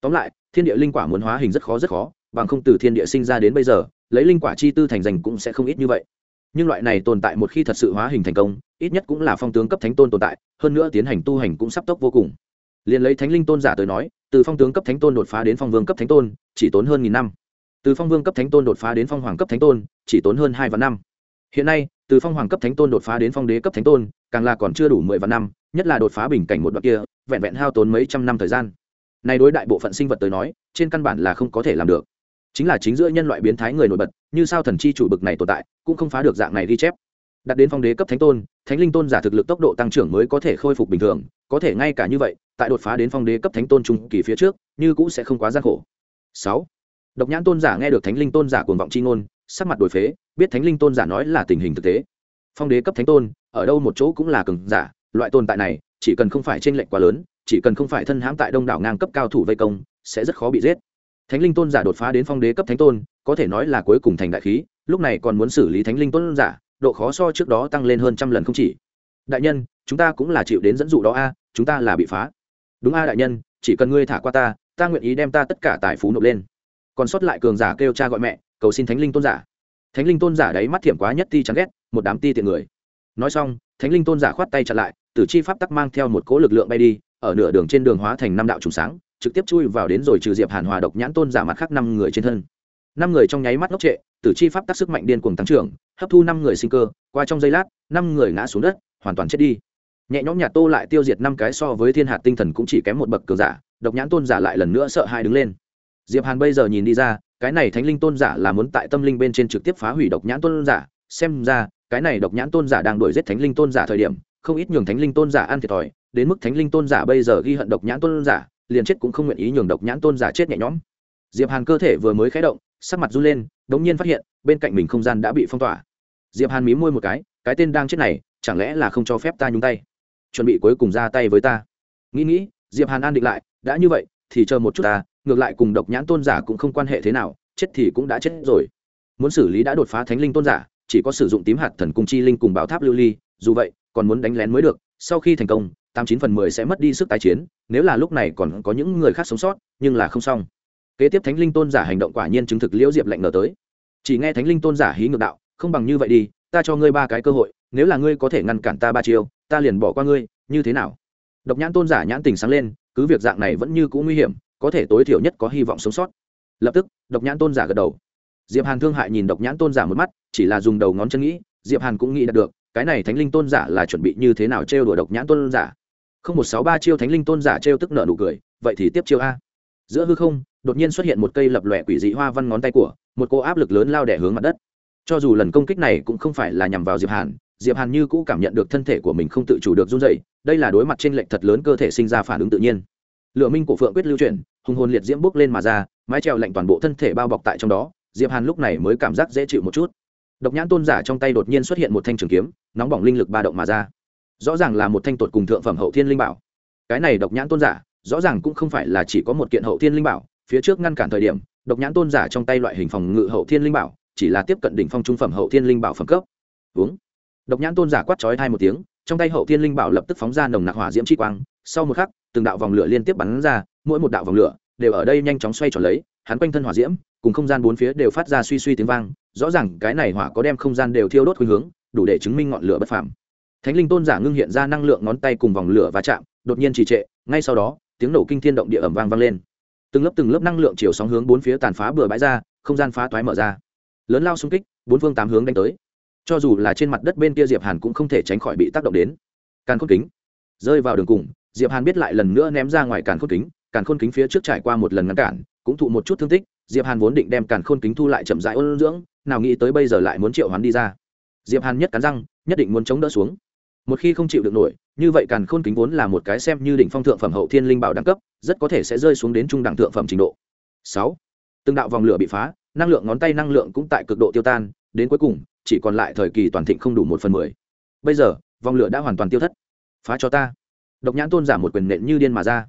tóm lại, thiên địa linh quả muốn hóa hình rất khó rất khó, bằng không từ thiên địa sinh ra đến bây giờ, lấy linh quả chi tư thành danh cũng sẽ không ít như vậy. Nhưng loại này tồn tại một khi thật sự hóa hình thành công, ít nhất cũng là phong tướng cấp thánh tôn tồn tại, hơn nữa tiến hành tu hành cũng sắp tốc vô cùng. Liền lấy thánh linh tôn giả tới nói, từ phong tướng cấp thánh tôn đột phá đến phong vương cấp thánh tôn, chỉ tốn hơn nghìn năm. Từ phong vương cấp thánh tôn đột phá đến phong hoàng cấp thánh tôn, chỉ tốn hơn hai vạn năm. Hiện nay, từ phong hoàng cấp thánh tôn đột phá đến phong đế cấp thánh tôn, càng là còn chưa đủ mười vạn năm, nhất là đột phá bình cảnh một đoạn kia, vẹn vẹn hao tốn mấy trăm năm thời gian này đối đại bộ phận sinh vật tới nói, trên căn bản là không có thể làm được. Chính là chính giữa nhân loại biến thái người nổi bật, như sao thần chi chủ bực này tồn tại, cũng không phá được dạng này ghi chép. Đặt đến phong đế cấp thánh tôn, thánh linh tôn giả thực lực tốc độ tăng trưởng mới có thể khôi phục bình thường, có thể ngay cả như vậy, tại đột phá đến phong đế cấp thánh tôn trung kỳ phía trước, như cũng sẽ không quá gian khổ. Sáu, độc nhãn tôn giả nghe được thánh linh tôn giả cuồng vọng chi ngôn, sắc mặt đổi phế, biết thánh linh tôn giả nói là tình hình thực tế. Phong đế cấp thánh tôn, ở đâu một chỗ cũng là cường giả, loại tồn tại này, chỉ cần không phải t r ê n lệch quá lớn chỉ cần không phải thân hãm tại đông đảo ngang cấp cao thủ vây công, sẽ rất khó bị giết. Thánh linh tôn giả đột phá đến phong đế cấp thánh tôn, có thể nói là cuối cùng thành đại khí, lúc này còn muốn xử lý thánh linh tôn giả, độ khó so trước đó tăng lên hơn trăm lần không chỉ. Đại nhân, chúng ta cũng là chịu đến dẫn dụ đó a, chúng ta là bị phá. Đúng a, đại nhân, chỉ cần ngươi thả qua ta ta nguyện ý đem ta tất cả tài phú nộp lên. Còn sót lại cường giả kêu cha gọi mẹ, cầu xin thánh linh tôn giả. Thánh linh tôn giả đấy mắt thiểm quá nhất ti chán ghét, một đám ti tiện người. Nói xong, thánh linh tôn giả khoát tay chặn lại, tử chi pháp tắc mang theo một cỗ lực lượng bay đi ở nửa đường trên đường hóa thành năm đạo trùng sáng, trực tiếp chui vào đến rồi trừ diệp hàn hòa độc nhãn tôn giả mặt khác năm người trên thân. Năm người trong nháy mắt ngốc trệ, tử chi pháp tác sức mạnh điên cuồng tăng trưởng, hấp thu năm người sinh cơ, qua trong giây lát, năm người ngã xuống đất, hoàn toàn chết đi. Nhẹ nhõm nhạt tô lại tiêu diệt năm cái so với thiên hạt tinh thần cũng chỉ kém một bậc cường giả, độc nhãn tôn giả lại lần nữa sợ hai đứng lên. Diệp hàn bây giờ nhìn đi ra, cái này thánh linh tôn giả là muốn tại tâm linh bên trên trực tiếp phá hủy độc nhãn tôn giả, xem ra, cái này độc nhãn tôn giả đang đuổi giết thánh linh tôn giả thời điểm, không ít nhường thánh linh tôn giả ăn thiệt thòi đến mức thánh linh tôn giả bây giờ ghi hận độc nhãn tôn giả, liền chết cũng không nguyện ý nhường độc nhãn tôn giả chết nhẹ nhõm. Diệp hàn cơ thể vừa mới khé động, sắc mặt run lên, đống nhiên phát hiện, bên cạnh mình không gian đã bị phong tỏa. Diệp hàn mí môi một cái cái tên đang chết này, chẳng lẽ là không cho phép ta nhúng tay? Chuẩn bị cuối cùng ra tay với ta. Nghĩ nghĩ, diệp hàn an định lại, đã như vậy, thì chờ một chút ta, ngược lại cùng độc nhãn tôn giả cũng không quan hệ thế nào, chết thì cũng đã chết rồi. Muốn xử lý đã đột phá thánh linh tôn giả, chỉ có sử dụng tím hạt thần cung chi linh cùng bảo tháp lưu ly, dù vậy, còn muốn đánh lén mới được, sau khi thành công tám chín phần mười sẽ mất đi sức tái chiến, nếu là lúc này còn có những người khác sống sót, nhưng là không xong. Kế tiếp thánh linh tôn giả hành động quả nhiên chứng thực liễu diệp lệnh ngờ tới. Chỉ nghe thánh linh tôn giả hí ngược đạo, không bằng như vậy đi, ta cho ngươi ba cái cơ hội, nếu là ngươi có thể ngăn cản ta ba chiêu, ta liền bỏ qua ngươi, như thế nào? Độc nhãn tôn giả nhãn tình sáng lên, cứ việc dạng này vẫn như c ũ nguy hiểm, có thể tối thiểu nhất có hy vọng sống sót. Lập tức, độc nhãn tôn giả gật đầu. Diệp hàn thương hại nhìn độc nhãn tôn giả một mắt, chỉ là dùng đầu ngón chân nghĩ, diệp hàn cũng nghĩ được, cái này thánh linh tôn giả là chuẩn bị như thế nào trêu đùa độc nhãn tôn giả không một sáu ba chiêu thánh linh tôn giả trêu tức nợ nụ cười, vậy thì tiếp chiêu a. Giữa hư không, đột nhiên xuất hiện một cây lập lòe quỷ dị hoa văn ngón tay của, một cô áp lực lớn lao đẻ hướng mặt đất. Cho dù lần công kích này cũng không phải là nhằm vào diệp hàn diệp hàn như cũ cảm nhận được thân thể của mình không tự chủ được run dậy đây là đối mặt trên lệnh thật lớn cơ thể sinh ra phản ứng tự nhiên. Lựa minh của phượng quyết lưu chuyển, hùng hồn liệt diễm bước lên mà ra, mái trèo lạnh toàn bộ thân thể bao bọc tại trong đó, diệp hàn lúc này mới cảm giác dễ chịu một chút. Độc nhãn tôn giả trong tay đột nhiên xuất hiện một thanh trường kiếm, nóng bỏng linh lực ba động mà ra rõ ràng là một thanh tuột cùng thượng phẩm hậu thiên linh bảo. Cái này độc nhãn tôn giả, rõ ràng cũng không phải là chỉ có một kiện hậu thiên linh bảo, phía trước ngăn cản thời điểm, độc nhãn tôn giả trong tay loại hình phòng ngự hậu thiên linh bảo, chỉ là tiếp cận đỉnh phong trung phẩm hậu thiên linh bảo phẩm cấp. Uống độc nhãn tôn giả quát chói thai một tiếng, trong tay hậu thiên linh bảo lập tức phóng ra nồng nặc hỏa diễm chi quang, sau một khắc, từng đạo vòng lửa liên tiếp bắn ra, mỗi một đạo vòng lửa đều ở đây nhanh chóng xoay tròn lấy, hắn quanh thân hỏa diễm, cùng không gian bốn phía đều phát ra suy suy tiếng vang, rõ ràng cái này hỏa có đem không gian đều thiêu đốt khuynh hướng, đủ để chứng minh ngọn lửa bất phàm thánh linh tôn giả ngưng hiện ra năng lượng ngón tay cùng vòng lửa va chạm, đột nhiên trì trệ, ngay sau đó, tiếng nổ kinh thiên động địa ẩm vang vang lên. Từng lớp từng lớp năng lượng chiều sóng hướng bốn phía tàn phá bừa bãi ra, không gian phá toái mở ra. Lớn lao xung kích, bốn phương tám hướng đánh tới. Cho dù là trên mặt đất bên kia diệp hàn cũng không thể tránh khỏi bị tác động đến. Càn khôn kính. Rơi vào đường cùng, diệp hàn biết lại lần nữa ném ra ngoài càn khôn kính, càn khôn kính phía trước trải qua một lần ngăn cản, cũng thụ một chút thương tích, diệp hàn vốn định đem càn khôn kính thu lại chậm rãi ôn dưỡng, nào nghĩ tới bây giờ lại muốn triệu hoán đi ra. Diệp hàn nhất cắn răng, nhất định muốn chống đỡ xuống một khi không chịu được nổi, như vậy càn khôn kính vốn là một cái xem như đỉnh phong thượng phẩm hậu thiên linh bảo đẳng cấp, rất có thể sẽ rơi xuống đến trung đẳng thượng phẩm trình độ. Sáu, từng đạo vòng lửa bị phá, năng lượng ngón tay năng lượng cũng tại cực độ tiêu tan, đến cuối cùng, chỉ còn lại thời kỳ toàn thịnh không đủ một phần mười. Bây giờ, vòng lửa đã hoàn toàn tiêu thất. Phá cho ta. Độc nhãn tôn giả một quyền nện như điên mà ra.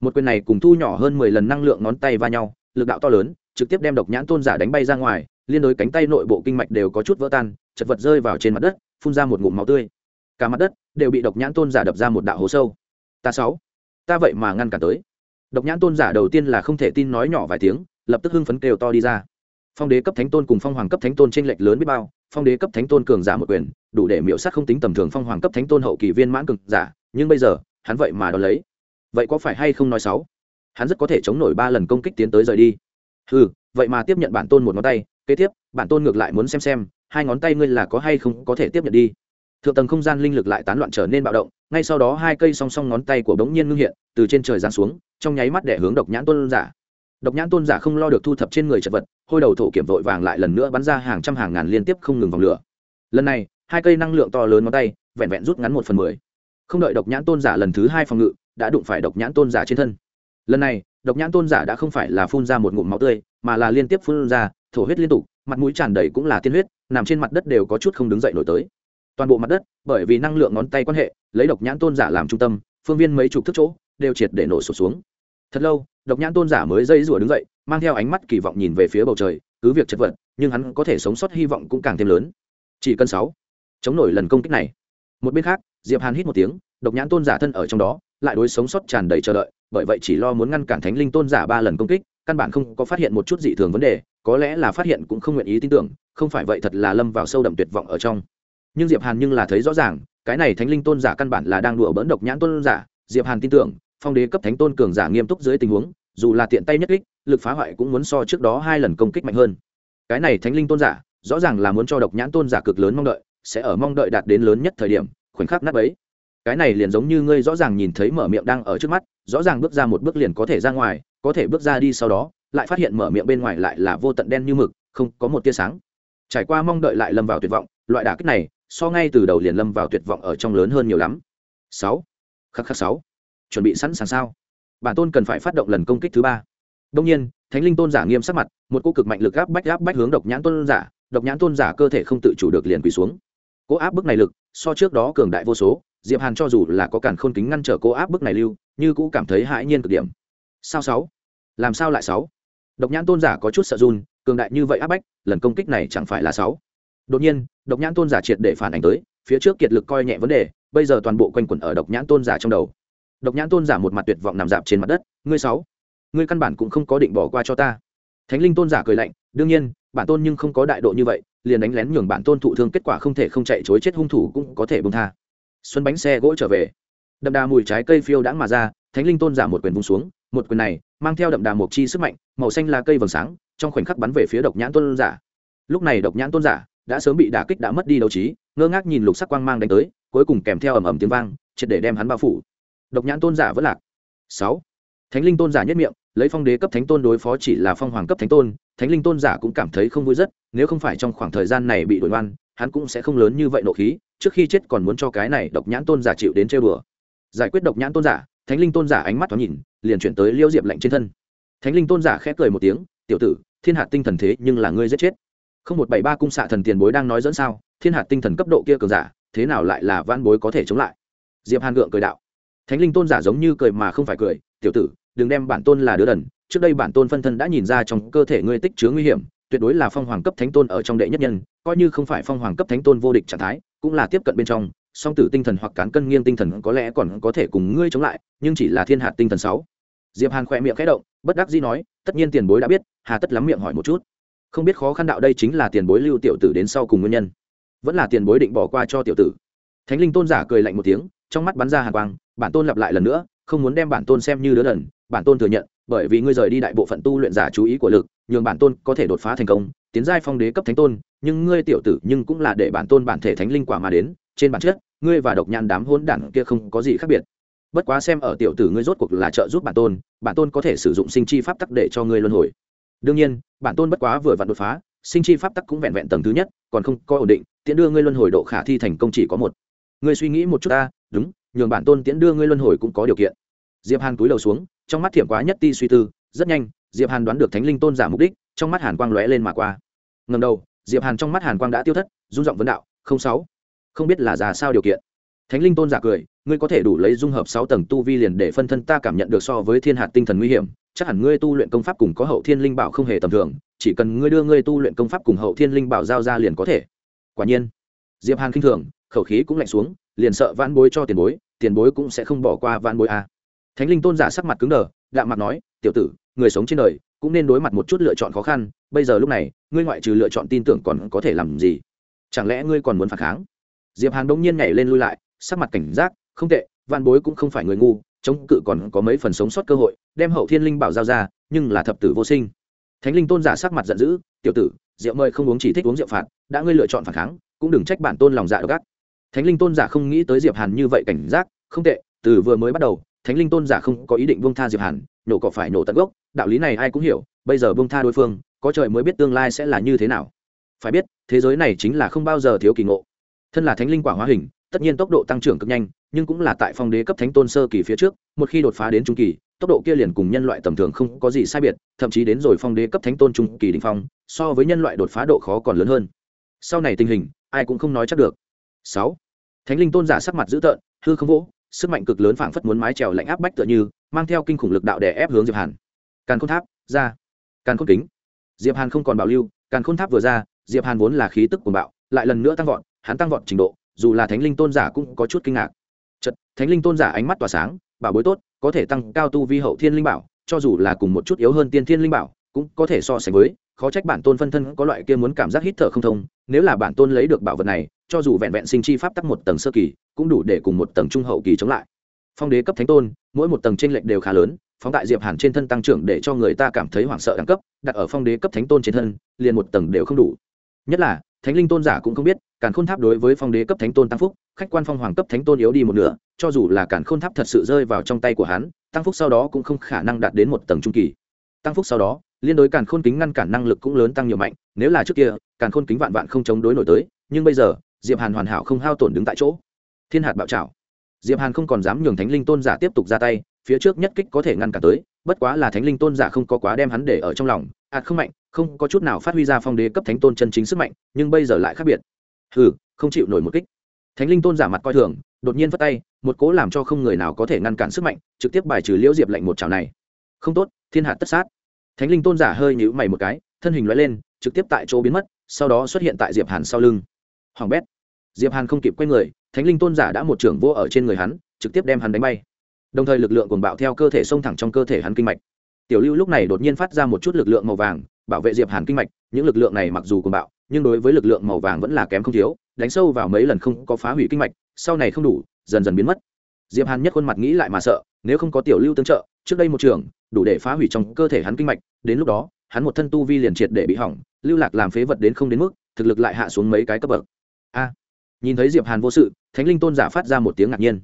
Một quyền này cùng thu nhỏ hơn mười lần năng lượng ngón tay va nhau, lực đạo to lớn, trực tiếp đem độc nhãn tôn giả đánh bay ra ngoài, liên đối cánh tay nội bộ kinh mạch đều có chút vỡ tan, chật vật rơi vào trên mặt đất, phun ra một ngụm máu tươi cả mặt đất đều bị độc nhãn tôn giả đập ra một đạo hố sâu. Ta sáu, ta vậy mà ngăn cả tới. Độc nhãn tôn giả đầu tiên là không thể tin nói nhỏ vài tiếng, lập tức hưng phấn kêu to đi ra. Phong đế cấp thánh tôn cùng phong hoàng cấp thánh tôn t r ê n lệch lớn biết bao, phong đế cấp thánh tôn cường giả một quyền, đủ để miễu sát không tính tầm thường phong hoàng cấp thánh tôn hậu kỳ viên mãn cực giả, nhưng bây giờ, hắn vậy mà đ ó lấy. Vậy có phải hay không nói xấu hắn rất có thể chống nổi ba lần công kích tiến tới rời đi. Ừ vậy mà tiếp nhận bản tôn một ngón tay, kế tiếp, bản tôn ngược lại muốn xem xem, hai ngón tay ngươi là có hay không có thể tiếp nhận đi thượng tầng không gian linh lực lại tán loạn trở nên bạo động, ngay sau đó hai cây song song ngón tay của bỗng nhiên ngưng hiện, từ trên trời giáng xuống, trong nháy mắt để hướng độc nhãn tôn giả. Độc nhãn tôn giả không lo được thu thập trên người chật vật, hôi đầu thổ kiểm vội vàng lại lần nữa bắn ra hàng trăm hàng ngàn liên tiếp không ngừng vòng lửa. Lần này, hai cây năng lượng to lớn ngón tay, vẹn vẹn rút ngắn một phần mười. Không đợi độc nhãn tôn giả lần thứ hai phòng ngự, đã đụng phải độc nhãn tôn giả trên thân. Lần này, độc nhãn tôn giả đã không phải là phun ra một ngụm máu tươi, mà là liên tiếp phun ra, thổ huyết liên tục, mặt mũi tràn đầy cũng là tiên huyết, nằm trên mặt đất đều có chút không đứng dậy nổi tới toàn bộ mặt đất, bởi vì năng lượng ngón tay quan hệ, lấy độc nhãn tôn giả làm trung tâm, phương viên mấy chục thước chỗ, đều triệt để nổ sụp xuống. Thật lâu, độc nhãn tôn giả mới dây rủa đứng dậy, mang theo ánh mắt kỳ vọng nhìn về phía bầu trời, cứ việc chật vật, nhưng hắn có thể sống sót hy vọng cũng càng thêm lớn. Chỉ cần sáu, chống nổi lần công kích này. Một bên khác, diệp hàn hít một tiếng, độc nhãn tôn giả thân ở trong đó, lại đối sống sót tràn đầy chờ đợi, bởi vậy chỉ lo muốn ngăn cản thánh linh tôn giả ba lần công kích, căn bản không có phát hiện một chút dị thường vấn đề, có lẽ là phát hiện cũng không nguyện ý tin tưởng, không phải vậy thật là lâm vào sâu đậm tuyệt vọng ở trong nhưng diệp hàn nhưng là thấy rõ ràng, cái này thánh linh tôn giả căn bản là đang đùa bỡn độc nhãn tôn giả, diệp hàn tin tưởng, phong đế cấp thánh tôn cường giả nghiêm túc dưới tình huống, dù là tiện tay nhất kích, lực phá hoại cũng muốn so trước đó hai lần công kích mạnh hơn. Cái này thánh linh tôn giả, rõ ràng là muốn cho độc nhãn tôn giả cực lớn mong đợi, sẽ ở mong đợi đạt đến lớn nhất thời điểm, khoảnh khắc nát ấy cái này liền giống như ngươi rõ ràng nhìn thấy mở miệng đang ở trước mắt, rõ ràng bước ra một bước liền có thể ra ngoài, có thể bước ra đi sau đó, lại phát hiện mở miệng bên ngoài lại là vô tận đen như mực, không có một tia sáng. Trải qua mong đợi lại lâm vào tuyệt vọng, loại đả kích này so ngay từ đầu liền lâm vào tuyệt vọng ở trong lớn hơn nhiều lắm. Sáu. Khắc khắc sáu. Chuẩn bị sẵn sàng sao? Bản tôn cần phải phát động lần công kích thứ ba. Đông nhiên, thánh linh tôn giả nghiêm sắc mặt, một cô cực mạnh lực áp bách áp bách hướng độc nhãn tôn giả, độc nhãn tôn giả cơ thể không tự chủ được liền quỳ xuống. Cố áp bức này lực, so trước đó cường đại vô số, diệp hàn cho dù là có cản khôn kính ngăn trở cố áp bức này lưu, như cũng cảm thấy hãi nhiên cực điểm. Sao sáu? Làm sao lại sáu? Độc nhãn tôn giả có chút sợ run, cường đại như vậy áp bách, lần công kích này chẳng phải là sáu? Đột nhiên, độc nhãn tôn giả triệt để phản ảnh tới, phía trước kiệt lực coi nhẹ vấn đề, bây giờ toàn bộ quanh quẩn ở độc nhãn tôn giả trong đầu. Độc nhãn tôn giả một mặt tuyệt vọng nằm dạp trên mặt đất, ngươi sáu, ngươi căn bản cũng không có định bỏ qua cho ta. Thánh linh tôn giả cười lạnh, đương nhiên, bản tôn nhưng không có đại độ như vậy, liền đánh lén nhường bản tôn thụ thương kết quả không thể không chạy chối chết hung thủ cũng có thể bông tha. Xuân bánh xe gỗ trở về. Đậm đà mùi trái cây phiêu đãng mà ra, thánh linh tôn giả một quyền vung xuống, một quyền này mang theo đậm đà mộc chi sức mạnh, màu xanh là cây vầng sáng, trong khoảnh khắc bắn về phía độc nhãn tôn giả. Lúc này độc nhãn tôn giả đã sớm bị đả kích đã mất đi đấu trí, ngơ ngác nhìn lục sắc quang mang đánh tới, cuối cùng kèm theo ầm ầm tiếng vang, triệt để đem hắn bao phủ. Độc nhãn tôn giả vẫn lạc. Sáu. Thánh linh tôn giả nhất miệng, lấy phong đế cấp thánh tôn đối phó chỉ là phong hoàng cấp thánh tôn, thánh linh tôn giả cũng cảm thấy không vui rất, nếu không phải trong khoảng thời gian này bị đổi oan, hắn cũng sẽ không lớn như vậy nộ khí, trước khi chết còn muốn cho cái này độc nhãn tôn giả chịu đến chơi bừa giải quyết độc nhãn tôn giả, thánh linh tôn giả ánh mắt thoáng nhìn, liền chuyển tới liêu diệp lạnh trên thân. Thánh linh tôn giả khẽ cười một tiếng, tiểu tử, thiên hạ tinh thần thế nhưng là ngươi giết chết không một bảy ba cung xạ thần tiền bối đang nói dẫn sao, thiên hạt tinh thần cấp độ kia cường giả, thế nào lại là van bối có thể chống lại? Diệp hàn gượng cười đạo. Thánh linh tôn giả giống như cười mà không phải cười, tiểu tử, đừng đem bản tôn là đứa đần, trước đây bản tôn phân thân đã nhìn ra trong cơ thể ngươi tích chứa nguy hiểm, tuyệt đối là phong hoàng cấp thánh tôn ở trong đệ nhất nhân, coi như không phải phong hoàng cấp thánh tôn vô địch trạng thái, cũng là tiếp cận bên trong, song tử tinh thần hoặc cán cân nghiêng tinh thần có lẽ còn có thể cùng ngươi chống lại, nhưng chỉ là thiên hạt tinh thần sáu. Diệp hàn khỏe miệng khẽ động, bất đắc dĩ nói, tất nhiên tiền bối đã biết, hà tất lắm miệng hỏi một chút không biết khó khăn đạo đây chính là tiền bối lưu tiểu tử đến sau cùng nguyên nhân. Vẫn là tiền bối định bỏ qua cho tiểu tử. Thánh linh tôn giả cười lạnh một tiếng, trong mắt bắn ra hàng quang, bản tôn lặp lại lần nữa, không muốn đem bản tôn xem như đứa đần, bản tôn thừa nhận, bởi vì ngươi rời đi đại bộ phận tu luyện giả chú ý của lực, nhường bản tôn có thể đột phá thành công, tiến giai phong đế cấp thánh tôn, nhưng ngươi tiểu tử nhưng cũng là để bản tôn bản thể thánh linh quả mà đến, trên bản chất, ngươi và độc nhãn đám hôn đản kia không có gì khác biệt. Bất quá xem ở tiểu tử ngươi rốt cuộc là trợ giúp bản tôn bản tôn có thể sử dụng sinh chi pháp tắc để cho ngươi luân hồi đương nhiên, bản tôn bất quá vừa vặn đột phá, sinh chi pháp tắc cũng vẹn vẹn tầng thứ nhất, còn không có ổn định, tiễn đưa ngươi luân hồi độ khả thi thành công chỉ có một. Ngươi suy nghĩ một chút ta, đúng, nhường bản tôn tiễn đưa ngươi luân hồi cũng có điều kiện. Diệp hàn túi đầu xuống, trong mắt thiểm quá nhất ti suy tư, rất nhanh, diệp hàn đoán được thánh linh tôn giả mục đích, trong mắt hàn quang lóe lên mà qua. Ngầm đầu, diệp hàn trong mắt hàn quang đã tiêu thất dung giọng vấn đạo, không sáu, không biết là già sao điều kiện. Thánh linh tôn giả cười, ngươi có thể đủ lấy dung hợp sáu tầng tu vi liền để phân thân ta cảm nhận được so với thiên hạt tinh thần nguy hiểm chắc hẳn ngươi tu luyện công pháp cùng có hậu thiên linh bảo không hề tầm thường, chỉ cần ngươi đưa ngươi tu luyện công pháp cùng hậu thiên linh bảo giao ra liền có thể. Quả nhiên, diệp hàn khinh thường, khẩu khí cũng lạnh xuống, liền sợ vãn bối cho tiền bối tiền bối cũng sẽ không bỏ qua vãn bối a. À. thánh linh tôn giả sắc mặt cứng đờ đạm mặt nói, tiểu tử, người sống trên đời, cũng nên đối mặt một chút lựa chọn khó khăn, bây giờ lúc này, ngươi ngoại trừ lựa chọn tin tưởng còn có thể làm gì? Chẳng lẽ ngươi còn muốn phản kháng? Diệp hàn bỗng nhiên nhảy lên lui lại, sắc mặt cảnh giác, không tệ vạn bối cũng không phải người ngu chống cự còn có mấy phần sống sót cơ hội, đem hậu thiên linh bảo giao ra, nhưng là thập tử vô sinh. Thánh linh tôn giả sắc mặt giận dữ, tiểu tử, rượu mời không uống chỉ thích uống rượu phạt, đã ngươi lựa chọn phản kháng, cũng đừng trách bản tôn lòng dạ độc ác. Thánh linh tôn giả không nghĩ tới diệp hàn như vậy cảnh giác, không tệ, từ vừa mới bắt đầu, thánh linh tôn giả không có ý định buông tha diệp hàn nổ cỏ phải nổ tận gốc, đạo lý này ai cũng hiểu, bây giờ buông tha đối phương, có trời mới biết tương lai sẽ là như thế nào. Phải biết, thế giới này chính là không bao giờ thiếu kỳ ngộ. Thân là thánh linh quả hóa hình tất nhiên tốc độ tăng trưởng cực nhanh, nhưng cũng là tại phong đế cấp thánh tôn sơ kỳ phía trước, một khi đột phá đến trung kỳ, tốc độ kia liền cùng nhân loại tầm thường không có gì sai biệt, thậm chí đến rồi phong đế cấp thánh tôn trung kỳ đình phong, so với nhân loại đột phá độ khó còn lớn hơn. Sau này tình hình, ai cũng không nói chắc được. Sáu, thánh linh tôn giả sắc mặt dữ tợn, hư không vỗ, sức mạnh cực lớn phảng phất muốn mái trèo lạnh áp bách tựa như, mang theo kinh khủng lực đạo đè ép hướng diệp hàn. Càn khôn tháp, ra. Càn khôn kính. Diệp hàn không còn bảo lưu, càn khôn tháp vừa ra, diệp hàn vốn là khí tức cuồng bạo, lại lần nữa tăng vọt, hắn tăng vọt trình độ dù là thánh linh tôn giả cũng có chút kinh ngạc. Chật thánh linh tôn giả ánh mắt tỏa sáng, bảo bối tốt, có thể tăng cao tu vi hậu thiên linh bảo, cho dù là cùng một chút yếu hơn tiên thiên linh bảo, cũng có thể so sánh với, khó trách bản tôn phân thân có loại kia muốn cảm giác hít thở không thông, nếu là bản tôn lấy được bảo vật này, cho dù vẹn vẹn sinh chi pháp tắc một tầng sơ kỳ, cũng đủ để cùng một tầng trung hậu kỳ chống lại. Phong đế cấp thánh tôn, mỗi một tầng tranh lệch đều khá lớn, phóng tại diệp hàn trên thân tăng trưởng để cho người ta cảm thấy hoảng sợ đẳng cấp, đặt ở phong đế cấp thánh tôn trên thân, liền một tầng đều không đủ nhất là, thánh linh tôn giả cũng không biết, càn khôn tháp đối với phong đế cấp thánh tôn tăng phúc, khách quan phong hoàng cấp thánh tôn yếu đi một nửa, cho dù là càn khôn tháp thật sự rơi vào trong tay của hắn, tăng phúc sau đó cũng không khả năng đạt đến một tầng trung kỳ. Tăng phúc sau đó, liên đối càn khôn kính ngăn cản năng lực cũng lớn tăng nhiều mạnh, nếu là trước kia, càn khôn kính vạn vạn không chống đối nổi tới, nhưng bây giờ, diệp hàn hoàn hảo không hao tổn đứng tại chỗ. Thiên hạt bạo trảo. Diệp hàn không còn dám nhường thánh linh tôn giả tiếp tục ra tay, phía trước nhất kích có thể ngăn cản tới, bất quá là thánh linh tôn giả không có quá đem hắn để ở trong lòng ạt không mạnh không có chút nào phát huy ra phong đế cấp thánh tôn chân chính sức mạnh, nhưng bây giờ lại khác biệt. Hừ, không chịu nổi một kích. Thánh linh tôn giả mặt coi thường, đột nhiên vất tay, một cố làm cho không người nào có thể ngăn cản sức mạnh, trực tiếp bài trừ liễu diệp lệnh một chảo này. Không tốt, thiên hạt tất sát. Thánh linh tôn giả hơi nhíu mày một cái, thân hình loại lên, trực tiếp tại chỗ biến mất, sau đó xuất hiện tại diệp hàn sau lưng. Hoàng bét. Diệp hàn không kịp quay người, thánh linh tôn giả đã một trưởng vô ở trên người hắn, trực tiếp đem hắn đánh bay. Đồng thời lực lượng cuồng bạo theo cơ thể xông thẳng trong cơ thể hắn kinh mạch. Tiểu lưu lúc này đột nhiên phát ra một chút lực lượng màu vàng bảo vệ diệp hàn kinh mạch, những lực lượng này mặc dù cùng bạo, nhưng đối với lực lượng màu vàng vẫn là kém không thiếu, đánh sâu vào mấy lần không có phá hủy kinh mạch, sau này không đủ, dần dần biến mất. Diệp hàn nhất khuôn mặt nghĩ lại mà sợ, nếu không có tiểu lưu tương trợ, trước đây một trường, đủ để phá hủy trong cơ thể hắn kinh mạch, đến lúc đó, hắn một thân tu vi liền triệt để bị hỏng, lưu lạc làm phế vật đến không đến mức, thực lực lại hạ xuống mấy cái cấp bậc. A à, nhìn thấy diệp hàn vô sự, thánh linh tôn giả phát ra một tiếng ngạc nhiên.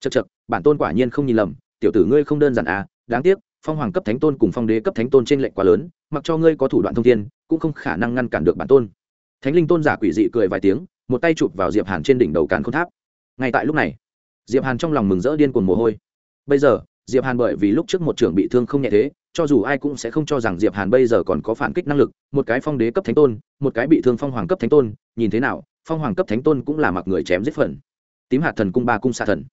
Chật chật bản tôn quả nhiên không nhìn lầm, tiểu tử ngươi không đơn giản à đáng tiếc phong hoàng cấp thánh tôn cùng phong đế cấp thánh tôn trên lệnh quá lớn, mặc cho ngươi có thủ đoạn thông thiên, cũng không khả năng ngăn cản được bản tôn. Thánh linh tôn giả quỷ dị cười vài tiếng, một tay chụp vào diệp hàn trên đỉnh đầu càn k tháp. Ngay tại lúc này, diệp hàn trong lòng mừng rỡ điên cuồng mồ hôi. Bây giờ, diệp hàn bởi vì lúc trước một trưởng bị thương không nhẹ thế, cho dù ai cũng sẽ không cho rằng diệp hàn bây giờ còn có phản kích năng lực, một cái phong đế cấp thánh tôn, một cái bị thương phong hoàng cấp thánh tôn, nhìn thế nào, phong hoàng cấp thánh tôn cũng là mặc người chém giết phần. Tím hạt thần cung, ba cung xạ thần.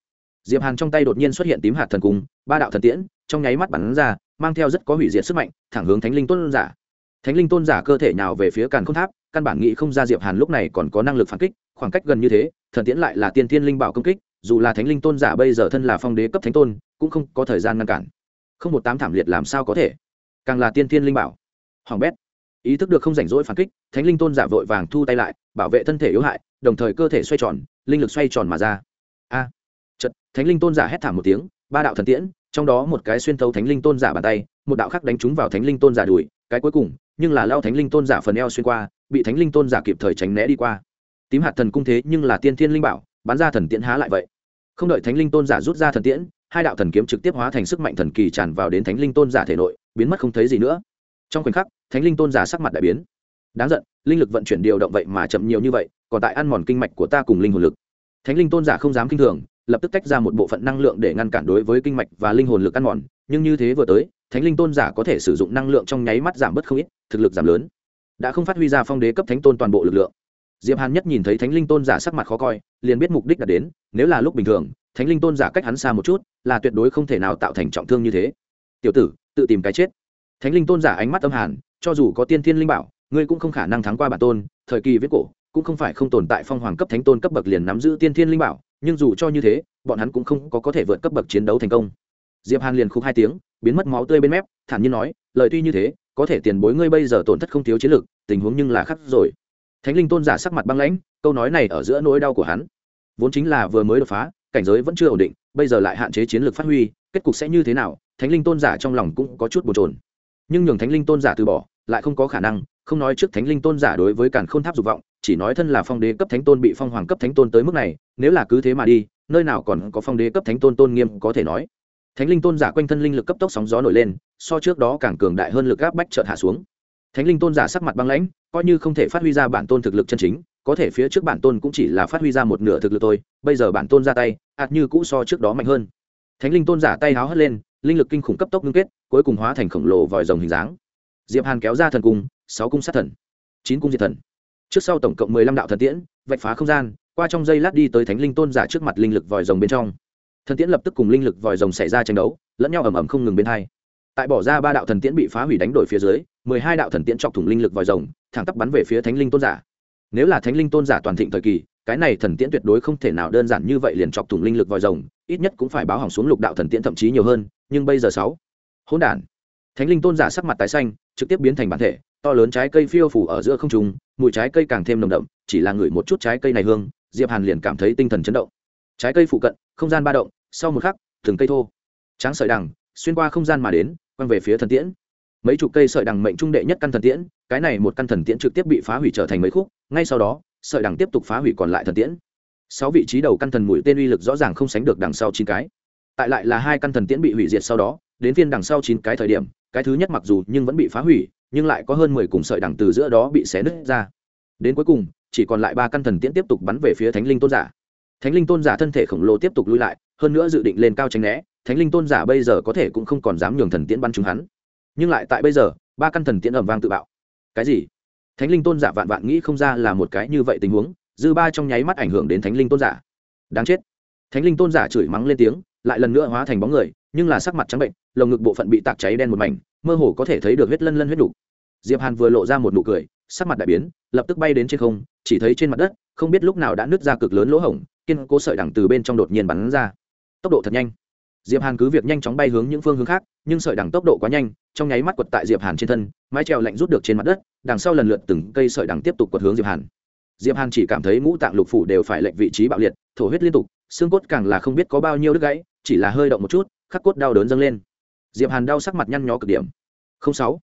Diệp hàn trong tay đột nhiên xuất hiện tím hạt thần cung, ba đạo thần tiễn trong nháy mắt bắn ra, mang theo rất có hủy diệt sức mạnh, thẳng hướng thánh linh tôn giả. Thánh linh tôn giả cơ thể nào về phía càn k tháp, căn bản nghĩ không ra diệp hàn lúc này còn có năng lực phản kích, khoảng cách gần như thế, thần tiễn lại là tiên thiên linh bảo công kích, dù là thánh linh tôn giả bây giờ thân là phong đế cấp thánh tôn, cũng không có thời gian ngăn cản. Không một tám thảm liệt làm sao có thể? Càng là tiên thiên linh bảo. Hoàng bét. Ý thức được không rảnh rỗi phản kích, thánh linh tôn giả vội vàng thu tay lại, bảo vệ thân thể yếu hại, đồng thời cơ thể xoay tròn, linh lực xoay tròn mà ra. A. Chật thánh linh tôn giả hét thảm một tiếng, ba đạo thần tiễn trong đó một cái xuyên thấu thánh linh tôn giả bàn tay, một đạo khác đánh trúng vào thánh linh tôn giả đùi, cái cuối cùng, nhưng là lao thánh linh tôn giả phần eo xuyên qua, bị thánh linh tôn giả kịp thời tránh né đi qua. Tím hạt thần cung thế nhưng là tiên thiên linh bảo, bắn ra thần tiễn há lại vậy. Không đợi thánh linh tôn giả rút ra thần tiễn, hai đạo thần kiếm trực tiếp hóa thành sức mạnh thần kỳ tràn vào đến thánh linh tôn giả thể nội, biến mất không thấy gì nữa. Trong khoảnh khắc, thánh linh tôn giả sắc mặt đại biến. Đáng giận, linh lực vận chuyển điều động vậy mà chậm nhiều như vậy, còn tại ăn mòn kinh mạch của ta cùng linh hồn lực. Thánh linh tôn giả không dám kinh thường lập tức tách ra một bộ phận năng lượng để ngăn cản đối với kinh mạch và linh hồn lực ăn mòn. Nhưng như thế vừa tới, thánh linh tôn giả có thể sử dụng năng lượng trong nháy mắt giảm bớt không ít, thực lực giảm lớn. Đã không phát huy ra phong đế cấp thánh tôn toàn bộ lực lượng. Diệp hàn nhất nhìn thấy thánh linh tôn giả sắc mặt khó coi, liền biết mục đích đã đến, nếu là lúc bình thường, thánh linh tôn giả cách hắn xa một chút, là tuyệt đối không thể nào tạo thành trọng thương như thế. Tiểu tử, tự tìm cái chết. Thánh linh tôn giả ánh mắt âm hàn, cho dù có tiên thiên linh bảo, ngươi cũng không khả năng thắng qua bản tôn, thời kỳ viết cổ, cũng không phải không tồn tại phong hoàng cấp thánh tôn cấp bậc liền nắm giữ tiên thiên linh bảo nhưng dù cho như thế, bọn hắn cũng không có có thể vượt cấp bậc chiến đấu thành công. Diệp hàn liền khúc hai tiếng, biến mất máu tươi bên mép, thản nhiên nói, lời tuy như thế, có thể tiền bối ngươi bây giờ tổn thất không thiếu chiến lực tình huống nhưng là khắc rồi. Thánh linh tôn giả sắc mặt băng lãnh, câu nói này ở giữa nỗi đau của hắn. Vốn chính là vừa mới đột phá, cảnh giới vẫn chưa ổn định, bây giờ lại hạn chế chiến lược phát huy, kết cục sẽ như thế nào, thánh linh tôn giả trong lòng cũng có chút bồn trồn nhưng nhường thánh linh tôn giả từ bỏ, lại không có khả năng, không nói trước thánh linh tôn giả đối với càn khôn tháp dục vọng chỉ nói thân là phong đế cấp thánh tôn bị phong hoàng cấp thánh tôn tới mức này, nếu là cứ thế mà đi, nơi nào còn có phong đế cấp thánh tôn tôn nghiêm có thể nói. Thánh linh tôn giả quanh thân linh lực cấp tốc sóng gió nổi lên, so trước đó càng cường đại hơn lực gáp bách chợt hạ xuống. Thánh linh tôn giả sắc mặt băng lãnh, coi như không thể phát huy ra bản tôn thực lực chân chính, có thể phía trước bản tôn cũng chỉ là phát huy ra một nửa thực lực thôi, bây giờ bản tôn ra tay ạt như cũ so trước đó mạnh hơn. Thánh linh tôn giả tay háo hất lên, linh lực kinh khủng cấp tốc ngưng kết, cuối cùng hóa thành khổng lồ vòi rồng hình dáng. Diệp hàn kéo ra thần cung, sáu cung sát thần, chín cung diệt thần trước sau tổng cộng mười lăm đạo thần tiễn, vạch phá không gian, qua trong dây lát đi tới thánh linh tôn giả trước mặt linh lực vòi rồng bên trong. Thần tiễn lập tức cùng linh lực vòi rồng xảy ra tranh đấu, lẫn nhau ầm ầm không ngừng bên hai. Tại bỏ ra ba đạo thần tiễn bị phá hủy đánh đổi phía dưới, mười hai đạo thần tiễn chọc thủng linh lực vòi rồng, thẳng tắp bắn về phía thánh linh tôn giả. Nếu là thánh linh tôn giả toàn thịnh thời kỳ, cái này thần tiễn tuyệt đối không thể nào đơn giản như vậy liền chọc thủng linh lực vòi rồng, ít nhất cũng phải báo hỏng xuống lục đạo thần tiễn thậm chí nhiều hơn, nhưng bây giờ sáu. Hỗn đản. Thánh linh tôn giả sắc mặt tái xanh, trực tiếp biến thành bản thể to lớn trái cây phiêu phủ ở giữa không trung, mùi trái cây càng thêm nồng đậm, chỉ là ngửi một chút trái cây này hương, diệp hàn liền cảm thấy tinh thần chấn động. Trái cây phụ cận, không gian ba động, sau một khắc, từng cây thô. Tráng sợi đằng, xuyên qua không gian mà đến, quăng về phía thần tiễn. Mấy chục cây sợi đằng mệnh trung đệ nhất căn thần tiễn, cái này một căn thần tiễn trực tiếp bị phá hủy trở thành mấy khúc, ngay sau đó, sợi đằng tiếp tục phá hủy còn lại thần tiễn. Sáu vị trí đầu căn thần mũi tên uy lực rõ ràng không sánh được đằng sau chín cái. Tại lại là hai căn thần tiễn bị hủy diệt sau đó, đến phiên đằng sau chín cái thời điểm, cái thứ nhất mặc dù nhưng vẫn bị phá hủy nhưng lại có hơn mười cùng sợi đằng từ giữa đó bị xé nứt ra. Đến cuối cùng, chỉ còn lại ba căn thần tiễn tiếp tục bắn về phía thánh linh tôn giả. Thánh linh tôn giả thân thể khổng lồ tiếp tục lui lại, hơn nữa dự định lên cao tránh né, thánh linh tôn giả bây giờ có thể cũng không còn dám nhường thần tiễn bắn trúng hắn. Nhưng lại tại bây giờ, ba căn thần tiễn ẩm vang tự bạo. Cái gì? Thánh linh tôn giả vạn vạn nghĩ không ra là một cái như vậy tình huống, dư ba trong nháy mắt ảnh hưởng đến thánh linh tôn giả. Đáng chết. Thánh linh tôn giả chửi mắng lên tiếng, lại lần nữa hóa thành bóng người nhưng là sắc mặt trắng bệnh, lồng ngực bộ phận bị tạc cháy đen một mảnh, mơ hồ có thể thấy được huyết lân lân huyết đục diệp hàn vừa lộ ra một nụ cười, sắc mặt đại biến, lập tức bay đến trên không, chỉ thấy trên mặt đất, không biết lúc nào đã nứt ra cực lớn lỗ hổng, kiên cố sợi đằng từ bên trong đột nhiên bắn ra. Tốc độ thật nhanh. Diệp hàn cứ việc nhanh chóng bay hướng những phương hướng khác, nhưng sợi đằng tốc độ quá nhanh, trong nháy mắt quật tại diệp hàn trên thân, mái trèo lạnh rút được trên mặt đất, đằng sau lần lượt từng cây sợi đằng tiếp tục quật hướng diệp hàn. Diệp hàn chỉ cảm thấy ngũ tạng lục phủ đều phải lệnh vị trí bạo liệt, thổ huyết liên tục, xương cốt càng là không biết có bao nhiêu đứt gãy, chỉ là hơi động một chút khắc cốt đau đớn dâng lên. Diệp hàn đau sắc mặt nhăn nhó cực điểm. Không sáu.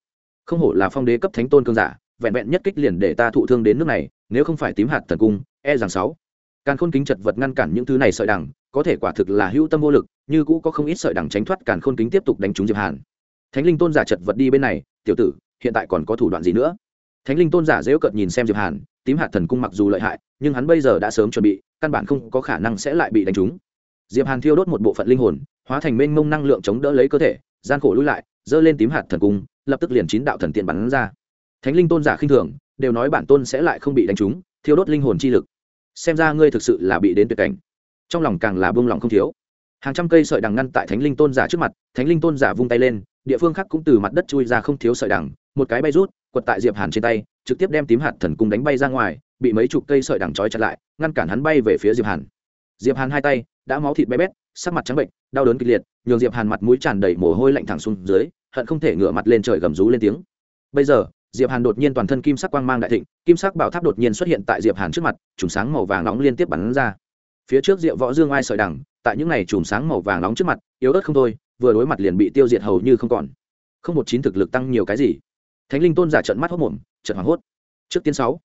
Không hổ là phong đế cấp thánh tôn cương giả, vẹn vẹn nhất kích liền để ta thụ thương đến nước này, nếu không phải tím hạt thần cung e rằng sáu. Càn khôn kính chật vật ngăn cản những thứ này sợi đằng, có thể quả thực là hữu tâm vô lực, như cũ có không ít sợi đằng tránh thoát càn khôn kính tiếp tục đánh trúng diệp hàn. Thánh linh tôn giả chật vật đi bên này, tiểu tử, hiện tại còn có thủ đoạn gì nữa? Thánh linh tôn giả dễu cợt nhìn xem diệp hàn, tím hạt thần cung mặc dù lợi hại, nhưng hắn bây giờ đã sớm chuẩn bị, căn bản không có khả năng sẽ lại bị đánh trúng. Diệp hàn thiêu đốt một bộ phận linh hồn hóa thành mênh mông năng lượng chống đỡ lấy cơ thể, gian khổ lui lại, giơ lên tím hạt thần cung, lập tức liền chín đạo thần tiện bắn ra. Thánh linh tôn giả khinh thường, đều nói bản tôn sẽ lại không bị đánh trúng, thiêu đốt linh hồn chi lực. Xem ra ngươi thực sự là bị đến tuyệt cảnh. Trong lòng càng là buông lòng không thiếu. Hàng trăm cây sợi đằng ngăn tại thánh linh tôn giả trước mặt, thánh linh tôn giả vung tay lên, địa phương khác cũng từ mặt đất chui ra không thiếu sợi đằng, một cái bay rút, quật tại diệp hàn trên tay, trực tiếp đem tím hạt thần cung đánh bay ra ngoài, bị mấy chục cây sợi đằng trói chặt lại, ngăn cản hắn bay về phía diệp hàn. Diệp hàn hai tay, đã máu thịt bé bét sắc mặt trắng bệnh, đau đớn kịch liệt, nhường diệp hàn mặt mũi tràn đầy mồ hôi lạnh thẳng xuống dưới, hận không thể ngửa mặt lên trời gầm rú lên tiếng. Bây giờ, diệp hàn đột nhiên toàn thân kim sắc quang mang đại thịnh, kim sắc bảo tháp đột nhiên xuất hiện tại diệp hàn trước mặt trùng sáng màu vàng nóng liên tiếp bắn ra. Phía trước diệp võ dương ai sợi đằng, tại những này chùm sáng màu vàng nóng trước mặt, yếu ớt không thôi, vừa đối mặt liền bị tiêu diệt hầu như không còn. Không một chín thực lực tăng nhiều cái gì. Thánh linh tôn giả trận mắt hốt mồm trận hoảng hốt. Trước tiên sáu,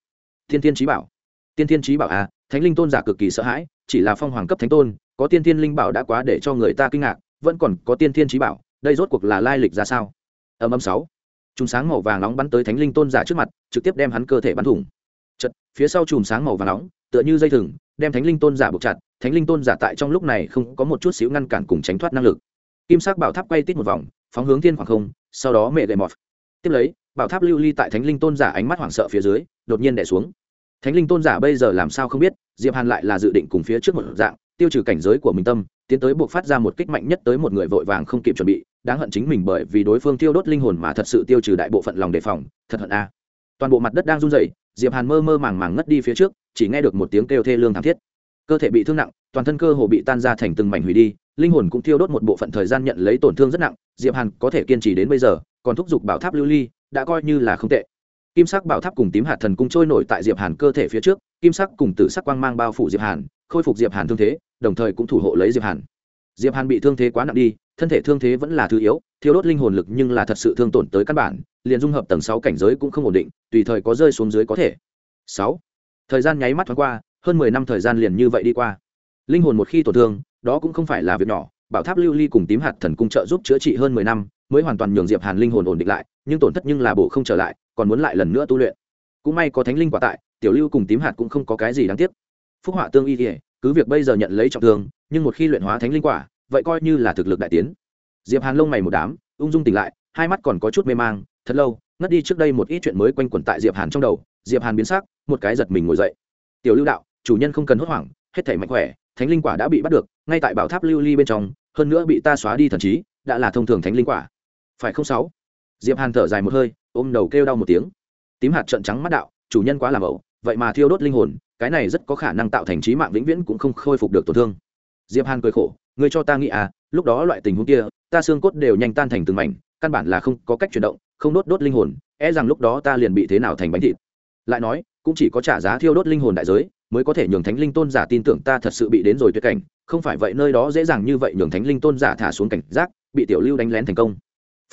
thiên thiên trí bảo. Tiên thiên trí bảo à thánh linh tôn giả cực kỳ sợ hãi chỉ là phong hoàng cấp thánh tôn, có tiên thiên linh bảo đã quá để cho người ta kinh ngạc, vẫn còn có tiên thiên trí bảo, đây rốt cuộc là lai lịch ra sao? Âm âm sáu. Chùm sáng màu vàng nóng bắn tới thánh linh tôn giả trước mặt, trực tiếp đem hắn cơ thể bắn thủng. Chật phía sau chùm sáng màu vàng nóng, tựa như dây thừng, đem thánh linh tôn giả buộc chặt, thánh linh tôn giả tại trong lúc này không có một chút xíu ngăn cản cùng tránh thoát năng lực. Kim sắc bảo tháp quay tít một vòng, phóng hướng thiên khoảng không, sau đó mẹ gậy mọt. Tiếp lấy, bảo tháp lưu ly tại thánh linh tôn giả ánh mắt hoảng sợ phía dưới, đột nhiên đẻ xuống thánh linh tôn giả bây giờ làm sao không biết, diệp hàn lại là dự định cùng phía trước một dạng, tiêu trừ cảnh giới của mình tâm, tiến tới buộc phát ra một kích mạnh nhất tới một người vội vàng không kịp chuẩn bị, đáng hận chính mình bởi vì đối phương tiêu đốt linh hồn mà thật sự tiêu trừ đại bộ phận lòng đề phòng, thật hận a. Toàn bộ mặt đất đang run rẩy, diệp hàn mơ mơ màng màng ngất đi phía trước, chỉ nghe được một tiếng kêu thê lương thảm thiết. Cơ thể bị thương nặng, toàn thân cơ hồ bị tan ra thành từng mảnh hủy đi, linh hồn cũng tiêu đốt một bộ phận thời gian nhận lấy tổn thương rất nặng, diệp hàn có thể kiên trì đến bây giờ, còn thúc giục bảo tháp lưu ly, đã coi như là không tệ kim sắc bảo tháp cùng tím hạt thần cung trôi nổi tại diệp hàn cơ thể phía trước, kim sắc cùng tử sắc quang mang bao phủ diệp hàn, khôi phục diệp hàn thương thế, đồng thời cũng thủ hộ lấy diệp hàn. Diệp hàn bị thương thế quá nặng đi, thân thể thương thế vẫn là thứ yếu thiếu đốt linh hồn lực nhưng là thật sự thương tổn tới căn bản, liền dung hợp tầng sáu cảnh giới cũng không ổn định, tùy thời có rơi xuống dưới có thể. Sáu. Thời gian nháy mắt thoáng qua, hơn mười năm thời gian liền như vậy đi qua. Linh hồn một khi tổn thương, đó cũng không phải là việc nhỏ, bảo tháp lưu ly cùng tím hạt thần cung trợ giúp chữa trị hơn mười năm mới hoàn toàn nhường diệp hàn linh hồn ổn định lại, nhưng tổn thất nhưng là bổ không trở lại, còn muốn lại lần nữa tu luyện. Cũng may có thánh linh quả tại, tiểu lưu cùng tím hạt cũng không có cái gì đáng tiếc. Phúc họa tương y kể cứ việc bây giờ nhận lấy trọng thương, nhưng một khi luyện hóa thánh linh quả, vậy coi như là thực lực đại tiến. Diệp hàn lông mày một đám, ung dung tỉnh lại, hai mắt còn có chút mê mang, thật lâu, ngất đi trước đây một ít chuyện mới quanh quẩn tại diệp hàn trong đầu, diệp hàn biến sắc, một cái giật mình ngồi dậy. Tiểu lưu đạo, chủ nhân không cần hốt hoảng, hết thể mạnh khỏe, thánh linh quả đã bị bắt được, ngay tại bảo tháp lưu ly bên trong, hơn nữa bị ta xóa đi thần trí, đã là thông thường thánh linh quả phải không sáu? Diệp hàn thở dài một hơi, ôm đầu kêu đau một tiếng. Tím hạt trận trắng mắt đạo, chủ nhân quá làm ẩu, vậy mà thiêu đốt linh hồn, cái này rất có khả năng tạo thành trí mạng vĩnh viễn cũng không khôi phục được tổn thương. Diệp hàn cười khổ, ngươi cho ta nghĩ à lúc đó loại tình huống kia, ta xương cốt đều nhanh tan thành từng mảnh, căn bản là không có cách chuyển động, không đốt đốt linh hồn e rằng lúc đó ta liền bị thế nào thành bánh thịt. Lại nói, cũng chỉ có trả giá thiêu đốt linh hồn đại giới, mới có thể nhường thánh linh tôn giả tin tưởng ta thật sự bị đến rồi tuyệt cảnh, không phải vậy nơi đó dễ dàng như vậy nhường thánh linh tôn giả thả xuống cảnh giác, bị tiểu lưu đánh lén thành công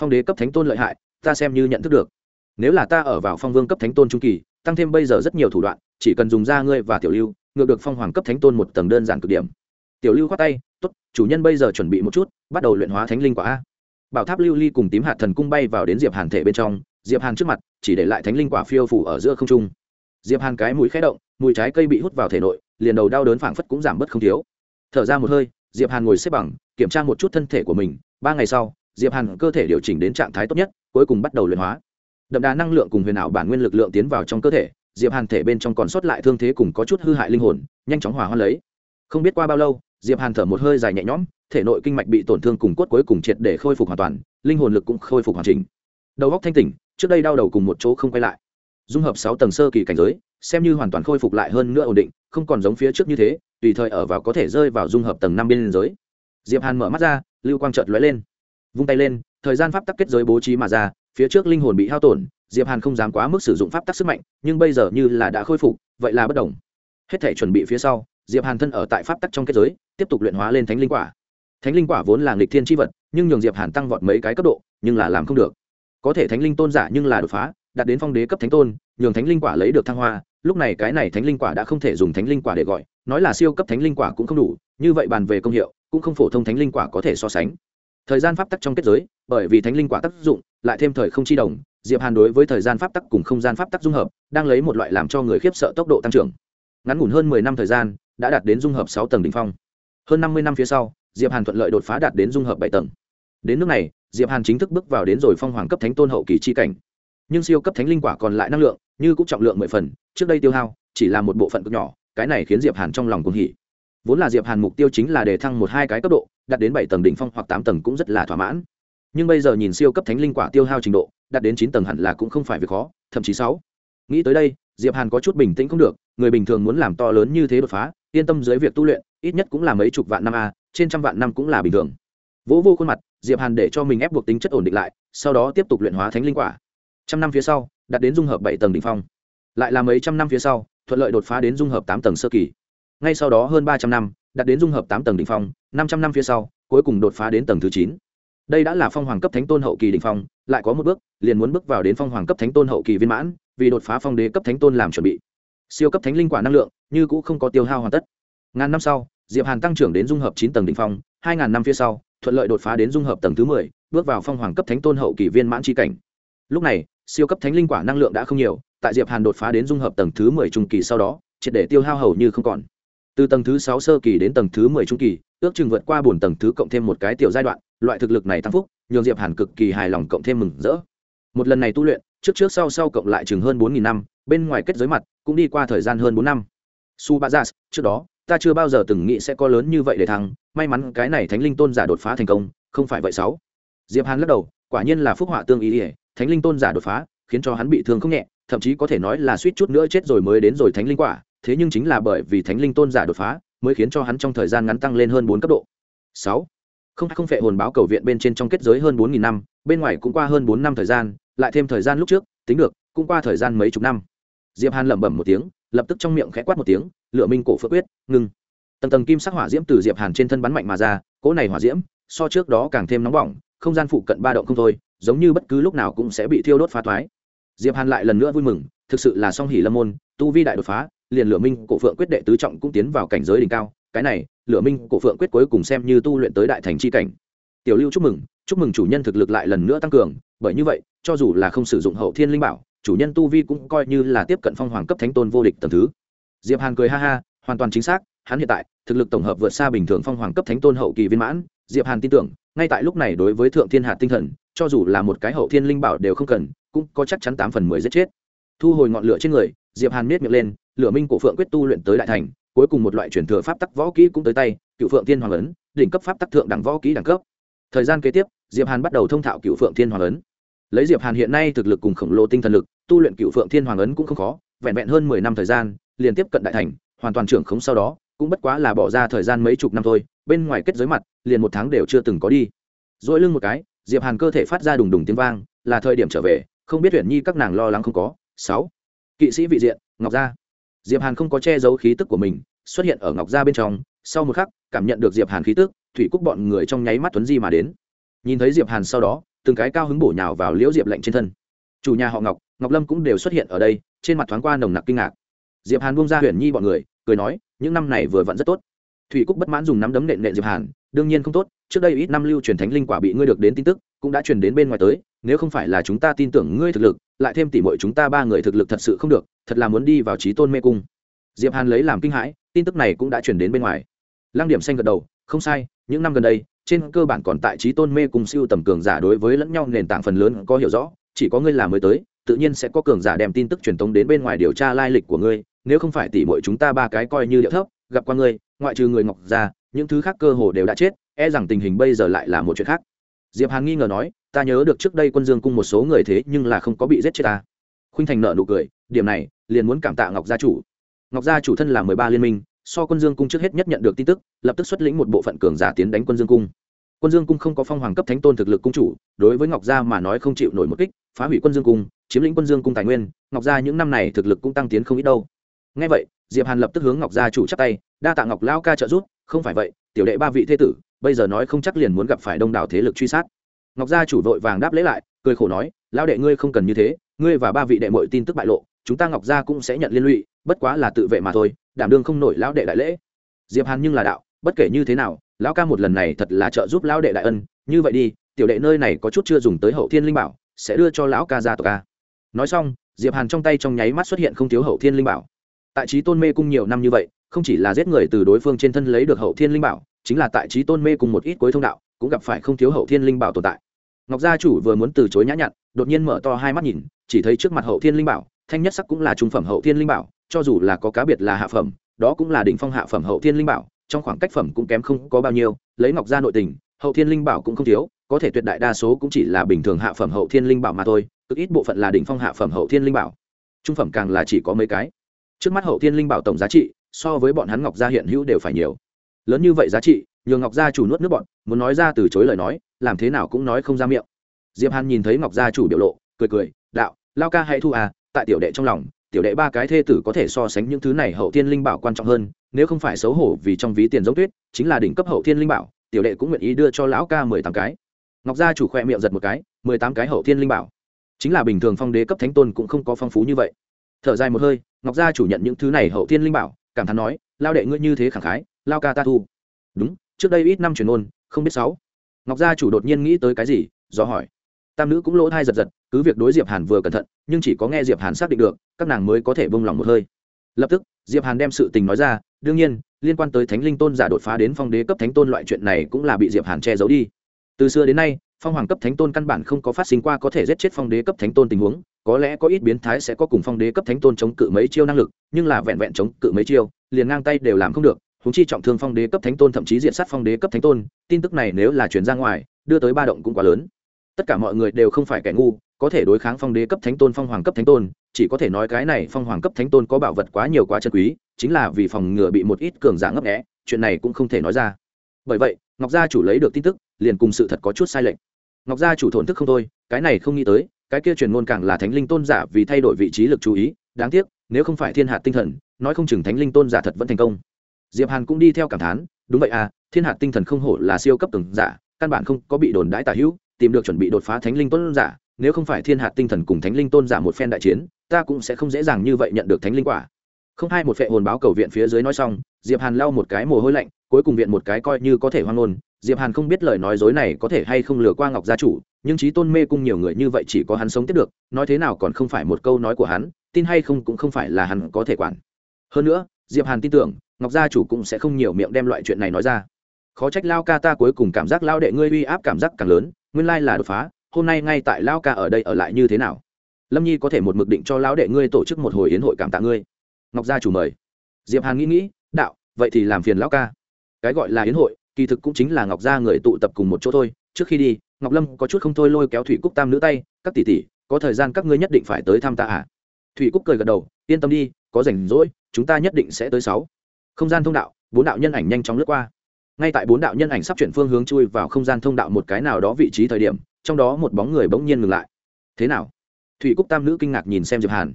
phong đế cấp thánh tôn lợi hại, ta xem như nhận thức được. Nếu là ta ở vào phong vương cấp thánh tôn trung kỳ, tăng thêm bây giờ rất nhiều thủ đoạn, chỉ cần dùng ra ngươi và tiểu lưu, ngược được phong hoàng cấp thánh tôn một tầng đơn giản cực điểm. Tiểu lưu khoát tay, tốt, chủ nhân bây giờ chuẩn bị một chút, bắt đầu luyện hóa thánh linh quả a. Bảo tháp lưu ly cùng tím hạt thần cung bay vào đến diệp hàn thể bên trong, diệp hàn trước mặt, chỉ để lại thánh linh quả phiêu phủ ở giữa không trung. Diệp hàn cái mũi khẽ động mùi trái cây bị hút vào thể nội, liền đầu đau đớn phảng phất cũng giảm bớt không thiếu. Thở ra một hơi, diệp hàn ngồi xếp bằng, kiểm tra một chút thân thể của mình, ba ngày sau diệp hàn cơ thể điều chỉnh đến trạng thái tốt nhất, cuối cùng bắt đầu luyện hóa. Đậm đà năng lượng cùng huyền ảo bản nguyên lực lượng tiến vào trong cơ thể, diệp hàn thể bên trong còn sót lại thương thế cùng có chút hư hại linh hồn, nhanh chóng hòa hoa lấy. Không biết qua bao lâu, diệp hàn thở một hơi dài nhẹ nhõm, thể nội kinh mạch bị tổn thương cùng cốt cuối cùng triệt để khôi phục hoàn toàn, linh hồn lực cũng khôi phục hoàn chỉnh. Đầu óc thanh tỉnh, trước đây đau đầu cùng một chỗ không quay lại. Dung hợp sáu tầng sơ kỳ cảnh giới, xem như hoàn toàn khôi phục lại hơn nữa ổn định, không còn giống phía trước như thế, tùy thời ở vào có thể rơi vào dung hợp tầng năm bên giới. Diệp hàn mở mắt ra, lưu quang chợt lóe lên vung tay lên, thời gian pháp tắc kết giới bố trí mà ra, phía trước linh hồn bị hao tổn, diệp hàn không dám quá mức sử dụng pháp tắc sức mạnh, nhưng bây giờ như là đã khôi phục, vậy là bất đồng. Hết thể chuẩn bị phía sau, diệp hàn thân ở tại pháp tắc trong kết giới, tiếp tục luyện hóa lên thánh linh quả. Thánh linh quả vốn là nghịch thiên chi vật, nhưng nhường diệp hàn tăng vọt mấy cái cấp độ, nhưng là làm không được. Có thể thánh linh tôn giả nhưng là đột phá, đạt đến phong đế cấp thánh tôn, nhường thánh linh quả lấy được thăng hoa, lúc này cái này thánh linh quả đã không thể dùng thánh linh quả để gọi, nói là siêu cấp thánh linh quả cũng không đủ, như vậy bàn về công hiệu, cũng không phổ thông thánh linh quả có thể so sánh thời gian pháp tắc trong kết giới, bởi vì thánh linh quả tác dụng, lại thêm thời không chi đồng, diệp hàn đối với thời gian pháp tắc cùng không gian pháp tắc dung hợp, đang lấy một loại làm cho người khiếp sợ tốc độ tăng trưởng. Ngắn ngủn hơn mười năm thời gian, đã đạt đến dung hợp sáu tầng đỉnh phong. Hơn năm mươi năm phía sau, diệp hàn thuận lợi đột phá đạt đến dung hợp bảy tầng. Đến nước này, diệp hàn chính thức bước vào đến rồi phong hoàng cấp thánh tôn hậu kỳ chi cảnh. Nhưng siêu cấp thánh linh quả còn lại năng lượng, như cũng trọng lượng mười phần, trước đây tiêu hao, chỉ là một bộ phận cực nhỏ, cái này khiến diệp hàn trong lòng cuồng hỉ vốn là diệp hàn mục tiêu chính là để thăng một hai cái cấp độ, đạt đến bảy tầng đỉnh phong hoặc tám tầng cũng rất là thỏa mãn. Nhưng bây giờ nhìn siêu cấp thánh linh quả tiêu hao trình độ, đạt đến chín tầng hẳn là cũng không phải việc khó, thậm chí sáu. Nghĩ tới đây, diệp hàn có chút bình tĩnh không được, người bình thường muốn làm to lớn như thế đột phá, yên tâm dưới việc tu luyện, ít nhất cũng là mấy chục vạn năm a, trên trăm vạn năm cũng là bình thường. Vỗ vô khuôn mặt, diệp hàn để cho mình ép buộc tính chất ổn định lại, sau đó tiếp tục luyện hóa thánh linh quả. Trăm năm phía sau, đạt đến dung hợp bảy tầng đỉnh phong. Lại là mấy trăm năm phía sau, thuận lợi đột phá đến dung hợp tám tầng sơ kỳ ngay sau đó hơn ba trăm năm, đạt đến dung hợp tám tầng đ ỉ n h phong, năm trăm năm phía sau, cuối cùng đột phá đến tầng thứ chín. Đây đã là phong hoàng cấp thánh tôn hậu kỳ đ ỉ n h phong, lại có một bước, liền muốn bước vào đến phong hoàng cấp thánh tôn hậu kỳ viên mãn, vì đột phá phong đế cấp thánh tôn làm chuẩn bị. Siêu cấp thánh linh quả năng lượng, như cũng không có tiêu hao hoàn tất. Ngàn năm sau, diệp hàn tăng trưởng đến dung hợp chín tầng đ ỉ n h phong, hai ngàn năm phía sau, thuận lợi đột phá đến dung hợp tầng thứ mười, bước vào phong hoàng cấp thánh tôn hậu kỳ viên mãn tri cảnh. Lúc này, siêu cấp thánh linh quả năng lượng đã không nhiều, tại diệp hàn đột phá đến dung hợp tầng thứ mười trung kỳ sau đó, triệt để tiêu hao hầu như không còn từ tầng thứ sáu sơ kỳ đến tầng thứ mười trung kỳ, ước chừng vượt qua bốn tầng thứ cộng thêm một cái tiểu giai đoạn, loại thực lực này tăng phúc, nhường diệp hàn cực kỳ hài lòng cộng thêm mừng rỡ. Một lần này tu luyện, trước trước sau sau cộng lại chừng hơn bốn nghìn năm, bên ngoài kết giới mặt cũng đi qua thời gian hơn bốn năm. Su ba trước đó, ta chưa bao giờ từng nghĩ sẽ có lớn như vậy để thắng, may mắn cái này thánh linh tôn giả đột phá thành công, không phải vậy sáu. Diệp hàn lắc đầu, quả nhiên là phúc họa tương ý ỉa thánh linh tôn giả đột phá, khiến cho hắn bị thương không nhẹ, thậm chí có thể nói là suýt chút nữa chết rồi mới đến rồi thánh linh quả thế nhưng chính là bởi vì thánh linh tôn giả đột phá mới khiến cho hắn trong thời gian ngắn tăng lên hơn bốn cấp độ. Sáu, không không phệ hồn báo cầu viện bên trên trong kết giới hơn bốn nghìn năm, bên ngoài cũng qua hơn bốn năm thời gian, lại thêm thời gian lúc trước, tính được, cũng qua thời gian mấy chục năm. Diệp hàn lẩm bẩm một tiếng, lập tức trong miệng khẽ quát một tiếng, lựa minh cổ phước quyết ngưng tầng tầng kim sắc hỏa diễm từ diệp hàn trên thân bắn mạnh mà ra, cỗ này hỏa diễm, so trước đó càng thêm nóng bỏng, không gian phụ cận ba động không thôi, giống như bất cứ lúc nào cũng sẽ bị thiêu đốt phá toái diệp hàn lại lần nữa vui mừng, thực sự là song hỉ lâm môn, tu vi đại đột phá liền lửa minh cổ phượng quyết đệ tứ trọng cũng tiến vào cảnh giới đỉnh cao, cái này, lửa minh cổ phượng quyết cuối cùng xem như tu luyện tới đại thành c h i cảnh. Tiểu lưu chúc mừng chúc mừng chủ nhân thực lực lại lần nữa tăng cường, bởi như vậy, cho dù là không sử dụng hậu thiên linh bảo, chủ nhân tu vi cũng coi như là tiếp cận phong hoàng cấp thánh tôn vô địch tầm thứ. Diệp hàn cười ha ha, hoàn toàn chính xác, hắn hiện tại, thực lực tổng hợp vượt xa bình thường phong hoàng cấp thánh tôn hậu kỳ viên mãn, diệp hàn tin tưởng, ngay tại lúc này đối với thượng thiên hạt tinh thần, cho dù là một cái hậu thiên linh bảo đều không cần, cũng có chắc chắn tám phần mười giết chết. Thu hồi ngọn lửa trên người, diệp hàn miết miệng lên lửa minh cổ phượng quyết tu luyện tới đại thành, cuối cùng một loại truyền thừa pháp tắc võ kỹ cũng tới tay, cựu phượng thiên hoàng ấn, đỉnh cấp pháp tắc thượng đẳng võ kỹ đẳng cấp. Thời gian kế tiếp, diệp hàn bắt đầu thông thạo cựu phượng thiên hoàng ấn. Lấy diệp hàn hiện nay thực lực cùng khổng lồ tinh thần lực, tu luyện cựu phượng thiên hoàng ấn cũng không khó, vẹn vẹn hơn mười năm thời gian liền tiếp cận đại thành, hoàn toàn trưởng khống sau đó, cũng bất quá là bỏ ra thời gian mấy chục năm thôi, bên ngoài kết giới mặt, liền một tháng đều chưa từng có đi. Dỗi lưng một cái, diệp hàn cơ thể phát ra đùng đùng tiếng vang, là thời điểm trở về, không biết tuyển nhi các nàng lo lắng không có. Sáu. Kỵ sĩ vị diện, ngọc gia diệp hàn không có che giấu khí tức của mình, xuất hiện ở ngọc gia bên trong. Sau một khắc, cảm nhận được diệp hàn khí tức, thủy cúc bọn người trong nháy mắt tuấn di mà đến. Nhìn thấy diệp hàn sau đó, từng cái cao hứng bổ nhào vào liễu diệp lạnh trên thân. Chủ nhà họ ngọc ngọc lâm cũng đều xuất hiện ở đây, trên mặt thoáng qua nồng nặc kinh ngạc. Diệp hàn buông ra huyền nhi bọn người, cười nói, những năm này vừa vặn rất tốt. Thủy cúc bất mãn dùng nắm đấm nện nện diệp hàn, đương nhiên không tốt, trước đây ít năm lưu truyền thánh linh quả bị ngươi được đến tin tức, cũng đã truyền đến bên ngoài tới nếu không phải là chúng ta tin tưởng ngươi thực lực, lại thêm tỉ mọi chúng ta ba người thực lực thật sự không được, thật là muốn đi vào trí tôn mê cung. Diệp hàn lấy làm kinh hãi, tin tức này cũng đã truyền đến bên ngoài. Lăng điểm xanh gật đầu, không sai, những năm gần đây, trên cơ bản còn tại trí tôn mê cung siêu tầm cường giả đối với lẫn nhau nền tảng phần lớn có hiểu rõ, chỉ có ngươi là mới tới, tự nhiên sẽ có cường giả đem tin tức truyền tống đến bên ngoài điều tra lai lịch của ngươi, nếu không phải tỉ mọi chúng ta ba cái coi như điệu thấp, gặp qua ngươi, ngoại trừ người ngọc ra những thứ khác cơ hồ đều đã chết e rằng tình hình bây giờ lại là một chuyện khác. Diệp hàn nghi ngờ nói ta nhớ được trước đây quân dương cung một số người thế nhưng là không có bị giết chết ta. Khuynh thành nợ nụ cười, điểm này, liền muốn cảm tạ ngọc gia chủ. Ngọc gia chủ thân là mười ba liên minh, so quân dương cung trước hết nhất nhận được tin tức, lập tức xuất lĩnh một bộ phận cường giả tiến đánh quân dương cung. Quân dương cung không có phong hoàng cấp thánh tôn thực lực cung chủ, đối với ngọc gia mà nói không chịu nổi một kích, phá hủy quân dương cung, chiếm lĩnh quân dương cung tài nguyên, ngọc gia những năm này thực lực cũng tăng tiến không ít đâu. Ngay vậy, diệp hàn lập tức hướng ngọc gia chủ chắp tay, đa tạ ngọc lao ca trợ giúp, không phải vậy, tiểu đệ ba vị thế tử, bây giờ nói không chắc liền muốn gặp phải đông đảo thế lực truy sát ngọc gia chủ vội vàng đáp lễ lại, cười khổ nói, lão đệ ngươi không cần như thế, ngươi và ba vị đệ mội tin tức bại lộ, chúng ta ngọc gia cũng sẽ nhận liên lụy, bất quá là tự vệ mà thôi, đảm đương không nổi lão đệ đại lễ. Diệp hàn nhưng là đạo, bất kể như thế nào, lão ca một lần này thật là trợ giúp lão đệ đại ân, như vậy đi, tiểu đệ nơi này có chút chưa dùng tới hậu thiên linh bảo, sẽ đưa cho lão ca gia tộc ca. Nói xong, diệp hàn trong tay trong nháy mắt xuất hiện không thiếu hậu thiên linh bảo. Tại trí tôn mê cung nhiều năm như vậy, không chỉ là giết người từ đối phương trên thân lấy được hậu thiên linh bảo, chính là tại trí tôn mê cùng một ít cuối thông đạo, cũng gặp phải không thiếu hậu thiên linh bảo tồn tại ngọc gia chủ vừa muốn từ chối nhã nhặn, đột nhiên mở to hai mắt nhìn, chỉ thấy trước mặt hậu thiên linh bảo, thanh nhất sắc cũng là trung phẩm hậu thiên linh bảo, cho dù là có cá biệt là hạ phẩm, đó cũng là đỉnh phong hạ phẩm hậu thiên linh bảo, trong khoảng cách phẩm cũng kém không có bao nhiêu, lấy ngọc gia nội tình, hậu thiên linh bảo cũng không thiếu, có thể tuyệt đại đa số cũng chỉ là bình thường hạ phẩm hậu thiên linh bảo mà thôi, cực ít bộ phận là đỉnh phong hạ phẩm hậu thiên linh bảo. Trung phẩm càng là chỉ có mấy cái. Trước mắt hậu thiên linh bảo tổng giá trị, so với bọn hắn ngọc gia hiện hữu đều phải nhiều. Lớn như vậy giá trị nhường ngọc gia chủ nuốt nước bọn muốn nói ra từ chối lời nói, làm thế nào cũng nói không ra miệng. Diệp hàn nhìn thấy ngọc gia chủ biểu lộ, cười cười, đạo, lao ca hãy thu à tại tiểu đệ trong lòng, tiểu đệ ba cái thê tử có thể so sánh những thứ này hậu thiên linh bảo quan trọng hơn, nếu không phải xấu hổ vì trong ví tiền giống tuyết, chính là đỉnh cấp hậu thiên linh bảo, tiểu đệ cũng nguyện ý đưa cho lão ca mười tám cái. Ngọc gia chủ khoe miệng giật một cái, mười tám cái hậu thiên linh bảo? Chính là bình thường phong đế cấp thánh tôn cũng không có phong phú như vậy. Thở dài một hơi, ngọc gia chủ nhận những thứ này hậu thiên linh bảo, cảm thán nói, lao đệ ngươi như thế khẳng khái, lao ca ta thu. Đúng trước đây ít năm truyền ôn không biết sáu. Ngọc gia chủ đột nhiên nghĩ tới cái gì, do hỏi. Tam nữ cũng lỗ thai giật giật, cứ việc đối diệp hàn vừa cẩn thận, nhưng chỉ có nghe diệp hàn xác định được, các nàng mới có thể bông lòng một hơi. Lập tức, diệp hàn đem sự tình nói ra, đương nhiên, liên quan tới thánh linh tôn giả đột phá đến phong đế cấp thánh tôn loại chuyện này cũng là bị diệp hàn che giấu đi. Từ xưa đến nay, phong hoàng cấp thánh tôn căn bản không có phát sinh qua có thể giết chết phong đế cấp thánh tôn tình huống, có lẽ có ít biến thái sẽ có cùng phong đế cấp thánh tôn chống cự mấy chiêu năng lực, nhưng là vẹn vẹn chống cự mấy chiêu, liền ngang tay đều làm không được húng chi trọng thương phong đế cấp thánh tôn, thậm chí diện sát phong đế cấp thánh tôn, tin tức này nếu là chuyển ra ngoài, đưa tới ba động cũng quá lớn. Tất cả mọi người đều không phải kẻ ngu, có thể đối kháng phong đế cấp thánh tôn, phong hoàng cấp thánh tôn, chỉ có thể nói cái này phong hoàng cấp thánh tôn có bảo vật quá nhiều quá chân quý, chính là vì phòng ngừa bị một ít cường giả ngấp nghẽ chuyện này cũng không thể nói ra. Bởi vậy, ngọc gia chủ lấy được tin tức, liền cùng sự thật có chút sai lệch. Ngọc gia chủ thổn thức không thôi, cái này không nghĩ tới, cái kia truyền ngôn càng là thánh linh tôn giả vì thay đổi vị trí lực chú ý, đáng tiếc, nếu không phải thiên hạ tinh thần, nói không chừng thánh linh tôn giả thật vẫn thành công diệp hàn cũng đi theo cảm thán, đúng vậy à thiên hạt tinh thần không hổ là siêu cấp từng giả, căn bản không có bị đồn đãi tả hữu, tìm được chuẩn bị đột phá thánh linh tôn giả, nếu không phải thiên hạt tinh thần cùng thánh linh tôn giả một phen đại chiến, ta cũng sẽ không dễ dàng như vậy nhận được thánh linh quả. Không hai một phệ hồn báo cầu viện phía dưới nói xong, diệp hàn lau một cái mồ hôi lạnh, cuối cùng viện một cái coi như có thể hoang ngôn. Diệp hàn không biết lời nói dối này có thể hay không lừa qua ngọc gia chủ, nhưng trí tôn mê cung nhiều người như vậy chỉ có hắn sống tiếp được, nói thế nào còn không phải một câu nói của hắn, tin hay không cũng không phải là hắn có thể quản. Hơn nữa diệp hàn tin tưởng, ngọc gia chủ cũng sẽ không nhiều miệng đem loại chuyện này nói ra. Khó trách lao ca ta cuối cùng cảm giác lao đệ ngươi uy áp cảm giác càng lớn, nguyên lai là đột phá, hôm nay ngay tại lao ca ở đây ở lại như thế nào? Lâm nhi có thể một mực định cho lão đệ ngươi tổ chức một hồi yến hội cảm tạ ngươi. Ngọc gia chủ mời. Diệp hàn nghĩ nghĩ, đạo, vậy thì làm phiền lão ca. Cái gọi là yến hội, kỳ thực cũng chính là ngọc gia người tụ tập cùng một chỗ thôi. Trước khi đi, ngọc lâm có chút không thôi lôi kéo thủy cúc tam nữ tay, các tỷ tỷ, có thời gian các ngươi nhất định phải tới thăm ta à? Thủy cúc cười gật đầu, yên tâm đi, có rảnh rỗi chúng ta nhất định sẽ tới sáu. Không gian thông đạo, bốn đạo nhân ảnh nhanh chóng lướt qua. Ngay tại bốn đạo nhân ảnh sắp chuyển phương hướng chui vào không gian thông đạo một cái nào đó vị trí thời điểm, trong đó một bóng người bỗng nhiên ngừng lại. Thế nào? Thủy cúc tam nữ kinh ngạc nhìn xem diệp hàn.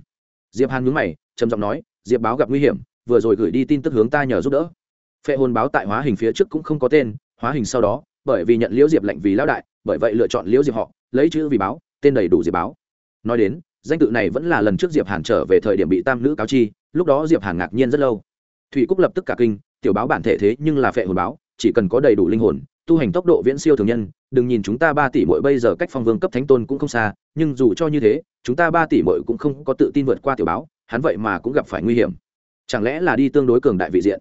Diệp hàn nhướng mày, trầm giọng nói, diệp báo gặp nguy hiểm, vừa rồi gửi đi tin tức hướng ta nhờ giúp đỡ. Phệ hồn báo tại hóa hình phía trước cũng không có tên, hóa hình sau đó, bởi vì nhận liễu diệp lệnh vì lão đại, bởi vậy lựa chọn liễu diệp họ, lấy chữ vì báo, tên đầy đủ diệp báo. Nói đến, danh tự này vẫn là lần trước diệp hàn trở về thời điểm bị tam nữ cáo chi lúc đó diệp hàn ngạc nhiên rất lâu. Thủy cúc lập tức cả kinh, tiểu báo bản thể thế nhưng là phệ hồn báo, chỉ cần có đầy đủ linh hồn, tu hành tốc độ viễn siêu thường nhân, đừng nhìn chúng ta ba tỷ mỗi bây giờ cách phong vương cấp thánh tôn cũng không xa, nhưng dù cho như thế, chúng ta ba tỷ mỗi cũng không có tự tin vượt qua tiểu báo, hắn vậy mà cũng gặp phải nguy hiểm. Chẳng lẽ là đi tương đối cường đại vị diện?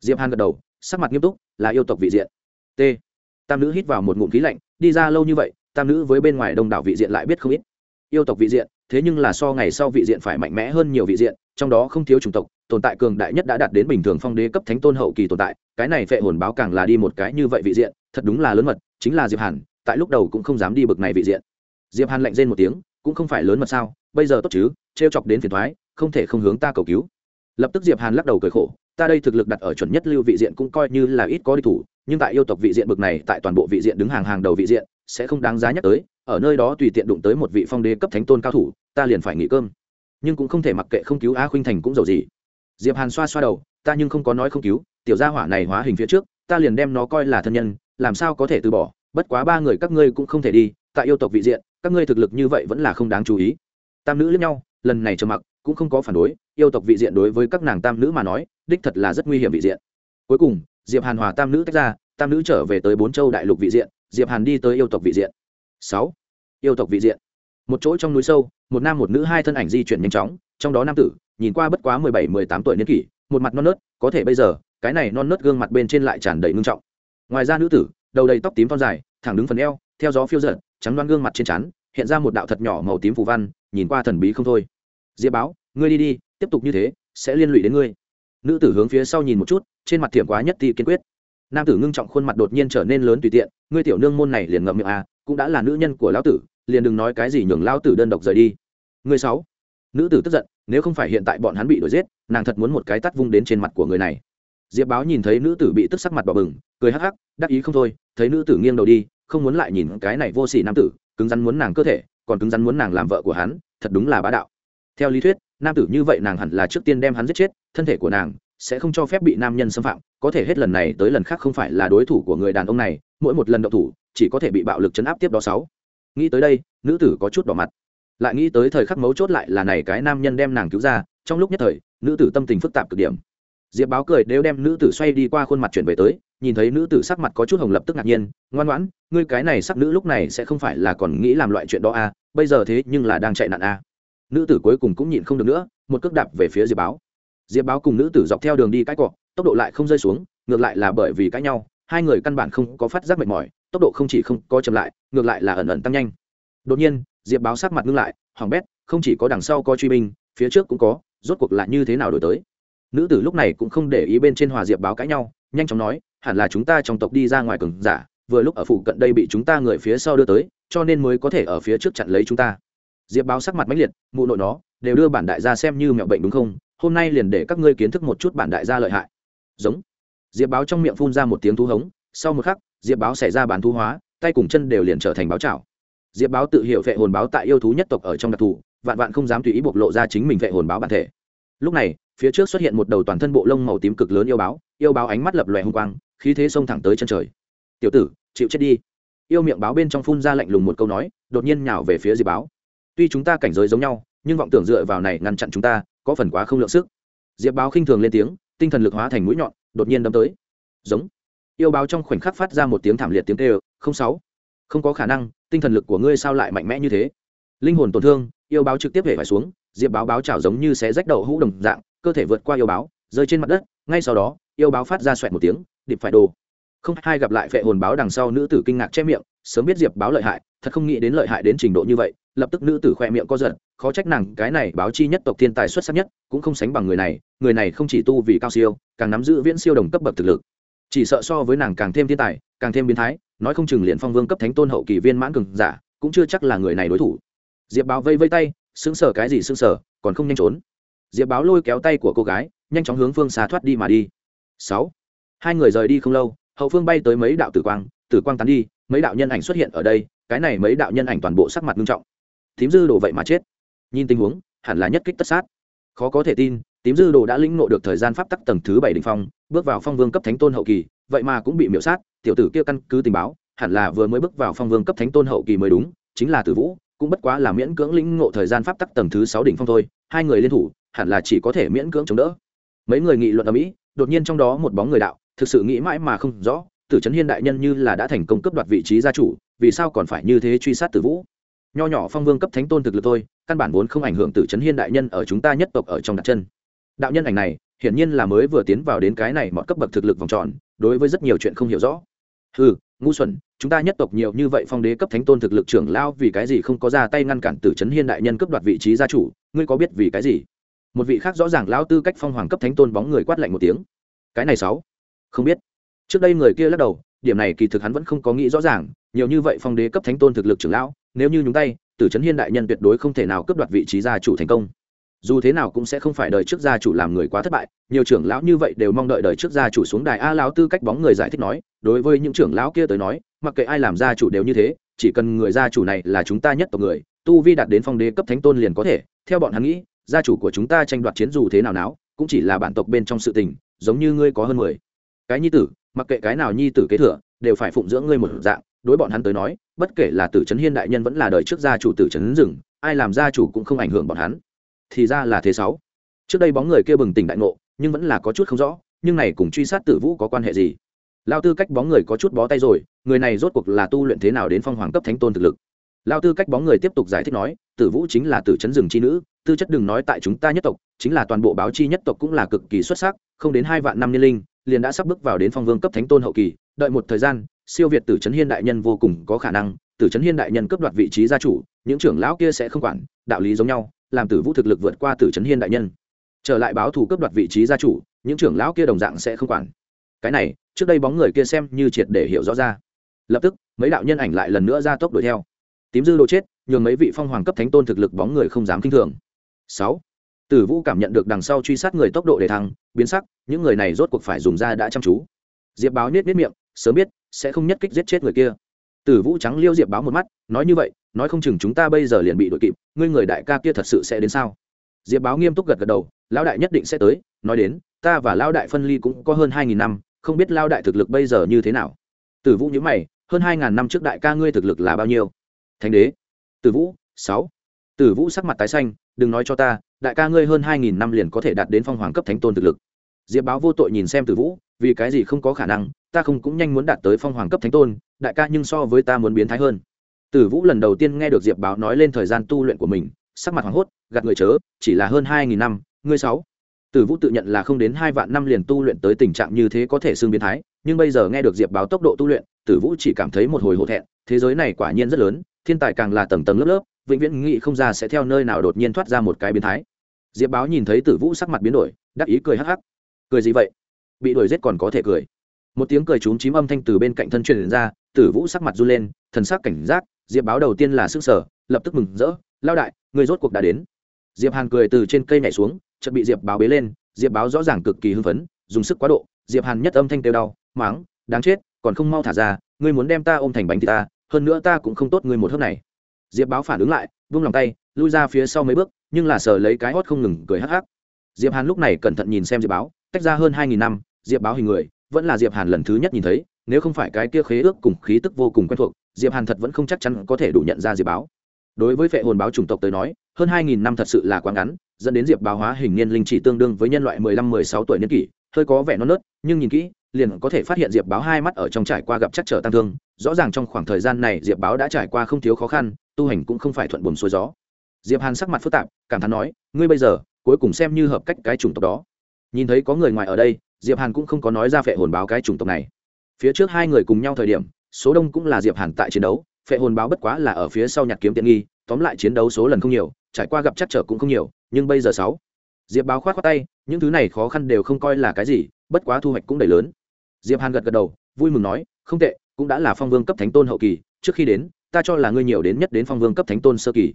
Diệp hàn gật đầu, sắc mặt nghiêm túc, là yêu tộc vị diện. T. Tam nữ hít vào một ngụm khí lạnh, đi ra lâu như vậy, tam nữ với bên ngoài đông đảo vị diện lại biết không ít. Yêu tộc vị diện, thế nhưng là so ngày sau vị diện phải mạnh mẽ hơn nhiều vị diện trong đó không thiếu chủng tộc, tồn tại cường đại nhất đã đạt đến bình thường phong đế cấp thánh tôn hậu kỳ tồn tại, cái này phệ hồn báo càng là đi một cái như vậy vị diện, thật đúng là lớn mật, chính là diệp hàn, tại lúc đầu cũng không dám đi bực này vị diện. Diệp hàn lạnh rên một tiếng, cũng không phải lớn mật sao, bây giờ tốt chứ, trêu chọc đến phiền thoái không thể không hướng ta cầu cứu. Lập tức diệp hàn lắc đầu cười khổ, ta đây thực lực đặt ở chuẩn nhất lưu vị diện cũng coi như là ít có đi thủ, nhưng tại yêu tộc vị diện bực này, tại toàn bộ vị diện đứng hàng hàng đầu vị diện, sẽ không đáng giá nhắc tới, ở nơi đó tùy tiện đụng tới một vị phong đế cấp thánh tôn cao thủ, ta liền phải nghỉ cơm nhưng cũng không thể mặc kệ không cứu a khuynh thành cũng giàu gì. Diệp hàn xoa xoa đầu, ta nhưng không có nói không cứu, tiểu gia hỏa này hóa hình phía trước, ta liền đem nó coi là thân nhân, làm sao có thể từ bỏ, bất quá ba người các ngươi cũng không thể đi, tại yêu tộc vị diện, các ngươi thực lực như vậy vẫn là không đáng chú ý. Tam nữ lẫn nhau, lần này trầm mặc, cũng không có phản đối, yêu tộc vị diện đối với các nàng tam nữ mà nói, đích thật là rất nguy hiểm vị diện. Cuối cùng, diệp hàn hòa tam nữ tách ra, tam nữ trở về tới bốn châu đại lục vị diện, diệp hàn đi tới yêu tộc vị diện. Sáu. Yêu tộc vị diện. Một chỗ trong núi sâu một nam một nữ hai thân ảnh di chuyển nhanh chóng trong đó nam tử nhìn qua bất quá mười bảy mười tám tuổi niên kỷ một mặt non nớt có thể bây giờ cái này non nớt gương mặt bên trên lại tràn đầy ngưng trọng. Ngoài ra nữ tử đầu đầy tóc tím thon dài thẳng đứng phần eo theo gió phiêu dật, trắng đoan gương mặt trên chắn hiện ra một đạo thật nhỏ màu tím phù văn nhìn qua thần bí không thôi. Diệp báo ngươi đi đi tiếp tục như thế sẽ liên lụy đến ngươi. Nữ tử hướng phía sau nhìn một chút trên mặt thiểm quá nhất ti kiên quyết. Nam tử ngưng trọng khuôn mặt đột nhiên trở nên lớn tùy tiện ngươi tiểu nương môn này liền ngậm miệng à cũng đã là nữ nhân của lão tử liền đừng nói cái gì nhường lão tử đơn độc rời đi. Người sáu. Nữ tử tức giận, nếu không phải hiện tại bọn hắn bị đuổi giết, nàng thật muốn một cái tát vung đến trên mặt của người này. Diệp Báo nhìn thấy nữ tử bị tức sắc mặt đỏ bừng, cười hắc hắc, đắc ý không thôi, thấy nữ tử nghiêng đầu đi, không muốn lại nhìn cái này vô sỉ nam tử, cứng rắn muốn nàng cơ thể, còn cứng rắn muốn nàng làm vợ của hắn, thật đúng là bá đạo. Theo lý thuyết, nam tử như vậy nàng hẳn là trước tiên đem hắn giết chết thân thể của nàng sẽ không cho phép bị nam nhân xâm phạm có thể hết lần này tới lần khác không phải là đối thủ của người đàn ông này mỗi một lần động thủ chỉ có thể bị bạo lực chấn áp tiếp đó sáu nghĩ tới đây nữ tử có chút đỏ mặt lại nghĩ tới thời khắc mấu chốt lại là này cái nam nhân đem nàng cứu ra, trong lúc nhất thời, nữ tử tâm tình phức tạp cực điểm. Diệp báo cười đều đem nữ tử xoay đi qua khuôn mặt chuyển về tới, nhìn thấy nữ tử sắc mặt có chút hồng lập tức ngạc nhiên, ngoan ngoãn, ngươi cái này sắc nữ lúc này sẽ không phải là còn nghĩ làm loại chuyện đó à bây giờ thế nhưng là đang chạy nạn à. Nữ tử cuối cùng cũng nhịn không được nữa, một cước đạp về phía diệp báo. Diệp báo cùng nữ tử dọc theo đường đi cãi cọ, tốc độ lại không rơi xuống, ngược lại là bởi vì cãi nhau, hai người căn bản không có phát giác mệt mỏi, tốc độ không chỉ không có chậm lại, ngược lại là ẩn ẩn tăng nhanh. Đột nhiên diệp báo sắc mặt ngưng lại hoàng bét, không chỉ có đằng sau có truy binh, phía trước cũng có, rốt cuộc lại như thế nào đổi tới? Nữ tử lúc này cũng không để ý bên trên hòa diệp báo cãi nhau, nhanh chóng nói, hẳn là chúng ta trong tộc đi ra ngoài cường giả, vừa lúc ở phụ cận đây bị chúng ta người phía sau đưa tới, cho nên mới có thể ở phía trước chặn lấy chúng ta. Diệp báo sắc mặt mãnh liệt, mụ nội nó, đều đưa bản đại gia xem như mẹo bệnh đúng không? Hôm nay liền để các ngươi kiến thức một chút bản đại gia lợi hại. Giống. Diệp báo trong miệng phun ra một tiếng thú hống, sau một khắc, diệp báo xảy ra bản thu hóa, tay cùng chân đều liền trở thành báo trào diệp báo tự hiểu vệ hồn báo tại yêu thú nhất tộc ở trong đặc thù, vạn vạn không dám tùy ý bộc lộ ra chính mình vệ hồn báo bản thể. Lúc này, phía trước xuất hiện một đầu toàn thân bộ lông màu tím cực lớn yêu báo yêu báo ánh mắt lập lòe hung quang, khí thế xông thẳng tới chân trời. Tiểu tử, chịu chết đi. Yêu miệng báo bên trong phun ra lạnh lùng một câu nói, đột nhiên nhào về phía diệp báo. Tuy chúng ta cảnh giới giống nhau, nhưng vọng tưởng dựa vào này ngăn chặn chúng ta, có phần quá không lượng sức. Diệp báo khinh thường lên tiếng, tinh thần lực hóa thành mũi nhọn, đột nhiên đâm tới. Giống. Yêu báo trong khoảnh khắc phát ra một tiếng thảm liệt tiếng kêu, không sáu. Không có khả năng tinh thần lực của ngươi sao lại mạnh mẽ như thế? Linh hồn tổn thương, yêu báo trực tiếp hệ phải xuống, diệp báo báo chảo giống như xé rách đầu hũ đồng dạng, cơ thể vượt qua yêu báo, rơi trên mặt đất, ngay sau đó, yêu báo phát ra xoẹt một tiếng, điệp phải đồ không hai gặp lại phệ hồn báo đằng sau nữ tử kinh ngạc che miệng, sớm biết diệp báo lợi hại, thật không nghĩ đến lợi hại đến trình độ như vậy, lập tức nữ tử khoe miệng co giật, khó trách nàng, cái này báo chi nhất tộc thiên tài xuất sắc nhất, cũng không sánh bằng người này người này không chỉ tu vì cao siêu, càng nắm giữ viễn siêu đồng cấp bậc thực lực chỉ sợ so với nàng càng thêm thiên tài, càng thêm biến thái, nói không chừng liền phong vương cấp thánh tôn hậu kỳ viên mãn cường giả, cũng chưa chắc là người này đối thủ. Diệp báo vây vây tay, sững sờ cái gì sững sờ, còn không nhanh trốn. Diệp báo lôi kéo tay của cô gái, nhanh chóng hướng phương xa thoát đi mà đi. Sáu. Hai người rời đi không lâu, hậu phương bay tới mấy đạo tử quang tử quang tán đi, mấy đạo nhân ảnh xuất hiện ở đây, cái này mấy đạo nhân ảnh toàn bộ sắc mặt nghiêm trọng. Thím dư đồ vậy mà chết. Nhìn tình huống, hẳn là nhất kích tất sát. Khó có thể tin tím dư đồ đã lĩnh ngộ được thời gian pháp tắc tầng thứ bảy đỉnh phong, bước vào phong vương cấp thánh tôn hậu kỳ, vậy mà cũng bị miễu sát, tiểu tử kia căn cứ tình báo, hẳn là vừa mới bước vào phong vương cấp thánh tôn hậu kỳ mới đúng, chính là tử vũ, cũng bất quá là miễn cưỡng lĩnh ngộ thời gian pháp tắc tầng thứ sáu đỉnh phong thôi, hai người liên thủ, hẳn là chỉ có thể miễn cưỡng chống đỡ. Mấy người nghị luận ở mỹ, đột nhiên trong đó một bóng người đạo, thực sự nghĩ mãi mà không rõ, tử trấn hiên đại nhân như là đã thành công cấp đoạt vị trí gia chủ, vì sao còn phải như thế truy sát tử vũ? Nho nhỏ phong vương cấp thánh tôn thực lực thôi, căn bản vốn không ảnh hưởng tử trấn hiên đại nhân ở chúng ta nhất tộc ở trong đặt chân đạo nhân ảnh này, hiển nhiên là mới vừa tiến vào đến cái này mọi cấp bậc thực lực vòng tròn, đối với rất nhiều chuyện không hiểu rõ. Ừ ngu xuẩn, chúng ta nhất tộc nhiều như vậy phong đế cấp thánh tôn thực lực trưởng lao vì cái gì không có ra tay ngăn cản tử trấn hiên đại nhân cấp đoạt vị trí gia chủ, ngươi có biết vì cái gì? Một vị khác rõ ràng lao tư cách phong hoàng cấp thánh tôn bóng người quát lạnh một tiếng. Cái này sáu? Không biết. Trước đây người kia lắc đầu, điểm này kỳ thực hắn vẫn không có nghĩ rõ ràng, nhiều như vậy phong đế cấp thánh tôn thực lực trưởng lão, nếu như nhúng tay, tử trấn hiên đại nhân tuyệt đối không thể nào cướp đoạt vị trí gia chủ thành công dù thế nào cũng sẽ không phải đời trước gia chủ làm người quá thất bại, nhiều trưởng lão như vậy đều mong đợi đời trước gia chủ xuống đài a lão tư cách bóng người giải thích nói, đối với những trưởng lão kia tới nói, mặc kệ ai làm gia chủ đều như thế, chỉ cần người gia chủ này là chúng ta nhất tộc người, tu vi đạt đến phong đế cấp thánh tôn liền có thể, theo bọn hắn nghĩ, gia chủ của chúng ta tranh đoạt chiến dù thế nào náo, cũng chỉ là bản tộc bên trong sự tình, giống như ngươi có hơn mười. Cái nhi tử, mặc kệ cái nào nhi tử kế thừa, đều phải phụng dưỡng ngươi một dạng, đối bọn hắn tới nói, bất kể là tử trấn hiên đại nhân vẫn là đời trước gia chủ tử trấn rừng ai làm gia chủ cũng không ảnh hưởng bọn hắn thì ra là thế sáu. Trước đây bóng người kia bừng tỉnh đại ngộ, nhưng vẫn là có chút không rõ, nhưng này cùng truy sát tử vũ có quan hệ gì? Lao tư cách bóng người có chút bó tay rồi, người này rốt cuộc là tu luyện thế nào đến phong hoàng cấp thánh tôn thực lực? Lao tư cách bóng người tiếp tục giải thích nói, tử vũ chính là tử chấn rừng chi nữ, tư chất đừng nói tại chúng ta nhất tộc, chính là toàn bộ báo chi nhất tộc cũng là cực kỳ xuất sắc, không đến hai vạn năm niên linh, liền đã sắp bước vào đến phong vương cấp thánh tôn hậu kỳ, đợi một thời gian, siêu việt tử trấn hiên đại nhân vô cùng có khả năng, tử trấn hiên đại nhân cướp đoạt vị trí gia chủ, những trưởng lão kia sẽ không quản, đạo lý giống nhau làm tử vũ thực lực vượt qua tử trấn hiên đại nhân. Trở lại báo thù cướp đoạt vị trí gia chủ, những trưởng lão kia đồng dạng sẽ không quản. Cái này, trước đây bóng người kia xem như triệt để hiểu rõ ra. Lập tức, mấy đạo nhân ảnh lại lần nữa ra tốc đuổi theo. Tím dư đồ chết, nhường mấy vị phong hoàng cấp thánh tôn thực lực bóng người không dám kinh thường. Sáu, tử vũ cảm nhận được đằng sau truy sát người tốc độ để thăng, biến sắc, những người này rốt cuộc phải dùng ra đã chăm chú. Diệp báo nhét nhét miệng, sớm biết, sẽ không nhất kích giết chết người kia. Tử vũ trắng liêu diệp báo một mắt, nói như vậy, nói không chừng chúng ta bây giờ liền bị đội kịp ngươi người đại ca kia thật sự sẽ đến sao? Diệp báo nghiêm túc gật gật đầu, lão đại nhất định sẽ tới, nói đến, ta và lão đại phân ly cũng có hơn hai nghìn năm, không biết lão đại thực lực bây giờ như thế nào? Tử vũ nhữ mày, hơn hai ngàn năm trước đại ca ngươi thực lực là bao nhiêu? Thánh đế, tử vũ, sáu. Tử vũ sắc mặt tái xanh, đừng nói cho ta, đại ca ngươi hơn hai nghìn năm liền có thể đạt đến phong hoàng cấp thánh tôn thực lực. Diệp báo vô tội nhìn xem tử vũ, vì cái gì không có khả năng, ta không cũng nhanh muốn đạt tới phong hoàng cấp thánh tôn, đại ca nhưng so với ta muốn biến thái hơn tử vũ lần đầu tiên nghe được diệp báo nói lên thời gian tu luyện của mình, sắc mặt hoảng hốt, gạt người chớ, chỉ là hơn hai nghìn năm, ngươi sáu. Tử vũ tự nhận là không đến hai vạn năm liền tu luyện tới tình trạng như thế có thể xương biến thái, nhưng bây giờ nghe được diệp báo tốc độ tu luyện tử vũ chỉ cảm thấy một hồi hổ thẹn, thế giới này quả nhiên rất lớn, thiên tài càng là tầng tầng lớp lớp, vĩnh viễn nghĩ không ra sẽ theo nơi nào đột nhiên thoát ra một cái biến thái. Diệp báo nhìn thấy tử vũ sắc mặt biến đổi, đắc ý cười hắc hắc. Cười gì vậy? Bị đuổi giết còn có thể cười một tiếng cười trúng chím âm thanh từ bên cạnh thân truyền ra, tử vũ sắc mặt run lên, thần sắc cảnh giác, diệp báo đầu tiên là sức sở lập tức mừng rỡ lao đại, người rốt cuộc đã đến. Diệp hàn cười từ trên cây nhảy xuống, chợt bị diệp báo bế lên, diệp báo rõ ràng cực kỳ hưng phấn, dùng sức quá độ, diệp hàn nhất âm thanh kêu đau, máng, đáng chết, còn không mau thả ra, ngươi muốn đem ta ôm thành bánh thì ta, hơn nữa ta cũng không tốt ngươi một hớp này. Diệp báo phản ứng lại, vung lòng tay, lui ra phía sau mấy bước, nhưng là sờ lấy cái hót không ngừng cười hắc hắc. Diệp hàn lúc này cẩn thận nhìn xem diệp báo tách ra hơn hai nghìn năm, diệp báo hình người vẫn là diệp hàn lần thứ nhất nhìn thấy, nếu không phải cái kia khế ước cùng khí tức vô cùng quen thuộc, diệp hàn thật vẫn không chắc chắn có thể đủ nhận ra diệp báo. Đối với vệ hồn báo chủng tộc tới nói, hơn hai nghìn năm thật sự là quá ngắn, dẫn đến diệp báo hóa hình niên linh chỉ tương đương với nhân loại mười lăm, mười sáu tuổi niên kỷ, hơi có vẻ non nớt, nhưng nhìn kỹ, liền có thể phát hiện diệp báo hai mắt ở trong trải qua gặp chắc trở tăng thương, rõ ràng trong khoảng thời gian này diệp báo đã trải qua không thiếu khó khăn, tu hành cũng không phải thuận buồm xuôi gió. Diệp hàn sắc mặt phức tạp, cảm thán nói, ngươi bây giờ, cuối cùng xem như hợp cách cái chủng tộc đó. Nhìn thấy có người ngoài ở đây diệp hàn cũng không có nói ra phệ hồn báo cái chủng tộc này. Phía trước hai người cùng nhau thời điểm, số đông cũng là diệp hàn tại chiến đấu, phệ hồn báo bất quá là ở phía sau nhặt kiếm tiện nghi, tóm lại chiến đấu số lần không nhiều, trải qua gặp chắc trở cũng không nhiều, nhưng bây giờ sáu. Diệp báo khoát khoát tay, những thứ này khó khăn đều không coi là cái gì, bất quá thu hoạch cũng đầy lớn. Diệp hàn gật gật đầu, vui mừng nói, không tệ, cũng đã là phong vương cấp thánh tôn hậu kỳ, trước khi đến, ta cho là ngươi nhiều đến nhất đến phong vương cấp thánh tôn sơ kỳ.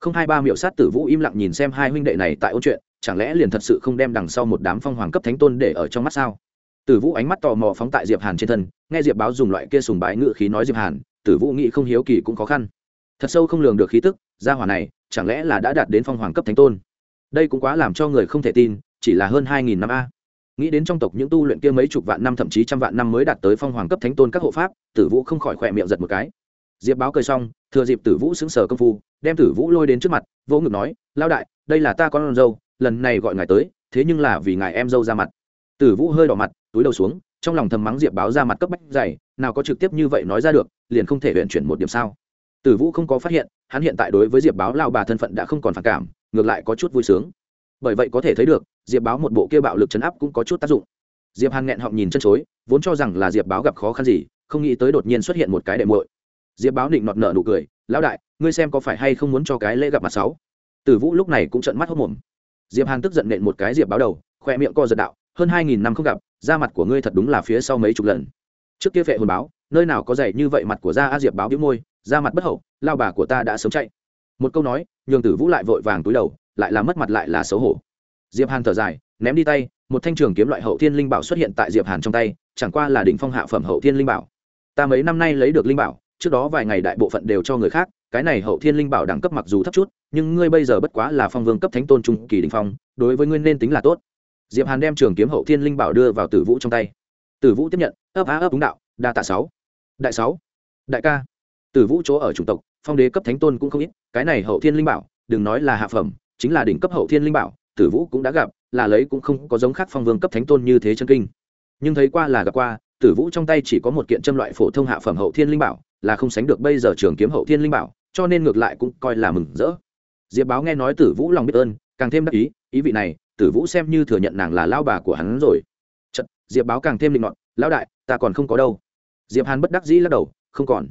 Không hai ba miệu sát tử vũ im lặng nhìn xem hai huynh đệ này tại ôn chuyện chẳng lẽ liền thật sự không đem đằng sau một đám phong hoàng cấp thánh tôn để ở trong mắt sao? Tử vũ ánh mắt tò mò phóng tại diệp hàn trên thân, nghe diệp báo dùng loại kia sùng bái ngự khí nói diệp hàn, tử vũ nghĩ không hiếu kỳ cũng khó khăn. Thật sâu không lường được khí tức, gia hỏa này, chẳng lẽ là đã đạt đến phong hoàng cấp thánh tôn? Đây cũng quá làm cho người không thể tin, chỉ là hơn hai nghìn năm a. Nghĩ đến trong tộc những tu luyện kia mấy chục vạn năm thậm chí trăm vạn năm mới đạt tới phong hoàng cấp thánh tôn các hộ pháp, tử vũ không khỏi khỏe miệng giật một cái. Diệp báo cười xong, thừa dịp tử vũ xứng sở công phu, đem tử vũ lôi đến trước mặt, vỗ ngực nói lao đại, đây là ta con dâu lần này gọi ngài tới, thế nhưng là vì ngài em dâu ra mặt. Tử vũ hơi đỏ mặt, túi đầu xuống, trong lòng thầm mắng diệp báo ra mặt cấp bách dày, nào có trực tiếp như vậy nói ra được, liền không thể huyện chuyển một điểm sao. Tử vũ không có phát hiện, hắn hiện tại đối với diệp báo lao bà thân phận đã không còn phản cảm, ngược lại có chút vui sướng. Bởi vậy có thể thấy được, diệp báo một bộ kia bạo lực chấn áp cũng có chút tác dụng. Diệp hàn nghẹn họng nhìn chân chối, vốn cho rằng là diệp báo gặp khó khăn gì, không nghĩ tới đột nhiên xuất hiện một cái đệ muội. Diệp báo định nọt nợ nụ cười, lão đại, ngươi xem có phải hay không muốn cho cái lễ gặp mặt sáu? Tử vũ lúc này cũng trợn mắt hốt mồm diệp hàn tức giận nện một cái diệp báo đầu khoe miệng co giật đạo, hơn hai nghìn năm không gặp, da mặt của ngươi thật đúng là phía sau mấy chục lần. Trước kia vệ hồn báo, nơi nào có dày như vậy mặt của da a diệp báo biếu môi, da mặt bất hậu, lao bà của ta đã sớm chạy. Một câu nói, nhường tử vũ lại vội vàng túi đầu, lại là mất mặt lại là xấu hổ. Diệp hàn thở dài, ném đi tay, một thanh trường kiếm loại hậu thiên linh bảo xuất hiện tại diệp hàn trong tay, chẳng qua là đỉnh phong hạ phẩm hậu thiên linh bảo. Ta mấy năm nay lấy được linh bảo trước đó vài ngày đại bộ phận đều cho người khác, cái này hậu thiên linh bảo đẳng cấp mặc dù thấp chút, nhưng ngươi bây giờ bất quá là phong vương cấp thánh tôn trung kỳ đình phong, đối với ngươi nên tính là tốt. Diệp hàn đem trường kiếm hậu thiên linh bảo đưa vào tử vũ trong tay. Tử vũ tiếp nhận, ấp á ấp đúng đạo, đa tạ sáu. Đại sáu. Đại ca. Tử vũ chỗ ở chủng tộc, phong đế cấp thánh tôn cũng không ít, cái này hậu thiên linh bảo, đừng nói là hạ phẩm, chính là đỉnh cấp hậu thiên linh bảo, tử vũ cũng đã gặp, là lấy cũng không có giống khác phong vương cấp thánh tôn như thế chân kinh. Nhưng thấy qua là gặp qua, tử vũ trong tay chỉ có một kiện châm loại phổ thông hạ phẩm hậu thiên linh bảo là không sánh được bây giờ trường kiếm hậu thiên linh bảo cho nên ngược lại cũng coi là mừng rỡ. Diệp báo nghe nói tử vũ lòng biết ơn càng thêm đắc ý ý vị này tử vũ xem như thừa nhận nàng là lao bà của hắn rồi. Chật, diệp báo càng thêm định ngọn, lão đại ta còn không có đâu. Diệp hàn bất đắc dĩ lắc đầu không còn.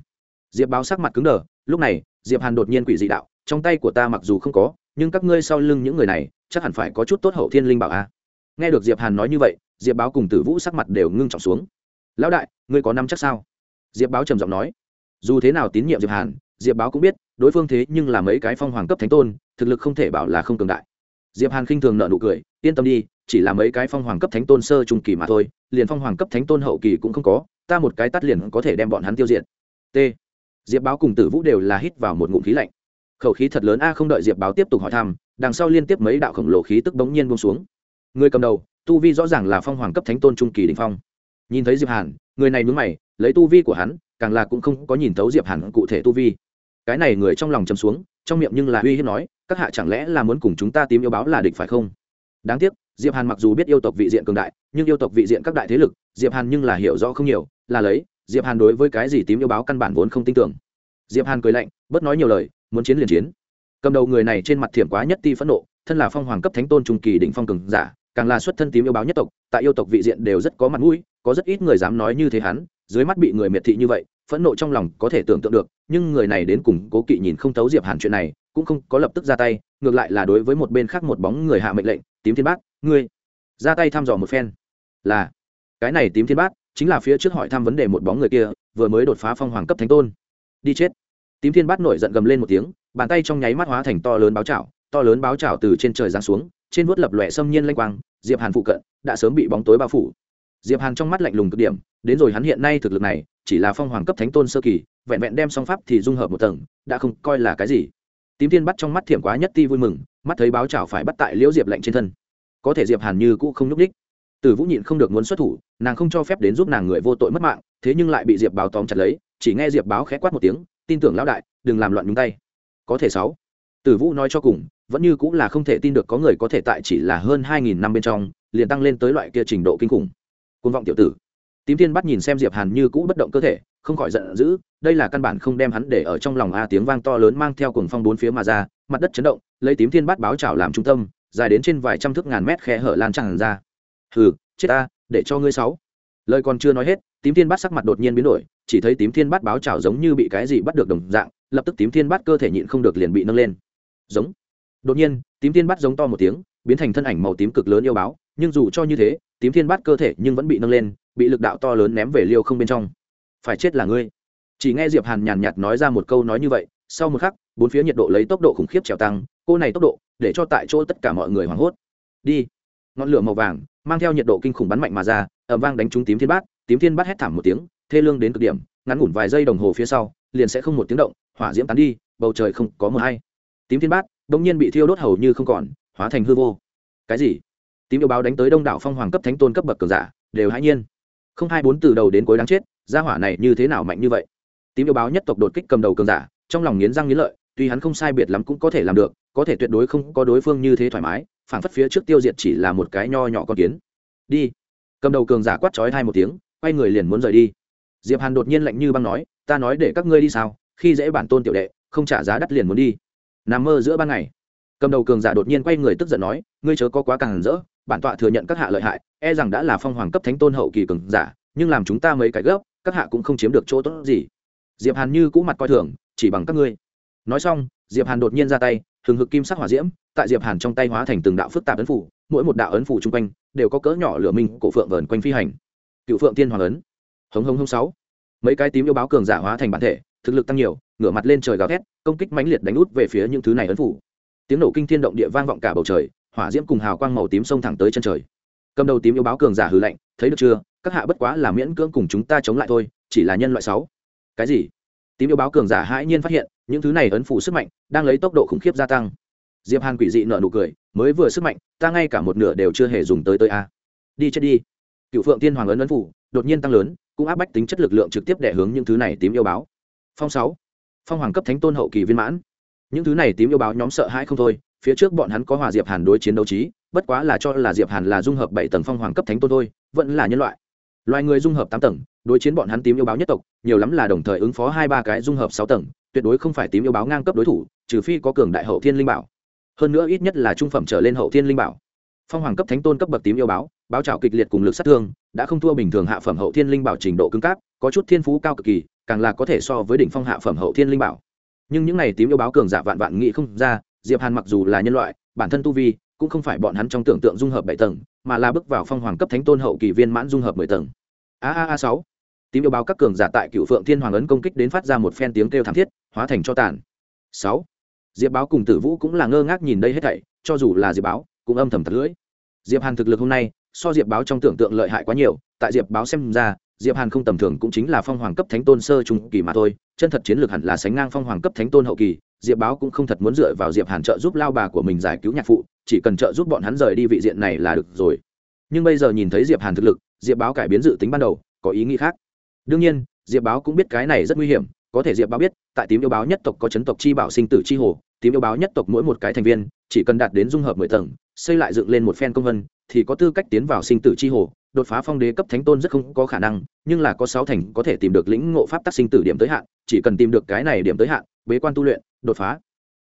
Diệp báo sắc mặt cứng đờ lúc này diệp hàn đột nhiên quỷ dị đạo trong tay của ta mặc dù không có nhưng các ngươi sau lưng những người này chắc hẳn phải có chút tốt hậu thiên linh bảo a nghe được diệp hàn nói như vậy diệp báo cùng tử vũ sắc mặt đều ngưng trọng xuống. Lão đại ngươi có năm chắc sao? Diệp báo trầm giọng nói dù thế nào tín nhiệm diệp hàn, diệp báo cũng biết, đối phương thế nhưng là mấy cái phong hoàng cấp thánh tôn, thực lực không thể bảo là không cường đại. Diệp hàn khinh thường nợ nụ cười, yên tâm đi, chỉ là mấy cái phong hoàng cấp thánh tôn sơ trung kỳ mà thôi, liền phong hoàng cấp thánh tôn hậu kỳ cũng không có, ta một cái tắt liền có thể đem bọn hắn tiêu diệt. T. Diệp báo cùng tử vũ đều là hít vào một ngụm khí lạnh. Khẩu khí thật lớn a, không đợi diệp báo tiếp tục hỏi thăm, đằng sau liên tiếp mấy đạo khổng lồ khí tức bỗng nhiên buông xuống. Người cầm đầu, tu vi rõ ràng là phong hoàng cấp thánh tôn trung kỳ đình phong. Nhìn thấy diệp hàn, người này nhướng mày, lấy tu vi của hắn càng là cũng không có nhìn thấu diệp hàn cụ thể tu vi. Cái này người trong lòng chấm xuống, trong miệng nhưng là uy hiếp nói, các hạ chẳng lẽ là muốn cùng chúng ta tím yêu báo là địch phải không? Đáng tiếc, diệp hàn mặc dù biết yêu tộc vị diện cường đại, nhưng yêu tộc vị diện các đại thế lực, diệp hàn nhưng là hiểu rõ không nhiều, là lấy, diệp hàn đối với cái gì tím yêu báo căn bản vốn không tin tưởng. Diệp hàn cười lạnh, bớt nói nhiều lời, muốn chiến liền chiến. Cầm đầu người này trên mặt thiểm quá nhất ti phẫn nộ, thân là phong hoàng cấp thánh tôn trung kỳ đỉnh phong cường giả, càng là xuất thân tím yêu báo nhất tộc, tại yêu tộc vị diện đều rất có mặt mũi, có rất ít người dám nói như thế hắn dưới mắt bị người miệt thị như vậy, phẫn nộ trong lòng có thể tưởng tượng được, nhưng người này đến cùng cố kỵ nhìn không thấu diệp hàn chuyện này, cũng không có lập tức ra tay, ngược lại là đối với một bên khác một bóng người hạ mệnh lệnh, tím thiên bát ngươi ra tay thăm dò một phen. Là, cái này tím thiên bát chính là phía trước hỏi thăm vấn đề một bóng người kia, vừa mới đột phá phong hoàng cấp thánh tôn. Đi chết. Tím thiên bát nổi giận gầm lên một tiếng, bàn tay trong nháy mắt hóa thành to lớn báo chảo, to lớn báo chảo từ trên trời giáng xuống, trên vuốt lập lòe xâm nhiên lanh quang, diệp hàn phụ cận đã sớm bị bóng tối bao phủ diệp hàn trong mắt lạnh lùng cực điểm, đến rồi hắn hiện nay thực lực này, chỉ là phong hoàng cấp thánh tôn sơ kỳ, vẹn vẹn đem song pháp thì dung hợp một tầng, đã không coi là cái gì. Tím thiên bắt trong mắt thiểm quá nhất ti vui mừng, mắt thấy báo chảo phải bắt tại liễu diệp lạnh trên thân. Có thể diệp hàn như cũ không nhúc đích Tử vũ nhịn không được muốn xuất thủ, nàng không cho phép đến giúp nàng người vô tội mất mạng, thế nhưng lại bị diệp báo tóm chặt lấy, chỉ nghe diệp báo khẽ quát một tiếng, tin tưởng lão đại, đừng làm loạn nhúng tay. Có thể sáu. Tử vũ nói cho cùng, vẫn như cũng là không thể tin được có người có thể tại chỉ là hơn hai nghìn năm bên trong, liền tăng lên tới loại kia trình độ kinh khủng côn vọng tiểu tử. Tím thiên bắt nhìn xem diệp hàn như cũ bất động cơ thể, không khỏi giận dữ, đây là căn bản không đem hắn để ở trong lòng a tiếng vang to lớn mang theo cuồng phong bốn phía mà ra, mặt đất chấn động, lấy tím thiên bắt báo chảo làm trung tâm, dài đến trên vài trăm thước ngàn mét khe hở lan tràn ra. Hừ, chết ta, để cho ngươi sáu. Lời còn chưa nói hết, tím thiên bắt sắc mặt đột nhiên biến đổi, chỉ thấy tím thiên bắt báo chảo giống như bị cái gì bắt được đồng dạng, lập tức tím thiên bắt cơ thể nhịn không được liền bị nâng lên. Giống. Đột nhiên, tím thiên bắt giống to một tiếng, biến thành thân ảnh màu tím cực lớn yêu báo nhưng dù cho như thế, tím thiên bắt cơ thể nhưng vẫn bị nâng lên, bị lực đạo to lớn ném về liêu không bên trong. Phải chết là ngươi. Chỉ nghe diệp hàn nhàn nhạt nói ra một câu nói như vậy, sau một khắc, bốn phía nhiệt độ lấy tốc độ khủng khiếp trèo tăng, cô này tốc độ, để cho tại chỗ tất cả mọi người hoảng hốt. Đi. Ngọn lửa màu vàng, mang theo nhiệt độ kinh khủng bắn mạnh mà ra ẩm vang đánh trúng tím thiên bát, tím thiên bát hét thảm một tiếng, thê lương đến cực điểm, ngắn ngủn vài giây đồng hồ phía sau, liền sẽ không một tiếng động, hỏa diễm tán đi, bầu trời không có mưa hay. Tím thiên bát đông nhiên bị thiêu đốt hầu như không còn, hóa thành hư vô. Cái gì? Tím yêu báo đánh tới đông đảo phong hoàng cấp thánh tôn cấp bậc cường giả, đều hãi nhiên. Không hai bốn từ đầu đến cuối đáng chết, gia hỏa này như thế nào mạnh như vậy? Tím yêu báo nhất tộc đột kích cầm đầu cường giả, trong lòng nghiến răng nghiến lợi, tuy hắn không sai biệt lắm cũng có thể làm được, có thể tuyệt đối không có đối phương như thế thoải mái phản phất phía trước tiêu diệt chỉ là một cái nho nhỏ con kiến. Đi. Cầm đầu cường giả quát trói hai một tiếng, quay người liền muốn rời đi. Diệp hàn đột nhiên lạnh như băng nói, ta nói để các ngươi đi sao? Khi dễ bản tôn tiểu đệ, không trả giá đắt liền muốn đi. Nằm mơ giữa ban ngày. Cầm đầu cường giả đột nhiên quay người tức giận nói, ngươi chớ có quá càng rỡ bản tọa thừa nhận các hạ lợi hại e rằng đã là phong hoàng cấp thánh tôn hậu kỳ cường giả, nhưng làm chúng ta mấy cái gấp, các hạ cũng không chiếm được chỗ tốt gì. Diệp hàn như cũ mặt coi thường, chỉ bằng các ngươi. Nói xong, diệp hàn đột nhiên ra tay, hừng hực kim sắc hỏa diễm, tại diệp hàn trong tay hóa thành từng đạo phức tạp ấn phủ, mỗi một đạo ấn phủ chung quanh, đều có cỡ nhỏ lửa minh cổ phượng vờn quanh phi hành. Cựu phượng tiên hoàng ấn. Hống hống hống sáu. Mấy cái tím yêu báo cường giả hóa thành bản thể, thực lực tăng nhiều, ngửa mặt lên trời gào thét, công kích mãnh liệt đánh út về phía những thứ này ấn phủ. Tiếng nổ kinh thiên động địa vang vọng cả bầu trời hỏa diễm cùng hào quang màu tím xông thẳng tới chân trời. Cầm đầu tím yêu báo cường giả hừ lạnh, thấy được chưa? Các hạ bất quá là miễn cưỡng cùng chúng ta chống lại thôi, chỉ là nhân loại sáu. Cái gì? Tím yêu báo cường giả hãi nhiên phát hiện, những thứ này ấn phủ sức mạnh, đang lấy tốc độ khủng khiếp gia tăng. Diệp hàn quỷ dị nở nụ cười, mới vừa sức mạnh, ta ngay cả một nửa đều chưa hề dùng tới tới a. Đi chết đi. Cựu phượng tiên hoàng ấn ấn phủ, đột nhiên tăng lớn, cũng áp bách tính chất lực lượng trực tiếp để hướng những thứ này tím yêu báo. Phong sáu. Phong hoàng cấp thánh tôn hậu kỳ viên mãn. Những thứ này tím yêu báo nhóm sợ hãi không thôi phía trước bọn hắn có hòa diệp hàn đối chiến đấu trí, bất quá là cho là diệp hàn là dung hợp bảy tầng phong hoàng cấp thánh tôn thôi, vẫn là nhân loại. Loài người dung hợp tám tầng, đối chiến bọn hắn tím yêu báo nhất tộc, nhiều lắm là đồng thời ứng phó hai ba cái dung hợp sáu tầng, tuyệt đối không phải tím yêu báo ngang cấp đối thủ, trừ phi có cường đại hậu thiên linh bảo. Hơn nữa ít nhất là trung phẩm trở lên hậu thiên linh bảo. Phong hoàng cấp thánh tôn cấp bậc tím yêu báo báo trào kịch liệt cùng lực sát thương, đã không thua bình thường hạ phẩm hậu thiên linh bảo trình độ cứng cáp, có chút thiên phú cao cực kỳ, càng là có thể so với đỉnh phong hạ phẩm hậu thiên linh bảo. Nhưng những này tím yêu báo cường giả vạn vạn nghĩ không ra diệp hàn mặc dù là nhân loại, bản thân tu vi cũng không phải bọn hắn trong tưởng tượng dung hợp bảy tầng, mà là bước vào phong hoàng cấp thánh tôn hậu kỳ viên mãn dung hợp mười tầng. A a a sáu. Tím yêu báo các cường giả tại cựu phượng thiên hoàng ấn công kích đến phát ra một phen tiếng kêu thảm thiết, hóa thành cho tàn. Sáu. Diệp báo cùng tử vũ cũng là ngơ ngác nhìn đây hết thảy, cho dù là diệp báo, cũng âm thầm thật lưỡi. Diệp hàn thực lực hôm nay, so diệp báo trong tưởng tượng lợi hại quá nhiều, tại diệp báo xem ra diệp hàn không tầm thường cũng chính là phong hoàng cấp thánh tôn sơ trung kỳ mà thôi, chân thật chiến lược hẳn là sánh ngang phong hoàng cấp thánh tôn hậu kỳ, diệp báo cũng không thật muốn dựa vào diệp hàn trợ giúp lao bà của mình giải cứu nhạc phụ, chỉ cần trợ giúp bọn hắn rời đi vị diện này là được rồi. Nhưng bây giờ nhìn thấy diệp hàn thực lực, diệp báo cải biến dự tính ban đầu, có ý nghĩ khác. Đương nhiên, diệp báo cũng biết cái này rất nguy hiểm, có thể diệp báo biết, tại tím yêu báo nhất tộc có chấn tộc chi bảo sinh tử chi hồ, tím yêu báo nhất tộc mỗi một cái thành viên, chỉ cần đạt đến dung hợp mười tầng, xây lại dựng lên một phen công vân, thì có tư cách tiến vào sinh tử chi hồ đột phá phong đế cấp thánh tôn rất không có khả năng, nhưng là có sáu thành có thể tìm được lĩnh ngộ pháp tác sinh tử điểm tới hạn, chỉ cần tìm được cái này điểm tới hạn, bế quan tu luyện, đột phá.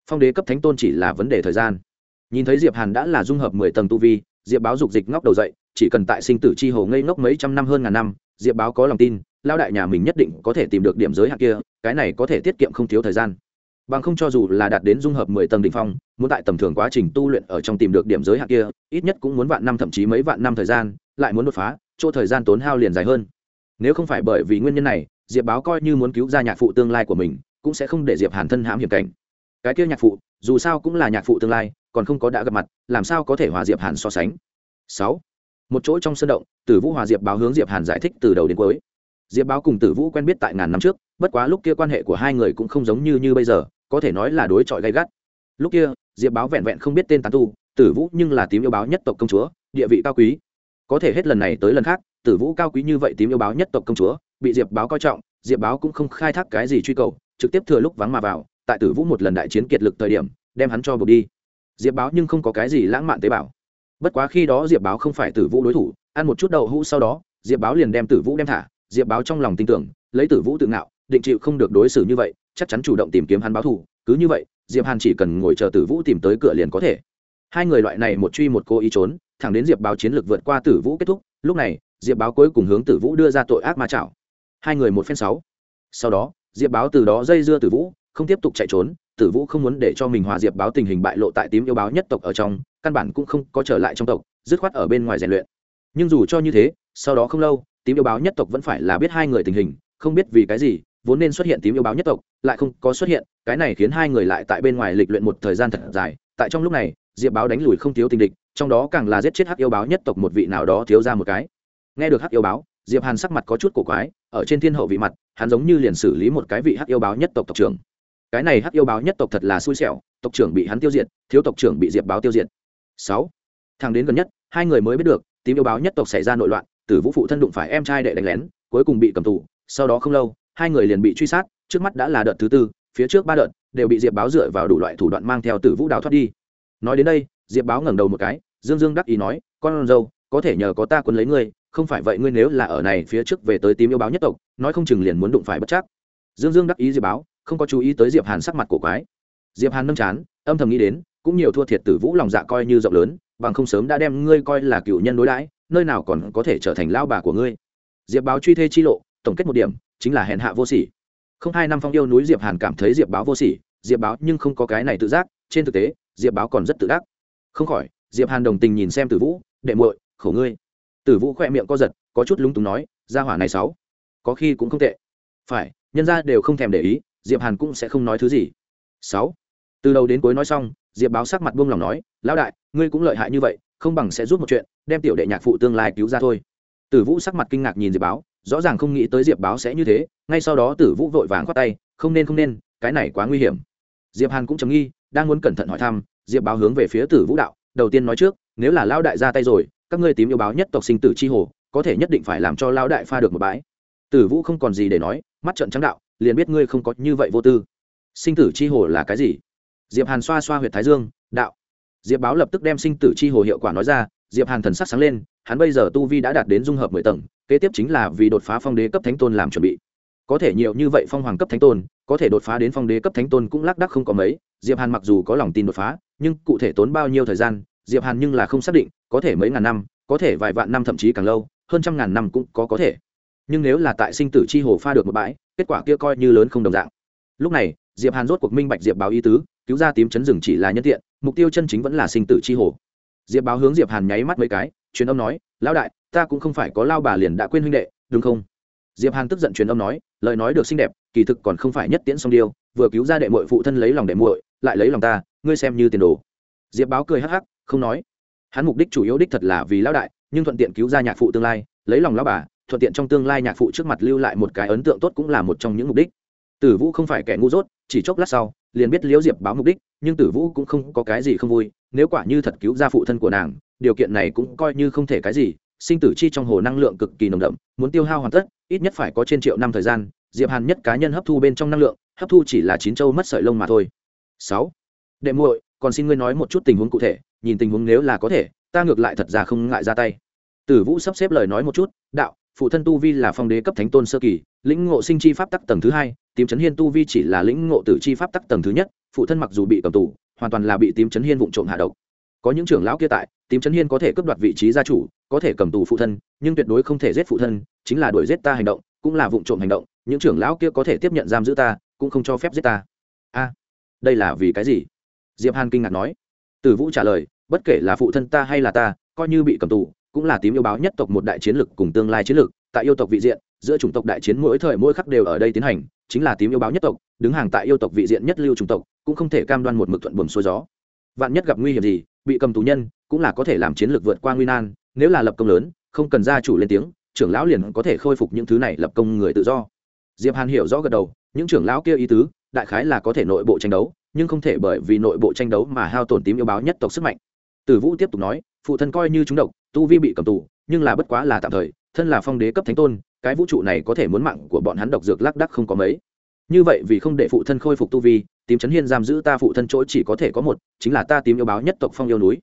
Phong đế cấp thánh tôn chỉ là vấn đề thời gian. Nhìn thấy diệp hàn đã là dung hợp mười tầng tu vi, diệp báo dục dịch ngóc đầu dậy, chỉ cần tại sinh tử chi hồ ngây ngốc mấy trăm năm hơn ngàn năm, diệp báo có lòng tin lao đại nhà mình nhất định có thể tìm được điểm giới hạn kia, cái này có thể tiết kiệm không thiếu thời gian bằng không cho dù là đạt đến dung hợp mười tầng đ ỉ n h phong, muốn tại tầm thường quá trình tu luyện ở trong tìm được điểm giới hạn kia, ít nhất cũng muốn vạn năm thậm chí mấy vạn năm thời gian, lại muốn đột phá, chỗ thời gian tốn hao liền dài hơn. Nếu không phải bởi vì nguyên nhân này, diệp báo coi như muốn cứu ra nhạc phụ tương lai của mình, cũng sẽ không để diệp hàn thân hãm hiểm cảnh. Cái kia nhạc phụ, dù sao cũng là nhạc phụ tương lai, còn không có đã gặp mặt, làm sao có thể hòa diệp hàn so sánh? Sáu. Một chỗ trong sân động tử vũ hòa diệp báo hướng diệp hàn giải thích từ đầu đến cuối diệp báo cùng tử vũ quen biết tại ngàn năm trước, bất quá lúc kia quan hệ của hai người cũng không giống như như bây giờ, có thể nói là đối chọi gay gắt. Lúc kia, diệp báo vẹn vẹn không biết tên tán tu, tử vũ nhưng là tím yêu báo nhất tộc công chúa, địa vị cao quý. Có thể hết lần này tới lần khác, tử vũ cao quý như vậy tím yêu báo nhất tộc công chúa, bị diệp báo coi trọng, diệp báo cũng không khai thác cái gì truy cầu, trực tiếp thừa lúc vắng mà vào, tại tử vũ một lần đại chiến kiệt lực thời điểm, đem hắn cho buộc đi. Diệp báo nhưng không có cái gì lãng mạn tế bào. Bất quá khi đó diệp báo không phải tử vũ đối thủ, ăn một chút đậu hũ sau đó, diệp báo liền đem tử vũ đem thả diệp báo trong lòng tin tưởng, lấy tử vũ tự ngạo, định chịu không được đối xử như vậy, chắc chắn chủ động tìm kiếm hắn báo thù, cứ như vậy, diệp hàn chỉ cần ngồi chờ tử vũ tìm tới cửa liền có thể. Hai người loại này một truy một cô ý trốn, thẳng đến diệp báo chiến lược vượt qua tử vũ kết thúc, lúc này, diệp báo cuối cùng hướng tử vũ đưa ra tội ác ma chảo. Hai người một phen sáu. Sau đó, diệp báo từ đó dây dưa tử vũ, không tiếp tục chạy trốn, tử vũ không muốn để cho mình hòa diệp báo tình hình bại lộ tại tím yêu báo nhất tộc ở trong, căn bản cũng không có trở lại trong tộc, dứt khoát ở bên ngoài rèn luyện. Nhưng dù cho như thế, sau đó không lâu tím yêu báo nhất tộc vẫn phải là biết hai người tình hình, không biết vì cái gì, vốn nên xuất hiện tím yêu báo nhất tộc, lại không có xuất hiện, cái này khiến hai người lại tại bên ngoài lịch luyện một thời gian thật dài. Tại trong lúc này, diệp báo đánh lùi không thiếu tình địch, trong đó càng là giết chết hắc yêu báo nhất tộc một vị nào đó thiếu ra một cái. Nghe được hắc yêu báo, diệp hàn sắc mặt có chút cổ quái, ở trên thiên hậu vị mặt, hắn giống như liền xử lý một cái vị hắc yêu báo nhất tộc tộc trưởng. Cái này hắc yêu báo nhất tộc thật là xui xẻo, tộc trưởng bị hắn tiêu diệt, thiếu tộc trưởng bị diệp báo tiêu diệt. Sáu. Thằng đến gần nhất, hai người mới biết được, tím yêu báo nhất tộc xảy ra nội loạn tử vũ phụ thân đụng phải em trai đệ đánh lén, cuối cùng bị cầm tù, sau đó không lâu, hai người liền bị truy sát, trước mắt đã là đợt thứ tư, phía trước ba đợt, đều bị diệp báo dựa vào đủ loại thủ đoạn mang theo tử vũ đào thoát đi. Nói đến đây, diệp báo ngẩng đầu một cái, dương dương đắc ý nói, con dâu, có thể nhờ có ta quân lấy ngươi, không phải vậy ngươi nếu là ở này phía trước về tới tím yêu báo nhất tộc, nói không chừng liền muốn đụng phải bất chắc. Dương dương đắc ý diệp báo, không có chú ý tới diệp hàn sắc mặt của quái. Diệp hàn nâng chán, âm thầm nghĩ đến, cũng nhiều thua thiệt tử vũ lòng dạ coi như rộng lớn, bằng không sớm đã đem ngươi coi là cựu nhân đối đãi nơi nào còn có thể trở thành lao bà của ngươi? Diệp báo truy thê chi lộ, tổng kết một điểm, chính là hèn hạ vô sỉ. Không hai năm phong yêu núi diệp hàn cảm thấy diệp báo vô sỉ, diệp báo nhưng không có cái này tự giác, trên thực tế, diệp báo còn rất tự đắc. Không khỏi, diệp hàn đồng tình nhìn xem tử vũ, đệ muội, khổ ngươi. Tử vũ khoe miệng co giật, có chút lúng túng nói ra hỏa này sáu có khi cũng không tệ. Phải, nhân ra đều không thèm để ý, diệp hàn cũng sẽ không nói thứ gì. Sáu từ đầu đến cuối nói xong, diệp báo sắc mặt buông lòng nói, lão đại, ngươi cũng lợi hại như vậy không bằng sẽ giúp một chuyện, đem tiểu đệ nhạc phụ tương lai cứu ra thôi. Tử vũ sắc mặt kinh ngạc nhìn diệp báo, rõ ràng không nghĩ tới diệp báo sẽ như thế, ngay sau đó tử vũ vội vàng khoát tay, không nên không nên, cái này quá nguy hiểm. Diệp hàn cũng chấm nghi, đang muốn cẩn thận hỏi thăm, diệp báo hướng về phía tử vũ đạo, đầu tiên nói trước, nếu là lão đại ra tay rồi, các ngươi tím yêu báo nhất tộc sinh tử chi hồ, có thể nhất định phải làm cho lão đại pha được một bãi. Tử vũ không còn gì để nói, mắt trận trắng đạo, liền biết ngươi không có như vậy vô tư. Sinh tử chi hồ là cái gì? Diệp hàn xoa xoa huyệt thái dương, đạo diệp báo lập tức đem sinh tử chi hồ hiệu quả nói ra, diệp hàn thần sắc sáng lên, hắn bây giờ tu vi đã đạt đến dung hợp mười tầng, kế tiếp chính là vì đột phá phong đế cấp thánh tôn làm chuẩn bị. Có thể nhiều như vậy phong hoàng cấp thánh tôn, có thể đột phá đến phong đế cấp thánh tôn cũng lác đắc không có mấy, diệp hàn mặc dù có lòng tin đột phá, nhưng cụ thể tốn bao nhiêu thời gian, diệp hàn nhưng là không xác định, có thể mấy ngàn năm, có thể vài vạn năm thậm chí càng lâu, hơn trăm ngàn năm cũng có có thể. Nhưng nếu là tại sinh tử chi hồ pha được một bãi, kết quả kia coi như lớn không đồng dạng. Lúc này, diệp hàn rốt cuộc minh bạch diệp báo ý tứ, cứu ra tím chấn rừng chỉ là nhân tiện mục tiêu chân chính vẫn là sinh tử chi hồ. Diệp báo hướng diệp hàn nháy mắt mấy cái, truyền âm nói, lão đại, ta cũng không phải có lao bà liền đã quên huynh đệ, đúng không? Diệp hàn tức giận truyền âm nói, lời nói được xinh đẹp, kỳ thực còn không phải nhất tiễn song điêu, vừa cứu ra đệ muội phụ thân lấy lòng đệ muội, lại lấy lòng ta, ngươi xem như tiền đồ. Diệp báo cười hắc hắc, không nói. Hắn mục đích chủ yếu đích thật là vì lão đại, nhưng thuận tiện cứu ra nhạc phụ tương lai, lấy lòng lão bà, thuận tiện trong tương lai nhạc phụ trước mặt lưu lại một cái ấn tượng tốt cũng là một trong những mục đích. Tử vũ không phải kẻ ngu dốt, chỉ chốc lát sau liền biết liễu diệp báo mục đích, nhưng tử vũ cũng không có cái gì không vui, nếu quả như thật cứu ra phụ thân của nàng, điều kiện này cũng coi như không thể cái gì, sinh tử chi trong hồ năng lượng cực kỳ nồng đậm, muốn tiêu hao hoàn tất, ít nhất phải có trên triệu năm thời gian, diệp hàn nhất cá nhân hấp thu bên trong năng lượng, hấp thu chỉ là chín châu mất sợi lông mà thôi. Sáu. Đệ muội, còn xin ngươi nói một chút tình huống cụ thể, nhìn tình huống nếu là có thể, ta ngược lại thật ra không ngại ra tay. Tử vũ sắp xếp lời nói một chút, đạo, phụ thân tu vi là phong đế cấp thánh tôn sơ kỳ, lĩnh ngộ sinh chi pháp tắc tầng thứ hai tím Trấn hiên tu vi chỉ là lĩnh ngộ tử chi pháp tắc tầng thứ nhất, phụ thân mặc dù bị cầm tù, hoàn toàn là bị tím Trấn hiên vụng trộm hạ độc. Có những trưởng lão kia tại, tím Trấn hiên có thể cướp đoạt vị trí gia chủ, có thể cầm tù phụ thân, nhưng tuyệt đối không thể giết phụ thân, chính là đuổi giết ta hành động, cũng là vụng trộm hành động, những trưởng lão kia có thể tiếp nhận giam giữ ta, cũng không cho phép giết ta. A, đây là vì cái gì? Diệp hàn kinh ngạc nói. Tử vũ trả lời, bất kể là phụ thân ta hay là ta, coi như bị cầm tù, cũng là tím yêu báo nhất tộc một đại chiến lực cùng tương lai chiến lực tại yêu tộc vị diện, giữa chủng tộc đại chiến mỗi thời mỗi khắc đều ở đây tiến hành chính là tím yêu báo nhất tộc, đứng hàng tại yêu tộc vị diện nhất lưu chủng tộc, cũng không thể cam đoan một mực thuận buồm xuôi gió. Vạn nhất gặp nguy hiểm gì, bị cầm tù nhân, cũng là có thể làm chiến lược vượt qua nguy nan, nếu là lập công lớn, không cần gia chủ lên tiếng, trưởng lão liền có thể khôi phục những thứ này lập công người tự do. Diệp hàn hiểu rõ gật đầu, những trưởng lão kia ý tứ, đại khái là có thể nội bộ tranh đấu, nhưng không thể bởi vì nội bộ tranh đấu mà hao tổn tím yêu báo nhất tộc sức mạnh. Tử vũ tiếp tục nói, phụ thân coi như chúng độc, tu vi bị cầm tù, nhưng là bất quá là tạm thời, thân là phong đế cấp thánh tôn cái vũ trụ này có thể muốn mạng của bọn hắn độc dược lác đắc không có mấy. Như vậy vì không để phụ thân khôi phục tu vi, tím chấn hiên giam giữ ta phụ thân chỗ chỉ có thể có một, chính là ta tím yêu báo nhất tộc phong yêu núi.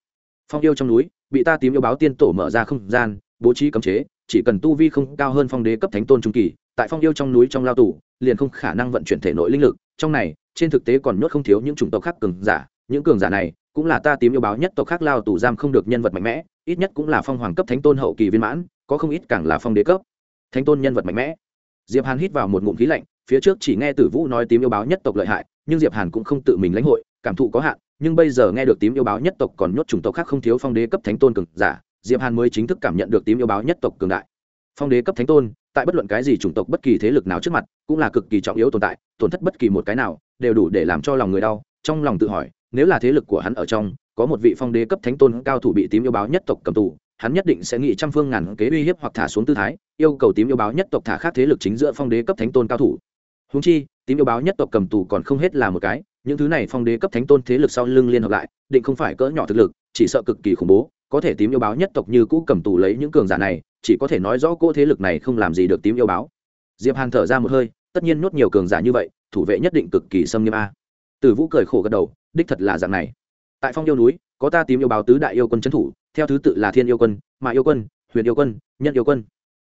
Phong yêu trong núi, bị ta tím yêu báo tiên tổ mở ra không gian, bố trí cấm chế, chỉ cần tu vi không cao hơn phong đế cấp thánh tôn trung kỳ, tại phong yêu trong núi trong lao tù, liền không khả năng vận chuyển thể nội linh lực. Trong này, trên thực tế còn nhốt không thiếu những chủng tộc khác cường giả, những cường giả này cũng là ta tím yêu báo nhất tộc khác lao tù giam không được nhân vật mạnh mẽ, ít nhất cũng là phong hoàng cấp thánh tôn hậu kỳ viên mãn, có không ít càng là phong đế cấp thánh tôn nhân vật mạnh mẽ. Diệp hàn hít vào một ngụm khí lạnh, phía trước chỉ nghe tử vũ nói tím yêu báo nhất tộc lợi hại, nhưng diệp hàn cũng không tự mình lãnh hội, cảm thụ có hạn, nhưng bây giờ nghe được tím yêu báo nhất tộc còn nhốt chủng tộc khác không thiếu phong đế cấp thánh tôn cường giả, diệp hàn mới chính thức cảm nhận được tím yêu báo nhất tộc cường đại. Phong đế cấp thánh tôn, tại bất luận cái gì chủng tộc bất kỳ thế lực nào trước mặt, cũng là cực kỳ trọng yếu tồn tại, tổn thất bất kỳ một cái nào, đều đủ để làm cho lòng người đau, trong lòng tự hỏi, nếu là thế lực của hắn ở trong, có một vị phong đế cấp thánh tôn cao thủ bị tím yêu báo nhất tộc cầm tù hắn nhất định sẽ nghĩ trăm phương ngàn kế uy hiếp hoặc thả xuống tư thái, yêu cầu tím yêu báo nhất tộc thả khác thế lực chính giữa phong đế cấp thánh tôn cao thủ. Húng chi, tím yêu báo nhất tộc cầm tù còn không hết là một cái, những thứ này phong đế cấp thánh tôn thế lực sau lưng liên hợp lại, định không phải cỡ nhỏ thực lực, chỉ sợ cực kỳ khủng bố, có thể tím yêu báo nhất tộc như cũ cầm tù lấy những cường giả này, chỉ có thể nói rõ cô thế lực này không làm gì được tím yêu báo. Diệp hàn thở ra một hơi, tất nhiên nuốt nhiều cường giả như vậy, thủ vệ nhất định cực kỳ xâm nghiêm a. Tử vũ cười khổ gật đầu, đích thật là dạng này. Tại phong yêu núi, có ta tím yêu báo tứ đại yêu quân trấn thủ theo thứ tự là thiên yêu quân mạ yêu quân, huyền yêu quân, nhân yêu quân.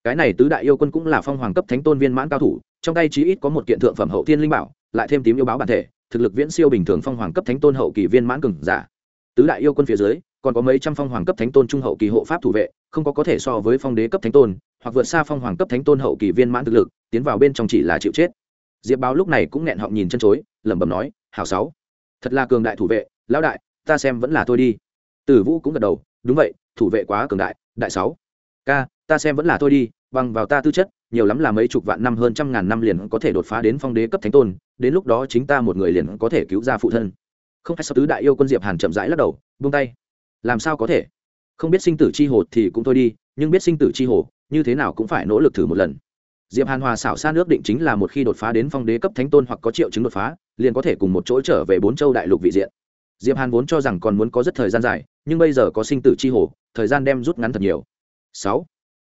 Cái này tứ đại yêu quân cũng là phong hoàng cấp thánh tôn viên mãn cao thủ, trong tay chí ít có một kiện thượng phẩm hậu thiên linh bảo, lại thêm tím yêu báo bản thể, thực lực viễn siêu bình thường phong hoàng cấp thánh tôn hậu kỳ viên mãn cường giả. Tứ đại yêu quân phía dưới, còn có mấy trăm phong hoàng cấp thánh tôn trung hậu kỳ hộ pháp thủ vệ, không có có thể so với phong đế cấp thánh tôn, hoặc vượt xa phong hoàng cấp thánh tôn hậu kỳ viên mãn thực lực, tiến vào bên trong chỉ là chịu chết. Diệp báo lúc này cũng nghẹn họng nhìn chân chối, lẩm bẩm nói, hảo sáu, thật là cường đại thủ vệ, lão đại, ta xem vẫn là thôi đi. Tử vũ cũng gật đầu đúng vậy, thủ vệ quá cường đại đại sáu. Ca, ta xem vẫn là thôi đi, bằng vào ta tư chất, nhiều lắm là mấy chục vạn năm hơn trăm ngàn năm liền có thể đột phá đến phong đế cấp thánh tôn, đến lúc đó chính ta một người liền có thể cứu ra phụ thân. Không hay sao tứ đại yêu quân diệp hàn chậm rãi lắc đầu, buông tay. Làm sao có thể? Không biết sinh tử chi hồ thì cũng thôi đi, nhưng biết sinh tử chi hồ, như thế nào cũng phải nỗ lực thử một lần. Diệp hàn hòa xảo xa nước định chính là một khi đột phá đến phong đế cấp thánh tôn hoặc có triệu chứng đột phá, liền có thể cùng một chỗ trở về bốn châu đại lục vị diện diệp hàn vốn cho rằng còn muốn có rất thời gian dài, nhưng bây giờ có sinh tử chi hồ, thời gian đem rút ngắn thật nhiều. Sáu.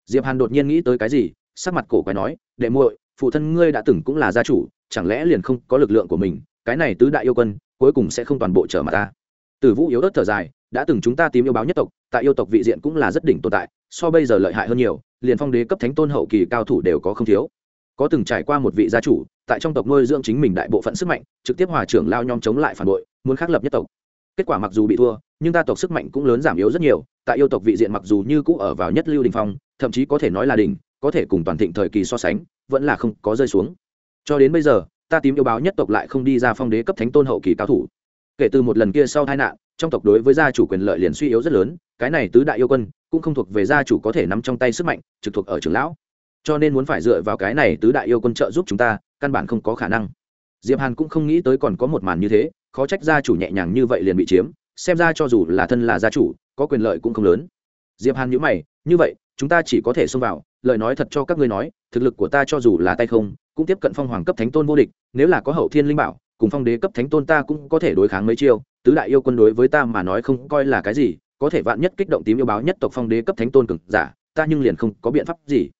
Diệp hàn đột nhiên nghĩ tới cái gì, sắc mặt cổ quái nói, đệ muội, phụ thân ngươi đã từng cũng là gia chủ, chẳng lẽ liền không có lực lượng của mình? Cái này tứ đại yêu quân, cuối cùng sẽ không toàn bộ trở mặt ta. Tử vũ yếu ớt thở dài, đã từng chúng ta tìm yêu báo nhất tộc, tại yêu tộc vị diện cũng là rất đỉnh tồn tại, so bây giờ lợi hại hơn nhiều, liền phong đế cấp thánh tôn hậu kỳ cao thủ đều có không thiếu. Có từng trải qua một vị gia chủ, tại trong tộc nuôi dưỡng chính mình đại bộ phận sức mạnh, trực tiếp hòa trưởng lao nhom chống lại phản bội muốn khắc lập nhất tộc. Kết quả mặc dù bị thua, nhưng ta tộc sức mạnh cũng lớn giảm yếu rất nhiều, tại yêu tộc vị diện mặc dù như cũ ở vào nhất lưu đình phong, thậm chí có thể nói là đỉnh, có thể cùng toàn thịnh thời kỳ so sánh, vẫn là không có rơi xuống. Cho đến bây giờ, ta tím yêu báo nhất tộc lại không đi ra phong đế cấp thánh tôn hậu kỳ cao thủ. Kể từ một lần kia sau tai nạn, trong tộc đối với gia chủ quyền lợi liền suy yếu rất lớn, cái này tứ đại yêu quân cũng không thuộc về gia chủ có thể nắm trong tay sức mạnh, trực thuộc ở trưởng lão. Cho nên muốn phải dựa vào cái này tứ đại yêu quân trợ giúp chúng ta, căn bản không có khả năng. Diệp hàn cũng không nghĩ tới còn có một màn như thế khó trách gia chủ nhẹ nhàng như vậy liền bị chiếm, xem ra cho dù là thân là gia chủ, có quyền lợi cũng không lớn. Diệp hàn nhíu mày, như vậy, chúng ta chỉ có thể xông vào, lời nói thật cho các ngươi nói, thực lực của ta cho dù là tay không, cũng tiếp cận phong hoàng cấp thánh tôn vô địch, nếu là có hậu thiên linh bảo, cùng phong đế cấp thánh tôn ta cũng có thể đối kháng mấy chiêu, tứ đại yêu quân đối với ta mà nói không coi là cái gì, có thể vạn nhất kích động tím yêu báo nhất tộc phong đế cấp thánh tôn cực giả, ta nhưng liền không có biện pháp gì.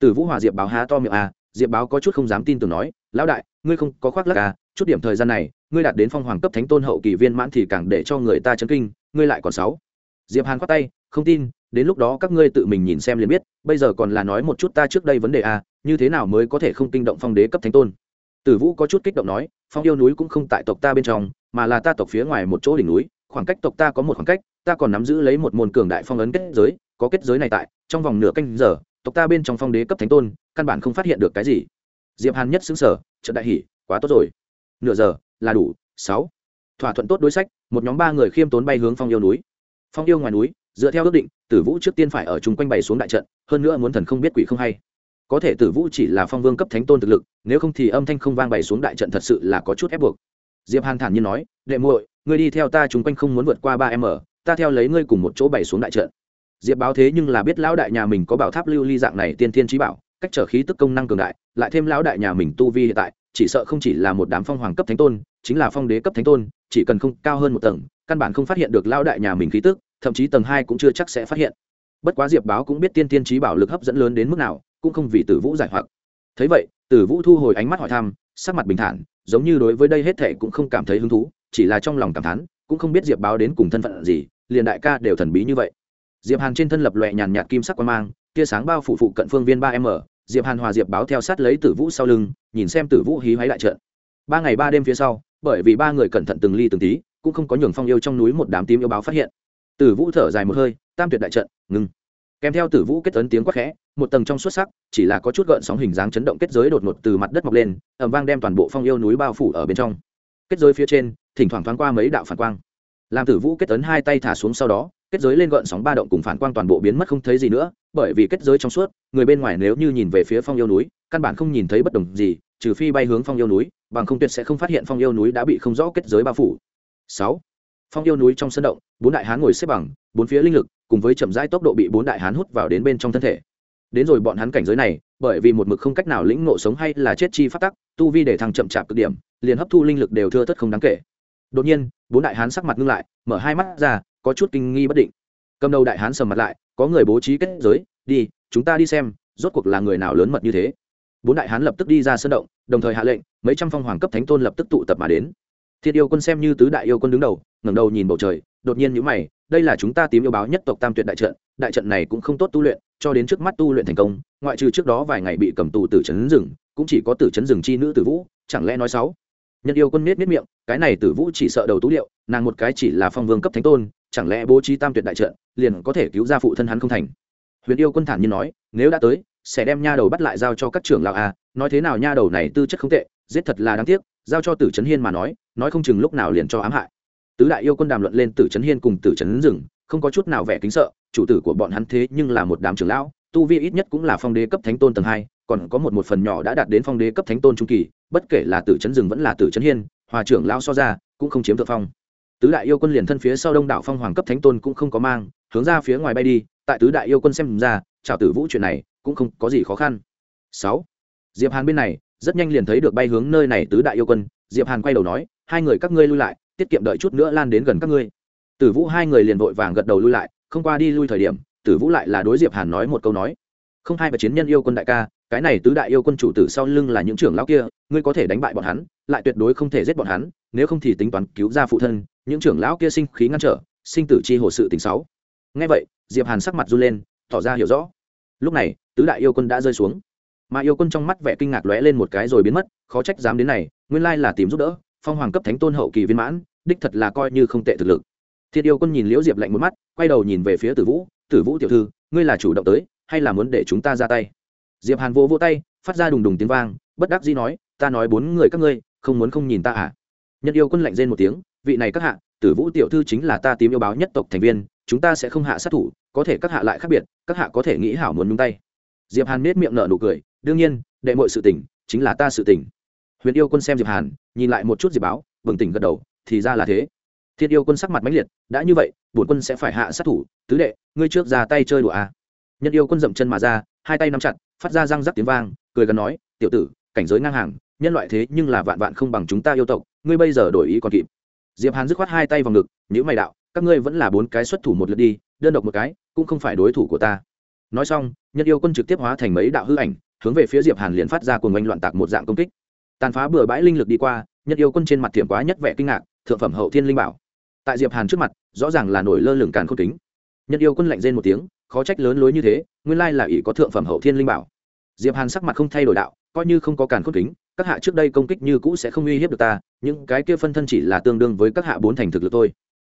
Từ vũ hòa diệp báo há to miệng à diệp báo có chút không dám tin tưởng nói, lão đại, ngươi không có khoác lắc à chút điểm thời gian này, ngươi đạt đến phong hoàng cấp thánh tôn hậu kỳ viên mãn thì càng để cho người ta chấn kinh, ngươi lại còn sáu. Diệp hàn khoát tay, không tin, đến lúc đó các ngươi tự mình nhìn xem liền biết, bây giờ còn là nói một chút ta trước đây vấn đề à như thế nào mới có thể không kinh động phong đế cấp thánh tôn. Tử vũ có chút kích động nói, phong yêu núi cũng không tại tộc ta bên trong, mà là ta tộc phía ngoài một chỗ đỉnh núi, khoảng cách tộc ta có một khoảng cách, ta còn nắm giữ lấy một môn cường đại phong ấn kết giới, có kết giới này tại, trong vòng nửa canh giờ, tộc ta bên trong phong đế cấp thánh tôn, căn bản không phát hiện được cái gì. Diệp hàn nhất xứng sở trận đại hỉ, quá tốt rồi nửa giờ, là đủ, sáu. Thỏa thuận tốt đối sách, một nhóm ba người khiêm tốn bay hướng phong yêu núi. Phong yêu ngoài núi, dựa theo ước định, tử vũ trước tiên phải ở chung quanh bày xuống đại trận, hơn nữa muốn thần không biết quỷ không hay. Có thể tử vũ chỉ là phong vương cấp thánh tôn thực lực, nếu không thì âm thanh không vang bày xuống đại trận thật sự là có chút ép buộc. Diệp hàn thản nhiên nói, đệ muội, ngươi đi theo ta chung quanh không muốn vượt qua ba m ta theo lấy ngươi cùng một chỗ bày xuống đại trận. Diệp báo thế nhưng là biết lão đại nhà mình có bảo tháp lưu ly dạng này tiên thiên trí bảo, cách trở khí tức công năng cường đại, lại thêm lão đại nhà mình tu vi hiện tại chỉ sợ không chỉ là một đám phong hoàng cấp thánh tôn, chính là phong đế cấp thánh tôn, chỉ cần không cao hơn một tầng, căn bản không phát hiện được lão đại nhà mình khí tức, thậm chí tầng hai cũng chưa chắc sẽ phát hiện. Bất quá diệp báo cũng biết tiên tiên trí bảo lực hấp dẫn lớn đến mức nào, cũng không vì tử vũ giải hoặc. Thấy vậy, tử vũ thu hồi ánh mắt hỏi thăm, sắc mặt bình thản, giống như đối với đây hết thệ cũng không cảm thấy hứng thú, chỉ là trong lòng cảm thán, cũng không biết diệp báo đến cùng thân phận gì, liền đại ca đều thần bí như vậy. Diệp hàn trên thân lập loẹ nhàn nhạt kim sắc quan mang, tia sáng bao phủ phụ cận phương viên ba m, diệp hàn hòa diệp báo theo sát lấy tử vũ sau lưng nhìn xem tử vũ hí hoáy đại trận. Ba ngày ba đêm phía sau, bởi vì ba người cẩn thận từng ly từng tí, cũng không có nhường phong yêu trong núi một đám tím yêu báo phát hiện. Tử vũ thở dài một hơi, tam tuyệt đại trận, ngừng. Kèm theo tử vũ kết tấn tiếng quát khẽ, một tầng trong xuất sắc, chỉ là có chút gợn sóng hình dáng chấn động kết giới đột ngột từ mặt đất mọc lên ẩm vang đem toàn bộ phong yêu núi bao phủ ở bên trong. Kết giới phía trên, thỉnh thoảng thoáng qua mấy đạo phản quang. Làm tử vũ kết tấn hai tay thả xuống sau đó kết giới lên gợn sóng ba động cùng phản quang toàn bộ biến mất không thấy gì nữa, bởi vì kết giới trong suốt, người bên ngoài nếu như nhìn về phía phong yêu núi, căn bản không nhìn thấy bất đồng gì, trừ phi bay hướng phong yêu núi, bằng không tuyệt sẽ không phát hiện phong yêu núi đã bị không rõ kết giới bao phủ. Sáu, phong yêu núi trong sân động, bốn đại hán ngồi xếp bằng, bốn phía linh lực, cùng với chậm rãi tốc độ bị bốn đại hán hút vào đến bên trong thân thể. Đến rồi bọn hắn cảnh giới này, bởi vì một mực không cách nào lĩnh ngộ sống hay là chết chi phát tắc, tu vi để thăng chậm chạp cực điểm, liền hấp thu linh lực đều thưa thất không đáng kể. Đột nhiên, bốn đại hán sắc mặt ngưng lại, mở hai mắt ra có chút kinh nghi bất định. Cầm đầu đại hán sầm mặt lại, có người bố trí kết giới, đi, chúng ta đi xem, rốt cuộc là người nào lớn mật như thế. Bốn đại hán lập tức đi ra sân động, đồng thời hạ lệnh, mấy trăm phong hoàng cấp thánh tôn lập tức tụ tập mà đến. Thiên yêu quân xem như tứ đại yêu quân đứng đầu, ngẩng đầu nhìn bầu trời, đột nhiên nhữ mày, đây là chúng ta tím yêu báo nhất tộc tam tuyệt đại trận đại trận này cũng không tốt tu luyện, cho đến trước mắt tu luyện thành công, ngoại trừ trước đó vài ngày bị cầm tù tử trấn rừng, cũng chỉ có tử trấn rừng chi nữ tử vũ, chẳng lẽ nói sáu nhân yêu quân nết nết miệng, cái này tử vũ chỉ sợ đầu tú liệu nàng một cái chỉ là phong vương cấp thánh tôn chẳng lẽ bố trí tam tuyệt đại trận, liền có thể cứu ra phụ thân hắn không thành? Huyền yêu quân thản nhiên nói, nếu đã tới, sẽ đem nha đầu bắt lại giao cho các trưởng lão a. Nói thế nào nha đầu này tư chất không tệ, giết thật là đáng tiếc, giao cho tử trấn hiên mà nói nói không chừng lúc nào liền cho ám hại. Tứ đại yêu quân đàm luận lên tử trấn hiên cùng tử trấn rừng, không có chút nào vẻ kính sợ, chủ tử của bọn hắn thế nhưng là một đám trưởng lão, tu vi ít nhất cũng là phong đế cấp thánh tôn tầng hai, còn có một một phần nhỏ đã đạt đến phong đế cấp thánh tôn trung kỳ, bất kể là tử trấn rừng vẫn là tử trấn hiên, hòa trưởng lão so ra, cũng không chiếm thượng phong tứ đại yêu quân liền thân phía sau đông đảo phong hoàng cấp thánh tôn cũng không có mang, hướng ra phía ngoài bay đi, tại tứ đại yêu quân xem ra chào tử vũ chuyện này cũng không có gì khó khăn. Sáu, diệp hàn bên này, rất nhanh liền thấy được bay hướng nơi này tứ đại yêu quân, diệp hàn quay đầu nói, hai người các ngươi lui lại, tiết kiệm đợi chút nữa lan đến gần các ngươi. Tử vũ hai người liền vội vàng gật đầu lui lại, không qua đi lui thời điểm, tử vũ lại là đối diệp hàn nói một câu nói, không hai và chiến nhân yêu quân đại ca, cái này tứ đại yêu quân chủ tử sau lưng là những trưởng lão kia, ngươi có thể đánh bại bọn hắn, lại tuyệt đối không thể giết bọn hắn, nếu không thì tính toán cứu ra phụ thân những trưởng lão kia sinh khí ngăn trở, sinh tử chi hồ sự tình sáu. Nghe vậy, diệp hàn sắc mặt run lên, tỏ ra hiểu rõ. Lúc này, tứ đại yêu quân đã rơi xuống. Mà yêu quân trong mắt vẻ kinh ngạc lóe lên một cái rồi biến mất, khó trách dám đến này, nguyên lai là tìm giúp đỡ, phong hoàng cấp thánh tôn hậu kỳ viên mãn, đích thật là coi như không tệ thực lực. Thiệt yêu quân nhìn liễu diệp lạnh một mắt, quay đầu nhìn về phía tử vũ tử vũ tiểu thư, ngươi là chủ động tới, hay là muốn để chúng ta ra tay? Diệp hàn vô vô tay, phát ra đùng đùng tiếng vang, bất đắc dĩ nói, ta nói bốn người các ngươi, không muốn không nhìn ta à? Nhân yêu quân lạnh rên một tiếng vị này các hạ, tử vũ tiểu thư chính là ta tím yêu báo nhất tộc thành viên, chúng ta sẽ không hạ sát thủ, có thể các hạ lại khác biệt, các hạ có thể nghĩ hảo muốn nhung tay. Diệp hàn nết miệng nở nụ cười, đương nhiên, đệ mọi sự tình chính là ta sự tình. Huyền yêu quân xem diệp hàn, nhìn lại một chút diệp báo, bừng tỉnh gật đầu, thì ra là thế. Thiên yêu quân sắc mặt mãnh liệt, đã như vậy, bổn quân sẽ phải hạ sát thủ, tứ đệ, ngươi trước ra tay chơi đùa à. nhân yêu quân dậm chân mà ra, hai tay nắm chặt, phát ra răng rắc tiếng vang, cười gần nói, tiểu tử, cảnh giới ngang hàng, nhân loại thế nhưng là vạn vạn không bằng chúng ta yêu tộc, ngươi bây giờ đổi ý còn kịp diệp hàn dứt khoát hai tay vào ngực những mày đạo, các ngươi vẫn là bốn cái xuất thủ một lượt đi, đơn độc một cái, cũng không phải đối thủ của ta. Nói xong, nhân yêu quân trực tiếp hóa thành mấy đạo hư ảnh, hướng về phía diệp hàn liền phát ra cùng oanh loạn tạc một dạng công kích. Tàn phá bừa bãi linh lực đi qua, nhân yêu quân trên mặt thiểm quá nhất vẻ kinh ngạc, thượng phẩm hậu thiên linh bảo. Tại diệp hàn trước mặt, rõ ràng là nổi lơ lửng càn khôn kính. Nhân yêu quân lạnh rên một tiếng, khó trách lớn lối như thế, nguyên lai là ỷ có thượng phẩm hậu thiên linh bảo. Diệp hàn sắc mặt không thay đổi đạo, coi như không có càn khôn kính các hạ trước đây công kích như cũ sẽ không uy hiếp được ta, những cái kia phân thân chỉ là tương đương với các hạ bốn thành thực lực thôi.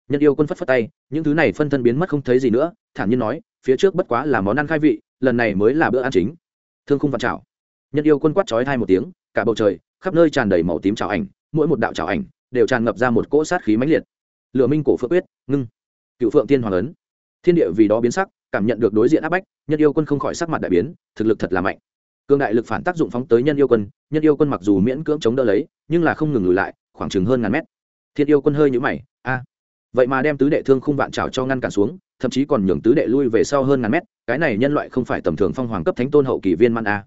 Nhân yêu quân phất phất tay, những thứ này phân thân biến mất không thấy gì nữa, thản nhiên nói, phía trước bất quá là món ăn khai vị, lần này mới là bữa ăn chính. Thương khung vạn trào nhân yêu quân quát trói hai một tiếng, cả bầu trời, khắp nơi tràn đầy màu tím trào ảnh, mỗi một đạo trào ảnh đều tràn ngập ra một cỗ sát khí mãnh liệt. Lửa minh cổ phượng quyết, ngưng. Cựu phượng tiên hoàng ấn. Thiên địa vì đó biến sắc, cảm nhận được đối diện áp bách, nhân yêu quân không khỏi sắc mặt đại biến, thực lực thật là mạnh cương đại lực phản tác dụng phóng tới nhân yêu quân, nhân yêu quân mặc dù miễn cưỡng chống đỡ lấy, nhưng là không ngừng lùi lại, khoảng chừng hơn ngàn mét. Thiên yêu quân hơi nhũ mày, a. Vậy mà đem tứ đệ thương khung vạn trào cho ngăn cản xuống, thậm chí còn nhường tứ đệ lui về sau hơn ngàn mét, cái này nhân loại không phải tầm thường phong hoàng cấp thánh tôn hậu kỳ viên man a.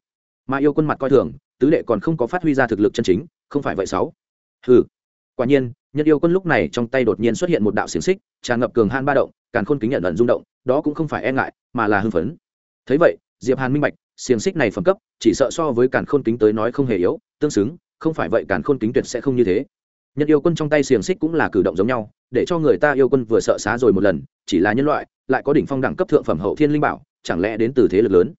Mà yêu quân mặt coi thường, tứ đệ còn không có phát huy ra thực lực chân chính, không phải vậy sáu. Ừ quả nhiên, nhân yêu quân lúc này trong tay đột nhiên xuất hiện một đạo xiềng xích, tràn ngập cường han ba động, càn khôn kính nhận ẩn rung động, đó cũng không phải e ngại, mà là hưng phấn. Thấy vậy diệp hàn minh bạch, xiềng xích này phẩm cấp, chỉ sợ so với càn khôn kính tới nói không hề yếu, tương xứng, không phải vậy càn khôn kính tuyệt sẽ không như thế. Nhân yêu quân trong tay xiềng xích cũng là cử động giống nhau, để cho người ta yêu quân vừa sợ xá rồi một lần, chỉ là nhân loại, lại có đỉnh phong đẳng cấp thượng phẩm hậu thiên linh bảo, chẳng lẽ đến từ thế lực lớn?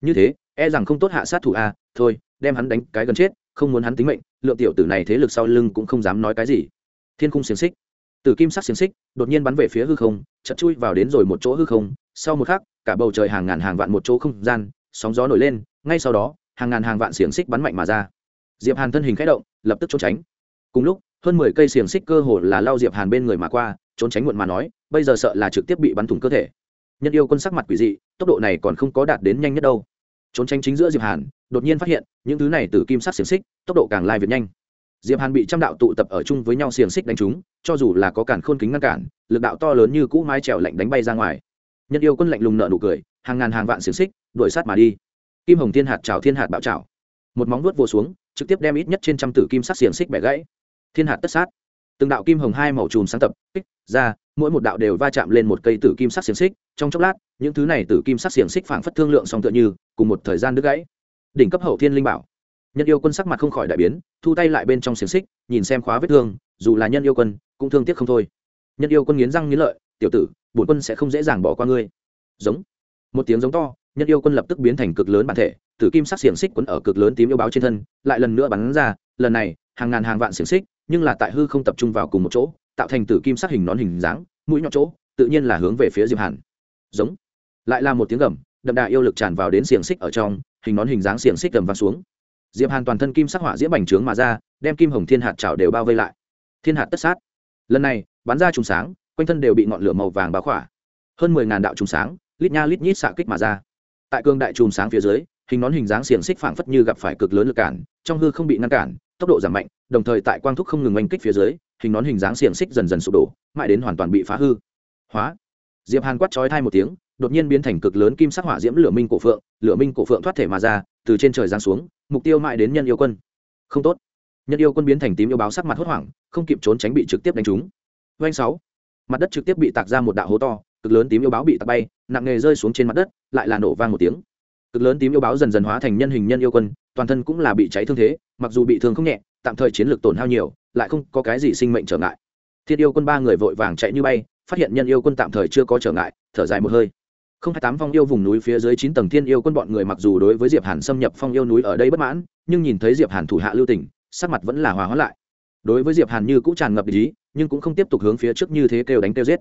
Như thế e rằng không tốt hạ sát thủ a, thôi, đem hắn đánh cái gần chết, không muốn hắn tính mệnh, lượng tiểu tử này thế lực sau lưng cũng không dám nói cái gì. Thiên cung xiềng xích. Từ kim sắc xiềng xích, đột nhiên bắn về phía hư không chật chui vào đến rồi một chỗ hư không, sau một khắc cả bầu trời hàng ngàn hàng vạn một chỗ không gian, sóng gió nổi lên, ngay sau đó, hàng ngàn hàng vạn xiềng xích bắn mạnh mà ra. Diệp hàn thân hình khẽ động, lập tức trốn tránh. Cùng lúc, hơn mười cây xiềng xích cơ hồ là lao diệp hàn bên người mà qua, trốn tránh muộn mà nói, bây giờ sợ là trực tiếp bị bắn thủng cơ thể. Nhân yêu quân sắc mặt quỷ dị, tốc độ này còn không có đạt đến nhanh nhất đâu. Trốn tránh chính giữa diệp hàn, đột nhiên phát hiện, những thứ này từ kim sắc xiềng xích, tốc độ càng lai việt nhanh. Diệp hàn bị trăm đạo tụ tập ở chung với nhau xiềng xích đánh trúng, cho dù là có cản khôn kính ngăn cản, lực đạo to lớn như cũ mái trèo lạnh đánh bay ra ngoài nhân yêu quân lạnh lùng nợ nụ cười, hàng ngàn hàng vạn xiềng xích, đuổi sát mà đi. Kim hồng thiên hạt trào thiên hạt bạo trào một móng vuốt vô xuống, trực tiếp đem ít nhất trên trăm tử kim sắc xiềng xích bẻ gãy. Thiên hạt tất sát. Từng đạo kim hồng hai màu chùm sáng tập, kích, ra, mỗi một đạo đều va chạm lên một cây tử kim sắc xiềng xích. Trong chốc lát, những thứ này tử kim sắc xiềng xích phảng phất thương lượng song tựa như, cùng một thời gian đứt gãy. Đỉnh cấp hậu thiên linh bảo. Nhân yêu quân sắc mặt không khỏi đại biến, thu tay lại bên trong xiềng xích, nhìn xem khóa vết thương, dù là nhân yêu quân, cũng thương tiếc không thôi. Nhân yêu quân nghiến răng nghiến lợi tiểu tử, bổn quân sẽ không dễ dàng bỏ qua ngươi. Giống. Một tiếng giống to, nhân yêu quân lập tức biến thành cực lớn bản thể, tử kim sắc xiềng xích quấn ở cực lớn tím yêu báo trên thân, lại lần nữa bắn ra, lần này, hàng ngàn hàng vạn xiềng xích, nhưng là tại hư không tập trung vào cùng một chỗ, tạo thành tử kim sắc hình nón hình dáng, mũi nhọn chỗ, tự nhiên là hướng về phía diệp hàn. Giống. Lại là một tiếng gầm, đậm đà yêu lực tràn vào đến xiềng xích ở trong, hình nón hình dáng xiềng xích gầm văng xuống. Diệp hàn toàn thân kim sắc hỏa diễm bành trướng mà ra, đem kim hồng thiên hạt chảo đều bao vây lại. Thiên hạt tất sát. Lần này, bắn ra trùng sáng quanh thân đều bị ngọn lửa màu vàng bao khỏa. Hơn mười ngàn đạo trùng sáng, lít nha lít nhít xạ kích mà ra. Tại cương đại trùng sáng phía dưới, hình nón hình dáng xiềng xích phảng phất như gặp phải cực lớn lực cản, trong hư không bị ngăn cản, tốc độ giảm mạnh, đồng thời tại quang thúc không ngừng oanh kích phía dưới, hình nón hình dáng xiềng xích dần dần sụp đổ, mãi đến hoàn toàn bị phá hư. Hóa. Diệp hàn quát chói thai một tiếng, đột nhiên biến thành cực lớn kim sắc hỏa diễm lửa minh cổ phượng, lửa minh cổ phượng thoát thể mà ra, từ trên trời giáng xuống, mục tiêu mãi đến nhân yêu quân. Không tốt. Nhân yêu quân biến thành tím yêu báo sắc mặt hốt hoảng, không kịp trốn tránh bị trực tiếp đánh trúng. Doanh sáu mặt đất trực tiếp bị tạc ra một đạo hố to, cực lớn tím yêu báo bị tạc bay, nặng nghề rơi xuống trên mặt đất, lại là nổ vang một tiếng. Cực lớn tím yêu báo dần dần hóa thành nhân hình nhân yêu quân, toàn thân cũng là bị cháy thương thế, mặc dù bị thương không nhẹ, tạm thời chiến lược tổn hao nhiều, lại không có cái gì sinh mệnh trở ngại. Thiết yêu quân ba người vội vàng chạy như bay, phát hiện nhân yêu quân tạm thời chưa có trở ngại, thở dài một hơi. Không hai tám phong yêu vùng núi phía dưới chín tầng thiên yêu quân bọn người mặc dù đối với diệp hàn xâm nhập phong yêu núi ở đây bất mãn, nhưng nhìn thấy diệp hàn thủ hạ lưu tỉnh sắc mặt vẫn là hòa hóa lại đối với diệp hàn như cũng tràn ngập ý nhưng cũng không tiếp tục hướng phía trước như thế kêu đánh kêu giết.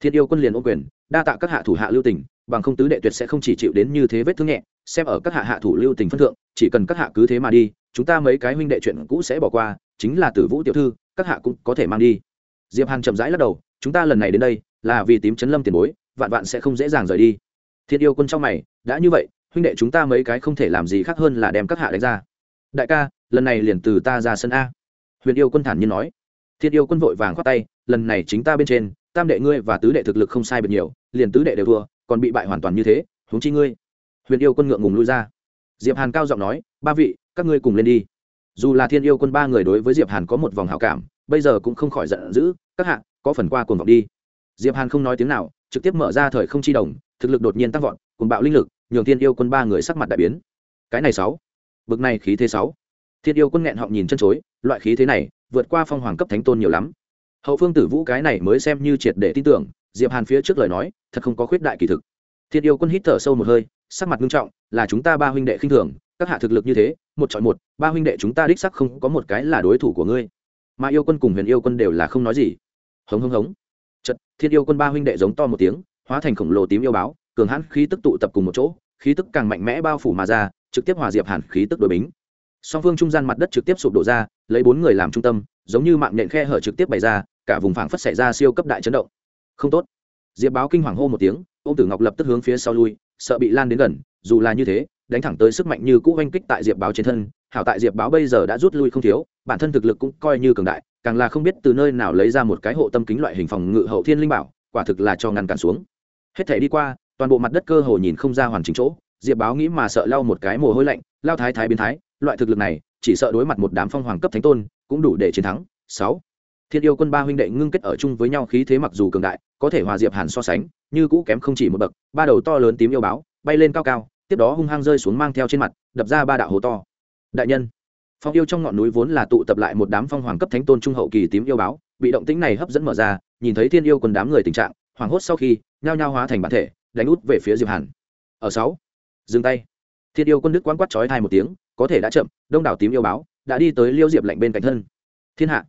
Thiên yêu quân liền ô quyền đa tạ các hạ thủ hạ lưu tình, bằng không tứ đệ tuyệt sẽ không chỉ chịu đến như thế vết thương nhẹ xem ở các hạ hạ thủ lưu tình phân thượng chỉ cần các hạ cứ thế mà đi chúng ta mấy cái huynh đệ chuyện cũ sẽ bỏ qua chính là tử vũ tiểu thư các hạ cũng có thể mang đi. Diệp hàn chậm rãi lắc đầu chúng ta lần này đến đây là vì tím chấn lâm tiền bối vạn vạn sẽ không dễ dàng rời đi. Thiên yêu quân trong mày đã như vậy huynh đệ chúng ta mấy cái không thể làm gì khác hơn là đem các hạ đánh ra. Đại ca lần này liền từ ta ra sân a huyền yêu quân thản nhiên nói. Thiên yêu quân vội vàng khoát tay, lần này chính ta bên trên, tam đệ ngươi và tứ đệ thực lực không sai biệt nhiều, liền tứ đệ đều thua, còn bị bại hoàn toàn như thế, huống chi ngươi. Huyền yêu quân ngượng ngùng lui ra. Diệp hàn cao giọng nói, ba vị, các ngươi cùng lên đi. Dù là thiên yêu quân ba người đối với diệp hàn có một vòng hảo cảm, bây giờ cũng không khỏi giận dữ, các hạ, có phần qua cuồng vọng đi. Diệp hàn không nói tiếng nào, trực tiếp mở ra thời không chi đồng, thực lực đột nhiên tăng vọt cùng bạo linh lực, nhường thiên yêu quân ba người sắc mặt đại biến. Cái này sáu. Bực này khí thế sáu thiên yêu quân nghẹn họng nhìn chân chối, loại khí thế này, vượt qua phong hoàng cấp thánh tôn nhiều lắm. Hậu phương tử vũ cái này mới xem như triệt để tin tưởng, diệp hàn phía trước lời nói, thật không có khuyết đại kỳ thực. Thiên yêu quân hít thở sâu một hơi, sắc mặt nghiêm trọng, là chúng ta ba huynh đệ khinh thường, các hạ thực lực như thế, một chọn một, ba huynh đệ chúng ta đích sắc không có một cái là đối thủ của ngươi. Mà yêu quân cùng huyền yêu quân đều là không nói gì. Hống hống hống. Chật thiên yêu quân ba huynh đệ giống to một tiếng, hóa thành khổng lồ tím yêu báo, cường hãn khí tức tụ tập cùng một chỗ, khí tức càng mạnh mẽ bao phủ mà ra, trực tiếp hòa diệp hàn khí tức đối bính song phương trung gian mặt đất trực tiếp sụp đổ ra, lấy bốn người làm trung tâm, giống như mạng nhện khe hở trực tiếp bày ra, cả vùng phảng phất xảy ra siêu cấp đại chấn động. Không tốt. Diệp báo kinh hoàng hô một tiếng ô tử ngọc lập tức hướng phía sau lui, sợ bị lan đến gần, dù là như thế, đánh thẳng tới sức mạnh như cũ oanh kích tại diệp báo trên thân, hảo tại diệp báo bây giờ đã rút lui không thiếu, bản thân thực lực cũng coi như cường đại, càng là không biết từ nơi nào lấy ra một cái hộ tâm kính loại hình phòng ngự hậu thiên linh bảo, quả thực là cho ngăn cản xuống. Hết thể đi qua, toàn bộ mặt đất cơ hồ nhìn không ra hoàn chỉnh chỗ, diệp báo nghĩ mà sợ lau một cái mồ hôi lạnh, lao thái thái biến thái loại thực lực này, chỉ sợ đối mặt một đám phong hoàng cấp thánh tôn, cũng đủ để chiến thắng. Sáu, thiên yêu quân ba huynh đệ ngưng kết ở chung với nhau khí thế mặc dù cường đại, có thể hòa diệp hàn so sánh, như cũ kém không chỉ một bậc, ba đầu to lớn tím yêu báo, bay lên cao cao, tiếp đó hung hăng rơi xuống mang theo trên mặt, đập ra ba đạo hố to. Đại nhân, phong yêu trong ngọn núi vốn là tụ tập lại một đám phong hoàng cấp thánh tôn trung hậu kỳ tím yêu báo, bị động tĩnh này hấp dẫn mở ra, nhìn thấy thiên yêu quân đám người tình trạng, hoảng hốt sau khi, nhao nhao hóa thành bản thể, đánh út về phía diệp hàn. Ở sáu, dừng tay. Thiên yêu quân đức quán quát chói thai một tiếng có thể đã chậm, đông đảo tím yêu báo đã đi tới liêu diệp lạnh bên cạnh thân. Thiên hạ.